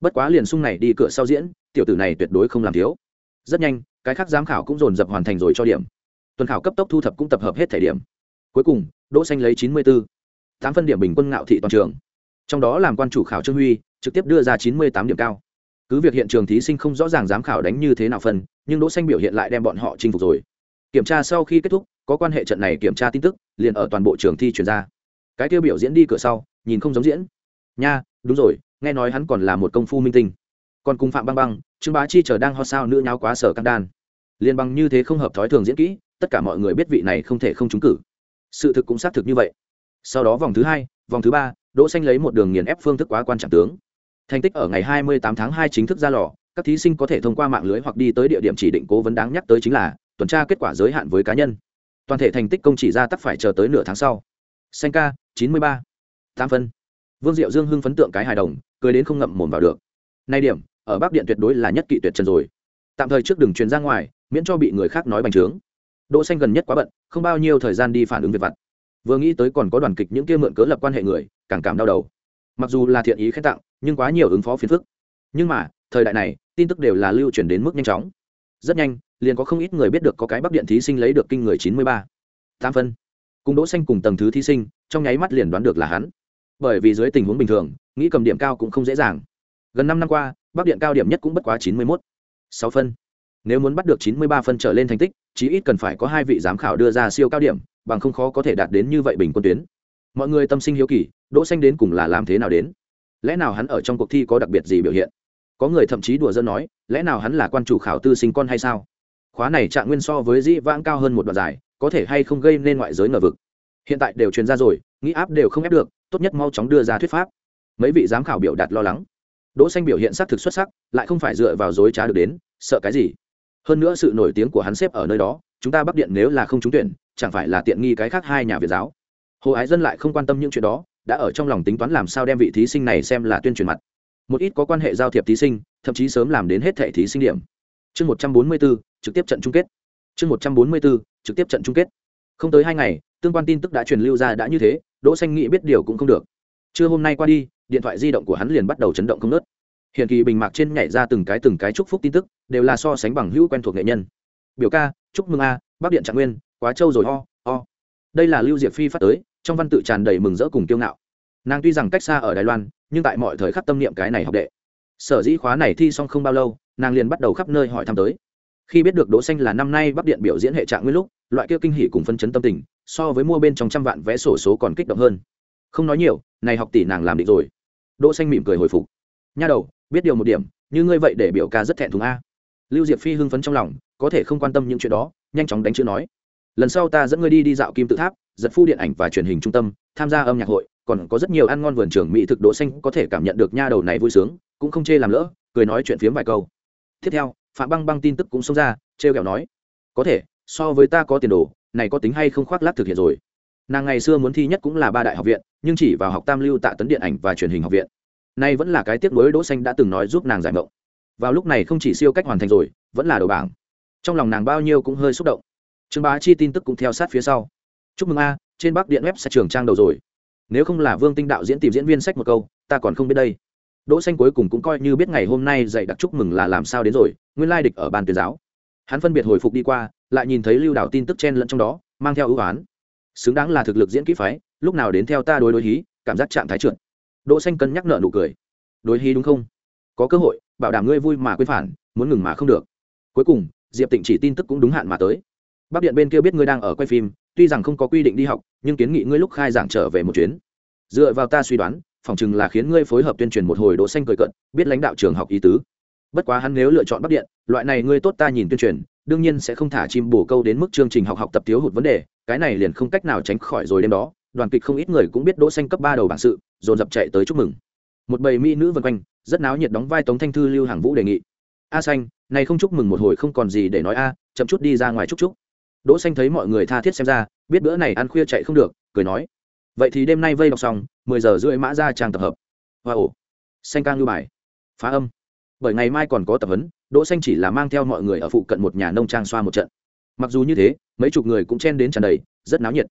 Bất quá liền sung này đi cửa sau diễn, tiểu tử này tuyệt đối không làm thiếu. Rất nhanh, cái khác giám khảo cũng dồn dập hoàn thành rồi cho điểm. Tuần khảo cấp tốc thu thập cũng tập hợp hết thể điểm. Cuối cùng, đỗ xanh lấy chín mươi bốn tám phân điểm bình quân ngạo thị toàn trường. Trong đó làm quan chủ khảo trương huy, trực tiếp đưa ra chín mươi tám điểm cao. Cứ việc hiện trường thí sinh không rõ ràng giám khảo đánh như thế nào phân, nhưng đỗ xanh biểu hiện lại đem bọn họ chinh phục rồi. Kiểm tra sau khi kết thúc có quan hệ trận này kiểm tra tin tức, liền ở toàn bộ trường thi chuyển ra. Cái tiêu biểu diễn đi cửa sau, nhìn không giống diễn. Nha, đúng rồi, nghe nói hắn còn là một công phu minh tinh. Còn cùng phạm băng băng, trương bá chi chờ đang ho sao nữ nháo quá sở căng đan. Liên băng như thế không hợp thói thường diễn kỹ, tất cả mọi người biết vị này không thể không trúng cử. Sự thực cũng xác thực như vậy. Sau đó vòng thứ hai, vòng thứ ba, đỗ xanh lấy một đường nghiền ép phương thức quá quan trọng tướng. Thành tích ở ngày 28 tháng 2 chính thức ra lò, các thí sinh có thể thông qua mạng lưới hoặc đi tới địa điểm chỉ định cố vấn đáng nhắc tới chính là tuần tra kết quả giới hạn với cá nhân toàn thể thành tích công chỉ ra tắc phải chờ tới nửa tháng sau. Xanh ca 93. tam phân. Vương diệu dương hưng phấn tượng cái hài đồng, cười đến không ngậm mồm vào được. Nay điểm, ở bắc điện tuyệt đối là nhất kỵ tuyệt trần rồi. Tạm thời trước đừng truyền ra ngoài, miễn cho bị người khác nói bành trướng. Đỗ xanh gần nhất quá bận, không bao nhiêu thời gian đi phản ứng việc vặt. Vừa nghĩ tới còn có đoàn kịch những kia mượn cớ lập quan hệ người, càng cảm đau đầu. Mặc dù là thiện ý khen tặng, nhưng quá nhiều ứng phó phiền phức. Nhưng mà, thời đại này, tin tức đều là lưu truyền đến mức nhanh chóng rất nhanh, liền có không ít người biết được có cái bắc điện thí sinh lấy được kinh người chín mươi ba. Tám phân. Cùng đỗ xanh cùng tầng thứ thí sinh, trong nháy mắt liền đoán được là hắn. Bởi vì dưới tình huống bình thường, nghĩ cầm điểm cao cũng không dễ dàng. Gần năm năm qua, bắc điện cao điểm nhất cũng bất quá chín mươi mốt. Sáu phân. Nếu muốn bắt được chín mươi ba phân trở lên thành tích, chí ít cần phải có hai vị giám khảo đưa ra siêu cao điểm, bằng không khó có thể đạt đến như vậy bình quân tuyến. Mọi người tâm sinh hiếu kỳ, đỗ xanh đến cùng là làm thế nào đến? Lẽ nào hắn ở trong cuộc thi có đặc biệt gì biểu hiện? Có người thậm chí đùa dân nói, lẽ nào hắn là quan chủ khảo tư sinh con hay sao? Khóa này trạng nguyên so với dĩ vãng cao hơn một đoạn dài, có thể hay không gây nên ngoại giới ngờ vực? Hiện tại đều truyền ra rồi, nghĩ áp đều không ép được, tốt nhất mau chóng đưa ra thuyết pháp. Mấy vị giám khảo biểu đạt lo lắng. Đỗ xanh biểu hiện xác thực xuất sắc, lại không phải dựa vào dối trá được đến, sợ cái gì? Hơn nữa sự nổi tiếng của hắn xếp ở nơi đó, chúng ta bắc điện nếu là không trúng tuyển, chẳng phải là tiện nghi cái khác hai nhà việt giáo. Hồ ái dân lại không quan tâm những chuyện đó, đã ở trong lòng tính toán làm sao đem vị thí sinh này xem là tuyên truyền mặt một ít có quan hệ giao thiệp thí sinh, thậm chí sớm làm đến hết thẻ thí sinh điểm. Chương một trăm bốn mươi bốn trực tiếp trận chung kết. Chương một trăm bốn mươi bốn trực tiếp trận chung kết. Không tới hai ngày, tương quan tin tức đã truyền lưu ra đã như thế, đỗ xanh nghĩ biết điều cũng không được. Trưa hôm nay qua đi, điện thoại di động của hắn liền bắt đầu chấn động không nớt hiện kỳ bình mạc trên nhảy ra từng cái từng cái chúc phúc tin tức, đều là so sánh bằng hữu quen thuộc nghệ nhân. Biểu ca, chúc mừng a, bắc điện trạng nguyên, quá trâu rồi ho ho. Đây là lưu diệp phi phát tới, trong văn tự tràn đầy mừng rỡ cùng kiêu ngạo. Nàng tuy rằng cách xa ở đài loan nhưng tại mọi thời khắc tâm niệm cái này học đệ. Sở dĩ khóa này thi xong không bao lâu, nàng liền bắt đầu khắp nơi hỏi thăm tới. Khi biết được đỗ xanh là năm nay bắc điện biểu diễn hệ trạng nguyên lúc, loại kia kinh hỉ cùng phân chấn tâm tình, so với mua bên trong trăm vạn vé sổ số còn kích động hơn. Không nói nhiều, này học tỷ nàng làm định rồi. Đỗ xanh mỉm cười hồi phục. Nha đầu, biết điều một điểm, như ngươi vậy để biểu ca rất thẹn thùng a. Lưu diệp phi hưng phấn trong lòng, có thể không quan tâm những chuyện đó, nhanh chóng đánh chữ nói. Lần sau ta dẫn ngươi đi đi dạo kim tự tháp, giật phu điện ảnh và truyền hình trung tâm, tham gia âm nhạc hội còn có rất nhiều ăn ngon vườn trường mỹ thực đỗ xanh có thể cảm nhận được nha đầu này vui sướng, cũng không chê làm lỡ, cười nói chuyện phiếm vài câu. Tiếp theo, phạm băng băng tin tức cũng xông ra treo kẹo nói, có thể, so với ta có tiền đồ, này có tính hay không khoác lác thực hiện rồi. Nàng ngày xưa muốn thi nhất cũng là ba đại học viện, nhưng chỉ vào học tam lưu tạ tấn điện ảnh và truyền hình học viện. Nay vẫn là cái tiếc nuối đỗ xanh đã từng nói giúp nàng giải mộng. Vào lúc này không chỉ siêu cách hoàn thành rồi, vẫn là đầu bảng. Trong lòng nàng bao nhiêu cũng hơi xúc động. Trương bá chi tin tức cũng theo sát phía sau. Chúc mừng a, trên bắc điện web sẽ trường trang đầu rồi nếu không là vương tinh đạo diễn tìm diễn viên sách một câu, ta còn không biết đây. Đỗ xanh cuối cùng cũng coi như biết ngày hôm nay dạy đặc chúc mừng là làm sao đến rồi, nguyên lai địch ở ban tuyên giáo. Hắn phân biệt hồi phục đi qua, lại nhìn thấy lưu đạo tin tức chen lẫn trong đó, mang theo ưu ái xứng đáng là thực lực diễn kỹ phái, lúc nào đến theo ta đối đối hí, cảm giác trạng thái trượt. Đỗ xanh cân nhắc nợ nụ cười. Đối hí đúng không? Có cơ hội, bảo đảm ngươi vui mà quên phản, muốn ngừng mà không được. Cuối cùng, diệp tịnh chỉ tin tức cũng đúng hạn mà tới. Bắc điện bên kia biết ngươi đang ở quay phim tuy rằng không có quy định đi học, nhưng kiến nghị ngươi lúc khai giảng trở về một chuyến. Dựa vào ta suy đoán phỏng chừng là khiến ngươi phối hợp tuyên truyền một hồi đỗ xanh cười cận biết lãnh đạo trường học ý tứ. Bất quá hắn nếu lựa chọn bắc điện, loại này ngươi tốt ta nhìn tuyên truyền, đương nhiên sẽ không thả chim bổ câu đến mức chương trình học học tập thiếu hụt vấn đề, cái này liền không cách nào tránh khỏi rồi đêm đó, đoàn kịch không ít người cũng biết đỗ xanh cấp ba đầu bảng sự, dồn dập chạy tới chúc mừng. Một bầy mỹ nữ vần quanh, rất náo nhiệt đóng vai tống thanh thư lưu hàng vũ đề nghị. A xanh, này không chúc mừng một hồi không còn gì để nói a, chậm chút đi ra ngoài chúc chúc đỗ xanh thấy mọi người tha thiết xem ra, biết bữa này ăn khuya chạy không được, cười nói. Vậy thì đêm nay vây đọc xong, mười giờ rưỡi mã ra trang tập hợp. Hoa ổ. Xanh ca ngư bài. Phá âm. Bởi ngày mai còn có tập huấn, đỗ xanh chỉ là mang theo mọi người ở phụ cận một nhà nông trang xoa một trận. Mặc dù như thế, mấy chục người cũng chen đến tràn đầy, rất náo nhiệt.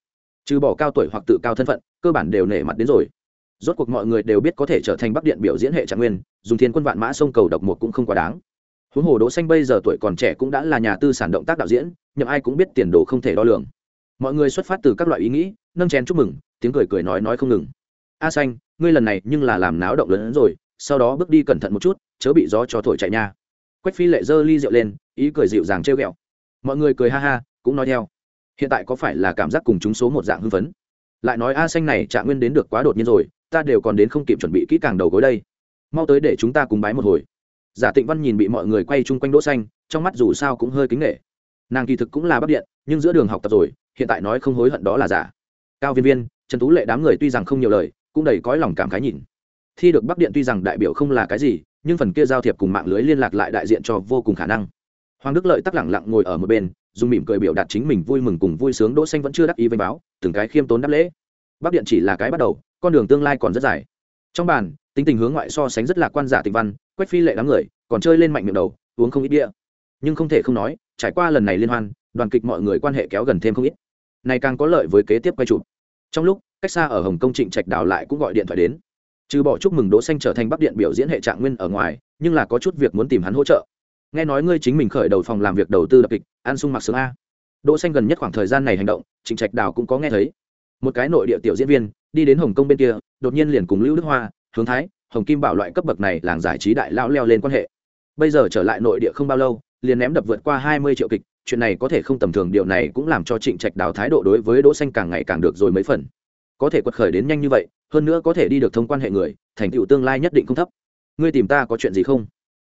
Trừ bỏ cao tuổi hoặc tự cao thân phận, cơ bản đều nể mặt đến rồi. Rốt cuộc mọi người đều biết có thể trở thành bắc điện biểu diễn hệ trạng nguyên, dùng thiên quân vạn mã sông cầu độc một cũng không quá đáng huống hồ đỗ xanh bây giờ tuổi còn trẻ cũng đã là nhà tư sản động tác đạo diễn, nhậm ai cũng biết tiền đồ không thể đo lường. Mọi người xuất phát từ các loại ý nghĩ, nâng chén chúc mừng, tiếng cười cười nói nói không ngừng. A xanh, ngươi lần này nhưng là làm náo động lớn hơn rồi, sau đó bước đi cẩn thận một chút, chớ bị gió cho thổi chạy nha. Quách phi lệ giơ ly rượu lên, ý cười dịu dàng trêu ghẹo. Mọi người cười ha ha, cũng nói theo. Hiện tại có phải là cảm giác cùng chúng số một dạng hưng phấn? Lại nói a xanh này trạng nguyên đến được quá đột nhiên rồi, ta đều còn đến không kịp chuẩn bị kỹ càng đầu gối đây. Mau tới để chúng ta cùng bái một hồi giả tịnh văn nhìn bị mọi người quay chung quanh đỗ xanh, trong mắt dù sao cũng hơi kính nghệ nàng kỳ thực cũng là bắc điện, nhưng giữa đường học tập rồi, hiện tại nói không hối hận đó là giả. Cao viên viên, trần tú lệ đám người tuy rằng không nhiều lời, cũng đầy cõi lòng cảm khái nhìn. Thi được bắc điện tuy rằng đại biểu không là cái gì, nhưng phần kia giao thiệp cùng mạng lưới liên lạc lại đại diện cho vô cùng khả năng. Hoàng đức lợi tắc lẳng lặng ngồi ở một bên, dùng mỉm cười biểu đạt chính mình vui mừng cùng vui sướng, đỗ xanh vẫn chưa đắc ý vinh báo, từng cái khiêm tốn đáp lễ. Bắc điện chỉ là cái bắt đầu, con đường tương lai còn rất dài trong bàn, tính tình hướng ngoại so sánh rất lạc quan giả tình văn, quách phi lệ đám người, còn chơi lên mạnh miệng đầu, uống không ít đĩa nhưng không thể không nói, trải qua lần này liên hoan, đoàn kịch mọi người quan hệ kéo gần thêm không ít. Này càng có lợi với kế tiếp quay chụp. Trong lúc, cách xa ở hồng kông trịnh trạch đào lại cũng gọi điện thoại đến. Trừ bỏ chúc mừng đỗ xanh trở thành bắc điện biểu diễn hệ trạng nguyên ở ngoài, nhưng là có chút việc muốn tìm hắn hỗ trợ. Nghe nói ngươi chính mình khởi đầu phòng làm việc đầu tư đập kịch an sung mặc sướng a. Đỗ xanh gần nhất khoảng thời gian này hành động, trịnh trạch đào cũng có nghe thấy một cái nội địa tiểu diễn viên, đi đến hồng kông bên kia, đột nhiên liền cùng lưu đức hoa, hướng thái, hồng kim bảo loại cấp bậc này làng giải trí đại lão leo lên quan hệ. Bây giờ trở lại nội địa không bao lâu, liền ném đập vượt qua hai mươi triệu kịch, chuyện này có thể không tầm thường, điều này cũng làm cho trịnh trạch đào thái độ đối với đỗ xanh càng ngày càng được rồi mấy phần. Có thể quật khởi đến nhanh như vậy, hơn nữa có thể đi được thông quan hệ người, thành tựu tương lai nhất định không thấp. Ngươi tìm ta có chuyện gì không?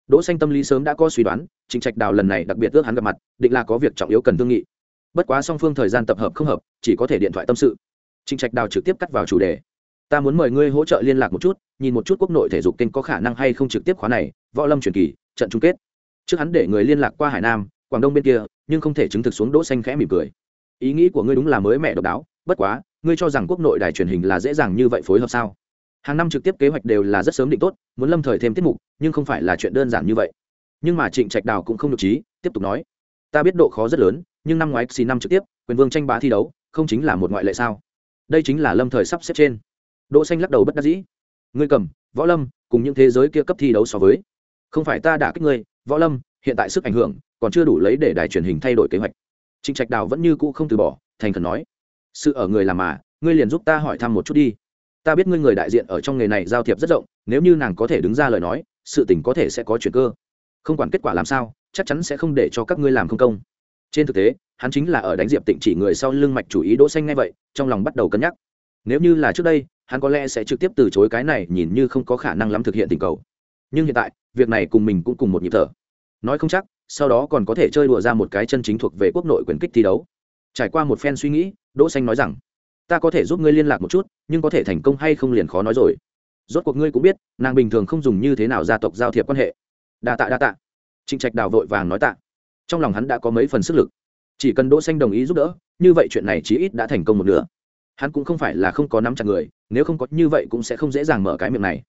Đỗ xanh tâm lý sớm đã có suy đoán, trịnh trạch đào lần này đặc biệt ước hắn gặp mặt, định là có việc trọng yếu cần thương nghị. Bất quá song phương thời gian tập hợp không hợp, chỉ có thể điện thoại tâm sự trịnh trạch đào trực tiếp cắt vào chủ đề. Ta muốn mời ngươi hỗ trợ liên lạc một chút, nhìn một chút quốc nội thể dục kênh có khả năng hay không trực tiếp khóa này, võ lâm truyền kỳ, trận chung kết. Trước hắn để người liên lạc qua hải nam, quảng đông bên kia, nhưng không thể chứng thực xuống đỗ xanh khẽ mỉm cười. Ý nghĩ của ngươi đúng là mới mẹ độc đáo, bất quá, ngươi cho rằng quốc nội đài truyền hình là dễ dàng như vậy phối hợp sao? Hàng năm trực tiếp kế hoạch đều là rất sớm định tốt, muốn lâm thời thêm tiết mục, nhưng không phải là chuyện đơn giản như vậy. Nhưng mà trịnh trạch đào cũng không được trí, tiếp tục nói. Ta biết độ khó rất lớn, nhưng năm ngoái xì năm trực tiếp, quyền vương tranh bá thi đấu, không chính là một ngoại lệ sao? Đây chính là lâm thời sắp xếp trên. Đỗ xanh lắc đầu bất đắc dĩ. Ngươi cầm, võ lâm, cùng những thế giới kia cấp thi đấu so với. Không phải ta đã kích ngươi, võ lâm, hiện tại sức ảnh hưởng, còn chưa đủ lấy để đài truyền hình thay đổi kế hoạch. Trịnh trạch đào vẫn như cũ không từ bỏ, thành khẩn nói. Sự ở người làm mà, ngươi liền giúp ta hỏi thăm một chút đi. Ta biết ngươi người đại diện ở trong nghề này giao thiệp rất rộng, nếu như nàng có thể đứng ra lời nói, sự tình có thể sẽ có chuyện cơ. Không quản kết quả làm sao, chắc chắn sẽ không để cho các ngươi làm không công trên thực tế, hắn chính là ở đánh diệp tịnh chỉ người sau lưng mạch chủ ý đỗ xanh ngay vậy, trong lòng bắt đầu cân nhắc. Nếu như là trước đây, hắn có lẽ sẽ trực tiếp từ chối cái này nhìn như không có khả năng lắm thực hiện tình cầu. Nhưng hiện tại, việc này cùng mình cũng cùng một nhịp thở. Nói không chắc, sau đó còn có thể chơi đùa ra một cái chân chính thuộc về quốc nội quyền kích thi đấu. Trải qua một phen suy nghĩ, đỗ xanh nói rằng, ta có thể giúp ngươi liên lạc một chút, nhưng có thể thành công hay không liền khó nói rồi. Rốt cuộc ngươi cũng biết, nàng bình thường không dùng như thế nào gia tộc giao thiệp quan hệ. Đa tạ đa tạ. Trịnh trạch đào vội vàng nói tạ trong lòng hắn đã có mấy phần sức lực. Chỉ cần đỗ xanh đồng ý giúp đỡ, như vậy chuyện này chí ít đã thành công một nửa. Hắn cũng không phải là không có nắm chặt người, nếu không có như vậy cũng sẽ không dễ dàng mở cái miệng này.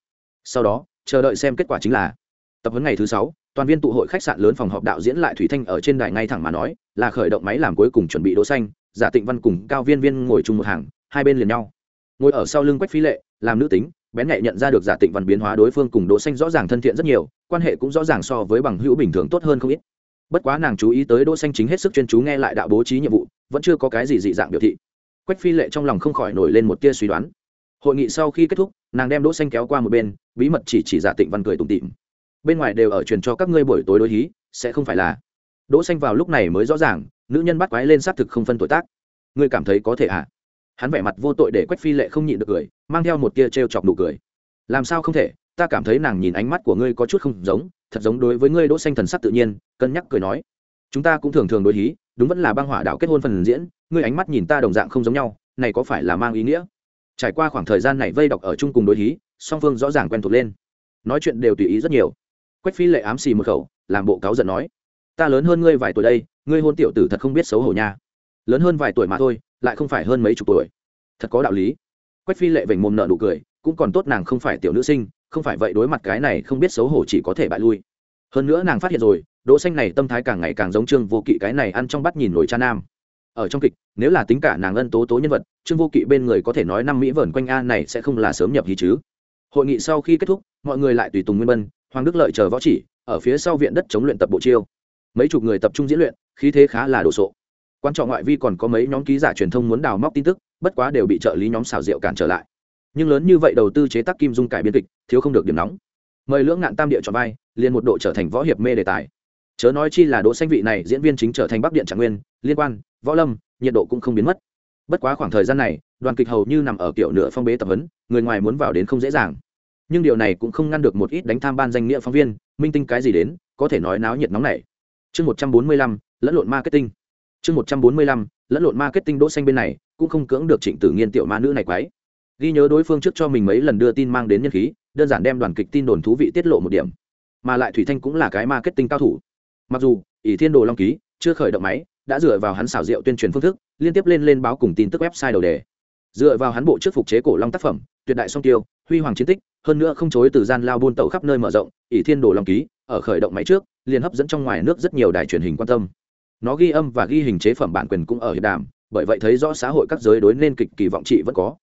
Sau đó, chờ đợi xem kết quả chính là tập huấn ngày thứ sáu, toàn viên tụ hội khách sạn lớn phòng họp đạo diễn lại thủy thanh ở trên đài ngay thẳng mà nói, là khởi động máy làm cuối cùng chuẩn bị đỗ xanh, giả tịnh văn cùng cao viên viên ngồi chung một hàng, hai bên liền nhau. Ngồi ở sau lưng quách phi lệ, làm nữ tính, bén nhạy nhận ra được giả tịnh văn biến hóa đối phương cùng đỗ xanh rõ ràng thân thiện rất nhiều, quan hệ cũng rõ ràng so với bằng hữu bình thường tốt hơn không ít bất quá nàng chú ý tới đỗ xanh chính hết sức chuyên chú nghe lại đạo bố trí nhiệm vụ, vẫn chưa có cái gì dị dạng biểu thị. Quách phi lệ trong lòng không khỏi nổi lên một tia suy đoán. Hội nghị sau khi kết thúc, nàng đem đỗ xanh kéo qua một bên, bí mật chỉ chỉ giả tịnh văn cười tủm tỉm. Bên ngoài đều ở truyền cho các ngươi buổi tối đối hí, sẽ không phải là. Đỗ xanh vào lúc này mới rõ ràng, nữ nhân bắt quái lên sát thực không phân tuổi tác. Ngươi cảm thấy có thể à? Hắn vẻ mặt vô tội để quách phi lệ không nhịn được cười, mang theo một tia trêu chọc nụ cười. Làm sao không thể? Ta cảm thấy nàng nhìn ánh mắt của ngươi có chút không giống thật giống đối với ngươi đỗ xanh thần sắc tự nhiên, cân nhắc cười nói. Chúng ta cũng thường thường đối hí, đúng vẫn là băng hỏa đạo kết hôn phần diễn, ngươi ánh mắt nhìn ta đồng dạng không giống nhau, này có phải là mang ý nghĩa? Trải qua khoảng thời gian này vây đọc ở chung cùng đối hí, song phương rõ ràng quen thuộc lên. Nói chuyện đều tùy ý rất nhiều. Quách phi lệ ám xì một khẩu, làm bộ cáo giận nói. Ta lớn hơn ngươi vài tuổi đây, ngươi hôn tiểu tử thật không biết xấu hổ nha. Lớn hơn vài tuổi mà thôi, lại không phải hơn mấy chục tuổi. Thật có đạo lý. Quách phi lệ vểnh mồm nợ nụ cười, cũng còn tốt nàng không phải tiểu nữ sinh không phải vậy đối mặt cái này không biết xấu hổ chỉ có thể bại lui. Hơn nữa nàng phát hiện rồi, đỗ xanh này tâm thái càng ngày càng giống trương vô kỵ cái này ăn trong bắt nhìn nổi cha nam. Ở trong kịch, nếu là tính cả nàng ân tố tố nhân vật, trương vô kỵ bên người có thể nói năm mỹ vẩn quanh a này sẽ không là sớm nhập hí chứ. Hội nghị sau khi kết thúc, mọi người lại tùy tùng nguyên bân, hoàng đức lợi chờ võ chỉ, ở phía sau viện đất chống luyện tập bộ chiêu. Mấy chục người tập trung diễn luyện, khí thế khá là đồ sộ. Quan trọng ngoại vi còn có mấy nhóm ký giả truyền thông muốn đào móc tin tức, bất quá đều bị trợ lý nhóm xào rượu cản trở lại nhưng lớn như vậy đầu tư chế tác kim dung cải biên kịch, thiếu không được điểm nóng. Mời lưỡng ngạn tam địa cho vai, liền một độ trở thành võ hiệp mê đề tài. Chớ nói chi là đỗ xanh vị này diễn viên chính trở thành bắc điện trạng nguyên, liên quan, võ lâm, nhiệt độ cũng không biến mất. Bất quá khoảng thời gian này, đoàn kịch hầu như nằm ở kiểu nửa phong bế tập huấn, người ngoài muốn vào đến không dễ dàng. Nhưng điều này cũng không ngăn được một ít đánh tham ban danh nghĩa phóng viên, minh tinh cái gì đến, có thể nói náo nhiệt nóng này chương một trăm bốn mươi lăm, lẫn lộn marketing. Chương một trăm bốn mươi lăm, lẫn lộn marketing đỗ xanh bên này, cũng không cưỡng được trịnh tử nghiên tiểu ma nữ này quái ghi nhớ đối phương trước cho mình mấy lần đưa tin mang đến nhân khí, đơn giản đem đoàn kịch tin đồn thú vị tiết lộ một điểm. Mà lại thủy thanh cũng là cái marketing cao thủ. Mặc dù, ỷ thiên đồ long ký chưa khởi động máy, đã dựa vào hắn xảo diệu tuyên truyền phương thức, liên tiếp lên lên báo cùng tin tức website đầu đề. Dựa vào hắn bộ trước phục chế cổ long tác phẩm, tuyệt đại song tiêu, huy hoàng chiến tích, hơn nữa không chối từ gian lao buôn tàu khắp nơi mở rộng, ỷ thiên đồ long ký ở khởi động máy trước, liền hấp dẫn trong ngoài nước rất nhiều đài truyền hình quan tâm. Nó ghi âm và ghi hình chế phẩm bản quyền cũng ở hiệp đàm, bởi vậy thấy rõ xã hội các giới đối nên kịch kỳ vọng trị vẫn có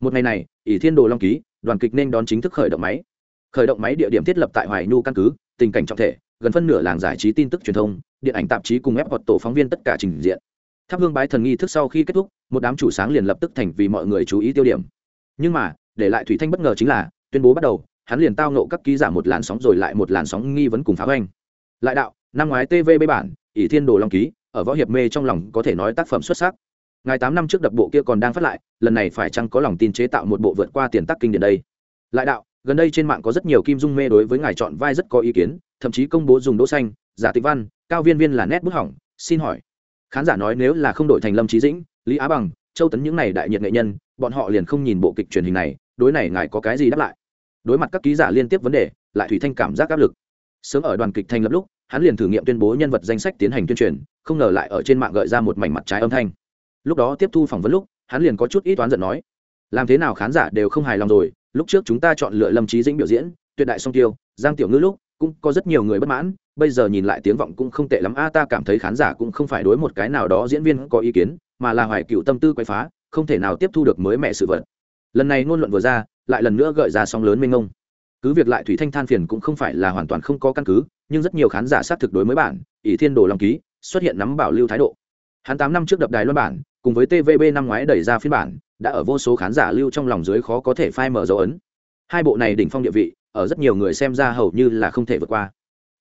một ngày này, ỷ thiên đồ long ký, đoàn kịch nên đón chính thức khởi động máy. Khởi động máy địa điểm thiết lập tại hoài nhu căn cứ, tình cảnh trọng thể, gần phân nửa làng giải trí tin tức truyền thông, điện ảnh tạp chí cùng ép hoặc tổ phóng viên tất cả trình diện. Tháp hương bái thần nghi thức sau khi kết thúc, một đám chủ sáng liền lập tức thành vì mọi người chú ý tiêu điểm. Nhưng mà, để lại thủy thanh bất ngờ chính là, tuyên bố bắt đầu, hắn liền tao nộ các ký giả một làn sóng rồi lại một làn sóng nghi vấn cùng phá hoành. Lại đạo, năm ngoái tvb bản, ỷ thiên đồ long ký, ở võ hiệp mê trong lòng có thể nói tác phẩm xuất sắc ngài tám năm trước đập bộ kia còn đang phát lại, lần này phải chăng có lòng tin chế tạo một bộ vượt qua tiền tắc kinh điển đây? Lại đạo, gần đây trên mạng có rất nhiều kim dung mê đối với ngài chọn vai rất có ý kiến, thậm chí công bố dùng đỗ xanh, giả tịch văn, cao viên viên là nét bút hỏng, xin hỏi. Khán giả nói nếu là không đổi thành lâm trí dĩnh, lý á bằng, châu tấn những này đại nhiệt nghệ nhân, bọn họ liền không nhìn bộ kịch truyền hình này, đối này ngài có cái gì đáp lại? Đối mặt các ký giả liên tiếp vấn đề, lại thủy thanh cảm giác áp lực. Sớm ở đoàn kịch thành lập lúc, hắn liền thử nghiệm tuyên bố nhân vật danh sách tiến hành tuyên truyền, không ngờ lại ở trên mạng gợi ra một mảnh mặt trái âm thanh lúc đó tiếp thu phỏng vấn lúc, hắn liền có chút ít toán giận nói, làm thế nào khán giả đều không hài lòng rồi, lúc trước chúng ta chọn lựa lâm trí dĩnh biểu diễn, tuyệt đại song tiêu, giang tiểu ngữ lúc cũng có rất nhiều người bất mãn, bây giờ nhìn lại tiếng vọng cũng không tệ lắm, a, ta cảm thấy khán giả cũng không phải đối một cái nào đó diễn viên có ý kiến, mà là hoài cựu tâm tư quay phá, không thể nào tiếp thu được mới mẹ sự vật. Lần này ngôn luận vừa ra, lại lần nữa gợi ra sóng lớn mênh mông. Cứ việc lại thủy thanh than phiền cũng không phải là hoàn toàn không có căn cứ, nhưng rất nhiều khán giả xác thực đối mới bản, ỷ thiên đồ long ký, xuất hiện nắm bảo lưu thái độ hắn tám năm trước đập đài loan bản, cùng với tvb năm ngoái đẩy ra phiên bản, đã ở vô số khán giả lưu trong lòng dưới khó có thể phai mở dấu ấn. Hai bộ này đỉnh phong địa vị, ở rất nhiều người xem ra hầu như là không thể vượt qua.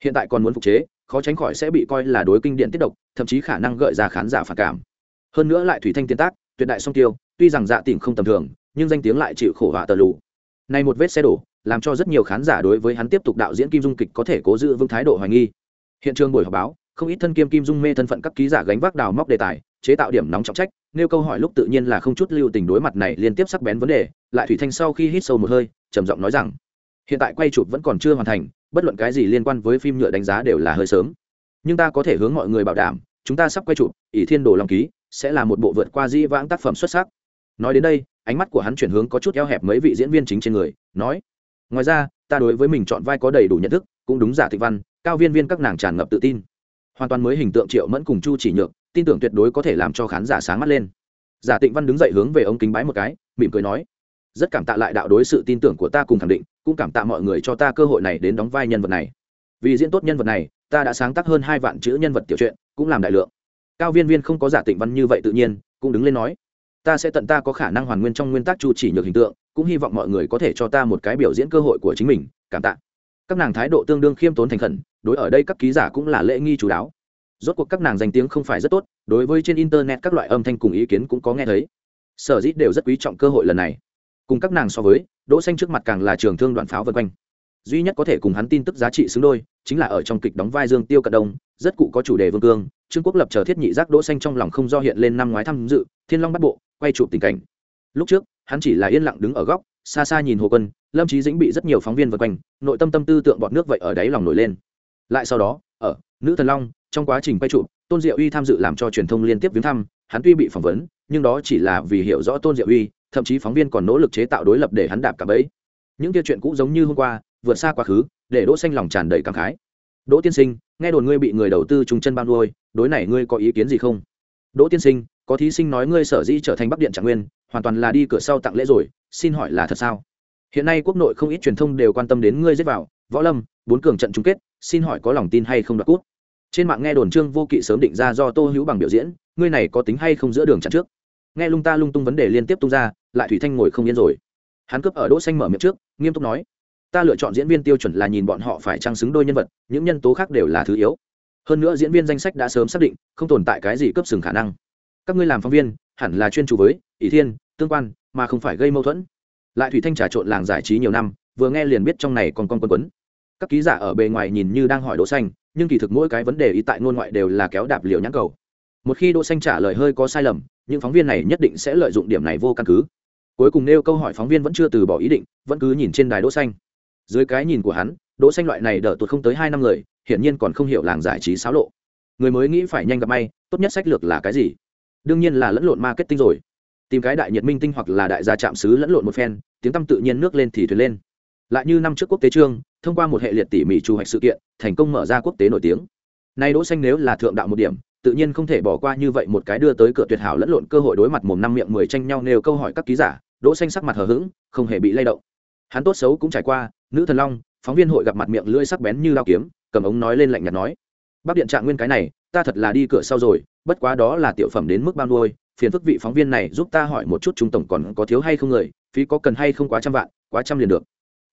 Hiện tại còn muốn phục chế, khó tránh khỏi sẽ bị coi là đối kinh điển tiết độc, thậm chí khả năng gợi ra khán giả phản cảm. Hơn nữa lại thủy thanh tiên tác, tuyệt đại song tiêu, tuy rằng dạ tỉnh không tầm thường, nhưng danh tiếng lại chịu khổ họa tờ lù này một vết xe đổ, làm cho rất nhiều khán giả đối với hắn tiếp tục đạo diễn kim dung kịch có thể cố giữ vững thái độ hoài nghi. Hiện trường buổi họp báo không ít thân kiêm kim dung mê thân phận các ký giả gánh vác đào móc đề tài, chế tạo điểm nóng trọng trách, nêu câu hỏi lúc tự nhiên là không chút lưu tình đối mặt này liên tiếp sắc bén vấn đề, lại thủy thanh sau khi hít sâu một hơi, trầm giọng nói rằng, hiện tại quay chụp vẫn còn chưa hoàn thành, bất luận cái gì liên quan với phim nhựa đánh giá đều là hơi sớm. Nhưng ta có thể hướng mọi người bảo đảm, chúng ta sắp quay chụp, ỷ thiên đồ lòng ký, sẽ là một bộ vượt qua dĩ vãng tác phẩm xuất sắc. Nói đến đây, ánh mắt của hắn chuyển hướng có chút eo hẹp mấy vị diễn viên chính trên người, nói, ngoài ra, ta đối với mình chọn vai có đầy đủ nhận thức, cũng đúng giả thị văn, cao viên viên các nàng tràn ngập tự tin hoàn toàn mới hình tượng triệu mẫn cùng chu chỉ nhược, tin tưởng tuyệt đối có thể làm cho khán giả sáng mắt lên. Giả tịnh văn đứng dậy hướng về ống kính bái một cái, mỉm cười nói, rất cảm tạ lại đạo đối sự tin tưởng của ta cùng khẳng định, cũng cảm tạ mọi người cho ta cơ hội này đến đóng vai nhân vật này. Vì diễn tốt nhân vật này, ta đã sáng tác hơn hai vạn chữ nhân vật tiểu truyện, cũng làm đại lượng. Cao viên viên không có giả tịnh văn như vậy tự nhiên, cũng đứng lên nói, ta sẽ tận ta có khả năng hoàn nguyên trong nguyên tắc chu chỉ nhược hình tượng, cũng hy vọng mọi người có thể cho ta một cái biểu diễn cơ hội của chính mình, cảm tạ. Các nàng thái độ tương đương khiêm tốn thành khẩn đối ở đây các ký giả cũng là lễ nghi chú đáo. Rốt cuộc các nàng danh tiếng không phải rất tốt, đối với trên internet các loại âm thanh cùng ý kiến cũng có nghe thấy. Sở dĩ đều rất quý trọng cơ hội lần này. Cùng các nàng so với, đỗ xanh trước mặt càng là trường thương đoạn pháo vân quanh. Duy nhất có thể cùng hắn tin tức giá trị xứng đôi, chính là ở trong kịch đóng vai dương tiêu cận đông, rất cụ có chủ đề vương cương, trương quốc lập chờ thiết nhị giác đỗ xanh trong lòng không do hiện lên năm ngoái tham dự, thiên long bắt bộ, quay chụp tình cảnh. Lúc trước, hắn chỉ là yên lặng đứng ở góc, xa xa nhìn hồ quân, lâm trí dĩnh bị rất nhiều phóng viên vây quanh, nội tâm tâm tư tượng bọt nước vậy ở đáy lòng nổi lên lại sau đó, ở nữ thần long, trong quá trình quay chụp, tôn diệu uy tham dự làm cho truyền thông liên tiếp viếng thăm, hắn tuy bị phỏng vấn, nhưng đó chỉ là vì hiểu rõ tôn diệu uy, thậm chí phóng viên còn nỗ lực chế tạo đối lập để hắn đạp cả bẫy. Những kia chuyện cũ giống như hôm qua, vượt xa quá khứ, để đỗ xanh lòng tràn đầy cảm khái. Đỗ tiên sinh, nghe đồn ngươi bị người đầu tư trùng chân ban nuôi, đối này ngươi có ý kiến gì không? Đỗ tiên sinh, có thí sinh nói ngươi sở dĩ trở thành bắc điện trạng nguyên, hoàn toàn là đi cửa sau tặng lễ rồi, xin hỏi là thật sao? Hiện nay quốc nội không ít truyền thông đều quan tâm đến ngươi giết vào, võ lâm, bốn cường trận chung kết xin hỏi có lòng tin hay không đoạt cút? Trên mạng nghe đồn trương vô kỵ sớm định ra do tô hữu bằng biểu diễn, ngươi này có tính hay không giữa đường chặn trước? Nghe lung ta lung tung vấn đề liên tiếp tung ra, lại thủy thanh ngồi không yên rồi. Hắn cướp ở đỗ xanh mở miệng trước, nghiêm túc nói, ta lựa chọn diễn viên tiêu chuẩn là nhìn bọn họ phải trang xứng đôi nhân vật, những nhân tố khác đều là thứ yếu. Hơn nữa diễn viên danh sách đã sớm xác định, không tồn tại cái gì cấp sừng khả năng. Các ngươi làm phóng viên, hẳn là chuyên chủ với, ỷ thiên, tương quan, mà không phải gây mâu thuẫn. Lại thủy thanh trà trộn làng giải trí nhiều năm, vừa nghe liền biết trong này còn con quân quấn các ký giả ở bề ngoài nhìn như đang hỏi đỗ xanh, nhưng kỳ thực mỗi cái vấn đề ý tại ngôn ngoại đều là kéo đạp liều nhãn cầu. Một khi đỗ xanh trả lời hơi có sai lầm, những phóng viên này nhất định sẽ lợi dụng điểm này vô căn cứ. Cuối cùng nêu câu hỏi phóng viên vẫn chưa từ bỏ ý định, vẫn cứ nhìn trên đài đỗ xanh. Dưới cái nhìn của hắn, đỗ xanh loại này đỡ tuột không tới hai năm người hiện nhiên còn không hiểu làng giải trí xáo lộ. Người mới nghĩ phải nhanh gặp may, tốt nhất sách lược là cái gì? Đương nhiên là lẫn lộn marketing rồi. Tìm cái đại nhiệt minh tinh hoặc là đại gia chạm sứ lẫn lộn một phen, tiếng tăm tự nhiên nước lên thì thuyền lên. Lại như năm trước quốc tế trương thông qua một hệ liệt tỉ mỉ chu hoạch sự kiện, thành công mở ra quốc tế nổi tiếng. Nay đỗ xanh nếu là thượng đạo một điểm, tự nhiên không thể bỏ qua như vậy một cái đưa tới cửa tuyệt hảo lẫn lộn cơ hội đối mặt mồm năm miệng mười tranh nhau nêu câu hỏi các ký giả, đỗ xanh sắc mặt hờ hững, không hề bị lay động. Hắn tốt xấu cũng trải qua, nữ thần long, phóng viên hội gặp mặt miệng lưỡi sắc bén như lao kiếm, cầm ống nói lên lạnh nhạt nói, bác điện trạng nguyên cái này, ta thật là đi cửa sau rồi, bất quá đó là tiểu phẩm đến mức bao nuôi, phiền phức vị phóng viên này giúp ta hỏi một chút trung tổng còn có thiếu hay không người, phí có cần hay không quá trăm vạn, quá trăm liền được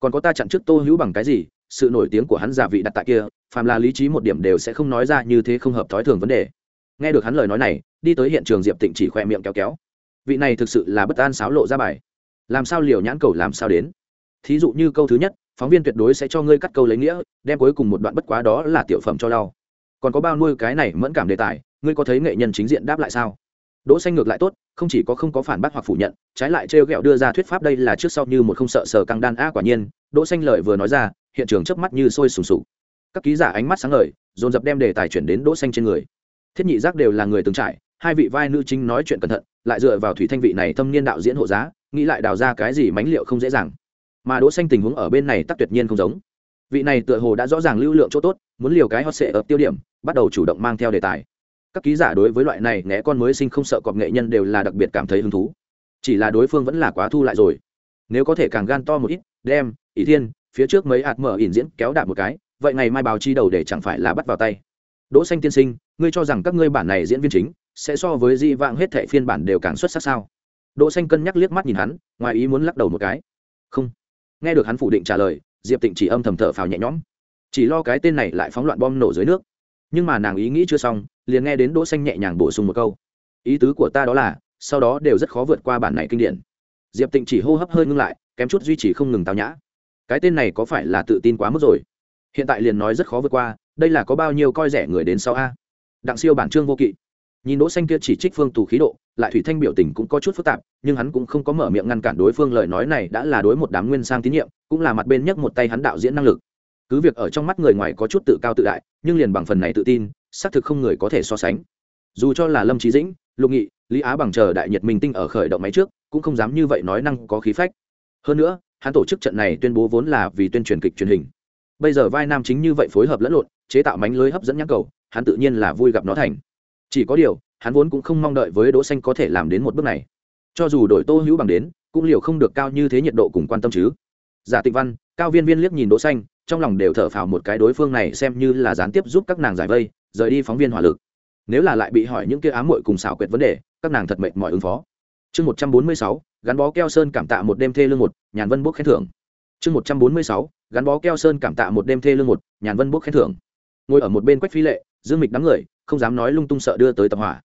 còn có ta chặn trước tô hữu bằng cái gì, sự nổi tiếng của hắn giả vị đặt tại kia, phàm là lý trí một điểm đều sẽ không nói ra như thế không hợp thói thường vấn đề. Nghe được hắn lời nói này, đi tới hiện trường diệp tịnh chỉ khoe miệng kéo kéo. Vị này thực sự là bất an xáo lộ ra bài. Làm sao liều nhãn cầu làm sao đến? Thí dụ như câu thứ nhất, phóng viên tuyệt đối sẽ cho ngươi cắt câu lấy nghĩa, đem cuối cùng một đoạn bất quá đó là tiểu phẩm cho lau. Còn có bao nuôi cái này mẫn cảm đề tài, ngươi có thấy nghệ nhân chính diện đáp lại sao? Đỗ xanh ngược lại tốt, không chỉ có không có phản bác hoặc phủ nhận, trái lại treo gẹo đưa ra thuyết pháp đây là trước sau như một không sợ sờ căng đan a quả nhiên, đỗ xanh lời vừa nói ra, hiện trường chớp mắt như sôi sùng sục. Các ký giả ánh mắt sáng ngời, dồn dập đem đề tài chuyển đến đỗ xanh trên người. Thiết nhị giác đều là người từng trải, hai vị vai nữ chính nói chuyện cẩn thận, lại dựa vào thủy thanh vị này thâm niên đạo diễn hộ giá, nghĩ lại đào ra cái gì mánh liệu không dễ dàng. Mà đỗ xanh tình huống ở bên này tắc tuyệt nhiên không giống. Vị này tựa hồ đã rõ ràng lưu lượng chỗ tốt, muốn liều cái hot sẽ ở tiêu điểm, bắt đầu chủ động mang theo đề tài các ký giả đối với loại này né con mới sinh không sợ cọp nghệ nhân đều là đặc biệt cảm thấy hứng thú. Chỉ là đối phương vẫn là quá thu lại rồi. Nếu có thể càng gan to một ít, đem, ỷ thiên, phía trước mấy hạt mở ỉn diễn kéo đạp một cái, vậy ngày mai báo chi đầu để chẳng phải là bắt vào tay. Đỗ xanh tiên sinh, ngươi cho rằng các ngươi bản này diễn viên chính sẽ so với di vãng hết thệ phiên bản đều càng xuất sắc sao? Đỗ xanh cân nhắc liếc mắt nhìn hắn, ngoài ý muốn lắc đầu một cái. Không. Nghe được hắn phủ định trả lời, diệp tịnh chỉ âm thầm thở phào nhẹ nhõm. Chỉ lo cái tên này lại phóng loạn bom nổ dưới nước nhưng mà nàng ý nghĩ chưa xong, liền nghe đến đỗ xanh nhẹ nhàng bổ sung một câu. Ý tứ của ta đó là, sau đó đều rất khó vượt qua bản này kinh điển. Diệp tịnh chỉ hô hấp hơi ngưng lại, kém chút duy trì không ngừng tao nhã. Cái tên này có phải là tự tin quá mức rồi? Hiện tại liền nói rất khó vượt qua, đây là có bao nhiêu coi rẻ người đến sau a. Đặng siêu bản trương vô kỵ. Nhìn đỗ xanh kia chỉ trích phương tù khí độ, lại thủy thanh biểu tình cũng có chút phức tạp, nhưng hắn cũng không có mở miệng ngăn cản đối phương lời nói này đã là đối một đám nguyên sang tín nhiệm, cũng là mặt bên nhất một tay hắn đạo diễn năng lực cứ việc ở trong mắt người ngoài có chút tự cao tự đại, nhưng liền bằng phần này tự tin, xác thực không người có thể so sánh. Dù cho là lâm trí dĩnh, lục nghị, lý á bằng chờ đại nhiệt minh tinh ở khởi động máy trước, cũng không dám như vậy nói năng có khí phách. Hơn nữa, hắn tổ chức trận này tuyên bố vốn là vì tuyên truyền kịch truyền hình. Bây giờ vai nam chính như vậy phối hợp lẫn lộn, chế tạo mánh lưới hấp dẫn nhãn cầu, hắn tự nhiên là vui gặp nó thành. Chỉ có điều, hắn vốn cũng không mong đợi với đỗ xanh có thể làm đến một bước này. Cho dù đổi tô hữu bằng đến, cũng liệu không được cao như thế nhiệt độ cùng quan tâm chứ. Giả tịnh văn cao viên viên liếc nhìn đỗ xanh, trong lòng đều thở phào một cái đối phương này xem như là gián tiếp giúp các nàng giải vây, rời đi phóng viên hỏa lực. Nếu là lại bị hỏi những kia ám muội cùng xảo quyệt vấn đề, các nàng thật mệt mỏi ứng phó. Chương một trăm bốn mươi sáu, gắn bó keo sơn cảm tạ một đêm thê lương một, nhàn vân bốc khen thưởng. Chương một trăm bốn mươi sáu, gắn bó keo sơn cảm tạ một đêm thê lương một, nhàn vân bốc khen thưởng. Ngồi ở một bên quách phi lệ, dương mịch đám người, không dám nói lung tung sợ đưa tới tập hỏa.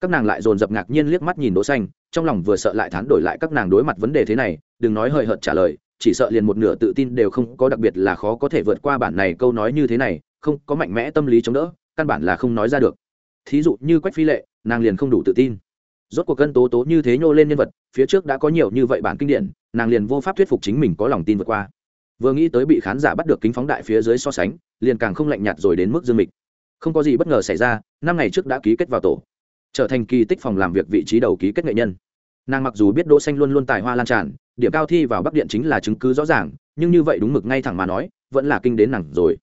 Các nàng lại dồn dập ngạc nhiên liếc mắt nhìn đỗ xanh, trong lòng vừa sợ lại thán đổi lại các nàng đối mặt vấn đề thế này, đừng nói hời hợt trả lời chỉ sợ liền một nửa tự tin đều không có, đặc biệt là khó có thể vượt qua bản này câu nói như thế này, không có mạnh mẽ tâm lý chống đỡ, căn bản là không nói ra được. Thí dụ như quách phi lệ, nàng liền không đủ tự tin. Rốt cuộc cân tố tố như thế nhô lên nhân vật, phía trước đã có nhiều như vậy bản kinh điển, nàng liền vô pháp thuyết phục chính mình có lòng tin vượt qua. Vừa nghĩ tới bị khán giả bắt được kính phóng đại phía dưới so sánh, liền càng không lạnh nhạt rồi đến mức dương mịch. Không có gì bất ngờ xảy ra, năm ngày trước đã ký kết vào tổ, trở thành kỳ tích phòng làm việc vị trí đầu ký kết nghệ nhân nàng mặc dù biết đỗ xanh luôn luôn tài hoa lan tràn, điểm cao thi vào bắc điện chính là chứng cứ rõ ràng, nhưng như vậy đúng mực ngay thẳng mà nói, vẫn là kinh đến nàng rồi.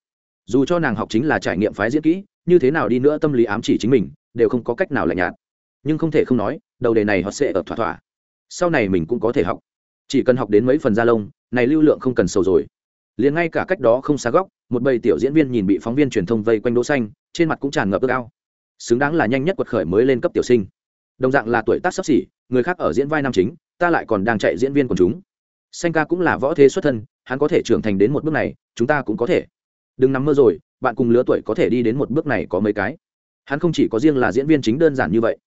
Dù cho nàng học chính là trải nghiệm phái diễn kỹ, như thế nào đi nữa tâm lý ám chỉ chính mình, đều không có cách nào lạnh nhạt. Nhưng không thể không nói, đầu đề này họ sẽ ở thỏa thỏa. Sau này mình cũng có thể học. Chỉ cần học đến mấy phần da lông, này lưu lượng không cần sầu rồi. Liền ngay cả cách đó không xa góc, một bầy tiểu diễn viên nhìn bị phóng viên truyền thông vây quanh đỗ xanh, trên mặt cũng tràn ngập ước ao. Xứng đáng là nhanh nhất quật khởi mới lên cấp tiểu sinh đồng dạng là tuổi tác sắp xỉ, người khác ở diễn vai nam chính, ta lại còn đang chạy diễn viên quần chúng. Xanh ca cũng là võ thế xuất thân, hắn có thể trưởng thành đến một bước này, chúng ta cũng có thể. Đừng nằm mơ rồi, bạn cùng lứa tuổi có thể đi đến một bước này có mấy cái. Hắn không chỉ có riêng là diễn viên chính đơn giản như vậy.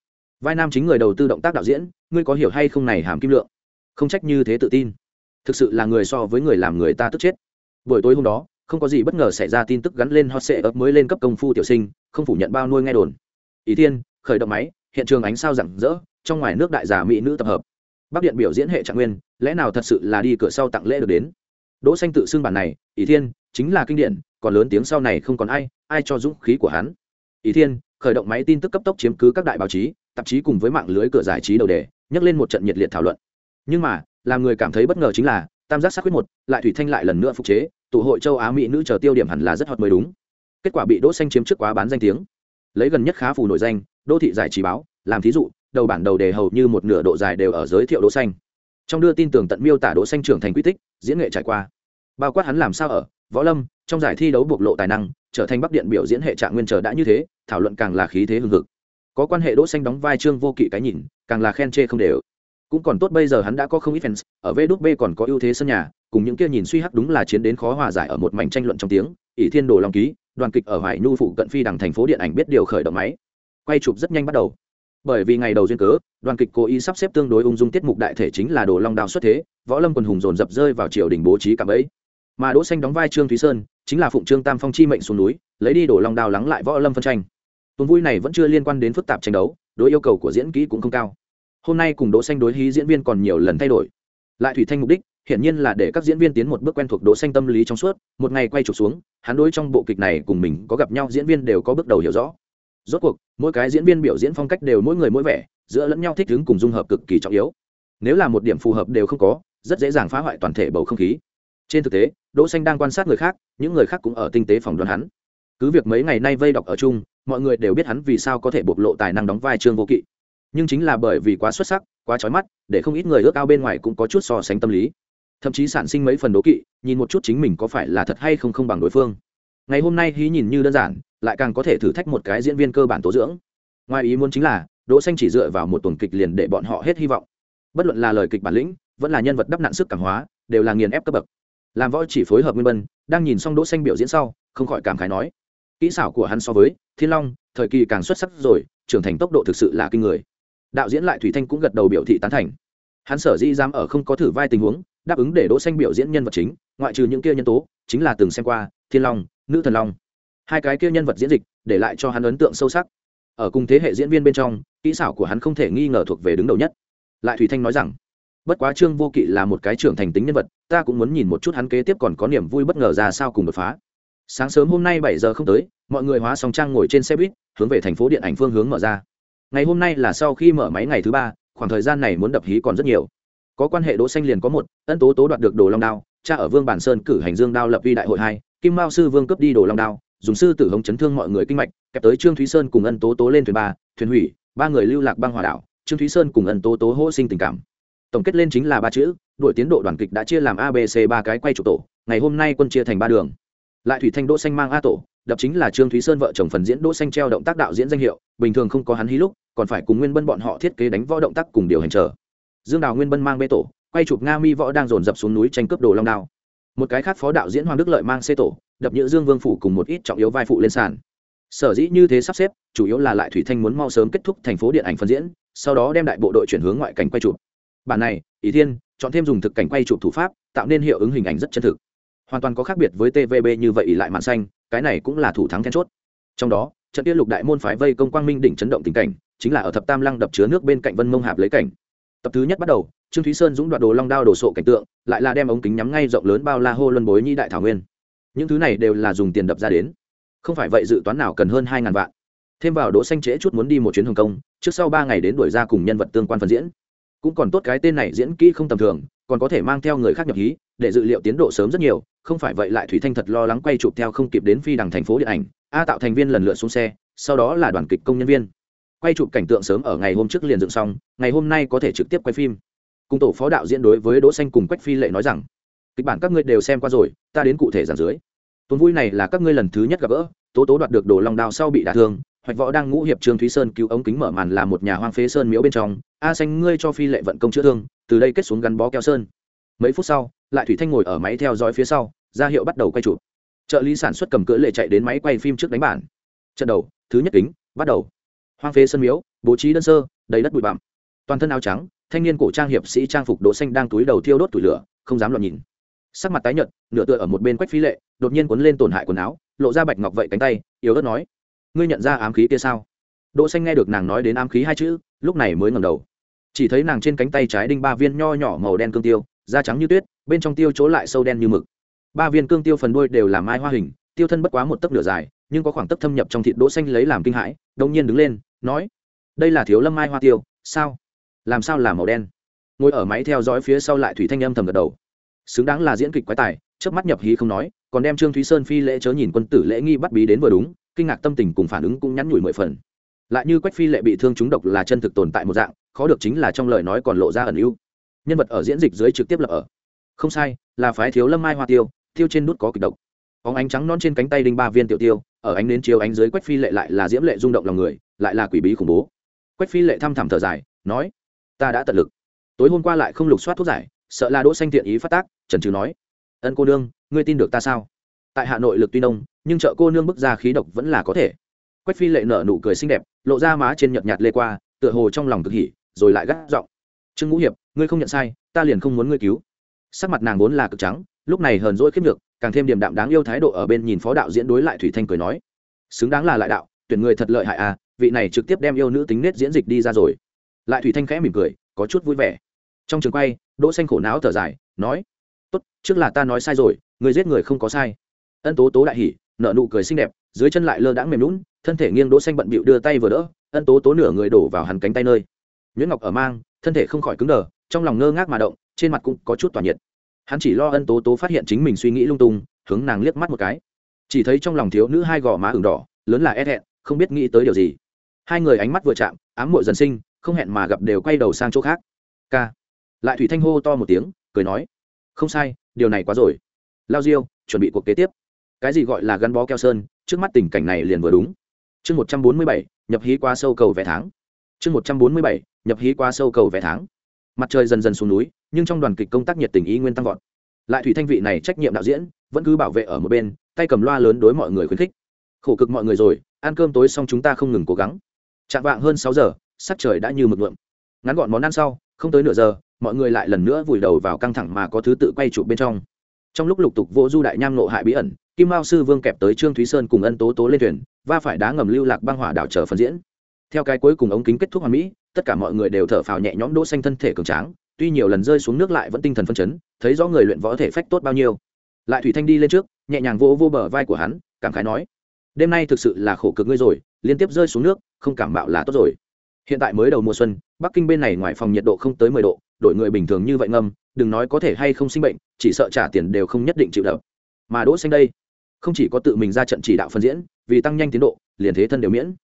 Vai nam chính người đầu tư động tác đạo diễn, ngươi có hiểu hay không này hàm kim lượng? Không trách như thế tự tin. Thực sự là người so với người làm người ta tức chết. Buổi tối hôm đó, không có gì bất ngờ xảy ra tin tức gắn lên hot sệ ấp mới lên cấp công phu tiểu sinh, không phủ nhận bao nuôi nghe đồn. Ý thiên, khởi động máy hiện trường ánh sao rạng rỡ, trong ngoài nước đại giả mỹ nữ tập hợp. Bắc điện biểu diễn hệ trạng nguyên, lẽ nào thật sự là đi cửa sau tặng lễ được đến? Đỗ xanh tự xưng bản này ý thiên, chính là kinh điển còn lớn tiếng sau này không còn ai ai cho dũng khí của hắn? Ý thiên, khởi động máy tin tức cấp tốc chiếm cứ các đại báo chí, tạp chí cùng với mạng lưới cửa giải trí đầu đề, nhắc lên một trận nhiệt liệt thảo luận. Nhưng mà, làm người cảm thấy bất ngờ chính là, tam giác sát quyết một, lại thủy thanh lại lần nữa phục chế, tụ hội châu á mỹ nữ chờ tiêu điểm hẳn là rất hot mới đúng. Kết quả bị đỗ xanh chiếm trước quá bán danh tiếng. Lấy gần nhất khá phù nổi danh đô thị giải trí báo, làm thí dụ, đầu bản đầu đề hầu như một nửa độ dài đều ở giới thiệu đỗ xanh. Trong đưa tin tưởng tận miêu tả đỗ xanh trưởng thành quy tích, diễn nghệ trải qua. Bao quát hắn làm sao ở, võ lâm, trong giải thi đấu bộc lộ tài năng, trở thành bắc điện biểu diễn hệ trạng nguyên trở đã như thế, thảo luận càng là khí thế hưng hực. Có quan hệ đỗ xanh đóng vai trương vô kỵ cái nhìn, càng là khen chê không đều. Cũng còn tốt bây giờ hắn đã có không ít fans, ở vđb còn có ưu thế sân nhà, cùng những kia nhìn suy hắc đúng là chiến đến khó hòa giải ở một mảnh tranh luận trong tiếng, ỷ thiên đồ long ký, đoàn kịch ở hoài nhu phụ cận phi đằng thành phố điện ảnh biết điều khởi động máy quay chụp rất nhanh bắt đầu. Bởi vì ngày đầu duyên cớ, đoàn kịch cố ý sắp xếp tương đối ung dung tiết mục đại thể chính là đồ long đao xuất thế, võ lâm quần hùng dồn dập rơi vào triều đình bố trí cạm ấy mà đỗ xanh đóng vai trương thúy sơn, chính là phụng trương tam phong chi mệnh xuống núi, lấy đi đồ long đao lắng lại võ lâm phân tranh. Tuần vui này vẫn chưa liên quan đến phức tạp tranh đấu, đối yêu cầu của diễn kỹ cũng không cao. Hôm nay cùng đỗ xanh đối hí diễn viên còn nhiều lần thay đổi. Lại thủy thanh mục đích, hiển nhiên là để các diễn viên tiến một bước quen thuộc đỗ xanh tâm lý trong suốt, một ngày quay chụp xuống, hắn đối trong bộ kịch này cùng mình có gặp nhau diễn viên đều có bước đầu hiểu rõ rốt cuộc, mỗi cái diễn viên biểu diễn phong cách đều mỗi người mỗi vẻ, giữa lẫn nhau thích ứng cùng dung hợp cực kỳ trọng yếu. Nếu là một điểm phù hợp đều không có, rất dễ dàng phá hoại toàn thể bầu không khí. Trên thực tế, đỗ xanh đang quan sát người khác, những người khác cũng ở tinh tế phòng đoán hắn. Cứ việc mấy ngày nay vây đọc ở chung, mọi người đều biết hắn vì sao có thể bộc lộ tài năng đóng vai trương vô kỵ. Nhưng chính là bởi vì quá xuất sắc, quá chói mắt, để không ít người ước ao bên ngoài cũng có chút so sánh tâm lý. Thậm chí sản sinh mấy phần đố kỵ, nhìn một chút chính mình có phải là thật hay không không bằng đối phương. Ngày hôm nay hí nhìn như đơn giản lại càng có thể thử thách một cái diễn viên cơ bản tố dưỡng. Ngoài ý muốn chính là, đỗ xanh chỉ dựa vào một tuần kịch liền để bọn họ hết hy vọng. Bất luận là lời kịch bản lĩnh, vẫn là nhân vật đắp nặng sức cảm hóa, đều là nghiền ép cấp bậc. Làm võ chỉ phối hợp nguyên bân đang nhìn xong đỗ xanh biểu diễn sau, không khỏi cảm khái nói, kỹ xảo của hắn so với thiên long, thời kỳ càng xuất sắc rồi, trưởng thành tốc độ thực sự là kinh người. Đạo diễn lại thủy thanh cũng gật đầu biểu thị tán thành. Hắn sở dĩ dám ở không có thử vai tình huống, đáp ứng để đỗ xanh biểu diễn nhân vật chính, ngoại trừ những kia nhân tố, chính là từng xem qua, thiên long, nữ thần long hai cái kia nhân vật diễn dịch, để lại cho hắn ấn tượng sâu sắc. Ở cùng thế hệ diễn viên bên trong, kỹ xảo của hắn không thể nghi ngờ thuộc về đứng đầu nhất. Lại thủy thanh nói rằng, bất quá trương vô kỵ là một cái trưởng thành tính nhân vật, ta cũng muốn nhìn một chút hắn kế tiếp còn có niềm vui bất ngờ ra sao cùng đột phá. Sáng sớm hôm nay bảy giờ không tới, mọi người hóa song trang ngồi trên xe buýt, hướng về thành phố điện ảnh phương hướng mở ra. Ngày hôm nay là sau khi mở máy ngày thứ ba, khoảng thời gian này muốn đập hí còn rất nhiều. Có quan hệ đỗ xanh liền có một, ân tố tố đoạt được đồ long đao, cha ở vương bản sơn cử hành dương đao lập vi đại hội hai, kim mao sư vương cướp đi đồ long đao dùng sư tử hống chấn thương mọi người kinh mạch, kẹp tới trương thúy sơn cùng ân tố tố lên thuyền ba, thuyền hủy, ba người lưu lạc băng hòa đảo, trương thúy sơn cùng ân tố tố hô sinh tình cảm. Tổng kết lên chính là ba chữ, đội tiến độ đoàn kịch đã chia làm abc ba cái quay trụ tổ, ngày hôm nay quân chia thành ba đường. Lại thủy thanh đỗ xanh mang a tổ, đập chính là trương thúy sơn vợ chồng phần diễn đỗ xanh treo động tác đạo diễn danh hiệu, bình thường không có hắn hí lúc, còn phải cùng nguyên bân bọn họ thiết kế đánh võ động tác cùng điều hành chờ. Dương đào, nguyên bân mang bê tổ, quay chụp nga mi võ đang dồn dập xuống núi tranh cướp đồ long đao. Một cái khác phó đạo diễn hoàng đức lợi mang xê tổ đập nhữ dương vương phủ cùng một ít trọng yếu vai phụ lên sàn. Sở dĩ như thế sắp xếp, chủ yếu là lại thủy thanh muốn mau sớm kết thúc thành phố điện ảnh phân diễn, sau đó đem đại bộ đội chuyển hướng ngoại cảnh quay chụp. Bản này, ý thiên, chọn thêm dùng thực cảnh quay chụp thủ pháp, tạo nên hiệu ứng hình ảnh rất chân thực. Hoàn toàn có khác biệt với tvb như vậy lại màn xanh, cái này cũng là thủ thắng then chốt. Trong đó, trận tiên lục đại môn phái vây công quang minh đỉnh chấn động tình cảnh, chính là ở thập tam lăng đập chứa nước bên cạnh vân mông hạp lấy cảnh. Tập thứ nhất bắt đầu, trương thúy sơn dũng đoạt đồ long đao đồ sộ cảnh tượng, lại là đem ống kính nhắm ngay rộng lớn bao la hô luân bối nhi đại thảo nguyên những thứ này đều là dùng tiền đập ra đến. Không phải vậy dự toán nào cần hơn hai ngàn vạn. Thêm vào đỗ xanh trễ chút muốn đi một chuyến hồng kông, trước sau ba ngày đến đuổi ra cùng nhân vật tương quan phần diễn. Cũng còn tốt cái tên này diễn kỹ không tầm thường, còn có thể mang theo người khác nhập hí, để dự liệu tiến độ sớm rất nhiều, không phải vậy lại thủy thanh thật lo lắng quay chụp theo không kịp đến phi đằng thành phố điện ảnh, a tạo thành viên lần lượt xuống xe, sau đó là đoàn kịch công nhân viên. Quay chụp cảnh tượng sớm ở ngày hôm trước liền dựng xong, ngày hôm nay có thể trực tiếp quay phim. Cùng tổ phó đạo diễn đối với đỗ xanh cùng quách phi lệ nói rằng kịch bản các ngươi đều xem qua rồi, ta đến cụ thể giảng dưới. Tuần vui này là các ngươi lần thứ nhất gặp gỡ, tố tố đoạt được đồ long đao sau bị đả thương, hoạch võ đang ngũ hiệp trương thúy sơn cứu ống kính mở màn là một nhà hoang phế sơn miếu bên trong, a xanh ngươi cho phi lệ vận công chữa thương, từ đây kết xuống gắn bó keo sơn. Mấy phút sau, lại thủy thanh ngồi ở máy theo dõi phía sau, ra hiệu bắt đầu quay chụp. Trợ lý sản xuất cầm cỡ lệ chạy đến máy quay phim trước đánh bản. Trận đầu, thứ nhất kính, bắt đầu. Hoang phế sân miếu, bố trí đơn sơ, đầy đất bụi bặm. Toàn thân áo trắng, thanh niên cổ trang hiệp sĩ trang phục đỗ xanh đang túi đầu thiêu đốt tủi lửa, không dám loạn nhìn sắc mặt tái nhợt, nửa tựa ở một bên quách phi lệ, đột nhiên cuốn lên tổn hại quần áo, lộ ra bạch ngọc vậy cánh tay, yếu ớt nói, ngươi nhận ra ám khí kia sao? Đỗ xanh nghe được nàng nói đến ám khí hai chữ, lúc này mới ngẩng đầu. Chỉ thấy nàng trên cánh tay trái đinh ba viên nho nhỏ màu đen cương tiêu, da trắng như tuyết, bên trong tiêu chỗ lại sâu đen như mực. Ba viên cương tiêu phần đuôi đều là mai hoa hình, tiêu thân bất quá một tấc nửa dài, nhưng có khoảng tấc thâm nhập trong thịt đỗ xanh lấy làm kinh hãi, đột nhiên đứng lên, nói, đây là thiếu lâm mai hoa tiêu, sao? Làm sao là màu đen? Ngồi ở máy theo dõi phía sau lại thủy thanh âm thầm gật đầu xứng đáng là diễn kịch quái tài trước mắt nhập hí không nói, còn đem trương thúy sơn phi lễ chớ nhìn quân tử lễ nghi bắt bí đến vừa đúng, kinh ngạc tâm tình cùng phản ứng cũng nhắn nhủi mười phần. Lại như quách phi lệ bị thương trúng độc là chân thực tồn tại một dạng, khó được chính là trong lời nói còn lộ ra ẩn ưu. Nhân vật ở diễn dịch dưới trực tiếp lập ở. Không sai, là phái thiếu lâm mai hoa tiêu tiêu trên nút có kịch độc. Óng ánh trắng non trên cánh tay đinh ba viên tiểu tiêu, ở ánh đến chiếu ánh dưới quách phi lệ lại là diễm lệ rung động lòng người, lại là quỷ bí khủng bố. Quách phi lệ thăm thẳm thở dài, nói, ta đã tận lực. Tối hôm qua lại không lục soát thuốc giải sợ là đỗ xanh thiện ý phát tác, trần trừ nói, ân cô nương, ngươi tin được ta sao? Tại hà nội lực tuy nông nhưng chợ cô nương bức ra khí độc vẫn là có thể. Quách phi lệ nở nụ cười xinh đẹp, lộ ra má trên nhợt nhạt lê qua, tựa hồ trong lòng cực hỉ, rồi lại gắt giọng, trương ngũ hiệp, ngươi không nhận sai, ta liền không muốn ngươi cứu. Sắc mặt nàng vốn là cực trắng, lúc này hờn dỗi khiếp được càng thêm điểm đạm đáng yêu thái độ ở bên nhìn phó đạo diễn đối lại thủy thanh cười nói, xứng đáng là lại đạo, tuyển người thật lợi hại à vị này trực tiếp đem yêu nữ tính nết diễn dịch đi ra rồi. Lại thủy thanh khẽ mỉm cười, có chút vui vẻ. Trong trường quay đỗ xanh khổ não thở dài nói tốt trước là ta nói sai rồi người giết người không có sai. Ân tố tố đại hỉ nở nụ cười xinh đẹp dưới chân lại lơ đãng mềm lún thân thể nghiêng đỗ xanh bận bịu đưa tay vừa đỡ ân tố tố nửa người đổ vào hắn cánh tay nơi. Nhuyễn ngọc ở mang thân thể không khỏi cứng đờ trong lòng ngơ ngác mà động trên mặt cũng có chút tỏa nhiệt. Hắn chỉ lo ân tố tố phát hiện chính mình suy nghĩ lung tung hướng nàng liếc mắt một cái. Chỉ thấy trong lòng thiếu nữ hai gò má ửng đỏ lớn là e thẹn, không biết nghĩ tới điều gì. Hai người ánh mắt vừa chạm ám muội dần sinh không hẹn mà gặp đều quay đầu sang chỗ khác. K lại thủy thanh hô to một tiếng, cười nói, không sai, điều này quá rồi. Lao diêu, chuẩn bị cuộc kế tiếp. Cái gì gọi là gắn bó keo sơn, trước mắt tình cảnh này liền vừa đúng. Chương một trăm bốn mươi bảy, nhập hí qua sâu cầu vé tháng. Chương một trăm bốn mươi bảy, nhập hí qua sâu cầu vé tháng. Mặt trời dần dần xuống núi, nhưng trong đoàn kịch công tác nhiệt tình ý nguyên tăng vọt. Lại thủy thanh vị này trách nhiệm đạo diễn, vẫn cứ bảo vệ ở một bên, tay cầm loa lớn đối mọi người khuyến khích. Khổ cực mọi người rồi, ăn cơm tối xong chúng ta không ngừng cố gắng. Chạm vạng hơn sáu giờ, sắc trời đã như mực ngượm ngắn gọn món ăn sau không tới nửa giờ, mọi người lại lần nữa vùi đầu vào căng thẳng mà có thứ tự quay chụp bên trong. Trong lúc lục tục vô du đại nham nộ hại bí ẩn, kim mao sư vương kẹp tới trương thúy sơn cùng ân tố tố lên thuyền và phải đá ngầm lưu lạc băng hỏa đảo chờ phần diễn. Theo cái cuối cùng ống kính kết thúc hoàn mỹ, tất cả mọi người đều thở phào nhẹ nhõm đỗ xanh thân thể cường tráng, tuy nhiều lần rơi xuống nước lại vẫn tinh thần phân chấn, thấy rõ người luyện võ thể phách tốt bao nhiêu. Lại thủy thanh đi lên trước, nhẹ nhàng vỗ vô bờ vai của hắn, cảm khái nói, đêm nay thực sự là khổ cực ngươi rồi, liên tiếp rơi xuống nước, không cảm mạo là tốt rồi hiện tại mới đầu mùa xuân, bắc kinh bên này ngoài phòng nhiệt độ không tới mười độ, đổi người bình thường như vậy ngâm, đừng nói có thể hay không sinh bệnh, chỉ sợ trả tiền đều không nhất định chịu đợt mà đỗ xanh đây, không chỉ có tự mình ra trận chỉ đạo phân diễn, vì tăng nhanh tiến độ, liền thế thân đều miễn.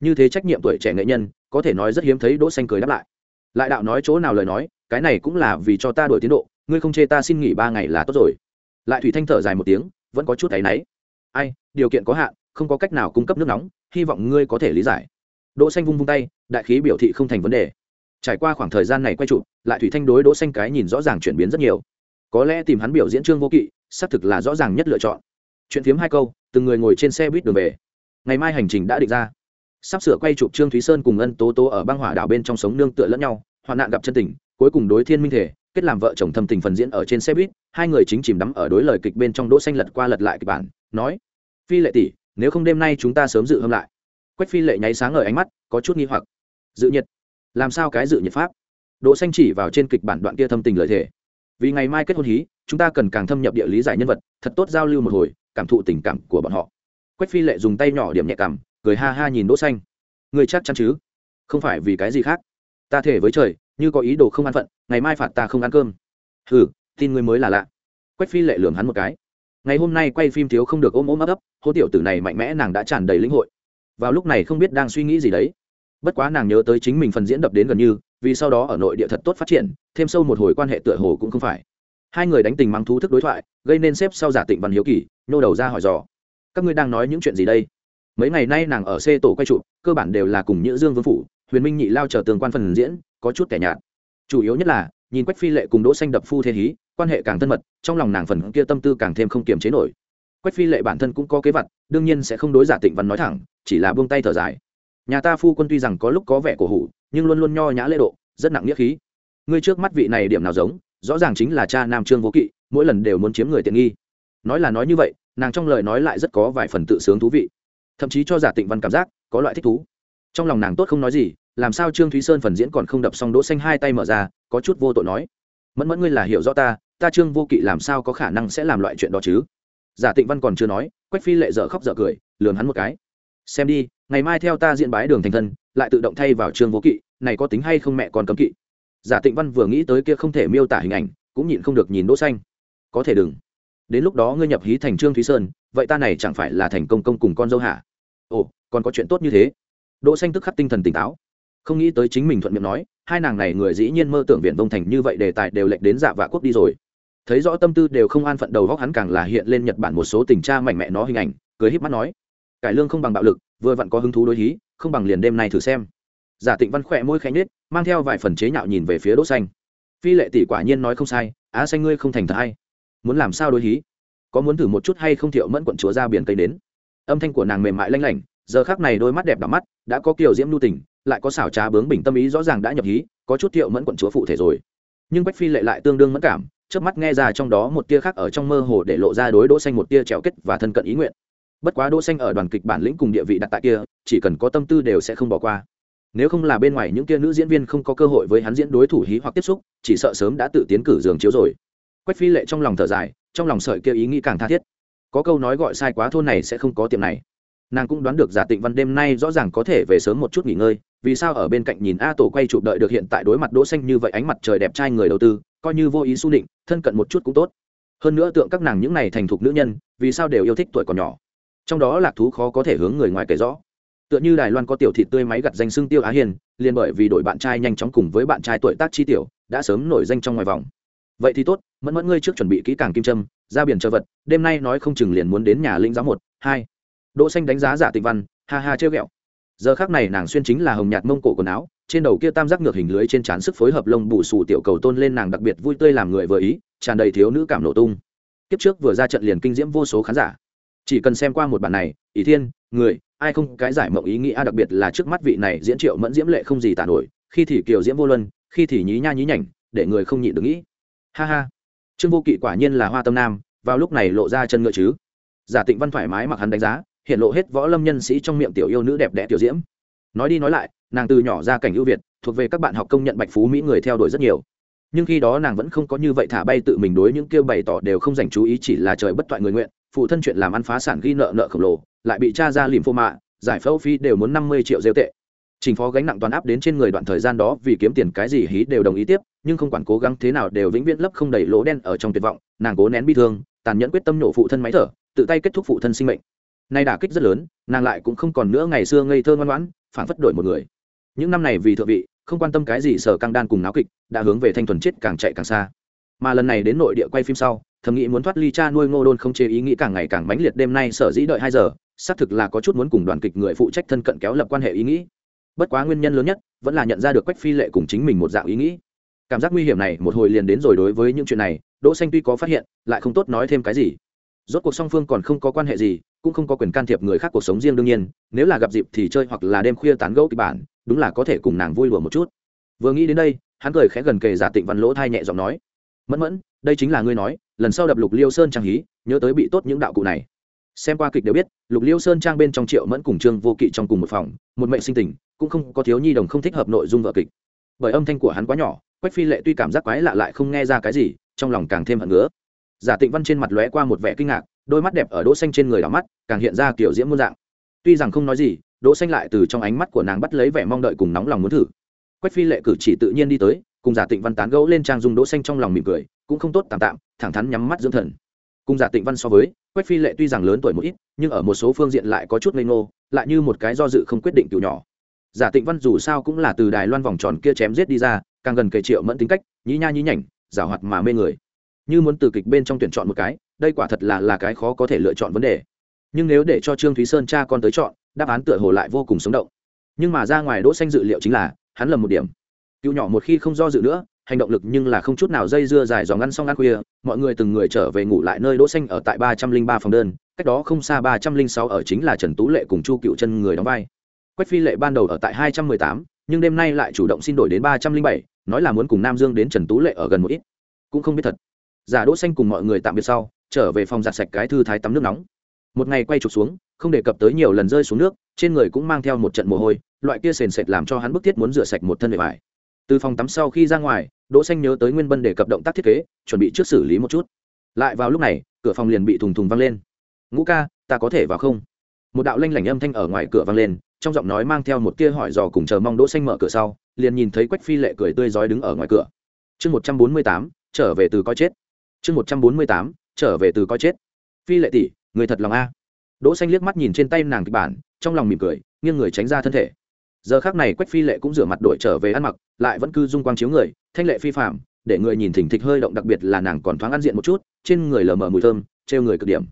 Như thế trách nhiệm tuổi trẻ nghệ nhân, có thể nói rất hiếm thấy đỗ xanh cười đáp lại. Lại đạo nói chỗ nào lời nói, cái này cũng là vì cho ta đổi tiến độ, ngươi không chê ta xin nghỉ ba ngày là tốt rồi. Lại thủy thanh thở dài một tiếng, vẫn có chút thấy nấy. ai, điều kiện có hạn, không có cách nào cung cấp nước nóng, hy vọng ngươi có thể lý giải đỗ xanh vung vung tay, đại khí biểu thị không thành vấn đề. Trải qua khoảng thời gian này quay trụ lại thủy thanh đối đỗ xanh cái nhìn rõ ràng chuyển biến rất nhiều. Có lẽ tìm hắn biểu diễn trương vô kỵ, xác thực là rõ ràng nhất lựa chọn. Chuyện phiếm hai câu, từng người ngồi trên xe buýt đường về. Ngày mai hành trình đã định ra. Sắp sửa quay chụp trương thúy sơn cùng ân tố tố ở băng hỏa đảo bên trong sống nương tựa lẫn nhau, hoạn nạn gặp chân tình, cuối cùng đối thiên minh thể, kết làm vợ chồng thâm tình phần diễn ở trên xe buýt, hai người chính chìm đắm ở đối lời kịch bên trong đỗ xanh lật qua lật lại kịch bản, nói, phi lệ tỷ, nếu không đêm nay chúng ta sớm dự hâm lại quách phi lệ nháy sáng ở ánh mắt, có chút nghi hoặc. Dự nhiệt. Làm sao cái dự nhiệt pháp? Đỗ xanh chỉ vào trên kịch bản đoạn kia thâm tình lời thể vì ngày mai kết hôn hí, chúng ta cần càng thâm nhập địa lý giải nhân vật, thật tốt giao lưu một hồi, cảm thụ tình cảm của bọn họ. Quách phi lệ dùng tay nhỏ điểm nhẹ cảm cười ha ha nhìn đỗ xanh. Người chắc chắn chứ? Không phải vì cái gì khác? Ta thể với trời, như có ý đồ không ăn phận, ngày mai phạt ta không ăn cơm. Hừ, tin người mới là lạ. Quách phi lệ lườm hắn một cái. Ngày hôm nay quay phim thiếu không được ôm ôm ấp ấp, hô tiểu tử này mạnh mẽ nàng đã tràn đầy lĩnh hội vào lúc này không biết đang suy nghĩ gì đấy. Bất quá nàng nhớ tới chính mình phần diễn đập đến gần như, vì sau đó ở nội địa thật tốt phát triển, thêm sâu một hồi quan hệ tựa hồ cũng không phải. Hai người đánh tình mắng thú thức đối thoại, gây nên xếp sau giả tịnh văn hiếu kỳ, nhô đầu ra hỏi dò. Các ngươi đang nói những chuyện gì đây? Mấy ngày nay nàng ở xê tổ quay trụ cơ bản đều là cùng nhữ dương vương phủ, huyền minh nhị lao chờ tường quan phần diễn, có chút kẻ nhạt. Chủ yếu nhất là, nhìn quách phi lệ cùng đỗ xanh đập phu thế hí, quan hệ càng thân mật, trong lòng nàng phần kia tâm tư càng thêm không kiềm chế nổi quách phi lệ bản thân cũng có kế vật, đương nhiên sẽ không đối giả tịnh văn nói thẳng, chỉ là buông tay thở dài. Nhà ta phu quân tuy rằng có lúc có vẻ cổ hủ, nhưng luôn luôn nho nhã lễ độ, rất nặng nghĩa khí. Ngươi trước mắt vị này điểm nào giống, rõ ràng chính là cha nam trương vô kỵ, mỗi lần đều muốn chiếm người tiện nghi. Nói là nói như vậy, nàng trong lời nói lại rất có vài phần tự sướng thú vị. Thậm chí cho giả tịnh văn cảm giác, có loại thích thú. Trong lòng nàng tốt không nói gì, làm sao trương thúy sơn phần diễn còn không đập xong đỗ xanh hai tay mở ra, có chút vô tội nói. Mẫn mẫn ngươi là hiểu rõ ta ta trương vô kỵ làm sao có khả năng sẽ làm loại chuyện đó chứ? Giả tịnh văn còn chưa nói, quách phi lệ dở khóc dở cười lường hắn một cái. Xem đi, ngày mai theo ta diễn bái đường thành thân, lại tự động thay vào trương vô kỵ, này có tính hay không mẹ còn cấm kỵ? Giả tịnh văn vừa nghĩ tới kia không thể miêu tả hình ảnh, cũng nhịn không được nhìn đỗ xanh. Có thể đừng. Đến lúc đó ngươi nhập hí thành trương thúy sơn, vậy ta này chẳng phải là thành công công cùng con dâu hả? Ồ, còn có chuyện tốt như thế. Đỗ xanh tức khắc tinh thần tỉnh táo. Không nghĩ tới chính mình thuận miệng nói, hai nàng này người dĩ nhiên mơ tưởng viện vông thành như vậy đề tài đều lệch đến dạ vạ quốc đi rồi thấy rõ tâm tư đều không an phận đầu góc hắn càng là hiện lên nhật bản một số tình cha mạnh mẽ nó hình ảnh, cười híp mắt nói, cải lương không bằng bạo lực, vừa vặn có hứng thú đối hí, không bằng liền đêm nay thử xem. Giả tịnh văn khỏe môi khẽ nhếch, mang theo vài phần chế nhạo nhìn về phía đỗ xanh. Phi lệ tỷ quả nhiên nói không sai, á xanh ngươi không thành thật hay. Muốn làm sao đối hí? Có muốn thử một chút hay không thiệu mẫn quận chúa ra biển cây đến? Âm thanh của nàng mềm mại lanh lảnh, giờ khắc này đôi mắt đẹp đỏ mắt, đã có kiều diễm lưu tình, lại có xảo trá bướng bình tâm ý rõ ràng đã nhập hí, có chút thiệu mẫn quận chúa phụ thể rồi. Nhưng bách phi lệ lại tương đương mẫn cảm trước mắt nghe ra trong đó một tia khác ở trong mơ hồ để lộ ra đối đỗ xanh một tia trèo kết và thân cận ý nguyện. Bất quá đỗ xanh ở đoàn kịch bản lĩnh cùng địa vị đặt tại kia, chỉ cần có tâm tư đều sẽ không bỏ qua. Nếu không là bên ngoài những kia nữ diễn viên không có cơ hội với hắn diễn đối thủ hí hoặc tiếp xúc, chỉ sợ sớm đã tự tiến cử giường chiếu rồi. Quách phi lệ trong lòng thở dài, trong lòng sợi kia ý nghĩ càng tha thiết. Có câu nói gọi sai quá thôn này sẽ không có tiệm này. Nàng cũng đoán được giả tịnh văn đêm nay rõ ràng có thể về sớm một chút nghỉ ngơi, vì sao ở bên cạnh nhìn a tổ quay chụp đợi được hiện tại đối mặt đỗ xanh như vậy ánh mặt trời đẹp trai người đầu tư coi như vô ý su định, thân cận một chút cũng tốt. Hơn nữa tượng các nàng những này thành thục nữ nhân, vì sao đều yêu thích tuổi còn nhỏ? Trong đó lạc thú khó có thể hướng người ngoài kể rõ. Tựa như đài loan có tiểu thị tươi máy gặt danh xưng tiêu á hiền, liền bởi vì đội bạn trai nhanh chóng cùng với bạn trai tuổi tác chi tiểu, đã sớm nổi danh trong ngoài vòng. Vậy thì tốt, mẫn mẫn ngươi trước chuẩn bị kỹ càng kim trâm ra biển chờ vật, đêm nay nói không chừng liền muốn đến nhà linh giáo một, hai. Đỗ xanh đánh giá giả tịnh văn, ha ha trêu ghẹo giờ khác này nàng xuyên chính là hồng nhạt mông cổ quần áo, trên đầu kia tam giác ngược hình lưới trên trán sức phối hợp lông bù xù tiểu cầu tôn lên nàng đặc biệt vui tươi làm người vừa ý, tràn đầy thiếu nữ cảm nổ tung. Kiếp trước vừa ra trận liền kinh diễm vô số khán giả. Chỉ cần xem qua một bản này ý thiên, người, ai không cái giải mộng ý nghĩa à, đặc biệt là trước mắt vị này diễn triệu mẫn diễm lệ không gì tả nổi, khi thì kiều diễm vô luân, khi thì nhí nha nhí nhảnh, để người không nhịn được nghĩ. Ha ha. Trương vô kỵ quả nhiên là hoa tâm nam, vào lúc này lộ ra chân ngựa chứ. Giả tịnh văn thoải mái mặc hắn đánh giá hiện lộ hết võ lâm nhân sĩ trong miệng tiểu yêu nữ đẹp đẽ tiểu diễm. Nói đi nói lại, nàng từ nhỏ ra cảnh ưu việt, thuộc về các bạn học công nhận bạch phú mỹ người theo đuổi rất nhiều. Nhưng khi đó nàng vẫn không có như vậy thả bay tự mình đối những kêu bày tỏ đều không dành chú ý chỉ là trời bất toại người nguyện, phụ thân chuyện làm ăn phá sản ghi nợ nợ khổng lồ, lại bị cha ra lìm phô mạ, giải phẫu phi đều muốn năm mươi triệu rêu tệ. Trình phó gánh nặng toàn áp đến trên người đoạn thời gian đó vì kiếm tiền cái gì hí đều đồng ý tiếp, nhưng không quản cố gắng thế nào đều vĩnh viễn lấp không đầy lỗ đen ở trong tuyệt vọng, nàng cố nén bi thương, tàn nhẫn quyết tâm nhổ phụ thân máy thở, tự tay kết thúc phụ thân sinh mệnh nay đả kích rất lớn, nàng lại cũng không còn nữa ngày xưa ngây thơ ngoan ngoãn phản phất đổi một người. Những năm này vì thượng vị, không quan tâm cái gì sở căng đan cùng náo kịch, đã hướng về thanh thuần chết càng chạy càng xa. Mà lần này đến nội địa quay phim sau, thầm nghĩ muốn thoát ly cha nuôi ngô đôn không chế ý nghĩ càng ngày càng mãnh liệt đêm nay sở dĩ đợi hai giờ, xác thực là có chút muốn cùng đoàn kịch người phụ trách thân cận kéo lập quan hệ ý nghĩ. Bất quá nguyên nhân lớn nhất, vẫn là nhận ra được quách phi lệ cùng chính mình một dạng ý nghĩ. Cảm giác nguy hiểm này, một hồi liền đến rồi đối với những chuyện này, đỗ xanh tuy có phát hiện, lại không tốt nói thêm cái gì. Rốt cuộc song phương còn không có quan hệ gì cũng không có quyền can thiệp người khác cuộc sống riêng đương nhiên, nếu là gặp dịp thì chơi hoặc là đêm khuya tán gẫu kịch bản, đúng là có thể cùng nàng vui lùa một chút. Vừa nghĩ đến đây, hắn cười khẽ gần kề giả tịnh văn lỗ thai nhẹ giọng nói, mẫn mẫn, đây chính là ngươi nói, lần sau đập lục liêu sơn trang hí, nhớ tới bị tốt những đạo cụ này. Xem qua kịch đều biết, lục liêu sơn trang bên trong triệu mẫn cùng trương vô kỵ trong cùng một phòng, một mệnh sinh tình, cũng không có thiếu nhi đồng không thích hợp nội dung vợ kịch. Bởi âm thanh của hắn quá nhỏ, quách phi lệ tuy cảm giác quái lạ lại không nghe ra cái gì, trong lòng càng thêm hận ngứa. Giả tịnh văn trên mặt lóe qua một vẻ kinh ngạc đôi mắt đẹp ở đỗ xanh trên người đảo mắt, càng hiện ra kiểu diễm muôn dạng. Tuy rằng không nói gì, đỗ xanh lại từ trong ánh mắt của nàng bắt lấy vẻ mong đợi cùng nóng lòng muốn thử. Quách phi lệ cử chỉ tự nhiên đi tới, cùng giả tịnh văn tán gẫu lên trang dung đỗ xanh trong lòng mỉm cười, cũng không tốt tạm tạm, thẳng thắn nhắm mắt dưỡng thần. Cùng giả tịnh văn so với, quách phi lệ tuy rằng lớn tuổi một ít, nhưng ở một số phương diện lại có chút ngây ngô, lại như một cái do dự không quyết định cựu nhỏ. Giả tịnh văn dù sao cũng là từ đài loan vòng tròn kia chém giết đi ra, càng gần kề triệu mẫn tính cách, nhí nha nhí nhảnh giả hoạt mà mê người. Như muốn từ kịch bên trong tuyển chọn một cái đây quả thật là là cái khó có thể lựa chọn vấn đề. Nhưng nếu để cho trương thúy sơn cha con tới chọn, đáp án tựa hồ lại vô cùng sống động. Nhưng mà ra ngoài đỗ xanh dự liệu chính là, hắn lầm một điểm. Cựu nhỏ một khi không do dự nữa, hành động lực nhưng là không chút nào dây dưa dài dò ngăn xong ăn khuya, mọi người từng người trở về ngủ lại nơi đỗ xanh ở tại ba trăm linh ba phòng đơn, cách đó không xa ba trăm linh sáu ở chính là trần tú lệ cùng chu cựu chân người đóng vai. Quách phi lệ ban đầu ở tại hai trăm mười tám, nhưng đêm nay lại chủ động xin đổi đến ba trăm linh bảy, nói là muốn cùng nam dương đến trần tú lệ ở gần một ít. Cũng không biết thật. Giả đỗ xanh cùng mọi người tạm biệt sau trở về phòng giặt sạch cái thư thái tắm nước nóng. Một ngày quay trục xuống không đề cập tới nhiều lần rơi xuống nước trên người cũng mang theo một trận mồ hôi loại kia sền sệt làm cho hắn bức thiết muốn rửa sạch một thân bề vải từ phòng tắm sau khi ra ngoài đỗ xanh nhớ tới nguyên bân để cập động tác thiết kế chuẩn bị trước xử lý một chút. Lại vào lúc này cửa phòng liền bị thùng thùng vang lên. Ngũ ca ta có thể vào không? Một đạo lanh lảnh âm thanh ở ngoài cửa vang lên trong giọng nói mang theo một tia hỏi dò cùng chờ mong đỗ xanh mở cửa sau liền nhìn thấy quách phi lệ cười tươi rói đứng ở ngoài cửa. Chương 148, trở về từ coi chết. Chương 148, trở về từ coi chết. Phi lệ tỷ, người thật lòng a. Đỗ xanh liếc mắt nhìn trên tay nàng kịch bản, trong lòng mỉm cười, nghiêng người tránh ra thân thể. Giờ khắc này quách phi lệ cũng rửa mặt đổi trở về ăn mặc, lại vẫn cứ dung quang chiếu người, thanh lệ phi phạm để người nhìn thỉnh thịch hơi động đặc biệt là nàng còn thoáng ăn diện một chút, trên người lờ mờ mùi thơm treo người cực điểm.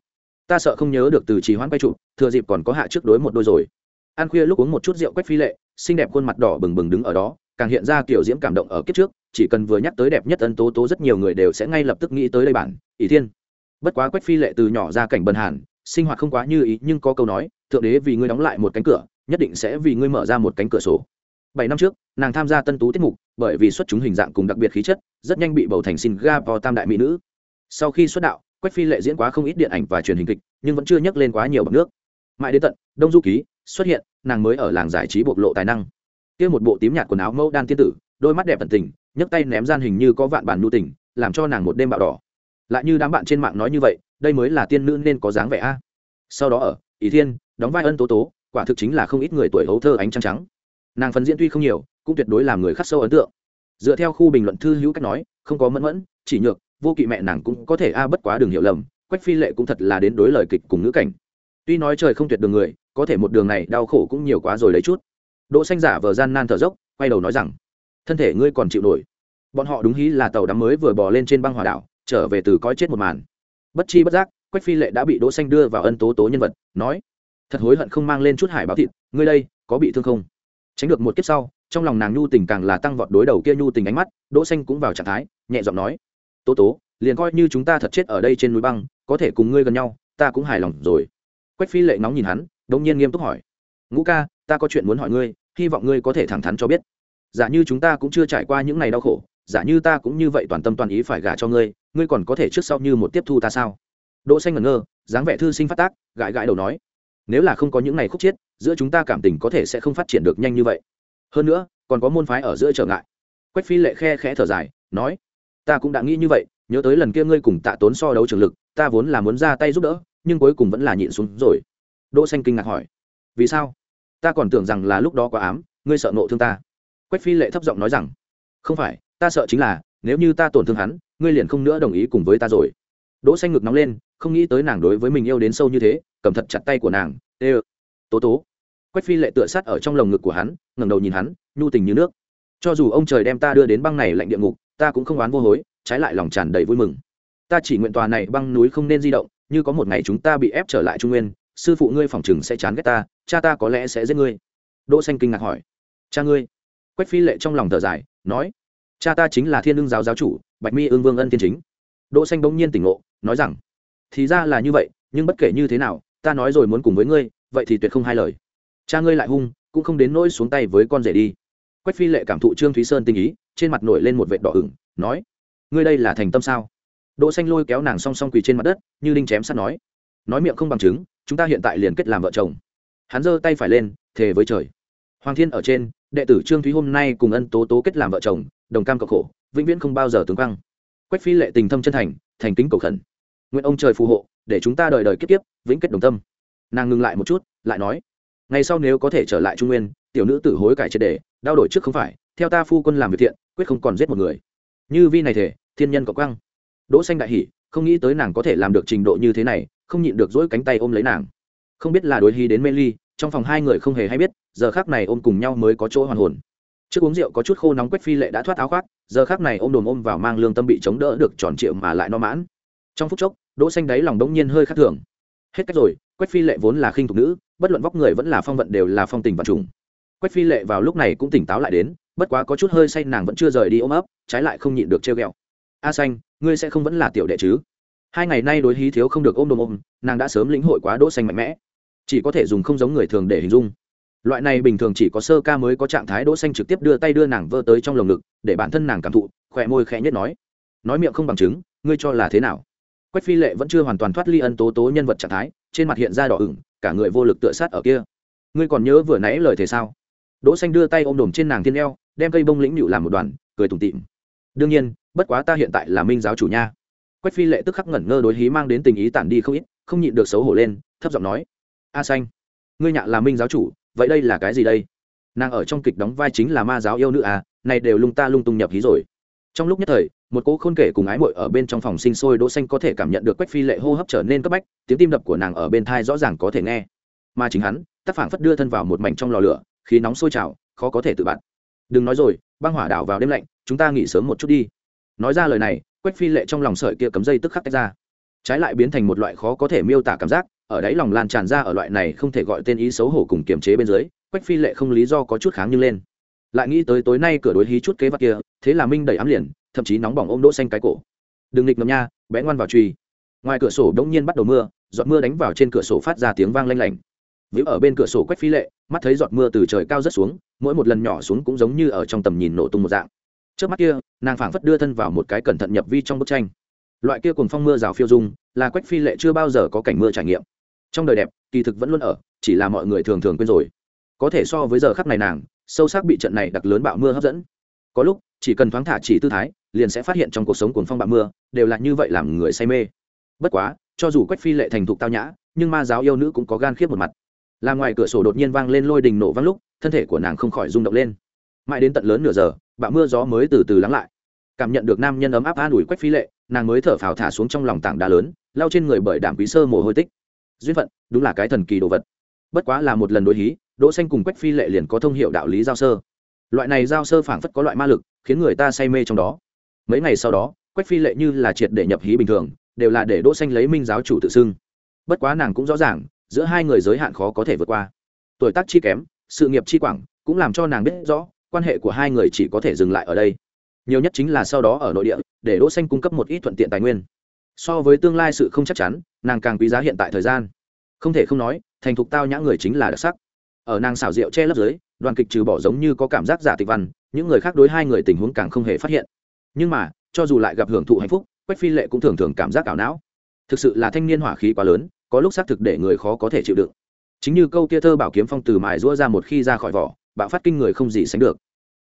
Ta sợ không nhớ được từ trì hoãn quay trụ thừa dịp còn có hạ trước đối một đôi rồi. Ăn khuya lúc uống một chút rượu quách phi lệ, xinh đẹp khuôn mặt đỏ bừng bừng đứng ở đó, càng hiện ra kiểu diễm cảm động ở kiếp trước, chỉ cần vừa nhắc tới đẹp nhất ân tố tố rất nhiều người đều sẽ ngay lập tức nghĩ tới đây bản, ỷ thiên bất quá quách phi lệ từ nhỏ ra cảnh bần hàn, sinh hoạt không quá như ý, nhưng có câu nói, thượng đế vì ngươi đóng lại một cánh cửa, nhất định sẽ vì ngươi mở ra một cánh cửa sổ. Bảy năm trước, nàng tham gia tân tú tiết mục, bởi vì xuất chúng hình dạng cùng đặc biệt khí chất, rất nhanh bị bầu thành singapore tam đại mỹ nữ. Sau khi xuất đạo, quách phi lệ diễn quá không ít điện ảnh và truyền hình kịch, nhưng vẫn chưa nhắc lên quá nhiều bằng nước. Mãi đến tận đông du ký, xuất hiện, nàng mới ở làng giải trí bộc lộ tài năng. Kia một bộ tím nhạt quần áo mẫu đan tiên tử, đôi mắt đẹp tận tình, nhấc tay ném gian hình như có vạn bản nhu tình, làm cho nàng một đêm bạo đỏ lại như đám bạn trên mạng nói như vậy, đây mới là tiên nữ nên có dáng vẻ a. Sau đó ở ý thiên, đóng vai ân tố tố, quả thực chính là không ít người tuổi hấu thơ ánh trăng trắng. Nàng phần diễn tuy không nhiều, cũng tuyệt đối làm người khắc sâu ấn tượng. Dựa theo khu bình luận thư hữu cách nói, không có mẫn mẫn, chỉ nhược, vô kỵ mẹ nàng cũng có thể a bất quá đường hiểu lầm, quách phi lệ cũng thật là đến đối lời kịch cùng ngữ cảnh. Tuy nói trời không tuyệt đường người, có thể một đường này đau khổ cũng nhiều quá rồi lấy chút. Đỗ xanh giả vờ gian nan thở dốc, quay đầu nói rằng, thân thể ngươi còn chịu nổi. Bọn họ đúng hí là tàu đắm mới vừa bò lên trên băng hỏa đảo trở về từ coi chết một màn. Bất chi bất giác, quách phi lệ đã bị đỗ xanh đưa vào ân tố tố nhân vật, nói, thật hối hận không mang lên chút hải báo thịt, ngươi đây có bị thương không? Tránh được một kiếp sau, trong lòng nàng nhu tình càng là tăng vọt đối đầu kia nhu tình ánh mắt, đỗ xanh cũng vào trạng thái, nhẹ giọng nói, tố tố, liền coi như chúng ta thật chết ở đây trên núi băng, có thể cùng ngươi gần nhau, ta cũng hài lòng rồi. Quách phi lệ nóng nhìn hắn, đống nhiên nghiêm túc hỏi, ngũ ca, ta có chuyện muốn hỏi ngươi, hy vọng ngươi có thể thẳng thắn cho biết. Giả như chúng ta cũng chưa trải qua những ngày đau khổ giả như ta cũng như vậy toàn tâm toàn ý phải gả cho ngươi ngươi còn có thể trước sau như một tiếp thu ta sao? Đỗ xanh ngẩn ngơ, dáng vẻ thư sinh phát tác, gãi gãi đầu nói, nếu là không có những ngày khúc chiết, giữa chúng ta cảm tình có thể sẽ không phát triển được nhanh như vậy. Hơn nữa, còn có môn phái ở giữa trở ngại. Quách phi lệ khe khẽ thở dài, nói, ta cũng đã nghĩ như vậy, nhớ tới lần kia ngươi cùng tạ tốn so đấu trường lực, ta vốn là muốn ra tay giúp đỡ, nhưng cuối cùng vẫn là nhịn xuống rồi. Đỗ xanh kinh ngạc hỏi, vì sao? Ta còn tưởng rằng là lúc đó quá ám, ngươi sợ nộ thương ta. Quách phi lệ thấp giọng nói rằng, không phải ta sợ chính là, nếu như ta tổn thương hắn, ngươi liền không nữa đồng ý cùng với ta rồi. Đỗ xanh ngực nóng lên, không nghĩ tới nàng đối với mình yêu đến sâu như thế, cầm thật chặt tay của nàng, ê, tố tố. Quách phi lệ tựa sát ở trong lồng ngực của hắn, ngẩng đầu nhìn hắn, nhu tình như nước. Cho dù ông trời đem ta đưa đến băng này lạnh địa ngục, ta cũng không oán vô hối, trái lại lòng tràn đầy vui mừng. Ta chỉ nguyện tòa này băng núi không nên di động, như có một ngày chúng ta bị ép trở lại trung nguyên, sư phụ ngươi phỏng chừng sẽ chán ghét ta, cha ta có lẽ sẽ giết ngươi. Đỗ xanh kinh ngạc hỏi, cha ngươi? Quách phi lệ trong lòng thở dài, nói cha ta chính là thiên ương giáo giáo chủ, bạch mi ương vương ân thiên chính. Đỗ xanh bỗng nhiên tỉnh ngộ, nói rằng, thì ra là như vậy, nhưng bất kể như thế nào, ta nói rồi muốn cùng với ngươi, vậy thì tuyệt không hai lời. Cha ngươi lại hung, cũng không đến nỗi xuống tay với con rể đi. Quách phi lệ cảm thụ trương thúy sơn tình ý, trên mặt nổi lên một vệt đỏ ửng, nói, ngươi đây là thành tâm sao? Đỗ xanh lôi kéo nàng song song quỳ trên mặt đất, như đinh chém sắt nói nói miệng không bằng chứng, chúng ta hiện tại liền kết làm vợ chồng. Hắn giơ tay phải lên, thề với trời. Hoàng thiên ở trên, đệ tử trương thúy hôm nay cùng ân tố tố kết làm vợ chồng đồng cam cộng khổ, vĩnh viễn không bao giờ tướng quăng quách phi lệ tình thâm chân thành thành kính cầu khẩn. Nguyện ông trời phù hộ, để chúng ta đời đời kiếp kiếp, vĩnh kết đồng tâm. Nàng ngừng lại một chút, lại nói, ngày sau nếu có thể trở lại trung nguyên, tiểu nữ tử hối cải triệt đề đau đổi trước không phải, theo ta phu quân làm việc thiện, quyết không còn giết một người. Như vi này thể thiên nhân có quăng đỗ xanh đại hỉ, không nghĩ tới nàng có thể làm được trình độ như thế này, không nhịn được dỗi cánh tay ôm lấy nàng. Không biết là đối hy đến mê ly, trong phòng hai người không hề hay biết, giờ khác này ôm cùng nhau mới có chỗ hoàn hồn trước uống rượu có chút khô nóng quách phi lệ đã thoát áo khoác, giờ khác này ôm đồm ôm vào mang lương tâm bị chống đỡ được tròn triệu mà lại no mãn. Trong phút chốc, đỗ xanh đáy lòng đống nhiên hơi khác thường. Hết cách rồi, quách phi lệ vốn là khinh thục nữ, bất luận vóc người vẫn là phong vận đều là phong tình và trùng. Quách phi lệ vào lúc này cũng tỉnh táo lại đến, bất quá có chút hơi say nàng vẫn chưa rời đi ôm ấp, trái lại không nhịn được treo ghẹo. A xanh, ngươi sẽ không vẫn là tiểu đệ chứ? Hai ngày nay đối hí thiếu không được ôm đồm ôm, nàng đã sớm lĩnh hội quá đỗ xanh mạnh mẽ. Chỉ có thể dùng không giống người thường để hình dung loại này bình thường chỉ có sơ ca mới có trạng thái đỗ xanh trực tiếp đưa tay đưa nàng vơ tới trong lồng ngực, để bản thân nàng cảm thụ, khỏe môi khẽ nhất nói. Nói miệng không bằng chứng, ngươi cho là thế nào? Quách phi lệ vẫn chưa hoàn toàn thoát ly ân tố tố nhân vật trạng thái, trên mặt hiện ra đỏ ửng, cả người vô lực tựa sát ở kia. Ngươi còn nhớ vừa nãy lời thế sao? Đỗ xanh đưa tay ôm đồm trên nàng thiên eo, đem cây bông lĩnh nhũ làm một đoàn, cười tủm tỉm. Đương nhiên, bất quá ta hiện tại là minh giáo chủ nha. Quách phi lệ tức khắc ngẩn ngơ đối hí mang đến tình ý tản đi không ít, không nhịn được xấu hổ lên, thấp giọng nói. A xanh, ngươi nhạ là minh giáo chủ vậy đây là cái gì đây? Nàng ở trong kịch đóng vai chính là ma giáo yêu nữ à này đều lung ta lung tung nhập hí rồi. Trong lúc nhất thời, một cô khôn kể cùng ái mội ở bên trong phòng sinh sôi đỗ xanh có thể cảm nhận được quách phi lệ hô hấp trở nên cấp bách, tiếng tim đập của nàng ở bên thai rõ ràng có thể nghe. Mà chính hắn, tác phản phất đưa thân vào một mảnh trong lò lửa, khí nóng sôi trào, khó có thể tự bạn đừng nói rồi, băng hỏa đảo vào đêm lạnh, chúng ta nghỉ sớm một chút đi. Nói ra lời này, quách phi lệ trong lòng sợi kia cấm dây tức khắc tách ra. Trái lại biến thành một loại khó có thể miêu tả cảm giác ở đáy lòng lan tràn ra ở loại này không thể gọi tên ý xấu hổ cùng kiềm chế bên dưới, quách phi lệ không lý do có chút kháng như lên. Lại nghĩ tới tối nay cửa đối hí chút kế vật kia, thế là minh đẩy ám liền, thậm chí nóng bỏng ôm đỗ xanh cái cổ. Đừng nghịch ngầm nha, bé ngoan vào truy ngoài cửa sổ đống nhiên bắt đầu mưa, giọt mưa đánh vào trên cửa sổ phát ra tiếng vang lanh lảnh. Víu ở bên cửa sổ quách phi lệ, mắt thấy giọt mưa từ trời cao rất xuống, mỗi một lần nhỏ xuống cũng giống như ở trong tầm nhìn nổ tung một dạng. Trước mắt kia, nàng phảng phất đưa thân vào một cái cẩn thận nhập vi trong bức tranh. Loại kia cùng phong mưa rào phiêu dung, là quách phi lệ chưa bao giờ có cảnh mưa trải nghiệm trong đời đẹp, kỳ thực vẫn luôn ở, chỉ là mọi người thường thường quên rồi. Có thể so với giờ khắc này nàng, sâu sắc bị trận này đặc lớn bạo mưa hấp dẫn. Có lúc, chỉ cần thoáng thả chỉ tư thái, liền sẽ phát hiện trong cuộc sống cuồng phong bạo mưa, đều là như vậy làm người say mê. Bất quá, cho dù quách phi lệ thành thục tao nhã, nhưng ma giáo yêu nữ cũng có gan khiếp một mặt. Là ngoài cửa sổ đột nhiên vang lên lôi đình nổ vang lúc, thân thể của nàng không khỏi rung động lên. Mãi đến tận lớn nửa giờ, bạo mưa gió mới từ từ lắng lại. Cảm nhận được nam nhân ấm áp an ủi quách phi lệ, nàng mới thở phào thả xuống trong lòng tảng đá lớn lao trên người bởi đảm quý sơ mồ hôi tích duyên phận, đúng là cái thần kỳ đồ vật. Bất quá là một lần đối hí, đỗ xanh cùng quách phi lệ liền có thông hiệu đạo lý giao sơ. Loại này giao sơ phảng phất có loại ma lực, khiến người ta say mê trong đó. Mấy ngày sau đó, quách phi lệ như là triệt để nhập hí bình thường, đều là để đỗ xanh lấy minh giáo chủ tự xưng. Bất quá nàng cũng rõ ràng, giữa hai người giới hạn khó có thể vượt qua. Tuổi tác chi kém, sự nghiệp chi quảng, cũng làm cho nàng biết rõ, quan hệ của hai người chỉ có thể dừng lại ở đây. Nhiều nhất chính là sau đó ở nội địa, để đỗ xanh cung cấp một ít thuận tiện tài nguyên so với tương lai sự không chắc chắn, nàng càng quý giá hiện tại thời gian. Không thể không nói, thành thục tao nhã người chính là đặc sắc. Ở nàng xảo diệu che lấp dưới, đoàn kịch trừ bỏ giống như có cảm giác giả tịch văn, những người khác đối hai người tình huống càng không hề phát hiện. Nhưng mà, cho dù lại gặp hưởng thụ hạnh phúc, quách phi lệ cũng thường thường cảm giác ảo não. Thực sự là thanh niên hỏa khí quá lớn, có lúc xác thực để người khó có thể chịu đựng. Chính như câu kia thơ bảo kiếm phong từ mài rũa ra một khi ra khỏi vỏ, bạo phát kinh người không gì sánh được.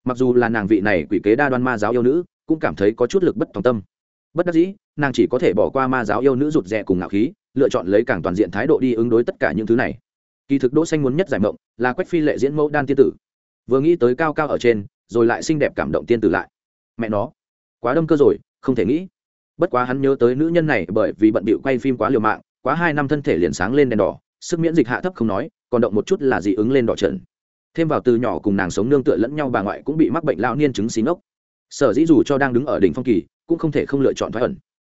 Mặc dù là nàng vị này quỷ kế đa đoan ma giáo yêu nữ, cũng cảm thấy có chút lực bất tòng tâm bất đắc dĩ, nàng chỉ có thể bỏ qua ma giáo yêu nữ rụt rè cùng ngạo khí, lựa chọn lấy càng toàn diện thái độ đi ứng đối tất cả những thứ này. Kỳ thực đỗ xanh muốn nhất giải mộng, là quách phi lệ diễn mẫu đan tiên tử. Vừa nghĩ tới cao cao ở trên, rồi lại xinh đẹp cảm động tiên tử lại. Mẹ nó, quá đâm cơ rồi, không thể nghĩ. Bất quá hắn nhớ tới nữ nhân này bởi vì bận bịu quay phim quá liều mạng, quá hai năm thân thể liền sáng lên đèn đỏ, sức miễn dịch hạ thấp không nói, còn động một chút là dị ứng lên đỏ trần. Thêm vào từ nhỏ cùng nàng sống nương tựa lẫn nhau bà ngoại cũng bị mắc bệnh lão niên chứng xí ngốc sở dĩ dù cho đang đứng ở đỉnh phong kỳ, cũng không thể không lựa chọn thoái ẩn.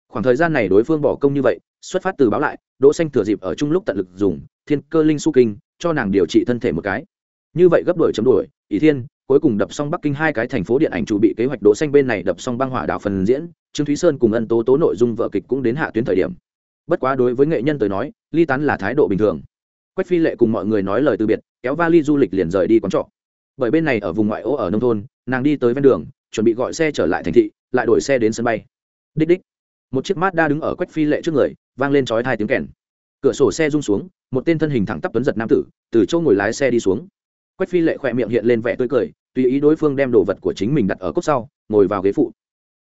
Khoảng thời gian này đối phương bỏ công như vậy, xuất phát từ báo lại, đỗ xanh thừa dịp ở chung lúc tận lực dùng thiên cơ linh su kinh, cho nàng điều trị thân thể một cái. Như vậy gấp đổi chấm đuổi ý thiên, cuối cùng đập xong bắc kinh hai cái thành phố điện ảnh chủ bị kế hoạch đỗ xanh bên này đập xong băng hỏa đảo phần diễn, trương thúy sơn cùng ân tố tố nội dung vợ kịch cũng đến hạ tuyến thời điểm. Bất quá đối với nghệ nhân tới nói, ly tán là thái độ bình thường. Quách phi lệ cùng mọi người nói lời từ biệt, kéo vali du lịch liền rời đi quán trọ. Bởi bên này ở vùng ngoại ô ở nông thôn, nàng đi tới ven đường chuẩn bị gọi xe trở lại thành thị, lại đổi xe đến sân bay. Đích đích. Một chiếc mát đa đứng ở quách phi lệ trước người, vang lên chói hai tiếng kèn. Cửa sổ xe rung xuống, một tên thân hình thẳng tắp tuấn giật nam tử, từ chỗ ngồi lái xe đi xuống. Quách phi lệ khỏe miệng hiện lên vẻ tươi cười, tùy ý đối phương đem đồ vật của chính mình đặt ở cốc sau, ngồi vào ghế phụ.